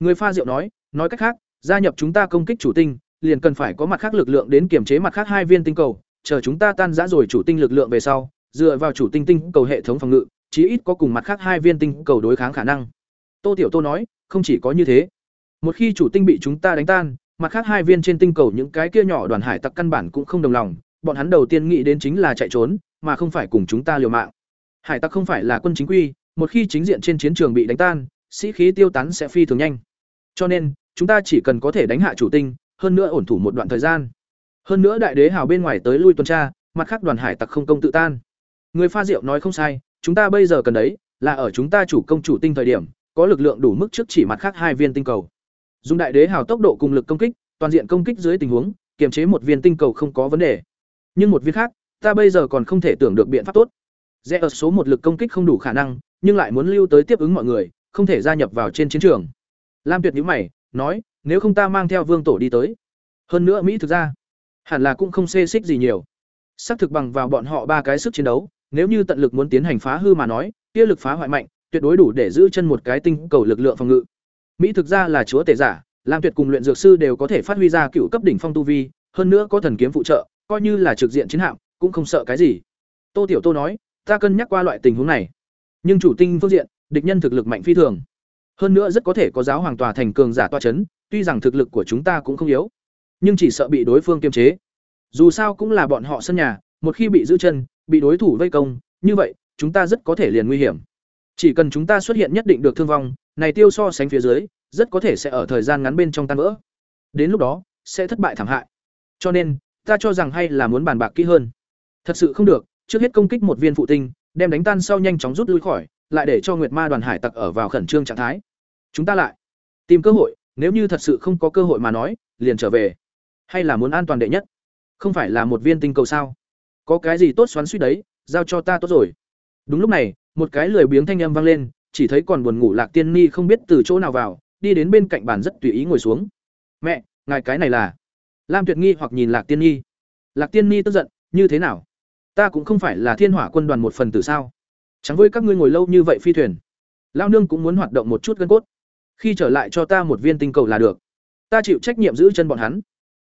Người pha diệu nói nói cách khác gia nhập chúng ta công kích chủ tinh liền cần phải có mặt khác lực lượng đến kiểm chế mặt khác hai viên tinh cầu chờ chúng ta tan rã rồi chủ tinh lực lượng về sau dựa vào chủ tinh tinh cầu hệ thống phòng ngự chí ít có cùng mặt khác hai viên tinh cầu đối kháng khả năng. Tô tiểu tô nói không chỉ có như thế một khi chủ tinh bị chúng ta đánh tan, mặt khác hai viên trên tinh cầu những cái kia nhỏ đoàn hải tặc căn bản cũng không đồng lòng, bọn hắn đầu tiên nghĩ đến chính là chạy trốn, mà không phải cùng chúng ta liều mạng. Hải tặc không phải là quân chính quy, một khi chính diện trên chiến trường bị đánh tan, sĩ khí tiêu tán sẽ phi thường nhanh. Cho nên, chúng ta chỉ cần có thể đánh hạ chủ tinh, hơn nữa ổn thủ một đoạn thời gian. Hơn nữa đại đế hào bên ngoài tới lui tuần tra, mặt khác đoàn hải tặc không công tự tan. Người pha diệu nói không sai, chúng ta bây giờ cần đấy, là ở chúng ta chủ công chủ tinh thời điểm, có lực lượng đủ mức trước chỉ mặt khác hai viên tinh cầu dùng đại đế hào tốc độ cùng lực công kích, toàn diện công kích dưới tình huống, kiềm chế một viên tinh cầu không có vấn đề. Nhưng một viên khác, ta bây giờ còn không thể tưởng được biện pháp tốt. Rẽ ở số một lực công kích không đủ khả năng, nhưng lại muốn lưu tới tiếp ứng mọi người, không thể gia nhập vào trên chiến trường. Lam tuyệt nhữ mày, nói, nếu không ta mang theo vương tổ đi tới. Hơn nữa mỹ thực ra, hẳn là cũng không xê xích gì nhiều. Xác thực bằng vào bọn họ ba cái sức chiến đấu, nếu như tận lực muốn tiến hành phá hư mà nói, kia lực phá hoại mạnh, tuyệt đối đủ để giữ chân một cái tinh cầu lực lượng phòng ngự mỹ thực ra là chúa tể giả, lam tuyệt cùng luyện dược sư đều có thể phát huy ra cựu cấp đỉnh phong tu vi, hơn nữa có thần kiếm phụ trợ, coi như là trực diện chiến hạm, cũng không sợ cái gì. Tô tiểu tô nói, ta cân nhắc qua loại tình huống này. Nhưng chủ tinh phương diện, địch nhân thực lực mạnh phi thường. Hơn nữa rất có thể có giáo hoàng tòa thành cường giả toa chấn, tuy rằng thực lực của chúng ta cũng không yếu, nhưng chỉ sợ bị đối phương kiềm chế. Dù sao cũng là bọn họ sân nhà, một khi bị giữ chân, bị đối thủ vây công, như vậy, chúng ta rất có thể liền nguy hiểm. Chỉ cần chúng ta xuất hiện nhất định được thương vong này tiêu so sánh phía dưới, rất có thể sẽ ở thời gian ngắn bên trong tan vỡ. Đến lúc đó, sẽ thất bại thảm hại. Cho nên, ta cho rằng hay là muốn bàn bạc kỹ hơn. Thật sự không được, trước hết công kích một viên phụ tinh, đem đánh tan sau nhanh chóng rút lui khỏi, lại để cho nguyệt ma đoàn hải tặc ở vào khẩn trương trạng thái. Chúng ta lại tìm cơ hội, nếu như thật sự không có cơ hội mà nói, liền trở về. Hay là muốn an toàn đệ nhất? Không phải là một viên tinh cầu sao? Có cái gì tốt xoắn suýt đấy, giao cho ta tốt rồi. Đúng lúc này, một cái lười biếng thanh âm vang lên chỉ thấy còn buồn ngủ lạc tiên ni không biết từ chỗ nào vào, đi đến bên cạnh bàn rất tùy ý ngồi xuống. Mẹ, ngài cái này là? Lam tuyệt nghi hoặc nhìn lạc tiên ni. Lạc tiên ni tức giận, như thế nào? Ta cũng không phải là thiên hỏa quân đoàn một phần tử sao? Chẳng với các ngươi ngồi lâu như vậy phi thuyền lao nương cũng muốn hoạt động một chút gân cốt. Khi trở lại cho ta một viên tinh cầu là được. Ta chịu trách nhiệm giữ chân bọn hắn.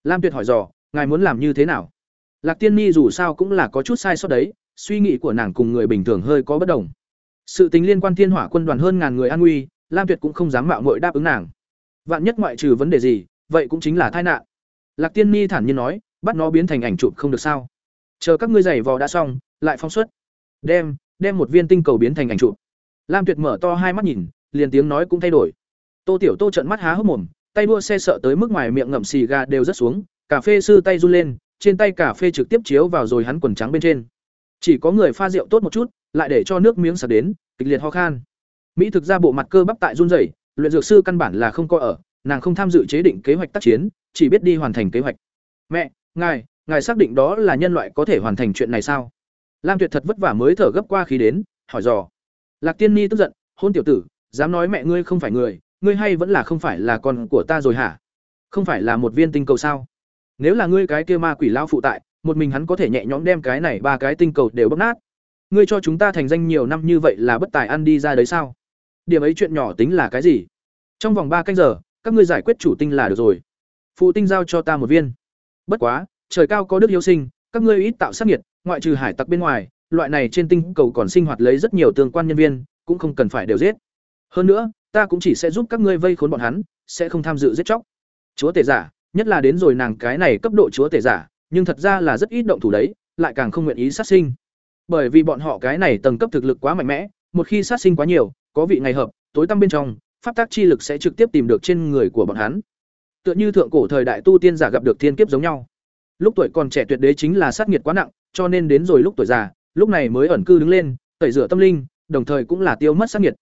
Lam tuyệt hỏi dò, ngài muốn làm như thế nào? Lạc tiên ni dù sao cũng là có chút sai sót đấy, suy nghĩ của nàng cùng người bình thường hơi có bất đồng sự tính liên quan thiên hỏa quân đoàn hơn ngàn người an nguy, lam tuyệt cũng không dám mạo muội đáp ứng nàng. Vạn nhất ngoại trừ vấn đề gì, vậy cũng chính là tai nạn. Lạc tiên ni thản nhiên nói, bắt nó biến thành ảnh chụp không được sao. Chờ các ngươi giày vò đã xong, lại phóng xuất. Đem đem một viên tinh cầu biến thành ảnh chụp. Lam tuyệt mở to hai mắt nhìn, liền tiếng nói cũng thay đổi. Tô tiểu tô trận mắt há hốc mồm, tay đua xe sợ tới mức ngoài miệng ngậm xì gà đều rất xuống, cà phê sư tay run lên, trên tay cà phê trực tiếp chiếu vào rồi hắn quần trắng bên trên. Chỉ có người pha rượu tốt một chút lại để cho nước miếng sặc đến, kịch liệt ho khan. Mỹ thực ra bộ mặt cơ bắp tại run rẩy, luyện dược sư căn bản là không có ở, nàng không tham dự chế định kế hoạch tác chiến, chỉ biết đi hoàn thành kế hoạch. Mẹ, ngài ngài xác định đó là nhân loại có thể hoàn thành chuyện này sao? Lam tuyệt thật vất vả mới thở gấp qua khí đến, hỏi dò. Lạc tiên ni tức giận, hôn tiểu tử, dám nói mẹ ngươi không phải người, ngươi hay vẫn là không phải là con của ta rồi hả? Không phải là một viên tinh cầu sao? Nếu là ngươi cái kia ma quỷ lao phụ tại, một mình hắn có thể nhẹ nhõm đem cái này ba cái tinh cầu đều bóc nát ngươi cho chúng ta thành danh nhiều năm như vậy là bất tài ăn đi ra đấy sao? Điểm ấy chuyện nhỏ tính là cái gì? Trong vòng ba canh giờ, các ngươi giải quyết chủ tinh là được rồi. Phụ tinh giao cho ta một viên. Bất quá, trời cao có đức hiếu sinh, các ngươi ít tạo sát nhiệt ngoại trừ hải tặc bên ngoài, loại này trên tinh cầu còn sinh hoạt lấy rất nhiều tương quan nhân viên, cũng không cần phải đều giết. Hơn nữa, ta cũng chỉ sẽ giúp các ngươi vây khốn bọn hắn, sẽ không tham dự giết chóc. Chúa tể giả, nhất là đến rồi nàng cái này cấp độ chúa tể giả, nhưng thật ra là rất ít động thủ đấy, lại càng không nguyện ý sát sinh bởi vì bọn họ cái này tầng cấp thực lực quá mạnh mẽ, một khi sát sinh quá nhiều, có vị ngày hợp, tối tăm bên trong, pháp tác chi lực sẽ trực tiếp tìm được trên người của bọn hắn. Tựa như thượng cổ thời đại tu tiên giả gặp được thiên kiếp giống nhau. Lúc tuổi còn trẻ tuyệt đế chính là sát nghiệt quá nặng, cho nên đến rồi lúc tuổi già, lúc này mới ẩn cư đứng lên, tẩy rửa tâm linh, đồng thời cũng là tiêu mất sát nghiệt.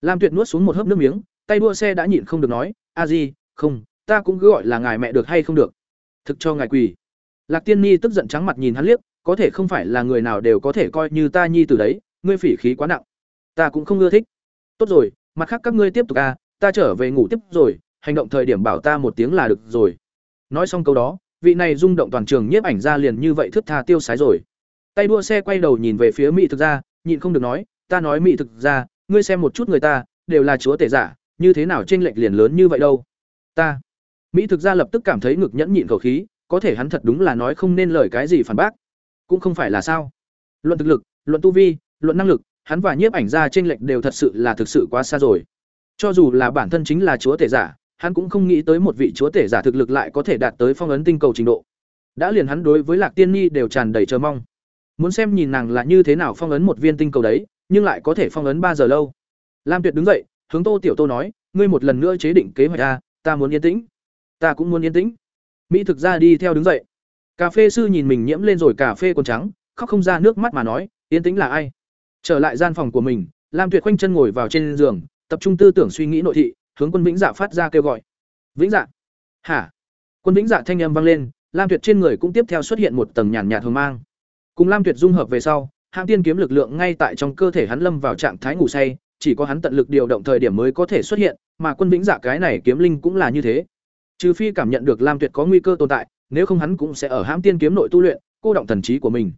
Lam tuyệt nuốt xuống một hớp nước miếng, tay đua xe đã nhịn không được nói, a di, không, ta cũng cứ gọi là ngài mẹ được hay không được. Thực cho ngài quỳ. Lạc tiên ni tức giận trắng mặt nhìn hắn liếc có thể không phải là người nào đều có thể coi như ta nhi từ đấy, ngươi phỉ khí quá nặng. Ta cũng không ưa thích. Tốt rồi, mặt khác các ngươi tiếp tục à ta trở về ngủ tiếp rồi, hành động thời điểm bảo ta một tiếng là được rồi. Nói xong câu đó, vị này rung động toàn trường nhiếp ảnh ra liền như vậy thức tha tiêu sái rồi. Tay đua xe quay đầu nhìn về phía mỹ thực ra nhịn không được nói, ta nói mỹ thực ra ngươi xem một chút người ta, đều là chúa tể giả, như thế nào trên lệch liền lớn như vậy đâu. Ta. Mỹ thực ra lập tức cảm thấy ngực nhẫn nhịn khẩu khí, có thể hắn thật đúng là nói không nên lời cái gì phản bác cũng không phải là sao. Luận thực lực, luận tu vi, luận năng lực, hắn và nhiếp ảnh ra trên lệch đều thật sự là thực sự quá xa rồi. Cho dù là bản thân chính là chúa tể giả, hắn cũng không nghĩ tới một vị chúa tể giả thực lực lại có thể đạt tới phong ấn tinh cầu trình độ. Đã liền hắn đối với lạc tiên nhi đều tràn đầy chờ mong. Muốn xem nhìn nàng là như thế nào phong ấn một viên tinh cầu đấy, nhưng lại có thể phong ấn ba giờ lâu. Lam tuyệt đứng dậy, hướng tô tiểu tô nói, ngươi một lần nữa chế định kế hoạch a, ta muốn yên tĩnh. Ta cũng muốn yên tĩnh. Mỹ thực ra đi theo đứng dậy cà phê sư nhìn mình nhiễm lên rồi cà phê còn trắng, khóc không ra nước mắt mà nói, yên tĩnh là ai? Trở lại gian phòng của mình, lam tuyệt khoanh chân ngồi vào trên giường, tập trung tư tưởng suy nghĩ nội thị, hướng quân vĩnh dạ phát ra kêu gọi. Vĩnh dạ. Hả? Quân vĩnh dạ thanh âm vang lên, lam tuyệt trên người cũng tiếp theo xuất hiện một tầng nhàn nhạt hờ mang. Cùng lam tuyệt dung hợp về sau, hạng tiên kiếm lực lượng ngay tại trong cơ thể hắn lâm vào trạng thái ngủ say, chỉ có hắn tận lực điều động thời điểm mới có thể xuất hiện, mà quân vĩnh dạ cái này kiếm linh cũng là như thế. Trừ phi cảm nhận được lam tuyệt có nguy cơ tồn tại nếu không hắn cũng sẽ ở hãm tiên kiếm nội tu luyện, cô động thần trí của mình.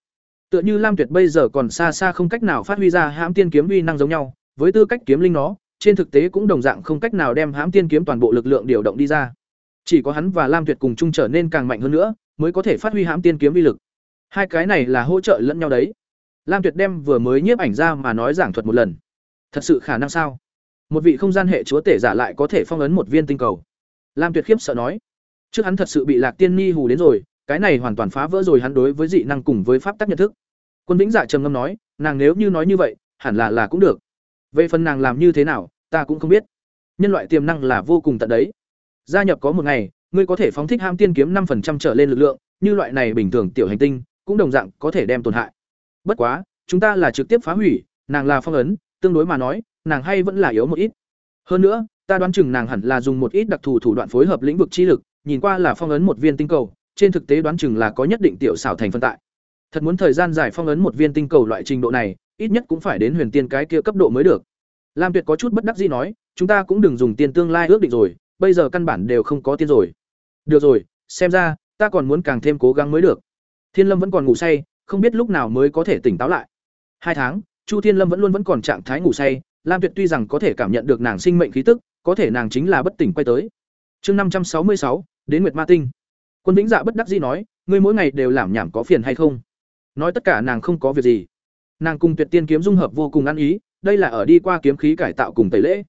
Tựa như lam tuyệt bây giờ còn xa xa không cách nào phát huy ra hãm tiên kiếm uy năng giống nhau, với tư cách kiếm linh nó, trên thực tế cũng đồng dạng không cách nào đem hãm tiên kiếm toàn bộ lực lượng điều động đi ra. Chỉ có hắn và lam tuyệt cùng chung trở nên càng mạnh hơn nữa, mới có thể phát huy hãm tiên kiếm uy lực. Hai cái này là hỗ trợ lẫn nhau đấy. Lam tuyệt đem vừa mới nhiếp ảnh ra mà nói giảng thuật một lần. Thật sự khả năng sao? Một vị không gian hệ chúa tể giả lại có thể phong ấn một viên tinh cầu. Lam tuyệt khiếp sợ nói trước hắn thật sự bị lạc tiên ni hù đến rồi, cái này hoàn toàn phá vỡ rồi hắn đối với dị năng cùng với pháp tắc nhận thức. Quân vĩnh dạ trầm ngâm nói, nàng nếu như nói như vậy, hẳn là là cũng được. Về phần nàng làm như thế nào, ta cũng không biết. Nhân loại tiềm năng là vô cùng tận đấy. Gia nhập có một ngày, ngươi có thể phóng thích ham tiên kiếm năm trở lên lực lượng, như loại này bình thường tiểu hành tinh, cũng đồng dạng có thể đem tổn hại. Bất quá, chúng ta là trực tiếp phá hủy, nàng là phong ấn, tương đối mà nói, nàng hay vẫn là yếu một ít. Hơn nữa, ta đoán chừng nàng hẳn là dùng một ít đặc thù thủ đoạn phối hợp lĩnh vực chi lực nhìn qua là phong ấn một viên tinh cầu, trên thực tế đoán chừng là có nhất định tiểu xảo thành phân tại. Thật muốn thời gian giải phong ấn một viên tinh cầu loại trình độ này, ít nhất cũng phải đến huyền tiên cái kia cấp độ mới được. Lam tuyệt có chút bất đắc dĩ nói, chúng ta cũng đừng dùng tiền tương lai ước định rồi, bây giờ căn bản đều không có tiền rồi. Được rồi, xem ra, ta còn muốn càng thêm cố gắng mới được. Thiên lâm vẫn còn ngủ say, không biết lúc nào mới có thể tỉnh táo lại. Hai tháng, chu thiên lâm vẫn luôn vẫn còn trạng thái ngủ say, lam tuyệt tuy rằng có thể cảm nhận được nàng sinh mệnh khí tức, có thể nàng chính là bất tỉnh quay tới. Chương năm trăm sáu mươi sáu đến nguyệt ma tinh. Quân vĩnh dạ bất đắc dĩ nói, ngươi mỗi ngày đều làm nhảm có phiền hay không? Nói tất cả nàng không có việc gì. Nàng cùng tuyệt tiên kiếm dung hợp vô cùng ăn ý, đây là ở đi qua kiếm khí cải tạo cùng tẩy lễ.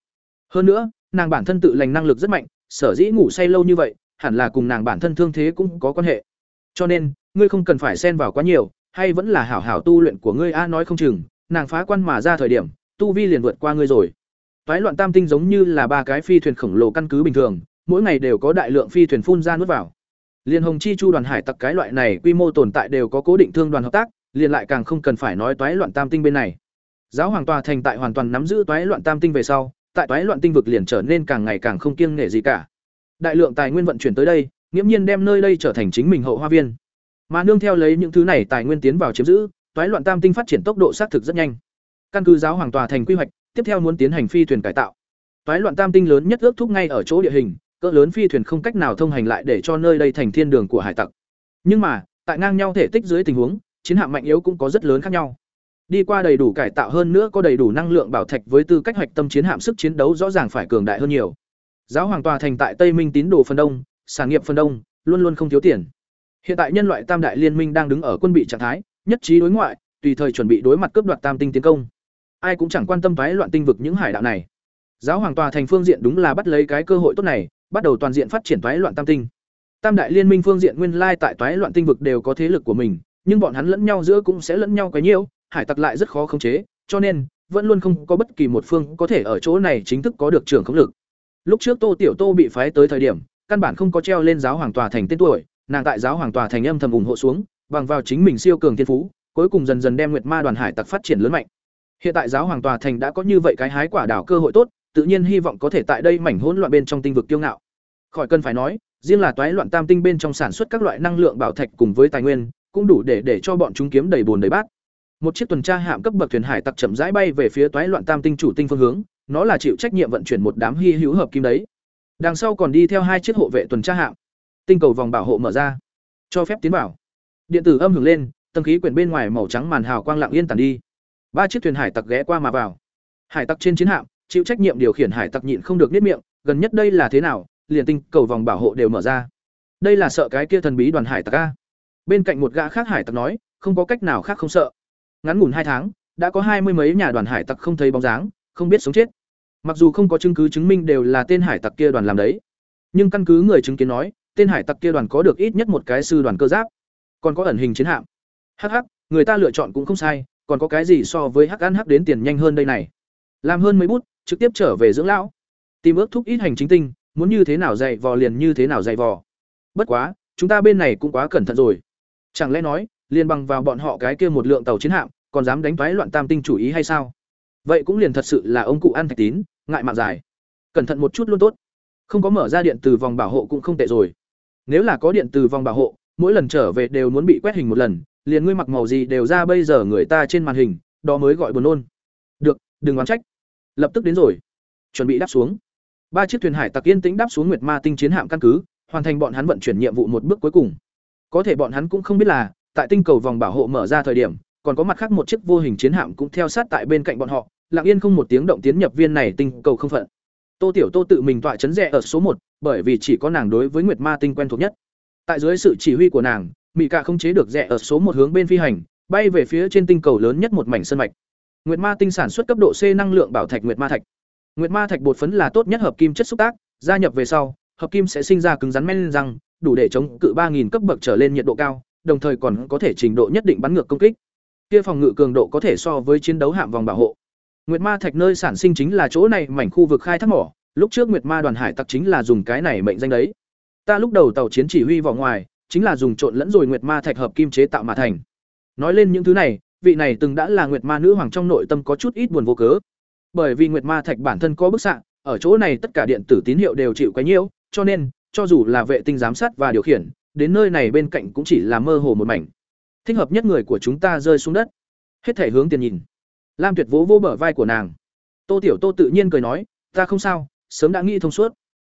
Hơn nữa, nàng bản thân tự lành năng lực rất mạnh, sở dĩ ngủ say lâu như vậy, hẳn là cùng nàng bản thân thương thế cũng có quan hệ. Cho nên, ngươi không cần phải xen vào quá nhiều, hay vẫn là hảo hảo tu luyện của ngươi a, nói không chừng, nàng phá quan mà ra thời điểm, tu vi liền vượt qua ngươi rồi. Toái loạn tam tinh giống như là ba cái phi thuyền khổng lồ căn cứ bình thường mỗi ngày đều có đại lượng phi thuyền phun ra nuốt vào. Liên hồng chi, chu đoàn hải tặc cái loại này quy mô tồn tại đều có cố định thương đoàn hợp tác, liền lại càng không cần phải nói toái loạn tam tinh bên này. Giáo hoàng tòa thành tại hoàn toàn nắm giữ toái loạn tam tinh về sau, tại toái loạn tinh vực liền trở nên càng ngày càng không kiêng nể gì cả. Đại lượng tài nguyên vận chuyển tới đây nghiêm nhiên đem nơi đây trở thành chính mình hậu hoa viên. Mà nương theo lấy những thứ này tài nguyên tiến vào chiếm giữ, toái loạn tam tinh phát triển tốc độ xác thực rất nhanh. Căn cứ giáo hoàng tòa thành quy hoạch, tiếp theo muốn tiến hành phi thuyền cải tạo. Toái loạn tam tinh lớn nhất ước thúc ngay ở chỗ địa hình cỡ lớn phi thuyền không cách nào thông hành lại để cho nơi đây thành thiên đường của hải tặc. Nhưng mà, tại ngang nhau thể tích dưới tình huống, chiến hạm mạnh yếu cũng có rất lớn khác nhau. Đi qua đầy đủ cải tạo hơn nữa có đầy đủ năng lượng bảo thạch với tư cách hoạch tâm chiến hạm sức chiến đấu rõ ràng phải cường đại hơn nhiều. Giáo hoàng tòa thành tại tây minh tín đồ phần đông, sản nghiệp phần đông, luôn luôn không thiếu tiền. Hiện tại nhân loại tam đại liên minh đang đứng ở quân bị trạng thái, nhất trí đối ngoại, tùy thời chuẩn bị đối mặt cướp đoạt tam tinh tiến công. Ai cũng chẳng quan tâm phái loạn tinh vực những hải đạo này. Giáo hoàng tòa thành phương diện đúng là bắt lấy cái cơ hội tốt này bắt đầu toàn diện phát triển toái loạn tam tinh. Tam đại liên minh phương diện nguyên lai tại toái loạn tinh vực đều có thế lực của mình, nhưng bọn hắn lẫn nhau giữa cũng sẽ lẫn nhau quấy nhiễu, hải tặc lại rất khó khống chế, cho nên vẫn luôn không có bất kỳ một phương có thể ở chỗ này chính thức có được trưởng khống lực. Lúc trước Tô Tiểu Tô bị phái tới thời điểm, căn bản không có treo lên giáo hoàng tòa thành tên tuổi, nàng tại giáo hoàng tòa thành âm thầm ủng hộ xuống, bằng vào chính mình siêu cường thiên phú, cuối cùng dần dần đem Nguyệt Ma đoàn hải tặc phát triển lớn mạnh. Hiện tại giáo hoàng tòa thành đã có như vậy cái hái quả đảo cơ hội tốt, tự nhiên hy vọng có thể tại đây mảnh hỗn loạn bên trong tinh vực tiêu ngạo. Khỏi cần phải nói, riêng là toái loạn tam tinh bên trong sản xuất các loại năng lượng bảo thạch cùng với tài nguyên, cũng đủ để để cho bọn chúng kiếm đầy bồn đầy bát. Một chiếc tuần tra hạm cấp bậc thuyền hải tặc chậm rãi bay về phía toái loạn tam tinh chủ tinh phương hướng, nó là chịu trách nhiệm vận chuyển một đám hy hữu hợp kim đấy. Đằng sau còn đi theo hai chiếc hộ vệ tuần tra hạm. Tinh cầu vòng bảo hộ mở ra. cho phép tiến vào điện tử âm hưởng lên tầng khí quyển bên ngoài màu trắng màn hào quang lặng yên tàn đi ba chiếc thuyền hải tặc ghé qua mà vào hải tặc trên chiến hạm chịu trách nhiệm điều khiển hải tặc nhịn không được niết miệng, gần nhất đây là thế nào, liền tinh cầu vòng bảo hộ đều mở ra. Đây là sợ cái kia thần bí đoàn hải tặc a. Bên cạnh một gã khác hải tặc nói, không có cách nào khác không sợ. Ngắn ngủn hai tháng, đã có hai mươi mấy nhà đoàn hải tặc không thấy bóng dáng, không biết sống chết. Mặc dù không có chứng cứ chứng minh đều là tên hải tặc kia đoàn làm đấy, nhưng căn cứ người chứng kiến nói, tên hải tặc kia đoàn có được ít nhất một cái sư đoàn cơ giáp. Còn có ẩn hình chiến hạm. Hh người ta lựa chọn cũng không sai, còn có cái gì so với hắc ăn hắc đến tiền nhanh hơn đây này? Làm hơn mấy bút trực tiếp trở về dưỡng lão, tìm ước thúc ít hành chính tinh, muốn như thế nào dạy vò liền như thế nào dạy vò. Bất quá, chúng ta bên này cũng quá cẩn thận rồi. Chẳng lẽ nói, liền bằng vào bọn họ cái kia một lượng tàu chiến hạm, còn dám đánh toái loạn tam tinh chủ ý hay sao? Vậy cũng liền thật sự là ông cụ ăn thạch tín, ngại mạng dài. Cẩn thận một chút luôn tốt. Không có mở ra điện từ vòng bảo hộ cũng không tệ rồi. Nếu là có điện từ vòng bảo hộ, mỗi lần trở về đều muốn bị quét hình một lần, liền ngươi mặc màu gì đều ra bây giờ người ta trên màn hình, đó mới gọi buồn nôn. Được, đừng oán trách lập tức đến rồi. Chuẩn bị đáp xuống. Ba chiếc thuyền hải tặc yên tĩnh đáp xuống nguyệt ma tinh chiến hạm căn cứ, hoàn thành bọn hắn vận chuyển nhiệm vụ một bước cuối cùng. Có thể bọn hắn cũng không biết là, tại tinh cầu vòng bảo hộ mở ra thời điểm, còn có mặt khác một chiếc vô hình chiến hạm cũng theo sát tại bên cạnh bọn họ, lặng yên không một tiếng động tiến nhập viên này tinh cầu không phận. Tô tiểu tô tự mình tọa chấn rẽ ở số một, bởi vì chỉ có nàng đối với nguyệt ma tinh quen thuộc nhất. Tại dưới sự chỉ huy của nàng mỹ cả không chế được rẽ ở số một hướng bên phi hành, bay về phía trên tinh cầu lớn nhất một mảnh sân mạch nguyệt ma tinh sản xuất cấp độ c năng lượng bảo thạch nguyệt ma thạch. Nguyệt ma thạch bột phấn là tốt nhất hợp kim chất xúc tác, gia nhập về sau, hợp kim sẽ sinh ra cứng rắn men răng, đủ để chống cự ba nghìn cấp bậc trở lên nhiệt độ cao, đồng thời còn có thể trình độ nhất định bắn ngược công kích. Kia phòng ngự cường độ có thể so với chiến đấu hạm vòng bảo hộ. Nguyệt ma thạch nơi sản sinh chính là chỗ này mảnh khu vực khai thác mỏ, lúc trước nguyệt ma đoàn hải tặc chính là dùng cái này mệnh danh đấy. Ta lúc đầu tàu chiến chỉ huy vào ngoài, chính là dùng trộn lẫn rồi nguyệt ma thạch hợp kim chế tạo mà thành. Nói lên những thứ này vị này từng đã là nguyệt ma nữ hoàng trong nội tâm có chút ít buồn vô cớ. Bởi vì nguyệt ma thạch bản thân có bức xạ, ở chỗ này tất cả điện tử tín hiệu đều chịu cái nhiễu, cho nên, cho dù là vệ tinh giám sát và điều khiển, đến nơi này bên cạnh cũng chỉ là mơ hồ một mảnh. Thích hợp nhất người của chúng ta rơi xuống đất. Hết thể hướng tiền nhìn. Lam tuyệt vỗ vô bờ vai của nàng. Tô tiểu tô tự nhiên cười nói, ta không sao, sớm đã nghĩ thông suốt.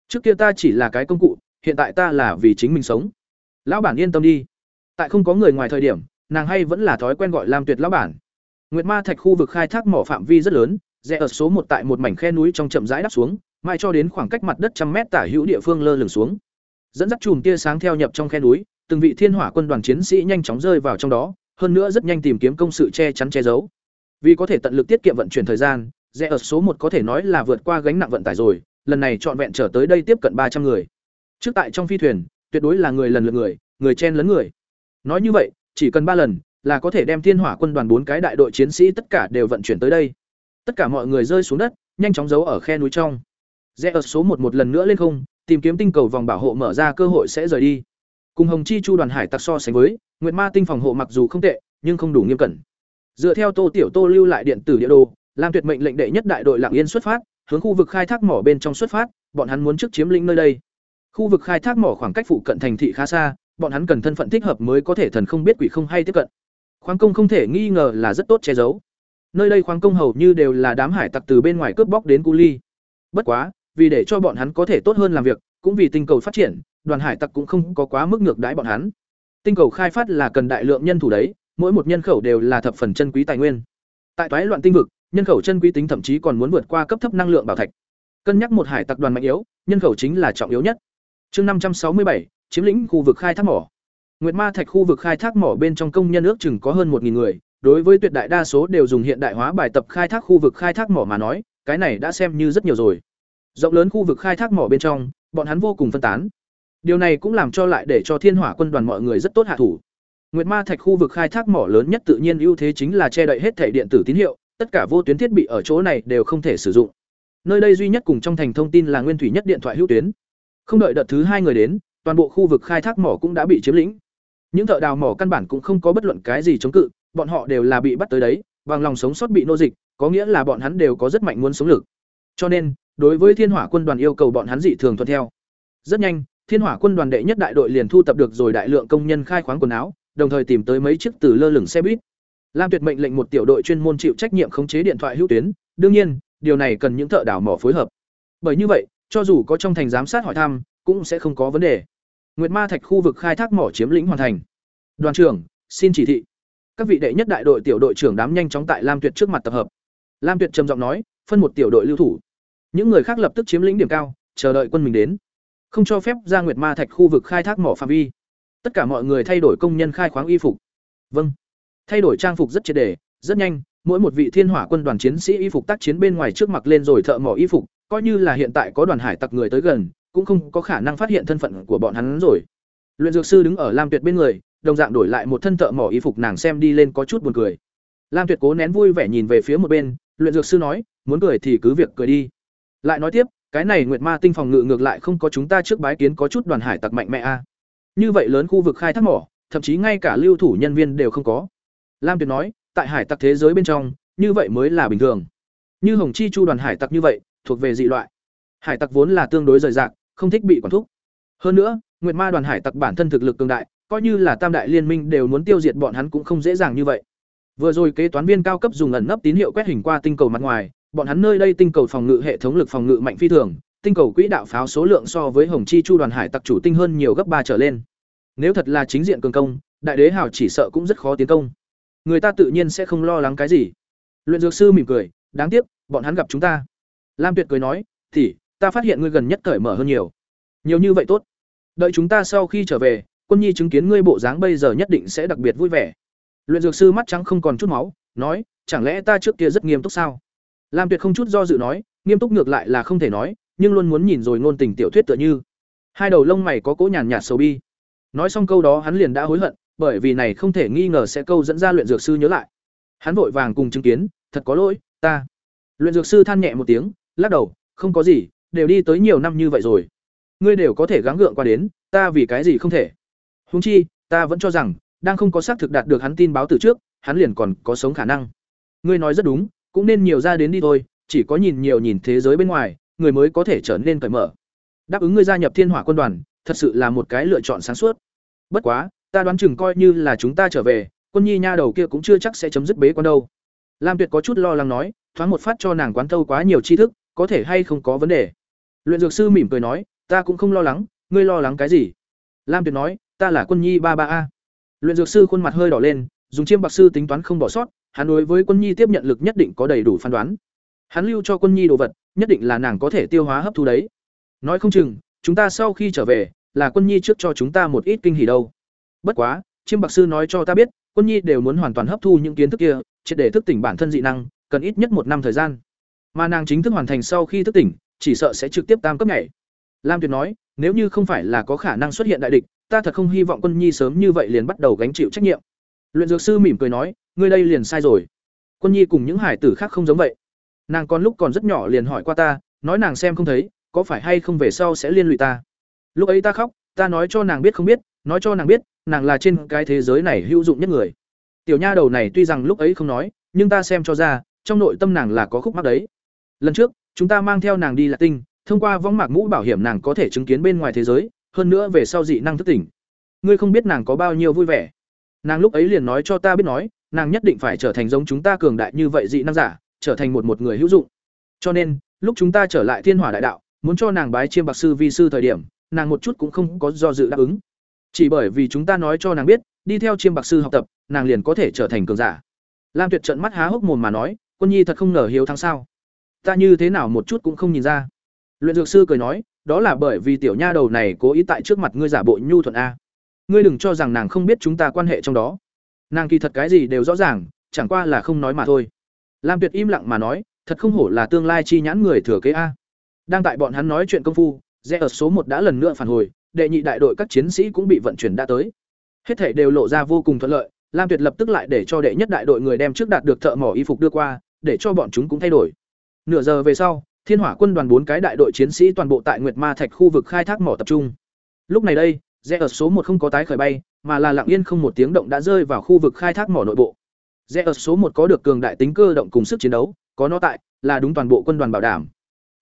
Trước kia ta chỉ là cái công cụ, hiện tại ta là vì chính mình sống. Lão bản yên tâm đi. Tại không có người ngoài thời điểm nàng hay vẫn là thói quen gọi lam tuyệt lão bản. Nguyệt ma thạch khu vực khai thác mỏ phạm vi rất lớn, rẽ ở số một tại một mảnh khe núi trong chậm rãi đắp xuống, mãi cho đến khoảng cách mặt đất trăm mét tả hữu địa phương lơ lửng xuống. Dẫn dắt chùm tia sáng theo nhập trong khe núi, từng vị thiên hỏa quân đoàn chiến sĩ nhanh chóng rơi vào trong đó, hơn nữa rất nhanh tìm kiếm công sự che chắn che giấu. Vì có thể tận lực tiết kiệm vận chuyển thời gian, rẽ ở số một có thể nói là vượt qua gánh nặng vận tải rồi, lần này trọn vẹn trở tới đây tiếp cận ba trăm người. Trước tại trong phi thuyền, tuyệt đối là người lần lượt người người chen lấn người. Nói như vậy chỉ cần ba lần, là có thể đem thiên hỏa quân đoàn bốn cái đại đội chiến sĩ tất cả đều vận chuyển tới đây. Tất cả mọi người rơi xuống đất, nhanh chóng giấu ở khe núi trong. Rẽ ở số một một lần nữa lên không, tìm kiếm tinh cầu vòng bảo hộ mở ra cơ hội sẽ rời đi. Cùng hồng chi chu đoàn hải tặc so sánh với, nguyệt ma tinh phòng hộ mặc dù không tệ, nhưng không đủ nghiêm cẩn. Dựa theo tô tiểu tô lưu lại điện tử địa đồ, lam tuyệt mệnh lệnh đệ nhất đại đội lạng yên xuất phát, hướng khu vực khai thác mỏ bên trong xuất phát, bọn hắn muốn trước chiếm lĩnh nơi đây. Khu vực khai thác mỏ khoảng cách phụ cận thành thị khá xa bọn hắn cần thân phận thích hợp mới có thể thần không biết quỷ không hay tiếp cận. Khoáng công không thể nghi ngờ là rất tốt che giấu. Nơi đây khoáng công hầu như đều là đám hải tặc từ bên ngoài cướp bóc đến cu ly. Bất quá, vì để cho bọn hắn có thể tốt hơn làm việc, cũng vì tinh cầu phát triển, đoàn hải tặc cũng không có quá mức ngược đãi bọn hắn. Tinh cầu khai phát là cần đại lượng nhân thủ đấy, mỗi một nhân khẩu đều là thập phần chân quý tài nguyên. Tại toái loạn tinh vực, nhân khẩu chân quý tính thậm chí còn muốn vượt qua cấp thấp năng lượng bảo thạch. Cân nhắc một hải tặc đoàn mạnh yếu, nhân khẩu chính là trọng yếu nhất. Chương năm trăm sáu mươi bảy chiếm lĩnh khu vực khai thác mỏ. Nguyệt ma thạch khu vực khai thác mỏ bên trong công nhân ước chừng có hơn một người, đối với tuyệt đại đa số đều dùng hiện đại hóa bài tập khai thác khu vực khai thác mỏ mà nói, cái này đã xem như rất nhiều rồi. Rộng lớn khu vực khai thác mỏ bên trong, bọn hắn vô cùng phân tán. Điều này cũng làm cho lại để cho thiên hỏa quân đoàn mọi người rất tốt hạ thủ. Nguyệt ma thạch khu vực khai thác mỏ lớn nhất tự nhiên ưu thế chính là che đậy hết thể điện tử tín hiệu, tất cả vô tuyến thiết bị ở chỗ này đều không thể sử dụng. Nơi đây duy nhất cùng trong thành thông tin là nguyên thủy nhất điện thoại hữu tuyến. Không đợi đợt thứ hai người đến toàn bộ khu vực khai thác mỏ cũng đã bị chiếm lĩnh. Những thợ đào mỏ căn bản cũng không có bất luận cái gì chống cự, bọn họ đều là bị bắt tới đấy, bằng lòng sống sót bị nô dịch, có nghĩa là bọn hắn đều có rất mạnh muốn sống lực. Cho nên, đối với thiên hỏa quân đoàn yêu cầu bọn hắn dị thường thuận theo. Rất nhanh, thiên hỏa quân đoàn đệ nhất đại đội liền thu tập được rồi đại lượng công nhân khai khoáng quần áo, đồng thời tìm tới mấy chiếc từ lơ lửng xe buýt. Lam tuyệt mệnh lệnh một tiểu đội chuyên môn chịu trách nhiệm khống chế điện thoại hữu tuyến, đương nhiên, điều này cần những thợ đào mỏ phối hợp. Bởi như vậy, cho dù có trong thành giám sát hỏi thăm, cũng sẽ không có vấn đề. Nguyệt Ma Thạch khu vực khai thác mỏ chiếm lĩnh hoàn thành. Đoàn trưởng, xin chỉ thị. Các vị đệ nhất đại đội tiểu đội trưởng đám nhanh chóng tại Lam Tuyệt trước mặt tập hợp. Lam Tuyệt trầm giọng nói, phân một tiểu đội lưu thủ. Những người khác lập tức chiếm lĩnh điểm cao, chờ đợi quân mình đến. Không cho phép ra Nguyệt Ma Thạch khu vực khai thác mỏ phạm vi. Tất cả mọi người thay đổi công nhân khai khoáng y phục. Vâng. Thay đổi trang phục rất triệt để, rất nhanh, mỗi một vị thiên hỏa quân đoàn chiến sĩ y phục tác chiến bên ngoài trước mặc lên rồi thợ mỏ y phục, coi như là hiện tại có đoàn hải tặc người tới gần, cũng không có khả năng phát hiện thân phận của bọn hắn rồi. Luyện dược sư đứng ở Lam Tuyệt bên người, đồng dạng đổi lại một thân thợ mỏ y phục nàng xem đi lên có chút buồn cười. Lam Tuyệt cố nén vui vẻ nhìn về phía một bên, luyện dược sư nói, muốn cười thì cứ việc cười đi. Lại nói tiếp, cái này Nguyệt Ma tinh phòng ngự ngược lại không có chúng ta trước bái kiến có chút đoàn hải tặc mạnh mẽ a. Như vậy lớn khu vực khai thác mỏ, thậm chí ngay cả lưu thủ nhân viên đều không có. Lam Tuyệt nói, tại hải tặc thế giới bên trong, như vậy mới là bình thường. Như Hồng Chi Chu đoàn hải tặc như vậy, thuộc về dị loại. Hải tặc vốn là tương đối rời rạc, không thích bị quản thúc. Hơn nữa, Nguyệt Ma đoàn hải tặc bản thân thực lực cường đại, coi như là Tam đại liên minh đều muốn tiêu diệt bọn hắn cũng không dễ dàng như vậy. Vừa rồi kế toán viên cao cấp dùng ẩn nấp tín hiệu quét hình qua tinh cầu mặt ngoài, bọn hắn nơi đây tinh cầu phòng ngự hệ thống lực phòng ngự mạnh phi thường, tinh cầu quỹ đạo pháo số lượng so với Hồng Chi Chu đoàn hải tặc chủ tinh hơn nhiều gấp ba trở lên. Nếu thật là chính diện cường công, đại đế hào chỉ sợ cũng rất khó tiến công. Người ta tự nhiên sẽ không lo lắng cái gì. Luyện dược sư mỉm cười, đáng tiếc, bọn hắn gặp chúng ta. Lam Tuyệt cười nói, "Thì, ta phát hiện ngươi gần nhất cởi mở hơn nhiều. Nhiều như vậy tốt. Đợi chúng ta sau khi trở về, Quân Nhi chứng kiến ngươi bộ dáng bây giờ nhất định sẽ đặc biệt vui vẻ." Luyện dược sư mắt trắng không còn chút máu, nói, "Chẳng lẽ ta trước kia rất nghiêm túc sao?" Lam Tuyệt không chút do dự nói, nghiêm túc ngược lại là không thể nói, nhưng luôn muốn nhìn rồi ngôn tình tiểu thuyết tựa như. Hai đầu lông mày có cỗ nhàn nhạt sầu bi. Nói xong câu đó hắn liền đã hối hận, bởi vì này không thể nghi ngờ sẽ câu dẫn ra luyện dược sư nhớ lại. Hắn vội vàng cùng chứng kiến, thật có lỗi, ta. Luyện dược sư than nhẹ một tiếng, lắc đầu, không có gì, đều đi tới nhiều năm như vậy rồi. Ngươi đều có thể gắng gượng qua đến, ta vì cái gì không thể? Huống chi, ta vẫn cho rằng, đang không có xác thực đạt được hắn tin báo từ trước, hắn liền còn có sống khả năng. Ngươi nói rất đúng, cũng nên nhiều ra đến đi thôi, chỉ có nhìn nhiều nhìn thế giới bên ngoài, người mới có thể trở nên cởi mở. Đáp ứng ngươi gia nhập Thiên Hỏa quân đoàn, thật sự là một cái lựa chọn sáng suốt. Bất quá, ta đoán chừng coi như là chúng ta trở về, quân nhi nha đầu kia cũng chưa chắc sẽ chấm dứt bế quan đâu. Lam Tuyệt có chút lo lắng nói, thoáng một phát cho nàng quán thâu quá nhiều tri thức, có thể hay không có vấn đề. Luyện dược sư mỉm cười nói, ta cũng không lo lắng, ngươi lo lắng cái gì? Lam Tuyệt nói, ta là quân nhi ba ba a. Luyện dược sư khuôn mặt hơi đỏ lên, dùng chiêm bạc sư tính toán không bỏ sót, hắn đối với quân nhi tiếp nhận lực nhất định có đầy đủ phán đoán. Hắn lưu cho quân nhi đồ vật, nhất định là nàng có thể tiêu hóa hấp thu đấy. Nói không chừng, chúng ta sau khi trở về, là quân nhi trước cho chúng ta một ít kinh hỉ đâu. Bất quá, chiêm bạc sư nói cho ta biết, quân nhi đều muốn hoàn toàn hấp thu những kiến thức kia, triệt để thức tỉnh bản thân dị năng, cần ít nhất một năm thời gian. Mà nàng chính thức hoàn thành sau khi thức tỉnh, chỉ sợ sẽ trực tiếp tam cấp nhảy. Lam Tuyệt nói, nếu như không phải là có khả năng xuất hiện đại địch, ta thật không hy vọng quân nhi sớm như vậy liền bắt đầu gánh chịu trách nhiệm. Luyện dược sư mỉm cười nói, ngươi đây liền sai rồi. Quân nhi cùng những hải tử khác không giống vậy. Nàng còn lúc còn rất nhỏ liền hỏi qua ta, nói nàng xem không thấy, có phải hay không về sau sẽ liên lụy ta. Lúc ấy ta khóc, ta nói cho nàng biết không biết, nói cho nàng biết, nàng là trên cái thế giới này hữu dụng nhất người. Tiểu nha đầu này tuy rằng lúc ấy không nói, nhưng ta xem cho ra, trong nội tâm nàng là có khúc mắc đấy. Lần trước, chúng ta mang theo nàng đi Lạc Tinh, thông qua võng mạc mũ bảo hiểm nàng có thể chứng kiến bên ngoài thế giới, hơn nữa về sau dị năng thức tỉnh. Ngươi không biết nàng có bao nhiêu vui vẻ. Nàng lúc ấy liền nói cho ta biết nói, nàng nhất định phải trở thành giống chúng ta cường đại như vậy dị năng giả, trở thành một một người hữu dụng. Cho nên, lúc chúng ta trở lại Thiên Hỏa đại đạo, muốn cho nàng bái chiêm bạc sư vi sư thời điểm, nàng một chút cũng không có do dự đáp ứng. Chỉ bởi vì chúng ta nói cho nàng biết, đi theo chiêm bạc sư học tập, nàng liền có thể trở thành cường giả. Lam Tuyệt trợn mắt há hốc mồm mà nói, "Quân Nhi thật không ngờ hiếu thắng sao? Ta như thế nào một chút cũng không nhìn ra." Luyện dược sư cười nói, "Đó là bởi vì tiểu nha đầu này cố ý tại trước mặt ngươi giả bộ nhu thuận a. Ngươi đừng cho rằng nàng không biết chúng ta quan hệ trong đó. Nàng kỳ thật cái gì đều rõ ràng, chẳng qua là không nói mà thôi." Lam Tuyệt im lặng mà nói, "Thật không hổ là tương lai chi nhãn người thừa kế a." Đang tại bọn hắn nói chuyện công phu, rẽ ở số một đã lần nữa phản hồi, đệ nhị đại đội các chiến sĩ cũng bị vận chuyển đã tới. Hết thể đều lộ ra vô cùng thuận lợi, Lam Tuyệt lập tức lại để cho đệ nhất đại đội người đem trước đạt được thợ mỏ y phục đưa qua, để cho bọn chúng cũng thay đổi. Nửa giờ về sau, Thiên Hỏa quân đoàn bốn cái đại đội chiến sĩ toàn bộ tại Nguyệt Ma Thạch khu vực khai thác mỏ tập trung. Lúc này đây, rẽ ở số một không có tái khởi bay, mà là lặng yên không một tiếng động đã rơi vào khu vực khai thác mỏ nội bộ. Rẽ ở số một có được cường đại tính cơ động cùng sức chiến đấu, có nó tại, là đúng toàn bộ quân đoàn bảo đảm.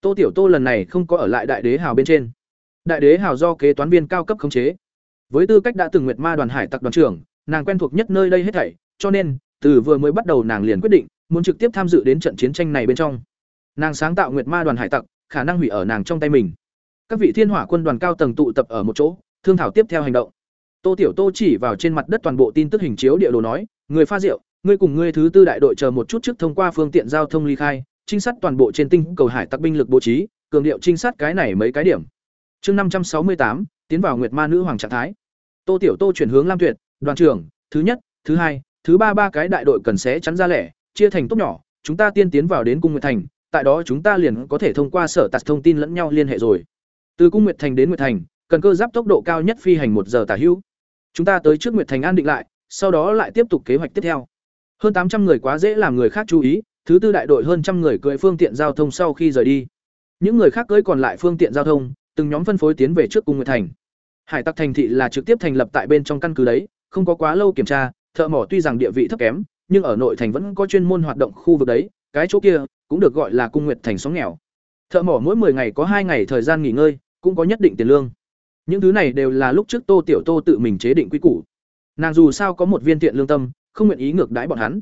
Tô Tiểu Tô lần này không có ở lại đại đế hào bên trên. Đại đế hào do kế toán viên cao cấp khống chế. Với tư cách đã từng Nguyệt Ma đoàn hải tặc đoàn trưởng, nàng quen thuộc nhất nơi đây hết thảy, cho nên, từ vừa mới bắt đầu nàng liền quyết định muốn trực tiếp tham dự đến trận chiến tranh này bên trong. Nàng sáng tạo Nguyệt Ma đoàn hải tặc, khả năng hủy ở nàng trong tay mình. Các vị thiên hỏa quân đoàn cao tầng tụ tập ở một chỗ, thương thảo tiếp theo hành động. Tô tiểu tô chỉ vào trên mặt đất toàn bộ tin tức hình chiếu địa đồ nói người pha rượu ngươi cùng ngươi thứ tư đại đội chờ một chút trước thông qua phương tiện giao thông ly khai trinh sát toàn bộ trên tinh cầu hải tặc binh lực bố trí cường điệu trinh sát cái này mấy cái điểm. Chương năm trăm sáu mươi tám tiến vào nguyệt ma nữ hoàng trạng thái. Tô tiểu tô chuyển hướng lam tuyệt đoàn trưởng thứ nhất thứ hai thứ ba ba cái đại đội cần sẽ chắn ra lẻ chia thành tốt nhỏ chúng ta tiên tiến vào đến cung nguyệt thành tại đó chúng ta liền có thể thông qua sở tạc thông tin lẫn nhau liên hệ rồi. Từ cung nguyệt thành đến nguyệt thành, cần cơ giáp tốc độ cao nhất phi hành một giờ tả hữu. Chúng ta tới trước nguyệt thành an định lại, sau đó lại tiếp tục kế hoạch tiếp theo. Hơn tám trăm người quá dễ làm người khác chú ý, thứ tư đại đội hơn trăm người cưỡi phương tiện giao thông sau khi rời đi. Những người khác cưỡi còn lại phương tiện giao thông, từng nhóm phân phối tiến về trước cung nguyệt thành. Hải tặc thành thị là trực tiếp thành lập tại bên trong căn cứ đấy, không có quá lâu kiểm tra, thợ mỏ tuy rằng địa vị thấp kém, nhưng ở nội thành vẫn có chuyên môn hoạt động khu vực đấy, cái chỗ kia cũng được gọi là cung nguyệt thành xóm nghèo. Thợ mỏ mỗi 10 ngày có hai ngày thời gian nghỉ ngơi, cũng có nhất định tiền lương. Những thứ này đều là lúc trước tô tiểu tô tự mình chế định quy củ. Nàng dù sao có một viên thiện lương tâm, không nguyện ý ngược đãi bọn hắn.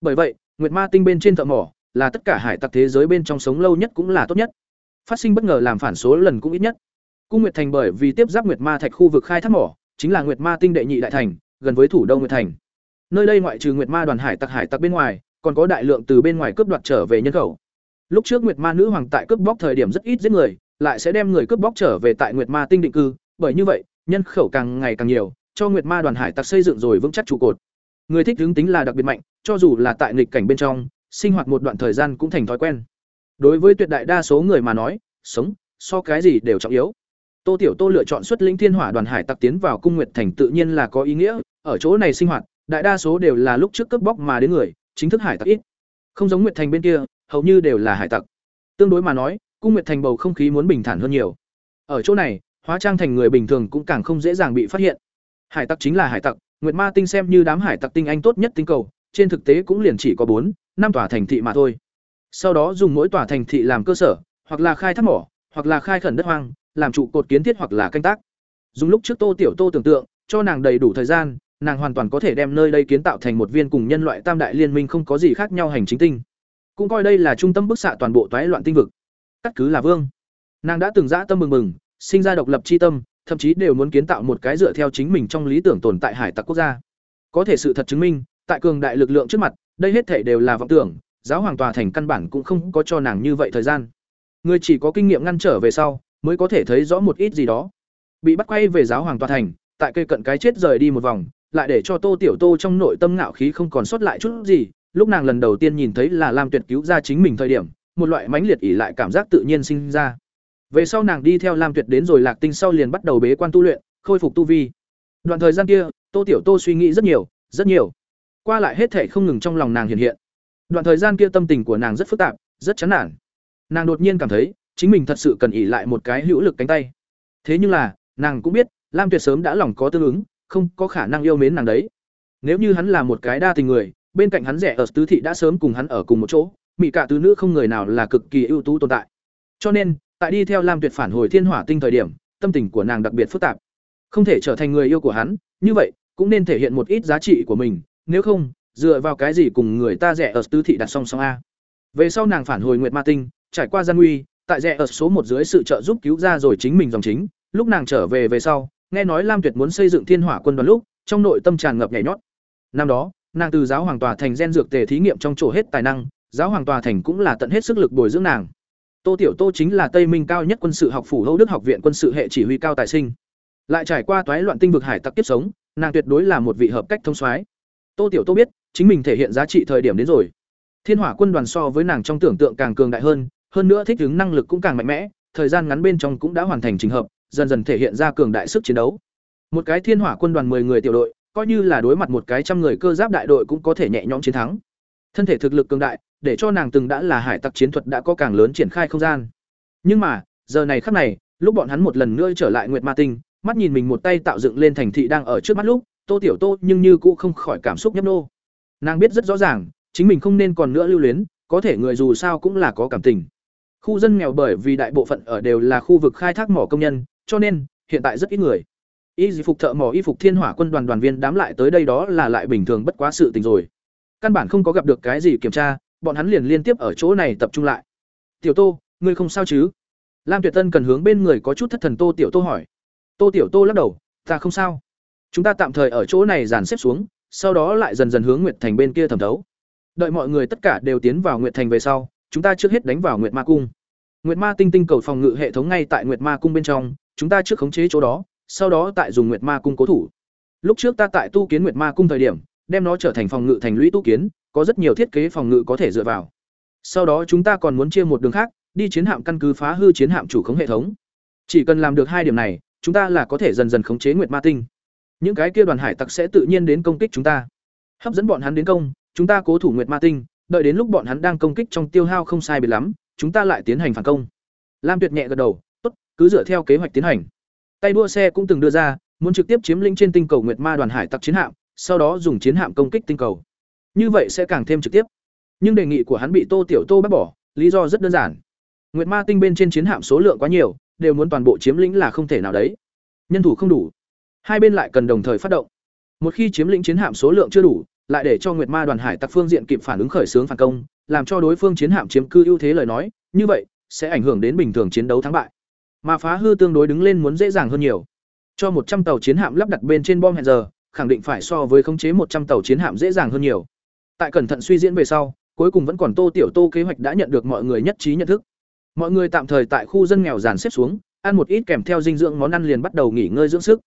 Bởi vậy, nguyệt ma tinh bên trên thợ mỏ là tất cả hải tặc thế giới bên trong sống lâu nhất cũng là tốt nhất. Phát sinh bất ngờ làm phản số lần cũng ít nhất. Cung nguyệt thành bởi vì tiếp giáp nguyệt ma thạch khu vực khai thác mỏ, chính là nguyệt ma tinh đệ nhị đại thành, gần với thủ đô nguyệt thành. Nơi đây ngoại trừ nguyệt ma đoàn hải tặc hải tặc bên ngoài còn có đại lượng từ bên ngoài cướp đoạt trở về nhân khẩu. Lúc trước nguyệt ma nữ hoàng tại cướp bóc thời điểm rất ít giết người, lại sẽ đem người cướp bóc trở về tại nguyệt ma tinh định cư, bởi như vậy, nhân khẩu càng ngày càng nhiều, cho nguyệt ma đoàn hải tặc xây dựng rồi vững chắc trụ cột. Người thích hứng tính là đặc biệt mạnh, cho dù là tại nghịch cảnh bên trong, sinh hoạt một đoạn thời gian cũng thành thói quen. Đối với tuyệt đại đa số người mà nói, sống, so cái gì đều trọng yếu. Tô tiểu tô lựa chọn xuất lĩnh thiên hỏa đoàn hải tặc tiến vào cung nguyệt thành tự nhiên là có ý nghĩa, ở chỗ này sinh hoạt, đại đa số đều là lúc trước cướp bóc mà đến người chính thức hải tặc ít. Không giống nguyệt thành bên kia, hầu như đều là hải tặc. Tương đối mà nói, cung nguyệt thành bầu không khí muốn bình thản hơn nhiều. Ở chỗ này, hóa trang thành người bình thường cũng càng không dễ dàng bị phát hiện. Hải tặc chính là hải tặc, nguyệt ma tinh xem như đám hải tặc tinh anh tốt nhất tinh cầu, trên thực tế cũng liền chỉ có bốn, năm tòa thành thị mà thôi. Sau đó dùng mỗi tòa thành thị làm cơ sở, hoặc là khai thác mỏ, hoặc là khai khẩn đất hoang, làm trụ cột kiến thiết hoặc là canh tác. Dùng lúc trước tô tiểu tô tưởng tượng, cho nàng đầy đủ thời gian nàng hoàn toàn có thể đem nơi đây kiến tạo thành một viên cùng nhân loại tam đại liên minh không có gì khác nhau hành chính tinh. Cũng coi đây là trung tâm bức xạ toàn bộ toái loạn tinh vực. Cắt cứ là vương. Nàng đã từng dã tâm mừng mừng, sinh ra độc lập chi tâm, thậm chí đều muốn kiến tạo một cái dựa theo chính mình trong lý tưởng tồn tại hải tặc quốc gia. Có thể sự thật chứng minh, tại cường đại lực lượng trước mặt, đây hết thể đều là vọng tưởng, giáo hoàng tòa thành căn bản cũng không có cho nàng như vậy thời gian. Người chỉ có kinh nghiệm ngăn trở về sau, mới có thể thấy rõ một ít gì đó. Bị bắt quay về giáo hoàng tòa thành, tại cây cận cái chết rời đi một vòng lại để cho tô tiểu tô trong nội tâm ngạo khí không còn sót lại chút gì. Lúc nàng lần đầu tiên nhìn thấy là lam tuyệt cứu ra chính mình thời điểm, một loại mãnh liệt ỉ lại cảm giác tự nhiên sinh ra. Về sau nàng đi theo lam tuyệt đến rồi lạc tinh sau liền bắt đầu bế quan tu luyện, khôi phục tu vi. Đoạn thời gian kia, tô tiểu tô suy nghĩ rất nhiều rất nhiều. Qua lại hết thảy không ngừng trong lòng nàng hiện hiện. Đoạn thời gian kia tâm tình của nàng rất phức tạp, rất chán nản. Nàng đột nhiên cảm thấy, chính mình thật sự cần ỉ lại một cái hữu lực cánh tay. Thế nhưng là, nàng cũng biết, lam tuyệt sớm đã lòng có tương ứng không có khả năng yêu mến nàng đấy. Nếu như hắn là một cái đa tình người, bên cạnh hắn rẻ ở tứ thị đã sớm cùng hắn ở cùng một chỗ, mỹ cả tứ nữ không người nào là cực kỳ ưu tú tồn tại. Cho nên, tại đi theo lam tuyệt phản hồi thiên hỏa tinh thời điểm, tâm tình của nàng đặc biệt phức tạp. Không thể trở thành người yêu của hắn, như vậy, cũng nên thể hiện một ít giá trị của mình, nếu không, dựa vào cái gì cùng người ta rẻ ở tứ thị đặt song song a. Về sau nàng phản hồi nguyệt ma tinh, trải qua gian nguy, tại rẻ ở số một dưới sự trợ giúp cứu ra rồi chính mình dòng chính, lúc nàng trở về về sau nghe nói lam tuyệt muốn xây dựng thiên hỏa quân đoàn lúc, trong nội tâm tràn ngập nhảy nhót. Năm đó, nàng từ giáo hoàng tòa thành gen dược tề thí nghiệm trong chỗ hết tài năng, giáo hoàng tòa thành cũng là tận hết sức lực bồi dưỡng nàng. Tô tiểu tô chính là tây minh cao nhất quân sự học phủ âu đức học viện quân sự hệ chỉ huy cao tài sinh. Lại trải qua toái loạn tinh vực hải tặc tiếp sống, nàng tuyệt đối là một vị hợp cách thông soái. Tô tiểu tô biết, chính mình thể hiện giá trị thời điểm đến rồi. Thiên hỏa quân đoàn so với nàng trong tưởng tượng càng cường đại hơn hơn nữa thích ứng năng lực cũng càng mạnh mẽ, thời gian ngắn bên trong cũng đã hoàn thành trình hợp dần dần thể hiện ra cường đại sức chiến đấu. Một cái thiên hỏa quân đoàn 10 người tiểu đội, coi như là đối mặt một cái trăm người cơ giáp đại đội cũng có thể nhẹ nhõm chiến thắng. Thân thể thực lực cường đại, để cho nàng từng đã là hải tặc chiến thuật đã có càng lớn triển khai không gian. Nhưng mà, giờ này khắc này, lúc bọn hắn một lần nữa trở lại nguyệt ma tinh, mắt nhìn mình một tay tạo dựng lên thành thị đang ở trước mắt lúc, tô tiểu tô nhưng như cũng không khỏi cảm xúc nhấp nô. Nàng biết rất rõ ràng, chính mình không nên còn nữa lưu luyến, có thể người dù sao cũng là có cảm tình. Khu dân nghèo bởi vì đại bộ phận ở đều là khu vực khai thác mỏ công nhân cho nên, hiện tại rất ít người. Y dịch phục thợ mỏ, y phục thiên hỏa quân đoàn đoàn viên đám lại tới đây đó là lại bình thường bất quá sự tình rồi. Căn bản không có gặp được cái gì kiểm tra, bọn hắn liền liên tiếp ở chỗ này tập trung lại. Tiểu tô, ngươi không sao chứ? Lam tuyệt tân cần hướng bên người có chút thất thần tô tiểu tô hỏi. Tô tiểu tô lắc đầu, ta không sao. Chúng ta tạm thời ở chỗ này dàn xếp xuống, sau đó lại dần dần hướng nguyệt thành bên kia thẩm thấu. Đợi mọi người tất cả đều tiến vào nguyệt thành về sau, chúng ta trước hết đánh vào nguyệt ma cung. Nguyệt ma tinh tinh cầu phòng ngự hệ thống ngay tại nguyệt ma cung bên trong chúng ta trước khống chế chỗ đó, sau đó tại dùng nguyệt ma cung cố thủ. Lúc trước ta tại tu kiến nguyệt ma cung thời điểm, đem nó trở thành phòng ngự thành lũy tu kiến, có rất nhiều thiết kế phòng ngự có thể dựa vào. Sau đó chúng ta còn muốn chia một đường khác, đi chiến hạm căn cứ phá hư chiến hạm chủ khống hệ thống. Chỉ cần làm được hai điểm này, chúng ta là có thể dần dần khống chế nguyệt ma tinh. Những cái kia đoàn hải tặc sẽ tự nhiên đến công kích chúng ta. Hấp dẫn bọn hắn đến công, chúng ta cố thủ nguyệt ma tinh, đợi đến lúc bọn hắn đang công kích trong tiêu hao không sai biệt lắm, chúng ta lại tiến hành phản công. Lam tuyệt nhẹ gật đầu cứ dựa theo kế hoạch tiến hành. Tay đua xe cũng từng đưa ra, muốn trực tiếp chiếm lĩnh trên tinh cầu nguyệt ma đoàn hải tặc chiến hạm, sau đó dùng chiến hạm công kích tinh cầu. Như vậy sẽ càng thêm trực tiếp. Nhưng đề nghị của hắn bị tô tiểu tô bác bỏ, lý do rất đơn giản. Nguyệt ma tinh bên trên chiến hạm số lượng quá nhiều, đều muốn toàn bộ chiếm lĩnh là không thể nào đấy. Nhân thủ không đủ. Hai bên lại cần đồng thời phát động. Một khi chiếm lĩnh chiến hạm số lượng chưa đủ, lại để cho nguyệt ma đoàn hải tặc phương diện kịp phản ứng khởi xướng phản công, làm cho đối phương chiến hạm chiếm cư ưu thế lời nói, như vậy, sẽ ảnh hưởng đến bình thường chiến đấu thắng bại mà phá hư tương đối đứng lên muốn dễ dàng hơn nhiều. Cho một trăm tàu chiến hạm lắp đặt bên trên bom hẹn giờ, khẳng định phải so với khống chế một trăm tàu chiến hạm dễ dàng hơn nhiều. Tại cẩn thận suy diễn về sau, cuối cùng vẫn còn tô tiểu tô kế hoạch đã nhận được mọi người nhất trí nhận thức. Mọi người tạm thời tại khu dân nghèo dàn xếp xuống, ăn một ít kèm theo dinh dưỡng món ăn liền bắt đầu nghỉ ngơi dưỡng sức.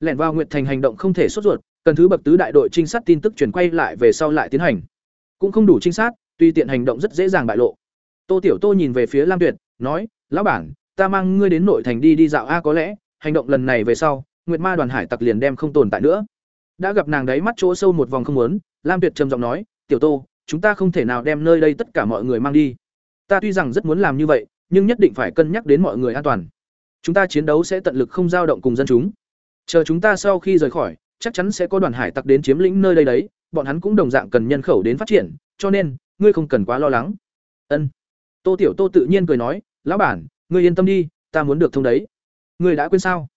Lẻn vào nguyệt thành hành động không thể sốt ruột, cần thứ bậc tứ đại đội trinh sát tin tức chuyển quay lại về sau lại tiến hành. Cũng không đủ trinh sát, tuy tiện hành động rất dễ dàng bại lộ. Tô tiểu tô nhìn về phía lam tuyệt, nói, lão bản ta mang ngươi đến nội thành đi đi dạo a, có lẽ, hành động lần này về sau, nguyệt ma đoàn hải tặc liền đem không tồn tại nữa. Đã gặp nàng đấy mắt chỗ sâu một vòng không muốn, lam tuyệt trầm giọng nói, tiểu tô, chúng ta không thể nào đem nơi đây tất cả mọi người mang đi. Ta tuy rằng rất muốn làm như vậy, nhưng nhất định phải cân nhắc đến mọi người an toàn. Chúng ta chiến đấu sẽ tận lực không dao động cùng dân chúng. Chờ chúng ta sau khi rời khỏi, chắc chắn sẽ có đoàn hải tặc đến chiếm lĩnh nơi đây đấy, bọn hắn cũng đồng dạng cần nhân khẩu đến phát triển, cho nên, ngươi không cần quá lo lắng. Ân. Tô tiểu tô tự nhiên cười nói, lão bản ngươi yên tâm đi, ta muốn được thông đấy. Ngươi đã quên sao?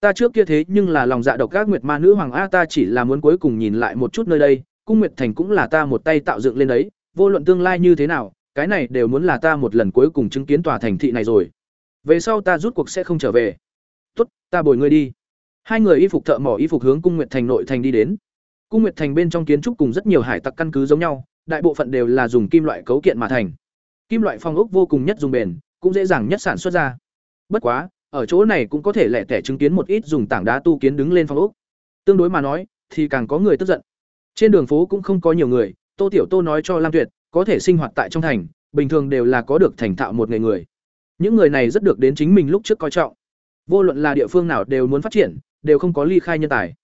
Ta trước kia thế nhưng là lòng dạ độc các nguyệt ma nữ hoàng a, ta chỉ là muốn cuối cùng nhìn lại một chút nơi đây, cung nguyệt thành cũng là ta một tay tạo dựng lên đấy, vô luận tương lai như thế nào, cái này đều muốn là ta một lần cuối cùng chứng kiến tòa thành thị này rồi. Về sau ta rút cuộc sẽ không trở về. Tốt, ta bồi ngươi đi. Hai người y phục thợ mỏ y phục hướng cung nguyệt thành nội thành đi đến. Cung nguyệt thành bên trong kiến trúc cùng rất nhiều hải tặc căn cứ giống nhau, đại bộ phận đều là dùng kim loại cấu kiện mà thành. Kim loại phong ốc vô cùng nhất dùng bền cũng dễ dàng nhất sản xuất ra. Bất quá, ở chỗ này cũng có thể lẻ tẻ chứng kiến một ít dùng tảng đá tu kiến đứng lên phong ốc. Tương đối mà nói, thì càng có người tức giận. Trên đường phố cũng không có nhiều người, tô tiểu tô nói cho lam tuyệt, có thể sinh hoạt tại trong thành, bình thường đều là có được thành thạo một nghề người. Những người này rất được đến chính mình lúc trước coi trọng. Vô luận là địa phương nào đều muốn phát triển, đều không có ly khai nhân tài.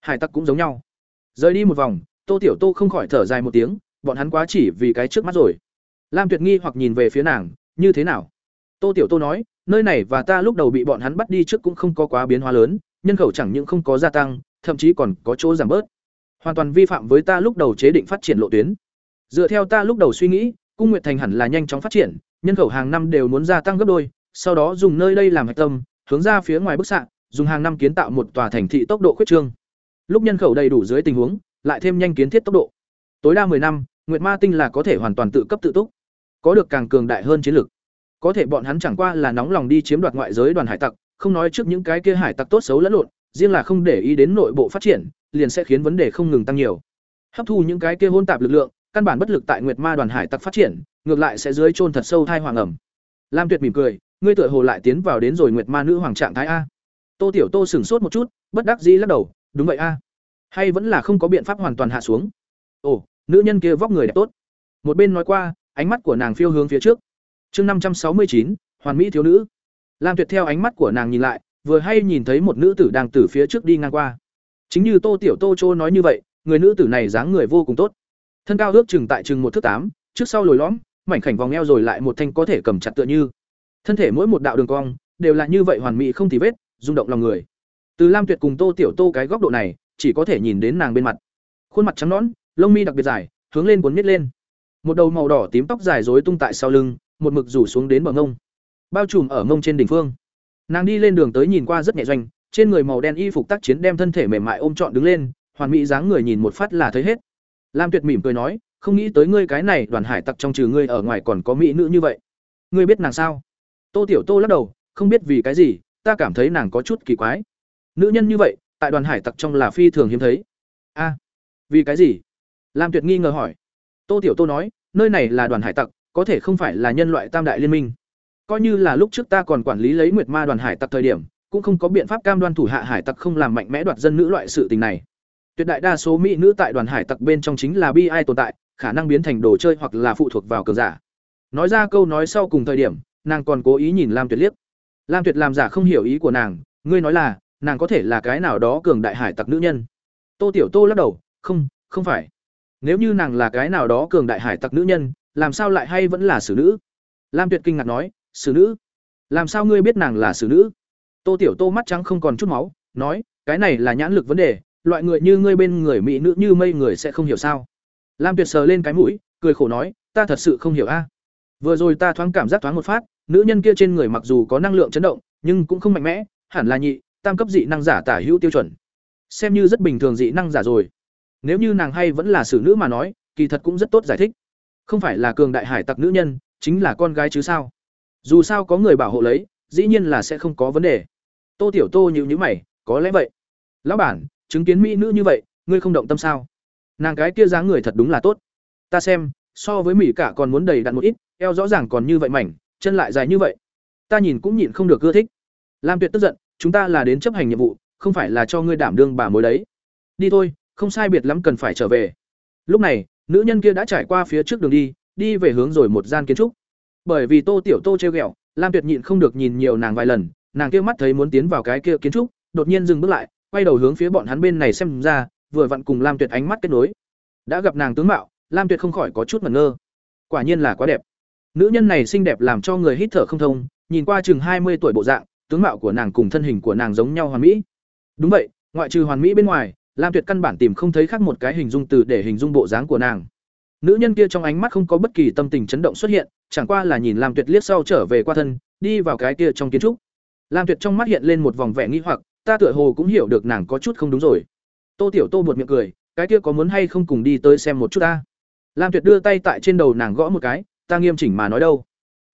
Hải tặc cũng giống nhau. Rời đi một vòng, tô tiểu tô không khỏi thở dài một tiếng, bọn hắn quá chỉ vì cái trước mắt rồi. Lam tuyệt nghi hoặc nhìn về phía nàng, như thế nào? Tô tiểu tô nói, nơi này và ta lúc đầu bị bọn hắn bắt đi trước cũng không có quá biến hóa lớn, nhân khẩu chẳng những không có gia tăng, thậm chí còn có chỗ giảm bớt. Hoàn toàn vi phạm với ta lúc đầu chế định phát triển lộ tuyến. Dựa theo ta lúc đầu suy nghĩ, cung nguyệt thành hẳn là nhanh chóng phát triển, nhân khẩu hàng năm đều muốn gia tăng gấp đôi, sau đó dùng nơi đây làm hạch tâm, hướng ra phía ngoài bức xạ, dùng hàng năm kiến tạo một tòa thành thị tốc độ khuyết trương. Lúc nhân khẩu đầy đủ dưới tình huống, lại thêm nhanh kiến thiết tốc độ. Tối đa 10 năm, nguyệt ma tinh là có thể hoàn toàn tự cấp tự túc, có được càng cường đại hơn chiến lược có thể bọn hắn chẳng qua là nóng lòng đi chiếm đoạt ngoại giới đoàn hải tặc, không nói trước những cái kia hải tặc tốt xấu lẫn lộn, riêng là không để ý đến nội bộ phát triển, liền sẽ khiến vấn đề không ngừng tăng nhiều. Hấp thu những cái kia hôn tạp lực lượng, căn bản bất lực tại nguyệt ma đoàn hải tặc phát triển, ngược lại sẽ dưới chôn thật sâu thai hoàng ẩm. Lam tuyệt mỉm cười, ngươi tựa hồ lại tiến vào đến rồi nguyệt ma nữ hoàng trạng thái a. Tô tiểu tô sửng sốt một chút, bất đắc dĩ lắc đầu, đúng vậy a. Hay vẫn là không có biện pháp hoàn toàn hạ xuống? Ồ, nữ nhân kia vóc người đẹp tốt. Một bên nói qua, ánh mắt của nàng phiêu hướng phía trước chương năm trăm sáu mươi chín, hoàn mỹ thiếu nữ. Lam tuyệt theo ánh mắt của nàng nhìn lại, vừa hay nhìn thấy một nữ tử đang từ phía trước đi ngang qua. Chính như tô tiểu tô châu nói như vậy, người nữ tử này dáng người vô cùng tốt. Thân cao ước chừng tại chừng một thước tám, trước sau lồi lõm, mảnh khảnh vòng eo rồi lại một thanh có thể cầm chặt tựa như. Thân thể mỗi một đạo đường cong, đều là như vậy hoàn mỹ không tì vết, rung động lòng người. Từ lam tuyệt cùng tô tiểu tô cái góc độ này, chỉ có thể nhìn đến nàng bên mặt. Khuôn mặt trắng nõn, lông mi đặc biệt dài, hướng lên cuốn miết lên. Một đầu màu đỏ tím tóc dài rối tung tại sau lưng một mực rủ xuống đến bờ ngông bao trùm ở ngông trên đỉnh phương. Nàng đi lên đường tới nhìn qua rất nhẹ doanh, trên người màu đen y phục tác chiến đem thân thể mềm mại ôm trọn đứng lên, hoàn mỹ dáng người nhìn một phát là thấy hết. Lam tuyệt mỉm cười nói, không nghĩ tới ngươi cái này đoàn hải tặc trong trừ ngươi ở ngoài còn có mỹ nữ như vậy. Ngươi biết nàng sao? Tô tiểu tô lắc đầu, không biết vì cái gì, ta cảm thấy nàng có chút kỳ quái. Nữ nhân như vậy, tại đoàn hải tặc trong là phi thường hiếm thấy. A, vì cái gì? Lam tuyệt nghi ngờ hỏi. Tô tiểu tô nói, nơi này là đoàn hải tặc có thể không phải là nhân loại tam đại liên minh. Coi như là lúc trước ta còn quản lý lấy nguyệt ma đoàn hải tặc thời điểm, cũng không có biện pháp cam đoan thủ hạ hải tặc không làm mạnh mẽ đoạt dân nữ loại sự tình này. Tuyệt đại đa số mỹ nữ tại đoàn hải tặc bên trong chính là bi ai tồn tại, khả năng biến thành đồ chơi hoặc là phụ thuộc vào cường giả. Nói ra câu nói sau cùng thời điểm, nàng còn cố ý nhìn lam tuyệt liếc. Lam tuyệt làm giả không hiểu ý của nàng, ngươi nói là, nàng có thể là cái nào đó cường đại hải tặc nữ nhân. Tô tiểu tô lắc đầu, không không phải. Nếu như nàng là cái nào đó cường đại hải tặc nữ nhân làm sao lại hay vẫn là xử nữ? Lam tuyệt kinh ngạc nói, xử nữ? Làm sao ngươi biết nàng là xử nữ? Tô tiểu tô mắt trắng không còn chút máu, nói, cái này là nhãn lực vấn đề, loại người như ngươi bên người mỹ nữ như mây người sẽ không hiểu sao? Lam tuyệt sờ lên cái mũi, cười khổ nói, ta thật sự không hiểu a. Vừa rồi ta thoáng cảm giác thoáng một phát, nữ nhân kia trên người mặc dù có năng lượng chấn động, nhưng cũng không mạnh mẽ, hẳn là nhị, tam cấp dị năng giả tả hữu tiêu chuẩn. Xem như rất bình thường dị năng giả rồi. Nếu như nàng hay vẫn là xử nữ mà nói, kỳ thật cũng rất tốt giải thích không phải là cường đại hải tặc nữ nhân, chính là con gái chứ sao? Dù sao có người bảo hộ lấy, dĩ nhiên là sẽ không có vấn đề. Tô tiểu tô nhịu nhữ mày, có lẽ vậy. Lão bản, chứng kiến mỹ nữ như vậy, ngươi không động tâm sao? Nàng cái kia dáng người thật đúng là tốt. Ta xem, so với mỹ cả còn muốn đầy đặn một ít, eo rõ ràng còn như vậy mảnh, chân lại dài như vậy. Ta nhìn cũng nhịn không được ưa thích. Lam tuyệt tức giận, chúng ta là đến chấp hành nhiệm vụ, không phải là cho ngươi đảm đương bà mối đấy. Đi thôi, không sai biệt lắm cần phải trở về. Lúc này nữ nhân kia đã trải qua phía trước đường đi đi về hướng rồi một gian kiến trúc. Bởi vì tô tiểu tô treo ghẹo, lam tuyệt nhịn không được nhìn nhiều nàng vài lần, nàng kia mắt thấy muốn tiến vào cái kia kiến trúc, đột nhiên dừng bước lại, quay đầu hướng phía bọn hắn bên này xem ra, vừa vặn cùng lam tuyệt ánh mắt kết nối. Đã gặp nàng tướng mạo, lam tuyệt không khỏi có chút mẩn ngơ. Quả nhiên là quá đẹp. Nữ nhân này xinh đẹp làm cho người hít thở không thông, nhìn qua chừng hai mươi tuổi bộ dạng, tướng mạo của nàng cùng thân hình của nàng giống nhau hoàn mỹ. Đúng vậy, ngoại trừ hoàn mỹ bên ngoài lam tuyệt căn bản tìm không thấy khác một cái hình dung từ để hình dung bộ dáng của nàng. Nữ nhân kia trong ánh mắt không có bất kỳ tâm tình chấn động xuất hiện, chẳng qua là nhìn lam tuyệt liếc sau trở về qua thân, đi vào cái kia trong kiến trúc. Lam tuyệt trong mắt hiện lên một vòng vẻ nghi hoặc, ta tựa hồ cũng hiểu được nàng có chút không đúng rồi. Tô tiểu tô buột miệng cười, cái kia có muốn hay không cùng đi tới xem một chút ta? Lam tuyệt đưa tay tại trên đầu nàng gõ một cái, ta nghiêm chỉnh mà nói đâu?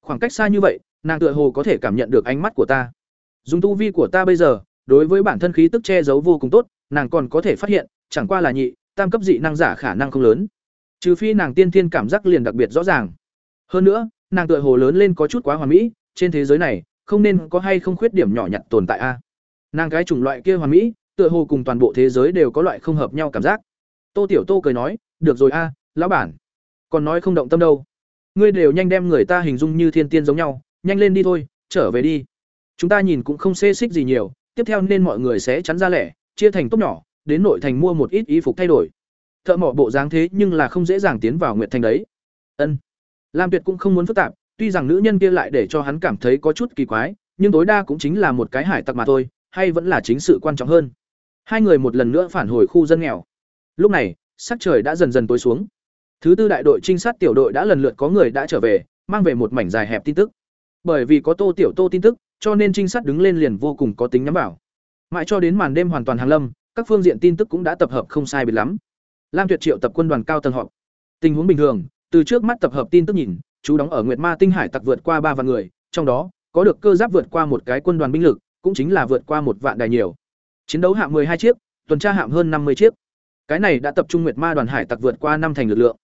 Khoảng cách xa như vậy, nàng tựa hồ có thể cảm nhận được ánh mắt của ta. Dùng tu vi của ta bây giờ, đối với bản thân khí tức che giấu vô cùng tốt nàng còn có thể phát hiện, chẳng qua là nhị, tam cấp dị năng giả khả năng không lớn. Trừ phi nàng tiên thiên cảm giác liền đặc biệt rõ ràng. Hơn nữa, nàng tựa hồ lớn lên có chút quá hoàn mỹ, trên thế giới này, không nên có hay không khuyết điểm nhỏ nhặt tồn tại a. Nàng cái chủng loại kia hoàn mỹ, tựa hồ cùng toàn bộ thế giới đều có loại không hợp nhau cảm giác. Tô tiểu tô cười nói, được rồi a, lão bản. Còn nói không động tâm đâu. Ngươi đều nhanh đem người ta hình dung như thiên tiên giống nhau, nhanh lên đi thôi, trở về đi. Chúng ta nhìn cũng không xê xích gì nhiều, tiếp theo nên mọi người sẽ chắn ra lẻ chia thành tốt nhỏ, đến nội thành mua một ít y phục thay đổi. Thợ mỏ bộ dáng thế nhưng là không dễ dàng tiến vào nguyệt thành đấy. Ân. Lam tuyệt cũng không muốn phức tạp, tuy rằng nữ nhân kia lại để cho hắn cảm thấy có chút kỳ quái, nhưng tối đa cũng chính là một cái hải tặc mà thôi, hay vẫn là chính sự quan trọng hơn. Hai người một lần nữa phản hồi khu dân nghèo. Lúc này, sắc trời đã dần dần tối xuống. Thứ tư đại đội trinh sát tiểu đội đã lần lượt có người đã trở về, mang về một mảnh dài hẹp tin tức. Bởi vì có tô tiểu tô tin tức, cho nên trinh sát đứng lên liền vô cùng có tính nhắm vào mãi cho đến màn đêm hoàn toàn hàng lâm, các phương diện tin tức cũng đã tập hợp không sai biệt lắm. Lam tuyệt triệu tập quân đoàn cao tầng họp. Tình huống bình thường, từ trước mắt tập hợp tin tức nhìn, chú đóng ở nguyệt ma tinh hải tặc vượt qua ba vạn người, trong đó, có được cơ giáp vượt qua một cái quân đoàn binh lực, cũng chính là vượt qua một vạn đài nhiều. Chiến đấu hạm hai chiếc, tuần tra hạm hơn năm mươi chiếc. Cái này đã tập trung nguyệt ma đoàn hải tặc vượt qua năm thành lực lượng.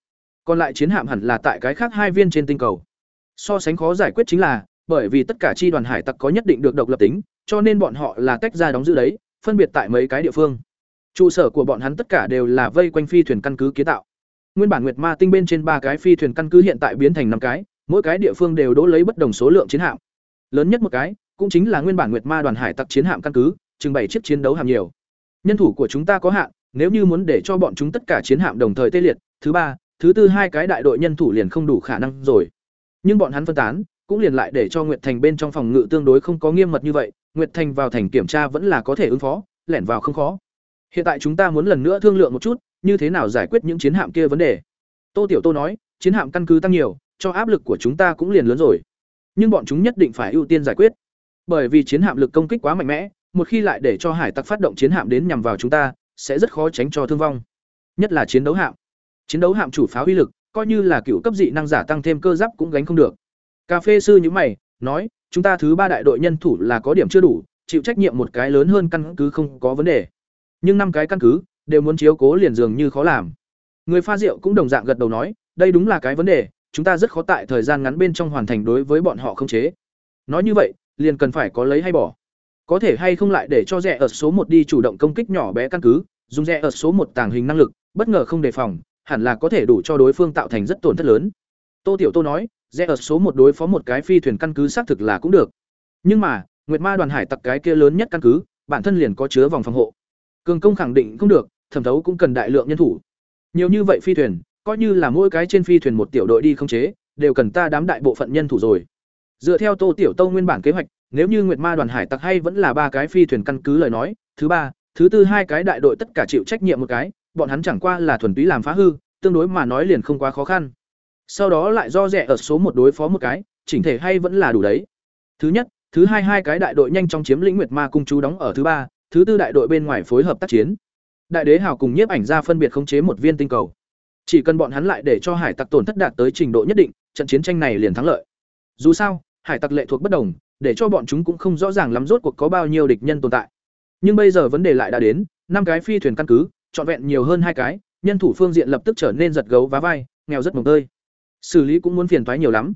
Còn lại chiến hạm hẳn là tại cái khác hai viên trên tinh cầu. So sánh khó giải quyết chính là, bởi vì tất cả chi đoàn hải tặc có nhất định được độc lập tính cho nên bọn họ là tách ra đóng giữ đấy, phân biệt tại mấy cái địa phương. Trụ sở của bọn hắn tất cả đều là vây quanh phi thuyền căn cứ kiến tạo. Nguyên bản nguyệt ma tinh bên trên ba cái phi thuyền căn cứ hiện tại biến thành năm cái, mỗi cái địa phương đều đỗ lấy bất đồng số lượng chiến hạm. Lớn nhất một cái, cũng chính là nguyên bản nguyệt ma đoàn hải tặc chiến hạm căn cứ trưng bày chiếc chiến đấu hạm nhiều. Nhân thủ của chúng ta có hạn, nếu như muốn để cho bọn chúng tất cả chiến hạm đồng thời tê liệt, thứ ba, thứ tư hai cái đại đội nhân thủ liền không đủ khả năng rồi. Nhưng bọn hắn phân tán cũng liền lại để cho nguyệt thành bên trong phòng ngự tương đối không có nghiêm mật như vậy, nguyệt thành vào thành kiểm tra vẫn là có thể ứng phó, lẻn vào không khó. Hiện tại chúng ta muốn lần nữa thương lượng một chút, như thế nào giải quyết những chiến hạm kia vấn đề. Tô tiểu tô nói, chiến hạm căn cứ tăng nhiều, cho áp lực của chúng ta cũng liền lớn rồi. Nhưng bọn chúng nhất định phải ưu tiên giải quyết. Bởi vì chiến hạm lực công kích quá mạnh mẽ, một khi lại để cho hải tặc phát động chiến hạm đến nhằm vào chúng ta, sẽ rất khó tránh cho thương vong. Nhất là chiến đấu hạm. Chiến đấu hạm chủ pháo uy lực, coi như là cựu cấp dị năng giả tăng thêm cơ giáp cũng gánh không được cà phê sư nhữ mày nói chúng ta thứ ba đại đội nhân thủ là có điểm chưa đủ chịu trách nhiệm một cái lớn hơn căn cứ không có vấn đề. Nhưng năm cái căn cứ đều muốn chiếu cố liền dường như khó làm. Người pha rượu cũng đồng dạng gật đầu nói, đây đúng là cái vấn đề, chúng ta rất khó tại thời gian ngắn bên trong hoàn thành đối với bọn họ không chế. Nói như vậy, liền cần phải có lấy hay bỏ. Có thể hay không lại để cho rẻ ở số một đi chủ động công kích nhỏ bé căn cứ, dùng rẻ ở số một tàng hình năng lực, bất ngờ không đề phòng, hẳn là có thể đủ cho đối phương tạo thành rất tổn thất lớn. Tô Tiểu Tô nói, rẽ ở số một đối phó một cái phi thuyền căn cứ xác thực là cũng được. Nhưng mà, Nguyệt Ma đoàn hải tặc cái kia lớn nhất căn cứ, bản thân liền có chứa vòng phòng hộ. Cường công khẳng định không được, thẩm thấu cũng cần đại lượng nhân thủ. Nhiều như vậy phi thuyền, coi như là mỗi cái trên phi thuyền một tiểu đội đi không chế, đều cần ta đám đại bộ phận nhân thủ rồi. Dựa theo Tô Tiểu tâu nguyên bản kế hoạch, nếu như Nguyệt Ma đoàn hải tặc hay vẫn là ba cái phi thuyền căn cứ lời nói, thứ ba, thứ tư hai cái đại đội tất cả chịu trách nhiệm một cái, bọn hắn chẳng qua là thuần túy làm phá hư, tương đối mà nói liền không quá khó khăn. Sau đó lại do rẻ ở số một đối phó một cái, chỉnh thể hay vẫn là đủ đấy. Thứ nhất, thứ hai hai cái đại đội nhanh chóng chiếm lĩnh Nguyệt Ma cung chú đóng ở thứ ba, thứ tư đại đội bên ngoài phối hợp tác chiến. Đại đế hào cùng nhiếp ảnh ra phân biệt khống chế một viên tinh cầu. Chỉ cần bọn hắn lại để cho hải tặc tổn thất đạt tới trình độ nhất định, trận chiến tranh này liền thắng lợi. Dù sao, hải tặc lệ thuộc bất đồng, để cho bọn chúng cũng không rõ ràng lắm rốt cuộc có bao nhiêu địch nhân tồn tại. Nhưng bây giờ vấn đề lại đã đến, năm cái phi thuyền căn cứ, trọn vẹn nhiều hơn hai cái, nhân thủ phương diện lập tức trở nên giật gấu vá vai, nghèo rất mồng tơi. Xử lý cũng muốn phiền toái nhiều lắm.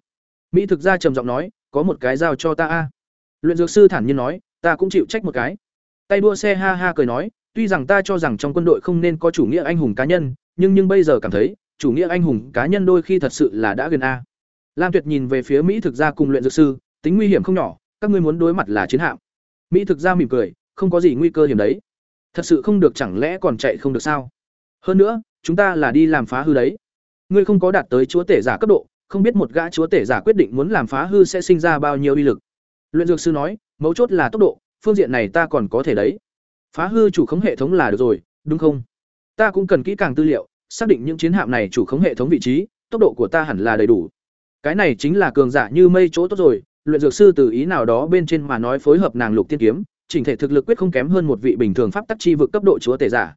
Mỹ thực ra trầm giọng nói, có một cái giao cho ta a. Luyện dược sư thản nhiên nói, ta cũng chịu trách một cái. Tay đua xe ha ha cười nói, tuy rằng ta cho rằng trong quân đội không nên có chủ nghĩa anh hùng cá nhân, nhưng nhưng bây giờ cảm thấy, chủ nghĩa anh hùng cá nhân đôi khi thật sự là đã gần a. Lam Tuyệt nhìn về phía Mỹ thực ra cùng luyện dược sư, tính nguy hiểm không nhỏ, các ngươi muốn đối mặt là chiến hạm. Mỹ thực ra mỉm cười, không có gì nguy cơ hiểm đấy. Thật sự không được chẳng lẽ còn chạy không được sao? Hơn nữa, chúng ta là đi làm phá hư đấy. Ngươi không có đạt tới chúa tể giả cấp độ, không biết một gã chúa tể giả quyết định muốn làm phá hư sẽ sinh ra bao nhiêu uy lực. Luyện dược sư nói, mấu chốt là tốc độ, phương diện này ta còn có thể đấy. Phá hư chủ khống hệ thống là được rồi, đúng không? Ta cũng cần kỹ càng tư liệu, xác định những chiến hạm này chủ khống hệ thống vị trí, tốc độ của ta hẳn là đầy đủ. Cái này chính là cường giả như mây chỗ tốt rồi, luyện dược sư từ ý nào đó bên trên mà nói phối hợp nàng lục tiên kiếm, chỉnh thể thực lực quyết không kém hơn một vị bình thường pháp tắc chi vực cấp độ chúa tể giả.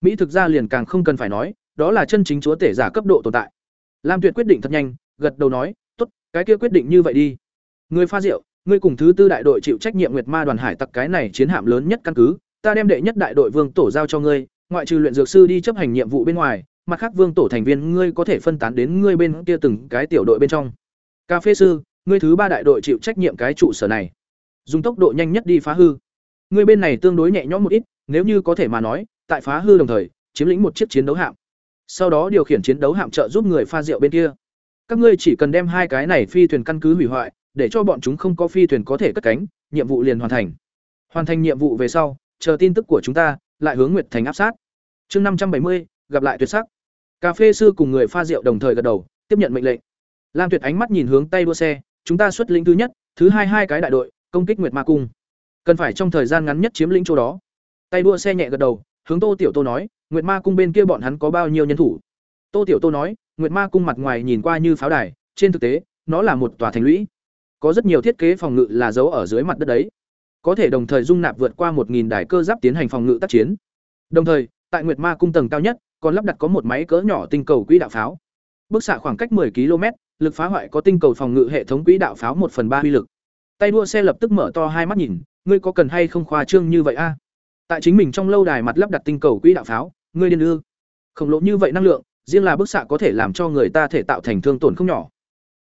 Mỹ thực ra liền càng không cần phải nói, đó là chân chính chúa tể giả cấp độ tồn tại. Lam Tuyệt quyết định thật nhanh, gật đầu nói, "Tốt, cái kia quyết định như vậy đi. Ngươi pha rượu, ngươi cùng thứ tư đại đội chịu trách nhiệm Nguyệt Ma đoàn hải tặc cái này chiến hạm lớn nhất căn cứ, ta đem đệ nhất đại đội Vương tổ giao cho ngươi, ngoại trừ luyện dược sư đi chấp hành nhiệm vụ bên ngoài, mặt khác Vương tổ thành viên ngươi có thể phân tán đến ngươi bên kia từng cái tiểu đội bên trong. Cà phê sư, ngươi thứ ba đại đội chịu trách nhiệm cái trụ sở này. Dùng tốc độ nhanh nhất đi phá hư. Ngươi bên này tương đối nhẹ nhõm một ít, nếu như có thể mà nói, tại phá hư đồng thời, chiếm lĩnh một chiếc chiến đấu hạm. Sau đó điều khiển chiến đấu hạm trợ giúp người pha rượu bên kia. Các ngươi chỉ cần đem hai cái này phi thuyền căn cứ hủy hoại, để cho bọn chúng không có phi thuyền có thể cất cánh, nhiệm vụ liền hoàn thành. Hoàn thành nhiệm vụ về sau, chờ tin tức của chúng ta, lại hướng Nguyệt Thành áp sát. Chương năm trăm bảy mươi gặp lại tuyệt sắc. Cà phê sư cùng người pha rượu đồng thời gật đầu, tiếp nhận mệnh lệnh. Lam Tuyệt ánh mắt nhìn hướng tay đua xe, chúng ta xuất lĩnh thứ nhất, thứ hai hai cái đại đội, công kích Nguyệt Ma cung. Cần phải trong thời gian ngắn nhất chiếm lĩnh chỗ đó. Tay đua xe nhẹ gật đầu, hướng Tô Tiểu Tô nói, Nguyệt Ma cung bên kia bọn hắn có bao nhiêu nhân thủ? Tô Tiểu Tô nói, Nguyệt Ma cung mặt ngoài nhìn qua như pháo đài, trên thực tế, nó là một tòa thành lũy. Có rất nhiều thiết kế phòng ngự là giấu ở dưới mặt đất đấy. Có thể đồng thời dung nạp vượt qua 1000 đài cơ giáp tiến hành phòng ngự tác chiến. Đồng thời, tại Nguyệt Ma cung tầng cao nhất, còn lắp đặt có một máy cỡ nhỏ tinh cầu quỹ đạo pháo. Bước xạ khoảng cách 10 km, lực phá hoại có tinh cầu phòng ngự hệ thống quỹ đạo pháo 1 phần 3 uy lực. Tay đua xe lập tức mở to hai mắt nhìn, ngươi có cần hay không khoa trương như vậy a? Tại chính mình trong lâu đài mặt lắp đặt tinh cầu quỹ đạo pháo, ngươi điên ư? Khổng lồ như vậy năng lượng, riêng là bức xạ có thể làm cho người ta thể tạo thành thương tổn không nhỏ,